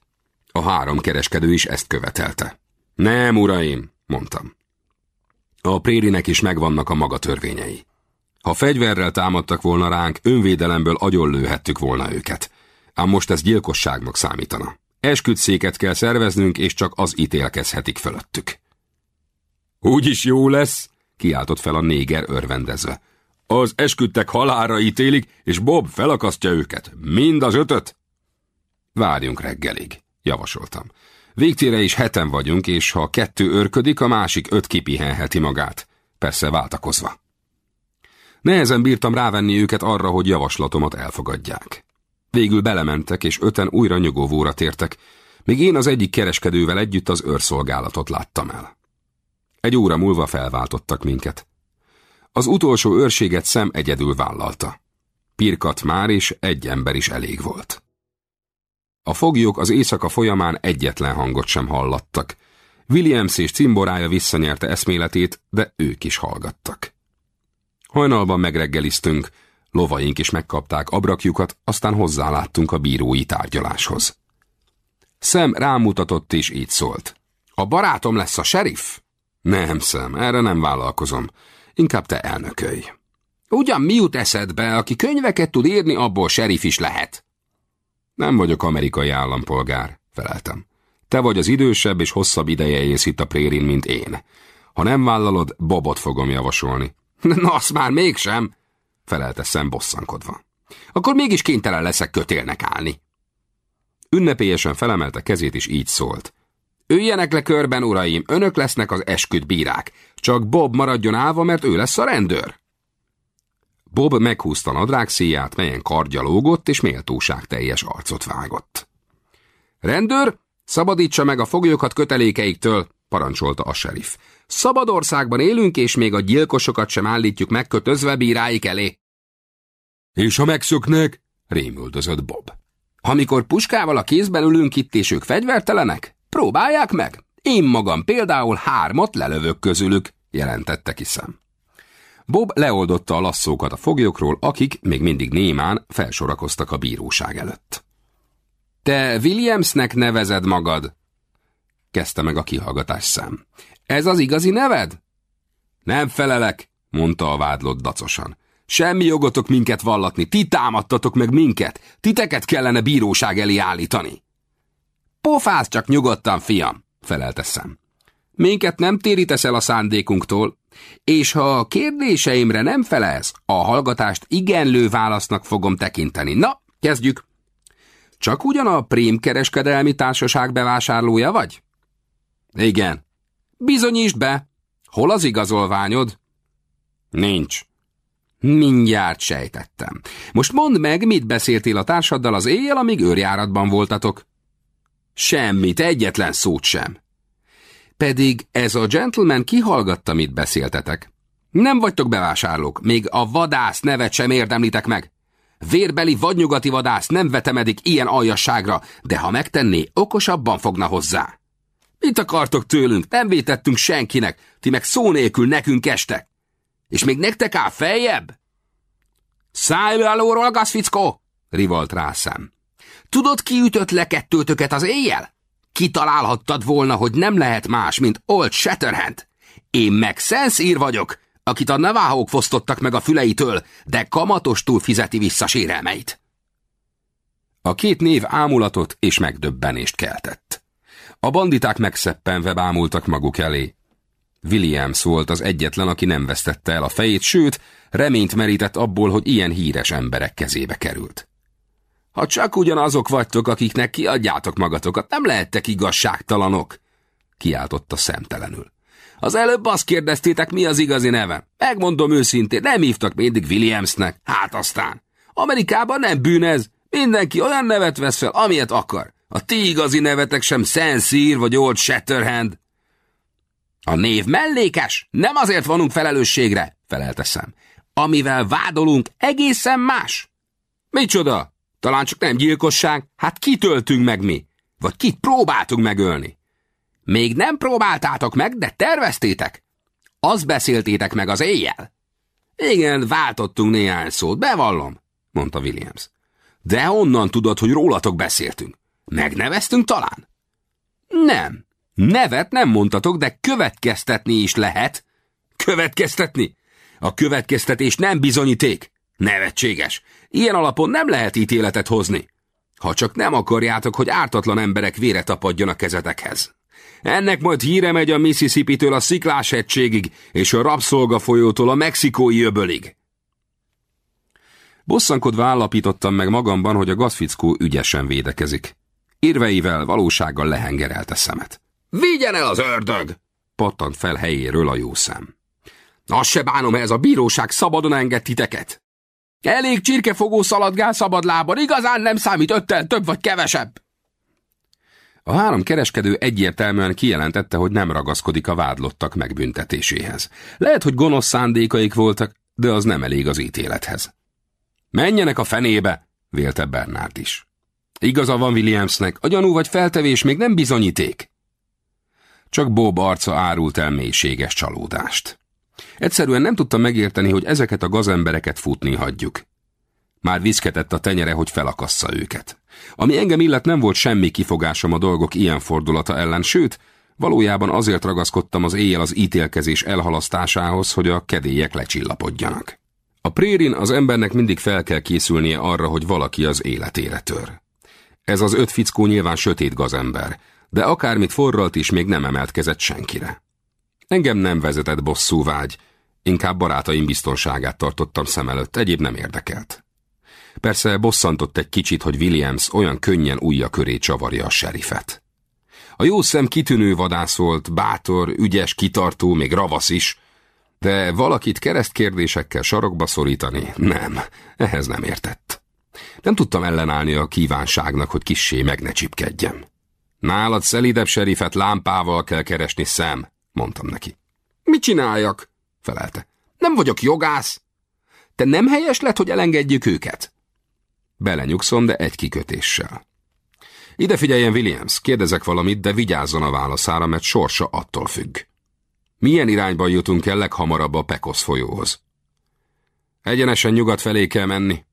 A három kereskedő is ezt követelte. Nem, uraim, mondtam. A prérinek is megvannak a maga törvényei. Ha fegyverrel támadtak volna ránk, önvédelemből agyonlőhettük volna őket. Ám most ez gyilkosságnak számítana. Esküdszéket kell szerveznünk, és csak az ítélkezhetik fölöttük. Úgyis jó lesz, kiáltott fel a néger örvendezve. Az esküdtek halára ítélik, és Bob felakasztja őket. Mind az ötöt? Várjunk reggelig, javasoltam. Végtére is heten vagyunk, és ha kettő örködik, a másik öt kipihenheti magát. Persze váltakozva. Nehezen bírtam rávenni őket arra, hogy javaslatomat elfogadják. Végül belementek, és öten újra nyugovóra tértek, míg én az egyik kereskedővel együtt az őrszolgálatot láttam el. Egy óra múlva felváltottak minket. Az utolsó őrséget szem egyedül vállalta. Pirkat már is egy ember is elég volt. A foglyok az éjszaka folyamán egyetlen hangot sem hallattak. Williams és cimborája visszanyerte eszméletét, de ők is hallgattak. Hajnalban megreggeliztünk, lovaink is megkapták abrakjukat, aztán hozzáláttunk a bírói tárgyaláshoz. Szem rámutatott és így szólt. A barátom lesz a sheriff? Nem, Szem, erre nem vállalkozom. Inkább te elnökölj. Ugyan mi jut eszedbe, aki könyveket tud írni, abból sheriff is lehet. Nem vagyok amerikai állampolgár, feleltem. Te vagy az idősebb és hosszabb ideje élsz itt a prérin, mint én. Ha nem vállalod, Bobot fogom javasolni. Na, azt már mégsem, felelte szem bosszankodva. Akkor mégis kénytelen leszek kötélnek állni. Ünnepélyesen felemelte kezét, és így szólt. Üljenek le körben, uraim, önök lesznek az esküdt bírák. Csak Bob maradjon állva, mert ő lesz a rendőr. Bob meghúzta nadrág szíját, melyen kardja lógott, és méltóság teljes arcot vágott. Rendőr, szabadítsa meg a foglyokat kötelékeiktől, parancsolta a serif. Szabad országban élünk, és még a gyilkosokat sem állítjuk megkötözve bíráik elé. És ha megszöknek? rémüldözött Bob. Amikor puskával a kézben ülünk itt, és ők fegyvertelenek? Próbálják meg. Én magam például hármat lelövök közülük, jelentette ki szem. Bob leoldotta a lasszókat a foglyokról, akik még mindig némán felsorakoztak a bíróság előtt. Te Williamsnek nevezed magad? Kezdte meg a kihallgatás szám. Ez az igazi neved? Nem felelek, mondta a vádlott dacosan. Semmi jogotok minket vallatni, ti támadtatok meg minket, titeket kellene bíróság elé állítani. Pofáz csak nyugodtan, fiam, felelte. Minket nem térítesz el a szándékunktól, és ha a kérdéseimre nem felelsz, a hallgatást igenlő válasznak fogom tekinteni. Na, kezdjük! Csak ugyan a Prém kereskedelmi társaság bevásárlója vagy? Igen. Bizonyítsd be! Hol az igazolványod? Nincs. Mindjárt sejtettem. Most mondd meg, mit beszéltél a társaddal az éjjel, amíg őrjáratban voltatok? Semmit, egyetlen szót sem. Pedig ez a gentleman kihallgatta, mit beszéltetek. Nem vagytok bevásárlók, még a vadász nevet sem érdemlitek meg. Vérbeli vagy nyugati vadász nem vetemedik ilyen aljasságra, de ha megtenné, okosabban fogna hozzá. Mit akartok tőlünk? Nem vétettünk senkinek, ti meg szó nélkül nekünk estek. És még nektek áll feljebb? Szállj alóról, gazfickó! rivalt rá szem. Tudod, ki ütött le kettőtöket az éjjel? Kitalálhattad volna, hogy nem lehet más, mint Old Shatterhand. Én meg Szenszír vagyok, akit a neváhók fosztottak meg a füleitől, de kamatostul fizeti vissza sérelmeit. A két név ámulatot és megdöbbenést keltett. A banditák megszeppenve bámultak maguk elé. Williams volt az egyetlen, aki nem vesztette el a fejét, sőt, reményt merített abból, hogy ilyen híres emberek kezébe került. Ha csak ugyanazok vagytok, akiknek kiadjátok magatokat, nem lehettek igazságtalanok, kiáltotta szemtelenül. Az előbb azt kérdeztétek, mi az igazi nevem. Megmondom őszintén, nem hívtak mindig Williamsnek. Hát aztán. Amerikában nem bűnez. Mindenki olyan nevet vesz fel, amilyet akar. A ti igazi nevetek sem Szenszír vagy Old Shatterhand. A név mellékes, nem azért vonunk felelősségre, felelte. Amivel vádolunk, egészen más. Micsoda? Talán csak nem gyilkosság? Hát kitöltünk meg mi? Vagy kit próbáltunk megölni? Még nem próbáltátok meg, de terveztétek? Azt beszéltétek meg az éjjel? Igen, váltottunk néhány szót, bevallom, mondta Williams. De honnan tudod, hogy rólatok beszéltünk? Megneveztünk talán? Nem. Nevet nem mondtatok, de következtetni is lehet. Következtetni? A következtetés nem bizonyíték. Nevetséges. Ilyen alapon nem lehet ítéletet hozni. Ha csak nem akarjátok, hogy ártatlan emberek vére tapadjon a kezetekhez. Ennek majd híre megy a Mississippi-től a Sziklás hegységig, és a Rabszolga folyótól a Mexikói öbölig. Bosszankodva állapítottam meg magamban, hogy a gazfickó ügyesen védekezik. Érveivel, valósággal lehengerelte szemet. Vigyen el az ördög! pattant fel helyéről a jó szem. Azt se bánom, ez a bíróság szabadon enged titeket. Elég csirkefogó szaladgál szabadlábon, igazán nem számít öttel több vagy kevesebb. A három kereskedő egyértelműen kijelentette, hogy nem ragaszkodik a vádlottak megbüntetéséhez. Lehet, hogy gonosz szándékaik voltak, de az nem elég az ítélethez. Menjenek a fenébe, vélte Bernard is. Igaza van Williamsnek, a gyanú vagy feltevés még nem bizonyíték. Csak Bob arca árult el mélységes csalódást. Egyszerűen nem tudta megérteni, hogy ezeket a gazembereket futni hagyjuk. Már viszketett a tenyere, hogy felakassza őket. Ami engem illet nem volt semmi kifogásom a dolgok ilyen fordulata ellen, sőt, valójában azért ragaszkodtam az éjjel az ítélkezés elhalasztásához, hogy a kedélyek lecsillapodjanak. A prérin az embernek mindig fel kell készülnie arra, hogy valaki az életére tör. Ez az öt fickó nyilván sötét gazember, de akármit forralt is még nem emeltkezett senkire. Engem nem vezetett bosszú vágy, inkább barátaim biztonságát tartottam szem előtt, egyéb nem érdekelt. Persze bosszantott egy kicsit, hogy Williams olyan könnyen újja köré csavarja a serifet. A jó szem kitűnő vadász volt, bátor, ügyes, kitartó, még ravasz is, de valakit keresztkérdésekkel sarokba szorítani, nem, ehhez nem értett. Nem tudtam ellenállni a kívánságnak, hogy kissé meg ne csipkedjem. Nálad szelidebb serifet lámpával kell keresni, szem, mondtam neki. Mit csináljak? felelte. Nem vagyok jogász. Te nem helyes lett, hogy elengedjük őket? Belenyugszom, de egy kikötéssel. Ide figyeljen, Williams, kérdezek valamit, de vigyázzon a válaszára, mert sorsa attól függ. Milyen irányban jutunk el leghamarabb a Pekosz folyóhoz? Egyenesen nyugat felé kell menni.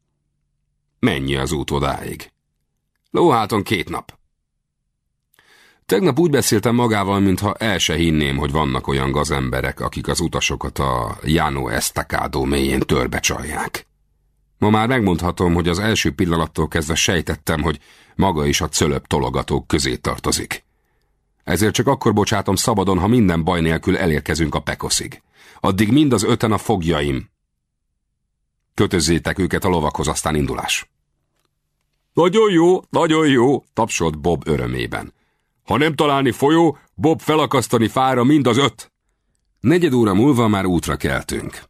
Mennyi az út odáig? Lóháton két nap. Tegnap úgy beszéltem magával, mintha el se hinném, hogy vannak olyan gazemberek, akik az utasokat a Jano Estacado mélyén törbe csalják. Ma már megmondhatom, hogy az első pillanattól kezdve sejtettem, hogy maga is a cölöp tologatók közé tartozik. Ezért csak akkor bocsátom szabadon, ha minden baj nélkül elérkezünk a Pekoszig. Addig mind az öten a fogjaim. Kötözzétek őket a lovakhoz, aztán indulás. Nagyon jó, nagyon jó, tapsolt Bob örömében. Ha nem találni folyó, Bob felakasztani fára mind az öt. Negyed óra múlva már útra keltünk.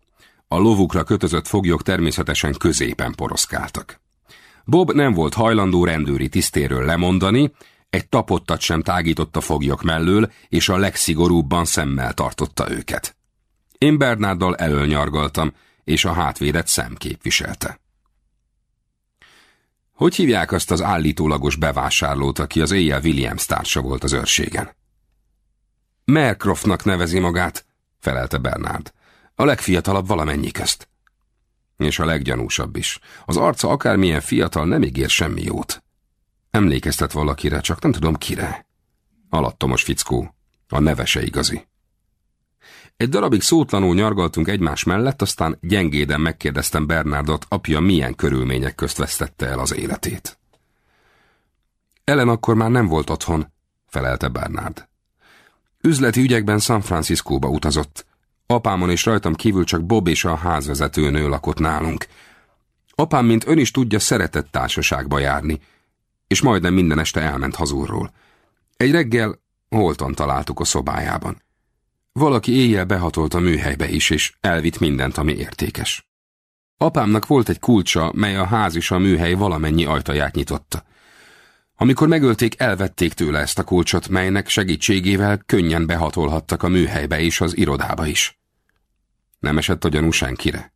A lovukra kötözött foglyok természetesen középen poroszkáltak. Bob nem volt hajlandó rendőri tisztéről lemondani, egy tapottat sem tágított a foglyok mellől, és a legszigorúbban szemmel tartotta őket. Én Bernárdal elölnyargaltam, és a hátvédet szemkép viselte. Hogy hívják azt az állítólagos bevásárlót, aki az éjjel Williams társa volt az őrségen? Mercroftnak nevezi magát, felelte Bernard. A legfiatalabb valamennyi közt. És a leggyanúsabb is. Az arca akármilyen fiatal nem ígér semmi jót. Emlékeztet valakire, csak nem tudom kire. Alattomos fickó. A nevese igazi. Egy darabig szótlanul nyargaltunk egymás mellett, aztán gyengéden megkérdeztem Bernardot, apja milyen körülmények közt vesztette el az életét. Ellen akkor már nem volt otthon, felelte Bernard. Üzleti ügyekben San Franciscóba utazott. Apámon és rajtam kívül csak Bob és a házvezetőnő lakott nálunk. Apám, mint ön is tudja, szeretett társaságba járni, és majdnem minden este elment hazúrról. Egy reggel holtan találtuk a szobájában. Valaki éjjel behatolt a műhelybe is, és elvitt mindent, ami értékes. Apámnak volt egy kulcsa, mely a ház és a műhely valamennyi ajtaját nyitotta. Amikor megölték, elvették tőle ezt a kulcsot, melynek segítségével könnyen behatolhattak a műhelybe és az irodába is. Nem esett a gyanú senkire.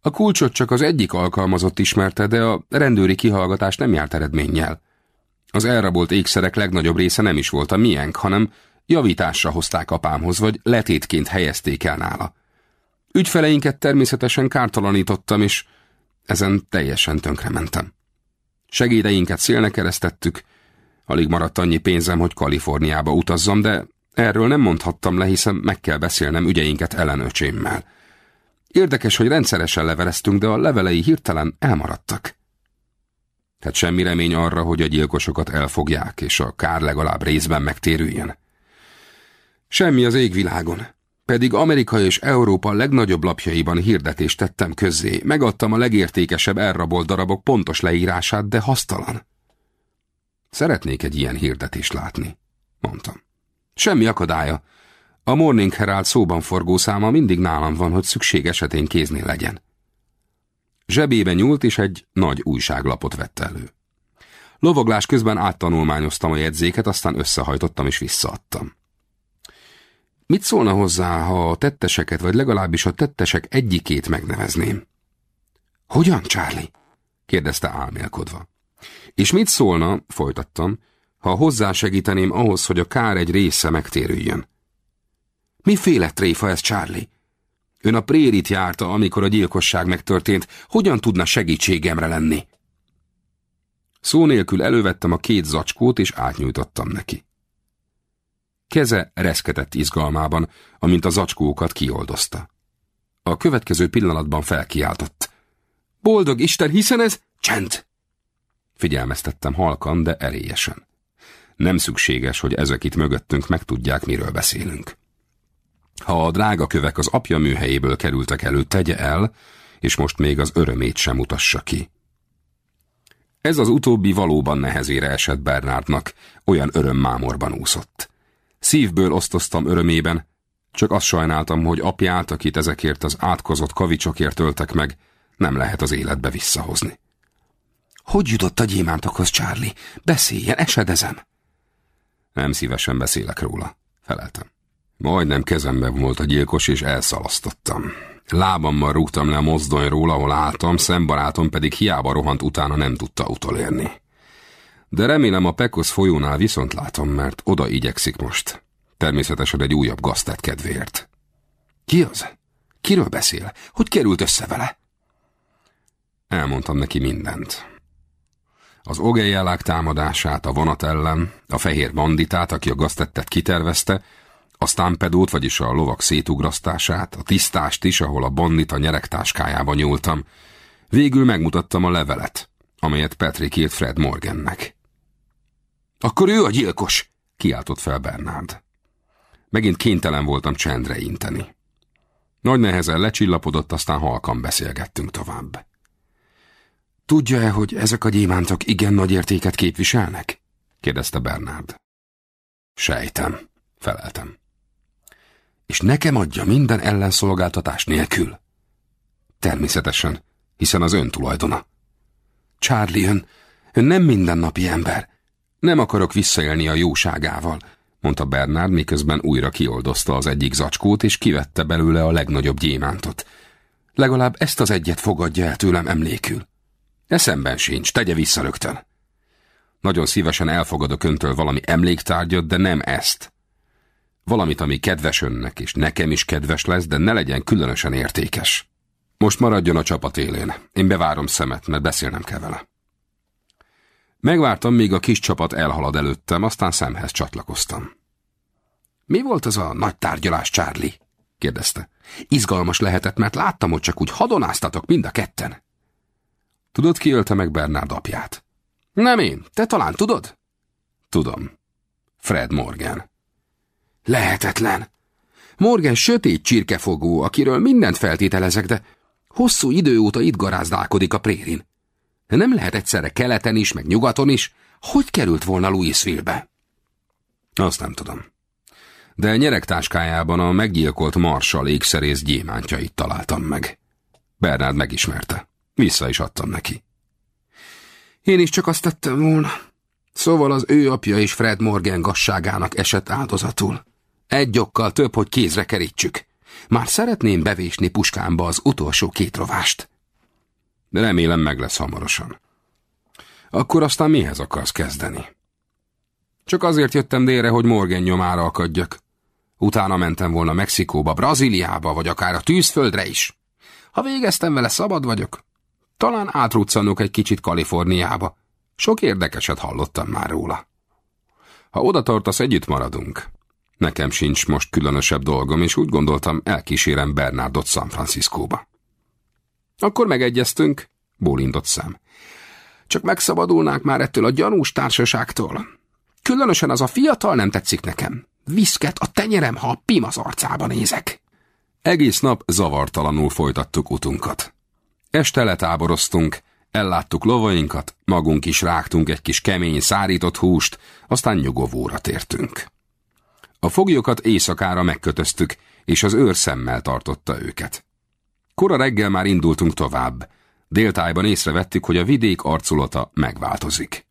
A kulcsot csak az egyik alkalmazott ismerte, de a rendőri kihallgatás nem járt eredménnyel. Az elrabolt ékszerek legnagyobb része nem is volt a miénk, hanem javításra hozták apámhoz, vagy letétként helyezték el nála. Ügyfeleinket természetesen kártalanítottam, és ezen teljesen tönkrementem. Segédeinket szélnek keresztettük, alig maradt annyi pénzem, hogy Kaliforniába utazzam, de erről nem mondhattam le, hiszen meg kell beszélnem ügyeinket ellenöcsémmel. Érdekes, hogy rendszeresen leveleztünk, de a levelei hirtelen elmaradtak. Tehát semmi remény arra, hogy a gyilkosokat elfogják, és a kár legalább részben megtérüljön. Semmi az égvilágon. Pedig Amerika és Európa legnagyobb lapjaiban hirdetést tettem közzé, megadtam a legértékesebb elrabolt darabok pontos leírását, de hasztalan. Szeretnék egy ilyen hirdetést látni, mondtam. Semmi akadálya. A Morning Herald szóban forgó száma mindig nálam van, hogy szükség esetén kéznél legyen. Zsebébe nyúlt, és egy nagy újságlapot vett elő. Lovaglás közben áttanulmányoztam a jegyzéket, aztán összehajtottam és visszaadtam. Mit szólna hozzá, ha a tetteseket, vagy legalábbis a tettesek egyikét megnevezném? Hogyan, Charlie? kérdezte álmélkodva. És mit szólna, folytattam, ha hozzásegíteném ahhoz, hogy a kár egy része megtérüljön? Miféle tréfa ez, Charlie? Ön a prérit járta, amikor a gyilkosság megtörtént. Hogyan tudna segítségemre lenni? Szó nélkül elővettem a két zacskót, és átnyújtottam neki. Keze reszketett izgalmában, amint a zacskókat kioldozta. A következő pillanatban felkiáltott. Boldog Isten, hiszen ez csend! Figyelmeztettem halkan, de erélyesen. Nem szükséges, hogy ezek itt mögöttünk megtudják, miről beszélünk. Ha a drága kövek az apja műhelyéből kerültek elő, tegye el, és most még az örömét sem mutassa ki. Ez az utóbbi valóban nehezére esett Bernardnak, olyan örömmámorban úszott. Szívből osztoztam örömében, csak azt sajnáltam, hogy apját, akit ezekért az átkozott kavicsokért öltek meg, nem lehet az életbe visszahozni. Hogy jutott a gyémántokhoz, Charlie? Beszéljen, esedezem. Nem szívesen beszélek róla, feleltem. Majdnem kezemben volt a gyilkos, és elszalasztottam. Lábammal rúgtam le a mozdonyról, ahol álltam, szembarátom pedig hiába rohant utána nem tudta utolérni. De remélem a Pekosz folyónál viszont látom, mert oda igyekszik most. Természetesen egy újabb gaztát kedvéért. Ki az? Kiről beszél? Hogy került össze vele? Elmondtam neki mindent. Az ogejjelák támadását, a vonat ellen, a fehér banditát, aki a gaztettet kitervezte, a stampedót, vagyis a lovak szétugrasztását, a tisztást is, ahol a bandita nyeregtáskájába nyúltam. Végül megmutattam a levelet, amelyet Patrick írt Fred Morgannek. Akkor ő a gyilkos, kiáltott fel Bernard. Megint kénytelen voltam csendre inteni. Nagy nehezen lecsillapodott, aztán halkan beszélgettünk tovább. Tudja-e, hogy ezek a gyémántok igen nagy értéket képviselnek? kérdezte Bernard. Sejtem, feleltem. És nekem adja minden ellenszolgáltatás nélkül? Természetesen, hiszen az ön tulajdona. Charlie, ön, ön nem mindennapi ember. Nem akarok visszaélni a jóságával, mondta Bernard, miközben újra kioldozta az egyik zacskót, és kivette belőle a legnagyobb gyémántot. Legalább ezt az egyet fogadja el tőlem emlékül. Eszemben sincs, tegye vissza rögtön. Nagyon szívesen elfogadok öntől valami emléktárgyat, de nem ezt. Valamit, ami kedves önnek, és nekem is kedves lesz, de ne legyen különösen értékes. Most maradjon a csapat élén. Én bevárom szemet, mert beszélnem kell vele. Megvártam, míg a kis csapat elhalad előttem, aztán szemhez csatlakoztam. Mi volt az a nagy tárgyalás, Charlie? kérdezte. Izgalmas lehetett, mert láttam, hogy csak úgy hadonáztatok mind a ketten. Tudod, ki ölte meg Bernard apját? Nem én, te talán tudod? Tudom. Fred Morgan. Lehetetlen. Morgan sötét csirkefogó, akiről mindent feltételezek, de hosszú idő óta itt garázdálkodik a prérin. Nem lehet egyszerre keleten is, meg nyugaton is. Hogy került volna Louisville-be? Azt nem tudom. De nyeregtáskájában a meggyilkolt marsal ékszerész gyémántjait találtam meg. Bernard megismerte. Vissza is adtam neki. Én is csak azt tettem volna. Szóval az ő apja is Fred Morgan gasságának esett áldozatul. Egy okkal több, hogy kézre kerítsük. Már szeretném bevésni puskámba az utolsó két rovást. Remélem meg lesz hamarosan. Akkor aztán mihez akarsz kezdeni? Csak azért jöttem délre, hogy Morgan nyomára akadjak. Utána mentem volna Mexikóba, Brazíliába, vagy akár a tűzföldre is. Ha végeztem vele, szabad vagyok. Talán átruccanok egy kicsit Kaliforniába. Sok érdekeset hallottam már róla. Ha oda tartasz, együtt maradunk. Nekem sincs most különösebb dolgom, és úgy gondoltam, elkísérem Bernardot San Franciscóba. Akkor megegyeztünk, bólintott szám. Csak megszabadulnák már ettől a gyanús társaságtól. Különösen az a fiatal nem tetszik nekem. Viszket a tenyerem, ha a pim az arcába nézek. Egész nap zavartalanul folytattuk utunkat. Este letáboroztunk, elláttuk lovainkat, magunk is rágtunk egy kis kemény, szárított húst, aztán nyugovóra tértünk. A foglyokat éjszakára megkötöztük, és az őr szemmel tartotta őket. Kora reggel már indultunk tovább. Déltájban észrevettük, hogy a vidék arculata megváltozik.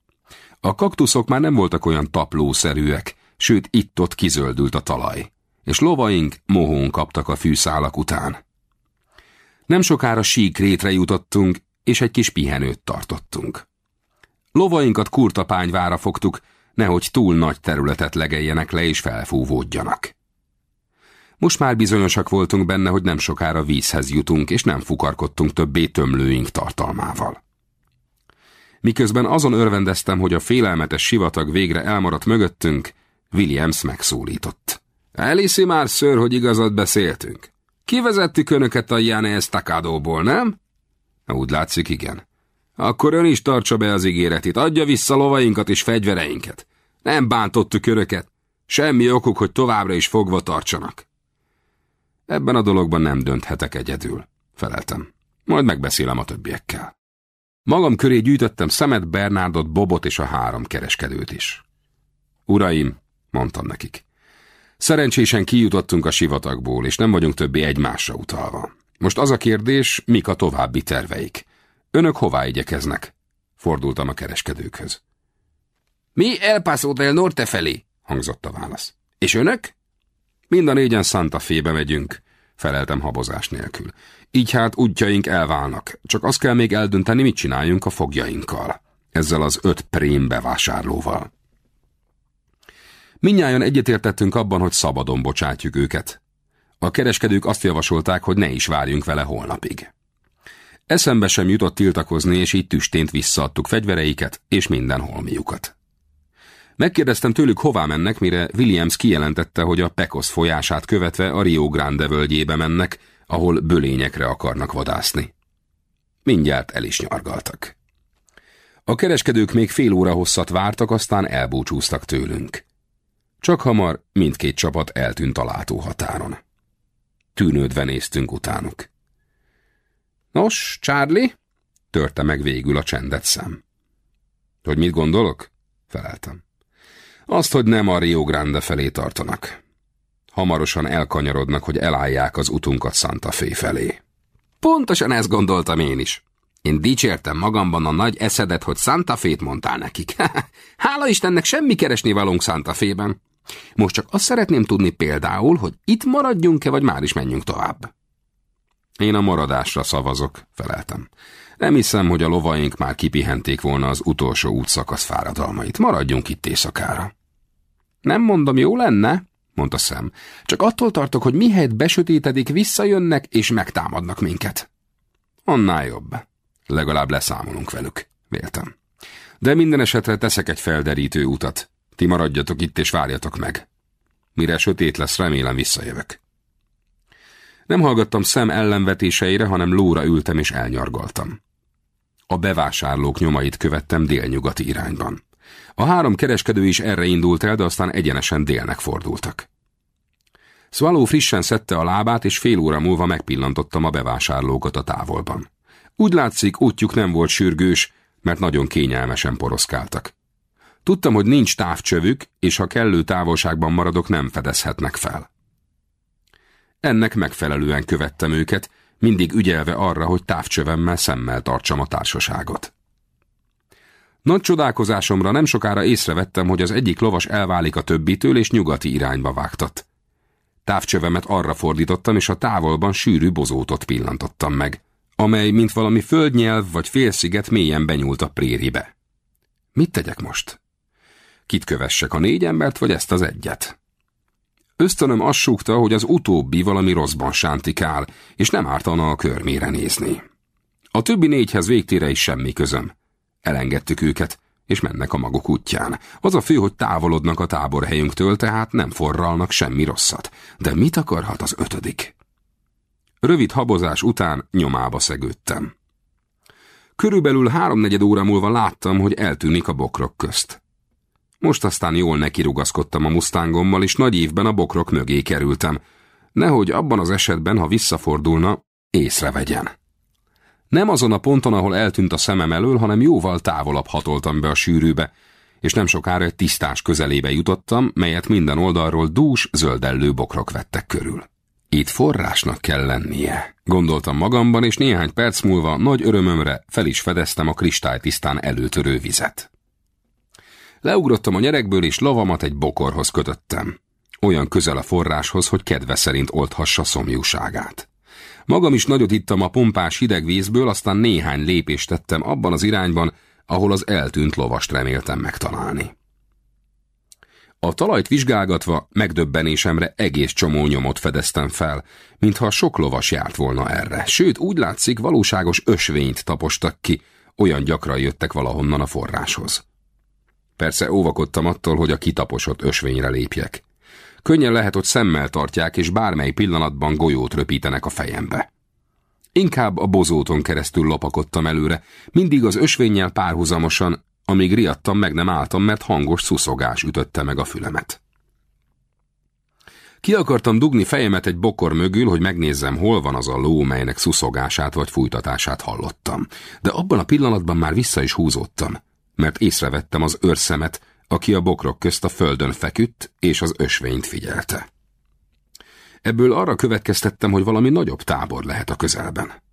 A kaktuszok már nem voltak olyan taplószerűek, sőt itt-ott kizöldült a talaj, és lovaink mohón kaptak a fűszálak után. Nem sokára síkrétre jutottunk, és egy kis pihenőt tartottunk. Lovainkat kurtapányvára fogtuk, nehogy túl nagy területet legeljenek le és felfúvódjanak. Most már bizonyosak voltunk benne, hogy nem sokára vízhez jutunk, és nem fukarkodtunk többé tömlőink tartalmával. Miközben azon örvendeztem, hogy a félelmetes sivatag végre elmaradt mögöttünk, Williams megszólított. Eliszi már, ször, hogy igazat beszéltünk. Kivezettük önöket a Jane Estacadóból, nem? Úgy látszik, igen. Akkor ön is tartsa be az ígéretét, adja vissza lovainkat és fegyvereinket. Nem bántottuk önöket. Semmi okuk, hogy továbbra is fogva tartsanak. Ebben a dologban nem dönthetek egyedül, feleltem. Majd megbeszélem a többiekkel. Magam köré gyűjtöttem Szemet, Bernárdot, Bobot és a három kereskedőt is. Uraim, mondtam nekik, szerencsésen kijutottunk a sivatagból, és nem vagyunk többé egymásra utalva. Most az a kérdés, mik a további terveik. Önök hová igyekeznek? Fordultam a kereskedőkhöz. Mi El Paso del Norte felé, hangzott a válasz. És önök? Mind a négyen Santa Fébe megyünk, feleltem habozás nélkül. Így hát útjaink elválnak, csak azt kell még eldönteni, mit csináljunk a fogjainkkal. Ezzel az öt prém bevásárlóval. Minnyáján egyetértettünk abban, hogy szabadon bocsátjuk őket. A kereskedők azt javasolták, hogy ne is várjunk vele holnapig. Eszembe sem jutott tiltakozni, és így tüstént visszaadtuk fegyvereiket és minden holmiukat. Megkérdeztem tőlük, hová mennek, mire Williams kijelentette, hogy a Pecos folyását követve a Rio Grande völgyébe mennek, ahol bölényekre akarnak vadászni. Mindjárt el is nyargaltak. A kereskedők még fél óra hosszat vártak, aztán elbúcsúztak tőlünk. Csak hamar mindkét csapat eltűnt a látóhatáron. Tűnődve néztünk utánuk. Nos, Charlie? törte meg végül a csendet szem. Hogy mit gondolok? Feleltem. Azt, hogy nem a Rio Grande felé tartanak. Hamarosan elkanyarodnak, hogy elállják az utunkat Santa Fe felé. Pontosan ezt gondoltam én is. Én dicsértem magamban a nagy eszedet, hogy Santa Fét mondtál nekik. Hála Istennek semmi keresni valunk Santa Fében. Most csak azt szeretném tudni például, hogy itt maradjunk-e, vagy már is menjünk tovább. Én a maradásra szavazok, feleltem. Nem hiszem, hogy a lovaink már kipihenték volna az utolsó útszakasz fáradalmait. Maradjunk itt éjszakára. Nem mondom, jó lenne, mondta szem. Csak attól tartok, hogy mihelyt besötétedik, visszajönnek és megtámadnak minket. Annál jobb. Legalább leszámolunk velük, véltem. De minden esetre teszek egy felderítő utat. Ti maradjatok itt és várjatok meg. Mire sötét lesz, remélem visszajövök. Nem hallgattam szem ellenvetéseire, hanem lóra ültem és elnyargaltam. A bevásárlók nyomait követtem délnyugati irányban. A három kereskedő is erre indult el, de aztán egyenesen délnek fordultak. Swallow frissen szedte a lábát, és fél óra múlva megpillantottam a bevásárlókat a távolban. Úgy látszik, útjuk nem volt sürgős, mert nagyon kényelmesen poroszkáltak. Tudtam, hogy nincs távcsövük, és ha kellő távolságban maradok, nem fedezhetnek fel. Ennek megfelelően követtem őket, mindig ügyelve arra, hogy távcsövemmel szemmel tartsam a társaságot. Nagy csodálkozásomra nem sokára észrevettem, hogy az egyik lovas elválik a többitől, és nyugati irányba vágtat. Távcsövemet arra fordítottam, és a távolban sűrű bozótot pillantottam meg, amely, mint valami földnyelv vagy félsziget mélyen benyúlt a préribe. Mit tegyek most? Kit kövessek, a négy embert, vagy ezt az egyet? Ösztönöm azt súgta, hogy az utóbbi valami rosszban sántikál, és nem ártana a körmére nézni. A többi négyhez végtére is semmi közöm. Elengedtük őket, és mennek a maguk útján. Az a fő, hogy távolodnak a táborhelyünktől, tehát nem forralnak semmi rosszat. De mit akarhat az ötödik? Rövid habozás után nyomába szegődtem. Körülbelül háromnegyed óra múlva láttam, hogy eltűnik a bokrok közt. Most aztán jól nekirugaszkodtam a musztángommal, és nagy évben a bokrok mögé kerültem. Nehogy abban az esetben, ha visszafordulna, észrevegyen. Nem azon a ponton, ahol eltűnt a szemem elől, hanem jóval távolabb hatoltam be a sűrűbe, és nem sokára egy tisztás közelébe jutottam, melyet minden oldalról dús, zöldellő bokrok vettek körül. Itt forrásnak kell lennie, gondoltam magamban, és néhány perc múlva nagy örömömre fel is fedeztem a kristálytisztán előtörő vizet. Leugrottam a nyerekből, és lavamat egy bokorhoz kötöttem. Olyan közel a forráshoz, hogy kedve szerint oldhassa szomjúságát. Magam is nagyot ittam a pompás hideg vízből, aztán néhány lépést tettem abban az irányban, ahol az eltűnt lovast reméltem megtalálni. A talajt vizsgálgatva megdöbbenésemre egész csomó nyomot fedeztem fel, mintha sok lovas járt volna erre, sőt úgy látszik valóságos ösvényt tapostak ki, olyan gyakran jöttek valahonnan a forráshoz. Persze óvakodtam attól, hogy a kitaposott ösvényre lépjek. Könnyen lehet, hogy szemmel tartják, és bármely pillanatban golyót röpítenek a fejembe. Inkább a bozóton keresztül lopakodtam előre, mindig az ösvénnyel párhuzamosan, amíg riadtam meg nem álltam, mert hangos szuszogás ütötte meg a fülemet. Ki akartam dugni fejemet egy bokor mögül, hogy megnézzem, hol van az a ló, melynek szuszogását vagy fújtatását hallottam. De abban a pillanatban már vissza is húzódtam, mert észrevettem az őrszemet, aki a bokrok közt a földön feküdt, és az ösvényt figyelte. Ebből arra következtettem, hogy valami nagyobb tábor lehet a közelben.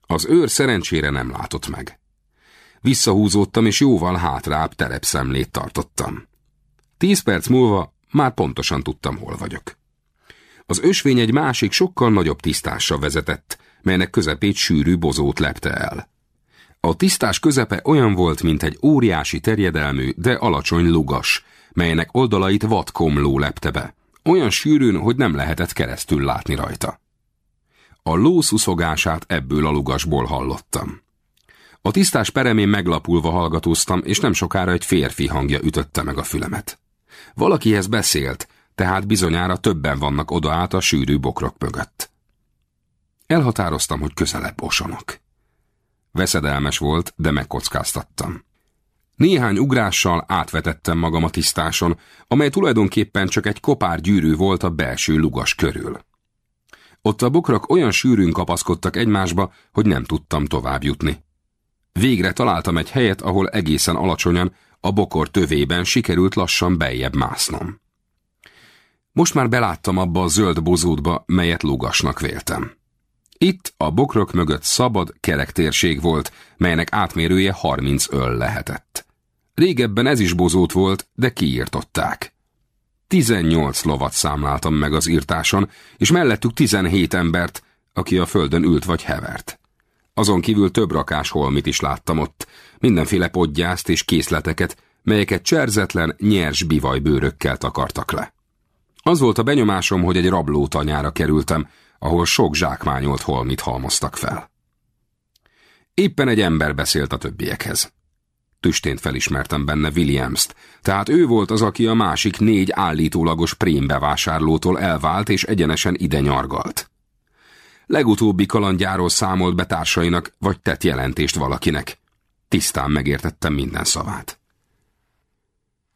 Az őr szerencsére nem látott meg. Visszahúzódtam, és jóval hátrább terepszemlét tartottam. Tíz perc múlva már pontosan tudtam, hol vagyok. Az ösvény egy másik, sokkal nagyobb tisztásra vezetett, melynek közepét sűrű bozót lepte el. A tisztás közepe olyan volt, mint egy óriási terjedelmű, de alacsony lugas, melynek oldalait vadkomló lepte be. Olyan sűrűn, hogy nem lehetett keresztül látni rajta. A ló szuszogását ebből a lugasból hallottam. A tisztás peremén meglapulva hallgatóztam, és nem sokára egy férfi hangja ütötte meg a fülemet. Valakihez beszélt, tehát bizonyára többen vannak oda át a sűrű bokrok mögött. Elhatároztam, hogy közelebb osonok. Veszedelmes volt, de megkockáztattam. Néhány ugrással átvetettem magam a tisztáson, amely tulajdonképpen csak egy kopár gyűrű volt a belső lugas körül. Ott a bokrak olyan sűrűn kapaszkodtak egymásba, hogy nem tudtam tovább jutni. Végre találtam egy helyet, ahol egészen alacsonyan, a bokor tövében sikerült lassan beljebb másznom. Most már beláttam abba a zöld bozótba, melyet lugasnak véltem. Itt a bokrok mögött szabad, kerek térség volt, melynek átmérője 30 öl lehetett. Régebben ez is bozót volt, de kiírtották. 18 lovat számláltam meg az írtáson, és mellettük 17 embert, aki a földön ült vagy hevert. Azon kívül több rakás holmit is láttam ott, mindenféle podgyászt és készleteket, melyeket cserzetlen, nyers bivajbőrökkel takartak le. Az volt a benyomásom, hogy egy rabló tanyára kerültem, ahol sok zsákmányolt holmit halmoztak fel. Éppen egy ember beszélt a többiekhez. Tüstént felismertem benne Williams-t, tehát ő volt az, aki a másik négy állítólagos prémbevásárlótól elvált és egyenesen ide nyargalt. Legutóbbi kalandjáról számolt be társainak, vagy tett jelentést valakinek. Tisztán megértettem minden szavát.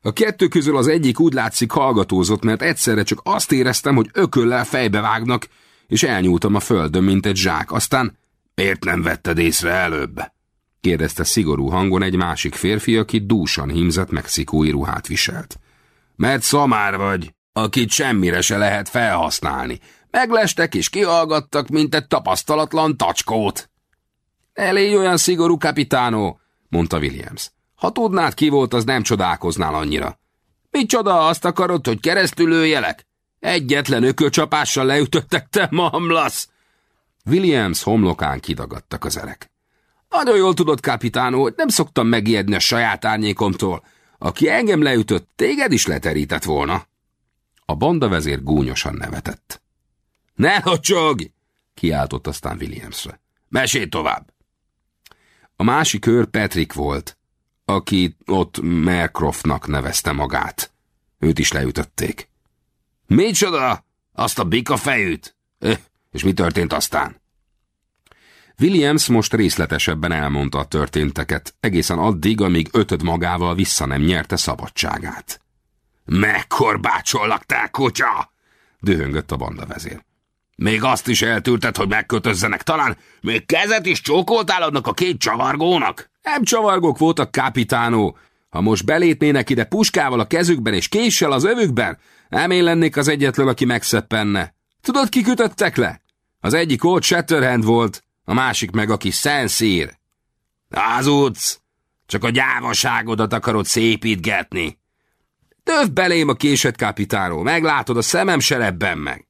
A kettő közül az egyik úgy látszik hallgatózott, mert egyszerre csak azt éreztem, hogy ököllel fejbe vágnak, és elnyúltam a földön, mint egy zsák. Aztán, miért nem vetted észre előbb? kérdezte szigorú hangon egy másik férfi, aki dúsan hímzett mexikói ruhát viselt. Mert szamár vagy, akit semmire se lehet felhasználni. Meglestek és kihallgattak, mint egy tapasztalatlan tacskót. Elég olyan szigorú, kapitánó, mondta Williams. Ha tudnád, ki volt, az nem csodálkoznál annyira. Micsoda, azt akarod, hogy keresztül lőjelek? Egyetlen ökölcsapással leütöttek, te mamlasz! Williams homlokán kidagadtak az erek. Nagyon jól tudod, kapitánó, hogy nem szoktam megijedni a saját árnyékomtól. Aki engem leütött, téged is leterített volna. A banda vezér gúnyosan nevetett. Ne locsog! kiáltott aztán Williamsre. Mesélj tovább! A másik kör Patrick volt, aki ott Mercroftnak nevezte magát. Őt is leütötték. Micsoda? Azt a bika fejűt? Öh, és mi történt aztán? Williams most részletesebben elmondta a történteket, egészen addig, amíg ötöd magával vissza nem nyerte szabadságát. Megkorbácsollak, te kutya! dühöngött a banda vezér. Még azt is eltűrted, hogy megkötözzenek, talán még kezet is csókoltál annak a két csavargónak? Nem csavargók voltak, kapitánó. Ha most belépnének ide puskával a kezükben és késsel az övükben, nem én lennék az egyetlen, aki megszeppenne. Tudod, ki kötöttek le? Az egyik Old Shatterhand volt, a másik meg a kis Szenszír. Hazudsz! Csak a gyávaságodat akarod szépítgetni. Töv belém a késed, kapitánó, meglátod, a szemem se lebben meg.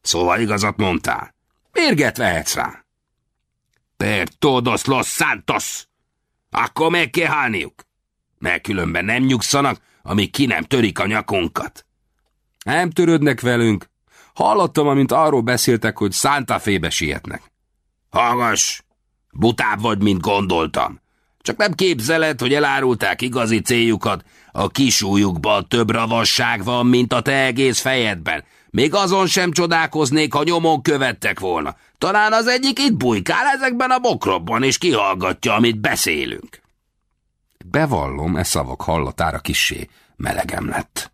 Szóval igazat mondtál. Mérget vehetsz rá. Per todos los santos! Akkor meg kell halniuk. Mert különben nem nyugszanak, amíg ki nem törik a nyakunkat. Nem törődnek velünk. Hallottam, amint arról beszéltek, hogy Santa Fe-be sietnek. Hallgass! Butább vagy, mint gondoltam. Csak nem képzeled, hogy elárulták igazi céljukat, a kisújukban több ravasság van, mint a te egész fejedben. Még azon sem csodálkoznék, ha nyomon követtek volna. Talán az egyik itt bujkál ezekben a bokrokban, és kihallgatja, amit beszélünk. Bevallom, e szavak hallatára kissé melegem lett.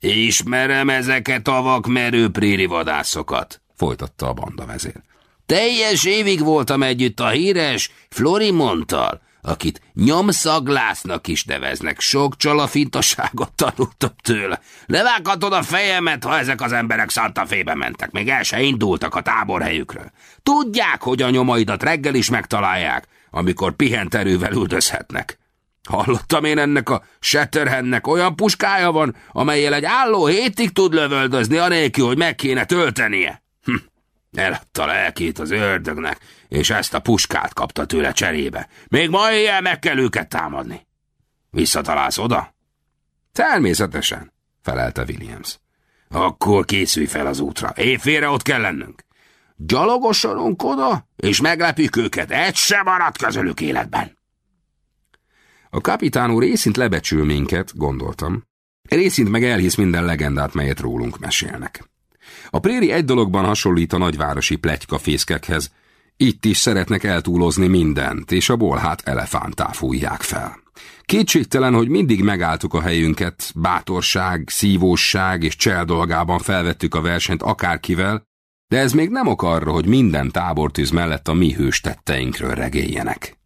Ismerem ezeket a vakmerő préri vadászokat, folytatta a banda vezér. Teljes évig voltam együtt a híres Florimontal, akit nyomszaglásznak is neveznek. Sok csalafintaságot tanultam tőle. Levághatod a fejemet, ha ezek az emberek Santa Fébe mentek. Még el se indultak a táborhelyükről. Tudják, hogy a nyomaidat reggel is megtalálják, amikor pihent erővel üldözhetnek. Hallottam én ennek a Shatterhandnek olyan puskája van, amelyel egy álló hétig tud lövöldözni, anélkül, hogy meg kéne töltenie. Hm. Eladta lelkét az ördögnek, és ezt a puskát kapta tőle cserébe. Még ma éjjel meg kell őket támadni. Visszatalálsz oda? Természetesen, felelte Williams. Akkor készülj fel az útra. Éjfélre ott kell lennünk. Gyalogosanunk oda, és meglepjük őket. Egy sem maradt közülük életben. A kapitán részint lebecsül minket, gondoltam. Részint meg elhisz minden legendát, melyet rólunk mesélnek. A préri egy dologban hasonlít a nagyvárosi plegykafészkekhez. Itt is szeretnek eltúlozni mindent, és a bolhát elefántá fújják fel. Kétségtelen, hogy mindig megálltuk a helyünket, bátorság, szívóság és cseldolgában felvettük a versenyt akárkivel, de ez még nem ok arra, hogy minden tábortűz mellett a mi hős tetteinkről regéljenek.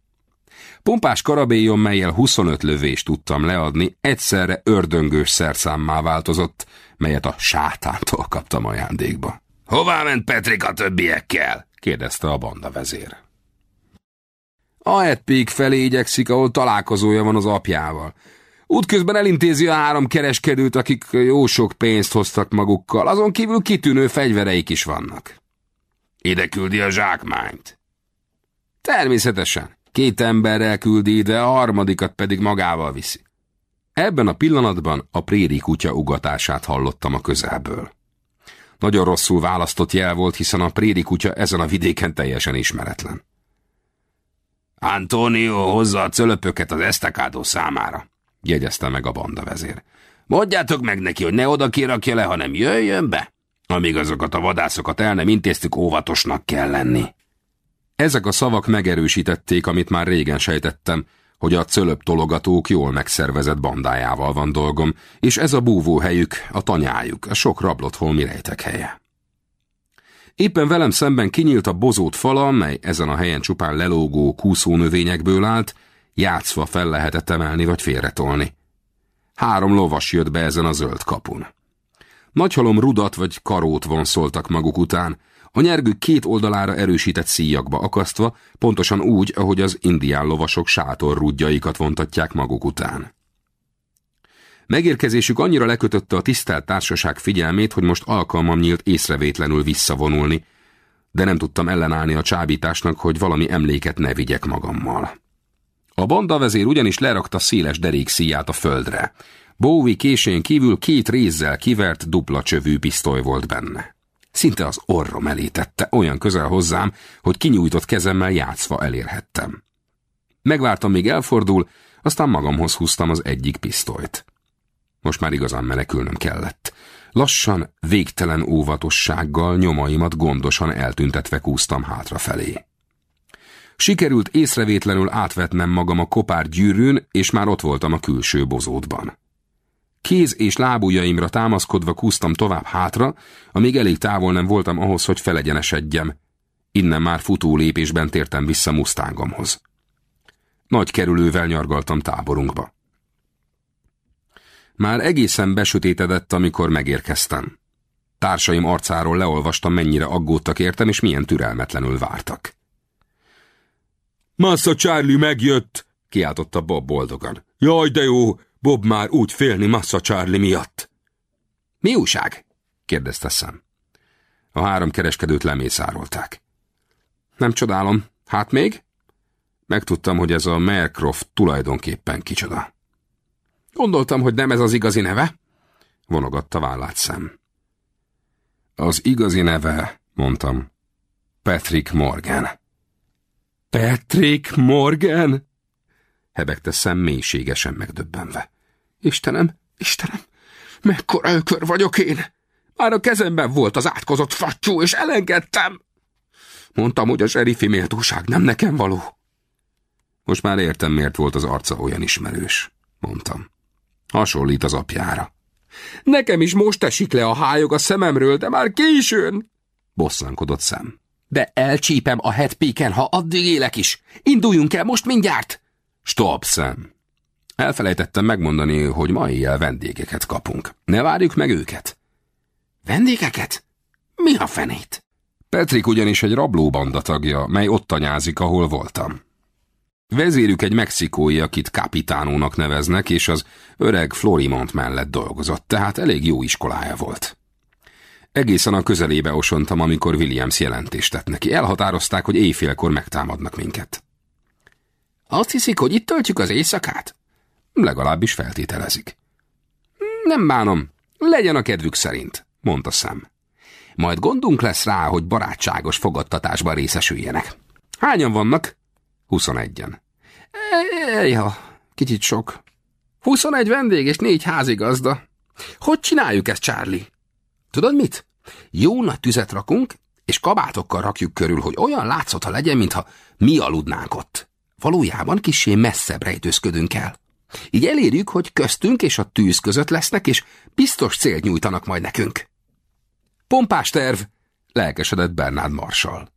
Pompás karabélyon, melyel 25 lövést tudtam leadni, egyszerre ördöngős szerszámmá változott, melyet a sátántól kaptam ajándékba. Hová ment Petrik a többiekkel? kérdezte a banda vezér. A Edpék felé igyekszik, ahol találkozója van az apjával. Útközben elintézi a három kereskedőt, akik jó sok pénzt hoztak magukkal, azon kívül kitűnő fegyvereik is vannak. Ide küldi a zsákmányt. Természetesen. Két emberrel küldi ide, a harmadikat pedig magával viszi. Ebben a pillanatban a préri kutya ugatását hallottam a közelből. Nagyon rosszul választott jel volt, hiszen a préri kutya ezen a vidéken teljesen ismeretlen. Antonio hozza a cölöpöket az esztekádó számára, jegyezte meg a banda vezér. Mondjátok meg neki, hogy ne oda kirakja le, hanem jöjjön be. Amíg azokat a vadászokat el nem intéztük, óvatosnak kell lenni. Ezek a szavak megerősítették, amit már régen sejtettem, hogy a cölöp tologatók jól megszervezett bandájával van dolgom, és ez a búvóhelyük, a tanyájuk, a sok rablott holmi rejtek helye. Éppen velem szemben kinyílt a bozót fala, mely ezen a helyen csupán lelógó kúszónövényekből állt, játszva fel lehetett emelni vagy félretolni. Három lovas jött be ezen a zöld kapun. Nagyhalom rudat vagy karót vonszoltak maguk után, a nyergő két oldalára erősített szíjakba akasztva, pontosan úgy, ahogy az indián lovasok sátorrúdjaikat vontatják maguk után. Megérkezésük annyira lekötötte a tisztelt társaság figyelmét, hogy most alkalmam nyílt észrevétlenül visszavonulni, de nem tudtam ellenállni a csábításnak, hogy valami emléket ne vigyek magammal. A bandavezér ugyanis lerakta széles derékszíját a földre. Bowie késén kívül két rézzel kivert dupla csövű pisztoly volt benne. Szinte az orrom elé tette, olyan közel hozzám, hogy kinyújtott kezemmel játszva elérhettem. Megvártam, még elfordul, aztán magamhoz húztam az egyik pisztolyt. Most már igazán menekülnöm kellett. Lassan, végtelen óvatossággal nyomaimat gondosan eltüntetve kúztam hátrafelé. Sikerült észrevétlenül átvetnem magam a kopár gyűrűn, és már ott voltam a külső bozótban. Kéz és lábujjaimra támaszkodva kúztam tovább hátra, amíg elég távol nem voltam ahhoz, hogy felegyenesedjem. Innen már futó lépésben tértem vissza musztángomhoz. Nagy kerülővel nyargaltam táborunkba. Már egészen besötétedett, amikor megérkeztem. Társaim arcáról leolvastam, mennyire aggódtak értem, és milyen türelmetlenül vártak. Massa Charlie megjött, kiáltotta Bob boldogan. Jaj, de jó, Bob már úgy félni Massa Charlie miatt. Mi újság? kérdezte szem. A három kereskedőt lemészárolták. Nem csodálom. Hát még? Megtudtam, hogy ez a Mercroft tulajdonképpen kicsoda. Gondoltam, hogy nem ez az igazi neve? Vonogatta vállát szem. Az igazi neve, mondtam. Patrick Morgan. Patrick Morgan? hebegte szem mélységesen megdöbbenve. Istenem, Istenem, mekkora ökör vagyok én! Már a kezemben volt az átkozott fattyú, és elengedtem! Mondtam, hogy a zserifi méltóság nem nekem való. Most már értem, miért volt az arca olyan ismerős, mondtam. Hasonlít az apjára. Nekem is most esik le a hájog a szememről, de már későn, bosszankodott szem. De elcsípem a hetpéken, ha addig élek is. Induljunk el most mindjárt! Stop, szem! Elfelejtettem megmondani, hogy ma éjjel vendégeket kapunk. Ne várjuk meg őket. Vendégeket? Mi a fenét? Petrik ugyanis egy rablóbanda tagja, mely ott tanyázik, ahol voltam. Vezérük egy mexikói, akit kapitánónak neveznek, és az öreg Florimont mellett dolgozott, tehát elég jó iskolája volt. Egészen a közelébe osontam, amikor Williams jelentést tett neki. Elhatározták, hogy éjfélkor megtámadnak minket. Azt hiszik, hogy itt töltjük az éjszakát? Legalábbis feltételezik. Nem bánom, legyen a kedvük szerint, mondta szem. Majd gondunk lesz rá, hogy barátságos fogadtatásban részesüljenek. Hányan vannak? Huszonegyen. Ja, kicsit sok. Huszonegy vendég és négy házigazda. Hogy csináljuk ezt, Charlie? Tudod mit? Jó nagy tüzet rakunk, és kabátokkal rakjuk körül, hogy olyan látszata legyen, mintha mi aludnánk ott. Valójában kisé messzebb rejtőzködünk el. Így elérjük, hogy köztünk és a tűz között lesznek, és biztos célt nyújtanak majd nekünk. Pompás terv, lelkesedett Bernard Marshall.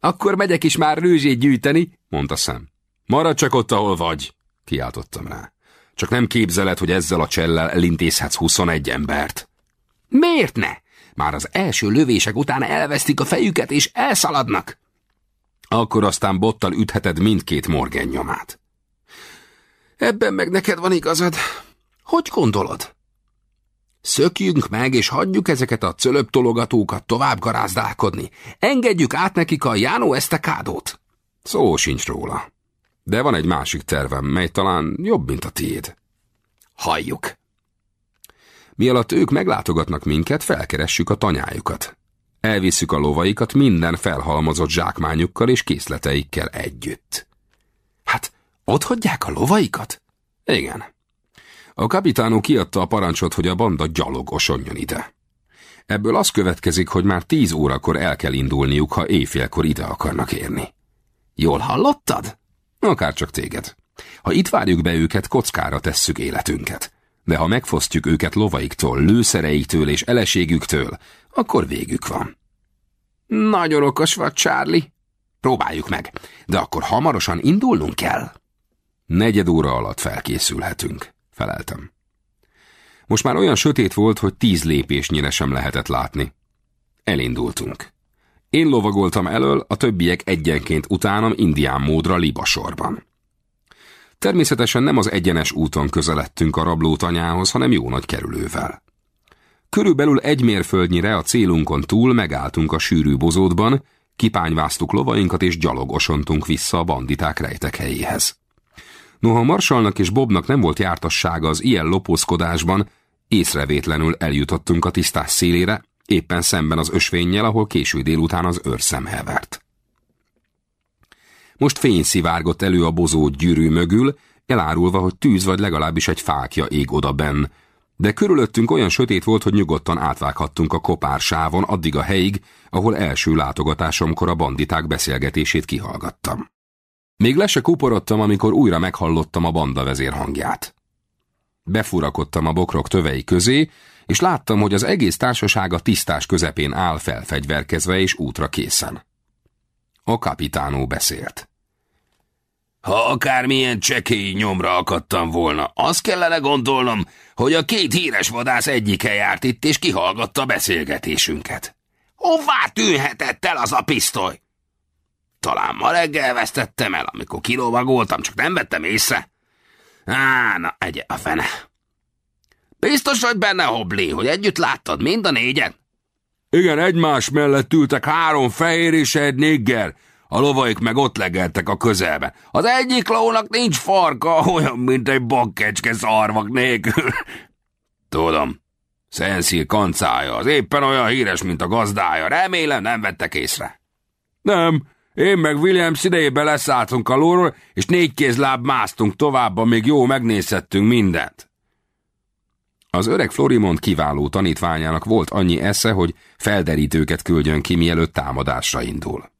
Akkor megyek is már rőzsét gyűjteni, mondta szem. Maradj csak ott, ahol vagy, kiáltottam rá. Csak nem képzeled, hogy ezzel a csellel elintézhetsz 21 embert. Miért ne? Már az első lövések után elvesztik a fejüket és elszaladnak. Akkor aztán bottal ütheted mindkét morgen nyomát. Ebben meg neked van igazad. Hogy gondolod? Szökjünk meg, és hagyjuk ezeket a cölöptologatókat tovább garázdálkodni. Engedjük át nekik a Jánó esztekádót. Szó sincs róla. De van egy másik tervem, mely talán jobb, mint a tiéd. Halljuk. Mi ők meglátogatnak minket, felkeressük a tanyájukat. Elvisszük a lovaikat minden felhalmozott zsákmányukkal és készleteikkel együtt. Hát, ott hagyják a lovaikat? Igen. A kapitánó kiadta a parancsot, hogy a banda gyalog osonjon ide. Ebből az következik, hogy már tíz órakor el kell indulniuk, ha éjfélkor ide akarnak érni. Jól hallottad? Akár csak téged. Ha itt várjuk be őket, kockára tesszük életünket. De ha megfosztjuk őket lovaiktól, lőszereiktől és eleségüktől, akkor végük van. Nagyon okos vagy, Charlie. Próbáljuk meg, de akkor hamarosan indulnunk kell. Negyed óra alatt felkészülhetünk, feleltem. Most már olyan sötét volt, hogy tíz lépésnyire sem lehetett látni. Elindultunk. Én lovagoltam elől, a többiek egyenként utánam indián módra libasorban. Természetesen nem az egyenes úton közeledtünk a rablótanyához, hanem jó nagy kerülővel. Körülbelül egy mérföldnyire a célunkon túl megálltunk a sűrű bozótban, kipányváztuk lovainkat és gyalogosontunk vissza a banditák rejtek helyéhez. Noha Marsalnak és Bobnak nem volt jártassága az ilyen lopózkodásban, észrevétlenül eljutottunk a tisztás szélére, éppen szemben az ösvénnyel, ahol késő délután az őrszem hevert. Most fény szivárgott elő a bozó gyűrű mögül, elárulva, hogy tűz vagy legalábbis egy fákja ég oda benn, de körülöttünk olyan sötét volt, hogy nyugodtan átvághattunk a kopársávon addig a helyig, ahol első látogatásomkor a banditák beszélgetését kihallgattam. Még le se kuporodtam, amikor újra meghallottam a banda vezér hangját. Befurakodtam a bokrok tövei közé, és láttam, hogy az egész társaság a tisztás közepén áll felfegyverkezve és útra készen. A kapitánó beszélt. Ha akármilyen csekély nyomra akadtam volna, azt kellene gondolnom, hogy a két híres vadász egyike járt itt, és kihallgatta beszélgetésünket. Hová tűnhetett el az a pisztoly? Talán ma reggel vesztettem el, amikor kilovagoltam, csak nem vettem észre. Á, na, egye a fene. Biztos vagy benne, Hobli, hogy együtt láttad mind a négyen? Igen, egymás mellett ültek három fehér és egy nigger, a lovaik meg ott legeltek a közelbe. Az egyik lónak nincs farka, olyan, mint egy bakkecske szarvak nélkül. Tudom, Szenszír kancája, az éppen olyan híres, mint a gazdája. Remélem nem vettek észre. Nem, én meg Williams idejében leszálltunk a lóról, és négy kézláb másztunk tovább, amíg jó megnézhettünk mindent. Az öreg Florimond kiváló tanítványának volt annyi esze, hogy felderítőket küldjön ki, mielőtt támadásra indul.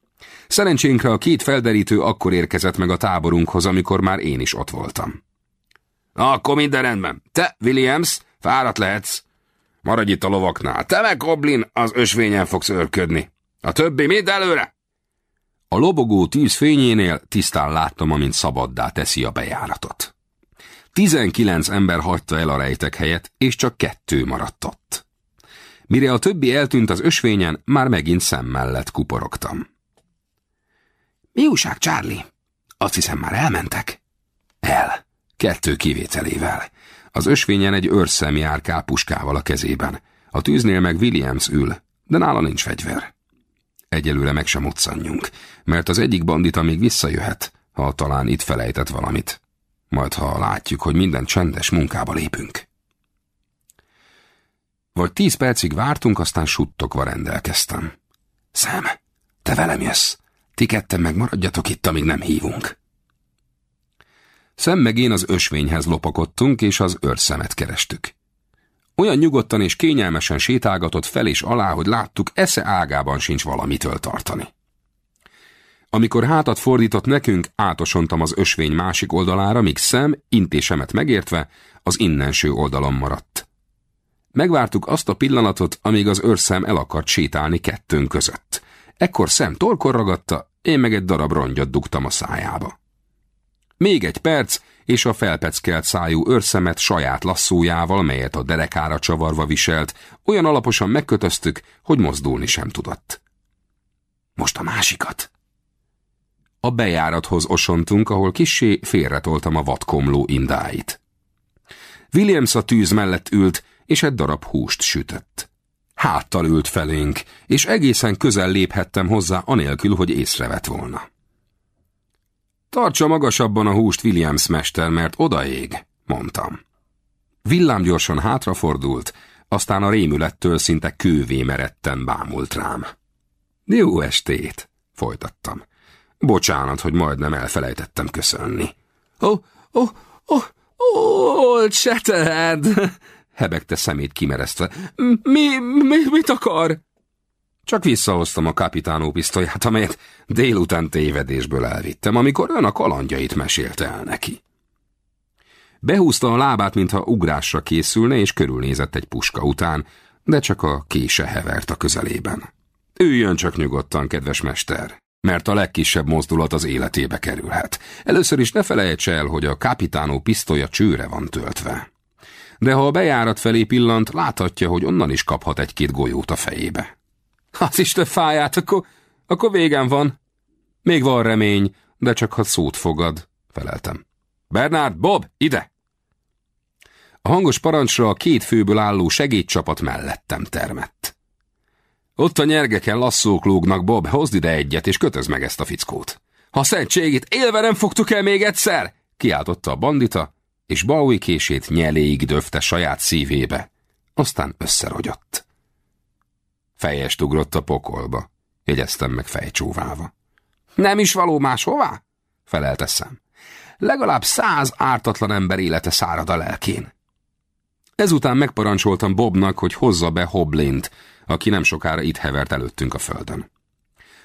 Szerencsénkre a két felderítő akkor érkezett meg a táborunkhoz, amikor már én is ott voltam. Akkor minden rendben. Te, Williams, fáradt lehetsz. Maradj itt a lovaknál. Te meg, Goblin, az ösvényen fogsz örködni. A többi mind előre! A lobogó tűz fényénél tisztán láttam, amint szabaddá teszi a bejáratot. Tizenkilenc ember hagyta el a rejtek helyet, és csak kettő maradt ott. Mire a többi eltűnt az ösvényen, már megint szem mellett kuporogtam. Mi újság, Charlie? Azt hiszem, már elmentek. El. Kettő kivételével. Az ösvényen egy őrszem járkál puskával a kezében. A tűznél meg Williams ül, de nála nincs fegyver. Egyelőre meg sem utcanjunk, mert az egyik bandita még visszajöhet, ha talán itt felejtett valamit. Majd ha látjuk, hogy minden csendes munkába lépünk. Vagy tíz percig vártunk, aztán suttogva rendelkeztem. Szem, te velem jössz. Ti ketten meg maradjatok itt, amíg nem hívunk. Szem meg én az ösvényhez lopakodtunk, és az őrszemet kerestük. Olyan nyugodtan és kényelmesen sétálgatott fel és alá, hogy láttuk, esze ágában sincs valamitől tartani. Amikor hátat fordított nekünk, átosontam az ösvény másik oldalára, míg szem, intésemet megértve, az innenső oldalon maradt. Megvártuk azt a pillanatot, amíg az őrszem el akart sétálni kettőnk között. Ekkor szem torkor ragadta, én meg egy darab rongyot dugtam a szájába. Még egy perc, és a felpeckelt szájú őrszemet saját lasszójával, melyet a derekára csavarva viselt, olyan alaposan megkötöztük, hogy mozdulni sem tudott. Most a másikat. A bejárathoz osontunk, ahol kissé félretoltam a vadkomló indáit. Williams a tűz mellett ült, és egy darab húst sütött. Háttal ült felénk, és egészen közel léphettem hozzá, anélkül, hogy észrevett volna. Tartsa magasabban a húst, Williams mester, mert odaég, mondtam. Villám gyorsan hátrafordult, aztán a rémülettől szinte kővé meredten bámult rám. Jó estét, folytattam. Bocsánat, hogy majdnem elfelejtettem köszönni. Ó, ó, ó, Old Shatterhand! Hebegte szemét kimeresztve. Mi, mi, mit akar? Csak visszahoztam a kapitánó pisztolyát, amelyet délután tévedésből elvittem, amikor ön a kalandjait mesélte el neki. Behúzta a lábát, mintha ugrásra készülne, és körülnézett egy puska után, de csak a kése hevert a közelében. Üljön csak nyugodtan, kedves mester, mert a legkisebb mozdulat az életébe kerülhet. Először is ne felejts el, hogy a kapitánó pisztolya csőre van töltve. De ha a bejárat felé pillant, láthatja, hogy onnan is kaphat egy-két golyót a fejébe. Az Isten fáját, akkor, akkor végem van. Még van remény, de csak ha szót fogad, feleltem. Bernard, Bob, ide! A hangos parancsra a két főből álló segédcsapat mellettem termett. Ott a nyergeken lasszók lógnak, Bob, hozd ide egyet, és kötöz meg ezt a fickót. Ha szentségét élve nem fogtuk el még egyszer! Kiáltotta a bandita, és Bowie kését nyeléig döfte saját szívébe. Aztán összerogyott. Fejest ugrott a pokolba, jegyeztem meg fejcsóválva. Nem is való máshová? felelte szem. Legalább száz ártatlan ember élete szárad a lelkén. Ezután megparancsoltam Bobnak, hogy hozza be Hoblint, aki nem sokára itt hevert előttünk a földön.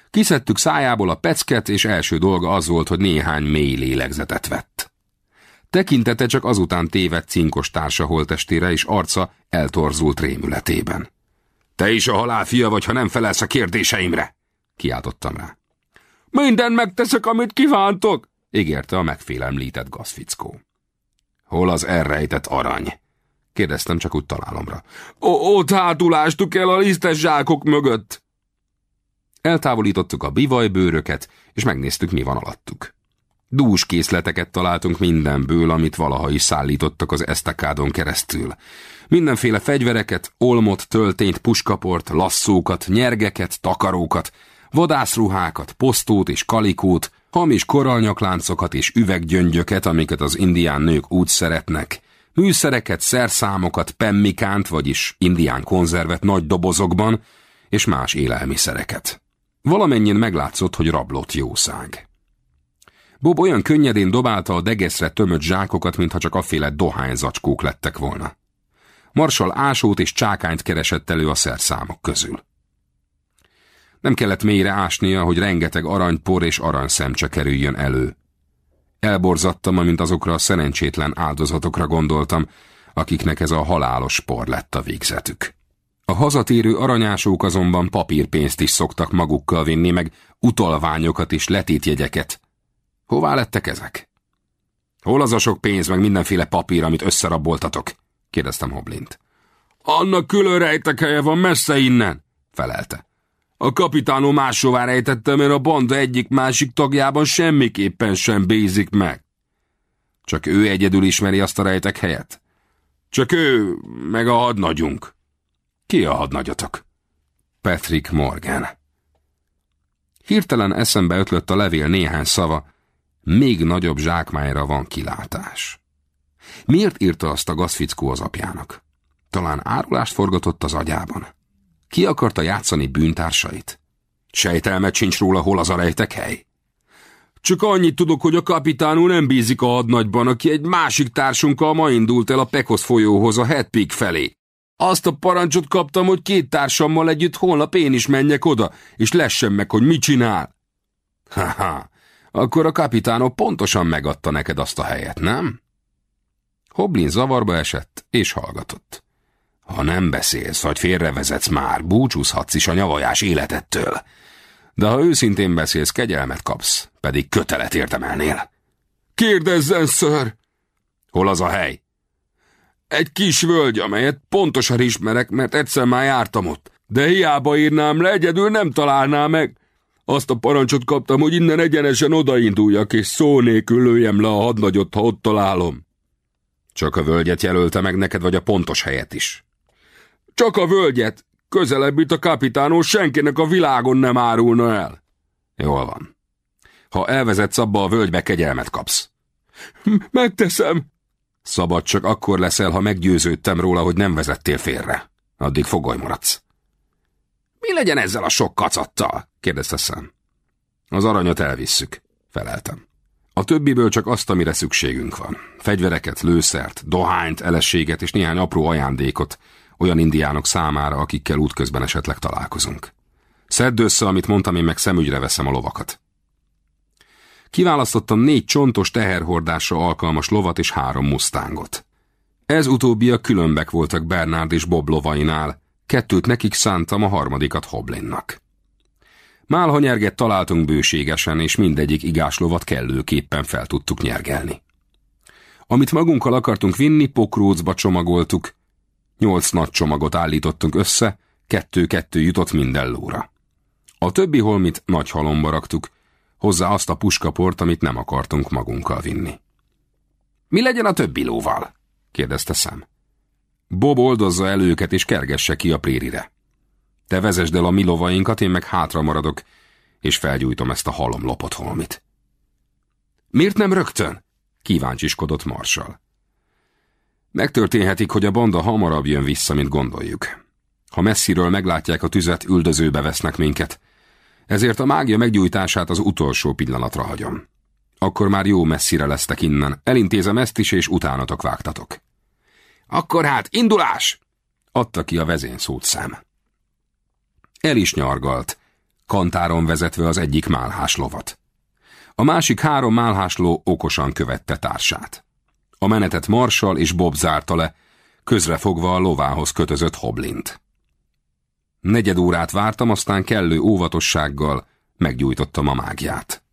Kiszedtük szájából a pecket, és első dolga az volt, hogy néhány mély lélegzetet vett. Tekintete csak azután tévedt cinkos társa holtestére, és arca eltorzult rémületében. Te is a halál fia vagy, ha nem felelsz a kérdéseimre! Kiáltottam rá. Minden megteszek, amit kívántok! ígérte a megfélemlített gazfickó. Hol az elrejtett arany? kérdeztem csak úgy találomra. Ó, ott hátulástuk el a lisztes zsákok mögött! Eltávolítottuk a bivajbőröket, és megnéztük, mi van alattuk. Dús készleteket találtunk mindenből, amit valaha is szállítottak az esztekádon keresztül. Mindenféle fegyvereket, olmot, töltényt, puskaport, lasszókat, nyergeket, takarókat, vadászruhákat, posztót és kalikót, hamis koralnyakláncokat és üveggyöngyöket, amiket az indián nők úgy szeretnek, műszereket, szerszámokat, pemmikánt, vagyis indián konzervet nagy dobozokban, és más élelmiszereket. Valamennyien meglátszott, hogy rablott jószág. Bob olyan könnyedén dobálta a degeszre tömött zsákokat, mintha csak aféle dohányzacskók lettek volna. Marsal ásót és csákányt keresett elő a szerszámok közül. Nem kellett mélyre ásnia, hogy rengeteg aranypor és aranyszemcse kerüljön elő. Elborzattam, amint azokra a szerencsétlen áldozatokra gondoltam, akiknek ez a halálos por lett a végzetük. A hazatérő aranyásók azonban papírpénzt is szoktak magukkal vinni, meg utalványokat és letétjegyeket. Hová lettek ezek? Hol az a sok pénz, meg mindenféle papír, amit összeraboltatok? kérdeztem Hoblint. Annak külön rejtek helye van messze innen, felelte. A kapitánó máshová rejtette, mert a banda egyik másik tagjában semmiképpen sem bézik meg. Csak ő egyedül ismeri azt a rejtek helyet? Csak ő, meg a hadnagyunk. Ki a hadnagyatok? Patrick Morgan. Hirtelen eszembe ötlött a levél néhány szava, még nagyobb zsákmányra van kilátás. Miért írta azt a gazfickó az apjának? Talán árulást forgatott az agyában. Ki akarta játszani bűntársait? Sejtelmet sincs róla, hol az a rejtek hely? Csak annyit tudok, hogy a kapitánú nem bízik a hadnagyban, aki egy másik társunkkal ma indult el a Pekos folyóhoz a Headpeak felé. Azt a parancsot kaptam, hogy két társammal együtt holnap én is menjek oda, és lessen meg, hogy mit csinál. Haha, akkor a kapitánó pontosan megadta neked azt a helyet, nem? Hoblin zavarba esett, és hallgatott. Ha nem beszélsz, vagy félrevezetsz már, búcsúzhatsz is a nyavajás életettől. De ha őszintén beszélsz, kegyelmet kapsz, pedig kötelet érdemelnél. Kérdezzen, ször! Hol az a hely? Egy kis völgy, amelyet pontosan ismerek, mert egyszer már jártam ott. De hiába írnám le, egyedül nem találná meg. Azt a parancsot kaptam, hogy innen egyenesen odainduljak, és szó nélkül lőjem le a hadnagyot, ha ott találom. Csak a völgyet jelölte meg neked, vagy a pontos helyet is? Csak a völgyet. Közelebb itt a kapitánó senkinek a világon nem árulna el. Jól van. Ha elvezetsz abba a völgybe, kegyelmet kapsz. Megteszem. Szabad csak akkor leszel, ha meggyőződtem róla, hogy nem vezettél félre. Addig fogoly maradsz. Mi legyen ezzel a sok kacattal? kérdezte szem. Az aranyat elvisszük, feleltem. A többiből csak azt, amire szükségünk van. Fegyvereket, lőszert, dohányt, elességet és néhány apró ajándékot olyan indiánok számára, akikkel útközben esetleg találkozunk. Szedd össze, amit mondtam, én meg szemügyre veszem a lovakat. Kiválasztottam négy csontos teherhordásra alkalmas lovat és három mustángot. Ez utóbbiak különbek voltak Bernard és Bob lovainál, kettőt nekik szántam, a harmadikat Hoblinnak. Málha nyerget találtunk bőségesen, és mindegyik igás lovat kellőképpen fel tudtuk nyergelni. Amit magunkkal akartunk vinni, pokrócba csomagoltuk. Nyolc nagy csomagot állítottunk össze, kettő-kettő jutott minden lóra. A többi holmit nagy halomba raktuk, hozzá azt a puskaport, amit nem akartunk magunkkal vinni. Mi legyen a többi lóval? kérdezte szem. Bob oldozza el őket és kergesse ki a prérire. Te vezesd el a mi lovainkat, én meg hátra maradok, és felgyújtom ezt a halom lopott holmit. Miért nem rögtön? Kíváncsiskodott Marsal. Megtörténhetik, hogy a banda hamarabb jön vissza, mint gondoljuk. Ha messziről meglátják a tüzet, üldözőbe vesznek minket. Ezért a mágia meggyújtását az utolsó pillanatra hagyom. Akkor már jó messzire lesztek innen. Elintézem ezt is, és utánatok vágtatok. Akkor hát, indulás! Adta ki a vezényszót szám. El is nyargalt, kantáron vezetve az egyik málhás lovat. A másik három málhásló okosan követte társát. A menetet Marsal és Bob zárta le, közrefogva a lovához kötözött hoblint. Negyed órát vártam, aztán kellő óvatossággal meggyújtottam a mágiát.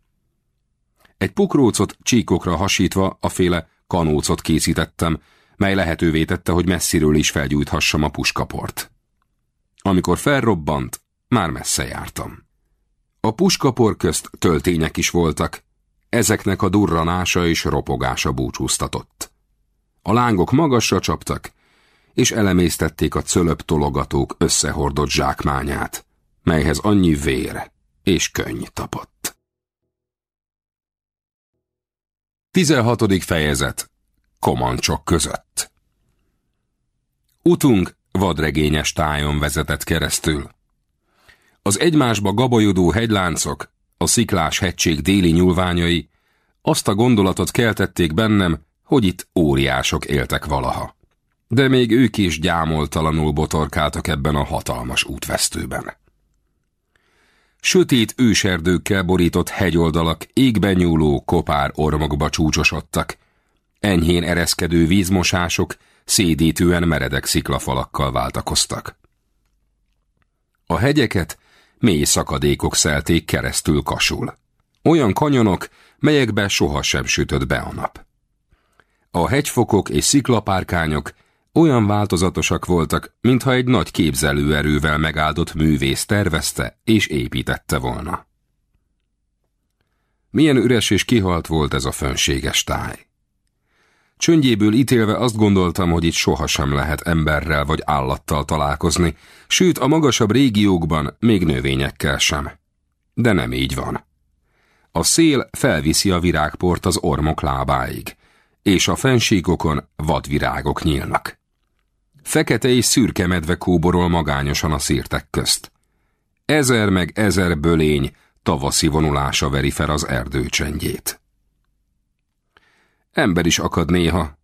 Egy pukrócot csíkokra hasítva a féle kanócot készítettem, mely lehetővé tette, hogy messziről is felgyújthassam a puskaport. Amikor felrobbant, már messze jártam. A puskapor közt töltények is voltak, ezeknek a durranása és ropogása búcsúztatott. A lángok magasra csaptak, és elemésztették a cölöp tologatók összehordott zsákmányát, melyhez annyi vér és könny tapadt. 16. fejezet Komancsok között Utunk vadregényes tájon vezetett keresztül. Az egymásba gabajodó hegyláncok, a sziklás hegység déli nyúlványai azt a gondolatot keltették bennem, hogy itt óriások éltek valaha. De még ők is gyámoltalanul botorkáltak ebben a hatalmas útvesztőben. Sötét őserdőkkel borított hegyoldalak égben nyúló kopár ormokba csúcsosodtak, enyhén ereszkedő vízmosások szédítően meredek sziklafalakkal váltakoztak. A hegyeket mély szakadékok szelték keresztül kasul. Olyan kanyonok, melyekbe sohasem sütött be a nap. A hegyfokok és sziklapárkányok olyan változatosak voltak, mintha egy nagy képzelőerővel megáldott művész tervezte és építette volna. Milyen üres és kihalt volt ez a fönséges táj. Csöndjéből ítélve azt gondoltam, hogy itt sohasem lehet emberrel vagy állattal találkozni, sőt a magasabb régiókban még növényekkel sem. De nem így van. A szél felviszi a virágport az ormok lábáig, és a fensíkokon vadvirágok nyílnak. Fekete és szürke medve kóborol magányosan a szírtek közt. Ezer meg ezer bölény tavaszi vonulása veri fel az erdő csendjét. Ember is akad néha.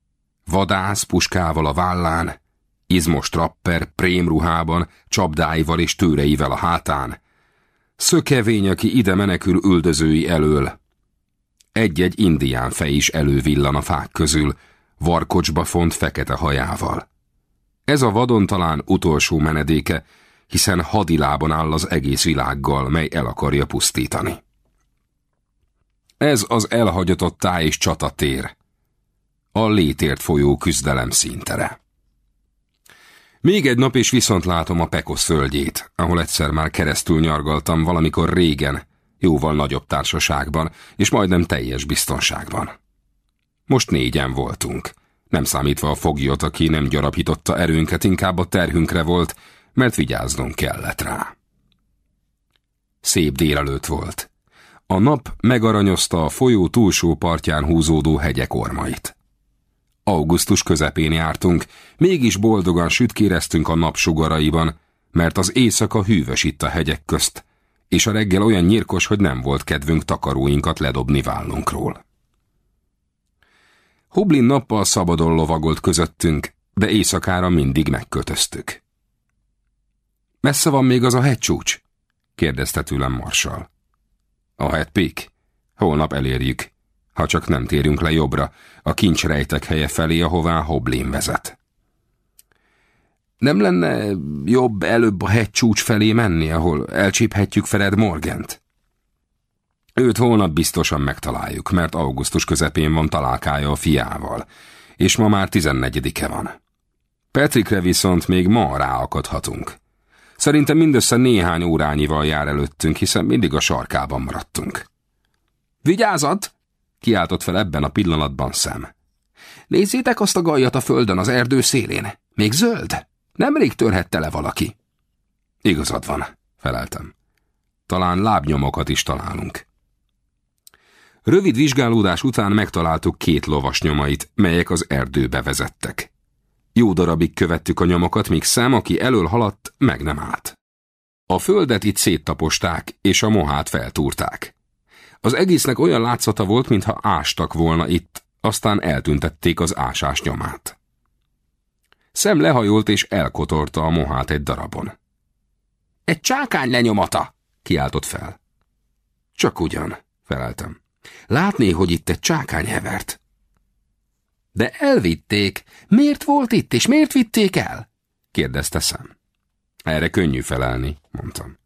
Vadász puskával a vállán, izmos trapper prémruhában, csapdáival és tőreivel a hátán. Szökevény, aki ide menekül üldözői elől. Egy-egy indián fej is elővillan a fák közül, varkocsba font fekete hajával. Ez a vadon talán utolsó menedéke, hiszen hadilában áll az egész világgal, mely el akarja pusztítani. Ez az elhagyatott táj és csatatér. A létért folyó küzdelem színtere. Még egy nap és viszont látom a Pekosz földjét, ahol egyszer már keresztül nyargaltam valamikor régen, jóval nagyobb társaságban, és majdnem teljes biztonságban. Most négyen voltunk, nem számítva a foglyot, aki nem gyarapította erőnket, inkább a terhünkre volt, mert vigyáznunk kellett rá. Szép délelőtt volt. A nap megaranyozta a folyó túlsó partján húzódó hegyek ormait. Augusztus közepén jártunk, mégis boldogan sütkéreztünk a nap sugaraiban, mert az éjszaka hűvös itt a hegyek közt, és a reggel olyan nyírkos, hogy nem volt kedvünk takaróinkat ledobni vállunkról. Hublin nappal szabadon lovagolt közöttünk, de éjszakára mindig megkötöztük. Messze van még az a hegycsúcs? kérdezte tőlem Marsal. A hegypék? Holnap elérjük, ha csak nem térünk le jobbra, a kincsrejtek helye felé, ahová Hoblin vezet. Nem lenne jobb előbb a hegycsúcs felé menni, ahol elcsíphetjük Fred Morgant? Őt holnap biztosan megtaláljuk, mert augusztus közepén van találkája a fiával, és ma már tizennegyedike van. Petrikre viszont még ma ráakadhatunk. Szerintem mindössze néhány órányival jár előttünk, hiszen mindig a sarkában maradtunk. Vigyázat! Kiáltott fel ebben a pillanatban szem. Nézzétek azt a gajat a földön az erdő szélén. Még zöld? Nemrég törhette le valaki. Igazad van, feleltem. Talán lábnyomokat is találunk. Rövid vizsgálódás után megtaláltuk két lovas nyomait, melyek az erdőbe vezettek. Jó darabig követtük a nyomokat, míg szem, aki elől haladt, meg nem állt. A földet itt széttaposták, és a mohát feltúrták. Az egésznek olyan látszata volt, mintha ástak volna itt, aztán eltüntették az ásás nyomát. Szem lehajolt és elkotorta a mohát egy darabon. Egy csákány lenyomata! kiáltott fel. Csak ugyan, feleltem. Látné, hogy itt egy csákány hevert. De elvitték. Miért volt itt, és miért vitték el? kérdezte szem. Erre könnyű felelni, mondtam.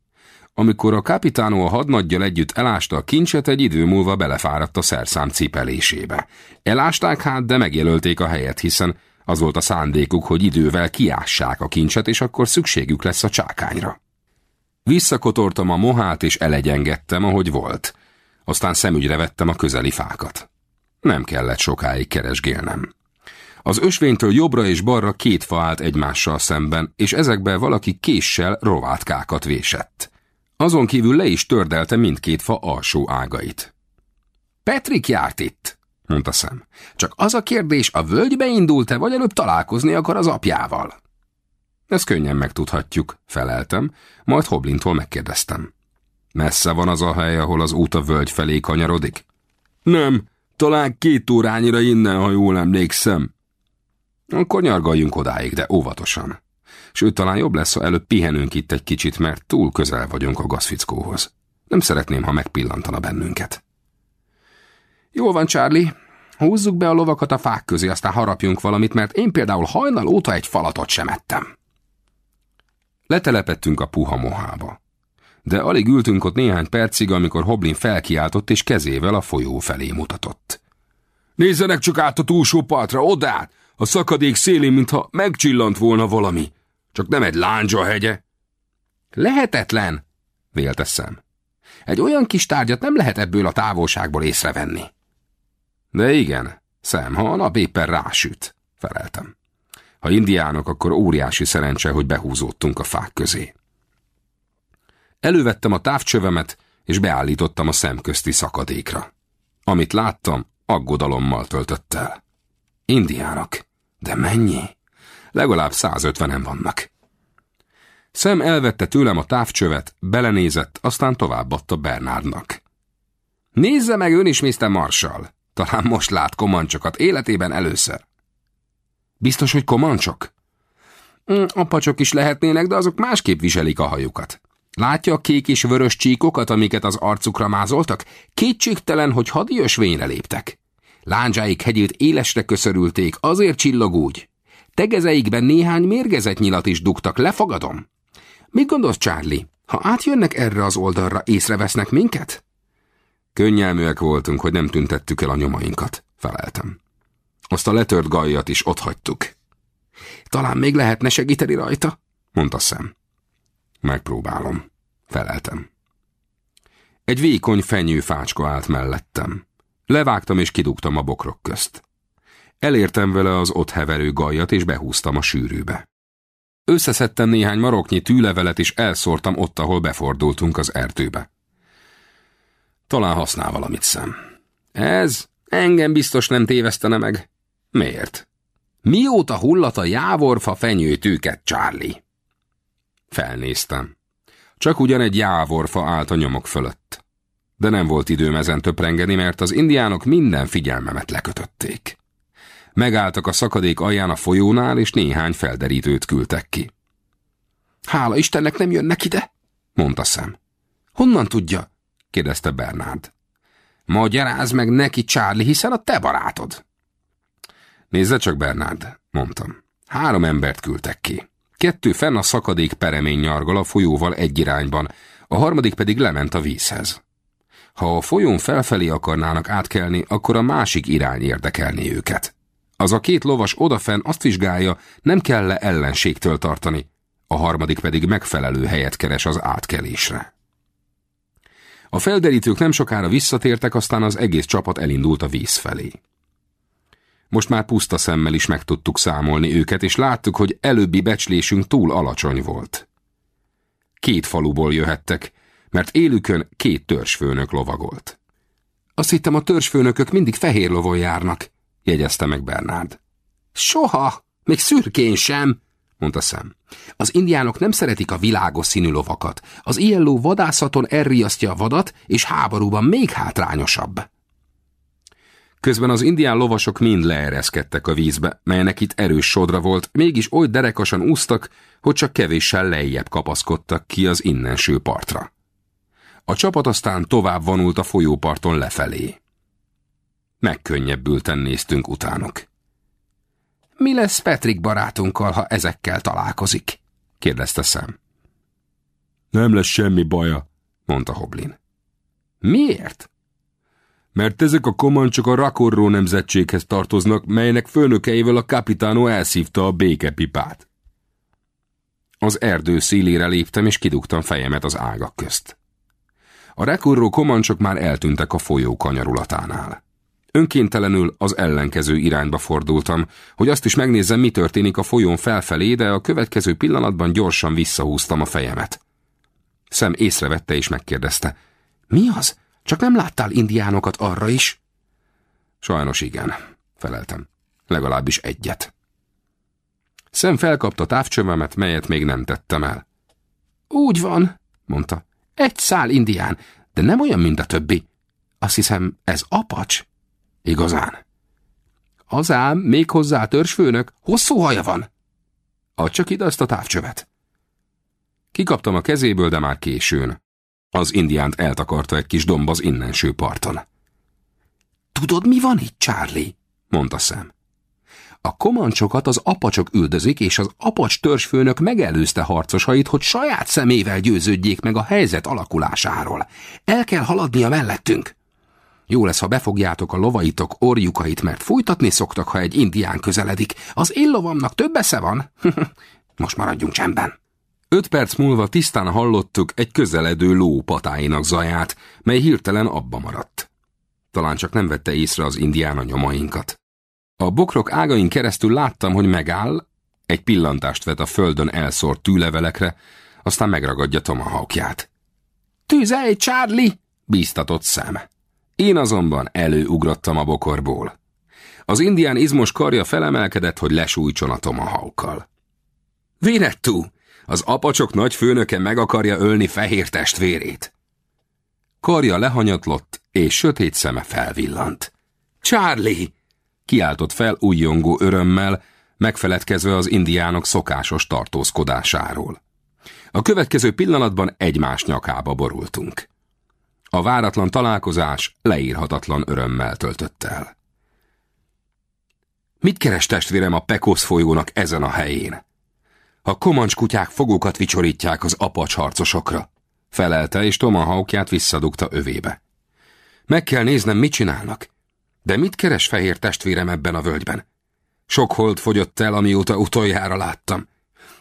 Amikor a kapitánó a hadnaggyal együtt elásta a kincset, egy idő múlva belefáradt a szerszám cipelésébe. Elásták hát, de megjelölték a helyet, hiszen az volt a szándékuk, hogy idővel kiássák a kincset, és akkor szükségük lesz a csákányra. Visszakotortam a mohát, és elegyengettem, ahogy volt. Aztán szemügyre vettem a közeli fákat. Nem kellett sokáig keresgélnem. Az ösvénytől jobbra és balra két fa állt egymással szemben, és ezekbe valaki késsel rovátkákat vésett. Azon kívül le is tördelte mindkét fa alsó ágait. Petrik járt itt, mondta szem. Csak az a kérdés, a völgybe indult-e, vagy előbb találkozni akar az apjával? Ezt könnyen megtudhatjuk, feleltem, majd Hoblintól megkérdeztem. Messze van az a hely, ahol az út a völgy felé kanyarodik? Nem, talán két órányira innen, ha jól emlékszem. Akkor nyargaljunk odáig, de óvatosan. Sőt, talán jobb lesz, ha előbb pihenünk itt egy kicsit, mert túl közel vagyunk a gazfickóhoz. Nem szeretném, ha megpillantana bennünket. Jól van, Charlie. Húzzuk be a lovakat a fák közé, aztán harapjunk valamit, mert én például hajnal óta egy falatot sem ettem. Letelepettünk a puha mohába. De alig ültünk ott néhány percig, amikor Hoblin felkiáltott és kezével a folyó felé mutatott. Nézzenek csak át a túlsó partra, odát! A szakadék szélén, mintha megcsillant volna valami. Csak nem egy lándzsa hegye. Lehetetlen, vélte szem. Egy olyan kis tárgyat nem lehet ebből a távolságból észrevenni. De igen, szem, ha a nap éppen rásüt, feleltem. Ha indiánok, akkor óriási szerencse, hogy behúzódtunk a fák közé. Elővettem a távcsövemet, és beállítottam a szemközti szakadékra. Amit láttam, aggodalommal töltött el. Indiánok? De mennyi? Legalább 150-en vannak. Szem elvette tőlem a távcsövet, belenézett, aztán továbbadta Bernardnak. Nézze meg ön is, Mr. Marshall! Talán most lát komancsokat, életében először. Biztos, hogy komancsok? Mm, apacsok is lehetnének, de azok másképp viselik a hajukat. Látja a kék és vörös csíkokat, amiket az arcukra mázoltak? Kétségtelen, hogy hadi ösvényre léptek. Lándzsáik hegyét élesre köszörülték, azért csillog úgy. Tegezeikben néhány mérgezett nyilat is dugtak, lefogadom. Mit gondolsz, Charlie? Ha átjönnek erre az oldalra, észrevesznek minket? Könnyelműek voltunk, hogy nem tüntettük el a nyomainkat, feleltem. Azt a letört gajjat is ott hagytuk. Talán még lehetne segíteni rajta, mondta szem. Megpróbálom, feleltem. Egy vékony fenyő fácska állt mellettem. Levágtam és kidugtam a bokrok közt. Elértem vele az ott heverő gajat, és behúztam a sűrűbe. Összeszedtem néhány maroknyi tűlevelet, és elszórtam ott, ahol befordultunk az erdőbe. Talán használ valamit szem. Ez engem biztos nem tévesztene meg. Miért? Mióta hullat a jávorfa fenyőtőket, Charlie? Felnéztem. Csak ugyan egy jávorfa állt a nyomok fölött. De nem volt időm ezen töprengeni, mert az indiánok minden figyelmemet lekötötték. Megálltak a szakadék alján a folyónál, és néhány felderítőt küldtek ki. Hála Istennek nem jönnek ide, mondta szem. Honnan tudja? kérdezte Bernard. Magyaráz meg neki, Charlie, hiszen a te barátod. Nézze csak, Bernard, mondtam. Három embert küldtek ki. Kettő fenn a szakadék peremény nyargal a folyóval egy irányban, a harmadik pedig lement a vízhez. Ha a folyón felfelé akarnának átkelni, akkor a másik irány érdekelni őket. Az a két lovas odafen azt vizsgálja, nem kell-e ellenségtől tartani, a harmadik pedig megfelelő helyet keres az átkelésre. A felderítők nem sokára visszatértek, aztán az egész csapat elindult a víz felé. Most már puszta szemmel is meg tudtuk számolni őket, és láttuk, hogy előbbi becslésünk túl alacsony volt. Két faluból jöhettek, mert élükön két törzsfőnök lovagolt. Azt hittem, a törzsfőnökök mindig fehér lovon járnak, jegyezte meg Bernard. Soha, még szürkén sem, mondta szem. Az indiánok nem szeretik a világos színű lovakat. Az ilyen ló vadászaton elriasztja a vadat, és háborúban még hátrányosabb. Közben az indián lovasok mind leereszkedtek a vízbe, melynek itt erős sodra volt, mégis oly derekasan úsztak, hogy csak kevéssel lejjebb kapaszkodtak ki az innenső partra. A csapat aztán tovább vonult a folyóparton lefelé. Megkönnyebbülten néztünk utánok. Mi lesz Patrick barátunkkal, ha ezekkel találkozik? kérdezte szem. Nem lesz semmi baja, mondta Hoblin. Miért? Mert ezek a komancsok a rakorró nemzetséghez tartoznak, melynek főnökeivel a kapitánó elszívta a békepipát. Az erdő szélére léptem, és kidugtam fejemet az ágak közt. A rekorró komancsok már eltűntek a folyó kanyarulatánál. Önkéntelenül az ellenkező irányba fordultam, hogy azt is megnézzem, mi történik a folyón felfelé, de a következő pillanatban gyorsan visszahúztam a fejemet. Szem észrevette és megkérdezte. Mi az? Csak nem láttál indiánokat arra is? Sajnos igen, feleltem. Legalábbis egyet. Szem felkapta távcsövemet, melyet még nem tettem el. Úgy van, mondta. Egy szál indián, de nem olyan, mint a többi. Azt hiszem, ez apacs. Igazán. Az ám, még hozzá törzsfőnök, hosszú haja van. Add csak ide azt a távcsövet. Kikaptam a kezéből, de már későn. Az indiánt eltakarta egy kis domb az innenső parton. Tudod, mi van itt, Charlie? mondta szem. A komancsokat az apacsok üldözik, és az apacs törzsfőnök megelőzte harcosait, hogy saját szemével győződjék meg a helyzet alakulásáról. El kell haladnia mellettünk. Jó lesz, ha befogjátok a lovaitok orjukait, mert fújtatni szoktak, ha egy indián közeledik. Az én lovamnak több esze van. Most maradjunk csendben. Öt perc múlva tisztán hallottuk egy közeledő ló patáinak zaját, mely hirtelen abba maradt. Talán csak nem vette észre az indián a nyomainkat. A bokrok ágain keresztül láttam, hogy megáll, egy pillantást vet a földön elszórt tűlevelekre, aztán megragadja Tomahawkját. Tüzelj, Charlie! bíztatott szem. Én azonban előugrottam a bokorból. Az indián izmos karja felemelkedett, hogy lesújtson a tomahawkkal. Vinettú! Az apacsok nagy főnöke meg akarja ölni fehér testvérét. Karja lehanyatlott, és sötét szeme felvillant. Charlie! Kiáltott fel újjongó örömmel, megfeledkezve az indiánok szokásos tartózkodásáról. A következő pillanatban egymás nyakába borultunk. A váratlan találkozás leírhatatlan örömmel töltött el. Mit keres testvérem a Pekosz folyónak ezen a helyén? A komancs kutyák fogókat vicsorítják az apacs harcosokra, felelte, és Tomahawkját visszadugta övébe. Meg kell néznem, mit csinálnak. De mit keres fehér testvérem ebben a völgyben? Sok hold fogyott el, amióta utoljára láttam.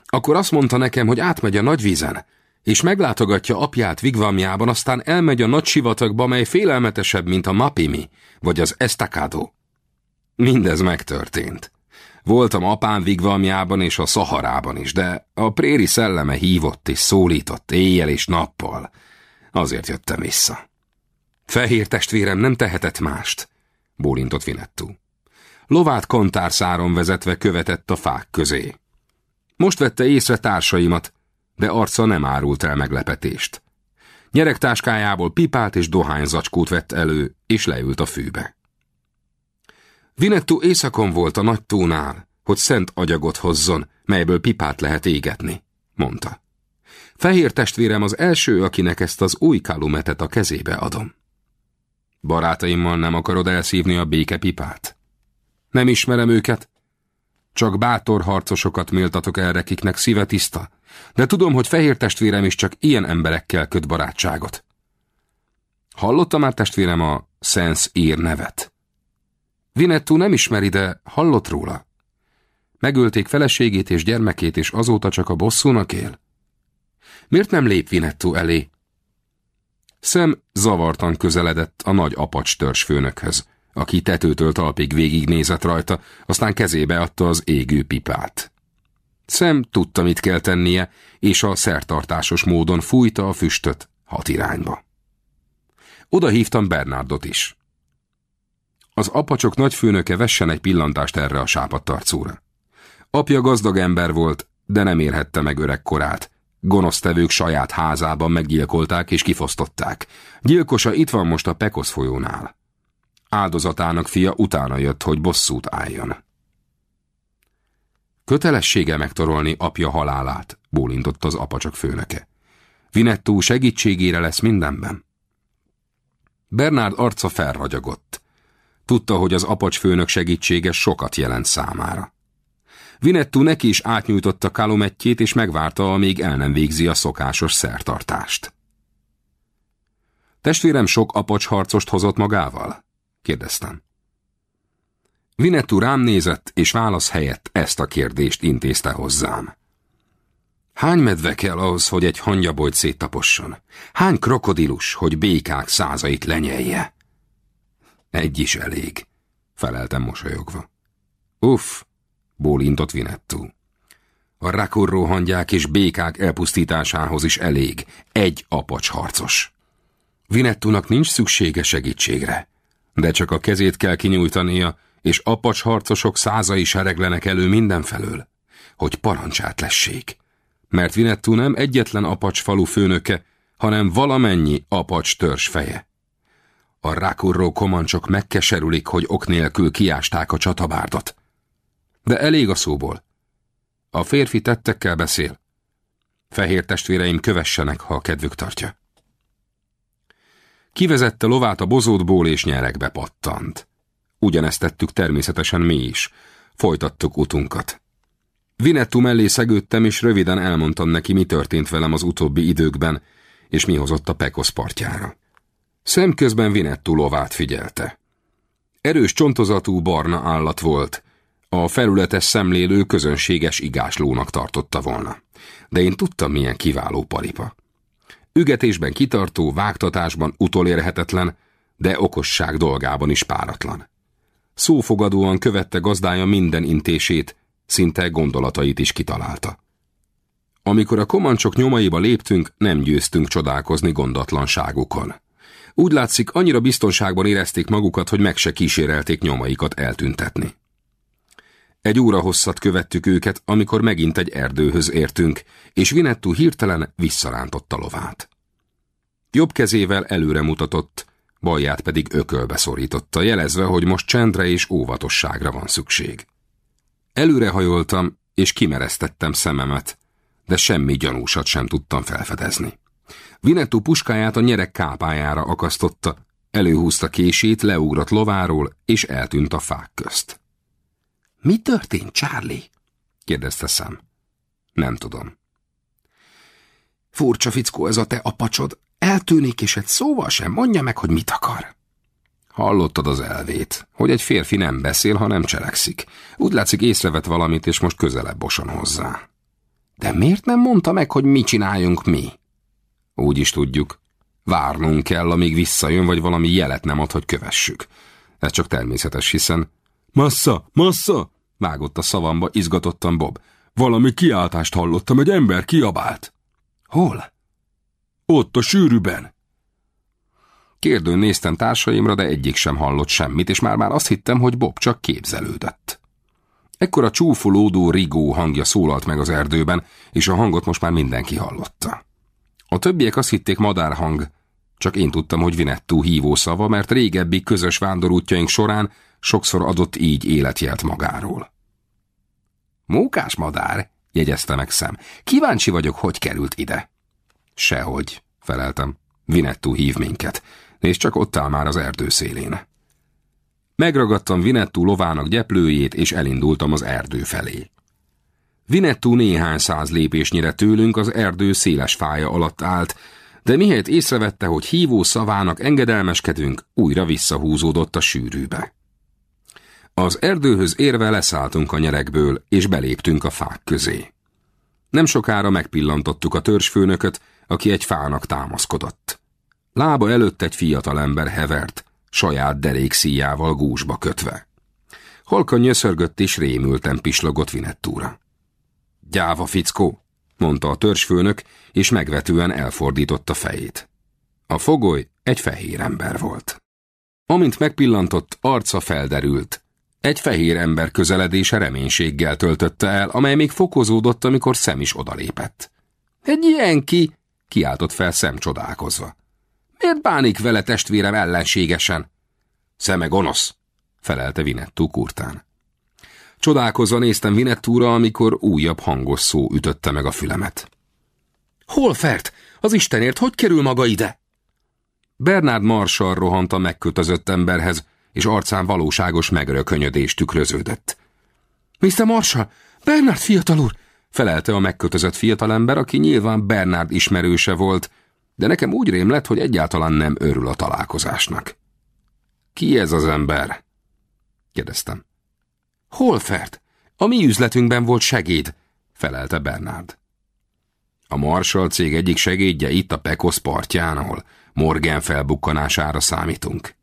Akkor azt mondta nekem, hogy átmegy a nagyvízen, és meglátogatja apját vigvamjában, aztán elmegy a nagy sivatagba, mely félelmetesebb, mint a Mapimi, vagy az Estacado. Mindez megtörtént. Voltam apám vigvamjában és a Szaharában is, de a préri szelleme hívott és szólított éjjel és nappal. Azért jöttem vissza. Fehér testvérem nem tehetett mást, bólintott Vinettú. Lovát kontárszáron vezetve követett a fák közé. Most vette észre társaimat, de arca nem árult el meglepetést. Nyeregtáskájából pipát és dohányzacskót vett elő, és leült a fűbe. Vinettu éjszakon volt a nagy tónál, hogy szent agyagot hozzon, melyből pipát lehet égetni, mondta. Fehér testvérem az első, akinek ezt az új kalumetet a kezébe adom. Barátaimmal nem akarod elszívni a békepipát? Nem ismerem őket. Csak bátor harcosokat méltatok erre, kiknek szíve tiszta, de tudom, hogy fehér testvérem is csak ilyen emberekkel köt barátságot. Hallotta már testvérem a Sense ír nevet? Vinettu nem ismeri, de hallott róla. Megölték feleségét és gyermekét, és azóta csak a bosszúnak él. Miért nem lép Vinettu elé? Szem zavartan közeledett a nagy apacs főnökhöz, aki tetőtől talpig végignézett rajta, aztán kezébe adta az égő pipát. Szem tudta, mit kell tennie, és a szertartásos módon fújta a füstöt hat irányba. Oda hívtam Bernardot is. Az apacsok nagyfőnöke vessen egy pillantást erre a sápadtarcóra. Apja gazdag ember volt, de nem érhette meg öreg korát. Gonosztevők saját házában meggyilkolták és kifosztották. Gyilkosa itt van most a Pekosz folyónál. Áldozatának fia utána jött, hogy bosszút álljon. Kötelessége megtorolni apja halálát, bólintott az apacsok főnöke. Vinettú segítségére lesz mindenben. Bernard arca felragyagott. Tudta, hogy az apacs főnök segítsége sokat jelent számára. Vinettú neki is átnyújtotta kalumettjét, és megvárta, amíg el nem végzi a szokásos szertartást. Testvérem sok apacs harcost hozott magával? kérdeztem. Vinettú rám nézett, és válasz helyett ezt a kérdést intézte hozzám. Hány medve kell ahhoz, hogy egy hangyabolyt széttaposson? Hány krokodilus, hogy békák százait lenyelje? Egy is elég, feleltem mosolyogva. Uff, bólintott Vinettú. A rakurró hangyák és békák elpusztításához is elég egy apacs harcos. Vinettúnak nincs szüksége segítségre, de csak a kezét kell kinyújtania, és apacs harcosok százai sereglenek elő mindenfelől, hogy parancsát lessék. Mert Vinettú nem egyetlen apacs falu főnöke, hanem valamennyi apacs törzs feje. A rákurró komancsok megkeserülik, hogy ok nélkül kiásták a csatabárdot. De elég a szóból. A férfi tettekkel beszél. Fehér testvéreim kövessenek, ha a kedvük tartja. Kivezette lovát a bozótból és nyerekbe pattant. Ugyanezt tettük természetesen mi is. Folytattuk utunkat. Vinettu mellé szegődtem, és röviden elmondtam neki, mi történt velem az utóbbi időkben, és mi hozott a Pekosz partjára. Szemközben Vinettu lovát figyelte. Erős csontozatú barna állat volt, a felületes szemlélő közönséges igáslónak tartotta volna. De én tudtam, milyen kiváló paripa. Ügetésben kitartó, vágtatásban utolérhetetlen, de okosság dolgában is páratlan. Szófogadóan követte gazdája minden intését, szinte gondolatait is kitalálta. Amikor a komancsok nyomaiba léptünk, nem győztünk csodálkozni gondatlanságukon. Úgy látszik, annyira biztonságban érezték magukat, hogy meg se kísérelték nyomaikat eltüntetni. Egy óra hosszat követtük őket, amikor megint egy erdőhöz értünk, és Vinettu hirtelen visszarántotta lovát. Jobb kezével előre mutatott, balját pedig ökölbe szorította, jelezve, hogy most csendre és óvatosságra van szükség. Előre hajoltam, és kimeresztettem szememet, de semmi gyanúsat sem tudtam felfedezni. Vinettu puskáját a nyerek kápájára akasztotta, előhúzta kését, leugrott lováról, és eltűnt a fák közt. Mi történt, Charlie? kérdezte szem. Nem tudom. Furcsa fickó ez a te apacsod. Eltűnik, és egy szóval sem mondja meg, hogy mit akar. Hallottad az elvét, hogy egy férfi nem beszél, ha nem cselekszik. Úgy látszik észrevett valamit, és most közelebb boson hozzá. De miért nem mondta meg, hogy mit csináljunk mi? Úgy is tudjuk. Várnunk kell, amíg visszajön, vagy valami jelet nem ad, hogy kövessük. Ez csak természetes, hiszen... Massa, massa! Vágott a szavamba izgatottan Bob. Valami kiáltást hallottam, egy ember kiabált. Hol? Ott a sűrűben. Kérdőn néztem társaimra, de egyik sem hallott semmit, és már-már azt hittem, hogy Bob csak képzelődött. Ekkor a csúfolódó rigó hangja szólalt meg az erdőben, és a hangot most már mindenki hallotta. A többiek azt hitték madárhang, csak én tudtam, hogy Vinettú hívószava, mert régebbi közös vándorútjaink során sokszor adott így életjelt magáról. Mókás madár, jegyezte meg szem. Kíváncsi vagyok, hogy került ide. Sehogy, feleltem. Vinettú hív minket, és csak ott áll már az erdő szélén. Megragadtam Vinettú lovának gyeplőjét, és elindultam az erdő felé. Vinettú néhány száz lépésnyire tőlünk az erdő széles fája alatt állt, de mihelyt észrevette, hogy hívó szavának engedelmeskedünk, újra visszahúzódott a sűrűbe. Az erdőhöz érve leszálltunk a nyerekből, és beléptünk a fák közé. Nem sokára megpillantottuk a törzsfőnököt, aki egy fának támaszkodott. Lába előtt egy fiatalember hevert, saját derékszíjával gúzsba kötve. Halkan nyöszörgött és rémülten pislogott Vinettúra. Gyáva fickó, mondta a törzsfőnök, és megvetően elfordította fejét. A fogoly egy fehér ember volt. Amint megpillantott, arca felderült. Egy fehér ember közeledése reménységgel töltötte el, amely még fokozódott, amikor szem is odalépett. Egy ilyen ki, kiáltott fel szem csodálkozva. Miért bánik vele testvérem ellenségesen? Szeme gonosz, felelte Vinettú kurtán. Csodálkozva néztem Vinettúra, amikor újabb hangos szó ütötte meg a fülemet. Hol fert? Az Istenért, hogy kerül maga ide? Bernard Marshall rohant a megkötözött emberhez, és arcán valóságos megrökönyödés tükröződött. Mr. Marshall, Bernard fiatal úr, felelte a megkötözött fiatalember, aki nyilván Bernard ismerőse volt, de nekem úgy rém hogy egyáltalán nem örül a találkozásnak. Ki ez az ember? kérdeztem. Holfert, a mi üzletünkben volt segéd, felelte Bernard. A Marshall cég egyik segédje itt a Pekos partján, ahol Morgan felbukkanására számítunk.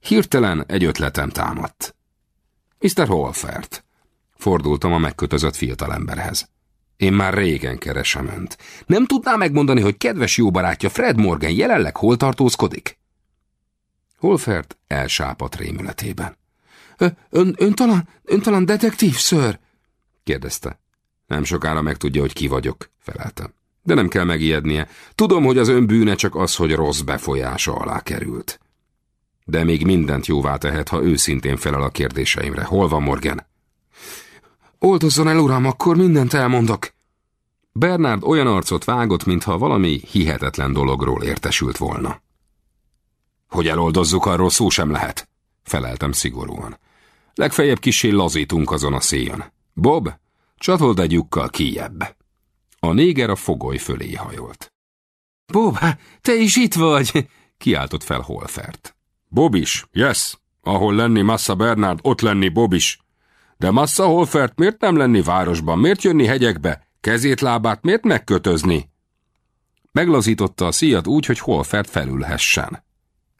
Hirtelen egy ötletem támadt. Mr. Holfert, fordultam a megkötözött fiatalemberhez. Én már régen keresem önt. Nem tudná megmondani, hogy kedves jó barátja Fred Morgan jelenleg hol tartózkodik? Holfert elsápadt rémületében. Ön, ön, talán, ön talán detektív, ször? kérdezte. Nem sokára megtudja, hogy ki vagyok, feleltem. De nem kell megijednie. Tudom, hogy az ön bűne csak az, hogy rossz befolyása alá került. De még mindent jóvá tehet, ha őszintén felel a kérdéseimre. Hol van Morgan? Oldozzon el, uram, akkor mindent elmondok. Bernard olyan arcot vágott, mintha valami hihetetlen dologról értesült volna. Hogy eloldozzuk, arról szó sem lehet, feleltem szigorúan. Legfeljebb kisé lazítunk azon a széjon. Bob, csatold egy lyukkal kijebb. A néger a fogoly fölé hajolt. Bob, te is itt vagy, kiáltott fel Holfert. Bob is, yes. Ahol lenni Massa Bernard, ott lenni Bob is. De Massa Holfert miért nem lenni városban? Miért jönni hegyekbe? Kezét, lábát miért megkötözni? Meglazította a szíjat úgy, hogy Holfert felülhessen.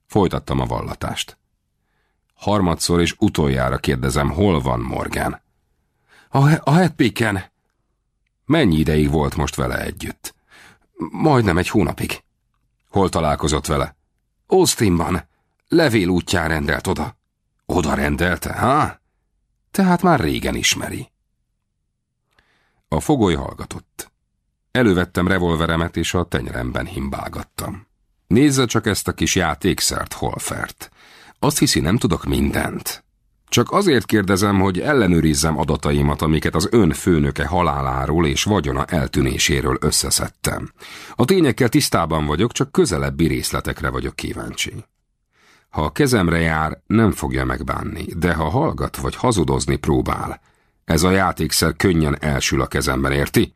Folytattam a vallatást. Harmadszor és utoljára kérdezem, hol van Morgan? A, a hetpiken. Mennyi ideig volt most vele együtt? Majdnem egy hónapig. Hol találkozott vele? Austinban. Levél útján rendelt oda. Oda rendelte, ha? Tehát már régen ismeri. A fogoly hallgatott. Elővettem revolveremet, és a tenyeremben himbálgattam. Nézze csak ezt a kis játékszert, Holfert. Azt hiszi, nem tudok mindent. Csak azért kérdezem, hogy ellenőrizzem adataimat, amiket az ön főnöke haláláról és vagyona eltűnéséről összeszedtem. A tényekkel tisztában vagyok, csak közelebbi részletekre vagyok kíváncsi. Ha a kezemre jár, nem fogja megbánni, de ha hallgat vagy hazudozni próbál, ez a játékszer könnyen elsül a kezemben, érti?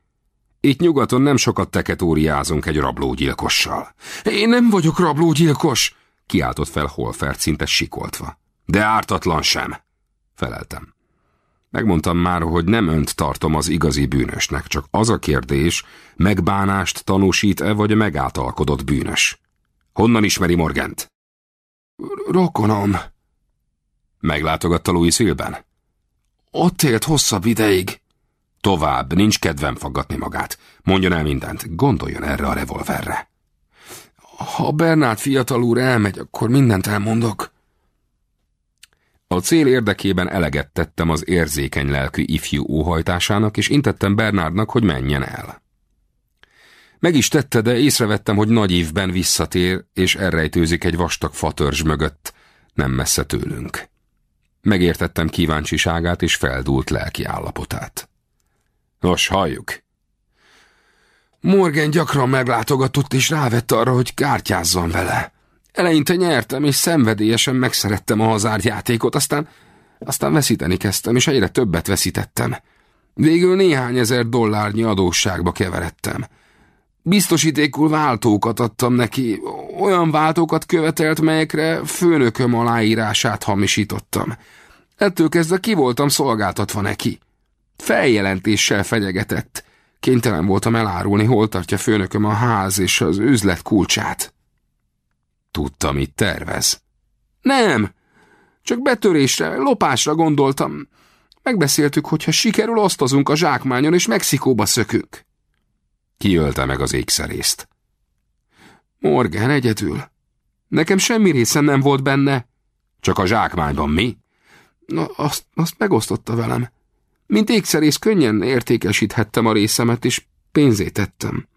Itt nyugaton nem sokat teketóriázunk egy rablógyilkossal. Én nem vagyok rablógyilkos, Kiáltott fel Holfert szinte sikoltva. De ártatlan sem, feleltem. Megmondtam már, hogy nem önt tartom az igazi bűnösnek, csak az a kérdés, megbánást tanúsít-e, vagy megátalkodott bűnös. Honnan ismeri Morgent? Rokonom. Meglátogatta Louis Hillben? Ott élt hosszabb ideig. Tovább, nincs kedvem faggatni magát. Mondjon el mindent, gondoljon erre a revolverre. Ha Bernát fiatal úr elmegy, akkor mindent elmondok. A cél érdekében eleget tettem az érzékeny lelkű ifjú óhajtásának, és intettem Bernardnak, hogy menjen el. Meg is tette, de észrevettem, hogy nagy évben visszatér, és elrejtőzik egy vastag fatörzs mögött, nem messze tőlünk. Megértettem kíváncsiságát és feldúlt lelki állapotát. Nos, halljuk. Morgan gyakran meglátogatott és rávett arra, hogy kártyázzon vele. Eleinte nyertem, és szenvedélyesen megszerettem a hazárjátékot, aztán, aztán veszíteni kezdtem, és egyre többet veszítettem. Végül néhány ezer dollárnyi adósságba keveredtem. Biztosítékul váltókat adtam neki, olyan váltókat követelt, melyekre főnököm aláírását hamisítottam. Ettől kezdve ki voltam szolgáltatva neki. Feljelentéssel fenyegetett. Kénytelen voltam elárulni, hol tartja főnököm a ház és az üzlet kulcsát. Tudta, mit tervez? Nem, csak betörésre, lopásra gondoltam. Megbeszéltük, hogy ha sikerül, osztozunk a zsákmányon, és Mexikóba szökünk. Ki ölte meg az ékszerészt? Morgan egyedül. Nekem semmi részem nem volt benne. Csak a zsákmányban mi? Na, azt, azt megosztotta velem. Mint ékszerész könnyen értékesíthettem a részemet, és pénzét tettem.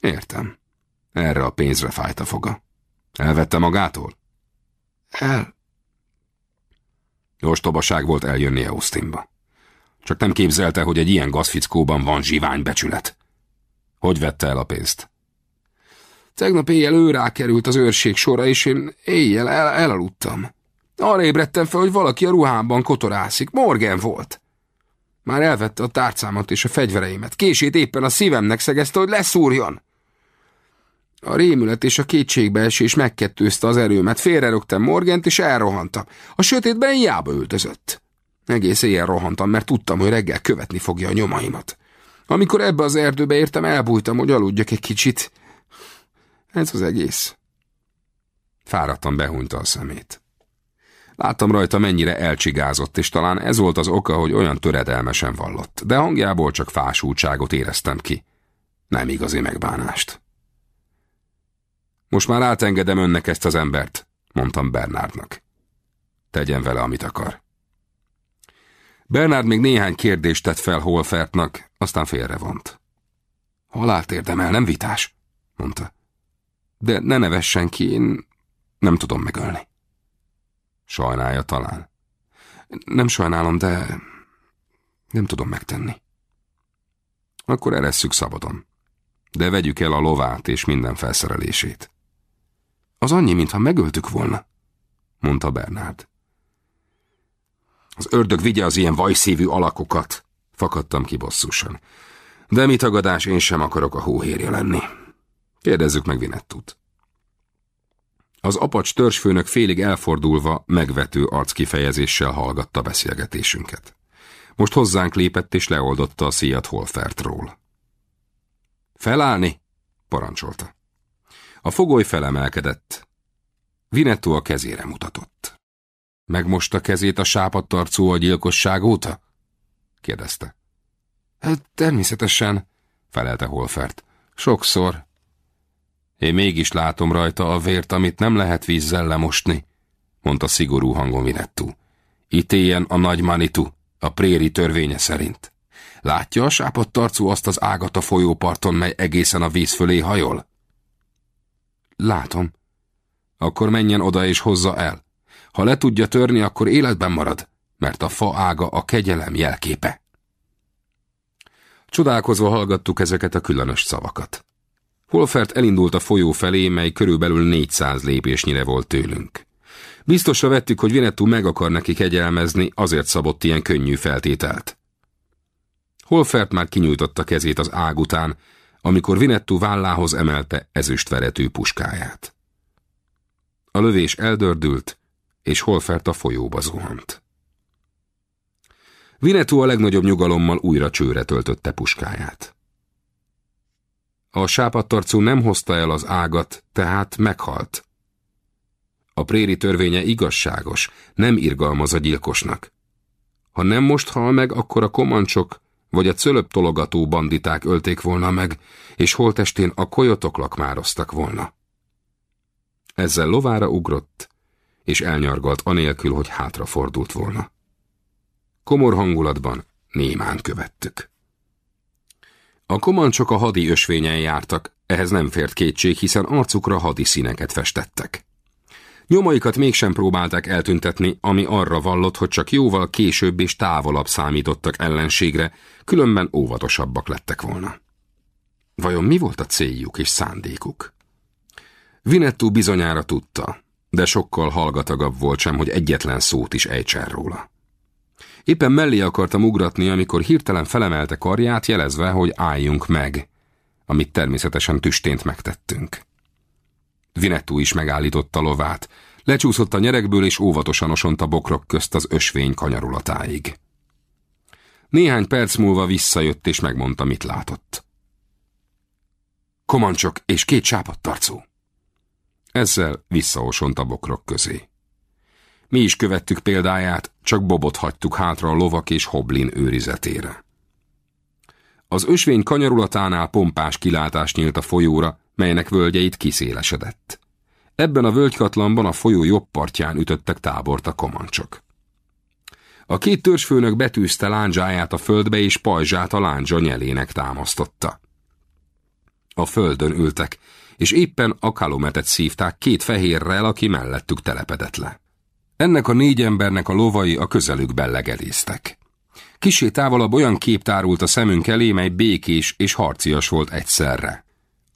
Értem. Erre a pénzre fájt a foga. Elvette magától? El. Ostobaság volt eljönnie Austinba. Csak nem képzelte, hogy egy ilyen gazfickóban van zsivány becsület. Hogy vette el a pénzt? Tegnap éjjel ő rákerült az őrség sora, és én éjjel el elaludtam. Arra ébredtem fel, hogy valaki a ruhámban kotorászik. Morgan volt. Már elvette a tárcámat és a fegyvereimet. Kését éppen a szívemnek szegezte, hogy leszúrjon. A rémület és a kétségbeesés megkettőzte az erőmet. Félrerögtem Morgant, és elrohantam. A sötétben hiába öltözött. Egész éjjel rohantam, mert tudtam, hogy reggel követni fogja a nyomaimat. Amikor ebbe az erdőbe értem, elbújtam, hogy aludjak egy kicsit. Ez az egész. Fáradtan behúnyta a szemét. Láttam rajta, mennyire elcsigázott, és talán ez volt az oka, hogy olyan töredelmesen vallott, de hangjából csak fásultságot éreztem ki. Nem igazi megbánást. Most már átengedem önnek ezt az embert, mondtam Bernardnak. Tegyen vele, amit akar. Bernard még néhány kérdést tett fel Holfertnak, aztán félrevont. Halált érdemel, nem vitás, mondta. De ne nevessen ki, én nem tudom megölni. Sajnálja talán. Nem sajnálom, de nem tudom megtenni. Akkor eresszük szabadon. De vegyük el a lovát és minden felszerelését. Az annyi, mintha megöltük volna, mondta Bernard. Az ördög vigye az ilyen vajszívű alakokat, fakadtam ki bosszusan. De mi tagadás, én sem akarok a hóhérje lenni. Kérdezzük meg Vinettut. Az apacs törzsfőnök félig elfordulva, megvető arckifejezéssel hallgatta beszélgetésünket. Most hozzánk lépett és leoldotta a szíjat Holfertról. Felállni, parancsolta. A fogoly felemelkedett. Vinetto a kezére mutatott. Megmosta kezét a sápadtarcú a gyilkosság óta? kérdezte. Természetesen, felelte Holfert. Sokszor. Én mégis látom rajta a vért, amit nem lehet vízzel lemosni, mondta szigorú hangon Vinettu. Ítéljen a nagy Manitu, a préri törvénye szerint. Látja a sápadtarcú azt az ágat a folyóparton, mely egészen a víz fölé hajol? Látom. Akkor menjen oda és hozza el. Ha le tudja törni, akkor életben marad, mert a fa ága a kegyelem jelképe. Csodálkozva hallgattuk ezeket a különös szavakat. Holfert elindult a folyó felé, mely körülbelül 400 lépésnyire volt tőlünk. Biztosra vettük, hogy Vinettu meg akar neki kegyelmezni, azért szabott ilyen könnyű feltételt. Holfert már kinyújtotta kezét az ág után, amikor Vinettu vállához emelte ezüstverető puskáját. A lövés eldördült, és Holfert a folyóba zuhant. Vinetú a legnagyobb nyugalommal újra csőre töltötte puskáját. A sápadtarcú nem hozta el az ágat, tehát meghalt. A préri törvénye igazságos, nem irgalmaz a gyilkosnak. Ha nem most hal meg, akkor a komancsok vagy a cölöp tologató banditák ölték volna meg, és holtestén a kojotok lakmároztak volna. Ezzel lovára ugrott, és elnyargalt anélkül, hogy hátrafordult volna. Komor hangulatban némán követtük. A komancsok a hadi ösvényen jártak, ehhez nem fért kétség, hiszen arcukra hadi színeket festettek. Nyomaikat mégsem próbálták eltüntetni, ami arra vallott, hogy csak jóval később és távolabb számítottak ellenségre, különben óvatosabbak lettek volna. Vajon mi volt a céljuk és szándékuk? Vinettú bizonyára tudta, de sokkal hallgatagabb volt sem, hogy egyetlen szót is ejtsen róla. Éppen mellé akartam ugratni, amikor hirtelen felemelte karját, jelezve, hogy álljunk meg, amit természetesen tüstént megtettünk. Vinettú is megállította lovát, lecsúszott a nyerekből és óvatosan osont a bokrok közt az ösvény kanyarulatáig. Néhány perc múlva visszajött és megmondta, mit látott. Komancsok és két sápadtarcú. Ezzel visszaosont a bokrok közé. Mi is követtük példáját, csak Bobot hagytuk hátra a lovak és Hoblin őrizetére. Az ösvény kanyarulatánál pompás kilátás nyílt a folyóra, melynek völgyeit kiszélesedett. Ebben a völgykatlanban a folyó jobb partján ütöttek tábort a komancsok. A két törzsfőnök betűzte lándzsáját a földbe, és pajzsát a lándzsa nyelének támasztotta. A földön ültek, és éppen a kalometet szívták két fehérrel, aki mellettük telepedett le. Ennek a négy embernek a lovai a közelükben legeléztek. Kisé távolabb olyan kép tárult a szemünk elé, mely békés és harcias volt egyszerre.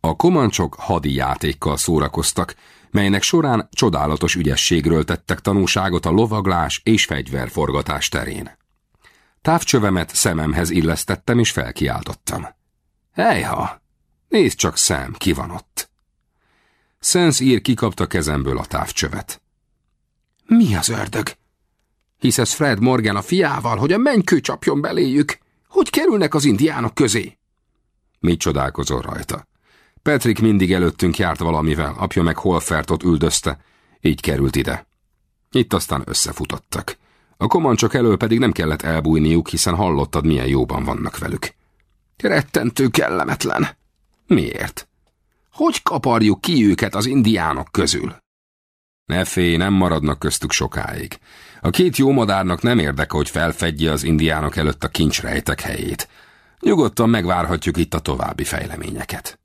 A komancsok hadi játékkal szórakoztak, melynek során csodálatos ügyességről tettek tanúságot a lovaglás és fegyverforgatás terén. Távcsövemet szememhez illesztettem és felkiáltottam. Ejha! Nézd csak szem, ki van ott! Szensz ír kikapta kezemből a távcsövet. Mi az ördög? Hiszesz Fred Morgan a fiával, hogy a mennykő csapjon beléjük? Hogy kerülnek az indiánok közé? Mit csodálkozol rajta? Patrick mindig előttünk járt valamivel, apja meg Holfertot üldözte, így került ide. Itt aztán összefutottak. A komancsok elől pedig nem kellett elbújniuk, hiszen hallottad, milyen jóban vannak velük. Rettentő kellemetlen. Miért? Hogy kaparjuk ki őket az indiánok közül? Ne félj, nem maradnak köztük sokáig. A két jó madárnak nem érdeke, hogy felfedje az indiánok előtt a kincsrejtek helyét. Nyugodtan megvárhatjuk itt a további fejleményeket.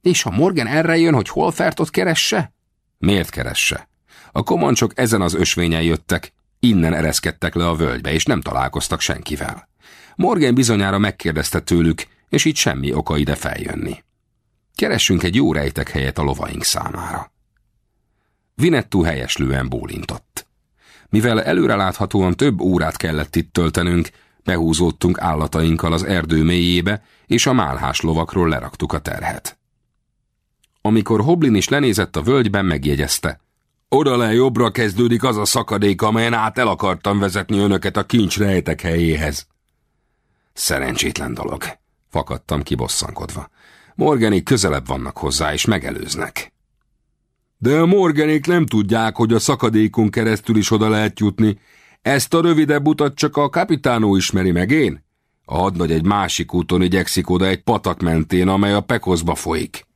És ha Morgan erre jön, hogy hol fertot keresse? Miért keresse? A komancsok ezen az ösvényen jöttek, innen ereszkedtek le a völgybe, és nem találkoztak senkivel. Morgan bizonyára megkérdezte tőlük, és így semmi oka ide feljönni. Keressünk egy jó rejtek helyet a lovaink számára. Vinettú helyeslően bólintott. Mivel előreláthatóan több órát kellett itt töltenünk, behúzódtunk állatainkkal az erdő mélyébe, és a málhás lovakról leraktuk a terhet. Amikor Hoblin is lenézett a völgyben, megjegyezte. Oda le jobbra kezdődik az a szakadék, amelyen át el akartam vezetni önöket a kincs rejtek helyéhez. Szerencsétlen dolog, fakadtam kibosszankodva. Morganik közelebb vannak hozzá, és megelőznek. De a morganék nem tudják, hogy a szakadékon keresztül is oda lehet jutni. Ezt a rövidebb utat csak a kapitánó ismeri meg én. A hadnagy egy másik úton igyekszik oda egy patak mentén, amely a pekozba folyik.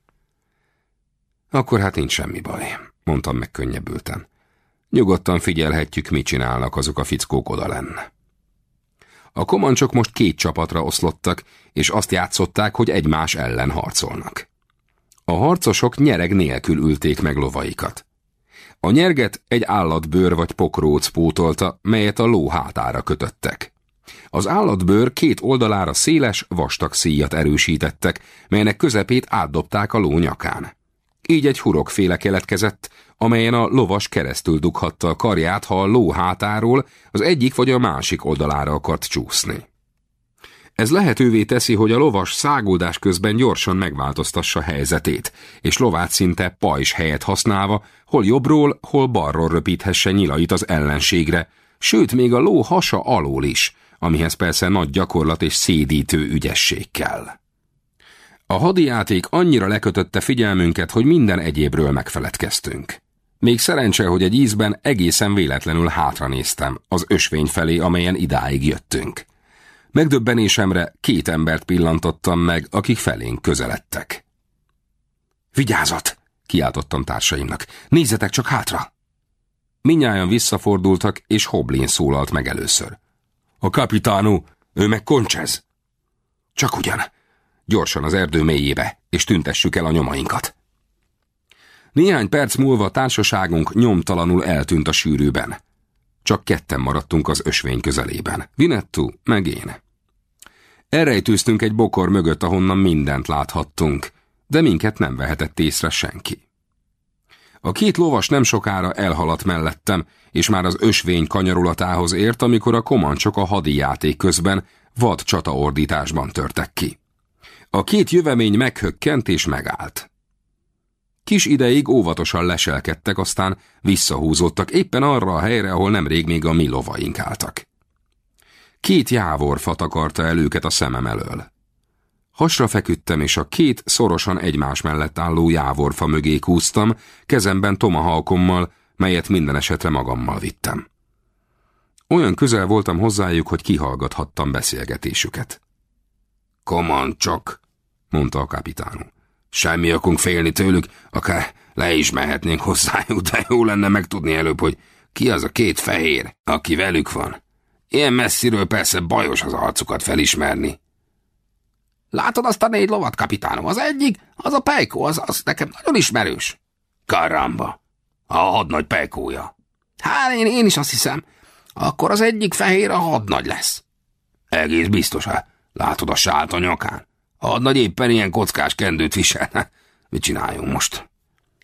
Akkor hát nincs semmi baj, mondtam meg könnyebbülten. Nyugodtan figyelhetjük, mit csinálnak azok a fickók oda lenne. A komancsok most két csapatra oszlottak, és azt játszották, hogy egymás ellen harcolnak. A harcosok nyereg nélkül ülték meg lovaikat. A nyerget egy állatbőr vagy pokróc pótolta, melyet a ló hátára kötöttek. Az állatbőr két oldalára széles, vastag szíjat erősítettek, melynek közepét átdobták a ló nyakán. Így egy hurokféle keletkezett, amelyen a lovas keresztül dughatta a karját, ha a ló hátáról az egyik vagy a másik oldalára akart csúszni. Ez lehetővé teszi, hogy a lovas száguldás közben gyorsan megváltoztassa helyzetét, és lovát szinte pajzs helyet használva, hol jobbról, hol balról röpíthesse nyilait az ellenségre, sőt még a ló hasa alól is, amihez persze nagy gyakorlat és szédítő ügyesség kell. A hadijáték annyira lekötötte figyelmünket, hogy minden egyébről megfeledkeztünk. Még szerencse, hogy egy ízben egészen véletlenül hátra néztem, az ösvény felé, amelyen idáig jöttünk. Megdöbbenésemre két embert pillantottam meg, akik felénk közeledtek. Vigyázat! kiáltottam társaimnak. Nézzetek csak hátra! Minnyáján visszafordultak, és Hoblin szólalt meg először. A kapitánú, ő meg koncsez. Csak ugyan. Gyorsan az erdő mélyébe, és tüntessük el a nyomainkat. Néhány perc múlva társaságunk nyomtalanul eltűnt a sűrűben. Csak ketten maradtunk az ösvény közelében. Vinettu, meg én. Elrejtőztünk egy bokor mögött, ahonnan mindent láthattunk, de minket nem vehetett észre senki. A két lovas nem sokára elhaladt mellettem, és már az ösvény kanyarulatához ért, amikor a komancsok a hadi játék közben vad csataordításban törtek ki. A két jövemény meghökkent és megállt. Kis ideig óvatosan leselkedtek, aztán visszahúzódtak éppen arra a helyre, ahol nemrég még a mi lovaink álltak. Két jávorfa takarta el őket a szemem elől. Hasra feküdtem, és a két szorosan egymás mellett álló jávorfa mögé kúztam, kezemben tomahawkommal, melyet minden esetre magammal vittem. Olyan közel voltam hozzájuk, hogy kihallgathattam beszélgetésüket. Koman csak, mondta a kapitánu. Semmi okunk félni tőlük, akár le is mehetnénk hozzájuk, de jó lenne megtudni előbb, hogy ki az a két fehér, aki velük van. Ilyen messziről persze bajos az arcukat felismerni. Látod azt a négy lovat, kapitánom? Az egyik, az a pejkó, az, az nekem nagyon ismerős. Karamba, a hadnagy pejkója. Hát én, én is azt hiszem. Akkor az egyik fehér a hadnagy lesz. Egész biztos, hát látod a sált a nyakán. A hadnagy éppen ilyen kockás kendőt visel. Mit csináljunk most?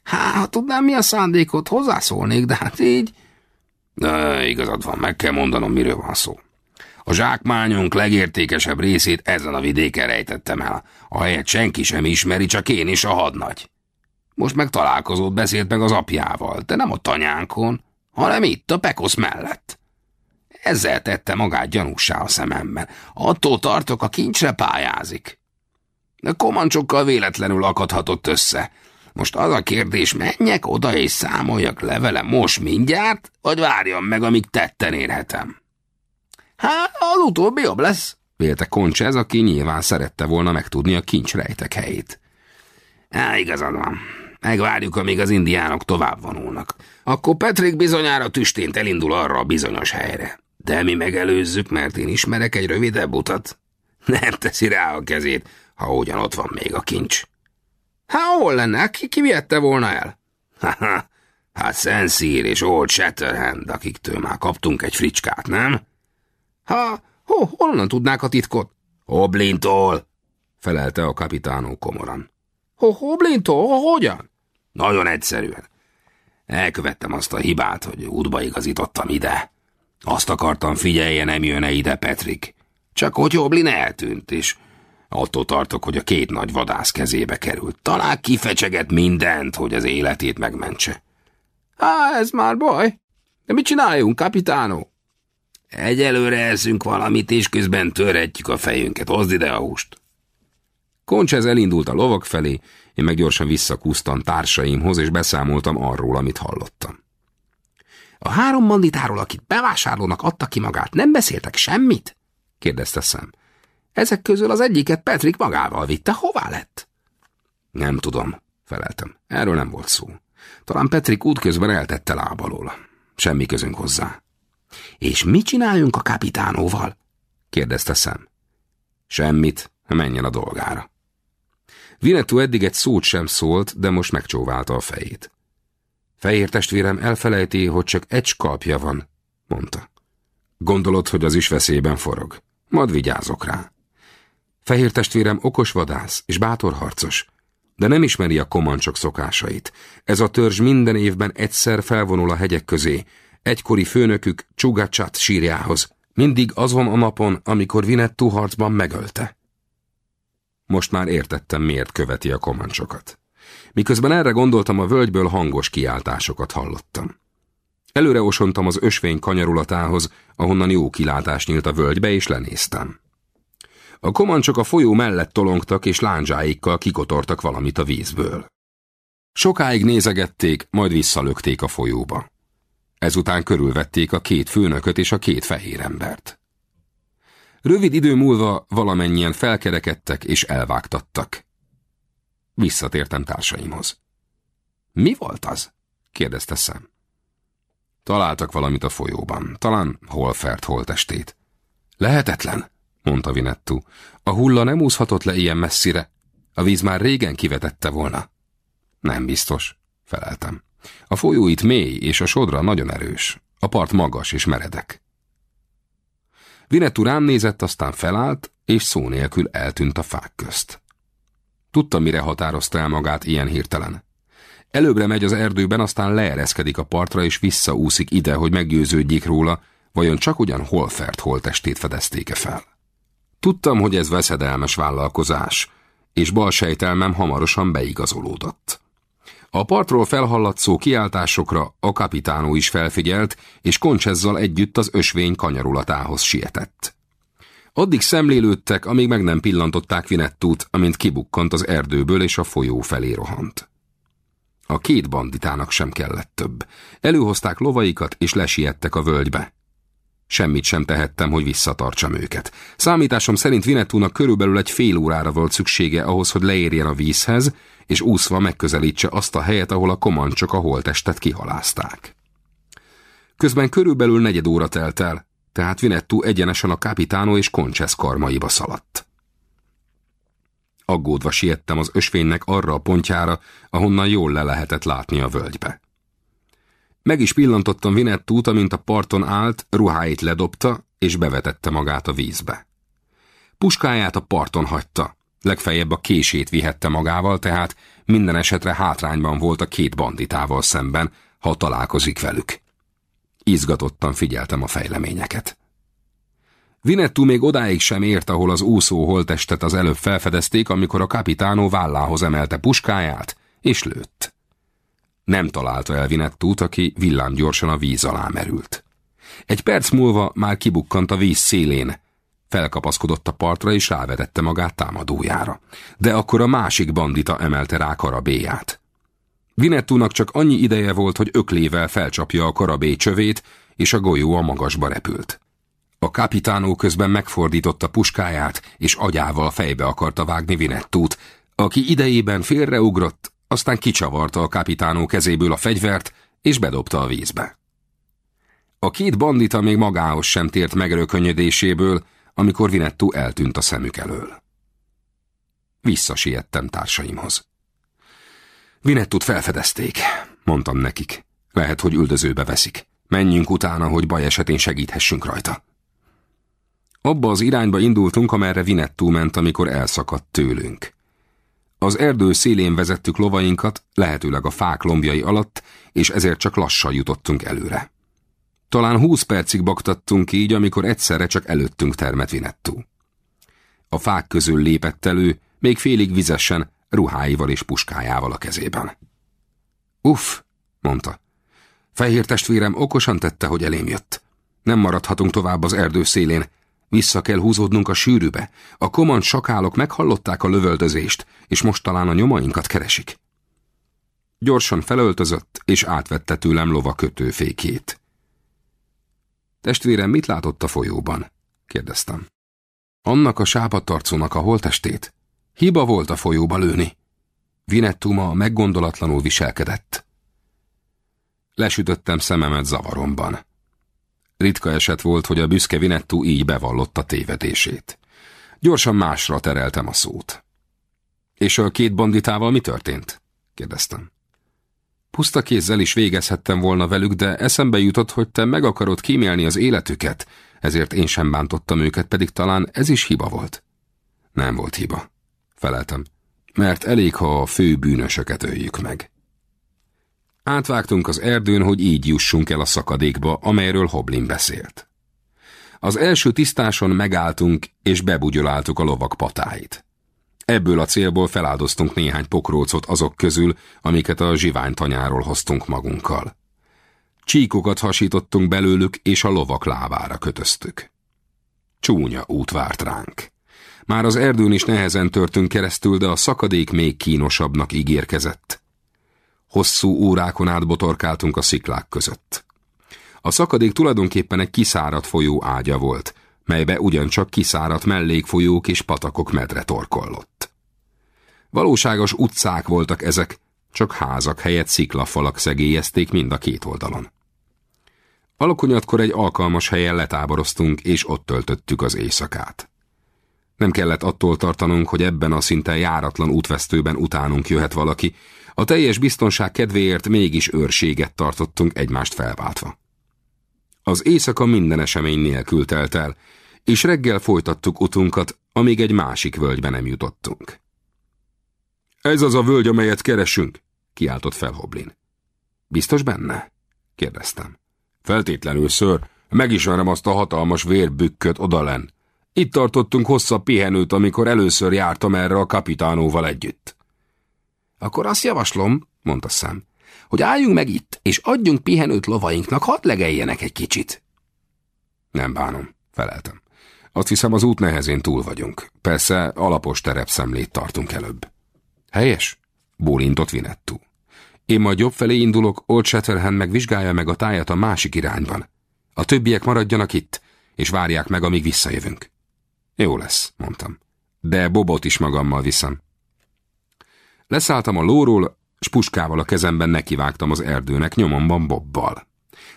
Hát, ha tudnám, mi a szándékot, hozzászólnék, de hát így... De igazad van, meg kell mondanom, miről van szó. A zsákmányunk legértékesebb részét ezen a vidéken rejtettem el, ahelyett senki sem ismeri, csak én és a hadnagy. Most meg találkozott, beszélt meg az apjával, de nem a tanyánkon, hanem itt, a Pekosz mellett. Ezzel tette magát gyanúsá a szememben. Attól tartok, a kincsre pályázik. De komancsokkal véletlenül akadhatott össze. Most az a kérdés, menjek oda és számoljak levele most mindjárt, vagy várjam meg, amíg tetten érhetem. Hát, az utóbbi jobb lesz, vélte Koncsez, aki nyilván szerette volna megtudni a kincsrejtek helyét. Á, igazad van. Megvárjuk, amíg az indiánok tovább vonulnak. Akkor Petrik bizonyára tüstént elindul arra a bizonyos helyre. De mi megelőzzük, mert én ismerek egy rövidebb utat. Nem teszi rá a kezét, ha ugyan ott van még a kincs. Hát hol lenne? Ki, ki viette volna el? Ha-ha, hát Szenszír és Old Shatterhand, akiktől már kaptunk egy fricskát, nem? Ha, ho, honnan tudnák a titkot? Hoblintól, felelte a kapitánó komoran. Ho, Hoblintól? Hogyan? Nagyon egyszerűen. Elkövettem azt a hibát, hogy útba igazítottam ide. Azt akartam, figyelje, nem jön-e ide Petrik. Csak hogy Hoblin eltűnt, és attól tartok, hogy a két nagy vadász kezébe került. Talán kifecseget mindent, hogy az életét megmentse. Á, ez már baj. De mit csináljunk, kapitánó? Egyelőre eszünk valamit, és közben törhetjük a fejünket. Hozd ide a húst. Koncsez elindult a lovak felé, én meg gyorsan visszakúztam társaimhoz, és beszámoltam arról, amit hallottam. A három manditáról, akit bevásárlónak adta ki magát, nem beszéltek semmit? kérdezte szem. Ezek közül az egyiket Petrik magával vitte. Hová lett? Nem tudom, feleltem. Erről nem volt szó. Talán Petrik útközben eltette lábalól. Semmi közünk hozzá. És mit csináljunk a kapitánóval? kérdezte szem. Semmit, menjen a dolgára. Vinetú eddig egy szót sem szólt, de most megcsóválta a fejét. Fehér testvérem elfelejti, hogy csak egy skalpja van, mondta. Gondolod, hogy az is veszélyben forog? Majd vigyázok rá. Fehér testvérem okos vadász és bátor harcos, de nem ismeri a komancsok szokásait. Ez a törzs minden évben egyszer felvonul a hegyek közé, egykori főnökük Csugacsat sírjához, Mindig azon a napon, amikor Vinettu harcban megölte. Most már értettem, miért követi a komancsokat. Miközben erre gondoltam, a völgyből hangos kiáltásokat hallottam. Előre osontam az ösvény kanyarulatához, ahonnan jó kilátás nyílt a völgybe, és lenéztem. A komancsok a folyó mellett tolongtak, és lándzsáikkal kikotortak valamit a vízből. Sokáig nézegették, majd visszalökték a folyóba. Ezután körülvették a két főnököt és a két fehér embert. Rövid idő múlva valamennyien felkerekedtek és elvágtattak. Visszatértem társaimhoz. Mi volt az? kérdezte szem. Találtak valamit a folyóban, talán holfert holtestét. Lehetetlen, mondta Vinettu. A hulla nem úszhatott le ilyen messzire. A víz már régen kivetette volna. Nem biztos, feleltem. A folyó itt mély, és a sodra nagyon erős. A part magas és meredek. Vinettu rám nézett, aztán felállt, és szó nélkül eltűnt a fák közt. Tudta, mire határozta el magát ilyen hirtelen. Előbbre megy az erdőben, aztán leereszkedik a partra, és visszaúszik ide, hogy meggyőződjék róla, vajon csak ugyan holfert holtestét fedezték-e fel. Tudtam, hogy ez veszedelmes vállalkozás, és bal sejtelmem hamarosan beigazolódott. A partról felhallatszó kiáltásokra a kapitánó is felfigyelt, és Koncsezzal együtt az ösvény kanyarulatához sietett. Addig szemlélődtek, amíg meg nem pillantották Vinettút, amint kibukkant az erdőből és a folyó felé rohant. A két banditának sem kellett több. Előhozták lovaikat és lesiettek a völgybe. Semmit sem tehettem, hogy visszatartsam őket. Számításom szerint Vinettúnak körülbelül egy fél órára volt szüksége ahhoz, hogy leérjen a vízhez, és úszva megközelítse azt a helyet, ahol a komancsok a holtestet kihalázták. Közben körülbelül negyed óra telt el, tehát Vinettú egyenesen a kapitánó és Conches karmaiba szaladt. Aggódva siettem az ösvénynek arra a pontjára, ahonnan jól le lehetett látni a völgybe. Meg is pillantottam Vinettút, amint a parton állt, ruháit ledobta, és bevetette magát a vízbe. Puskáját a parton hagyta, legfeljebb a kését vihette magával, tehát minden esetre hátrányban volt a két banditával szemben, ha találkozik velük. Izgatottan figyeltem a fejleményeket. Vinettú még odáig sem ért, ahol az úszó holtestet az előbb felfedezték, amikor a kapitánó vállához emelte puskáját, és lőtt. Nem találta el Vinettút, aki villámgyorsan a víz alá merült. Egy perc múlva már kibukkant a víz szélén, felkapaszkodott a partra és rávetette magát támadójára. De akkor a másik bandita emelte rá karabéját. Vinettúnak csak annyi ideje volt, hogy öklével felcsapja a karabé csövét, és a golyó a magasba repült. A kapitánó közben megfordította puskáját, és agyával fejbe akarta vágni Vinettút, aki idejében félreugrott, aztán kicsavarta a kapitánó kezéből a fegyvert, és bedobta a vízbe. A két bandita még magához sem tért megerőkönyödéséből, amikor Vinettú eltűnt a szemük elől. Visszasiettem társaimhoz. Vinettut felfedezték, mondtam nekik. Lehet, hogy üldözőbe veszik. Menjünk utána, hogy baj esetén segíthessünk rajta. Abba az irányba indultunk, amerre Vinettú ment, amikor elszakadt tőlünk. Az erdő szélén vezettük lovainkat, lehetőleg a fák lombjai alatt, és ezért csak lassan jutottunk előre. Talán húsz percig baktattunk így, amikor egyszerre csak előttünk termet Vinettú. A fák közül lépett elő, még félig vizesen, ruháival és puskájával a kezében. Uff, mondta. Fehér testvérem okosan tette, hogy elém jött. Nem maradhatunk tovább az erdő szélén, vissza kell húzódnunk a sűrűbe. A komand sakálok meghallották a lövöldözést, és most talán a nyomainkat keresik. Gyorsan felöltözött, és átvette tőlem lova kötőfékét. Testvérem mit látott a folyóban? kérdeztem. Annak a sápadtarcónak a holtestét? Hiba volt a folyóba lőni. Vinettuma meggondolatlanul viselkedett. Lesütöttem szememet zavaromban. Ritka eset volt, hogy a büszke Vinettú így bevallotta tévedését. Gyorsan másra tereltem a szót. És a két banditával mi történt? kérdeztem. Puszta kézzel is végezhettem volna velük, de eszembe jutott, hogy te meg akarod kímélni az életüket, ezért én sem bántottam őket, pedig talán ez is hiba volt. Nem volt hiba, feleltem, mert elég, ha a fő bűnösöket öljük meg. Átvágtunk az erdőn, hogy így jussunk el a szakadékba, amelyről Hoblin beszélt. Az első tisztáson megálltunk, és bebugyoláltuk a lovak patáit. Ebből a célból feláldoztunk néhány pokrócot azok közül, amiket a tanyáról hoztunk magunkkal. Csíkokat hasítottunk belőlük, és a lovak lábára kötöztük. Csúnya út várt ránk. Már az erdőn is nehezen törtünk keresztül, de a szakadék még kínosabbnak ígérkezett. Hosszú órákon át botorkáltunk a sziklák között. A szakadék tulajdonképpen egy kiszáradt folyó ágya volt, melybe ugyancsak kiszáradt mellékfolyók és patakok medre torkollott. Valóságos utcák voltak ezek, csak házak helyett sziklafalak szegélyezték mind a két oldalon. Alakonyatkor egy alkalmas helyen letáboroztunk, és ott töltöttük az éjszakát. Nem kellett attól tartanunk, hogy ebben a szinte járatlan útvesztőben utánunk jöhet valaki, a teljes biztonság kedvéért mégis őrséget tartottunk egymást felváltva. Az éjszaka minden esemény nélkül telt el, és reggel folytattuk utunkat, amíg egy másik völgybe nem jutottunk. Ez az a völgy, amelyet keresünk, kiáltott fel Hoblin. Biztos benne? kérdeztem. Feltétlenül, ször, megismerem azt a hatalmas vérbükköt odalen. Itt tartottunk hosszabb pihenőt, amikor először jártam erre a kapitánóval együtt. Akkor azt javaslom, mondta szem, hogy álljunk meg itt, és adjunk pihenőt lovainknak, hadd legeljenek egy kicsit. Nem bánom, feleltem. Azt hiszem az út nehezén túl vagyunk. Persze alapos terepszemlét tartunk előbb. Helyes? Bólintott Vinettu. Én majd jobb felé indulok, Old Shatterhand megvizsgálja meg a tájat a másik irányban. A többiek maradjanak itt, és várják meg, amíg visszajövünk. Jó lesz, mondtam. De Bobot is magammal viszem. Leszálltam a lóról, s puskával a kezemben nekivágtam az erdőnek nyomomban Bobbal.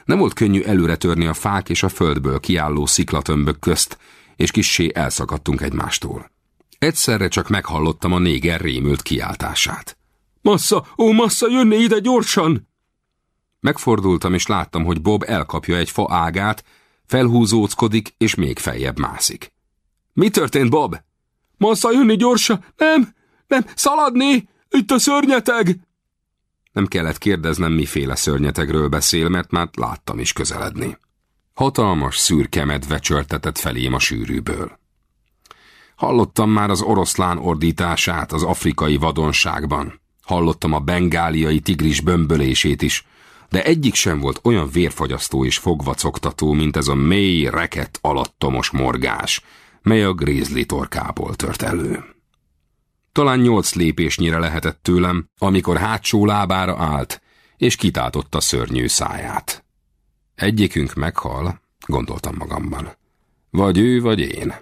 Nem volt könnyű előre törni a fák és a földből kiálló sziklatömbök közt, és kissé elszakadtunk egymástól. Egyszerre csak meghallottam a néger rémült kiáltását. Massa, ó, Massa, jönne ide gyorsan! Megfordultam, és láttam, hogy Bob elkapja egy fa ágát, felhúzóckodik, és még feljebb mászik. Mi történt, Bob? Massa, jönni gyorsan! Nem, nem, szaladni! Itt a szörnyeteg! Nem kellett kérdeznem, miféle szörnyetegről beszél, mert már láttam is közeledni. Hatalmas szürke medve csörtetett felém a sűrűből. Hallottam már az oroszlán ordítását az afrikai vadonságban. Hallottam a bengáliai tigris bömbölését is, de egyik sem volt olyan vérfagyasztó és fogvacogtató, mint ez a mély, reket alattomos morgás, mely a grizzly torkából tört elő. Talán nyolc lépésnyire lehetett tőlem, amikor hátsó lábára állt, és kitátotta szörnyű száját. Egyikünk meghal, gondoltam magamban. Vagy ő, vagy én.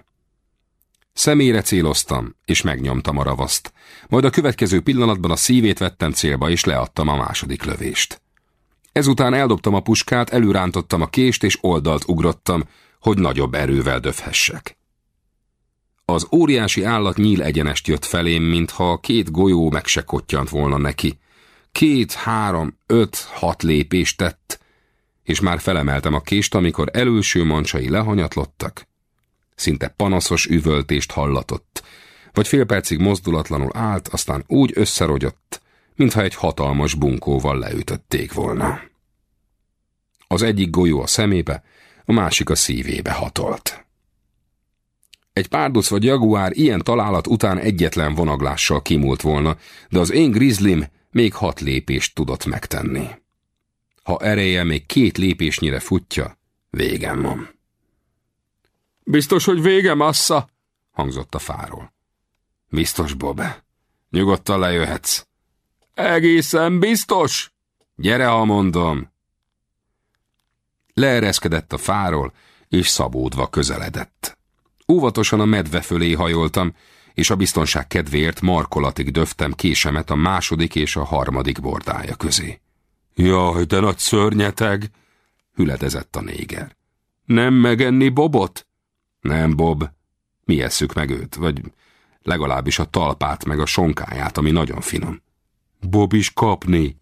Szemére céloztam, és megnyomtam a ravaszt. Majd a következő pillanatban a szívét vettem célba, és leadtam a második lövést. Ezután eldobtam a puskát, előrántottam a kést, és oldalt ugrottam, hogy nagyobb erővel döfhessek. Az óriási állat nyíl egyenest jött felém, mintha két golyó meg se volna neki. Két, három, öt, hat lépést tett, és már felemeltem a kést, amikor előső mancsai lehanyatlottak. Szinte panaszos üvöltést hallatott, vagy fél percig mozdulatlanul állt, aztán úgy összerogyott, mintha egy hatalmas bunkóval leütötték volna. Az egyik golyó a szemébe, a másik a szívébe hatolt. Egy párduc vagy jaguár ilyen találat után egyetlen vonaglással kimúlt volna, de az én grizzlim még hat lépést tudott megtenni. Ha ereje még két lépésnyire futja, végem van. Biztos, hogy végem, assza, hangzott a fáról. Biztos, Bob. Nyugodtan lejöhetsz. Egészen biztos? Gyere, ha mondom. Leereszkedett a fáról, és szabódva közeledett. Óvatosan a medve fölé hajoltam, és a biztonság kedvéért markolatig döftem késemet a második és a harmadik bordája közé. Jaj, de nagy szörnyeteg! hüledezett a néger. Nem megenni Bobot? Nem, Bob. Mi esszük meg őt, vagy legalábbis a talpát meg a sonkáját, ami nagyon finom. Bob is kapni.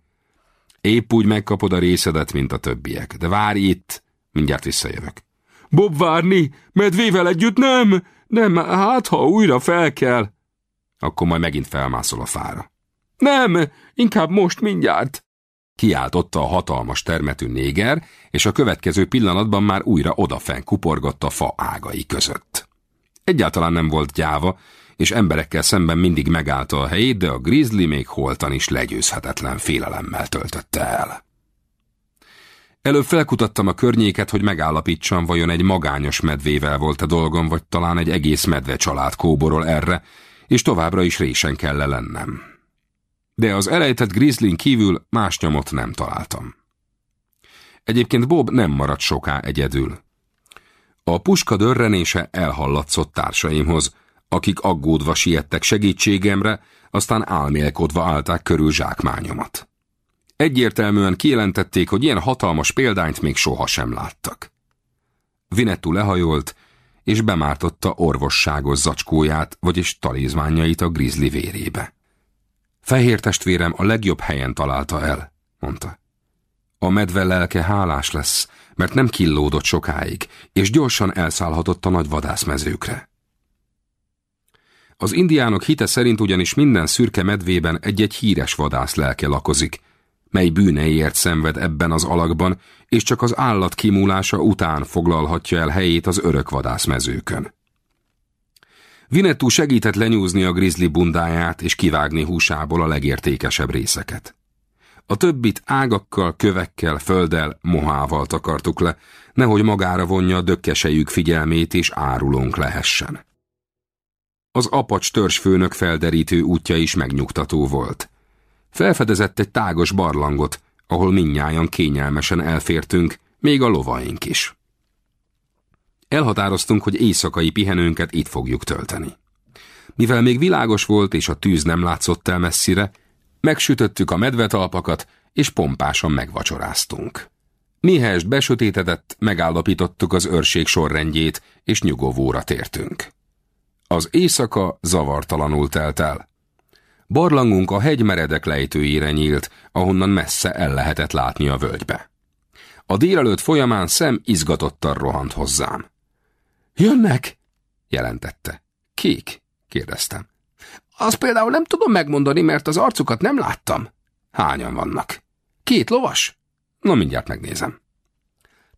Épp úgy megkapod a részedet, mint a többiek, de várj itt, mindjárt visszajövök. Bob várni? Medvével együtt nem? Nem, hát ha újra fel kell. Akkor majd megint felmászol a fára. Nem, inkább most mindjárt. Kiáltotta a hatalmas termetű néger, és a következő pillanatban már újra odafen kuporgott a fa ágai között. Egyáltalán nem volt gyáva, és emberekkel szemben mindig megállta a helyét, de a grizzly még holtan is legyőzhetetlen félelemmel töltötte el. Előbb felkutattam a környéket, hogy megállapítsam, vajon egy magányos medvével volt a dolgom, vagy talán egy egész medve család kóborol erre, és továbbra is résen kell lennem. De az elejtett grizzlin kívül más nyomot nem találtam. Egyébként Bob nem maradt soká egyedül. A puska dörrenése elhallatszott társaimhoz, akik aggódva siettek segítségemre, aztán álmélkodva állták körül zsákmányomat. Egyértelműen kijelentették, hogy ilyen hatalmas példányt még sohasem láttak. Vinettu lehajolt, és bemártotta orvosságos zacskóját, vagyis talézmányait a grizzly vérébe. Fehér testvérem a legjobb helyen találta el, mondta. A medve lelke hálás lesz, mert nem killódott sokáig, és gyorsan elszállhatott a nagy vadászmezőkre. Az indiánok hite szerint ugyanis minden szürke medvében egy-egy híres vadász lelke lakozik, mely bűneiért szenved ebben az alakban, és csak az állat kimúlása után foglalhatja el helyét az örök vadászmezőkön. Vinettú segített lenyúzni a grizzly bundáját és kivágni húsából a legértékesebb részeket. A többit ágakkal, kövekkel, földdel, mohával takartuk le, nehogy magára vonja a dökkesejük figyelmét és árulónk lehessen. Az apacs törzsfőnök felderítő útja is megnyugtató volt. Felfedezett egy tágos barlangot, ahol minnyájan kényelmesen elfértünk, még a lovaink is. Elhatároztunk, hogy éjszakai pihenőnket itt fogjuk tölteni. Mivel még világos volt és a tűz nem látszott el messzire, megsütöttük a medvetalpakat, és pompásan megvacsoráztunk. Mihelyest besötétedett, megállapítottuk az őrség sorrendjét, és nyugovóra tértünk. Az éjszaka zavartalanul telt el. Barlangunk a hegy meredek lejtőjére nyílt, ahonnan messze el lehetett látni a völgybe. A délelőtt folyamán szem izgatottan rohant hozzám. Jönnek, jelentette. Kik? kérdeztem. Az például nem tudom megmondani, mert az arcukat nem láttam. Hányan vannak? Két lovas? Na, mindjárt megnézem.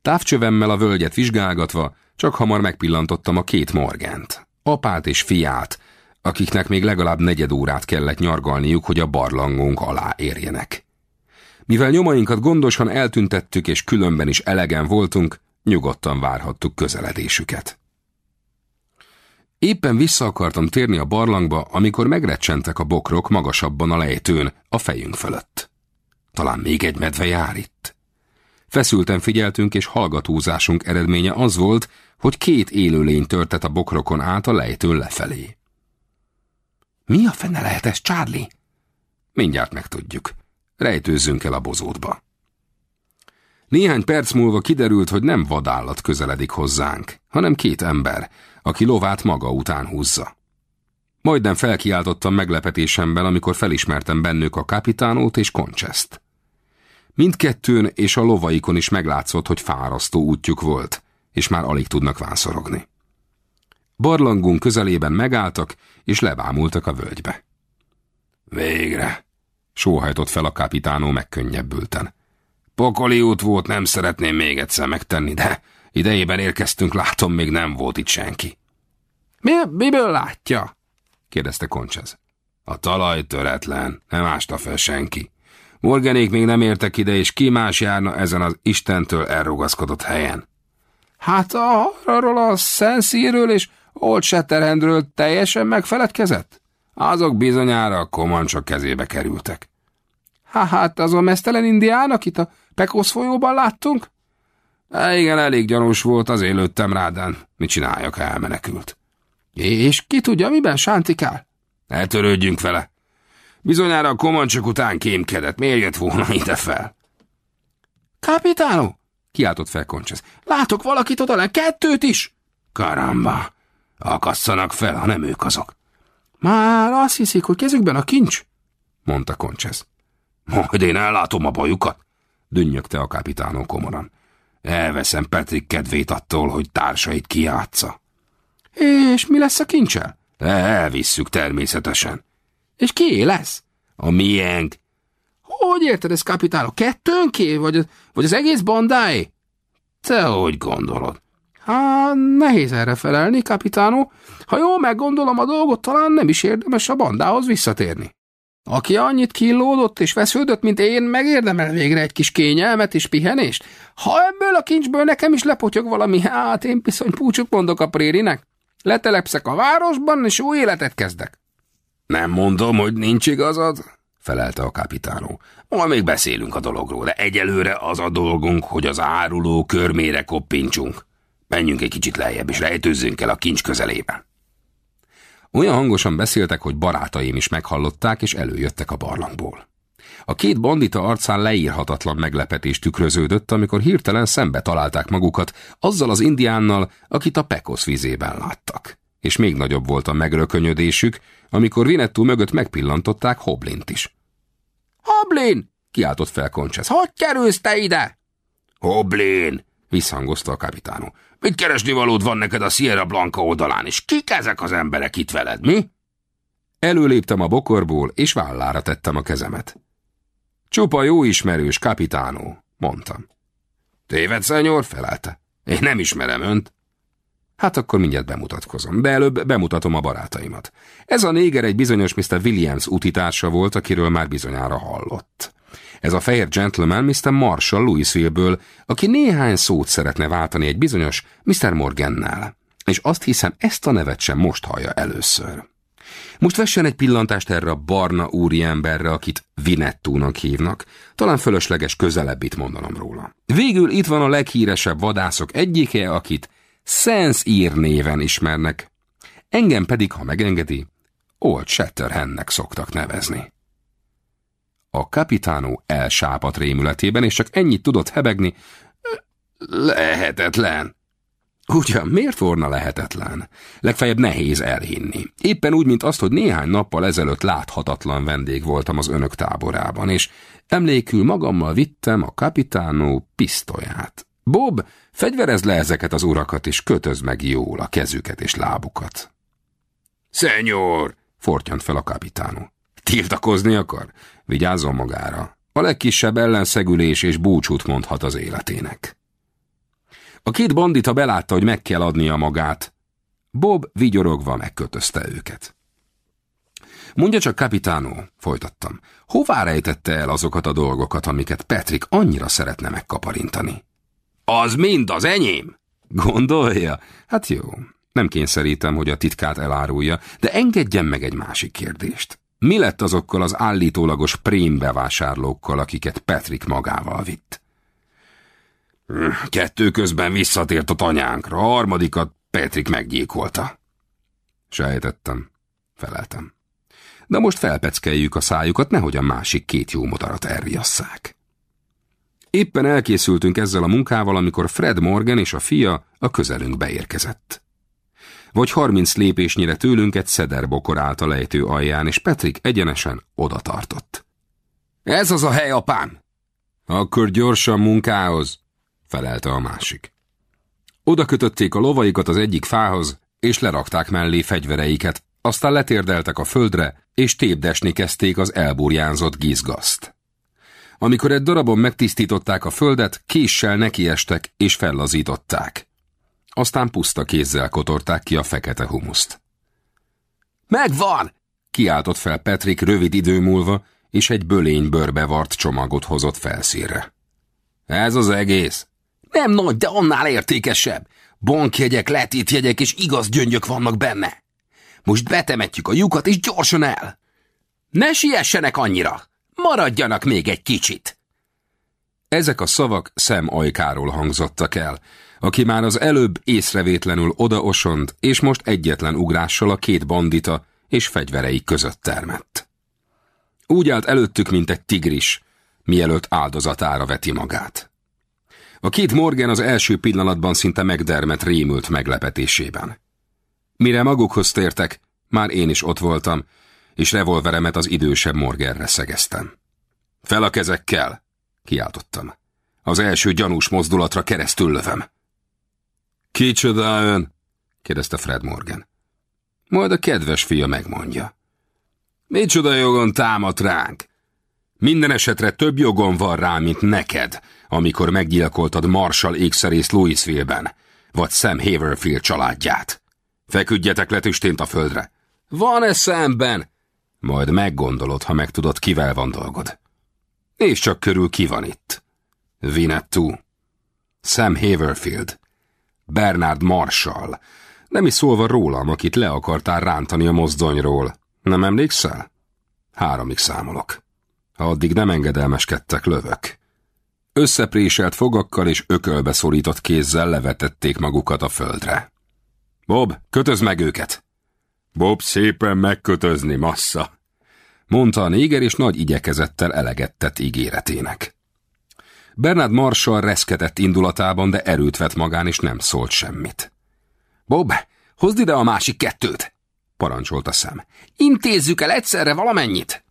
Távcsövemmel a völgyet vizsgálgatva, csak hamar megpillantottam a két morgent apát és fiát, akiknek még legalább negyed órát kellett nyargalniuk, hogy a barlangunk alá érjenek. Mivel nyomainkat gondosan eltüntettük és különben is elegen voltunk, nyugodtan várhattuk közeledésüket. Éppen vissza akartam térni a barlangba, amikor megrecsentek a bokrok magasabban a lejtőn, a fejünk fölött. Talán még egy medve jár itt. Feszülten figyeltünk, és hallgatózásunk eredménye az volt, hogy két élőlény törtet a bokrokon át a lejtőn lefelé. Mi a fene lehet ez, Charlie? Mindjárt megtudjuk. Rejtőzzünk el a bozótba. Néhány perc múlva kiderült, hogy nem vadállat közeledik hozzánk, hanem két ember, aki lovát maga után húzza. Majdnem felkiáltottam meglepetésemben, amikor felismertem bennük a kapitánót és koncseszt. Mindkettőn és a lovaikon is meglátszott, hogy fárasztó útjuk volt, és már alig tudnak vászorogni. Barlangunk közelében megálltak, és lebámultak a völgybe. Végre, sóhajtott fel a kapitánó megkönnyebbülten. Pokoli út volt, nem szeretném még egyszer megtenni, de idejében érkeztünk, látom, még nem volt itt senki. Mi, miből látja? kérdezte Koncsez. A talaj töretlen, nem ásta fel senki. Morganék még nem értek ide, és ki más járna ezen az Istentől elrugaszkodott helyen. Hát arról a Szenszíről és Old Shatterhandről teljesen megfeledkezett? Azok bizonyára a komancsok kezébe kerültek. Há, hát az a mesztelen indián, akit a Pekósz folyóban láttunk? Há, igen, elég gyanús volt, az élőttem rádán. Mit csináljak, elmenekült? És ki tudja, miben sántikál? Ne törődjünk vele. Bizonyára a komancsok után kémkedett. Miért jött volna ide fel? Kapitánó, kiáltott fel Koncsesz. Látok valakit oda kettőt is! Karamba! Akasszanak fel, ha nem ők azok. Már azt hiszik, hogy kezükben a kincs, mondta Koncsesz. Majd én ellátom a bajukat, dünnyögte a kapitánó komoran. Elveszem Petrik kedvét attól, hogy társait kiátsza. És mi lesz a kincsel? Elvisszük természetesen. És ki lesz? A miénk. Hogy érted ez, kapitánok? Kettőnké? Vagy, vagy az egész bandáé? Te hogy gondolod? Hát, nehéz erre felelni, kapitánó. Ha jól meggondolom a dolgot, talán nem is érdemes a bandához visszatérni. Aki annyit killódott és vesződött, mint én, megérdemel végre egy kis kényelmet és pihenést. Ha ebből a kincsből nekem is lepotyog valami, hát én bizony púcsot mondok a prérinek. Letelepszek a városban, és új életet kezdek. Nem mondom, hogy nincs igazad, felelte a kapitánó. Majd még beszélünk a dologról, de egyelőre az a dolgunk, hogy az áruló körmére koppintsunk. Menjünk egy kicsit lejjebb, és rejtőzzünk el a kincs közelében. Olyan hangosan beszéltek, hogy barátaim is meghallották, és előjöttek a barlangból. A két bandita arcán leírhatatlan meglepetés tükröződött, amikor hirtelen szembe találták magukat azzal az indiánnal, akit a Pekosz vizében láttak. És még nagyobb volt a megrökönyödésük, amikor Vinettú mögött megpillantották Hoblint is. Hoblin! kiáltott fel Conches. Hogy kerülsz te ide? Hoblin! visszhangozta a kapitánó. Mit keresni valód van neked a Sierra Blanca oldalán, és kik ezek az emberek itt veled, mi? Előléptem a bokorból, és vállára tettem a kezemet. Csupa jó ismerős, kapitánó, mondtam. Téved, szenyor, felelte. Én nem ismerem önt. Hát akkor mindjárt bemutatkozom, de előbb bemutatom a barátaimat. Ez a néger egy bizonyos Mr. Williams utitársa volt, akiről már bizonyára hallott. Ez a fehér gentleman Mr. Marshall Louisville-ből, aki néhány szót szeretne váltani egy bizonyos Mr. Morgannel. És azt hiszem, ezt a nevet sem most hallja először. Most vessen egy pillantást erre a barna úriemberre, akit Vinettúnak hívnak. Talán fölösleges közelebbit mondanom róla. Végül itt van a leghíresebb vadászok egyike, akit Sense ír néven ismernek. Engem pedig, ha megengedi, Old Shatterhandnek szoktak nevezni. A kapitánó elsápadt rémületében, és csak ennyit tudott hebegni. Lehetetlen. Ugyan, miért volna lehetetlen? Legfeljebb nehéz elhinni. Éppen úgy, mint azt, hogy néhány nappal ezelőtt láthatatlan vendég voltam az önök táborában, és emlékül magammal vittem a kapitánó pisztolyát. Bob, fegyverezd le ezeket az urakat, és kötözd meg jól a kezüket és lábukat. Szenyor! fortyant fel a kapitánó. Tiltakozni akar? Vigyázzon magára. A legkisebb ellenszegülés és búcsút mondhat az életének. A két bandita belátta, hogy meg kell adnia magát. Bob vigyorogva megkötözte őket. Mondja csak, kapitánó, folytattam, hová rejtette el azokat a dolgokat, amiket Patrick annyira szeretne megkaparintani? Az mind az enyém! Gondolja? Hát jó, nem kényszerítem, hogy a titkát elárulja, de engedjen meg egy másik kérdést. Mi lett azokkal az állítólagos prém bevásárlókkal, akiket Patrick magával vitt? Kettő közben visszatért a tanyánkra, a harmadikat Patrick meggyékolta. Sejtettem, feleltem. De most felpeckeljük a szájukat, nehogy a másik két jó modarat elriasszák. Éppen elkészültünk ezzel a munkával, amikor Fred Morgan és a fia a közelünkbe érkezett. Vagy harminc lépésnyire tőlünk egy szederbokor állt a lejtő alján, és Petrik egyenesen oda tartott. Ez az a hely, apám! Akkor gyorsan munkához, felelte a másik. Oda kötötték a lovaikat az egyik fához, és lerakták mellé fegyvereiket, aztán letérdeltek a földre, és tépdesni kezdték az elburjánzott gizgaszt. Amikor egy darabon megtisztították a földet, késsel nekiestek és fellazították aztán puszta kézzel kotorták ki a fekete humuszt. Megvan! Kiáltott fel Petrik rövid idő múlva, és egy bölény bőrbevart csomagot hozott felszírre. Ez az egész? Nem nagy, de annál értékesebb. Bankjegyek, letétjegyek és igaz gyöngyök vannak benne. Most betemetjük a lyukat, és gyorsan el! Ne siessenek annyira! Maradjanak még egy kicsit! Ezek a szavak szem ajkáról hangzottak el, aki már az előbb észrevétlenül odaosont, és most egyetlen ugrással a két bandita és fegyverei között termett. Úgy állt előttük, mint egy tigris, mielőtt áldozatára veti magát. A két Morgan az első pillanatban szinte megdermet rémült meglepetésében. Mire magukhoz tértek, már én is ott voltam, és revolveremet az idősebb Morganre szegeztem. Fel a kezekkel! kiáltottam. Az első gyanús mozdulatra keresztül lövöm. Kicsoda ön? kérdezte Fred Morgan. Majd a kedves fia megmondja. Micsoda jogon támad ránk? Minden esetre több jogom van rá, mint neked, amikor meggyilkoltad Marshall ékszerész Louisville-ben, vagy Sam Haverfield családját. Feküdjetek le tüstént a földre. Van-e szemben? Majd meggondolod, ha megtudod, kivel van dolgod. És csak körül ki van itt. Vinettu, Sam Haverfield, Bernard Marshall, nem is szólva rólam, akit le akartál rántani a mozdonyról. Nem emlékszel? Háromig számolok. Ha addig nem engedelmeskedtek, lövök. Összepréselt fogakkal és ökölbe szorított kézzel levetették magukat a földre. Bob, kötöz meg őket! Bob szépen megkötözni, massza! Mondta a néger, és nagy igyekezettel elegettett ígéretének. Bernard Marshall reszkedett indulatában, de erőt vett magán, és nem szólt semmit. Bob, hozd ide a másik kettőt! parancsolta szem. Intézzük el egyszerre valamennyit!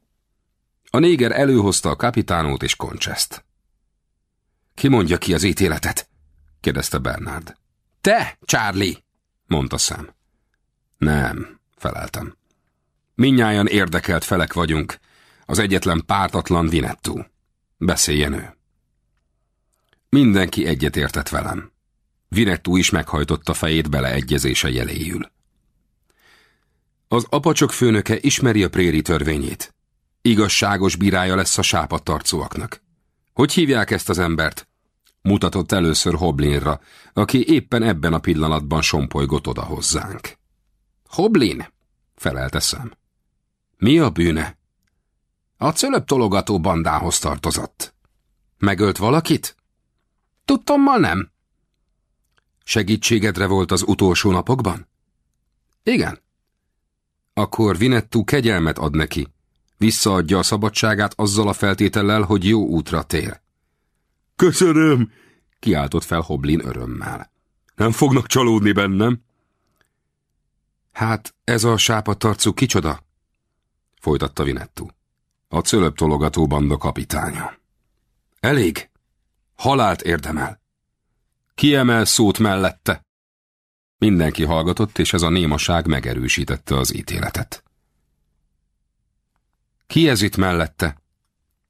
A néger előhozta a kapitánót és koncseszt. Ki mondja ki az ítéletet? kérdezte Bernard. Te, Charlie, mondta szem. Nem, feleltem. Minnyáján érdekelt felek vagyunk, az egyetlen pártatlan Vinettú. Beszéljen ő. Mindenki egyetértett velem. Vinettú is meghajtotta fejét beleegyezése jeléjül. Az apacsok főnöke ismeri a préri törvényét. Igazságos bírája lesz a sápadtarcúaknak. Hogy hívják ezt az embert? Mutatott először Hoblinra, aki éppen ebben a pillanatban sompolygott oda hozzánk. Hoblin? felelte szem. Mi a bűne? A cölöp tologató bandához tartozott. Megölt valakit? Tudtommal nem. Segítségedre volt az utolsó napokban? Igen. Akkor Vinettú kegyelmet ad neki. Visszaadja a szabadságát azzal a feltétellel, hogy jó útra tér. Köszönöm, kiáltott fel Hoblin örömmel. Nem fognak csalódni bennem? Hát, ez a sápadtarcú kicsoda? Folytatta Vinettú. A cölöp tologató banda kapitánya. Elég. Halált érdemel. Kiemel szót mellette. Mindenki hallgatott, és ez a némaság megerősítette az ítéletet. Ki ez itt mellette?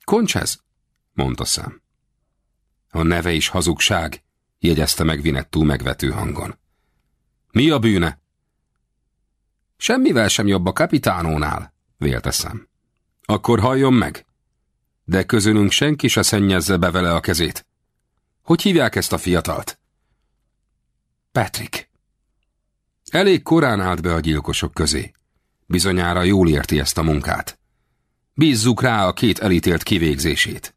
Koncsez, mondta szám. A neve is hazugság, jegyezte meg Vinettú megvető hangon. Mi a bűne? Semmivel sem jobb a kapitánónál, vélte szám. Akkor halljon meg. De közülünk senki se szennyezze be vele a kezét. Hogy hívják ezt a fiatalt? Patrick. Elég korán állt be a gyilkosok közé. Bizonyára jól érti ezt a munkát. Bízzuk rá a két elítélt kivégzését.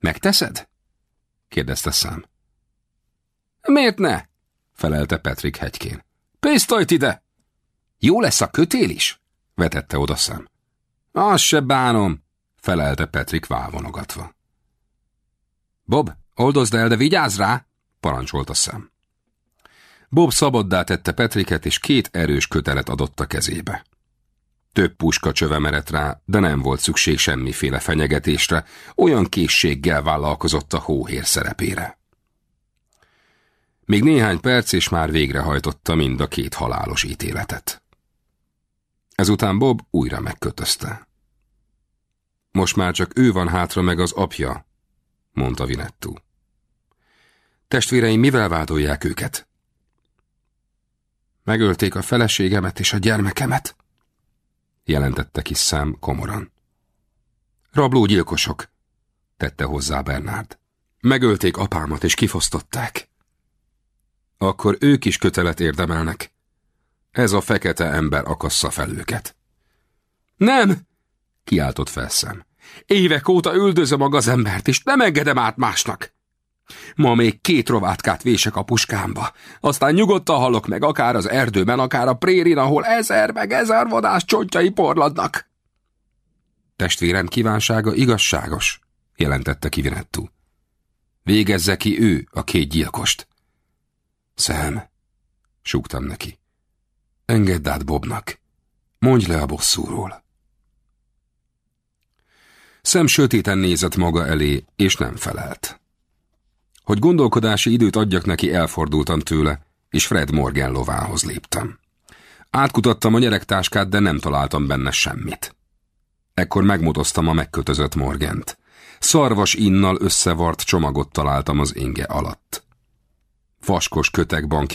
Megteszed? kérdezte szám. Miért ne? felelte Patrick hegykén. Pisztolyt ide! Jó lesz a kötél is? vetette oda szám. Azt se bánom, felelte Patrick válvonogatva. Bob, oldozd el, de vigyázz rá, parancsolta szám. Bob szabaddá tette Petriket, és két erős kötelet adott a kezébe. Több puska csöve merett rá, de nem volt szükség semmiféle fenyegetésre, olyan készséggel vállalkozott a hóhér szerepére. Még néhány perc, és már végrehajtotta mind a két halálos ítéletet. Ezután Bob újra megkötözte. Most már csak ő van hátra meg az apja, mondta Vinettú. Testvéreim mivel vádolják őket? Megölték a feleségemet és a gyermekemet, jelentette kis szám komoran. Rablógyilkosok, tette hozzá Bernard. Megölték apámat és kifosztották. Akkor ők is kötelet érdemelnek. Ez a fekete ember akassza fel őket. Nem! kiáltott felszem. Évek óta üldözöm a gazembert, és nem engedem át másnak. Ma még két rovátkát vések a puskámba. Aztán nyugodtan hallok meg akár az erdőben, akár a prérin, ahol ezer meg ezer vadás csontjai porladnak. Testvérem kívánsága igazságos, jelentette ki Vinettú. Végezze ki ő a két gyilkost. Szem, súgtam neki. Engedd át Bobnak. Mondj le a bosszúról. Szem sötéten nézett maga elé, és nem felelt. Hogy gondolkodási időt adjak neki, elfordultam tőle, és Fred Morgan lovához léptem. Átkutattam a gyerektáskát, de nem találtam benne semmit. Ekkor megmutoztam a megkötözött Morgent. Szarvas innal összevart csomagot találtam az inge alatt. Vaskos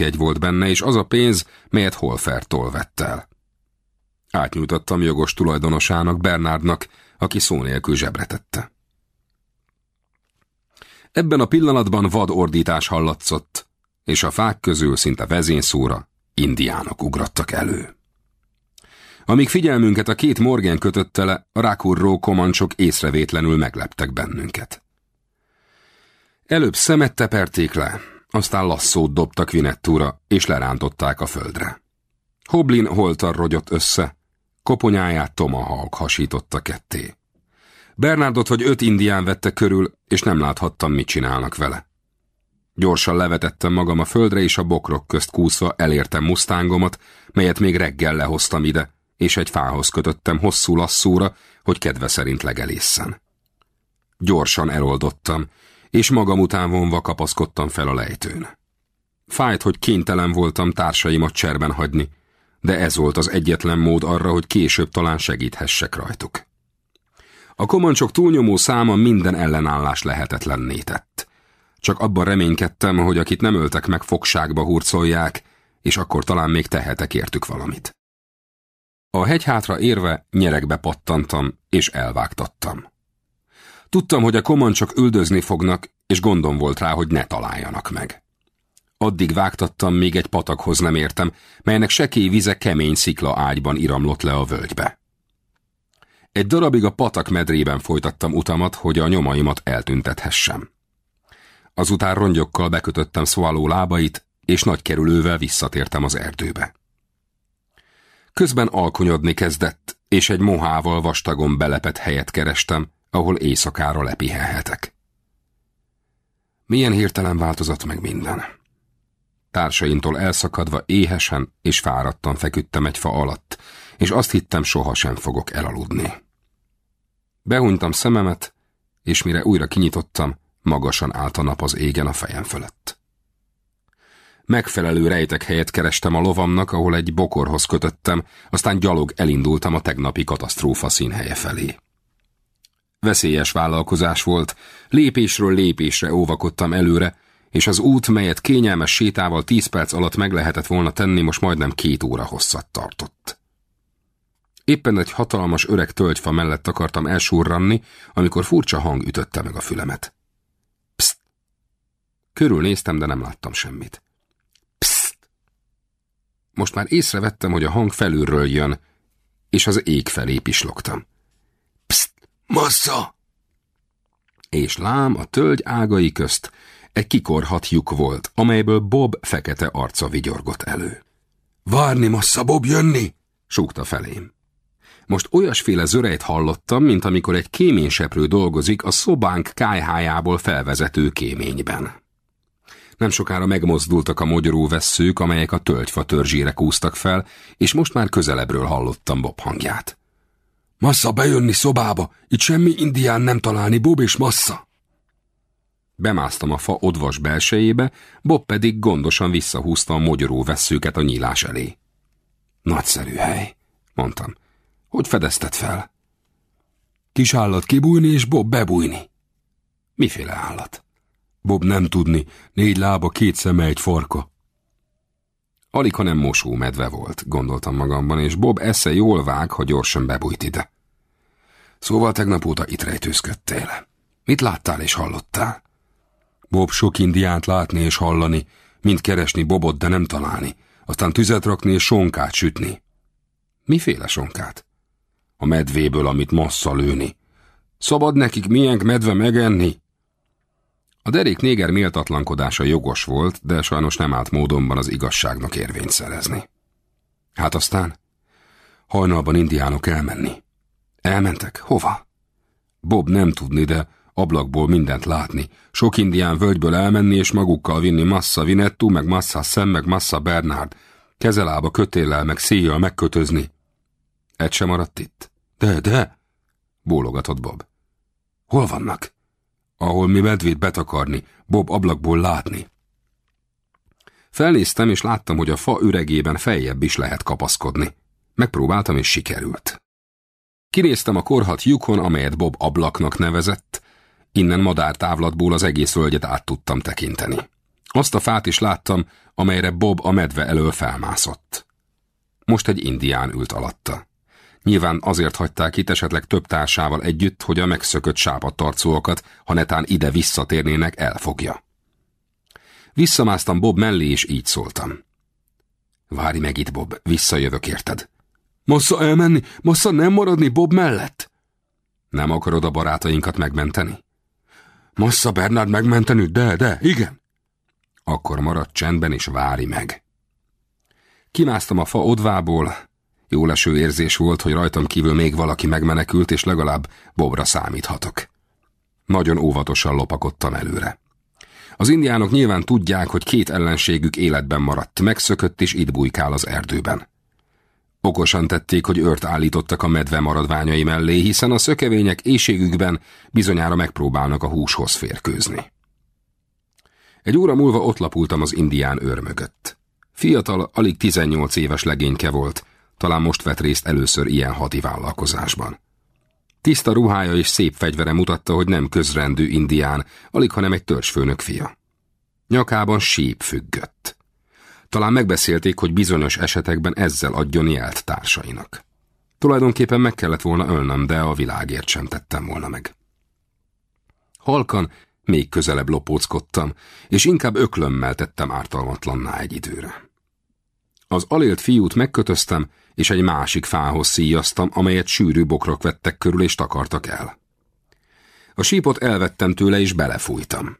egy volt benne, és az a pénz, melyet Holfertól vett el. Átnyújtottam jogos tulajdonosának, Bernardnak, aki szó nélkül tette. Ebben a pillanatban vad ordítás hallatszott, és a fák közül szinte vezényszóra indiánok ugrattak elő. Amíg figyelmünket a két morgen kötötte le, a rákurró komancsok észrevétlenül megleptek bennünket. Előbb szemet teperték le, aztán lasszót dobtak Vinettúra, és lerántották a földre. Hoblin holtar rogyott össze, koponyáját Tomahawk hasította ketté. Bernardot vagy öt indián vette körül, és nem láthattam, mit csinálnak vele. Gyorsan levetettem magam a földre, és a bokrok közt kúszva elértem mustángomat, melyet még reggel lehoztam ide, és egy fához kötöttem hosszú lasszúra, hogy kedve szerint legelészen. Gyorsan eloldottam, és magam után vonva kapaszkodtam fel a lejtőn. Fájt, hogy kénytelen voltam társaimat cserben hagyni, de ez volt az egyetlen mód arra, hogy később talán segíthessek rajtuk. A komancsok túlnyomó száma minden ellenállás lehetetlenné tett. Csak abban reménykedtem, hogy akit nem öltek meg fogságba hurcolják, és akkor talán még tehetek értük valamit. A hegyhátra érve nyerekbe pattantam, és elvágtattam. Tudtam, hogy a komancsok üldözni fognak, és gondom volt rá, hogy ne találjanak meg. Addig vágtattam, még egy patakhoz nem értem, melynek sekély vize kemény szikla ágyban iramlott le a völgybe. Egy darabig a patak medrében folytattam utamat, hogy a nyomaimat eltüntethessem. Azután rongyokkal bekötöttem szvaló lábait, és nagy kerülővel visszatértem az erdőbe. Közben alkonyodni kezdett, és egy mohával vastagon belepett helyet kerestem, ahol éjszakára lepihenhetek. Milyen hirtelen változott meg minden. Társaimtól elszakadva éhesen és fáradtan feküdtem egy fa alatt, és azt hittem, sohasem fogok elaludni. Behunytam szememet, és mire újra kinyitottam, magasan állt a nap az égen a fejem fölött. Megfelelő rejtek helyet kerestem a lovamnak, ahol egy bokorhoz kötöttem, aztán gyalog elindultam a tegnapi katasztrófa színhelye felé. Veszélyes vállalkozás volt, lépésről lépésre óvakodtam előre, és az út, melyet kényelmes sétával tíz perc alatt meg lehetett volna tenni, most majdnem két óra hosszat tartott. Éppen egy hatalmas öreg tölgyfa mellett akartam elsurranni, amikor furcsa hang ütötte meg a fülemet. Pszt! Körülnéztem, de nem láttam semmit. Pszt! Most már észrevettem, hogy a hang felülről jön, és az ég felé pislogtam. Pszt! Massza! És lám a tölgy ágai közt egy kikorhat lyuk volt, amelyből Bob fekete arca vigyorgott elő. Várni, massza, Bob, jönni! súgta felém. Most olyasféle zörejt hallottam, mint amikor egy kéményseprő dolgozik a szobánk kájhájából felvezető kéményben. Nem sokára megmozdultak a mogyoró vesszők, amelyek a tölgyfa törzsére kúztak fel, és most már közelebbről hallottam Bob hangját. Massza bejönni szobába, itt semmi indián nem találni, Bob és Massza. Bemásztam a fa odvas belsejébe, Bob pedig gondosan visszahúzta a mogyoró vesszőket a nyílás elé. Nagyszerű hely, mondtam. Hogy fedezted fel? Kis állat kibújni és Bob bebújni. Miféle állat? Bob nem tudni, négy lába, két szeme, egy farka. Alig, ha nem mosó medve volt, gondoltam magamban, és Bob esze jól vág, ha gyorsan bebújt ide. Szóval tegnap óta itt rejtőzködtél. Mit láttál és hallottál? Bob sok indiánt látni és hallani, mint keresni Bobot, de nem találni, aztán tüzet rakni és sonkát sütni. Miféle sonkát? A medvéből, amit massza lőni. Szabad nekik milyen medve megenni? A derék néger méltatlankodása jogos volt, de sajnos nem állt módonban az igazságnak érvényt szerezni. Hát aztán? Hajnalban indiánok elmenni. Elmentek? Hova? Bob nem tudni, de ablakból mindent látni. Sok indián völgyből elmenni és magukkal vinni Massa Vinettu, meg Massa Szem, meg Massa Bernard. Kezelába kötéllel, meg széjjel megkötözni. Egy sem maradt itt? De, de, bólogatott Bob. Hol vannak? Ahol mi medvét betakarni, Bob ablakból látni. Felnéztem, és láttam, hogy a fa üregében feljebb is lehet kapaszkodni. Megpróbáltam, és sikerült. Kinéztem a korhat lyukon, amelyet Bob ablaknak nevezett, innen madártávlatból az egész völgyet át tudtam tekinteni. Azt a fát is láttam, amelyre Bob a medve elől felmászott. Most egy indián ült alatta. Nyilván azért hagyták itt esetleg több társával együtt, hogy a megszökött sápadtarcóakat, ha netán ide visszatérnének, elfogja. Visszamásztam Bob mellé, és így szóltam. Várj meg itt, Bob, visszajövök érted. Massza elmenni? Massza nem maradni Bob mellett? Nem akarod a barátainkat megmenteni? Massza Bernard megmenteni? De, de, igen. Akkor maradj csendben és várj meg. Kimásztam a fa odvából, jó leső érzés volt, hogy rajtam kívül még valaki megmenekült, és legalább Bobra számíthatok. Nagyon óvatosan lopakodtam előre. Az indiánok nyilván tudják, hogy két ellenségük életben maradt, megszökött és itt bujkál az erdőben. Okosan tették, hogy ört állítottak a medve maradványai mellé, hiszen a szökevények éjségükben bizonyára megpróbálnak a húshoz férkőzni. Egy óra múlva ott lapultam az indián őr mögött. Fiatal, alig 18 éves legényke volt, talán most vett részt először ilyen hadi vállalkozásban. Tiszta ruhája és szép fegyvere mutatta, hogy nem közrendű indián, alig hanem egy törzsfőnök fia. Nyakában síp függött. Talán megbeszélték, hogy bizonyos esetekben ezzel adjon jelt társainak. Tulajdonképpen meg kellett volna ölnöm, de a világért sem tettem volna meg. Halkan még közelebb lopóckodtam, és inkább öklömmel tettem ártalmatlanná egy időre. Az alélt fiút megkötöztem, és egy másik fához szíjaztam, amelyet sűrű bokrok vettek körül és takartak el. A sípot elvettem tőle és belefújtam.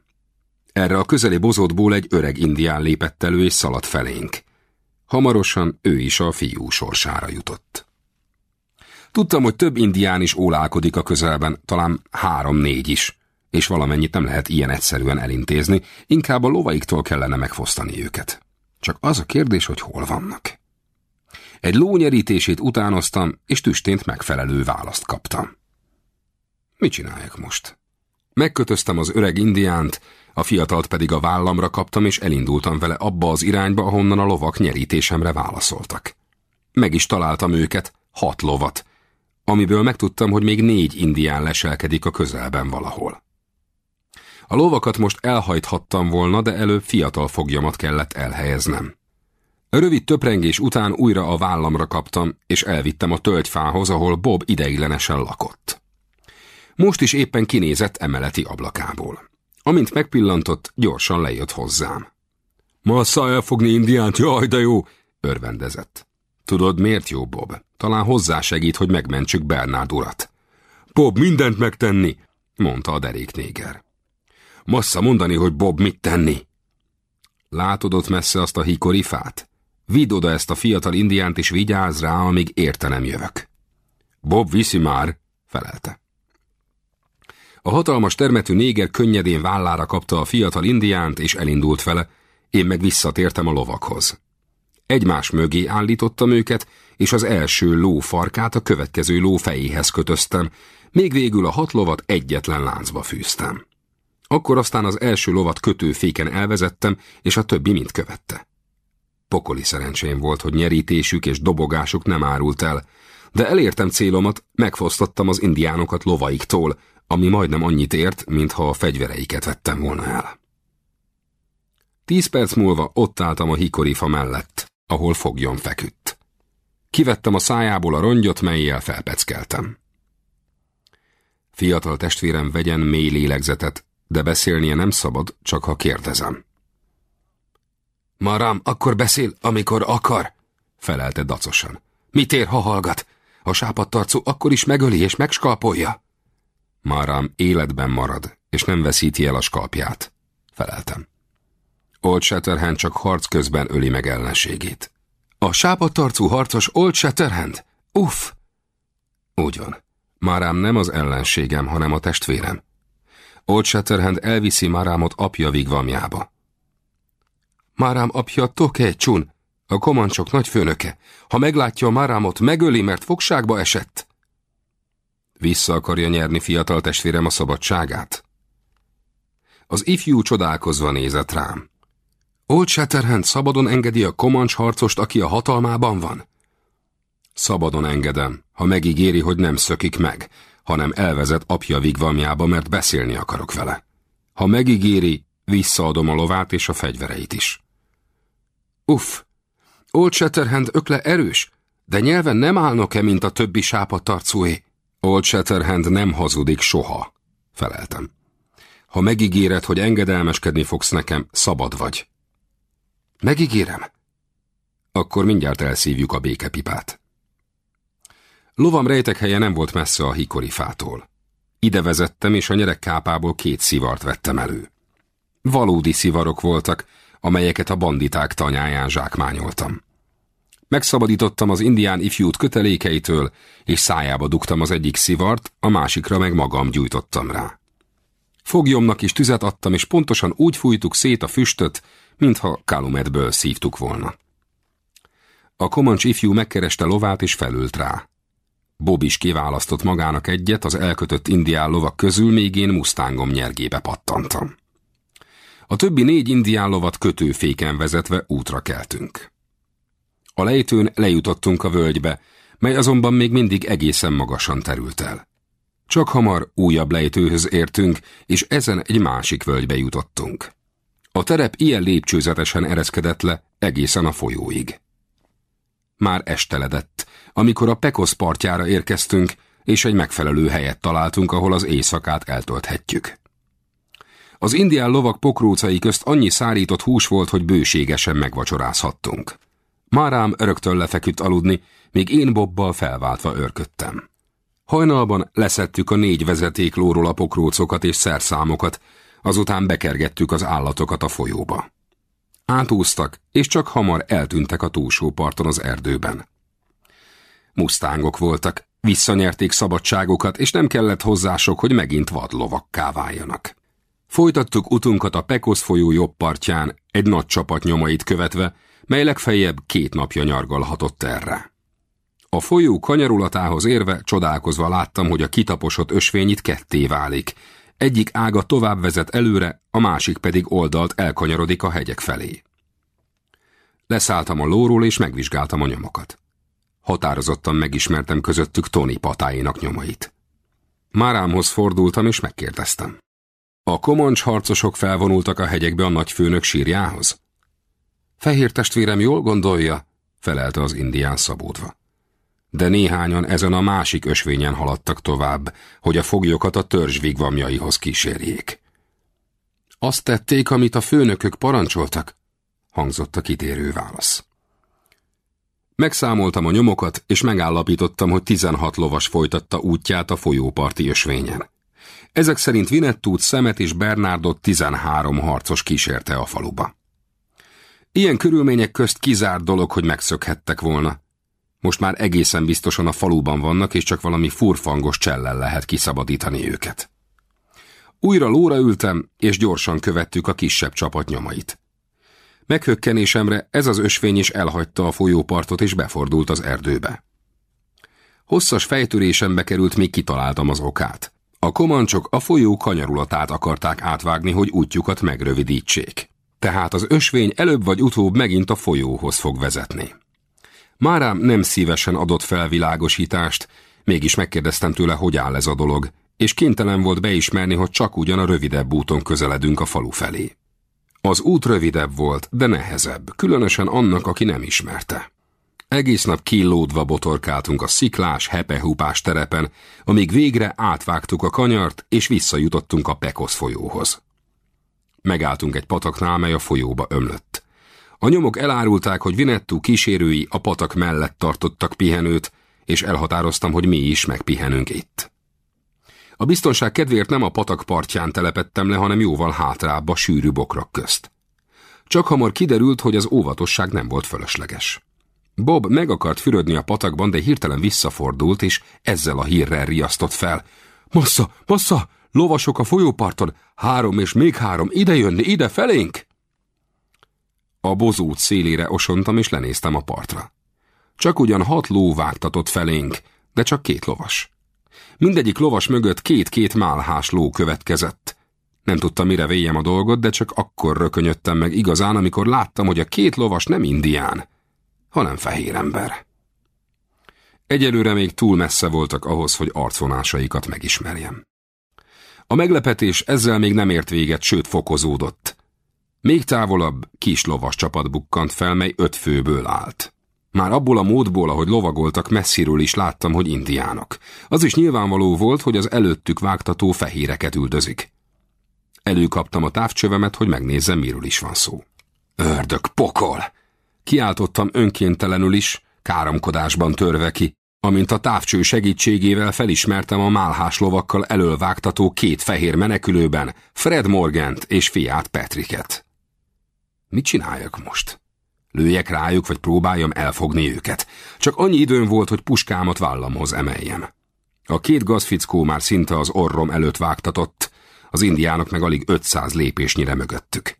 Erre a közeli bozótból egy öreg indián lépett elő és szaladt felénk. Hamarosan ő is a fiú sorsára jutott. Tudtam, hogy több indián is ólálkodik a közelben, talán három-négy is, és valamennyit nem lehet ilyen egyszerűen elintézni, inkább a lovaiktól kellene megfosztani őket. Csak az a kérdés, hogy hol vannak. Egy lónyerítését utánoztam, és tüstént megfelelő választ kaptam. Mit csináljak most? Megkötöztem az öreg indiánt, a fiatalt pedig a vállamra kaptam, és elindultam vele abba az irányba, ahonnan a lovak nyerítésemre válaszoltak. Meg is találtam őket, hat lovat, amiből megtudtam, hogy még négy indián leselkedik a közelben valahol. A lovakat most elhajthattam volna, de előbb fiatal fogjamat kellett elhelyeznem. Rövid töprengés után újra a vállamra kaptam, és elvittem a tölgyfához, ahol Bob ideiglenesen lakott. Most is éppen kinézett emeleti ablakából. Amint megpillantott, gyorsan lejött hozzám. Massza elfogni indiánt, jaj, de jó! örvendezett. Tudod, miért jó, Bob? Talán hozzásegít, hogy megmentsük Bernard urat. Bob, mindent megtenni, mondta a deréknéger. Massza mondani, hogy Bob mit tenni. Látod ott messze azt a hikorifát? Vidd oda ezt a fiatal indiánt, és vigyázz rá, amíg értenem jövök. Bob viszi már, felelte. A hatalmas termetű néger könnyedén vállára kapta a fiatal indiánt, és elindult vele, én meg visszatértem a lovakhoz. Egymás mögé állítottam őket, és az első ló farkát a következő ló fejéhez kötöztem, még végül a hat lovat egyetlen láncba fűztem. Akkor aztán az első lovat kötőféken elvezettem, és a többi mind követte. Pokoli szerencsém volt, hogy nyerítésük és dobogásuk nem árult el, de elértem célomat, megfosztottam az indiánokat lovaiktól, ami majdnem annyit ért, mintha a fegyvereiket vettem volna el. Tíz perc múlva ott álltam a hikorifa mellett, ahol fogjon feküdt. Kivettem a szájából a rongyot, melyel felpeckeltem. Fiatal testvérem vegyen mély lélegzetet, de beszélnie nem szabad, csak ha kérdezem. Maram, akkor beszél, amikor akar, felelte dacosan. Mit ér, ha hallgat? A sápadtarcú akkor is megöli és megskalpolja. Maram életben marad, és nem veszíti el a skalpját, feleltem. Old Shatterhand csak harc közben öli meg ellenségét. A sápadtarcú harcos Old Shatterhand? Uff! Úgy van. Márám nem az ellenségem, hanem a testvérem. Old Shatterhand elviszi Márámot apja vigvamjába. Márám apja Toke Csun, a komancsok nagyfőnöke. Ha meglátja a Márámot, megöli, mert fogságba esett. Vissza akarja nyerni fiatal testvérem a szabadságát? Az ifjú csodálkozva nézett rám. Old Shatterhand szabadon engedi a komancs harcost, aki a hatalmában van? Szabadon engedem, ha megígéri, hogy nem szökik meg, hanem elvezet apja vigvamjába, mert beszélni akarok vele. Ha megígéri, visszaadom a lovát és a fegyvereit is. Uff, Old Shatterhand ökle erős, de nyelven nem állnak-e, mint a többi sápatarcúé? Old Shatterhand nem hazudik soha, feleltem. Ha megígéred, hogy engedelmeskedni fogsz nekem, szabad vagy. Megígérem? Akkor mindjárt elszívjuk a békepipát. Lovam rejtek helye nem volt messze a hikori fától. Ide vezettem, és a nyerekkápából két szivart vettem elő. Valódi szivarok voltak, amelyeket a banditák tanyáján zsákmányoltam. Megszabadítottam az indián ifjút kötelékeitől, és szájába dugtam az egyik szivart, a másikra meg magam gyújtottam rá. Fogjomnak is tüzet adtam, és pontosan úgy fújtuk szét a füstöt, mintha kalumedből szívtuk volna. A komancs ifjú megkereste lovát, és felült rá. Bob is kiválasztott magának egyet, az elkötött indián lovak közül még én musztángom nyergébe pattantam. A többi négy indián lovat kötőféken vezetve útra keltünk. A lejtőn lejutottunk a völgybe, mely azonban még mindig egészen magasan terült el. Csak hamar újabb lejtőhöz értünk, és ezen egy másik völgybe jutottunk. A terep ilyen lépcsőzetesen ereszkedett le egészen a folyóig. Már esteledett, amikor a Pekosz partjára érkeztünk, és egy megfelelő helyet találtunk, ahol az éjszakát eltölthetjük. Az indián lovak pokrócai közt annyi szárított hús volt, hogy bőségesen megvacsorázhattunk. Márám öröktől lefeküdt aludni, míg én Bobbal felváltva örködtem. Hajnalban leszettük a négy vezetéklóról a pokrócokat és szerszámokat, azután bekergettük az állatokat a folyóba. Átúztak, és csak hamar eltűntek a túlsó parton az erdőben. Musztángok voltak, visszanyerték szabadságokat, és nem kellett hozzások, hogy megint vadlovakká váljanak. Folytattuk utunkat a Pekosz folyó jobb partján, egy nagy csapat nyomait követve, mely legfeljebb két napja nyargalhatott erre. A folyó kanyarulatához érve csodálkozva láttam, hogy a kitaposott ösvény itt ketté válik. Egyik ága tovább vezet előre, a másik pedig oldalt elkanyarodik a hegyek felé. Leszálltam a lóról és megvizsgáltam a nyomokat. Határozottan megismertem közöttük Tony patáinak nyomait. Márámhoz fordultam és megkérdeztem. A komancs harcosok felvonultak a hegyekbe a nagyfőnök sírjához? Fehér testvérem jól gondolja, felelte az indián szabódva. De néhányan ezen a másik ösvényen haladtak tovább, hogy a foglyokat a törzs vigvamjaihoz kísérjék. Azt tették, amit a főnökök parancsoltak, hangzott a kitérő válasz. Megszámoltam a nyomokat, és megállapítottam, hogy 16 lovas folytatta útját a folyóparti ösvényen. Ezek szerint Vinettút, Szemet és Bernardot 13 harcos kísérte a faluba. Ilyen körülmények közt kizárt dolog, hogy megszökhettek volna. Most már egészen biztosan a faluban vannak, és csak valami furfangos csellel lehet kiszabadítani őket. Újra lóra ültem, és gyorsan követtük a kisebb csapat nyomait. Meghökkenésemre ez az ösvény is elhagyta a folyópartot, és befordult az erdőbe. Hosszas fejtörésembe került, még kitaláltam az okát. A komancsok a folyó kanyarulatát akarták átvágni, hogy útjukat megrövidítsék tehát az ösvény előbb vagy utóbb megint a folyóhoz fog vezetni. Márám nem szívesen adott felvilágosítást, mégis megkérdeztem tőle, hogy áll ez a dolog, és kénytelen volt beismerni, hogy csak ugyan a rövidebb úton közeledünk a falu felé. Az út rövidebb volt, de nehezebb, különösen annak, aki nem ismerte. Egész nap killódva botorkáltunk a sziklás, hepehúpás terepen, amíg végre átvágtuk a kanyart, és visszajutottunk a Pekosz folyóhoz. Megálltunk egy pataknál, mely a folyóba ömlött. A nyomok elárulták, hogy Vinettú kísérői a patak mellett tartottak pihenőt, és elhatároztam, hogy mi is megpihenünk itt. A biztonság kedvéért nem a patak partján telepettem le, hanem jóval hátrább a sűrű bokrak közt. Csak hamar kiderült, hogy az óvatosság nem volt fölösleges. Bob meg akart fürödni a patakban, de hirtelen visszafordult, és ezzel a hírrel riasztott fel. Massza, massza, Lovasok a folyóparton, három és még három, ide jönni, ide felénk! A bozút szélére osontam, és lenéztem a partra. Csak ugyan hat ló vágtatott felénk, de csak két lovas. Mindegyik lovas mögött két-két málhás ló következett. Nem tudtam, mire véjem a dolgot, de csak akkor rökönyödtem meg igazán, amikor láttam, hogy a két lovas nem indián, hanem fehér ember. Egyelőre még túl messze voltak ahhoz, hogy arcvonásaikat megismerjem. A meglepetés ezzel még nem ért véget, sőt fokozódott. Még távolabb kis lovas csapat bukkant fel, mely öt főből állt. Már abból a módból, ahogy lovagoltak, messziről is láttam, hogy indiánok. Az is nyilvánvaló volt, hogy az előttük vágtató fehéreket üldözik. Előkaptam a távcsövemet, hogy megnézzem, miről is van szó. Ördög, pokol! Kiáltottam önkéntelenül is, káromkodásban törve ki, amint a távcső segítségével felismertem a málhás lovakkal elölvágtató két fehér menekülőben Fred Morgant és fiát Patricket. Mit csináljak most? Lőjek rájuk, vagy próbáljam elfogni őket. Csak annyi időm volt, hogy puskámat vállamhoz emeljem. A két gazfickó már szinte az orrom előtt vágtatott, az indiánok meg alig 500 lépésnyire mögöttük.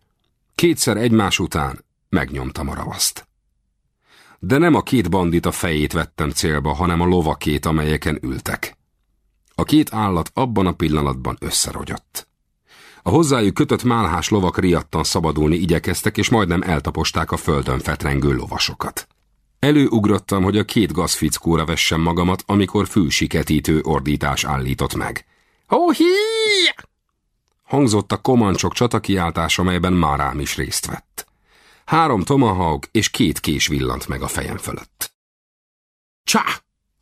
Kétszer egymás után megnyomtam a ravaszt. De nem a két bandit a fejét vettem célba, hanem a lovakét, amelyeken ültek. A két állat abban a pillanatban összerogyott. A hozzájuk kötött málhás lovak riadtan szabadulni igyekeztek, és majdnem eltaposták a földön fetrengő lovasokat. Előugrottam, hogy a két gazfickóra vessem magamat, amikor fülsiketítő ordítás állított meg. Hóhi! Hangzott a komancsok csatakiáltás, amelyben Márám is részt vett. Három tomahawk és két kés villant meg a fejem fölött. Csá!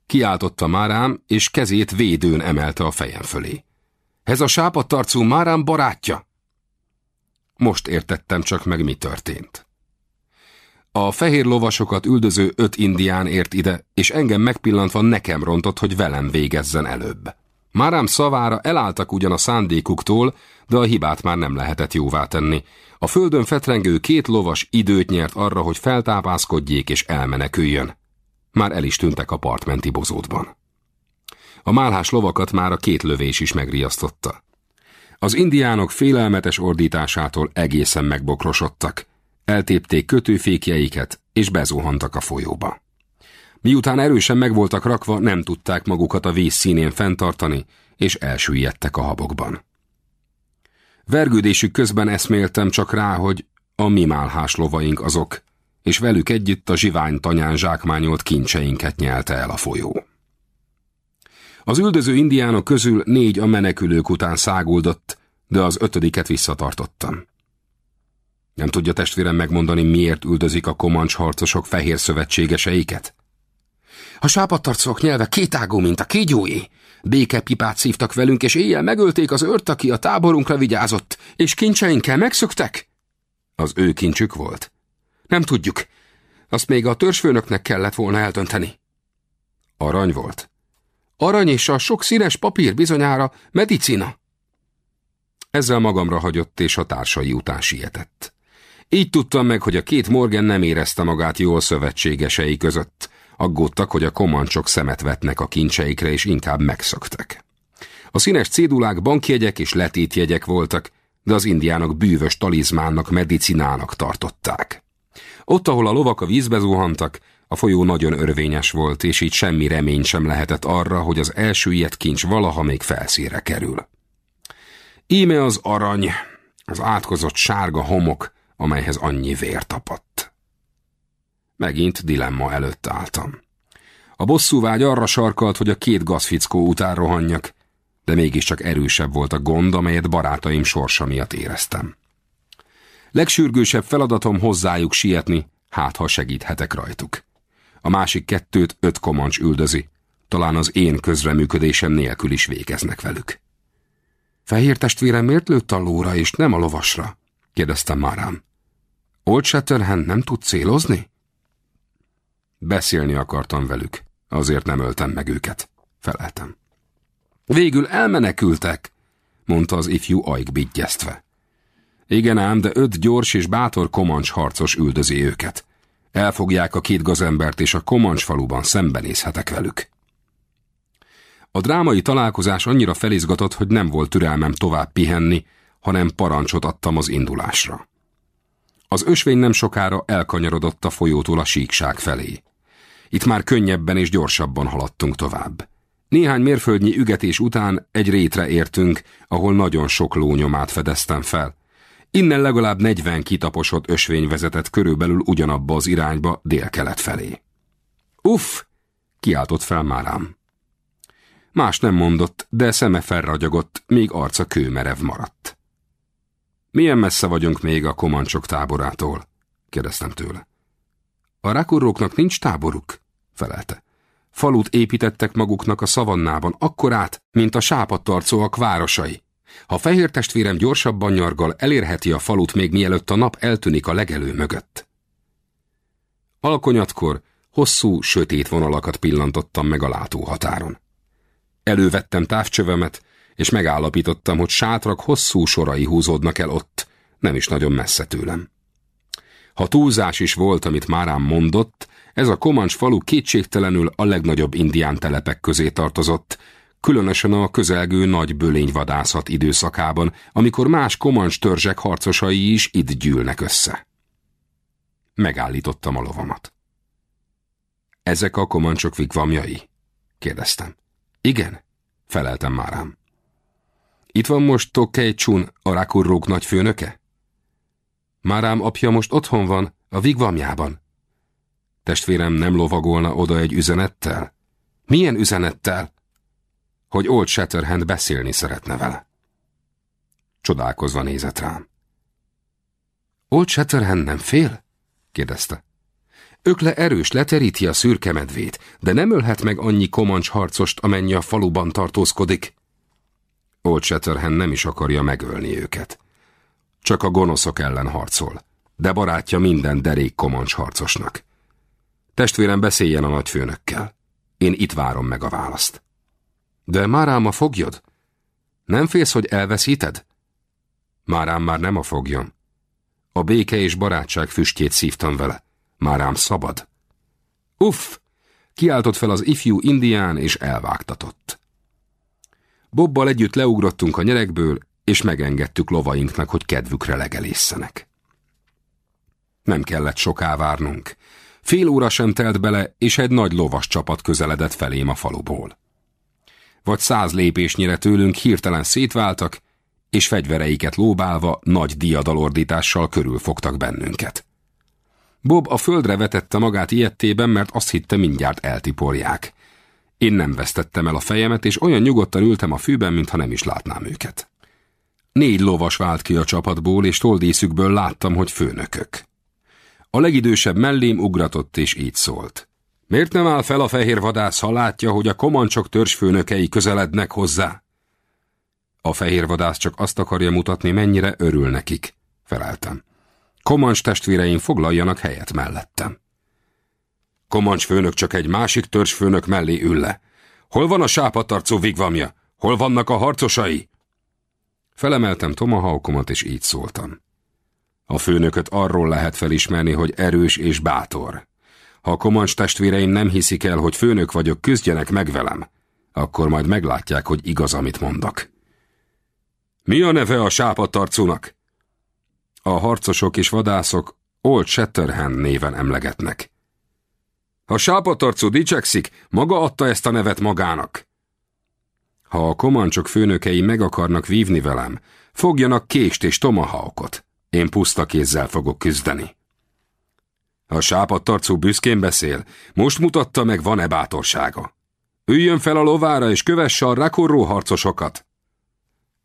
kiáltotta Márám, és kezét védőn emelte a fejem fölé. Ez a sápadtarcú Márám barátja? Most értettem csak meg, mi történt. A fehér lovasokat üldöző öt indián ért ide, és engem megpillantva nekem rontott, hogy velem végezzen előbb. Márám szavára elálltak ugyan a szándékuktól, de a hibát már nem lehetett jóvá tenni. A földön fetrengő két lovas időt nyert arra, hogy feltápászkodjék és elmeneküljön. Már el is tűntek a partmenti bozótban. A málhás lovakat már a két lövés is megriasztotta. Az indiánok félelmetes ordításától egészen megbokrosodtak. Eltépték kötőfékjeiket, és bezuhantak a folyóba. Miután erősen meg voltak rakva, nem tudták magukat a víz színén fenntartani, és elsüllyedtek a habokban. Vergődésük közben eszméltem csak rá, hogy a mi málhás lovaink azok, és velük együtt a zsivány tanyán zsákmányolt kincseinket nyelte el a folyó. Az üldöző indiánok közül négy a menekülők után száguldott, de az ötödiket visszatartottam. Nem tudja testvérem megmondani, miért üldözik a komancs harcosok fehér szövetségeseiket? A sápadtarcok nyelve kétágú, mint a kígyóé. Békepipát szívtak velünk, és éjjel megölték az ört, aki a táborunkra vigyázott, és kincseinkkel megszöktek? Az ő kincsük volt? Nem tudjuk. Azt még a törzsfőnöknek kellett volna eldönteni. Arany volt. Arany és a sok színes papír bizonyára medicina. Ezzel magamra hagyott, és a társai után sietett. Így tudtam meg, hogy a két Morgan nem érezte magát jól szövetségesei között. Aggódtak, hogy a komancsok szemet vetnek a kincseikre, és inkább megszöktek. A színes cédulák bankjegyek és letétjegyek voltak, de az indiánok bűvös talizmánnak, medicinának tartották. Ott, ahol a lovak a vízbe zuhantak, a folyó nagyon örvényes volt, és így semmi remény sem lehetett arra, hogy az elsüllyedt kincs valaha még felszíre kerül. Íme az arany, az átkozott sárga homok, amelyhez annyi vér tapadt. Megint dilemma előtt álltam. A bosszúvágy arra sarkalt, hogy a két gazfickó után rohanjak, de mégiscsak erősebb volt a gond, amelyet barátaim sorsa miatt éreztem. Legsürgősebb feladatom hozzájuk sietni, hát ha segíthetek rajtuk. A másik kettőt öt komancs üldözi, talán az én közreműködésem nélkül is végeznek velük. Fehér testvérem miért lőtt a lóra és nem a lovasra? kérdeztem Márám. Old Shatterhand nem tud célozni? Beszélni akartam velük, azért nem öltem meg őket, feleltem. Végül elmenekültek, mondta az ifjú ajk bigyeztve. Igen ám, de öt gyors és bátor komancs harcos üldözi őket. Elfogják a két gazembert, és a komancs faluban szembenézhetek velük. A drámai találkozás annyira felizgatott, hogy nem volt türelmem tovább pihenni, hanem parancsot adtam az indulásra. Az ösvény nem sokára elkanyarodott a folyótól a síkság felé. Itt már könnyebben és gyorsabban haladtunk tovább. Néhány mérföldnyi ügetés után egy rétre értünk, ahol nagyon sok lónyomát fedeztem fel. Innen legalább 40 kitaposott ösvény vezetett körülbelül ugyanabba az irányba, délkelet felé. Uff! Kiáltott fel Márám. Más nem mondott, de szeme felragyogott, míg arca kőmerev maradt. Milyen messze vagyunk még a komancsok táborától? kérdeztem tőle. A rakurróknak nincs táboruk, felelte. Falut építettek maguknak a szavannában, akkorát, mint a sápadtarcóak városai. Ha fehér testvérem gyorsabban nyargal, elérheti a falut még mielőtt a nap eltűnik a legelő mögött. Alkonyatkor hosszú, sötét vonalakat pillantottam meg a látóhatáron. Elővettem távcsövemet, és megállapítottam, hogy sátrak hosszú sorai húzódnak el ott, nem is nagyon messze tőlem. Ha túlzás is volt, amit Márám mondott, ez a Komancs falu kétségtelenül a legnagyobb indián telepek közé tartozott, különösen a közelgő nagy bölényvadászat időszakában, amikor más Komancs törzsek harcosai is itt gyűlnek össze. Megállítottam a lovamat. Ezek a komancsok vigvamjai? kérdeztem. Igen, feleltem már rám. Itt van most Tokkei Chun, a Rakurrók nagyfőnöke? Márám apja most otthon van, a vigvamjában. Testvérem nem lovagolna oda egy üzenettel? Milyen üzenettel? Hogy Old Shatterhand beszélni szeretne vele. Csodálkozva nézett rám. Old Shatterhand nem fél? kérdezte. Ökle erős leteríti a szürke medvét, de nem ölhet meg annyi komancs harcost, amennyi a faluban tartózkodik. Old Shatterhand nem is akarja megölni őket. Csak a gonoszok ellen harcol, de barátja minden derék komancs harcosnak. Testvérem beszéljen a nagyfőnökkel. Én itt várom meg a választ. De Márám a foglyod? Nem félsz, hogy elveszíted? Márám már nem a fogjam. A béke és barátság füstjét szívtam vele. Márám szabad. Uff! Kiáltott fel az ifjú indián, és elvágtatott. Bobbal együtt leugrottunk a nyerekből, és megengedtük lovainknak, hogy kedvükre legelészenek. Nem kellett soká várnunk. Fél óra sem telt bele, és egy nagy lovas csapat közeledett felém a faluból. Vagy száz lépésnyire tőlünk hirtelen szétváltak, és fegyvereiket lóbálva nagy diadalordítással körülfogtak bennünket. Bob a földre vetette magát ilyettében, mert azt hitte mindjárt eltiporják. Én nem vesztettem el a fejemet, és olyan nyugodtan ültem a fűben, mintha nem is látnám őket. Négy lovas vált ki a csapatból, és toldíszükből láttam, hogy főnökök. A legidősebb mellém ugratott, és így szólt. Miért nem áll fel a fehér vadász, ha látja, hogy a komancsok törzsfőnökei közelednek hozzá? A fehér vadász csak azt akarja mutatni, mennyire örül nekik, feleltem. Komancs testvéreim foglaljanak helyet mellettem. Komancs főnök csak egy másik törzsfőnök mellé ül le. Hol van a sápatarcó vigvamja? Hol vannak a harcosai? Felemeltem tomahawkomat, és így szóltam. A főnököt arról lehet felismerni, hogy erős és bátor. Ha a komancs testvéreim nem hiszik el, hogy főnök vagyok, küzdjenek meg velem, akkor majd meglátják, hogy igaz, amit mondok. Mi a neve a sápatarcúnak? A harcosok és vadászok Old Shatterhand néven emlegetnek. Ha sápatarcú dicsekszik, maga adta ezt a nevet magának. Ha a komancsok főnökei meg akarnak vívni velem, fogjanak kést és tomahawkot. Én puszta kézzel fogok küzdeni. A sápadtarcú büszkén beszél, most mutatta meg, van-e bátorsága. Üljön fel a lovára és kövesse a rakorró harcosokat.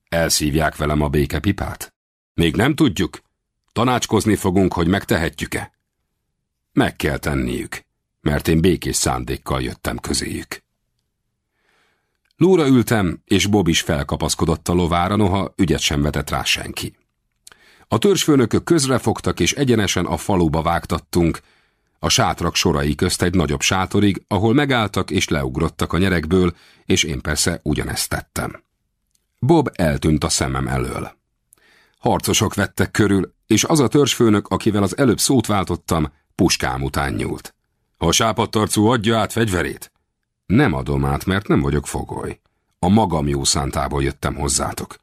Elszívják velem a békepipát? Még nem tudjuk. Tanácskozni fogunk, hogy megtehetjük-e. Meg kell tenniük, mert én békés szándékkal jöttem közéjük. Lóra ültem, és Bob is felkapaszkodott a lovára, noha ügyet sem vetett rá senki. A törzsfőnökök közrefogtak, és egyenesen a faluba vágtattunk, a sátrak sorai közt egy nagyobb sátorig, ahol megálltak és leugrottak a nyerekből, és én persze ugyanezt tettem. Bob eltűnt a szemem elől. Harcosok vettek körül, és az a törzsfőnök, akivel az előbb szót váltottam, puskám után nyúlt. A sápadtarcú adja át fegyverét? Nem adom át, mert nem vagyok fogoly. A magam jó szántából jöttem hozzátok.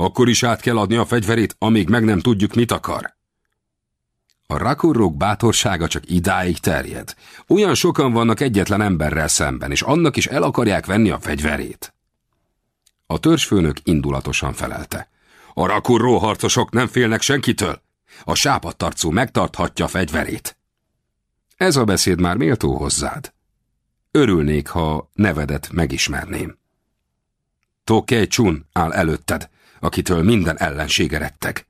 Akkor is át kell adni a fegyverét, amíg meg nem tudjuk, mit akar. A rakurrók bátorsága csak idáig terjed. Olyan sokan vannak egyetlen emberrel szemben, és annak is el akarják venni a fegyverét. A törzsfőnök indulatosan felelte. A rakurró harcosok nem félnek senkitől. A sápadtarcú megtarthatja a fegyverét. Ez a beszéd már méltó hozzád. örülnék, ha nevedet megismerném. Tokej Chun áll előtted, akitől minden ellensége retteg.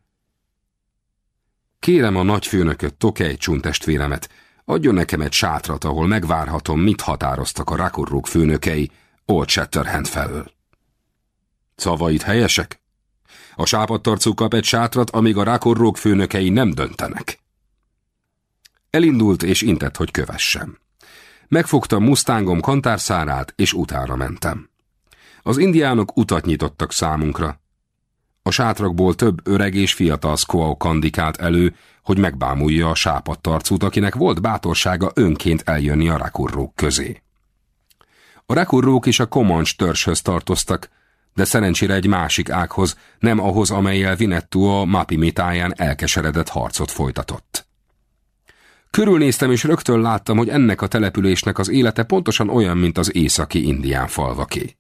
Kérem a nagyfőnököt, Tokej Chun testvéremet, adjon nekem egy sátrat, ahol megvárhatom, mit határoztak a rakurrók főnökei Old Shatterhand felől. Szavait helyesek? A sápadtarcú kap egy sátrat, amíg a rákorrók főnökei nem döntenek. Elindult és intett, hogy kövessem. Megfogtam Mustangom kantárszárát, és utána mentem. Az indiánok utat nyitottak számunkra. A sátrakból több öreg és fiatal squaw kandikált elő, hogy megbámulja a sápadtarcút, akinek volt bátorsága önként eljönni a rakurrók közé. A rakurrók is a komancs törzshöz tartoztak, de szerencsére egy másik ághoz, nem ahhoz, amelyel Vinettu a Mapimitáján elkeseredett harcot folytatott. Körülnéztem, és rögtön láttam, hogy ennek a településnek az élete pontosan olyan, mint az északi indián falvaké.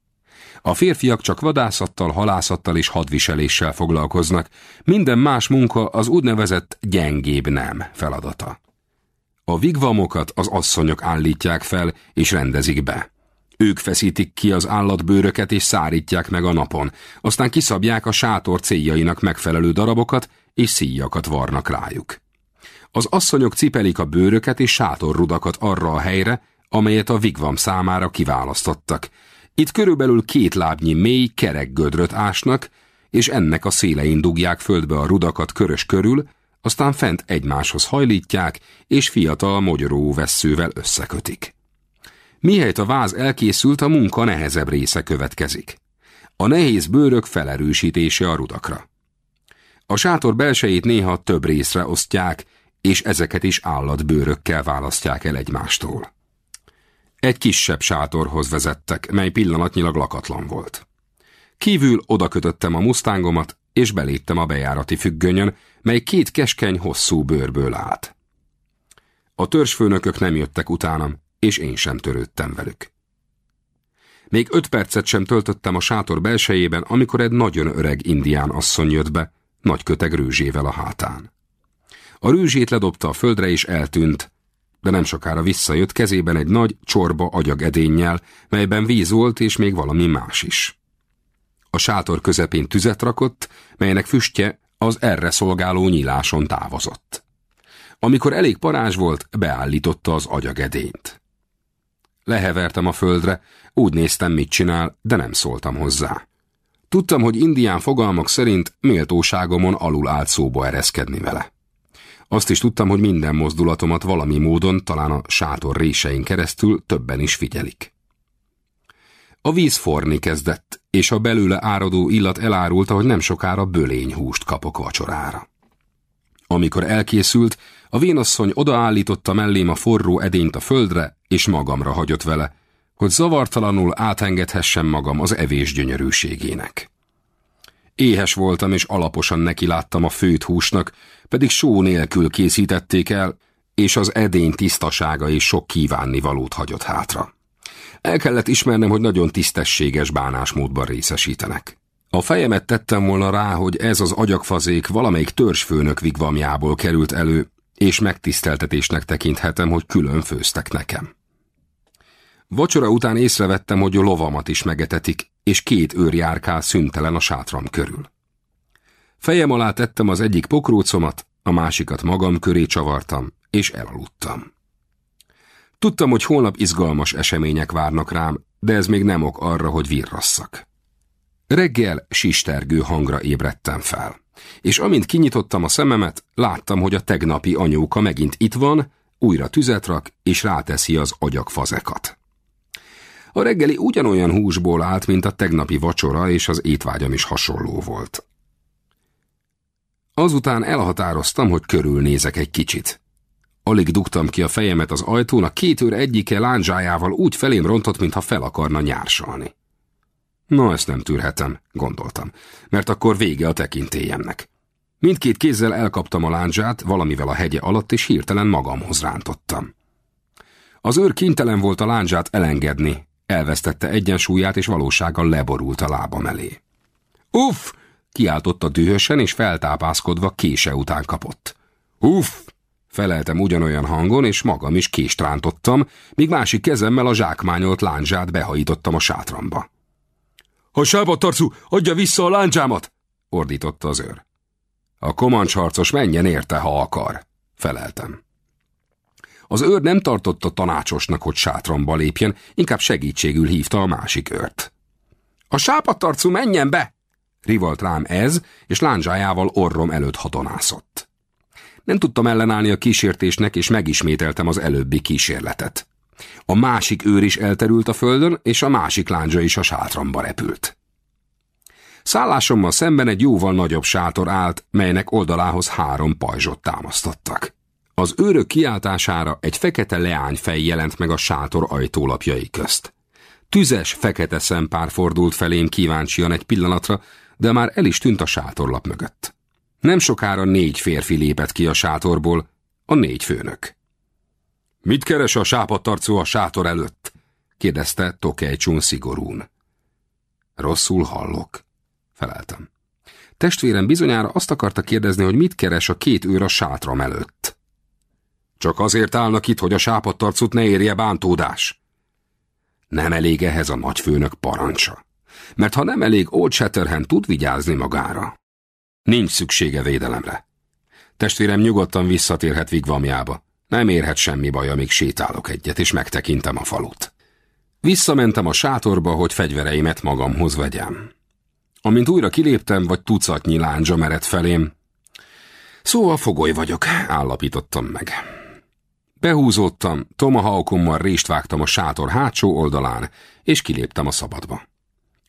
A férfiak csak vadászattal, halászattal és hadviseléssel foglalkoznak, minden más munka az úgynevezett gyengébb nem feladata. A vigvamokat az asszonyok állítják fel és rendezik be. Ők feszítik ki az állatbőröket és szárítják meg a napon, aztán kiszabják a sátor céljainak megfelelő darabokat és szíjakat varnak rájuk. Az asszonyok cipelik a bőröket és sátorrudakat arra a helyre, amelyet a vigvam számára kiválasztottak. Itt körülbelül két lábnyi mély kerek gödröt ásnak, és ennek a szélein dugják földbe a rudakat körös körül, aztán fent egymáshoz hajlítják, és fiatal mogyoró vesszővel összekötik. Mihelyt a váz elkészült, a munka nehezebb része következik. A nehéz bőrök felerősítése a rudakra. A sátor belsejét néha több részre osztják, és ezeket is állatbőrökkel választják el egymástól. Egy kisebb sátorhoz vezettek, mely pillanatnyilag lakatlan volt. Kívül oda kötöttem a mustángomat, és beléptem a bejárati függönyön, mely két keskeny, hosszú bőrből állt. A törzsfőnökök nem jöttek utánam, és én sem törődtem velük. Még öt percet sem töltöttem a sátor belsejében, amikor egy nagyon öreg indián asszony jött be, nagy köteg rőzsével a hátán. A rőzsét ledobta a földre és eltűnt, de nem sokára visszajött kezében egy nagy csorba agyagedénnyel, melyben víz volt és még valami más is. A sátor közepén tüzet rakott, melynek füstje az erre szolgáló nyíláson távozott. Amikor elég parázs volt, beállította az agyagedényt. Lehevertem a földre, úgy néztem, mit csinál, de nem szóltam hozzá. Tudtam, hogy indián fogalmak szerint méltóságomon alul állt szóba ereszkedni vele. Azt is tudtam, hogy minden mozdulatomat valami módon, talán a sátor résein keresztül többen is figyelik. A víz forni kezdett, és a belőle áradó illat elárulta, hogy nem sokára bölényhúst kapok vacsorára. Amikor elkészült, a vénasszony odaállította mellém a forró edényt a földre, és magamra hagyott vele, hogy zavartalanul átengedhessem magam az evés gyönyörűségének. Éhes voltam, és alaposan nekiláttam a főt húsnak, pedig só nélkül készítették el, és az edény tisztasága és sok kívánnivalót hagyott hátra. El kellett ismernem, hogy nagyon tisztességes bánásmódban részesítenek. A fejemet tettem volna rá, hogy ez az agyagfazék valamelyik törzsfőnök vigvamjából került elő, és megtiszteltetésnek tekinthetem, hogy külön főztek nekem. Vacsora után észrevettem, hogy a lovamat is megetetik, és két őr járkál szüntelen a sátram körül. Fejem alá tettem az egyik pokrócomat, a másikat magam köré csavartam, és elaludtam. Tudtam, hogy holnap izgalmas események várnak rám, de ez még nem ok arra, hogy virrasszak. Reggel sistergő hangra ébredtem fel, és amint kinyitottam a szememet, láttam, hogy a tegnapi anyóka megint itt van, újra tüzet rak, és ráteszi az agyagfazekat. A reggeli ugyanolyan húsból állt, mint a tegnapi vacsora, és az étvágyam is hasonló volt. Azután elhatároztam, hogy körülnézek egy kicsit. Alig dugtam ki a fejemet az ajtón, a két őr egyike lándzsájával úgy felém rontott, mintha fel akarna nyársalni. Na, ezt nem tűrhetem, gondoltam, mert akkor vége a tekintélyemnek. Mindkét kézzel elkaptam a lándzsát valamivel a hegye alatt, és hirtelen magamhoz rántottam. Az őr kintelen volt a lándzsát elengedni, elvesztette egyensúlyát, és valósággal leborult a lábam elé. Uff! kiáltotta dühösen, és feltápászkodva kése után kapott. Uff! Feleltem ugyanolyan hangon, és magam is kést rántottam, míg másik kezemmel a zsákmányolt láncsát behajítottam a sátramba. A sápadtarcú, adja vissza a láncsámat! ordította az őr. A komancsharcos menjen érte, ha akar, feleltem. Az őr nem tartotta tanácsosnak, hogy sátramba lépjen, inkább segítségül hívta a másik őrt. A sápadtarcú menjen be! Rivalt rám ez, és lándzsájával orrom előtt hatonászott. Nem tudtam ellenállni a kísértésnek, és megismételtem az előbbi kísérletet. A másik őr is elterült a földön, és a másik lándzsa is a sátramba repült. Szállásommal szemben egy jóval nagyobb sátor állt, melynek oldalához három pajzsot támasztottak. Az őrök kiáltására egy fekete leányfej jelent meg a sátor ajtólapjai közt. Tüzes, fekete szempár fordult felém kíváncsian egy pillanatra, de már el is tűnt a sátorlap mögött. Nem sokára négy férfi lépett ki a sátorból, a négy főnök. Mit keres a sápadtarcó a sátor előtt? kérdezte Tokejcsun szigorún. Rosszul hallok, feleltem. Testvérem bizonyára azt akarta kérdezni, hogy mit keres a két őr a sátram előtt. Csak azért állnak itt, hogy a sápadtarcut ne érje bántódás. Nem elég ehhez a nagyfőnök parancsa. Mert ha nem elég, Old Shatterhand tud vigyázni magára. Nincs szüksége védelemre. Testvérem nyugodtan visszatérhet vigvamjába. Nem érhet semmi baj, amíg sétálok egyet, és megtekintem a falut. Visszamentem a sátorba, hogy fegyvereimet magamhoz vegyem. Amint újra kiléptem, vagy tucatnyi lándzsa mered felém. Szóval fogoly vagyok, állapítottam meg. Behúzódtam, tomahawkommal rést vágtam a sátor hátsó oldalán, és kiléptem a szabadba.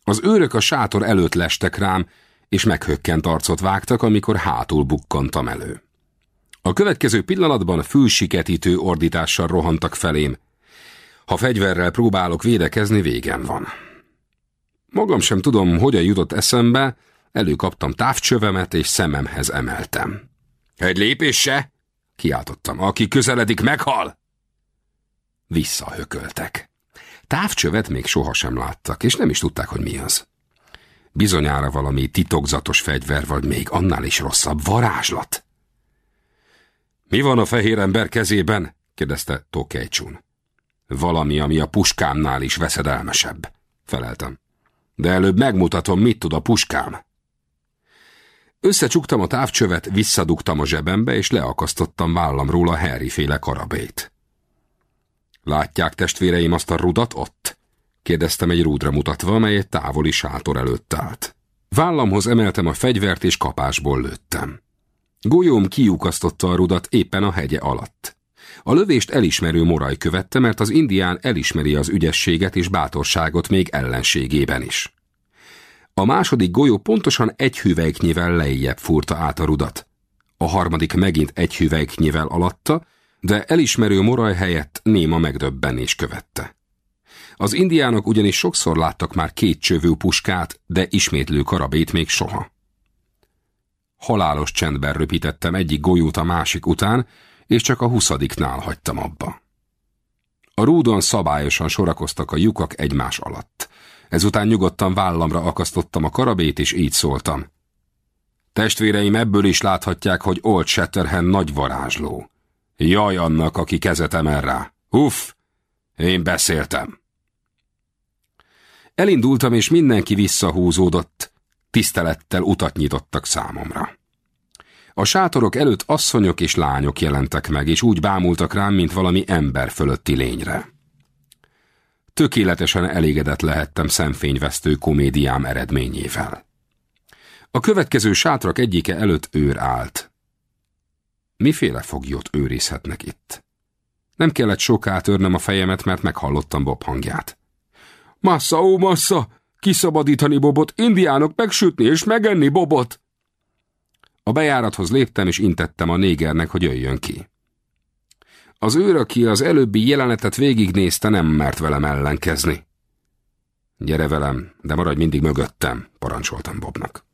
Az őrök a sátor előtt lestek rám, és meghökkent arcot vágtak, amikor hátul bukkantam elő. A következő pillanatban fülsiketítő ordítással rohantak felém. Ha fegyverrel próbálok védekezni, végem van. Magam sem tudom, hogyan jutott eszembe, előkaptam távcsövemet és szememhez emeltem. Egy lépés se? Kiáltottam. Aki közeledik, meghal! Visszahököltek. Távcsövet még sohasem láttak, és nem is tudták, hogy mi az. Bizonyára valami titokzatos fegyver, vagy még annál is rosszabb, varázslat. Mi van a fehér ember kezében? kérdezte Tokejcsun. Valami, ami a puskámnál is veszedelmesebb, feleltem. De előbb megmutatom, mit tud a puskám. Összecsuktam a távcsövet, visszadugtam a zsebembe, és leakasztottam vállamról a Harry féle karabét. Látják testvéreim azt a rudat ott? kérdeztem egy rúdra mutatva, mely egy távoli sátor előtt állt. Vállamhoz emeltem a fegyvert, és kapásból lőttem. Golyóm kiukasztotta a rudat éppen a hegye alatt. A lövést elismerő moraj követte, mert az indián elismeri az ügyességet és bátorságot még ellenségében is. A második golyó pontosan egy hüvelyknyivel lejjebb fúrta át a rudat. A harmadik megint egy hüvelyknyivel alatta, de elismerő moraj helyett néma megdöbbenés követte. Az indiánok ugyanis sokszor láttak már két csövő puskát, de ismétlő karabét még soha. Halálos csendben röpítettem egyik golyót a másik után, és csak a huszadiknál hagytam abba. A rúdon szabályosan sorakoztak a lyukak egymás alatt. Ezután nyugodtan vállamra akasztottam a karabét, és így szóltam. Testvéreim ebből is láthatják, hogy Old Shatterhand nagy varázsló. Jaj annak, aki kezet emel rá. Uff, én beszéltem. Elindultam, és mindenki visszahúzódott. Tisztelettel utat nyitottak számomra. A sátorok előtt asszonyok és lányok jelentek meg, és úgy bámultak rám, mint valami ember fölötti lényre. Tökéletesen elégedett lehettem szemfényvesztő komédiám eredményével. A következő sátrak egyike előtt őr állt. Miféle foglyot őrizhetnek itt? Nem kellett soká törnem a fejemet, mert meghallottam Bob hangját. Massa, ó, massa! Kiszabadítani Bobot, indiánok megsütni és megenni Bobot! A bejárathoz léptem, és intettem a négernek, hogy jöjjön ki. Az őr, aki az előbbi jelenetet végignézte, nem mert velem ellenkezni. Gyere velem, de maradj mindig mögöttem, parancsoltam Bobnak.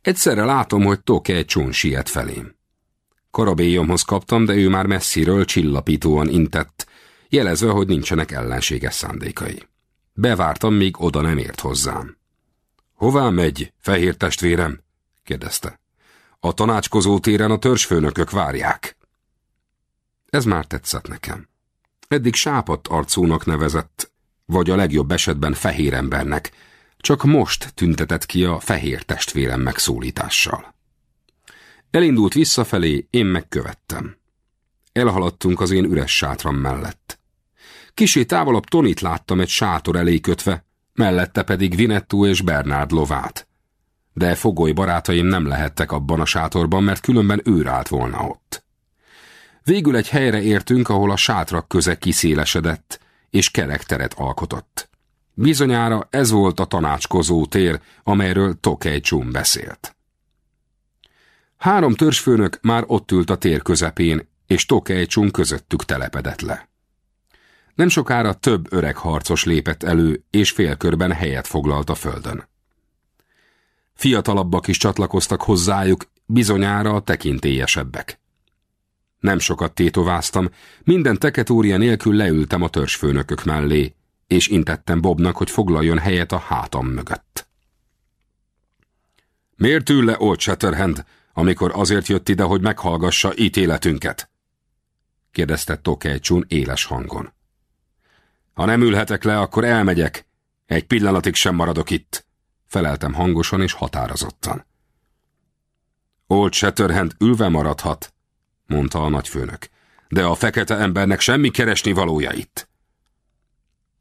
Egyszerre látom, hogy Toke egy csón siet felém. Karabélyomhoz kaptam, de ő már messziről csillapítóan intett, jelezve, hogy nincsenek ellenséges szándékai. Bevártam, míg oda nem ért hozzám. Hová megy, fehér testvérem? kérdezte. A tanácskozó téren a törzsfőnökök várják. Ez már tetszett nekem. Eddig sápadt arcúnak nevezett, vagy a legjobb esetben fehér embernek, csak most tüntetett ki a fehér testvérem megszólítással. Elindult visszafelé, én megkövettem. Elhaladtunk az én üres sátram mellett. Kisé távolabb Tonit láttam egy sátor elé kötve, mellette pedig Vinettú és Bernard lovát. De fogoly barátaim nem lehettek abban a sátorban, mert különben őr állt volna ott. Végül egy helyre értünk, ahol a sátrak köze kiszélesedett, és kerek teret alkotott. Bizonyára ez volt a tanácskozó tér, amelyről Tokej Csum beszélt. Három törzsfőnök már ott ült a tér közepén, és Tokej Csum közöttük telepedett le. Nem sokára több öreg harcos lépett elő, és félkörben helyet foglalt a földön. Fiatalabbak is csatlakoztak hozzájuk, bizonyára a tekintélyesebbek. Nem sokat tétováztam, minden teketória nélkül leültem a törzsfőnökök mellé, és intettem Bobnak, hogy foglaljon helyet a hátam mögött. Miért ül le Old Shatterhand, amikor azért jött ide, hogy meghallgassa ítéletünket? kérdezte Tokejcsún éles hangon. Ha nem ülhetek le, akkor elmegyek. Egy pillanatig sem maradok itt, feleltem hangosan és határozottan. Old Shatterhand ülve maradhat, mondta a nagyfőnök, de a fekete embernek semmi keresni valója itt.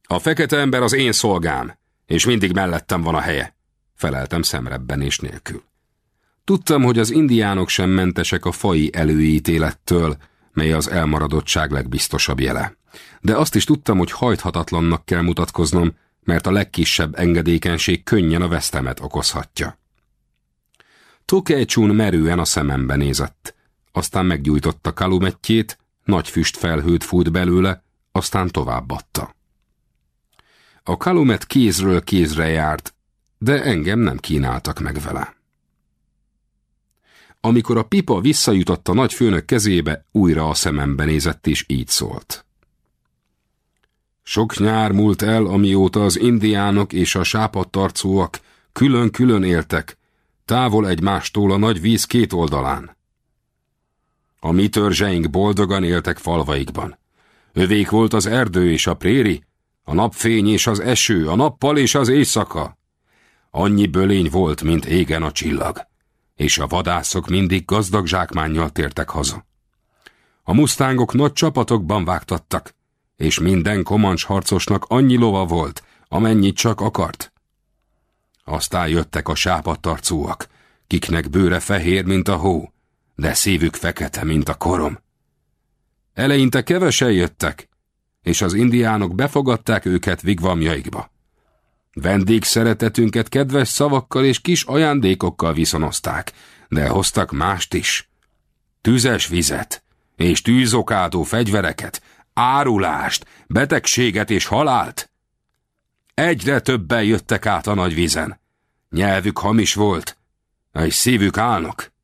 A fekete ember az én szolgám, és mindig mellettem van a helye, feleltem szemrebbenés nélkül. Tudtam, hogy az indiánok sem mentesek a fai előítélettől, mely az elmaradottság legbiztosabb jele. De azt is tudtam, hogy hajthatatlannak kell mutatkoznom, mert a legkisebb engedékenység könnyen a vesztemet okozhatja. Tokejcsún merően a szemembe nézett, aztán meggyújtotta kalumettjét, nagy füstfelhőt fújt belőle, aztán továbbadta. A kalumet kézről kézre járt, de engem nem kínáltak meg vele. Amikor a pipa visszajutott a nagy főnök kezébe, újra a szemembe nézett és így szólt. Sok nyár múlt el, amióta az indiánok és a sápadtarcúak külön-külön éltek, távol egymástól a nagy víz két oldalán. A mi törzseink boldogan éltek falvaikban. Övék volt az erdő és a préri, a napfény és az eső, a nappal és az éjszaka. Annyi bölény volt, mint égen a csillag, és a vadászok mindig gazdag zsákmánnyal tértek haza. A musztángok nagy csapatokban vágtattak, és minden komancs harcosnak annyi lova volt, amennyit csak akart. Aztán jöttek a sápadtarcúak, kiknek bőre fehér, mint a hó, de szívük fekete, mint a korom. Eleinte kevesen jöttek, és az indiánok befogadták őket vigvamjaikba. Vendégszeretetünket kedves szavakkal és kis ajándékokkal viszonozták, de hoztak mást is. Tüzes vizet és tűzokádó fegyvereket, árulást, betegséget és halált. Egyre többen jöttek át a nagy vízen. Nyelvük hamis volt, és szívük álnok.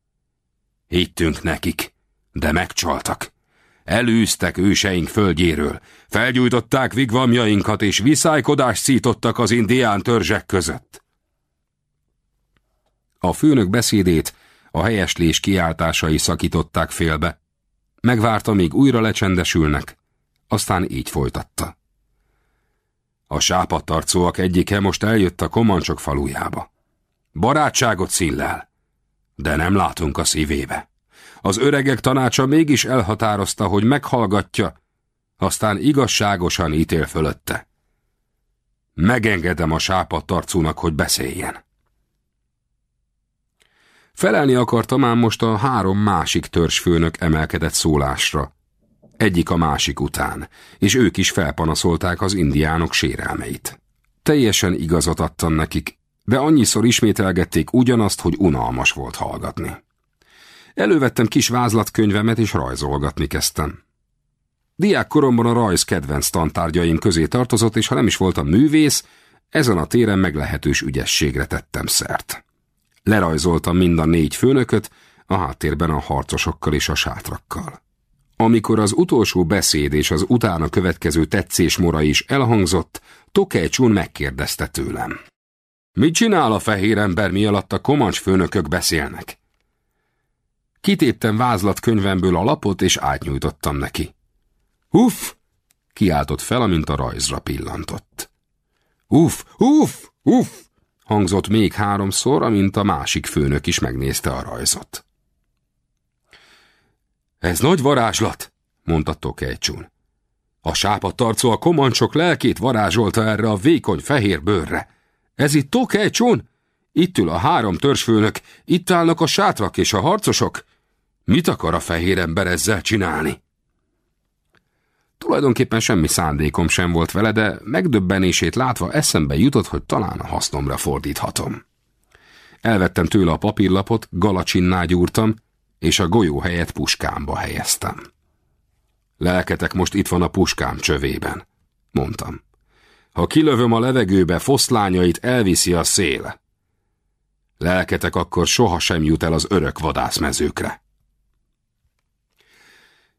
Hittünk nekik, de megcsaltak. Elűztek őseink földjéről, felgyújtották vigvamjainkat, és viszálykodást szítottak az indián törzsek között. A főnök beszédét a helyeslés kiáltásai szakították félbe. Megvárta, míg újra lecsendesülnek, aztán így folytatta. A sápadtarcóak egyike most eljött a komancsok falujába. Barátságot színlel, de nem látunk a szívébe. Az öregek tanácsa mégis elhatározta, hogy meghallgatja, aztán igazságosan ítél fölötte. Megengedem a sápadtarcúnak, hogy beszéljen. Felelni akartam ám most a három másik törzsfőnök emelkedett szólásra, egyik a másik után, és ők is felpanaszolták az indiánok sérelmeit. Teljesen igazat adtam nekik, de annyiszor ismételgették ugyanazt, hogy unalmas volt hallgatni. Elővettem kis vázlatkönyvemet, és rajzolgatni kezdtem. Diák koromban a rajz kedvenc tantárgyaim közé tartozott, és ha nem is voltam művész, ezen a téren meglehetős ügyességre tettem szert. Lerajzoltam mind a négy főnököt, a háttérben a harcosokkal és a sátrakkal. Amikor az utolsó beszéd és az utána következő tetszésmora is elhangzott, Tokej megkérdezte tőlem. Mit csinál a fehér ember, mi alatt a komancs főnökök beszélnek? Kitéptem vázlatkönyvemből a lapot, és átnyújtottam neki. Uff! kiáltott fel, amint a rajzra pillantott. Uff, uff, uff! hangzott még háromszor, amint a másik főnök is megnézte a rajzot. Ez nagy varázslat, mondta Tokejcsún. A sápadtarcó a komancsok lelkét varázsolta erre a vékony fehér bőrre. Ez itt Tokejcsún? Itt ül a három törzsfőnök, itt állnak a sátrak és a harcosok. Mit akar a fehér ember ezzel csinálni? Tulajdonképpen semmi szándékom sem volt vele, de megdöbbenését látva eszembe jutott, hogy talán a hasznomra fordíthatom. Elvettem tőle a papírlapot, galacsinná gyúrtam, és a golyó helyett puskámba helyeztem. Lelketek most itt van a puskám csövében, mondtam. Ha kilövöm a levegőbe, foszlányait elviszi a szél. Lelketek akkor soha sem jut el az örök vadászmezőkre.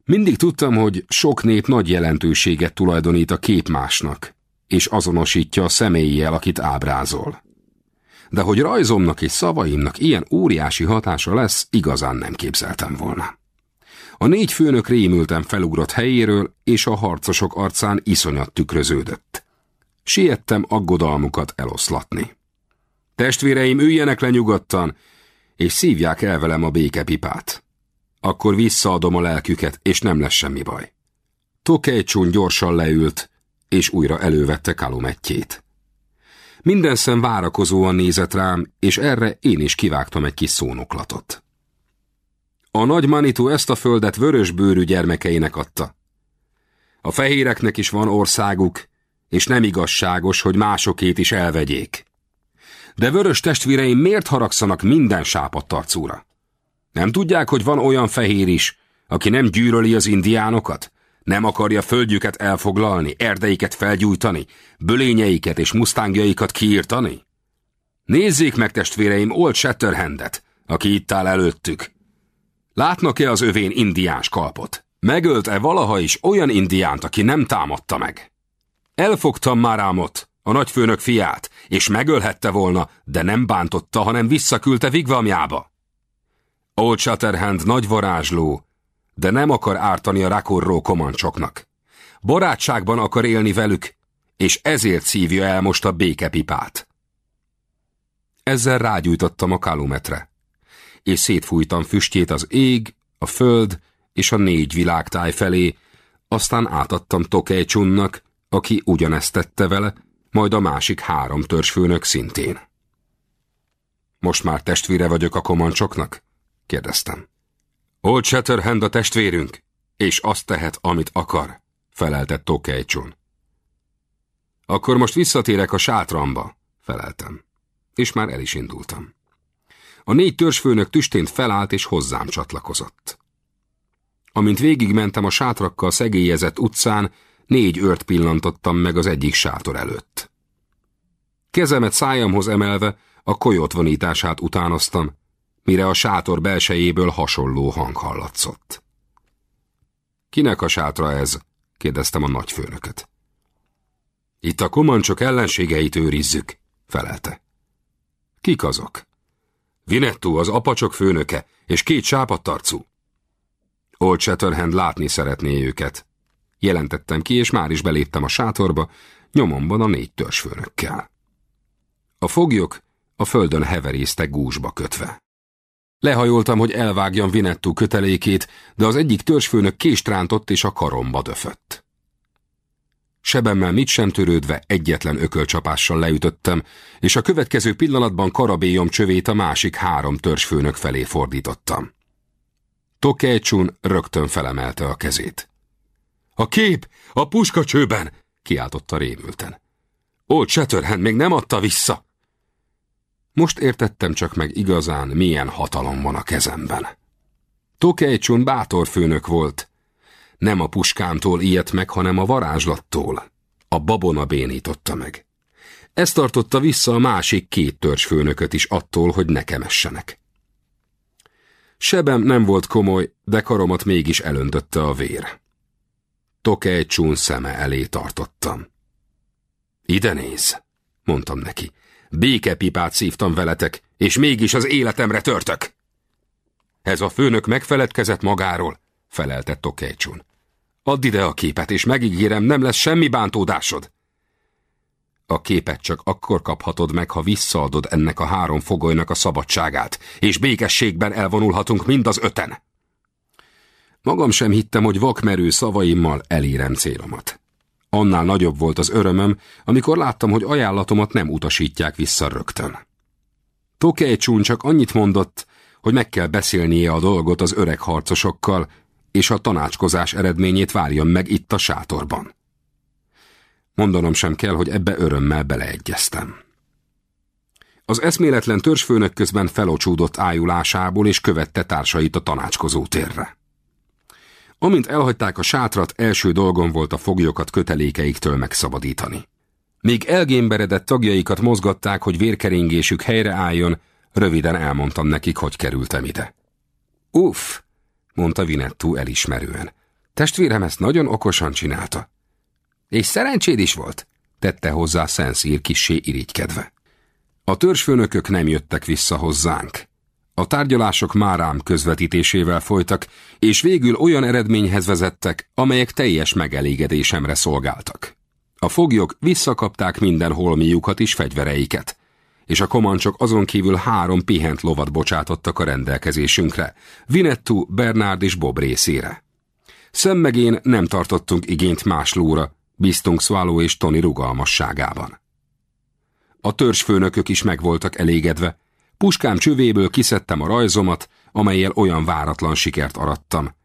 Mindig tudtam, hogy sok nép nagy jelentőséget tulajdonít a képmásnak, és azonosítja a személyjel, akit ábrázol. De hogy rajzomnak és szavaimnak ilyen óriási hatása lesz, igazán nem képzeltem volna. A négy főnök rémülten felugrott helyéről, és a harcosok arcán iszonyat tükröződött. Siettem aggodalmukat eloszlatni. Testvéreim, üljenek le nyugodtan, és szívják el velem a békepipát. Akkor visszaadom a lelküket, és nem lesz semmi baj. Tokejcsún gyorsan leült, és újra elővette kalumettjét. Minden szem várakozóan nézett rám, és erre én is kivágtam egy kis szónoklatot. A nagy Manitu ezt a földet vörös bőrű gyermekeinek adta. A fehéreknek is van országuk, és nem igazságos, hogy másokét is elvegyék. De vörös testvéreim miért haragszanak minden sápadtarcúra? Nem tudják, hogy van olyan fehér is, aki nem gyűröli az indiánokat? Nem akarja földjüket elfoglalni, erdeiket felgyújtani, bölényeiket és musztángjaikat kiírtani? Nézzék meg, testvéreim, Old Shatterhandet, aki itt áll előttük. Látnak-e az övén indiáns kalpot? Megölt-e valaha is olyan indiánt, aki nem támadta meg? Elfogtam Márámot, a nagyfőnök fiát, és megölhette volna, de nem bántotta, hanem visszaküldte Vigvamjába. Old Shatterhand nagy varázsló, de nem akar ártani a rakorró komancsoknak. Barátságban akar élni velük, és ezért szívja el most a békepipát. Ezzel rágyújtottam a kalumetre, és szétfújtam füstjét az ég, a föld és a négy világtáj felé, aztán átadtam Tokejcsunnak, aki ugyanezt tette vele, majd a másik három törzsfőnök szintén. Most már testvére vagyok a komancsoknak? kérdeztem. Old Shatterhand a testvérünk, és azt tehet, amit akar, felelte Tokejcsun. Akkor most visszatérek a sátramba, feleltem, és már el is indultam. A négy törzsfőnök tüstént felállt és hozzám csatlakozott. Amint végigmentem a sátrakkal szegélyezett utcán, négy ört pillantottam meg az egyik sátor előtt. Kezemet szájamhoz emelve a kolyot vonítását utánoztam, mire a sátor belsejéből hasonló hang hallatszott. Kinek a sátra ez? kérdeztem a nagyfőnököt. Itt a komancsok ellenségeit őrizzük, felelte. Kik azok? Vinettu az apacsok főnöke, és két sápadtarcú. Old Shatterhand látni szeretné őket. Jelentettem ki, és már is beléptem a sátorba, nyomomban a négy törzsfőnökkel. A foglyok a földön heverésztek gúzsba kötve. Lehajoltam, hogy elvágjam Vinettú kötelékét, de az egyik törzsfőnök kést rántott és a karomba döfött. Sebemmel mit sem törődve egyetlen ökölcsapással leütöttem, és a következő pillanatban karabélyom csövét a másik három törzsfőnök felé fordítottam. Tokejcsun rögtön felemelte a kezét. A kép! A puska csőben! kiáltotta rémülten. Old Shatterhand még nem adta vissza! Most értettem csak meg igazán, milyen hatalom van a kezemben. Tokejcsun bátor főnök volt. Nem a puskámtól ilyet meg, hanem a varázslattól. A babona bénította meg. Ez tartotta vissza a másik két törzsfőnököt is attól, hogy nekem essenek. Sebem nem volt komoly, de karomat mégis elöntötte a vér. Tokejcsun szeme elé tartottam. Ide néz, mondtam neki. Békepipát szívtam veletek, és mégis az életemre törtök. Ez a főnök megfeledkezett magáról, felelte Tokejcsun. Add ide a képet, és megígérem, nem lesz semmi bántódásod. A képet csak akkor kaphatod meg, ha visszaadod ennek a három fogolynak a szabadságát, és békességben elvonulhatunk mind az öten. Magam sem hittem, hogy vakmerő szavaimmal elérem célomat. Annál nagyobb volt az örömöm, amikor láttam, hogy ajánlatomat nem utasítják vissza rögtön. Tokej Csún csak annyit mondott, hogy meg kell beszélnie a dolgot az öreg harcosokkal, és a tanácskozás eredményét várjon meg itt a sátorban. Mondanom sem kell, hogy ebbe örömmel beleegyeztem. Az eszméletlen törzsfőnök közben felocsúdott ájulásából, és követte társait a tanácskozó térre. Amint elhagyták a sátrat, első dolgom volt a foglyokat kötelékeiktől megszabadítani. Míg elgémberedett tagjaikat mozgatták, hogy vérkeringésük helyreálljon, röviden elmondtam nekik, hogy kerültem ide. Uff, mondta Vinettú elismerően. Testvérem ezt nagyon okosan csinálta. És szerencséd is volt, tette hozzá Szenszír kissé irigykedve. A törzsfőnökök nem jöttek vissza hozzánk. A tárgyalások márám közvetítésével folytak, és végül olyan eredményhez vezettek, amelyek teljes megelégedésemre szolgáltak. A foglyok visszakapták minden holmiukat és fegyvereiket, és a komancsok azon kívül három pihent lovat bocsátottak a rendelkezésünkre, Vinettu, Bernard és Bob részére. Szemmegén nem tartottunk igényt más lóra, bíztunk Swallow és Tony rugalmasságában. A törzsfőnökök is meg voltak elégedve, Puskám csövéből kiszedtem a rajzomat, amelyel olyan váratlan sikert arattam.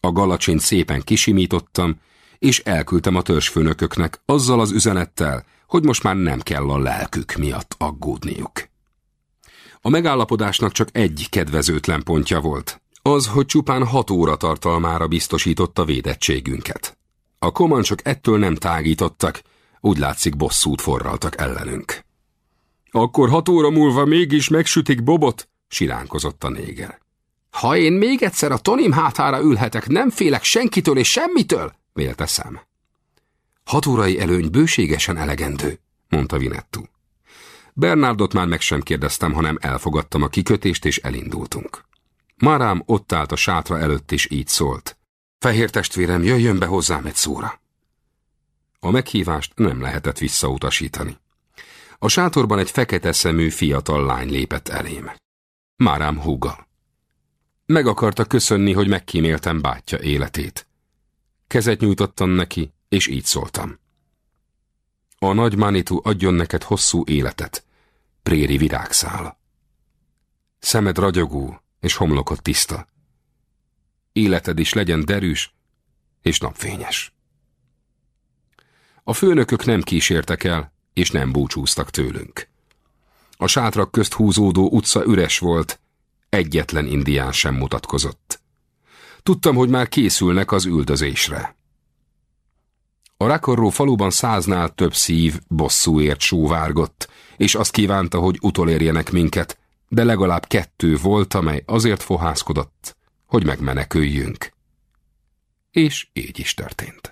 A galacsint szépen kisimítottam, és elküldtem a törzsfőnököknek azzal az üzenettel, hogy most már nem kell a lelkük miatt aggódniuk. A megállapodásnak csak egy kedvezőtlen pontja volt, az, hogy csupán hat óra tartalmára biztosította védettségünket. A komancsok ettől nem tágítottak, úgy látszik bosszút forraltak ellenünk. Akkor hat óra múlva mégis megsütik Bobot, siránkozott a néger. Ha én még egyszer a Tonim hátára ülhetek, nem félek senkitől és semmitől, vélte szem. Hat órai előny bőségesen elegendő, mondta Vinettu. Bernardot már meg sem kérdeztem, hanem elfogadtam a kikötést, és elindultunk. Márám ott állt a sátra előtt, és így szólt. Fehér testvérem, jöjjön be hozzám egy szóra. A meghívást nem lehetett visszautasítani. A sátorban egy fekete szemű fiatal lány lépett elém. Márám húga. Meg akarta köszönni, hogy megkíméltem bátyja életét. Kezet nyújtottam neki, és így szóltam. A nagy Manitu adjon neked hosszú életet, préri virágszál. Szemed ragyogó, és homlokod tiszta. Életed is legyen derűs és napfényes. A főnökök nem kísértek el, és nem búcsúztak tőlünk. A sátrak közt húzódó utca üres volt, egyetlen indián sem mutatkozott. Tudtam, hogy már készülnek az üldözésre. A Rakorró faluban száznál több szív bosszúért sóvárgott, és azt kívánta, hogy utolérjenek minket, de legalább kettő volt, amely azért fohászkodott, hogy megmeneküljünk. És így is történt.